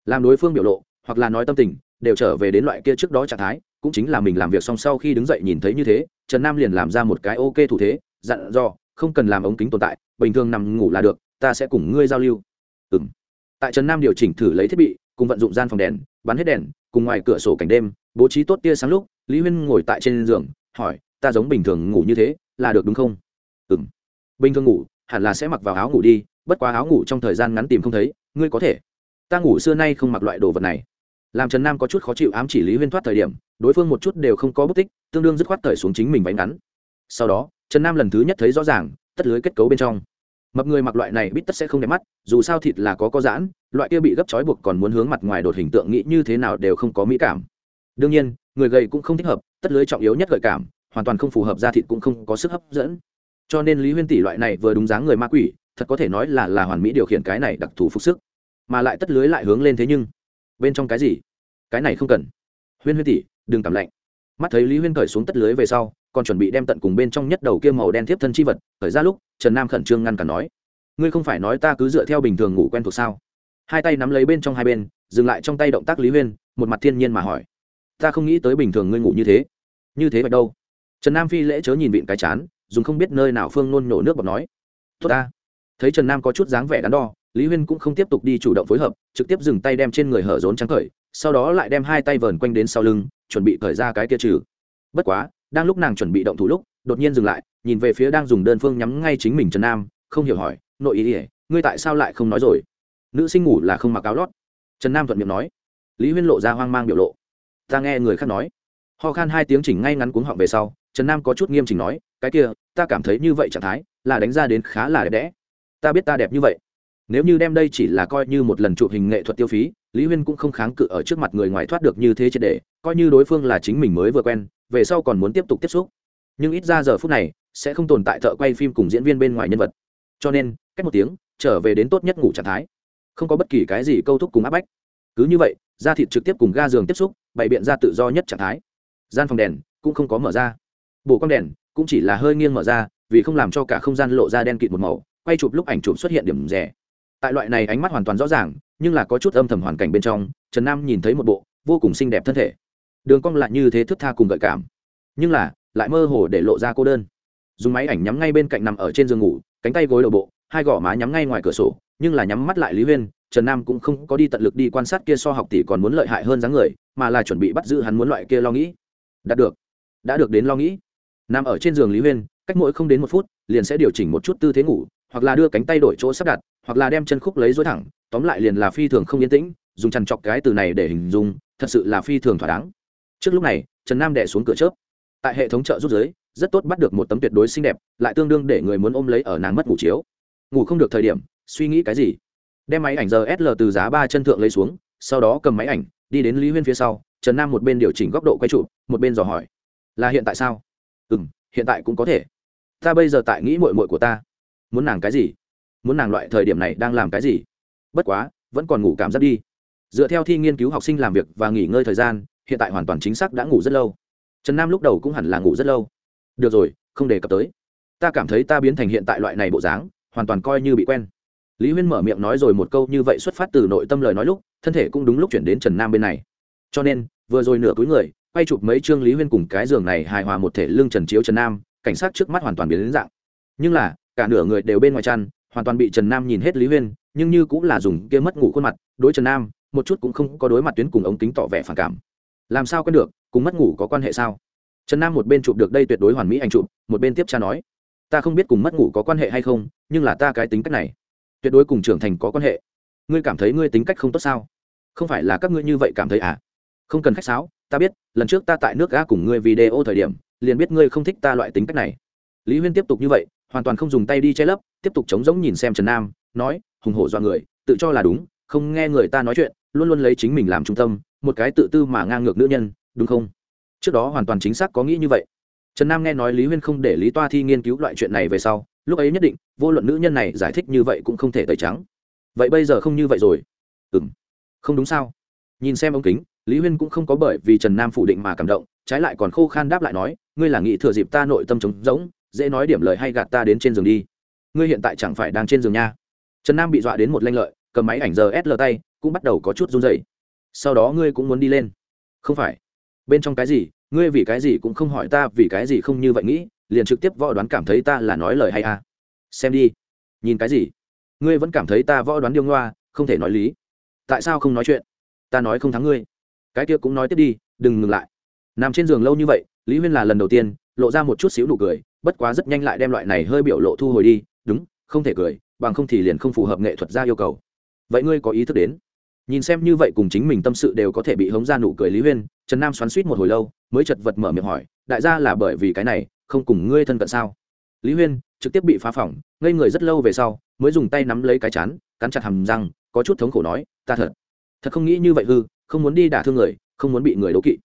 Làm đối phương biểu lộ, hoặc là nói tâm tình, đều trở về đến loại kia trước đó trạng thái cũng chính là mình làm việc xong sau khi đứng dậy nhìn thấy như thế, trần nam liền làm ra một cái ok thủ thế, dặn dò, không cần làm ống kính tồn tại, bình thường nằm ngủ là được, ta sẽ cùng ngươi giao lưu. Ừ m tại trần nam điều chỉnh thử lấy thiết bị, cùng vận dụng gian phòng đèn, bắn hết đèn, cùng ngoài cửa sổ cảnh đêm, bố trí tốt tia sáng lúc, lý huyên ngồi tại trên giường, hỏi, ta giống bình thường ngủ như thế, là được đúng không? Ừ m bình thường ngủ, hẳn là sẽ mặc vào áo ngủ đi, bất quá áo ngủ trong thời gian ngắn tìm không thấy, ngươi có thể. Ta ngủ xưa nay không mặc loại đồ vật này. Làm trần nam có chút khó chịu ám chỉ lý huyên thoát thời điểm đối phương một chút đều không có bút tích, tương đương dứt khoát thời xuống chính mình váy ngắn. Sau đó, trần nam lần thứ nhất thấy rõ ràng, tất lưới kết cấu bên trong. Mập người mặc loại này bít tất sẽ không đẹp mắt, dù sao thịt là có có giãn, loại kia bị gấp trói buộc còn muốn hướng mặt ngoài đột hình tượng nghĩ như thế nào đều không có mỹ cảm. Đương nhiên, người gầy cũng không thích hợp, tất lưới trọng yếu nhất gợi cảm, hoàn toàn không phù hợp da thịt cũng không có sức hấp dẫn. Cho nên lý huyên tỷ loại này vừa đúng dáng người ma quỷ, thật có thể nói là là hoàn mỹ điều khiển cái này đặc thù phục sức. Mà lại tất lưới lại hướng lên thế nhưng, bên trong cái gì? Cái này không cần huyên huyên tỷ, đừng cảm lạnh. Mắt thấy lý huyên cởi xuống tất lưới về sau, còn chuẩn bị đem tận cùng bên trong nhất đầu kia màu đen tiếp thân chi vật khởi ra lúc, trần nam khẩn trương ngăn cản nói, ngươi không phải nói ta cứ dựa theo bình thường ngủ quen thuộc sao? Hai tay nắm lấy bên trong hai bên, dừng lại trong tay động tác lý huyên, một mặt thiên nhiên mà hỏi, ta không nghĩ tới bình thường ngươi ngủ như thế. Như thế vậy đâu? Trần nam phi lễ chớ nhìn vịn cái chán, dùng không biết nơi nào phương nôn nhổ nước bọt nói, tốt ta. Thấy trần nam có chút dáng vẻ đắn đo, lý huyên cũng không tiếp tục đi chủ động phối hợp, trực tiếp dừng tay đem trên người hở rốn trắng khởi sau đó lại đem hai tay vờn quanh đến sau lưng, chuẩn bị khởi ra cái kia trừ. Bất quá, đang lúc nàng chuẩn bị động thủ lúc, đột nhiên dừng lại, nhìn về phía đang dùng đơn phương nhắm ngay chính mình trần nam, không hiểu hỏi, nội ý ỉa ngươi tại sao lại không nói rồi? Nữ sinh ngủ là không mặc áo lót. Trần nam thuận miệng nói. Lý huyên lộ ra hoang mang biểu lộ. Ta nghe người khác nói. Ho khan hai tiếng chỉnh ngay ngắn cuống họng về sau, trần nam có chút nghiêm chỉnh nói, cái kia, ta cảm thấy như vậy trạng thái, là đánh ra đến khá là đẹp đẽ. Ta biết ta đẹp như vậy. Nếu như đem đây chỉ là coi như một lần chụp hình nghệ thuật tiêu phí lý huyên cũng không kháng cự ở trước mặt người ngoài thoát được như thế triệt để, coi như đối phương là chính mình mới vừa quen, về sau còn muốn tiếp tục tiếp xúc. Nhưng ít ra giờ phút này, sẽ không tồn tại thợ quay phim cùng diễn viên bên ngoài nhân vật. Cho nên, cách một tiếng, trở về đến tốt nhất ngủ trạng thái. Không có bất kỳ cái gì câu thúc cùng áp bách. Cứ như vậy, da thịt trực tiếp cùng ga giường tiếp xúc, bày biện ra tự do nhất trạng thái. Gian phòng đèn cũng không có mở ra. Bộ con đèn cũng chỉ là hơi nghiêng mở ra, vì không làm cho cả không gian lộ ra đen kịt một màu, quay chụp lúc ảnh chụp xuất hiện điểm rẻ. Tại loại này ánh mắt hoàn toàn rõ ràng nhưng là có chút âm thầm hoàn cảnh bên trong, trần nam nhìn thấy một bộ vô cùng xinh đẹp thân thể. Đường cong lại như thế thức tha cùng gợi cảm. Nhưng là, lại mơ hồ để lộ ra cô đơn. Dùng máy ảnh nhắm ngay bên cạnh nằm ở trên giường ngủ, cánh tay gối đầu bộ, hai gò má nhắm ngay ngoài cửa sổ, nhưng là nhắm mắt lại lý huyên, trần nam cũng không có đi tận lực đi quan sát kia so học tỷ còn muốn lợi hại hơn dáng người, mà là chuẩn bị bắt giữ hắn muốn loại kia lo nghĩ. Đạt được. Đã được đến lo nghĩ. Nằm ở trên giường lý huyên, cách mỗi không đến một phút, liền sẽ điều chỉnh một chút tư thế ngủ hoặc là đưa cánh tay đổi chỗ sắp đặt, hoặc là đem chân khúc lấy dối thẳng, tóm lại liền là phi thường không yên tĩnh, dùng chằn chọc cái từ này để hình dung, thật sự là phi thường thỏa đáng. Trước lúc này, trần nam đẻ xuống cửa chớp. Tại hệ thống chợ rút giới rất tốt bắt được một tấm tuyệt đối xinh đẹp, lại tương đương để người muốn ôm lấy ở nàng mất ngủ chiếu. Ngủ không được thời điểm, suy nghĩ cái gì? Đem máy ảnh giờ sl từ giá ba chân thượng lấy xuống, sau đó cầm máy ảnh, đi đến lý huyên phía sau, trần nam một bên điều chỉnh góc độ quay trụ một bên dò hỏi. Là hiện tại sao? Ừ m hiện tại cũng có thể. Ta bây giờ tại nghĩ mội mội của ta muốn nàng cái gì? Muốn nàng loại thời điểm này đang làm cái gì? Bất quá, vẫn còn ngủ cảm giác đi. Dựa theo thi nghiên cứu học sinh làm việc và nghỉ ngơi thời gian, hiện tại hoàn toàn chính xác đã ngủ rất lâu. Trần nam lúc đầu cũng hẳn là ngủ rất lâu. Được rồi, không đề cập tới. Ta cảm thấy ta biến thành hiện tại loại này bộ dáng, hoàn toàn coi như bị quen. Lý huyên mở miệng nói rồi một câu như vậy xuất phát từ nội tâm lời nói lúc, thân thể cũng đúng lúc chuyển đến trần nam bên này. Cho nên, vừa rồi nửa túi người, quay chụp mấy chương lý huyên cùng cái giường này hài hòa một thể lương trần chiếu trần nam, cảnh sát trước mắt hoàn toàn biến đến dạng. Nhưng là cả nửa người đều bên ngoài chăn, hoàn toàn bị trần nam nhìn hết lý huyên, nhưng như cũng là dùng kia mất ngủ khuôn mặt, đối trần nam, một chút cũng không có đối mặt tuyến cùng ống kính tỏ vẻ phản cảm. Làm sao quen được, cùng mất ngủ có quan hệ sao? Trần nam một bên chụp được đây tuyệt đối hoàn mỹ anh chụp, một bên tiếp cha nói, ta không biết cùng mất ngủ có quan hệ hay không, nhưng là ta cái tính cách này, tuyệt đối cùng trưởng thành có quan hệ. Ngươi cảm thấy ngươi tính cách không tốt sao? Không phải là các ngươi như vậy cảm thấy à? Không cần khách sáo, ta biết, lần trước ta tại nước ga cùng ngươi video thời điểm, liền biết ngươi không thích ta loại tính cách này. Lý huyên tiếp tục như vậy hoàn toàn không dùng tay đi che lấp, tiếp tục chống giống nhìn xem trần nam, nói, hùng hổ do người, tự cho là đúng, không nghe người ta nói chuyện, luôn luôn lấy chính mình làm trung tâm, một cái tự tư mà ngang ngược nữ nhân, đúng không? Trước đó hoàn toàn chính xác có nghĩ như vậy. Trần nam nghe nói lý huyên không để lý toa thi nghiên cứu loại chuyện này về sau, lúc ấy nhất định, vô luận nữ nhân này giải thích như vậy cũng không thể tẩy trắng. Vậy bây giờ không như vậy rồi. Ừ m không đúng sao? Nhìn xem ống kính, lý huyên cũng không có bởi vì trần nam phủ định mà cảm động, trái lại còn khô khan đáp lại nói, ngươi là nghĩ thừa dịp ta nội tâm trống rỗng dễ nói điểm lời hay gạt ta đến trên giường đi. Ngươi hiện tại chẳng phải đang trên giường nha. Trần nam bị dọa đến một lanh lợi, cầm máy ảnh giờ sl tay, cũng bắt đầu có chút run dậy sau đó ngươi cũng muốn đi lên. Không phải. Bên trong cái gì, ngươi vì cái gì cũng không hỏi ta vì cái gì không như vậy nghĩ, liền trực tiếp võ đoán cảm thấy ta là nói lời hay à. Xem đi. Nhìn cái gì? Ngươi vẫn cảm thấy ta võ đoán điêu ngoa, không thể nói lý. Tại sao không nói chuyện? Ta nói không thắng ngươi. Cái kia cũng nói tiếp đi, đừng ngừng lại. Nằm trên giường lâu như vậy, lý huyên là lần đầu tiên, lộ ra một chút xíu nụ cười bất quá rất nhanh lại đem loại này hơi biểu lộ thu hồi đi, đúng, không thể cười, bằng không thì liền không phù hợp nghệ thuật ra yêu cầu. Vậy ngươi có ý thức đến? Nhìn xem như vậy cùng chính mình tâm sự đều có thể bị hống ra nụ cười lý huyên, trần nam xoắn suýt một hồi lâu, mới chật vật mở miệng hỏi, đại gia là bởi vì cái này, không cùng ngươi thân cận sao? Lý huyên trực tiếp bị phá phỏng, ngây người rất lâu về sau, mới dùng tay nắm lấy cái chán, cắn chặt hầm răng, có chút thống khổ nói, ta thật thật không nghĩ như vậy hư, không muốn đi đả thương người, không muốn bị người đố kỵ.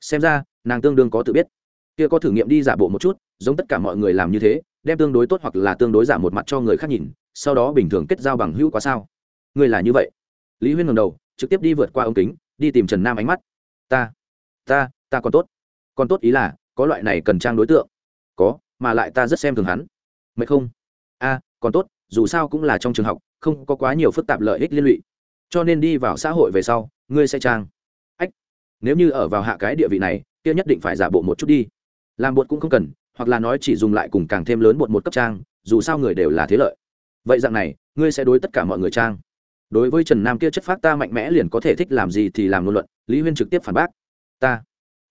Xem ra, nàng tương đương có tự biết. Kia có thử nghiệm đi giả bộ một chút giống tất cả mọi người làm như thế, đem tương đối tốt hoặc là tương đối giả một mặt cho người khác nhìn, sau đó bình thường kết giao bằng hữu quá sao? Ngươi là như vậy. Lý huyên ngầm đầu, trực tiếp đi vượt qua ống kính, đi tìm trần nam ánh mắt. Ta ta ta còn tốt. Còn tốt ý là, có loại này cần trang đối tượng. Có, mà lại ta rất xem thường hắn. Mệt không? A, còn tốt, dù sao cũng là trong trường học, không có quá nhiều phức tạp lợi ích liên lụy. Cho nên đi vào xã hội về sau, ngươi sẽ trang. Ách, nếu như ở vào hạ cái địa vị này, kia nhất định phải giả bộ một chút đi. Làm bột cũng không cần hoặc là nói chỉ dùng lại cùng càng thêm lớn bột một cấp trang, dù sao người đều là thế lợi. Vậy dạng này, ngươi sẽ đối tất cả mọi người trang. Đối với trần nam kia chất phát ta mạnh mẽ liền có thể thích làm gì thì làm ngôn luận, lý huyên trực tiếp phản bác. Ta.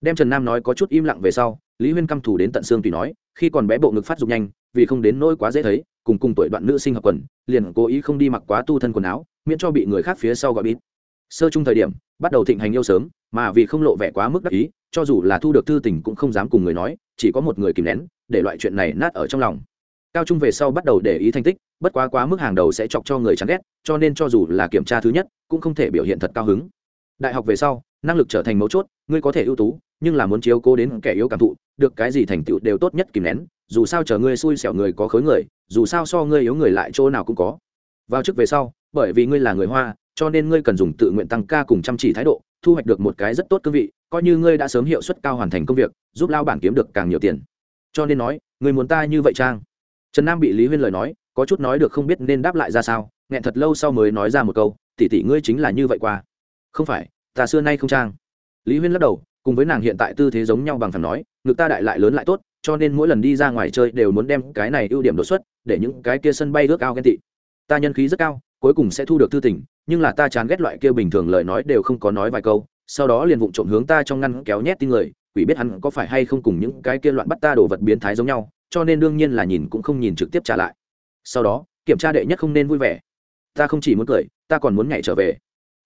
Đem trần nam nói có chút im lặng về sau, lý huyên căm thủ đến tận xương tùy nói, khi còn bé bộ ngực phát dục nhanh, vì không đến nỗi quá dễ thấy, cùng cùng tuổi đoạn nữ sinh hợp quần, liền cố ý không đi mặc quá tu thân quần áo, miễn cho bị người khác phía sau gọi bít sơ chung thời điểm, bắt đầu thịnh hành yêu sớm, mà vì không lộ vẻ quá mức đắc ý, cho dù là thu được thư tình cũng không dám cùng người nói, chỉ có một người kìm nén, để loại chuyện này nát ở trong lòng. Cao trung về sau bắt đầu để ý thành tích, bất quá quá mức hàng đầu sẽ chọc cho người chán ghét, cho nên cho dù là kiểm tra thứ nhất, cũng không thể biểu hiện thật cao hứng. Đại học về sau, năng lực trở thành mấu chốt, ngươi có thể ưu tú, nhưng là muốn chiếu cố đến kẻ yếu cảm thụ, được cái gì thành tựu đều tốt nhất kìm nén, dù sao chờ ngươi xui xẻo người có khối người, dù sao so ngươi yếu người lại chỗ nào cũng có. Vào trước về sau, bởi vì ngươi là người hoa cho nên ngươi cần dùng tự nguyện tăng ca cùng chăm chỉ thái độ, thu hoạch được một cái rất tốt cương vị, coi như ngươi đã sớm hiệu suất cao hoàn thành công việc, giúp lao bản kiếm được càng nhiều tiền. Cho nên nói người muốn ta như vậy trang trần nam bị lý huyên lời nói, có chút nói được không biết nên đáp lại ra sao, nghẹn thật lâu sau mới nói ra một câu tỉ tỉ ngươi chính là như vậy qua. Không phải, ta xưa nay không trang lý huyên lắc đầu, cùng với nàng hiện tại tư thế giống nhau bằng phần nói, ngực ta đại lại lớn lại tốt, cho nên mỗi lần đi ra ngoài chơi đều muốn đem cái này ưu điểm đột xuất, để những cái kia sân bay ước ao ghen tị. Ta nhân khí rất cao cuối cùng sẽ thu được thư tình, nhưng là ta chán ghét loại kia bình thường lời nói đều không có nói vài câu, sau đó liền vụng trộm hướng ta trong ngăn kéo nhét tin người quỷ biết hắn có phải hay không cùng những cái kia loạn bắt ta đồ vật biến thái giống nhau, cho nên đương nhiên là nhìn cũng không nhìn trực tiếp trả lại. Sau đó, kiểm tra đệ nhất không nên vui vẻ. Ta không chỉ muốn cười, ta còn muốn nhảy trở về.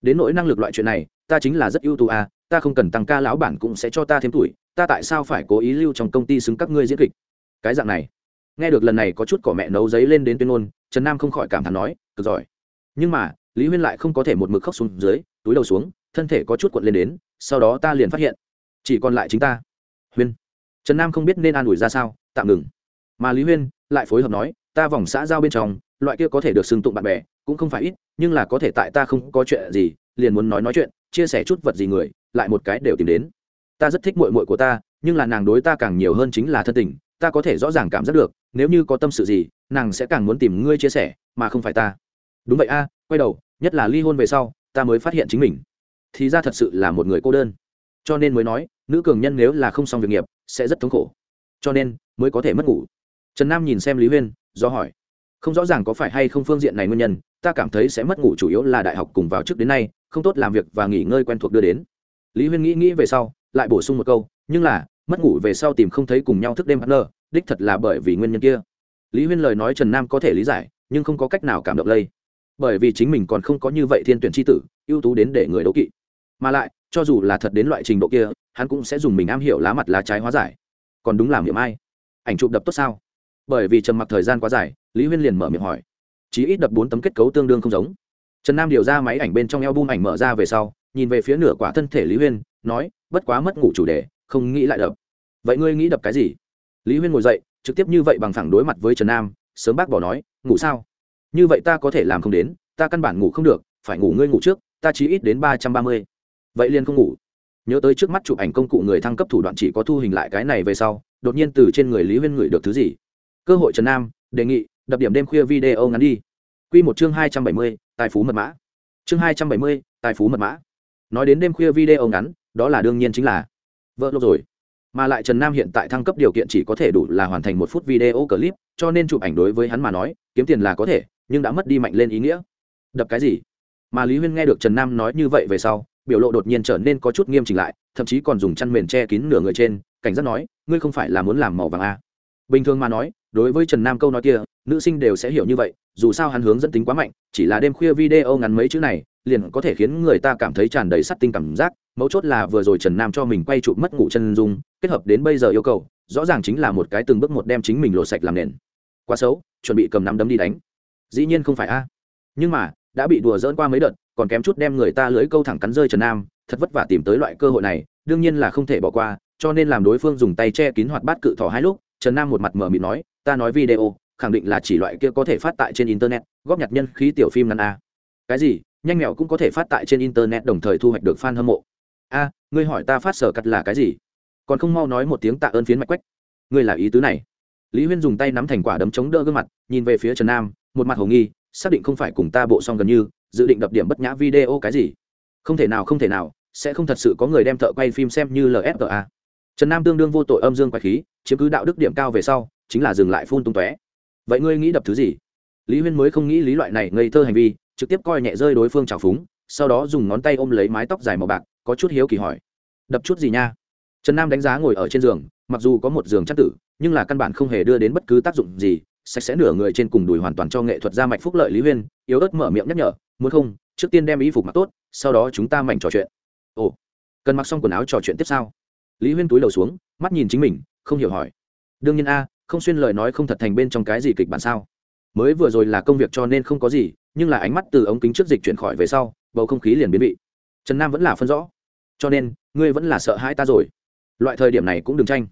Đến nỗi năng lực loại chuyện này, ta chính là rất ưu tú à ta không cần tăng ca lão bản cũng sẽ cho ta thêm tuổi, ta tại sao phải cố ý lưu trong công ty xứng các ngươi diễn kịch? Cái dạng này. Nghe được lần này có chút cỏ mẹ nấu giấy lên đến tuyên ngôn, trần nam không khỏi cảm thán nói, cực giỏi nhưng mà, lý huyên lại không có thể một mực khóc xuống dưới, túi đầu xuống, thân thể có chút cuộn lên đến, sau đó ta liền phát hiện, chỉ còn lại chính ta. Huyên, trần nam không biết nên an ủi ra sao, tạm ngừng. Mà lý huyên lại phối hợp nói, ta vòng xã giao bên trong, loại kia có thể được xưng tụng bạn bè, cũng không phải ít, nhưng là có thể tại ta không có chuyện gì, liền muốn nói nói chuyện, chia sẻ chút vật gì người, lại một cái đều tìm đến. Ta rất thích mội mội của ta, nhưng là nàng đối ta càng nhiều hơn chính là thân tình, ta có thể rõ ràng cảm giác được, nếu như có tâm sự gì, nàng sẽ càng muốn tìm ngươi chia sẻ, mà không phải ta đúng vậy a, quay đầu, nhất là ly hôn về sau, ta mới phát hiện chính mình. Thì ra thật sự là một người cô đơn. Cho nên mới nói, nữ cường nhân nếu là không xong việc nghiệp, sẽ rất thống khổ. Cho nên, mới có thể mất ngủ. Trần nam nhìn xem lý huyên, do hỏi. Không rõ ràng có phải hay không phương diện này nguyên nhân, ta cảm thấy sẽ mất ngủ chủ yếu là đại học cùng vào trước đến nay, không tốt làm việc và nghỉ ngơi quen thuộc đưa đến. Lý huyên nghĩ nghĩ về sau, lại bổ sung một câu, nhưng là, mất ngủ về sau tìm không thấy cùng nhau thức đêm partner, đích thật là bởi vì nguyên nhân kia. Lý huyên lời nói trần nam có thể lý giải, nhưng không có cách nào cảm động lây bởi vì chính mình còn không có như vậy thiên tuyển tri tử, ưu tú đến để người đấu kỵ. Mà lại, cho dù là thật đến loại trình độ kia, hắn cũng sẽ dùng mình am hiểu lá mặt lá trái hóa giải. Còn đúng làm miệng ai? Ảnh chụp đập tốt sao? Bởi vì trầm mặc thời gian quá dài, lý huyên liền mở miệng hỏi. Chí ít đập bốn tấm kết cấu tương đương không giống. Trần nam điều ra máy ảnh bên trong eo bum ảnh mở ra về sau, nhìn về phía nửa quả thân thể lý huyên, nói, bất quá mất ngủ chủ đề, không nghĩ lại đập. Vậy ngươi nghĩ đập cái gì? Lý huyên ngồi dậy, trực tiếp như vậy bằng thẳng đối mặt với trần nam, sớm bác bỏ nói, ngủ sao? Như vậy ta có thể làm không đến, ta căn bản ngủ không được, phải ngủ ngươi ngủ trước, ta chí ít đến ba trăm ba mươi. Vậy liền không ngủ. Nhớ tới trước mắt chụp ảnh công cụ người thăng cấp thủ đoạn chỉ có thu hình lại cái này về sau, đột nhiên từ trên người lý huyên ngửi được thứ gì? Cơ hội trần nam, đề nghị, đập điểm đêm khuya video ngắn đi. Q một chương hai trăm bảy mươi, tài phú mật mã. Chương hai trăm bảy mươi, tài phú mật mã. Nói đến đêm khuya video ngắn, đó là đương nhiên chính là vợ lộc rồi. Mà lại trần nam hiện tại thăng cấp điều kiện chỉ có thể đủ là hoàn thành một phút video clip, cho nên chụp ảnh đối với hắn mà nói, kiếm tiền là có thể nhưng đã mất đi mạnh lên ý nghĩa. Đập cái gì? Mà lý huyên nghe được trần nam nói như vậy về sau, biểu lộ đột nhiên trở nên có chút nghiêm chỉnh lại, thậm chí còn dùng chăn mền che kín nửa người trên, cảnh giác nói, ngươi không phải là muốn làm màu vàng a à. bình thường mà nói, đối với trần nam câu nói kia, nữ sinh đều sẽ hiểu như vậy, dù sao hắn hướng dẫn tính quá mạnh, chỉ là đêm khuya video ngắn mấy chữ này, liền có thể khiến người ta cảm thấy tràn đầy sắt tinh cảm giác, mấu chốt là vừa rồi trần nam cho mình quay chụp mất ngủ chân dung, kết hợp đến bây giờ yêu cầu, rõ ràng chính là một cái từng bước một đem chính mình lộ sạch làm nền. Quá xấu, chuẩn bị cầm nắm đấm đi đánh dĩ nhiên không phải a. Nhưng mà, đã bị đùa dỡn qua mấy đợt, còn kém chút đem người ta lưới câu thẳng cắn rơi trần nam, thật vất vả tìm tới loại cơ hội này, đương nhiên là không thể bỏ qua, cho nên làm đối phương dùng tay che kín hoạt bát cự thỏ hai lúc, trần nam một mặt mở mịt nói, ta nói video, khẳng định là chỉ loại kia có thể phát tại trên internet, góp nhặt nhân khí tiểu phim ngắn a. Cái gì? Nhanh mèo cũng có thể phát tại trên internet đồng thời thu hoạch được fan hâm mộ. A, ngươi hỏi ta phát sở cắt là cái gì? Còn không mau nói một tiếng tạ ơn phiến mạch quách. Ngươi là ý tứ này lý huyên dùng tay nắm thành quả đấm chống đỡ gương mặt, nhìn về phía trần nam, một mặt hồ nghi, xác định không phải cùng ta bộ xong gần như, dự định đập điểm bất nhã video cái gì. Không thể nào, không thể nào, sẽ không thật sự có người đem thợ quay phim xem như lfta trần nam tương đương vô tội âm dương quay khí, chiếm cứ đạo đức điểm cao về sau, chính là dừng lại phun tung tóe. Vậy ngươi nghĩ đập thứ gì? Lý huyên mới không nghĩ lý loại này ngây thơ hành vi, trực tiếp coi nhẹ rơi đối phương trào phúng, sau đó dùng ngón tay ôm lấy mái tóc dài màu bạc, có chút hiếu kỳ hỏi. Đập chút gì nha? Trần nam đánh giá ngồi ở trên giường mặc dù có một giường chắc tử, nhưng là căn bản không hề đưa đến bất cứ tác dụng gì, sạch sẽ nửa người trên cùng đùi hoàn toàn cho nghệ thuật gia mạch phúc lợi lý huyên, yếu ớt mở miệng nhắc nhở, muốn không, trước tiên đem y phục mặc tốt, sau đó chúng ta mảnh trò chuyện. Ồ, cần mặc xong quần áo trò chuyện tiếp sau. Lý huyên túi đầu xuống, mắt nhìn chính mình, không hiểu hỏi, đương nhiên a, không xuyên lời nói không thật thành bên trong cái gì kịch bản sao? Mới vừa rồi là công việc cho nên không có gì, nhưng là ánh mắt từ ống kính trước dịch chuyển khỏi về sau, bầu không khí liền biến vị. Trần nam vẫn là phân rõ, cho nên, ngươi vẫn là sợ hãi ta rồi. Loại thời điểm này cũng đừng tranh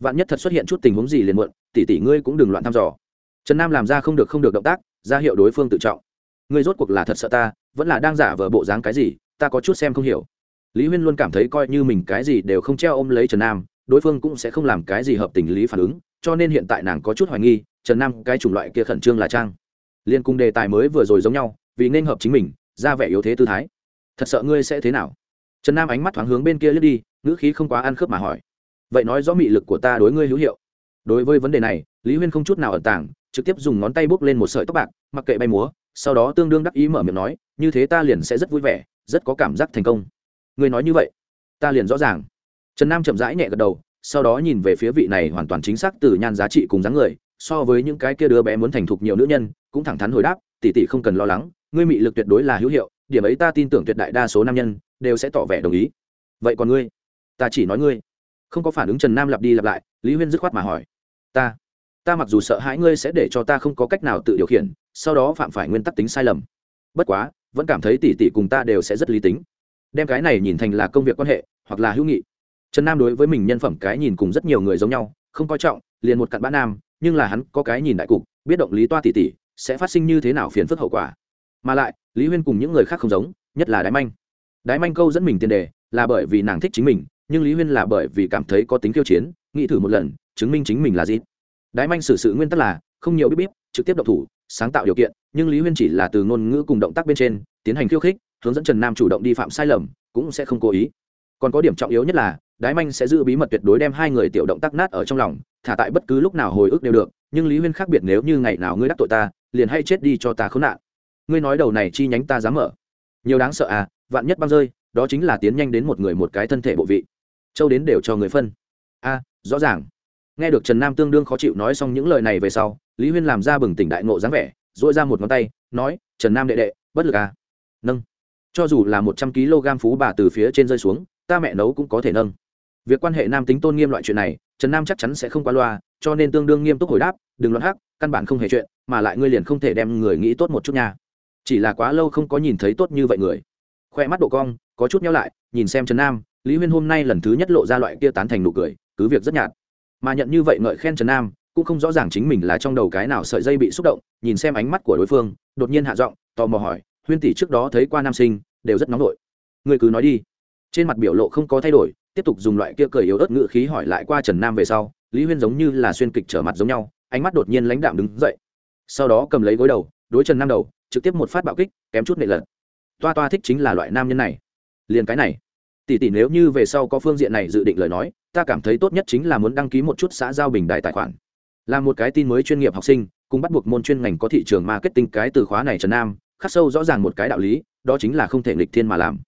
vạn nhất thật xuất hiện chút tình huống gì liền muộn, tỷ tỷ ngươi cũng đừng loạn thăm dò. Trần nam làm ra không được không được động tác, ra hiệu đối phương tự trọng. Ngươi rốt cuộc là thật sợ ta, vẫn là đang giả vờ bộ dáng cái gì, ta có chút xem không hiểu. Lý huyên luôn cảm thấy coi như mình cái gì đều không treo ôm lấy trần nam, đối phương cũng sẽ không làm cái gì hợp tình lý phản ứng, cho nên hiện tại nàng có chút hoài nghi, trần nam cái chủng loại kia khẩn trương là trang. Liên cung đề tài mới vừa rồi giống nhau, vì nên hợp chính mình, ra vẻ yếu thế tư thái. Thật sợ ngươi sẽ thế nào? Trần nam ánh mắt thoáng hướng bên kia lướt đi, ngữ khí không quá ăn khớp mà hỏi vậy nói rõ mị lực của ta đối ngươi hữu hiệu. Đối với vấn đề này, lý huyên không chút nào ẩn tàng, trực tiếp dùng ngón tay bốc lên một sợi tóc bạc, mặc kệ bay múa, sau đó tương đương đắc ý mở miệng nói, như thế ta liền sẽ rất vui vẻ, rất có cảm giác thành công. Ngươi nói như vậy, ta liền rõ ràng. Trần nam chậm rãi nhẹ gật đầu, sau đó nhìn về phía vị này hoàn toàn chính xác từ nhan giá trị cùng dáng người, so với những cái kia đứa bé muốn thành thục nhiều nữ nhân, cũng thẳng thắn hồi đáp, tỷ tỷ không cần lo lắng, ngươi mị lực tuyệt đối là hữu hiệu, điểm ấy ta tin tưởng tuyệt đại đa số nam nhân đều sẽ tỏ vẻ đồng ý. Vậy còn ngươi? Ta chỉ nói ngươi không có phản ứng trần nam lặp đi lặp lại, lý huyên dứt khoát mà hỏi, ta ta mặc dù sợ hãi ngươi sẽ để cho ta không có cách nào tự điều khiển, sau đó phạm phải nguyên tắc tính sai lầm. Bất quá, vẫn cảm thấy tỷ tỷ cùng ta đều sẽ rất lý tính. Đem cái này nhìn thành là công việc quan hệ, hoặc là hữu nghị. Trần nam đối với mình nhân phẩm cái nhìn cùng rất nhiều người giống nhau, không coi trọng, liền một cặn bã nam, nhưng là hắn có cái nhìn đại cục, biết động lý toa tỷ tỷ sẽ phát sinh như thế nào phiền phức hậu quả. Mà lại, lý huyên cùng những người khác không giống, nhất là đái manh. Đái manh câu dẫn mình tiền đề là bởi vì nàng thích chính mình nhưng lý huyên là bởi vì cảm thấy có tính kiêu chiến, nghĩ thử một lần, chứng minh chính mình là gì đái manh xử sự nguyên tắc là, không nhiều biết biết trực tiếp độc thủ, sáng tạo điều kiện, nhưng lý huyên chỉ là từ ngôn ngữ cùng động tác bên trên, tiến hành khiêu khích, hướng dẫn trần nam chủ động đi phạm sai lầm, cũng sẽ không cố ý. Còn có điểm trọng yếu nhất là, đái manh sẽ giữ bí mật tuyệt đối đem hai người tiểu động tác nát ở trong lòng, thả tại bất cứ lúc nào hồi ức đều được, nhưng lý huyên khác biệt nếu như ngày nào ngươi đắc tội ta, liền hay chết đi cho ta khốn nạn. Ngươi nói đầu này chi nhánh ta dám mở. Nhiều đáng sợ à vạn nhất băng rơi, đó chính là tiến nhanh đến một người một cái thân thể bộ vị châu đến đều cho người phân. A, rõ ràng. Nghe được trần nam tương đương khó chịu nói xong những lời này về sau, lý huyên làm ra bừng tỉnh đại ngộ dáng vẻ dội ra một ngón tay, nói, trần nam đệ đệ, bất lực à? Nâng. Cho dù là một trăm kg phú bà từ phía trên rơi xuống, ta mẹ nấu cũng có thể nâng. Việc quan hệ nam tính tôn nghiêm loại chuyện này, trần nam chắc chắn sẽ không qua loa, cho nên tương đương nghiêm túc hồi đáp, đừng loạn hắc, căn bản không hề chuyện, mà lại ngươi liền không thể đem người nghĩ tốt một chút nha. Chỉ là quá lâu không có nhìn thấy tốt như vậy người. Khoe mắt độ cong, có chút nhau lại, nhìn xem trần nam lý huyên hôm nay lần thứ nhất lộ ra loại kia tán thành nụ cười, cứ việc rất nhạt. Mà nhận như vậy ngợi khen trần nam, cũng không rõ ràng chính mình là trong đầu cái nào sợi dây bị xúc động, nhìn xem ánh mắt của đối phương, đột nhiên hạ giọng, tò mò hỏi, huyên tỷ trước đó thấy qua nam sinh, đều rất nóng nổi người cứ nói đi. Trên mặt biểu lộ không có thay đổi, tiếp tục dùng loại kia cười yếu ớt ngự khí hỏi lại qua trần nam về sau, lý huyên giống như là xuyên kịch trở mặt giống nhau, ánh mắt đột nhiên lãnh đạm đứng dậy. Sau đó cầm lấy gối đầu, đối trần nam đầu, trực tiếp một phát bạo kích, kém chút nệ lật. Toa toa thích chính là loại nam nhân này. Liền cái này tỷ tỷ nếu như về sau có phương diện này dự định lời nói, ta cảm thấy tốt nhất chính là muốn đăng ký một chút xã giao bình đại tài khoản. Là một cái tin mới chuyên nghiệp học sinh, cùng bắt buộc môn chuyên ngành có thị trường marketing cái từ khóa này trần nam, khắc sâu rõ ràng một cái đạo lý, đó chính là không thể nghịch thiên mà làm.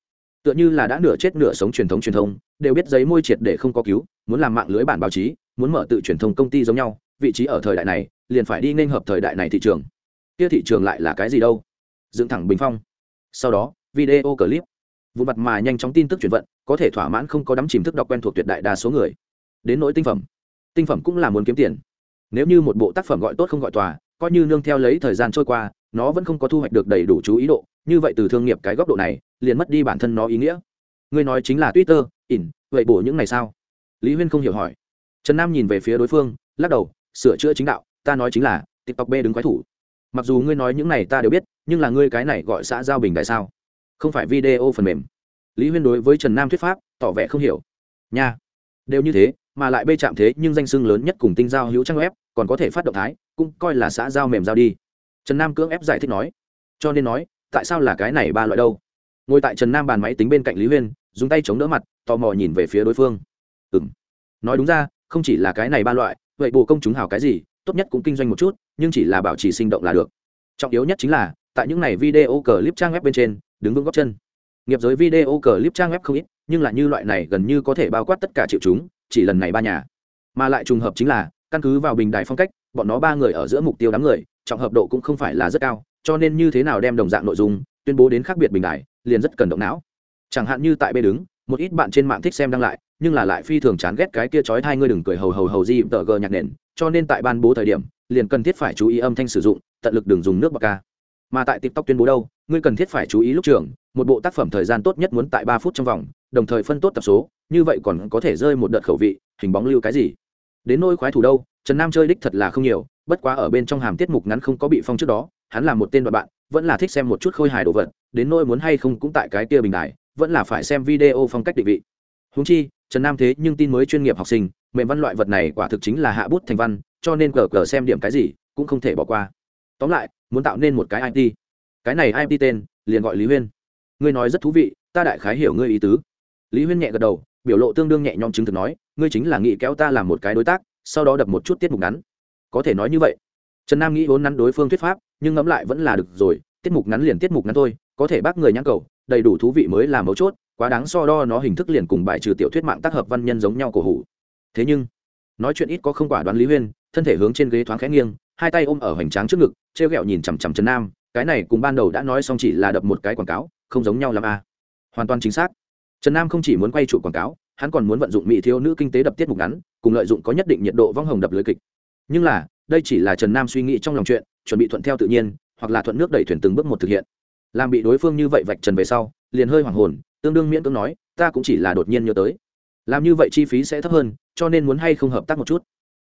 Tựa như là đã nửa chết nửa sống truyền thống truyền thông, đều biết giấy môi triệt để không có cứu, muốn làm mạng lưới bản báo chí, muốn mở tự truyền thông công ty giống nhau, vị trí ở thời đại này, liền phải đi nên hợp thời đại này thị trường. Kia thị trường lại là cái gì đâu? Dựng thẳng bình phong. Sau đó, video clip vụ mặt mà nhanh chóng tin tức chuyển vận, có thể thỏa mãn không có đắm chìm thức đọc quen thuộc tuyệt đại đa số người. Đến nỗi tinh phẩm. Tinh phẩm cũng là muốn kiếm tiền. Nếu như một bộ tác phẩm gọi tốt không gọi tòa, coi như nương theo lấy thời gian trôi qua, nó vẫn không có thu hoạch được đầy đủ chú ý độ, như vậy từ thương nghiệp cái góc độ này, liền mất đi bản thân nó ý nghĩa. Ngươi nói chính là twitter, ỉn, vậy bổ những ngày sao? Lý huyên không hiểu hỏi. Trần nam nhìn về phía đối phương, lắc đầu, sửa chữa chính đạo, ta nói chính là, tiktok b đứng quái thủ. Mặc dù ngươi nói những này ta đều biết, nhưng là ngươi cái này gọi xã giao bình đại sao? Không phải video phần mềm. Lý huyên đối với trần nam thuyết pháp, tỏ vẻ không hiểu. Nha. Đều như thế, mà lại bê chạm thế nhưng danh sưng lớn nhất cùng tinh giao hữu trang web, còn có thể phát động thái, cũng coi là xã giao mềm giao đi. Trần nam cưỡng ép giải thích nói. Cho nên nói, tại sao là cái này ba loại đâu? Ngồi tại trần nam bàn máy tính bên cạnh lý huyên, dùng tay chống đỡ mặt, tò mò nhìn về phía đối phương. Ừ m nói đúng ra, không chỉ là cái này ba loại, vậy bồ công chúng hào cái gì, tốt nhất cũng kinh doanh một chút, nhưng chỉ là bảo trì sinh động là được. Trọng yếu nhất chính là, tại những này video clip trang web bên trên đứng vững góc chân. Nghiệp giới video clip trang web không ít, nhưng là như loại này gần như có thể bao quát tất cả triệu chúng, chỉ lần này ba nhà. Mà lại trùng hợp chính là, căn cứ vào bình đài phong cách, bọn nó ba người ở giữa mục tiêu đám người, trọng hợp độ cũng không phải là rất cao, cho nên như thế nào đem đồng dạng nội dung, tuyên bố đến khác biệt bình đài, liền rất cần động não. Chẳng hạn như tại bê đứng, một ít bạn trên mạng thích xem đăng lại, nhưng là lại phi thường chán ghét cái kia trói hai ngươi đừng cười hầu hầu hầu gì, tờ gờ nhạc nền, cho nên tại ban bố thời điểm, liền cần thiết phải chú ý âm thanh sử dụng, tận lực đừng dùng nước bạc ca. Mà tại tiktok tuyên bố đâu ngươi cần thiết phải chú ý lúc trường, một bộ tác phẩm thời gian tốt nhất muốn tại ba phút trong vòng, đồng thời phân tốt tập số, như vậy còn có thể rơi một đợt khẩu vị, hình bóng lưu cái gì? Đến nôi khoái thủ đâu, trần nam chơi đích thật là không nhiều, bất quá ở bên trong hàm tiết mục ngắn không có bị phong trước đó, hắn là một tên đoạn bạn, vẫn là thích xem một chút khôi hài đồ vật, đến nôi muốn hay không cũng tại cái kia bình đài, vẫn là phải xem video phong cách định vị. Húng chi, trần nam thế nhưng tin mới chuyên nghiệp học sinh, mềm văn loại vật này quả thực chính là hạ bút thành văn, cho nên cờ cờ xem điểm cái gì cũng không thể bỏ qua. Tóm lại, muốn tạo nên một cái it cái này it tên, liền gọi lý huyên. Ngươi nói rất thú vị, ta đại khái hiểu ngươi ý tứ. Lý huyên nhẹ gật đầu, biểu lộ tương đương nhẹ nhõm chứng thực nói, ngươi chính là nghĩ kéo ta làm một cái đối tác, sau đó đập một chút tiết mục ngắn. Có thể nói như vậy. Trần nam nghĩ vốn nắn đối phương thuyết pháp, nhưng ngẫm lại vẫn là được rồi, tiết mục ngắn liền tiết mục ngắn thôi, có thể bác người nhãn cầu, đầy đủ thú vị mới là mấu chốt, quá đáng so đo nó hình thức liền cùng bài trừ tiểu thuyết mạng tác hợp văn nhân giống nhau cổ hủ. Thế nhưng, nói chuyện ít có không quả đoán lý huyên, thân thể hướng trên ghế thoáng khẽ nghiêng, hai tay ôm ở hoành tráng trước ngực t r e o g ẹ o nhìn chằm chằm trần nam cái này cùng ban đầu đã nói xong chỉ là đập một cái quảng cáo, không giống nhau l à. hoàn toàn chính xác. Trần nam không chỉ muốn quay trụ quảng cáo, hắn còn muốn vận dụng mỹ thiếu nữ kinh tế đập tiết mục ngắn, cùng lợi dụng có nhất định nhiệt độ vong hồng đập lưới kịch. Nhưng là, đây chỉ là trần nam suy nghĩ trong lòng chuyện, chuẩn bị thuận theo tự nhiên, hoặc là thuận nước đẩy thuyền từng bước một thực hiện. Làm bị đối phương như vậy vạch trần về sau, liền hơi hoảng hồn, tương đương miễn cưỡng nói, ta cũng chỉ là đột nhiên nhớ tới. Làm như vậy chi phí sẽ thấp hơn, cho nên muốn hay không hợp tác một chút?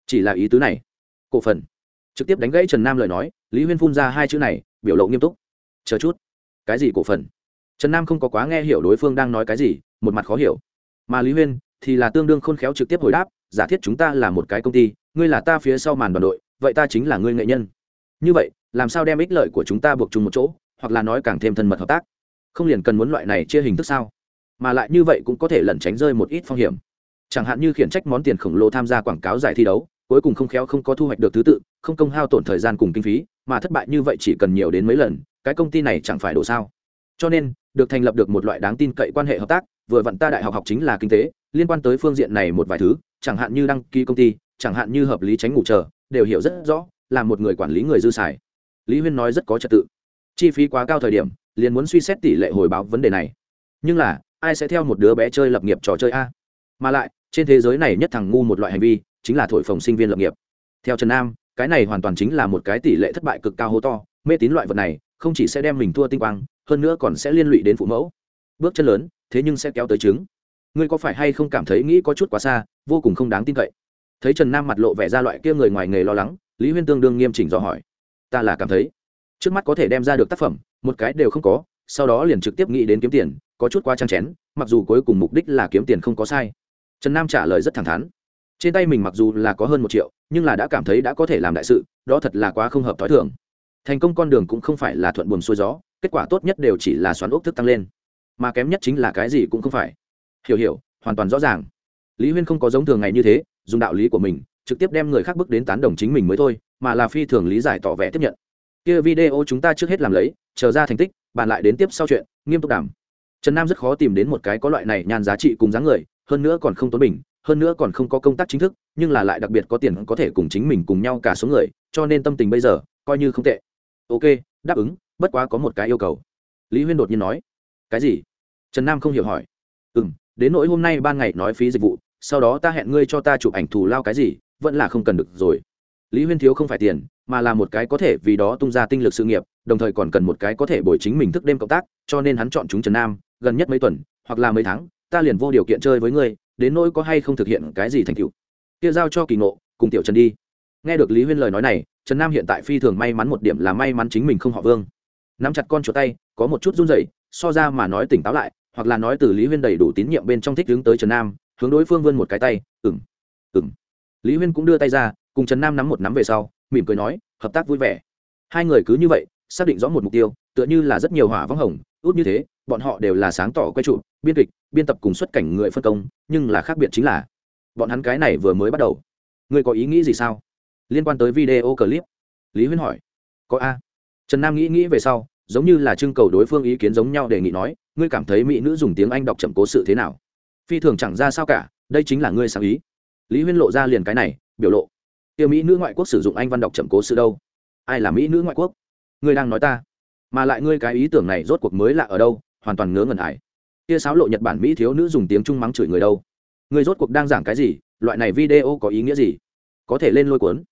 Chỉ là ý tứ này. Cổ phần. Trực tiếp đánh gãy trần nam lời nói, lý huyên phun ra hai chữ này biểu lộ nghiêm túc. Chờ chút. Cái gì cổ phần? Trần nam không có quá nghe hiểu đối phương đang nói cái gì, một mặt khó hiểu. Mà lý huyên thì là tương đương khôn khéo trực tiếp hồi đáp, giả thiết chúng ta là một cái công ty, ngươi là ta phía sau màn đoàn đội, vậy ta chính là ngươi nghệ nhân. Như vậy, làm sao đem ích lợi của chúng ta buộc chung một chỗ, hoặc là nói càng thêm thân mật hợp tác? Không liền cần muốn loại này chia hình thức sao? Mà lại như vậy cũng có thể lẩn tránh rơi một ít phong hiểm. Chẳng hạn như khiển trách món tiền khổng lồ tham gia quảng cáo giải thi đấu, cuối cùng không khéo không có thu hoạch được thứ tự không công hao tổn thời gian cùng kinh phí, mà thất bại như vậy chỉ cần nhiều đến mấy lần, cái công ty này chẳng phải đổ sao? Cho nên, được thành lập được một loại đáng tin cậy quan hệ hợp tác, vừa vặn ta đại học học chính là kinh tế, liên quan tới phương diện này một vài thứ, chẳng hạn như đăng ký công ty, chẳng hạn như hợp lý tránh ngủ chờ, đều hiểu rất rõ, là một người quản lý người dư xài. Lý huyên nói rất có trật tự. Chi phí quá cao thời điểm, liền muốn suy xét tỷ lệ hồi báo vấn đề này. Nhưng là, ai sẽ theo một đứa bé chơi lập nghiệp trò chơi a? Mà lại, trên thế giới này nhất thằng ngu một loại hành vi, chính là thổi phồng sinh viên lập nghiệp. Theo trần nam cái này hoàn toàn chính là một cái tỷ lệ thất bại cực cao hố to, mê tín loại vật này không chỉ sẽ đem mình thua tinh quang, hơn nữa còn sẽ liên lụy đến phụ mẫu. Bước chân lớn, thế nhưng sẽ kéo tới trứng. Ngươi có phải hay không cảm thấy nghĩ có chút quá xa, vô cùng không đáng tin cậy? Thấy trần nam mặt lộ vẻ ra loại kia người ngoài nghề lo lắng, lý huyên tương đương nghiêm chỉnh dò hỏi. Ta là cảm thấy, trước mắt có thể đem ra được tác phẩm, một cái đều không có, sau đó liền trực tiếp nghĩ đến kiếm tiền, có chút quá trăng chén, mặc dù cuối cùng mục đích là kiếm tiền không có sai. Trần nam trả lời rất thẳng thắn trên tay mình mặc dù là có hơn một triệu, nhưng là đã cảm thấy đã có thể làm đại sự, đó thật là quá không hợp t h ó i thường. Thành công con đường cũng không phải là thuận buồm xuôi gió, kết quả tốt nhất đều chỉ là xoắn ốc thức tăng lên. Mà kém nhất chính là cái gì cũng không phải. Hiểu hiểu, hoàn toàn rõ ràng. Lý huyên không có giống thường ngày như thế, dùng đạo lý của mình, trực tiếp đem người khác bước đến tán đồng chính mình mới thôi, mà là phi thường lý giải tỏ vẻ tiếp nhận. Kia video chúng ta trước hết làm lấy, chờ ra thành tích bàn lại đến tiếp sau chuyện, nghiêm túc đảm trần nam rất khó tìm đến một cái có loại này nhan giá trị cùng dáng người, hơn nữa còn không tốn bình hơn nữa còn không có công tác chính thức, nhưng là lại đặc biệt có tiền có thể cùng chính mình cùng nhau cả số người, cho nên tâm tình bây giờ coi như không tệ. Ok, đáp ứng, bất quá có một cái yêu cầu. Lý huyên đột nhiên nói, cái gì? Trần nam không hiểu hỏi. Ừ m đến nỗi hôm nay ban ngày nói phí dịch vụ, sau đó ta hẹn ngươi cho ta chụp ảnh thù lao cái gì, vẫn là không cần được rồi. Lý huyên thiếu không phải tiền, mà là một cái có thể vì đó tung ra tinh lực sự nghiệp, đồng thời còn cần một cái có thể bồi chính mình thức đêm cộng tác, cho nên hắn chọn chúng trần nam, gần nhất mấy tuần, hoặc là mấy tháng, ta liền vô điều kiện chơi với ngươi đến nỗi có hay không thực hiện cái gì thành tựu. Kia giao cho kỳ ngộ, cùng tiểu trần đi. Nghe được lý huyên lời nói này, trần nam hiện tại phi thường may mắn một điểm là may mắn chính mình không họ vương. Nắm chặt con chuột tay, có một chút run rẩy, so ra mà nói tỉnh táo lại, hoặc là nói từ lý huyên đầy đủ tín nhiệm bên trong thích hướng tới trần nam, hướng đối phương vươn một cái tay ừng ừng lý huyên cũng đưa tay ra, cùng trần nam nắm một nắm về sau, mỉm cười nói, hợp tác vui vẻ. Hai người cứ như vậy, xác định rõ một mục tiêu, tựa như là rất nhiều hỏa vắng hồng, út như thế bọn họ đều là sáng tỏ quay trụ, biên kịch, biên tập cùng xuất cảnh người phân công, nhưng là khác biệt chính là, bọn hắn cái này vừa mới bắt đầu. Ngươi có ý nghĩ gì sao? Liên quan tới video clip. Lý huyên hỏi. Có a. Trần nam nghĩ nghĩ về sau, giống như là trưng cầu đối phương ý kiến giống nhau đề nghị nói, ngươi cảm thấy mỹ nữ dùng tiếng anh đọc chậm cố sự thế nào? Phi thường chẳng ra sao cả, đây chính là ngươi sáng ý. Lý huyên lộ ra liền cái này, biểu lộ. Yêu mỹ nữ ngoại quốc sử dụng anh văn đọc chậm cố sự đâu? Ai là mỹ nữ ngoại quốc? Ngươi đang nói ta. Mà lại ngươi cái ý tưởng này rốt cuộc mới lạ ở đâu? Hoàn toàn ngớ ngẩn ải. Kia sáo lộ nhật bản mỹ thiếu nữ dùng tiếng trung mắng chửi người đâu? Người rốt cuộc đang giảng cái gì? Loại này video có ý nghĩa gì? Có thể lên lôi cuốn.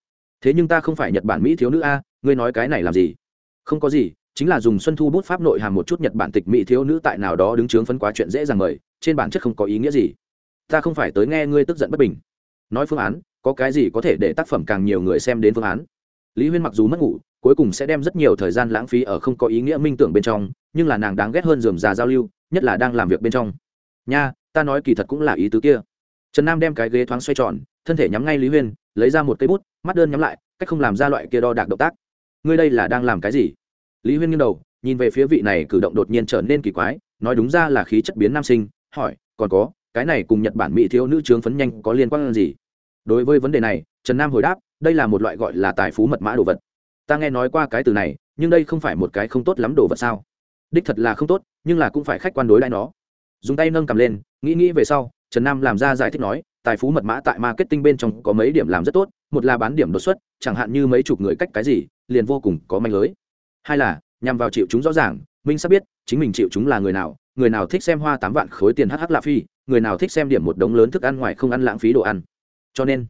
Thế nhưng ta không phải nhật bản mỹ thiếu nữ a, ngươi nói cái này làm gì? Không có gì, chính là dùng xuân thu bút pháp nội hàm một chút nhật bản tịch mỹ thiếu nữ tại nào đó đứng chướng phấn quá chuyện dễ dàng mời, trên bản chất không có ý nghĩa gì. Ta không phải tới nghe ngươi tức giận bất bình. Nói phương án, có cái gì có thể để tác phẩm càng nhiều người xem đến phương án? Lý huyên mặc dù mất ngủ cuối cùng sẽ đem rất nhiều thời gian lãng phí ở không có ý nghĩa minh tưởng bên trong, nhưng là nàng đáng ghét hơn dườm già giao lưu, nhất là đang làm việc bên trong. Nha, ta nói kỳ thật cũng là ý tứ kia. Trần nam đem cái ghế thoáng xoay tròn, thân thể nhắm ngay lý huyên, lấy ra một cây bút, mắt đơn nhắm lại, cách không làm ra loại kia đo đạc động tác. Ngươi đây là đang làm cái gì? Lý huyên nghiêng đầu, nhìn về phía vị này cử động đột nhiên trở nên kỳ quái, nói đúng ra là khí chất biến nam sinh, hỏi, còn có, cái này cùng nhật bản mỹ thiếu nữ trướng phấn nhanh có liên quan gì? Đối với vấn đề này, trần nam hồi đáp, đây là một loại gọi là tài phú mật mã đồ vật ta nghe nói qua cái từ này, nhưng đây không phải một cái không tốt lắm đồ vật sao? Đích thật là không tốt, nhưng là cũng phải khách quan đối lại nó. Dùng tay nâng cầm lên, nghĩ nghĩ về sau, trần nam làm ra giải thích nói, tài phú mật mã tại marketing bên trong có mấy điểm làm rất tốt, một là bán điểm đột xuất, chẳng hạn như mấy chục người cách cái gì, liền vô cùng có manh lưới. Hai là, nhằm vào chịu chúng rõ ràng, minh sắp biết, chính mình chịu chúng là người nào người nào thích xem hoa tám vạn khối tiền hh lạ phi, người nào thích xem điểm một đống lớn thức ăn ngoài không ăn lãng phí đồ ăn. Cho nên,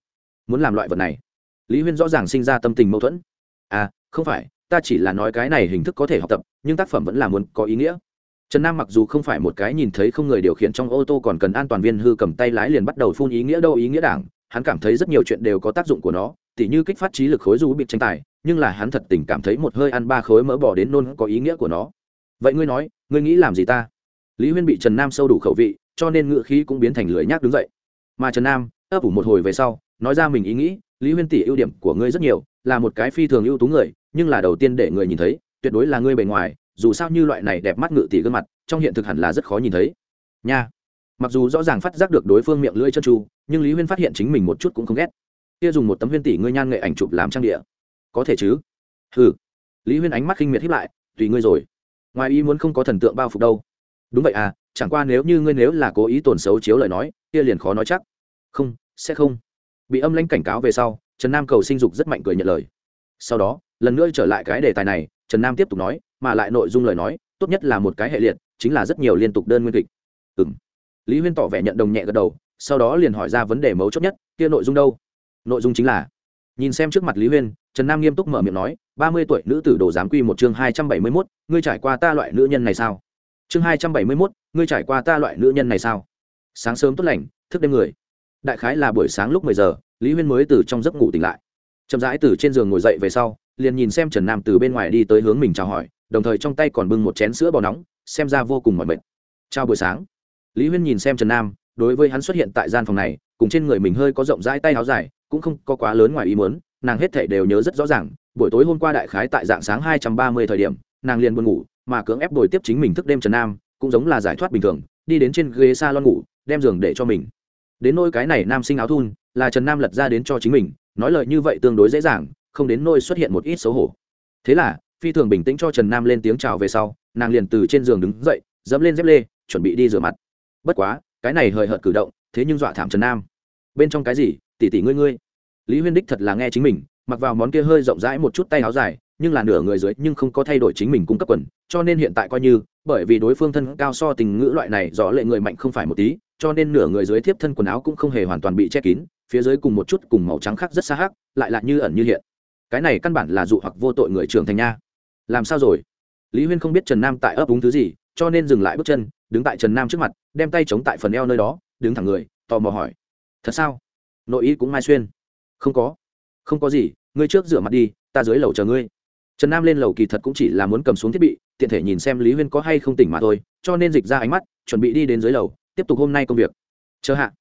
muốn làm loại vật này, lý huyên rõ ràng sinh ra tâm tình mâu thuẫn à không phải, ta chỉ là nói cái này hình thức có thể học tập, nhưng tác phẩm vẫn là muốn có ý nghĩa. Trần nam mặc dù không phải một cái nhìn thấy không người điều khiển trong ô tô còn cần an toàn viên hư cầm tay lái liền bắt đầu phun ý nghĩa đâu ý nghĩa đảng, hắn cảm thấy rất nhiều chuyện đều có tác dụng của nó, tỉ như kích phát trí lực khối du bị tranh tài, nhưng là hắn thật tình cảm thấy một hơi ăn ba khối mỡ bỏ đến nôn có ý nghĩa của nó. Vậy ngươi nói, ngươi nghĩ làm gì ta? Lý huyên bị trần nam sâu đủ khẩu vị, cho nên ngựa khí cũng biến thành lưỡi nhác đứng dậy. Mà trần nam, ấp ủ một hồi về sau, nói ra mình ý nghĩ, lý huyên tỷ ưu điểm của ngươi rất nhiều là một cái phi thường ưu tú người, nhưng là đầu tiên để người nhìn thấy, tuyệt đối là ngươi bề ngoài, dù sao như loại này đẹp mắt ngự tỷ gương mặt, trong hiện thực hẳn là rất khó nhìn thấy. Nha. Mặc dù rõ ràng phát giác được đối phương miệng lưỡi chân tru, nhưng lý huyên phát hiện chính mình một chút cũng không ghét. Kia dùng một tấm huyên tỷ ngươi nhan nghệ ảnh chụp làm trang địa. Có thể chứ? Ừ lý huyên ánh mắt khinh miệt hiếp lại, tùy ngươi rồi. Ngoài ý muốn không có thần tượng bao phục đâu. Đúng vậy à chẳng qua nếu như ngươi nếu là cố ý tổn xấu chiếu lời nói, kia liền khó nói chắc. Không, sẽ không. Bị âm lãnh cảnh cáo về sau trần nam cầu sinh dục rất mạnh cười nhận lời. Sau đó, lần nữa trở lại cái đề tài này, trần nam tiếp tục nói, mà lại nội dung lời nói, tốt nhất là một cái hệ liệt, chính là rất nhiều liên tục đơn nguyên kịch. Ừ m lý huyên tỏ vẻ nhận đồng nhẹ gật đầu, sau đó liền hỏi ra vấn đề mấu chốt nhất, kia nội dung đâu? Nội dung chính là, nhìn xem trước mặt lý huyên, trần nam nghiêm túc mở miệng nói, ba mươi tuổi nữ tử đồ giám quy một chương hai trăm bảy mươi mốt, ngươi trải qua ta loại nữ nhân này sao? Chương hai trăm bảy mươi mốt, ngươi trải qua ta loại nữ nhân này sao? Sáng sớm tốt lành, thức đêm người. Đại khái là buổi sáng lúc mười giờ lý huyên mới từ trong giấc ngủ tỉnh lại. Chậm rãi từ trên giường ngồi dậy về sau, liền nhìn xem trần nam từ bên ngoài đi tới hướng mình chào hỏi, đồng thời trong tay còn bưng một chén sữa bò nóng, xem ra vô cùng mỏi mệt. Chào buổi sáng. Lý huyên nhìn xem trần nam, đối với hắn xuất hiện tại gian phòng này, cùng trên người mình hơi có rộng rãi tay áo dài, cũng không có quá lớn ngoài ý muốn, nàng hết thể đều nhớ rất rõ ràng, buổi tối hôm qua đại khái tại dạng sáng hai trăm ba mươi thời điểm, nàng liền buồn ngủ, mà cưỡng ép đổi tiếp chính mình thức đêm trần nam, cũng giống là giải thoát bình thường, đi đến trên ghế s a lon ngủ, đem giường để cho mình đến nôi cái này nam sinh áo thun, là trần nam lật ra đến cho chính mình, nói lời như vậy tương đối dễ dàng, không đến nôi xuất hiện một ít xấu hổ. Thế là, phi thường bình tĩnh cho trần nam lên tiếng chào về sau, nàng liền từ trên giường đứng dậy, dẫm lên dép lê, chuẩn bị đi rửa mặt. Bất quá, cái này hời hợt cử động, thế nhưng dọa thảm trần nam. Bên trong cái gì? Tỉ tỉ ngươi ngươi. Lý huyên đích thật là nghe chính mình, mặc vào món kia hơi rộng rãi một chút tay áo dài, nhưng là nửa người dưới nhưng không có thay đổi chính mình cung cấp quần, cho nên hiện tại coi như, bởi vì đối phương thân cao so tình ngữ loại này, rõ lệ người mạnh không phải một tí cho nên nửa người dưới thiếp thân quần áo cũng không hề hoàn toàn bị che kín, phía dưới cùng một chút cùng màu trắng khác rất xa hắc, lại là như ẩn như hiện. Cái này căn bản là dụ hoặc vô tội người trưởng thành nha. Làm sao rồi? Lý huyên không biết trần nam tại ấp úng thứ gì, cho nên dừng lại bước chân, đứng tại trần nam trước mặt, đem tay chống tại phần eo nơi đó, đứng thẳng người, tò mò hỏi. Thật sao? Nội ý cũng mai xuyên? Không có. Không có gì, ngươi trước rửa mặt đi, ta dưới lầu chờ ngươi. Trần nam lên lầu kỳ thật cũng chỉ là muốn cầm xuống thiết bị, tiện thể nhìn xem lý huyên có hay không tỉnh mà thôi, cho nên dịch ra ánh mắt, chuẩn bị đi đến dưới lầu tiếp tục hôm nay công việc. Chờ hạ.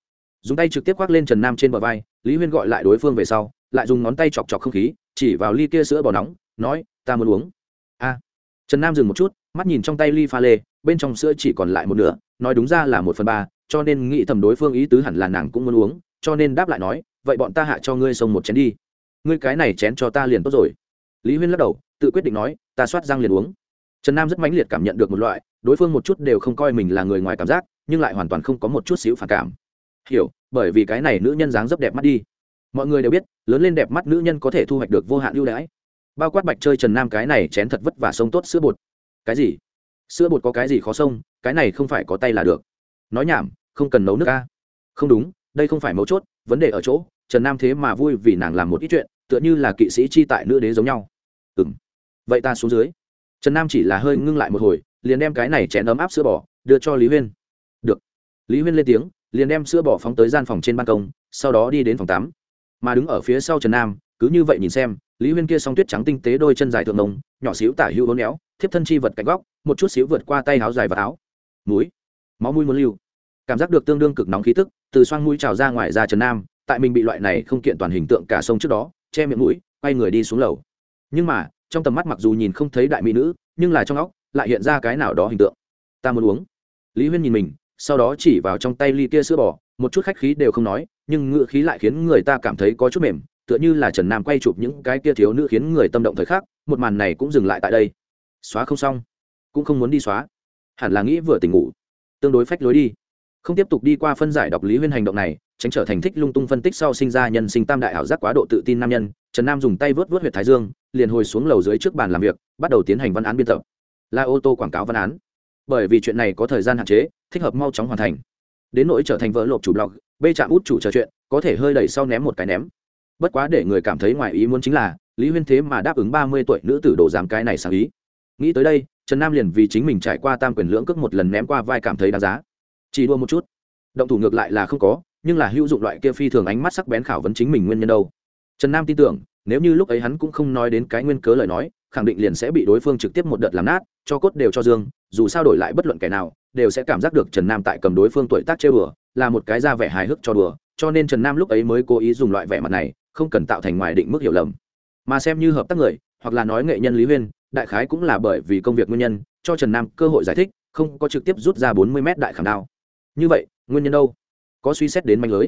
Dùng tay trực tiếp khoác lên trần nam trên bờ vai, lý huyên gọi lại đối phương về sau, lại dùng ngón tay chọc chọc không khí, chỉ vào ly kia sữa bỏ nóng, nói, ta muốn uống. A. Trần nam dừng một chút, mắt nhìn trong tay ly pha lê, bên trong sữa chỉ còn lại một nửa, nói đúng ra là một phần ba, cho nên nghĩ thầm đối phương ý tứ hẳn là nàng cũng muốn uống, cho nên đáp lại nói, vậy bọn ta hạ cho ngươi xông một chén đi. Ngươi cái này chén cho ta liền tốt rồi. Lý huyên lắc đầu, tự quyết định nói, ta soát răng liền uống. Trần nam rất mãnh liệt cảm nhận được một loại, đối phương một chút đều không coi mình là người ngoài cảm giác nhưng lại hoàn toàn không có một chút xíu phản cảm. Hiểu, bởi vì cái này nữ nhân dáng dấp đẹp mắt đi. Mọi người đều biết, lớn lên đẹp mắt nữ nhân có thể thu hoạch được vô hạn ưu đãi. Bao quát bạch chơi trần nam cái này chén thật vất và sông tốt sữa bột. Cái gì? Sữa bột có cái gì khó sông, cái này không phải có tay là được. Nói nhảm, không cần nấu nước ca. Không đúng, đây không phải mấu chốt, vấn đề ở chỗ, trần nam thế mà vui vì nàng làm một ít chuyện, tựa như là kỵ sĩ chi tại nữ đế giống nhau. Ừ m vậy ta xuống dưới. Trần nam chỉ là hơi ngưng lại một hồi, liền đem cái này chén ấm áp sữa bò, đưa cho lý huyên lý huyên lên tiếng, liền đem sữa bỏ phóng tới gian phòng trên ban công, sau đó đi đến phòng tắm. Mà đứng ở phía sau trần nam, cứ như vậy nhìn xem, lý huyên kia s o n g tuyết trắng tinh tế đôi chân dài thượng nông, nhỏ xíu tả hữu hôn éo, thiếp thân chi vật cạnh góc, một chút xíu vượt qua tay áo dài và áo. Múi máu mũi muốn lưu. Cảm giác được tương đương cực nóng khí tức, từ xoang mũi trào ra ngoài ra trần nam, tại mình bị loại này không kiện toàn hình tượng cả sông trước đó, che miệng mũi, quay người đi xuống lầu. Nhưng mà, trong tầm mắt mặc dù nhìn không thấy đại mỹ nữ, nhưng là trong óc, lại hiện ra cái nào đó hình tượng. Ta muốn uống. Lý huyên nhìn mình sau đó chỉ vào trong tay ly kia sữa bò, một chút khách khí đều không nói, nhưng ngựa khí lại khiến người ta cảm thấy có chút mềm, tựa như là trần nam quay chụp những cái kia thiếu nữ khiến người tâm động thời khắc, một màn này cũng dừng lại tại đây. Xóa không xong, cũng không muốn đi xóa. Hẳn là nghĩ vừa tỉnh ngủ, tương đối phách lối đi. Không tiếp tục đi qua phân giải đọc lý huyên hành động này, tránh trở thành thích lung tung phân tích sau sinh ra nhân sinh tam đại ảo giác quá độ tự tin nam nhân, trần nam dùng tay vớt vớt h u y ệ t thái dương, liền hồi xuống lầu dưới trước bàn làm việc, bắt đầu tiến hành văn án biên tập. Là ô tô quảng cáo văn án bởi vì chuyện này có thời gian hạn chế, thích hợp mau chóng hoàn thành. Đến nỗi trở thành vỡ lộp chủ blog, bê chạm út chủ trò chuyện, có thể hơi đẩy sau ném một cái ném. Bất quá để người cảm thấy ngoài ý muốn chính là, lý huyên thế mà đáp ứng ba mươi tuổi nữ tử đồ giám cái này sáng ý. Nghĩ tới đây, trần nam liền vì chính mình trải qua tam quyền lưỡng cước một lần ném qua vai cảm thấy đáng giá. Chỉ đua một chút. Động thủ ngược lại là không có, nhưng là hữu dụng loại kia phi thường ánh mắt sắc bén khảo vấn chính mình nguyên nhân đâu. Trần nam tin tưởng, nếu như lúc ấy hắn cũng không nói đến cái nguyên cớ lời nói, khẳng định liền sẽ bị đối phương trực tiếp một đợt làm nát, cho cốt đều cho dương dù sao đổi lại bất luận kẻ nào, đều sẽ cảm giác được trần nam tại cầm đối phương tuổi tác chơi đùa, là một cái ra vẻ hài hước cho đùa, cho nên trần nam lúc ấy mới cố ý dùng loại vẻ mặt này, không cần tạo thành ngoài định mức hiểu lầm. Mà xem như hợp tác người, hoặc là nói nghệ nhân lý huyên, đại khái cũng là bởi vì công việc nguyên nhân, cho trần nam cơ hội giải thích, không có trực tiếp rút ra bốn mươi mét đại khảm đao. Như vậy, nguyên nhân đâu? Có suy xét đến manh lưới.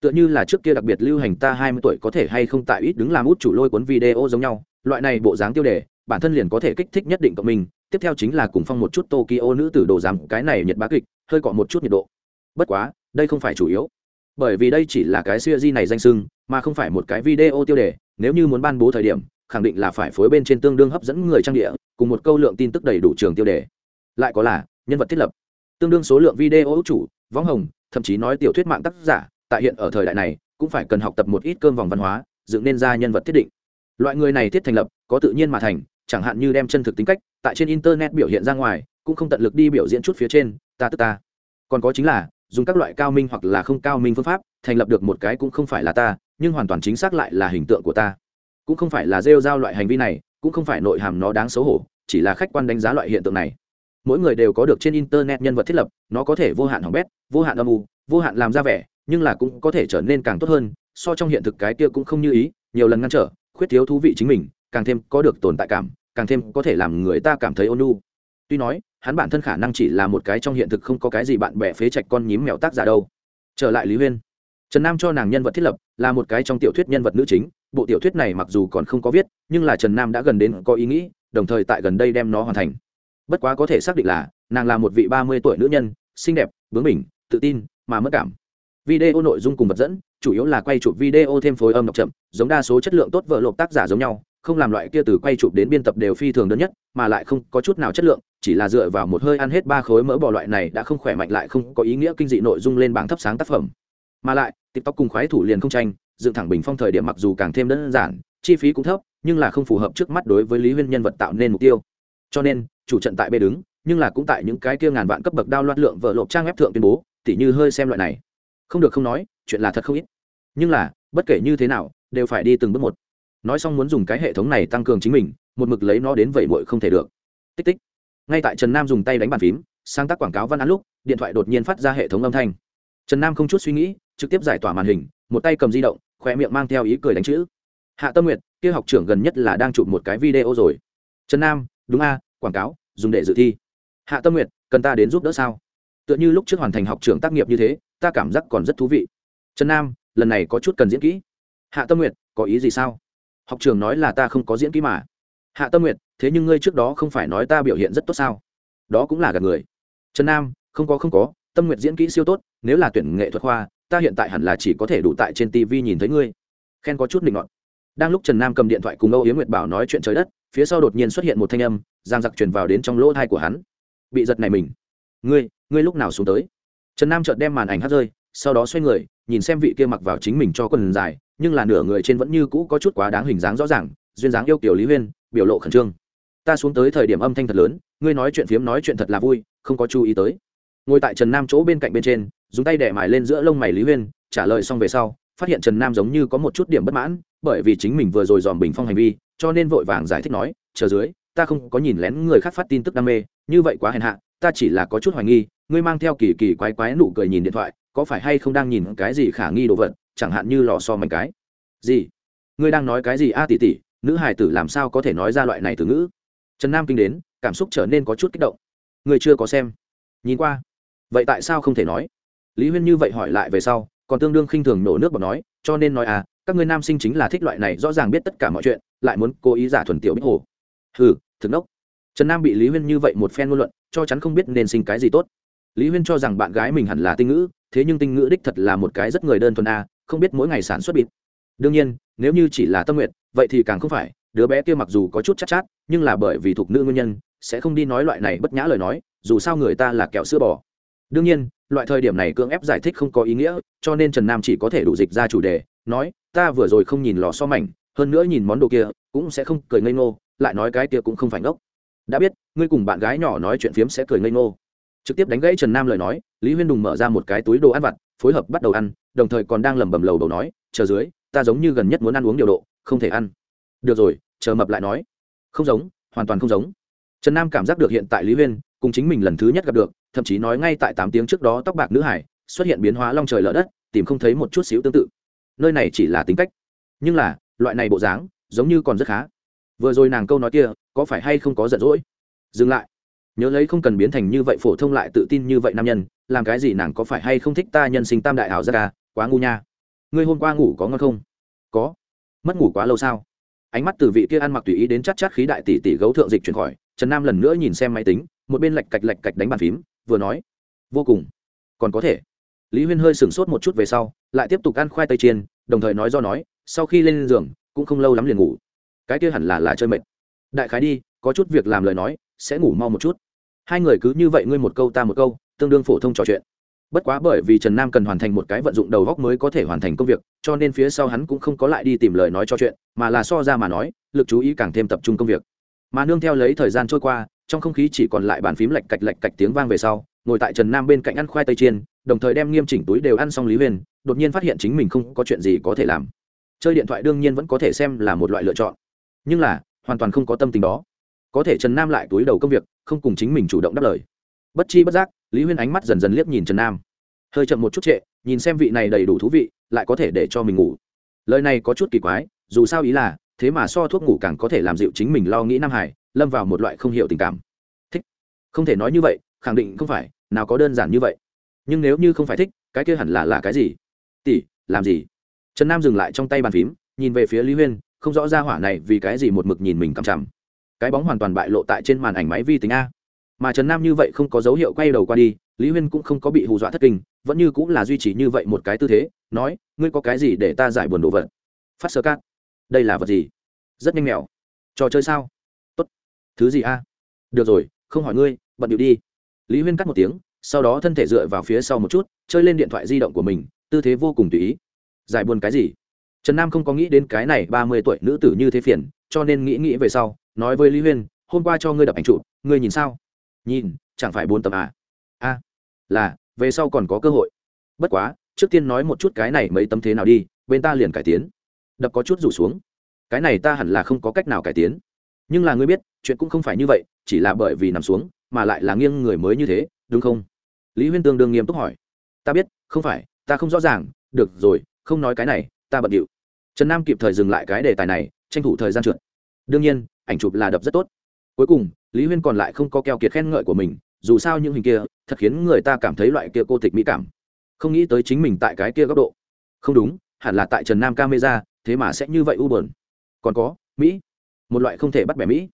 Tựa như là trước kia đặc biệt lưu hành ta hai mươi tuổi có thể hay không tại ít đứng làm út chủ lôi cuốn video giống nhau, loại này bộ dáng tiêu đề bản thân liền có thể kích thích nhất định cộng mình tiếp theo chính là cùng phong một chút tokyo nữ tử đồ giảm cái này nhiệt bá kịch, hơi cọ một chút nhiệt độ. Bất quá, đây không phải chủ yếu. Bởi vì đây chỉ là cái siêu di này danh sưng, mà không phải một cái video tiêu đề, nếu như muốn ban bố thời điểm, khẳng định là phải phối bên trên tương đương hấp dẫn người trang địa, cùng một câu lượng tin tức đầy đủ trường tiêu đề. Lại có là, nhân vật thiết lập. Tương đương số lượng video chủ, võng hồng, thậm chí nói tiểu thuyết mạng tác giả, tại hiện ở thời đại này, cũng phải cần học tập một ít cơm vòng văn hóa, dựng nên ra nhân vật thiết định. Loại người này thiết thành lập, có tự nhiên mà thành chẳng hạn như đem chân thực tính cách tại trên internet biểu hiện ra ngoài, cũng không tận lực đi biểu diễn chút phía trên, ta tức ta. Còn có chính là, dùng các loại cao minh hoặc là không cao minh phương pháp, thành lập được một cái cũng không phải là ta, nhưng hoàn toàn chính xác lại là hình tượng của ta. Cũng không phải là rêu giao loại hành vi này, cũng không phải nội hàm nó đáng xấu hổ, chỉ là khách quan đánh giá loại hiện tượng này. Mỗi người đều có được trên internet nhân vật thiết lập, nó có thể vô hạn hỏng bét, vô hạn âm u, vô hạn làm ra vẻ, nhưng là cũng có thể trở nên càng tốt hơn, so trong hiện thực cái kia cũng không như ý, nhiều lần ngăn trở, khuyết thiếu thú vị chính mình càng thêm có được tồn tại cảm, càng thêm có thể làm người ta cảm thấy ôn nhu. Tuy nói, hắn bản thân khả năng chỉ là một cái trong hiện thực không có cái gì bạn bè phế trạch con nhím mèo tác giả đâu. Trở lại lý huyên. Trần nam cho nàng nhân vật thiết lập là một cái trong tiểu thuyết nhân vật nữ chính, bộ tiểu thuyết này mặc dù còn không có viết, nhưng là trần nam đã gần đến có ý nghĩ, đồng thời tại gần đây đem nó hoàn thành. Bất quá có thể xác định là, nàng là một vị ba mươi tuổi nữ nhân, xinh đẹp, bướng bỉnh, tự tin, mà mất cảm. Video nội dung cùng vật dẫn, chủ yếu là quay chụp video thêm phối âm đọc chậm, giống đa số chất lượng tốt vợ lộp tác giả giống nhau không làm loại kia từ quay chụp đến biên tập đều phi thường đơn nhất, mà lại không có chút nào chất lượng, chỉ là dựa vào một hơi ăn hết ba khối mỡ bò loại này đã không khỏe mạnh lại không có ý nghĩa kinh dị nội dung lên bảng thấp sáng tác phẩm. Mà lại, tiktok cùng khoái thủ liền không tranh, dựng thẳng bình phong thời điểm mặc dù càng thêm đơn giản, chi phí cũng thấp, nhưng là không phù hợp trước mắt đối với lý huyên nhân vật tạo nên mục tiêu. Cho nên, chủ trận tại bê đứng, nhưng là cũng tại những cái kia ngàn vạn cấp bậc đao loạt lượng vợ lộp trang web thượng tuyên bố, tỉ như hơi xem loại này. Không được không nói, chuyện là thật không ít. Nhưng là, bất kể như thế nào, đều phải đi từng bước một nói xong muốn dùng cái hệ thống này tăng cường chính mình, một mực lấy nó đến vậy muội không thể được. Tích tích. Ngay tại trần nam dùng tay đánh bàn phím, sáng tác quảng cáo văn án lúc, điện thoại đột nhiên phát ra hệ thống âm thanh. Trần nam không chút suy nghĩ, trực tiếp giải tỏa màn hình, một tay cầm di động khoe miệng mang theo ý cười đánh chữ. Hạ tâm nguyệt, kia học trưởng gần nhất là đang chụp một cái video rồi. Trần nam, đúng a, quảng cáo, dùng để dự thi. Hạ tâm nguyệt, cần ta đến giúp đỡ sao? Tựa như lúc trước hoàn thành học trưởng tác nghiệp như thế, ta cảm giác còn rất thú vị. Trần nam, lần này có chút cần diễn kỹ. Hạ tâm nguyệt, có ý gì sao? Học trường nói là ta không có diễn kỹ mà. Hạ tâm nguyệt, thế nhưng ngươi trước đó không phải nói ta biểu hiện rất tốt sao? Đó cũng là gạt người. Trần nam, không có không có, tâm nguyệt diễn kỹ siêu tốt, nếu là tuyển nghệ thuật khoa, ta hiện tại hẳn là chỉ có thể đủ tại trên tv nhìn thấy ngươi. Khen có chút định ngọn đang lúc trần nam cầm điện thoại cùng âu yến nguyệt bảo nói chuyện trời đất, phía sau đột nhiên xuất hiện một thanh âm, giang giặc truyền vào đến trong lỗ thai của hắn. Bị giật này mình. Ngươi ngươi lúc nào xuống tới? Trần nam chợt đem màn ảnh hát rơi, sau đó xoay người, nhìn xem vị kia mặc vào chính mình cho quần dài nhưng là nửa người trên vẫn như cũ có chút quá đáng hình dáng rõ ràng, duyên dáng yêu kiểu lý huyên, biểu lộ khẩn trương. Ta xuống tới thời điểm âm thanh thật lớn, ngươi nói chuyện phiếm nói chuyện thật là vui, không có chú ý tới. Ngồi tại trần nam chỗ bên cạnh bên trên, dùng tay đẻ mài lên giữa lông mày lý huyên, trả lời xong về sau, phát hiện trần nam giống như có một chút điểm bất mãn, bởi vì chính mình vừa rồi dòm bình phong hành vi, cho nên vội vàng giải thích nói, chờ dưới, ta không có nhìn lén người khác phát tin tức đam mê, như vậy quá hèn hạ, ta chỉ là có chút hoài nghi, ngươi mang theo kỳ kỳ quái quái nụ cười nhìn điện thoại, có phải hay không đang nhìn cái gì khả nghi đồ vật? Chẳng hạn như lò so mảnh cái. Gì? Ngươi đang nói cái gì? A tỷ tỷ, nữ hài tử làm sao có thể nói ra loại này từ ngữ? Trần nam kinh đến, cảm xúc trở nên có chút kích động. Người chưa có xem. Nhìn qua. Vậy tại sao không thể nói? Lý huyên như vậy hỏi lại về sau, còn tương đương khinh thường nổ nước bọt nói, cho nên nói à các ngươi nam sinh chính là thích loại này, rõ ràng biết tất cả mọi chuyện, lại muốn cố ý giả thuần tiểu bích hồ. Hừ, thực đốc trần nam bị lý huyên như vậy một phen ngôn luận, cho chắn không biết nên sinh cái gì tốt. Lý huyên cho rằng bạn gái mình hẳn là tinh ngữ, thế nhưng tinh ngữ đích thật là một cái rất người đơn thuần a không biết mỗi ngày sản xuất bịt. Đương nhiên nếu như chỉ là tâm nguyện vậy thì càng không phải đứa bé kia mặc dù có chút chắc chát, chát nhưng là bởi vì thuộc nữ nguyên nhân sẽ không đi nói loại này bất nhã lời nói dù sao người ta là kẹo sữa bò. Đương nhiên loại thời điểm này cưỡng ép giải thích không có ý nghĩa cho nên trần nam chỉ có thể đủ dịch ra chủ đề nói ta vừa rồi không nhìn lò so mảnh hơn nữa nhìn món đồ kia cũng sẽ không cười ngây ngô lại nói cái kia cũng không phải ngốc. Đã biết ngươi cùng bạn gái nhỏ nói chuyện phiếm sẽ cười ngây ngô. Trực tiếp đánh gãy trần nam lời nói lý huyên đùng mở ra một cái túi đồ ăn vặt phối hợp bắt đầu ăn, đồng thời còn đang lẩm bẩm lầu đầu nói, chờ dưới, ta giống như gần nhất muốn ăn uống điều độ, không thể ăn. Được rồi, chờ mập lại nói. Không giống, hoàn toàn không giống. Trần nam cảm giác được hiện tại lý huyên cùng chính mình lần thứ nhất gặp được, thậm chí nói ngay tại tám tiếng trước đó tóc bạc nữ hải xuất hiện biến hóa long trời lở đất, tìm không thấy một chút xíu tương tự. Nơi này chỉ là tính cách. Nhưng là, loại này bộ dáng giống như còn rất khá. Vừa rồi nàng câu nói kia, có phải hay không có giận dỗi? Dừng lại nhớ lấy không cần biến thành như vậy phổ thông lại tự tin như vậy nam nhân, làm cái gì nàng có phải hay không thích ta nhân sinh tam đại hảo ra ca quá ngu nha. Ngươi hôm qua ngủ có ngon không? Có. Mất ngủ quá lâu sao? Ánh mắt từ vị kia ăn mặc tùy ý đến chắc chắc khí đại tỷ tỷ gấu thượng dịch chuyển khỏi, trần nam lần nữa nhìn xem máy tính, một bên lạch cạch lạch cạch đánh bàn phím, vừa nói, vô cùng. Còn có thể. Lý huyên hơi sửng sốt một chút về sau, lại tiếp tục ăn khoai tây chiên, đồng thời nói do nói, sau khi lên giường, cũng không lâu lắm liền ngủ. Cái kia hẳn là là chơi mệt. Đại khái đi, có chút việc làm lời nói sẽ ngủ mau một chút. Hai người cứ như vậy ngươi một câu ta một câu, tương đương phổ thông trò chuyện. Bất quá bởi vì trần nam cần hoàn thành một cái vận dụng đầu góc mới có thể hoàn thành công việc, cho nên phía sau hắn cũng không có lại đi tìm lời nói cho chuyện, mà là so ra mà nói, lực chú ý càng thêm tập trung công việc. Mà nương theo lấy thời gian trôi qua, trong không khí chỉ còn lại bàn phím lạch cạch lạch cạch tiếng vang về sau, ngồi tại trần nam bên cạnh ăn khoai tây chiên, đồng thời đem nghiêm chỉnh túi đều ăn xong lý huyền, đột nhiên phát hiện chính mình không có chuyện gì có thể làm. Chơi điện thoại đương nhiên vẫn có thể xem là một loại lựa chọn. Nhưng là, hoàn toàn không có tâm tình đó có thể trần nam lại túi đầu công việc, không cùng chính mình chủ động đáp lời. Bất chi bất giác, lý huyên ánh mắt dần dần liếc nhìn trần nam. Hơi chậm một chút trệ, nhìn xem vị này đầy đủ thú vị, lại có thể để cho mình ngủ. Lời này có chút kỳ quái, dù sao ý là, thế mà so thuốc ngủ càng có thể làm dịu chính mình lo nghĩ nam hải, lâm vào một loại không hiểu tình cảm. Thích. Không thể nói như vậy, khẳng định không phải, nào có đơn giản như vậy. Nhưng nếu như không phải thích, cái kia hẳn là là cái gì? Tỷ, làm gì? Trần nam dừng lại trong tay bàn phím, nhìn về phía lý huyên, không rõ ra hỏa này vì cái gì một mực nhìn mình cằm chằm cái bóng hoàn toàn bại lộ tại trên màn ảnh máy vi tính a. Mà trần nam như vậy không có dấu hiệu quay đầu qua đi, lý huyên cũng không có bị hù dọa thất kinh, vẫn như cũng là duy trì như vậy một cái tư thế, nói, ngươi có cái gì để ta giải buồn đồ vật? Phát sơ cát. Đây là vật gì? Rất nhanh mèo. Trò chơi sao? Tốt. Thứ gì a? Được rồi, không hỏi ngươi, bận điệu đi. Lý huyên cắt một tiếng, sau đó thân thể dựa vào phía sau một chút, chơi lên điện thoại di động của mình, tư thế vô cùng tùy ý. Giải buồn cái gì? Trần nam không có nghĩ đến cái này ba mươi tuổi nữ tử như thế phiền, cho nên nghĩ nghĩ về sau nói với lý huyên, hôm qua cho ngươi đập ảnh trụ ngươi nhìn sao? Nhìn, chẳng phải bốn tầm à? A, là, về sau còn có cơ hội. Bất quá, trước tiên nói một chút cái này mấy tấm thế nào đi, bên ta liền cải tiến. Đập có chút rủ xuống. Cái này ta hẳn là không có cách nào cải tiến. Nhưng là ngươi biết, chuyện cũng không phải như vậy, chỉ là bởi vì nằm xuống, mà lại là nghiêng người mới như thế, đúng không? Lý huyên tương đương nghiêm túc hỏi. Ta biết, không phải, ta không rõ ràng, được rồi, không nói cái này, ta bận điệu. Trần nam kịp thời dừng lại cái đề tài này, tranh thủ thời gian trượt. Đương nhiên ảnh chụp là đập rất tốt. Cuối cùng, lý huyên còn lại không có keo kiệt khen ngợi của mình, dù sao những hình kia thật khiến người ta cảm thấy loại kia cô tịch mỹ cảm. Không nghĩ tới chính mình tại cái kia góc độ. Không đúng, hẳn là tại trần nam camera, thế mà sẽ như vậy u bờn còn có, mỹ. Một loại không thể bắt bẻ mỹ.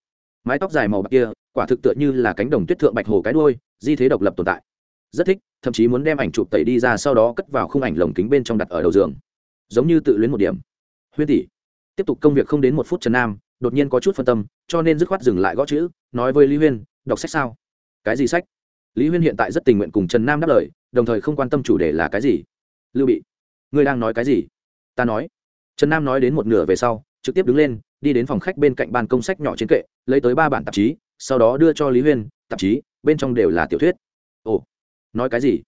Mái tóc dài màu bạc kia, quả thực tựa như là cánh đồng tuyết thượng bạch hồ cái đôi di thế độc lập tồn tại. Rất thích, thậm chí muốn đem ảnh chụp tẩy đi ra sau đó cất vào khung ảnh lồng kính bên trong đặt ở đầu giường. Giống như tự luyến một điểm. Huyên tỷ, tiếp tục công việc không đến một phút trần nam đột nhiên có chút phân tâm, cho nên dứt khoát dừng lại gõ chữ, nói với lý huyên, đọc sách sao? Cái gì sách? Lý huyên hiện tại rất tình nguyện cùng trần nam đáp lời, đồng thời không quan tâm chủ đề là cái gì. Lưu bị, ngươi đang nói cái gì? Ta nói. Trần nam nói đến một nửa về sau, trực tiếp đứng lên, đi đến phòng khách bên cạnh bàn công sách nhỏ trên kệ, lấy tới ba bản tạp chí, sau đó đưa cho lý huyên, tạp chí, bên trong đều là tiểu thuyết. Ồ, nói cái gì?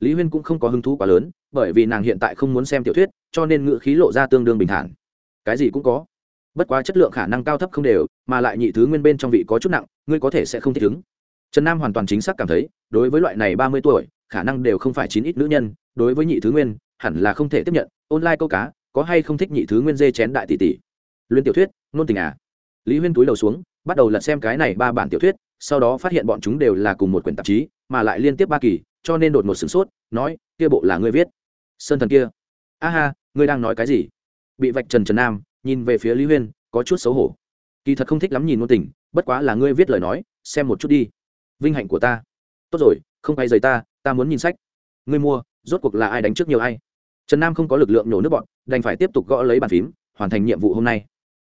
Lý huyên cũng không có hứng thú quá lớn, bởi vì nàng hiện tại không muốn xem tiểu thuyết, cho nên ngữ khí lộ ra tương đương bình thản. Cái gì cũng có bất quá chất lượng khả năng cao thấp không đều, mà lại nhị thứ nguyên bên trong vị có chút nặng, ngươi có thể sẽ không thích ứng. Trần nam hoàn toàn chính xác cảm thấy, đối với loại này ba mươi tuổi, khả năng đều không phải chín ít nữ nhân, đối với nhị thứ nguyên, hẳn là không thể tiếp nhận. Online câu cá, có hay không thích nhị thứ nguyên dê chén đại tỷ tỷ? Luyện tiểu thuyết, nôn tình à. Lý huyên túi đầu xuống, bắt đầu lật xem cái này ba bản tiểu thuyết, sau đó phát hiện bọn chúng đều là cùng một quyển tạp chí, mà lại liên tiếp ba kỳ, cho nên đột một sửng sốt, nói, kia bộ là ngươi viết. Sơn thần kia. A ha, ngươi đang nói cái gì? Bị vạch trần trần nam nhìn về phía lý huyên, có chút xấu hổ. Kỳ thật không thích lắm nhìn ngôn tình, bất quá là ngươi viết lời nói, xem một chút đi. Vinh hạnh của ta. Tốt rồi, không quay rời ta ta muốn nhìn sách. Ngươi mua, rốt cuộc là ai đánh trước nhiều ai? Trần nam không có lực lượng nổ nước bọn, đành phải tiếp tục gõ lấy bàn phím, hoàn thành nhiệm vụ hôm nay.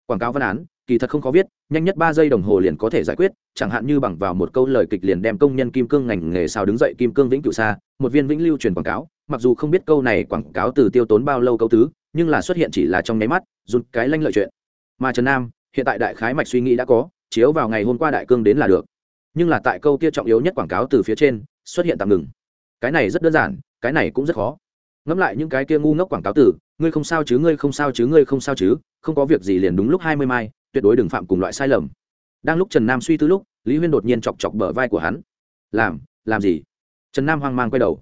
Quảng cáo văn án, kỳ thật không có viết, nhanh nhất ba giây đồng hồ liền có thể giải quyết, chẳng hạn như bằng vào một câu lời kịch liền đem công nhân kim cương ngành nghề sao đứng dậy kim cương vĩnh cửu xa một viên vĩnh lưu truyền quảng cáo, mặc dù không biết câu này quảng cáo từ tiêu tốn bao lâu câu tứ nhưng là xuất hiện chỉ là trong nháy mắt rút cái lanh lợi chuyện. Mà trần nam, hiện tại đại khái mạch suy nghĩ đã có, chiếu vào ngày hôm qua đại cương đến là được. Nhưng là tại câu kia trọng yếu nhất quảng cáo từ phía trên, xuất hiện tạm ngừng. Cái này rất đơn giản, cái này cũng rất khó. Ngẫm lại những cái kia ngu ngốc quảng cáo từ, ngươi không sao chứ, ngươi không sao chứ, ngươi không sao chứ, không có việc gì liền đúng lúc hai mươi mai, tuyệt đối đừng phạm cùng loại sai lầm. Đang lúc trần nam suy tư lúc, lý huyên đột nhiên chọc chọc bờ vai của hắn. Làm làm gì? Trần nam hoang mang quay đầu,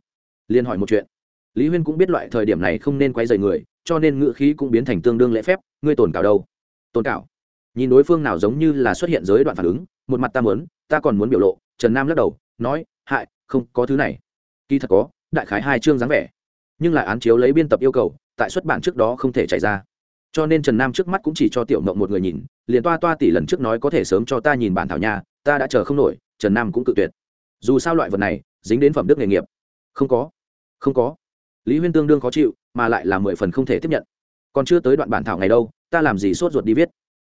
liền hỏi một chuyện. Lý huyên cũng biết loại thời điểm này không nên quay dày người cho nên ngữ khí cũng biến thành tương đương lễ phép, ngươi tồn cảo đâu? Tồn cảo? Nhìn đối phương nào giống như là xuất hiện giới đoạn phản ứng, một mặt ta muốn, ta còn muốn biểu lộ. Trần nam lắc đầu, nói, hại, không, có thứ này. Kỳ thật có, đại khái hai chương dáng vẻ, nhưng lại án chiếu lấy biên tập yêu cầu, tại xuất bản trước đó không thể chạy ra. Cho nên trần nam trước mắt cũng chỉ cho tiểu mộng một người nhìn, liền toa toa tỷ lần trước nói có thể sớm cho ta nhìn bản thảo nhà ta đã chờ không nổi, trần nam cũng cự tuyệt. Dù sao loại vật này, dính đến phẩm đức nghề nghiệp. Không có không có. Lý huyên tương đương khó chịu mà lại là mười phần không thể tiếp nhận. Còn chưa tới đoạn bản thảo ngày đâu, ta làm gì sốt ruột đi viết?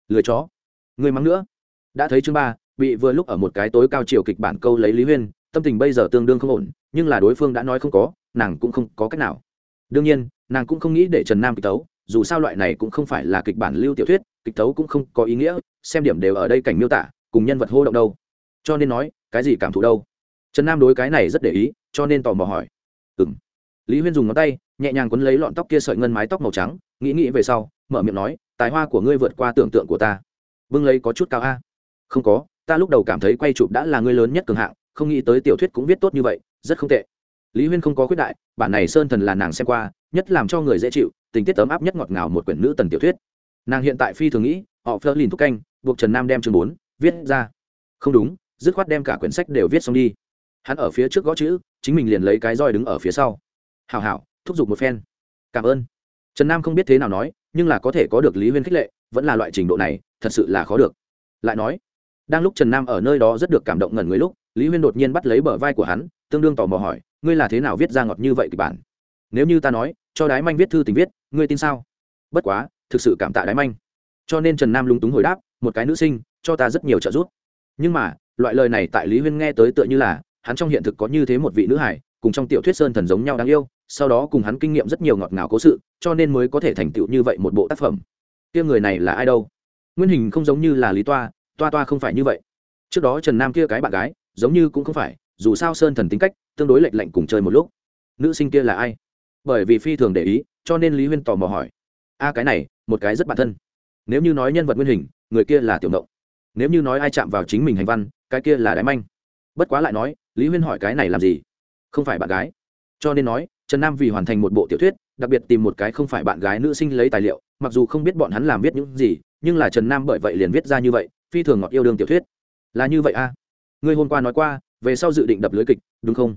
Lười chó. Người mắng nữa. Đã thấy chương ba, bị vừa lúc ở một cái tối cao chiều kịch bản câu lấy lý huyên, tâm tình bây giờ tương đương không ổn, nhưng là đối phương đã nói không có, nàng cũng không có cách nào. Đương nhiên, nàng cũng không nghĩ để trần nam kịch tấu, dù sao loại này cũng không phải là kịch bản lưu tiểu thuyết, kịch tấu cũng không có ý nghĩa, xem điểm đều ở đây cảnh miêu tả, cùng nhân vật hô động đâu. Cho nên nói, cái gì cảm thụ đâu? Trần nam đối cái này rất để ý, cho nên tò mò hỏi. Ừ m lý huyên dùng ngón tay, nhẹ nhàng quấn lấy lọn tóc kia sợi ngân mái tóc màu trắng, nghĩ nghĩ về sau, mở miệng nói, tài hoa của ngươi vượt qua tưởng tượng của ta. Bưng lấy có chút cao a. Không có, ta lúc đầu cảm thấy quay chụp đã là ngươi lớn nhất cường hạng, không nghĩ tới tiểu thuyết cũng viết tốt như vậy, rất không tệ. Lý huyên không có khuyết đại, bản này sơn thần là nàng xem qua, nhất làm cho người dễ chịu, tình tiết ấm áp nhất ngọt ngào một quyển nữ tần tiểu thuyết. Nàng hiện tại phi thường nghĩ, họ phơ lìn thúc canh, buộc trần nam đem chương bốn viết ra. Không đúng, dứt khoát đem cả quyển sách đều viết xong đi. Hắn ở phía trước gõ chữ, chính mình liền lấy cái roi đứng ở phía sau hào hảo, thúc giục một phen. Cảm ơn. Trần nam không biết thế nào nói, nhưng là có thể có được lý huyên khích lệ, vẫn là loại trình độ này, thật sự là khó được. Lại nói, đang lúc trần nam ở nơi đó rất được cảm động ngẩn người lúc, lý huyên đột nhiên bắt lấy bờ vai của hắn, tương đương tò mò hỏi, ngươi là thế nào viết ra ngọt như vậy kịch bản? Nếu như ta nói, cho đái manh viết thư tình viết, ngươi tin sao? Bất quá, thực sự cảm tạ đái manh. Cho nên trần nam lúng túng hồi đáp, một cái nữ sinh, cho ta rất nhiều trợ giúp. Nhưng mà, loại lời này tại lý huyên nghe tới tựa như là, hắn trong hiện thực có như thế một vị nữ hải cùng trong tiểu thuyết sơn thần giống nhau đáng yêu sau đó cùng hắn kinh nghiệm rất nhiều ngọt ngào cố sự, cho nên mới có thể thành tựu như vậy một bộ tác phẩm. Kia người này là ai đâu? Nguyên hình không giống như là lý toa toa toa không phải như vậy. Trước đó trần nam kia cái bạn gái, giống như cũng không phải, dù sao sơn thần tính cách, tương đối lệch lạnh cùng chơi một lúc. Nữ sinh kia là ai? Bởi vì phi thường để ý, cho nên lý huyên tò mò hỏi. A, cái này, một cái rất bản thân. Nếu như nói nhân vật nguyên hình, người kia là tiểu ngộng. Nếu như nói ai chạm vào chính mình hành văn, cái kia là đái manh. Bất quá lại nói, lý huyên hỏi cái này làm gì? Không phải bạn gái. Cho nên nói trần nam vì hoàn thành một bộ tiểu thuyết, đặc biệt tìm một cái không phải bạn gái nữ sinh lấy tài liệu, mặc dù không biết bọn hắn làm viết những gì, nhưng là trần nam bởi vậy liền viết ra như vậy, phi thường ngọt yêu đương tiểu thuyết. Là như vậy a à? ngươi hôm qua nói qua, về sau dự định đập lưới kịch, đúng không?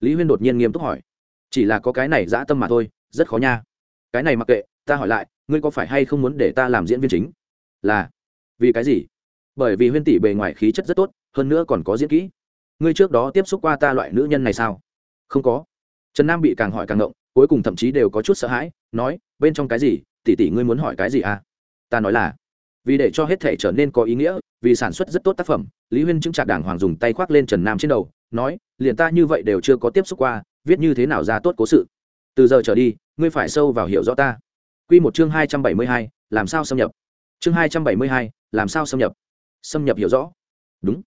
Lý huyên đột nhiên nghiêm túc hỏi. Chỉ là có cái này dã tâm mà thôi, rất khó nha. Cái này mặc kệ, ta hỏi lại, ngươi có phải hay không muốn để ta làm diễn viên chính? Là. Vì cái gì? Bởi vì huyên tỷ bề ngoài khí chất rất tốt, hơn nữa còn có diễn kỹ. Ngươi trước đó tiếp xúc qua ta loại nữ nhân này sao? Không có trần nam bị càng hỏi càng ngộng, cuối cùng thậm chí đều có chút sợ hãi, nói, bên trong cái gì? Tỷ tỷ ngươi muốn hỏi cái gì à? Ta nói là, vì để cho hết thể trở nên có ý nghĩa, vì sản xuất rất tốt tác phẩm, lý huyên chứng trạc đảng hoàng dùng tay khoác lên trần nam trên đầu, nói, liền ta như vậy đều chưa có tiếp xúc qua, viết như thế nào ra tốt cố sự. Từ giờ trở đi, ngươi phải sâu vào hiểu rõ ta. Q một chương hai trăm bảy mươi hai, làm sao xâm nhập? Chương hai trăm bảy mươi hai, làm sao xâm nhập? Xâm nhập hiểu rõ. Đúng.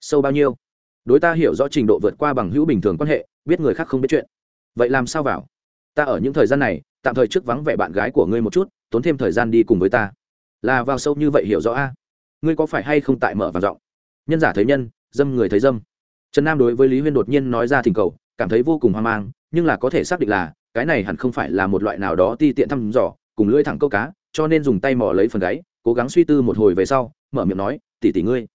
Sâu bao nhiêu? Đối ta hiểu rõ trình độ vượt qua bằng hữu bình thường quan hệ, biết người khác không biết chuyện vậy làm sao vào? Ta ở những thời gian này, tạm thời trước vắng vẻ bạn gái của ngươi một chút, tốn thêm thời gian đi cùng với ta. Là vào sâu như vậy hiểu rõ a? Ngươi có phải hay không tại mở vàng giọng? Nhân giả thấy nhân, dâm người thấy dâm. Trần nam đối với lý huyên đột nhiên nói ra thỉnh cầu, cảm thấy vô cùng hoang mang, nhưng là có thể xác định là, cái này hẳn không phải là một loại nào đó ti tiện thăm dò, cùng lưỡi thẳng câu cá, cho nên dùng tay mò lấy phần gáy, cố gắng suy tư một hồi về sau, mở miệng nói tỉ tỉ ngươi,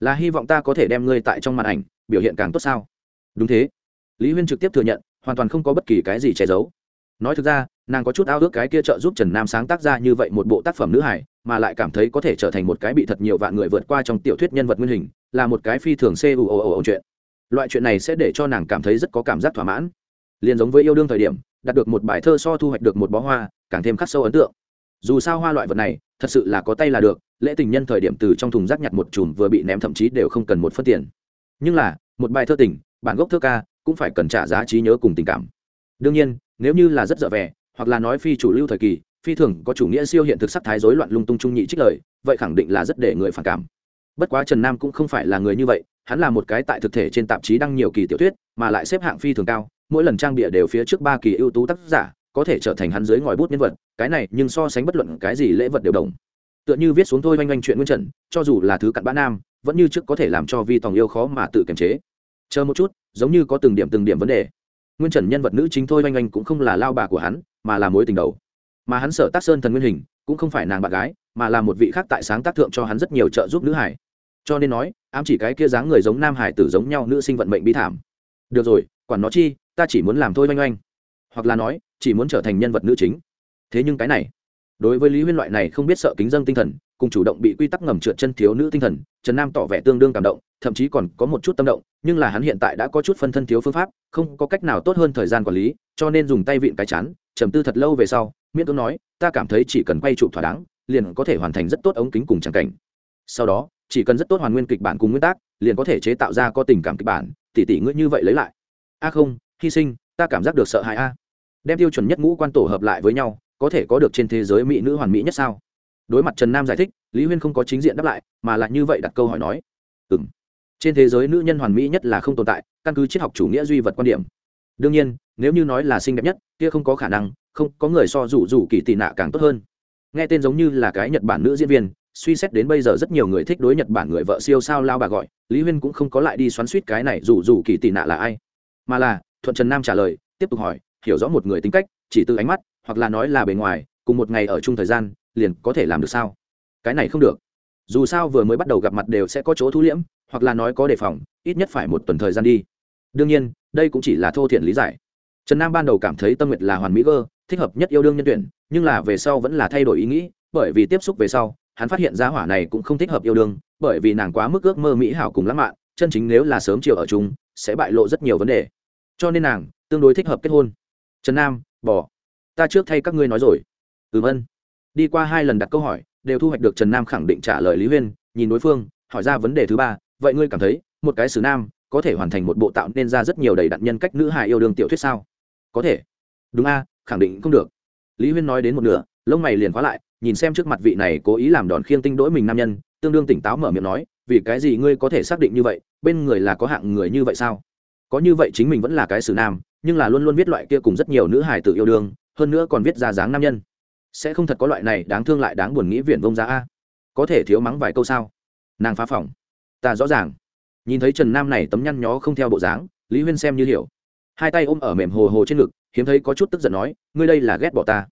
là hy vọng ta có thể đem ngươi tại trong màn ảnh, biểu hiện càng tốt sao? Đúng thế. Lý huyên trực tiếp thừa nhận hoàn toàn không có bất kỳ cái gì che giấu. Nói thực ra, nàng có chút ao ước cái kia trợ giúp trần nam sáng tác ra như vậy một bộ tác phẩm nữ hải mà lại cảm thấy có thể trở thành một cái bị thật nhiều vạn người vượt qua trong tiểu thuyết nhân vật nguyên hình, là một cái phi thường c u o o chuyện. Loại chuyện này sẽ để cho nàng cảm thấy rất có cảm giác thỏa mãn. Liền giống với yêu đương thời điểm, đạt được một bài thơ so thu hoạch được một bó hoa, càng thêm khắc sâu ấn tượng. Dù sao hoa loại vật này, thật sự là có tay là được, lễ tình nhân thời điểm từ trong thùng rác nhặt một chùm vừa bị ném thậm chí đều không cần một phân tiền. Nhưng là, một bài thơ tình, bản gốc thơ ca cũng phải cần trả giá trí nhớ cùng tình cảm. Đương nhiên, nếu như là rất dở vẻ, hoặc là nói phi chủ lưu thời kỳ, phi thường có chủ nghĩa siêu hiện thực sắc thái rối loạn lung tung trung nhị trích lời, vậy khẳng định là rất để người phản cảm. Bất quá trần nam cũng không phải là người như vậy, hắn là một cái tại thực thể trên tạp chí đăng nhiều kỳ tiểu thuyết, mà lại xếp hạng phi thường cao, mỗi lần trang bịa đều phía trước ba kỳ ưu tú tác giả, có thể trở thành hắn dưới ngòi bút nhân vật, cái này nhưng so sánh bất luận cái gì lễ vật đều đồng. Tựa như viết xuống thôi oanh oanh chuyện nguyên trần, cho dù là thứ cặn bã nam, vẫn như trước có thể làm cho vi tòng yêu khó mà tự kiềm chế. Chờ một chút giống như có từng điểm từng điểm vấn đề. Nguyên trần nhân vật nữ chính thôi oanh oanh cũng không là lao bà của hắn, mà là mối tình đầu. Mà hắn sở tác sơn thần nguyên hình, cũng không phải nàng bạn gái, mà là một vị khác tại sáng tác thượng cho hắn rất nhiều trợ giúp nữ hải. Cho nên nói, ám chỉ cái kia dáng người giống nam hải tử giống nhau nữ sinh vận mệnh bi thảm. Được rồi, quản nó chi, ta chỉ muốn làm thôi oanh oanh. Hoặc là nói, chỉ muốn trở thành nhân vật nữ chính. Thế nhưng cái này, đối với lý huyên loại này không biết sợ kính dân tinh thần, cùng chủ động bị quy tắc ngầm trượt chân thiếu nữ tinh thần, trần nam tỏ vẻ tương đương cảm động thậm chí còn có một chút tâm động, nhưng là hắn hiện tại đã có chút phân thân thiếu phương pháp, không có cách nào tốt hơn thời gian quản lý, cho nên dùng tay vịn cái chán, trầm tư thật lâu về sau, miễn cưỡng nói, ta cảm thấy chỉ cần quay chụp thỏa đáng, liền có thể hoàn thành rất tốt ống kính cùng tràng cảnh. Sau đó, chỉ cần rất tốt hoàn nguyên kịch bản cùng nguyên tắc liền có thể chế tạo ra có tình cảm kịch bản tỷ tỷ ngươi như vậy lấy lại. A không, hy sinh, ta cảm giác được sợ hãi a. Đem tiêu chuẩn nhất ngũ quan tổ hợp lại với nhau, có thể có được trên thế giới mỹ nữ hoàn mỹ nhất sao? Đối mặt trần nam giải thích, lý huyên không có chính diện đáp lại, mà lại như vậy đặt câu hỏi nói. Ừ trên thế giới nữ nhân hoàn mỹ nhất là không tồn tại, căn cứ triết học chủ nghĩa duy vật quan điểm. Đương nhiên, nếu như nói là xinh đẹp nhất, kia không có khả năng, không, có người so rủ rủ kỳ tị nạ càng tốt hơn. Nghe tên giống như là cái nhật bản nữ diễn viên, suy xét đến bây giờ rất nhiều người thích đối nhật bản người vợ siêu sao lao bà gọi, lý huyên cũng không có lại đi xoắn suýt cái này rủ rủ kỳ tị nạ là ai. Mà là, thuận trần nam trả lời, tiếp tục hỏi, hiểu rõ một người tính cách, chỉ từ ánh mắt, hoặc là nói là bề ngoài, cùng một ngày ở chung thời gian, liền có thể làm được sao? Cái này không được. Dù sao vừa mới bắt đầu gặp mặt đều sẽ có chỗ thu liễm hoặc là nói có đề phòng, ít nhất phải một tuần thời gian đi. Đương nhiên, đây cũng chỉ là thô thiện lý giải. Trần nam ban đầu cảm thấy tâm nguyệt là hoàn mỹ cơ, thích hợp nhất yêu đương nhân tuyển, nhưng là về sau vẫn là thay đổi ý nghĩ, bởi vì tiếp xúc về sau, hắn phát hiện ra hỏa này cũng không thích hợp yêu đương, bởi vì nàng quá mức ước mơ mỹ hảo cùng lãng mạn, chân chính nếu là sớm chiều ở chung, sẽ bại lộ rất nhiều vấn đề. Cho nên nàng tương đối thích hợp kết hôn. Trần nam bỏ ta trước thay các ngươi nói rồi. Ừm ân đi qua hai lần đặt câu hỏi, đều thu hoạch được trần nam khẳng định trả lời lý huyên, nhìn đối phương, hỏi ra vấn đề thứ ba vậy ngươi cảm thấy một cái xử nam có thể hoàn thành một bộ tạo nên ra rất nhiều đầy đặn nhân cách nữ hài yêu đương tiểu thuyết sao? Có thể. Đúng a, khẳng định không được. Lý huyên nói đến một nửa, lông mày liền khóa lại, nhìn xem trước mặt vị này cố ý làm đòn khiêng tinh đỗi mình nam nhân, tương đương tỉnh táo mở miệng nói, vì cái gì ngươi có thể xác định như vậy, bên người là có hạng người như vậy sao? Có như vậy chính mình vẫn là cái xử nam, nhưng là luôn luôn viết loại kia cùng rất nhiều nữ hài tự yêu đương, hơn nữa còn viết ra dáng nam nhân. Sẽ không thật có loại này đáng thương lại đáng buồn nghĩ viển vông ra a. Có thể thiếu mắng vài câu sao? Nàng phá phòng ta rõ ràng. Nhìn thấy trần nam này tấm nhăn nhó không theo bộ dáng, lý huyên xem như hiểu. Hai tay ôm ở mềm hồ hồ trên ngực, hiếm thấy có chút tức giận nói, ngươi đây là ghét bỏ ta.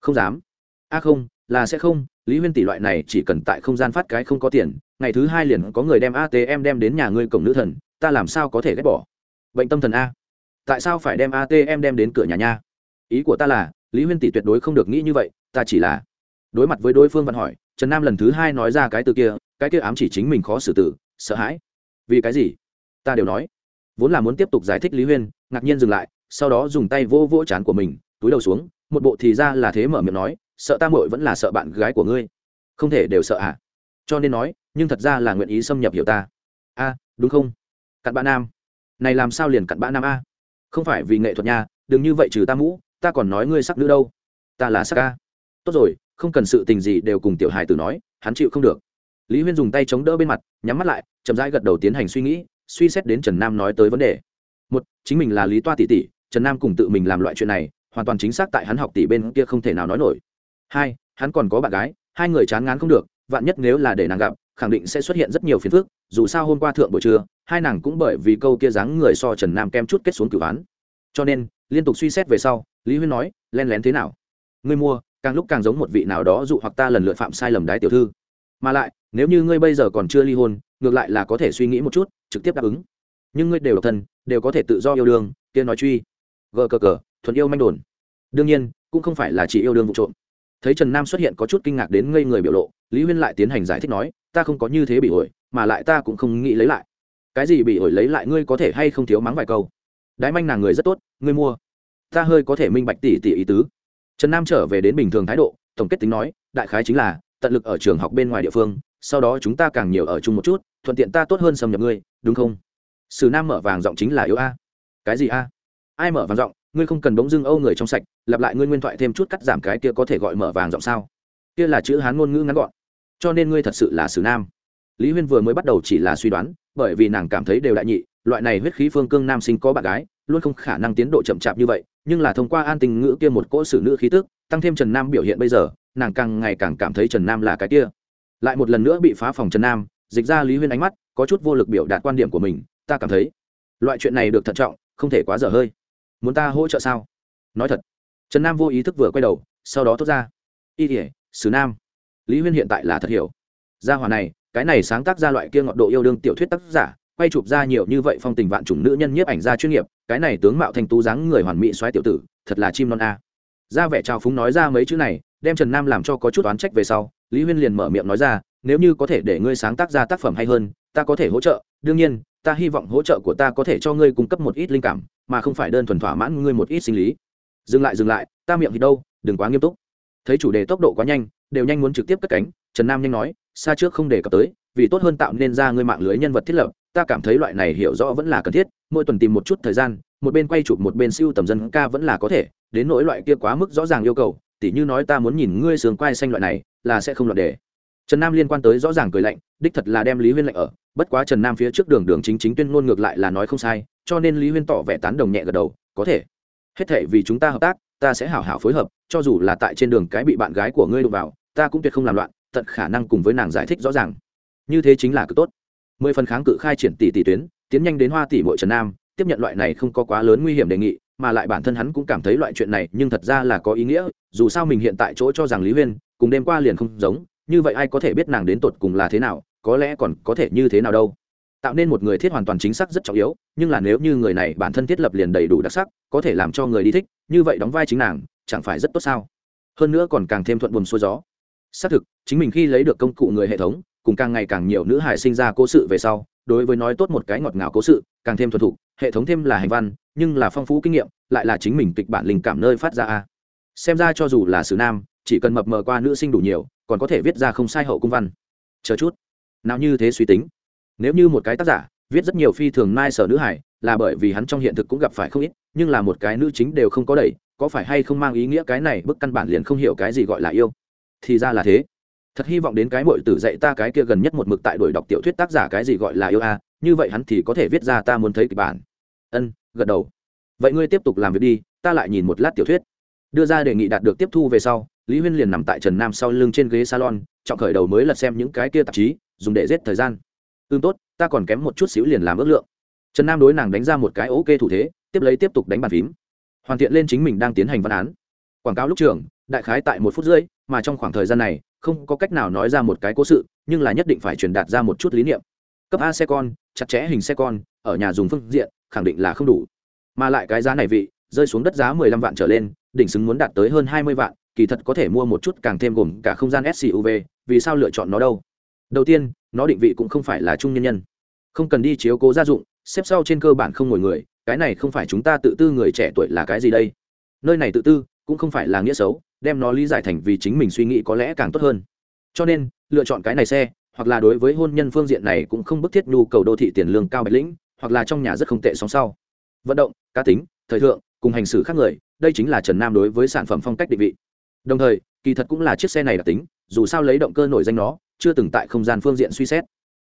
Không dám. A không, là sẽ không, lý huyên tỷ loại này chỉ cần tại không gian phát cái không có tiền, ngày thứ hai liền có người đem atm đem đến nhà ngươi cổng nữ thần, ta làm sao có thể ghét bỏ? Bệnh tâm thần a. Tại sao phải đem atm đem đến cửa nhà nha? Ý của ta là, lý huyên tỷ tuyệt đối không được nghĩ như vậy, ta chỉ là đối mặt với đối phương văn hỏi, trần nam lần thứ hai nói ra cái từ kia, cái kia ám chỉ chính mình khó xử tử sợ hãi. Vì cái gì? Ta đều nói. Vốn là muốn tiếp tục giải thích lý huyên, ngạc nhiên dừng lại, sau đó dùng tay vô vỗ chán của mình, túi đầu xuống, một bộ thì ra là thế mở miệng nói, sợ ta mội vẫn là sợ bạn gái của ngươi. Không thể đều sợ à? Cho nên nói, nhưng thật ra là nguyện ý xâm nhập hiểu ta. A, đúng không? Cặn bã nam. Này làm sao liền cặn bã nam a? Không phải vì nghệ thuật nha, đừng như vậy trừ ta mũ, ta còn nói ngươi sắc nữ đâu. Ta là sắc ca tốt rồi, không cần sự tình gì đều cùng tiểu hài tử nói, hắn chịu không được lý huyên dùng tay chống đỡ bên mặt, nhắm mắt lại, chậm rãi gật đầu tiến hành suy nghĩ, suy xét đến trần nam nói tới vấn đề. Một, chính mình là lý toa tỷ tỷ, trần nam cùng tự mình làm loại chuyện này, hoàn toàn chính xác tại hắn học tỷ bên kia không thể nào nói nổi. Hai, hắn còn có bạn gái, hai người chán ngán không được, vạn nhất nếu là để nàng gặp, khẳng định sẽ xuất hiện rất nhiều phiền phức, dù sao hôm qua thượng buổi trưa, hai nàng cũng bởi vì câu kia dáng người so trần nam kem chút kết xuống cửu án. Cho nên, liên tục suy xét về sau, lý huyên nói len lén thế nào? Ngươi mua, càng lúc càng giống một vị nào đó dụ hoặc ta lần lượt phạm sai lầm đái tiểu thư mà lại, nếu như ngươi bây giờ còn chưa ly hôn, ngược lại là có thể suy nghĩ một chút, trực tiếp đáp ứng. Nhưng ngươi đều độc thân, đều có thể tự do yêu đương, kia nói truy. Gờ cờ cờ thuần yêu manh đồn. Đương nhiên, cũng không phải là chỉ yêu đương vụ trộm. Thấy trần nam xuất hiện có chút kinh ngạc đến ngây người biểu lộ, lý huyên lại tiến hành giải thích nói, ta không có như thế bị ổi, mà lại ta cũng không nghĩ lấy lại. Cái gì bị ổi lấy lại, ngươi có thể hay không thiếu mắng vài câu? Đái manh nàng người rất tốt, ngươi mua. Ta hơi có thể minh bạch tỷ tỷ ý tứ. Trần nam trở về đến bình thường thái độ, tổng kết tính nói, đại khái chính là tận lực ở trường học bên ngoài địa phương, sau đó chúng ta càng nhiều ở chung một chút, thuận tiện ta tốt hơn xâm nhập ngươi, đúng không? Sử nam mở vàng giọng chính là yếu a. Cái gì a? Ai mở vàng giọng? Ngươi không cần bỗng dưng âu người trong sạch, lặp lại ngươi nguyên thoại thêm chút cắt giảm cái kia có thể gọi mở vàng giọng sao? Kia là chữ hán ngôn ngữ ngắn gọn. Cho nên ngươi thật sự là sử nam. Lý huyên vừa mới bắt đầu chỉ là suy đoán, bởi vì nàng cảm thấy đều đại nhị, loại này huyết khí phương cương nam sinh có bạn gái, luôn không khả năng tiến độ chậm chạp như vậy, nhưng là thông qua an tình ngữ kia một cỗ xử nữ khí tức, tăng thêm trần nam biểu hiện bây giờ nàng càng ngày càng cảm thấy trần nam là cái kia. Lại một lần nữa bị phá phòng trần nam, dịch ra lý huyên ánh mắt, có chút vô lực biểu đạt quan điểm của mình, ta cảm thấy, loại chuyện này được thận trọng, không thể quá dở hơi. Muốn ta hỗ trợ sao? Nói thật, trần nam vô ý thức vừa quay đầu, sau đó thốt ra, y thể sứ nam, lý huyên hiện tại là thật hiểu. Gia hòa này, cái này sáng tác ra loại kia ngọn độ yêu đương tiểu thuyết tác giả, quay chụp ra nhiều như vậy phong tình vạn chủng nữ nhân nhiếp ảnh gia chuyên nghiệp, cái này tướng mạo thành tú dáng người hoàn mỹ xoáy tiểu tử, thật là chim non a. Ra vẻ trào phúng nói ra mấy chữ này đem trần nam làm cho có chút oán trách về sau, lý huyên liền mở miệng nói ra, nếu như có thể để ngươi sáng tác ra tác phẩm hay hơn, ta có thể hỗ trợ. Đương nhiên, ta hy vọng hỗ trợ của ta có thể cho ngươi cung cấp một ít linh cảm, mà không phải đơn thuần thỏa mãn ngươi một ít sinh lý. Dừng lại dừng lại, ta miệng thì đâu, đừng quá nghiêm túc. Thấy chủ đề tốc độ quá nhanh, đều nhanh muốn trực tiếp cất cánh, trần nam nhanh nói xa trước không đề cập tới, vì tốt hơn tạo nên ra ngươi mạng lưới nhân vật thiết lập, ta cảm thấy loại này hiểu rõ vẫn là cần thiết, mỗi tuần tìm một chút thời gian, một bên quay chụp một bên siêu tầm dân ca vẫn là có thể, đến nỗi loại kia quá mức rõ ràng yêu cầu tỉ như nói ta muốn nhìn ngươi sướng quai xanh loại này, là sẽ không loạn đề. Trần nam liên quan tới rõ ràng cười lạnh, đích thật là đem lý huyên lạnh ở, bất quá trần nam phía trước đường đường chính chính tuyên ngôn ngược lại là nói không sai, cho nên lý huyên tỏ vẻ tán đồng nhẹ gật đầu, có thể. Hết thể vì chúng ta hợp tác, ta sẽ hảo hảo phối hợp, cho dù là tại trên đường cái bị bạn gái của ngươi đụng vào, ta cũng tuyệt không làm loạn, tận khả năng cùng với nàng giải thích rõ ràng. Như thế chính là cực tốt. Mười phần kháng cự khai triển tỷ tỷ tuyến, tiến nhanh đến hoa tỷ mội trần nam, tiếp nhận loại này không có quá lớn nguy hiểm đề nghị mà lại bản thân hắn cũng cảm thấy loại chuyện này nhưng thật ra là có ý nghĩa, dù sao mình hiện tại chỗ cho rằng lý huyên, cùng đêm qua liền không giống, như vậy ai có thể biết nàng đến tột cùng là thế nào, có lẽ còn có thể như thế nào đâu. Tạo nên một người thiết hoàn toàn chính xác rất trọng yếu, nhưng là nếu như người này bản thân thiết lập liền đầy đủ đặc sắc, có thể làm cho người đi thích, như vậy đóng vai chính nàng, chẳng phải rất tốt sao? Hơn nữa còn càng thêm thuận buồm xuôi gió. Xác thực, chính mình khi lấy được công cụ người hệ thống, cùng càng ngày càng nhiều nữ hải sinh ra cố sự về sau đối với nói tốt một cái ngọt ngào cố sự, càng thêm thuần thục, hệ thống thêm là hành văn, nhưng là phong phú kinh nghiệm, lại là chính mình kịch bản linh cảm nơi phát ra a. Xem ra cho dù là sử nam, chỉ cần mập mờ qua nữ sinh đủ nhiều, còn có thể viết ra không sai hậu cung văn. Chờ chút. Nào như thế suy tính. Nếu như một cái tác giả, viết rất nhiều phi thường nai sở nữ hải là bởi vì hắn trong hiện thực cũng gặp phải không ít, nhưng là một cái nữ chính đều không có đẩy, có phải hay không mang ý nghĩa cái này bức căn bản liền không hiểu cái gì gọi là yêu? Thì ra là thế thật hy vọng đến cái mội tử dạy ta cái kia gần nhất một mực tại đuổi đọc tiểu thuyết tác giả cái gì gọi là yêu a, như vậy hắn thì có thể viết ra ta muốn thấy kịch bản. Ân, gật đầu. Vậy ngươi tiếp tục làm việc đi, ta lại nhìn một lát tiểu thuyết. Đưa ra đề nghị đạt được tiếp thu về sau, lý huyên liền nằm tại trần nam sau lưng trên ghế salon, trọng khởi đầu mới lật xem những cái kia tạp chí, dùng để giết thời gian. Tương tốt, ta còn kém một chút xíu liền làm ước lượng. Trần nam đối nàng đánh ra một cái ok thủ thế, tiếp lấy tiếp tục đánh bàn phím. Hoàn thiện lên chính mình đang tiến hành văn án. Quảng cáo lúc trường, đại khái tại một phút rưỡi, mà trong khoảng thời gian này không có cách nào nói ra một cái cố sự, nhưng là nhất định phải truyền đạt ra một chút lý niệm. Cấp a xe con, chặt chẽ hình xe con, ở nhà dùng phương diện, khẳng định là không đủ. Mà lại cái giá này vị, rơi xuống đất giá mười lăm vạn trở lên, đỉnh xứng muốn đạt tới hơn hai mươi vạn, kỳ thật có thể mua một chút càng thêm gồm cả không gian suv vì sao lựa chọn nó đâu? Đầu tiên, nó định vị cũng không phải là trung nhân nhân. Không cần đi chiếu cố gia dụng, xếp sau trên cơ bản không ngồi người, cái này không phải chúng ta tự tư người trẻ tuổi là cái gì đây? Nơi này tự tư, cũng không phải là nghĩa xấu đem nó lý giải thành vì chính mình suy nghĩ có lẽ càng tốt hơn. Cho nên, lựa chọn cái này xe, hoặc là đối với hôn nhân phương diện này cũng không bức thiết nhu cầu đô thị tiền lương cao bạch lĩnh, hoặc là trong nhà rất không tệ sóng sau. Vận động, cá tính, thời thượng, cùng hành xử khác người, đây chính là trần nam đối với sản phẩm phong cách định vị. Đồng thời, kỳ thật cũng là chiếc xe này đặc tính, dù sao lấy động cơ nổi danh nó, chưa từng tại không gian phương diện suy xét.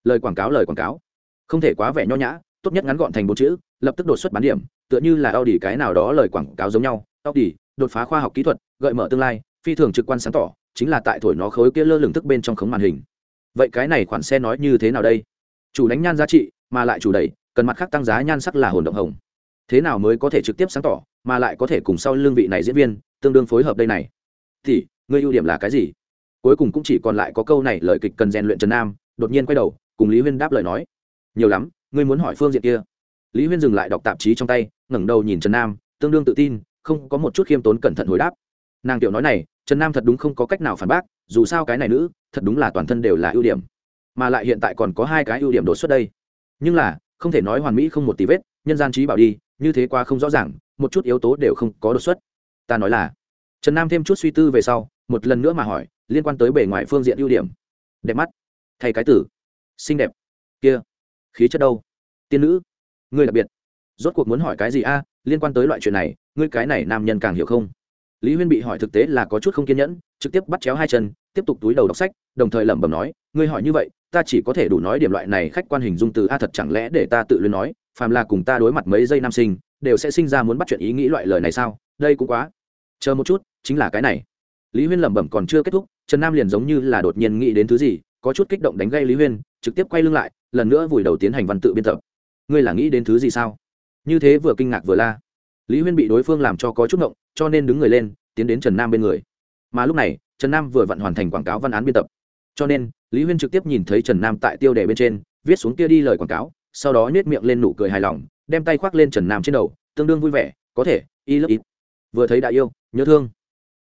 Lời quảng cáo, lời quảng cáo. Không thể quá vẻ nho nhã, tốt nhất ngắn gọn thành bốn chữ, lập tức đột xuất bán điểm, tựa như là Audi cái nào đó lời quảng cáo giống nhau. Audi, đột phá khoa học kỹ thuật gợi mở tương lai, phi thường trực quan sáng tỏ, chính là tại thổi nó khối kia lơ lửng thức bên trong khống màn hình. Vậy cái này khoản xe nói như thế nào đây? Chủ đánh nhan giá trị, mà lại chủ đẩy, cần mặt khác tăng giá nhan sắc là hồn động hồng. Thế nào mới có thể trực tiếp sáng tỏ, mà lại có thể cùng sau lương vị này diễn viên, tương đương phối hợp đây này? Thì, ngươi ưu điểm là cái gì? Cuối cùng cũng chỉ còn lại có câu này, lời kịch cần rèn luyện trần nam, đột nhiên quay đầu, cùng lý huyên đáp lời nói. Nhiều lắm, ngươi muốn hỏi phương diện kia. Lý huyên dừng lại đọc tạp chí trong tay, ngẩng đầu nhìn trần nam, tương đương tự tin, không có một chút khiêm tốn cẩn thận hồi đáp nàng tiểu nói này, trần nam thật đúng không có cách nào phản bác, dù sao cái này nữ, thật đúng là toàn thân đều là ưu điểm. Mà lại hiện tại còn có hai cái ưu điểm đột xuất đây. Nhưng là, không thể nói hoàn mỹ không một tí vết, nhân gian trí bảo đi, như thế qua không rõ ràng, một chút yếu tố đều không có đột xuất. Ta nói là, trần nam thêm chút suy tư về sau, một lần nữa mà hỏi, liên quan tới bề ngoài phương diện ưu điểm. Đẹp mắt. Thay cái tử. Xinh đẹp. Kia. Khí chất đâu? Tiên nữ. Ngươi đặc biệt. Rốt cuộc muốn hỏi cái gì a? Liên quan tới loại chuyện này, ngươi cái này nam nhân càng hiểu không? Lý huyên bị hỏi thực tế là có chút không kiên nhẫn, trực tiếp bắt chéo hai chân, tiếp tục túi đầu đọc sách, đồng thời lẩm bẩm nói, ngươi hỏi như vậy, ta chỉ có thể đủ nói điểm loại này khách quan hình dung từ a thật chẳng lẽ để ta tự luyến nói, phàm là cùng ta đối mặt mấy giây nam sinh, đều sẽ sinh ra muốn bắt chuyện ý nghĩ loại lời này sao? Đây cũng quá. Chờ một chút, chính là cái này. Lý huyên lẩm bẩm còn chưa kết thúc, trần nam liền giống như là đột nhiên nghĩ đến thứ gì, có chút kích động đánh gây lý huyên, trực tiếp quay lưng lại, lần nữa vùi đầu tiến hành văn tự biên tập. Ngươi là nghĩ đến thứ gì sao? Như thế vừa kinh ngạc vừa la. Lý huyên bị đối phương làm cho có chút ngộng cho nên đứng người lên, tiến đến trần nam bên người. Mà lúc này, trần nam vừa vặn hoàn thành quảng cáo văn án biên tập. Cho nên, lý huyên trực tiếp nhìn thấy trần nam tại tiêu đề bên trên, viết xuống kia đi lời quảng cáo, sau đó nhét miệng lên nụ cười hài lòng, đem tay khoác lên trần nam trên đầu, tương đương vui vẻ, có thể, y lớp ít. Vừa thấy đã yêu, nhớ thương.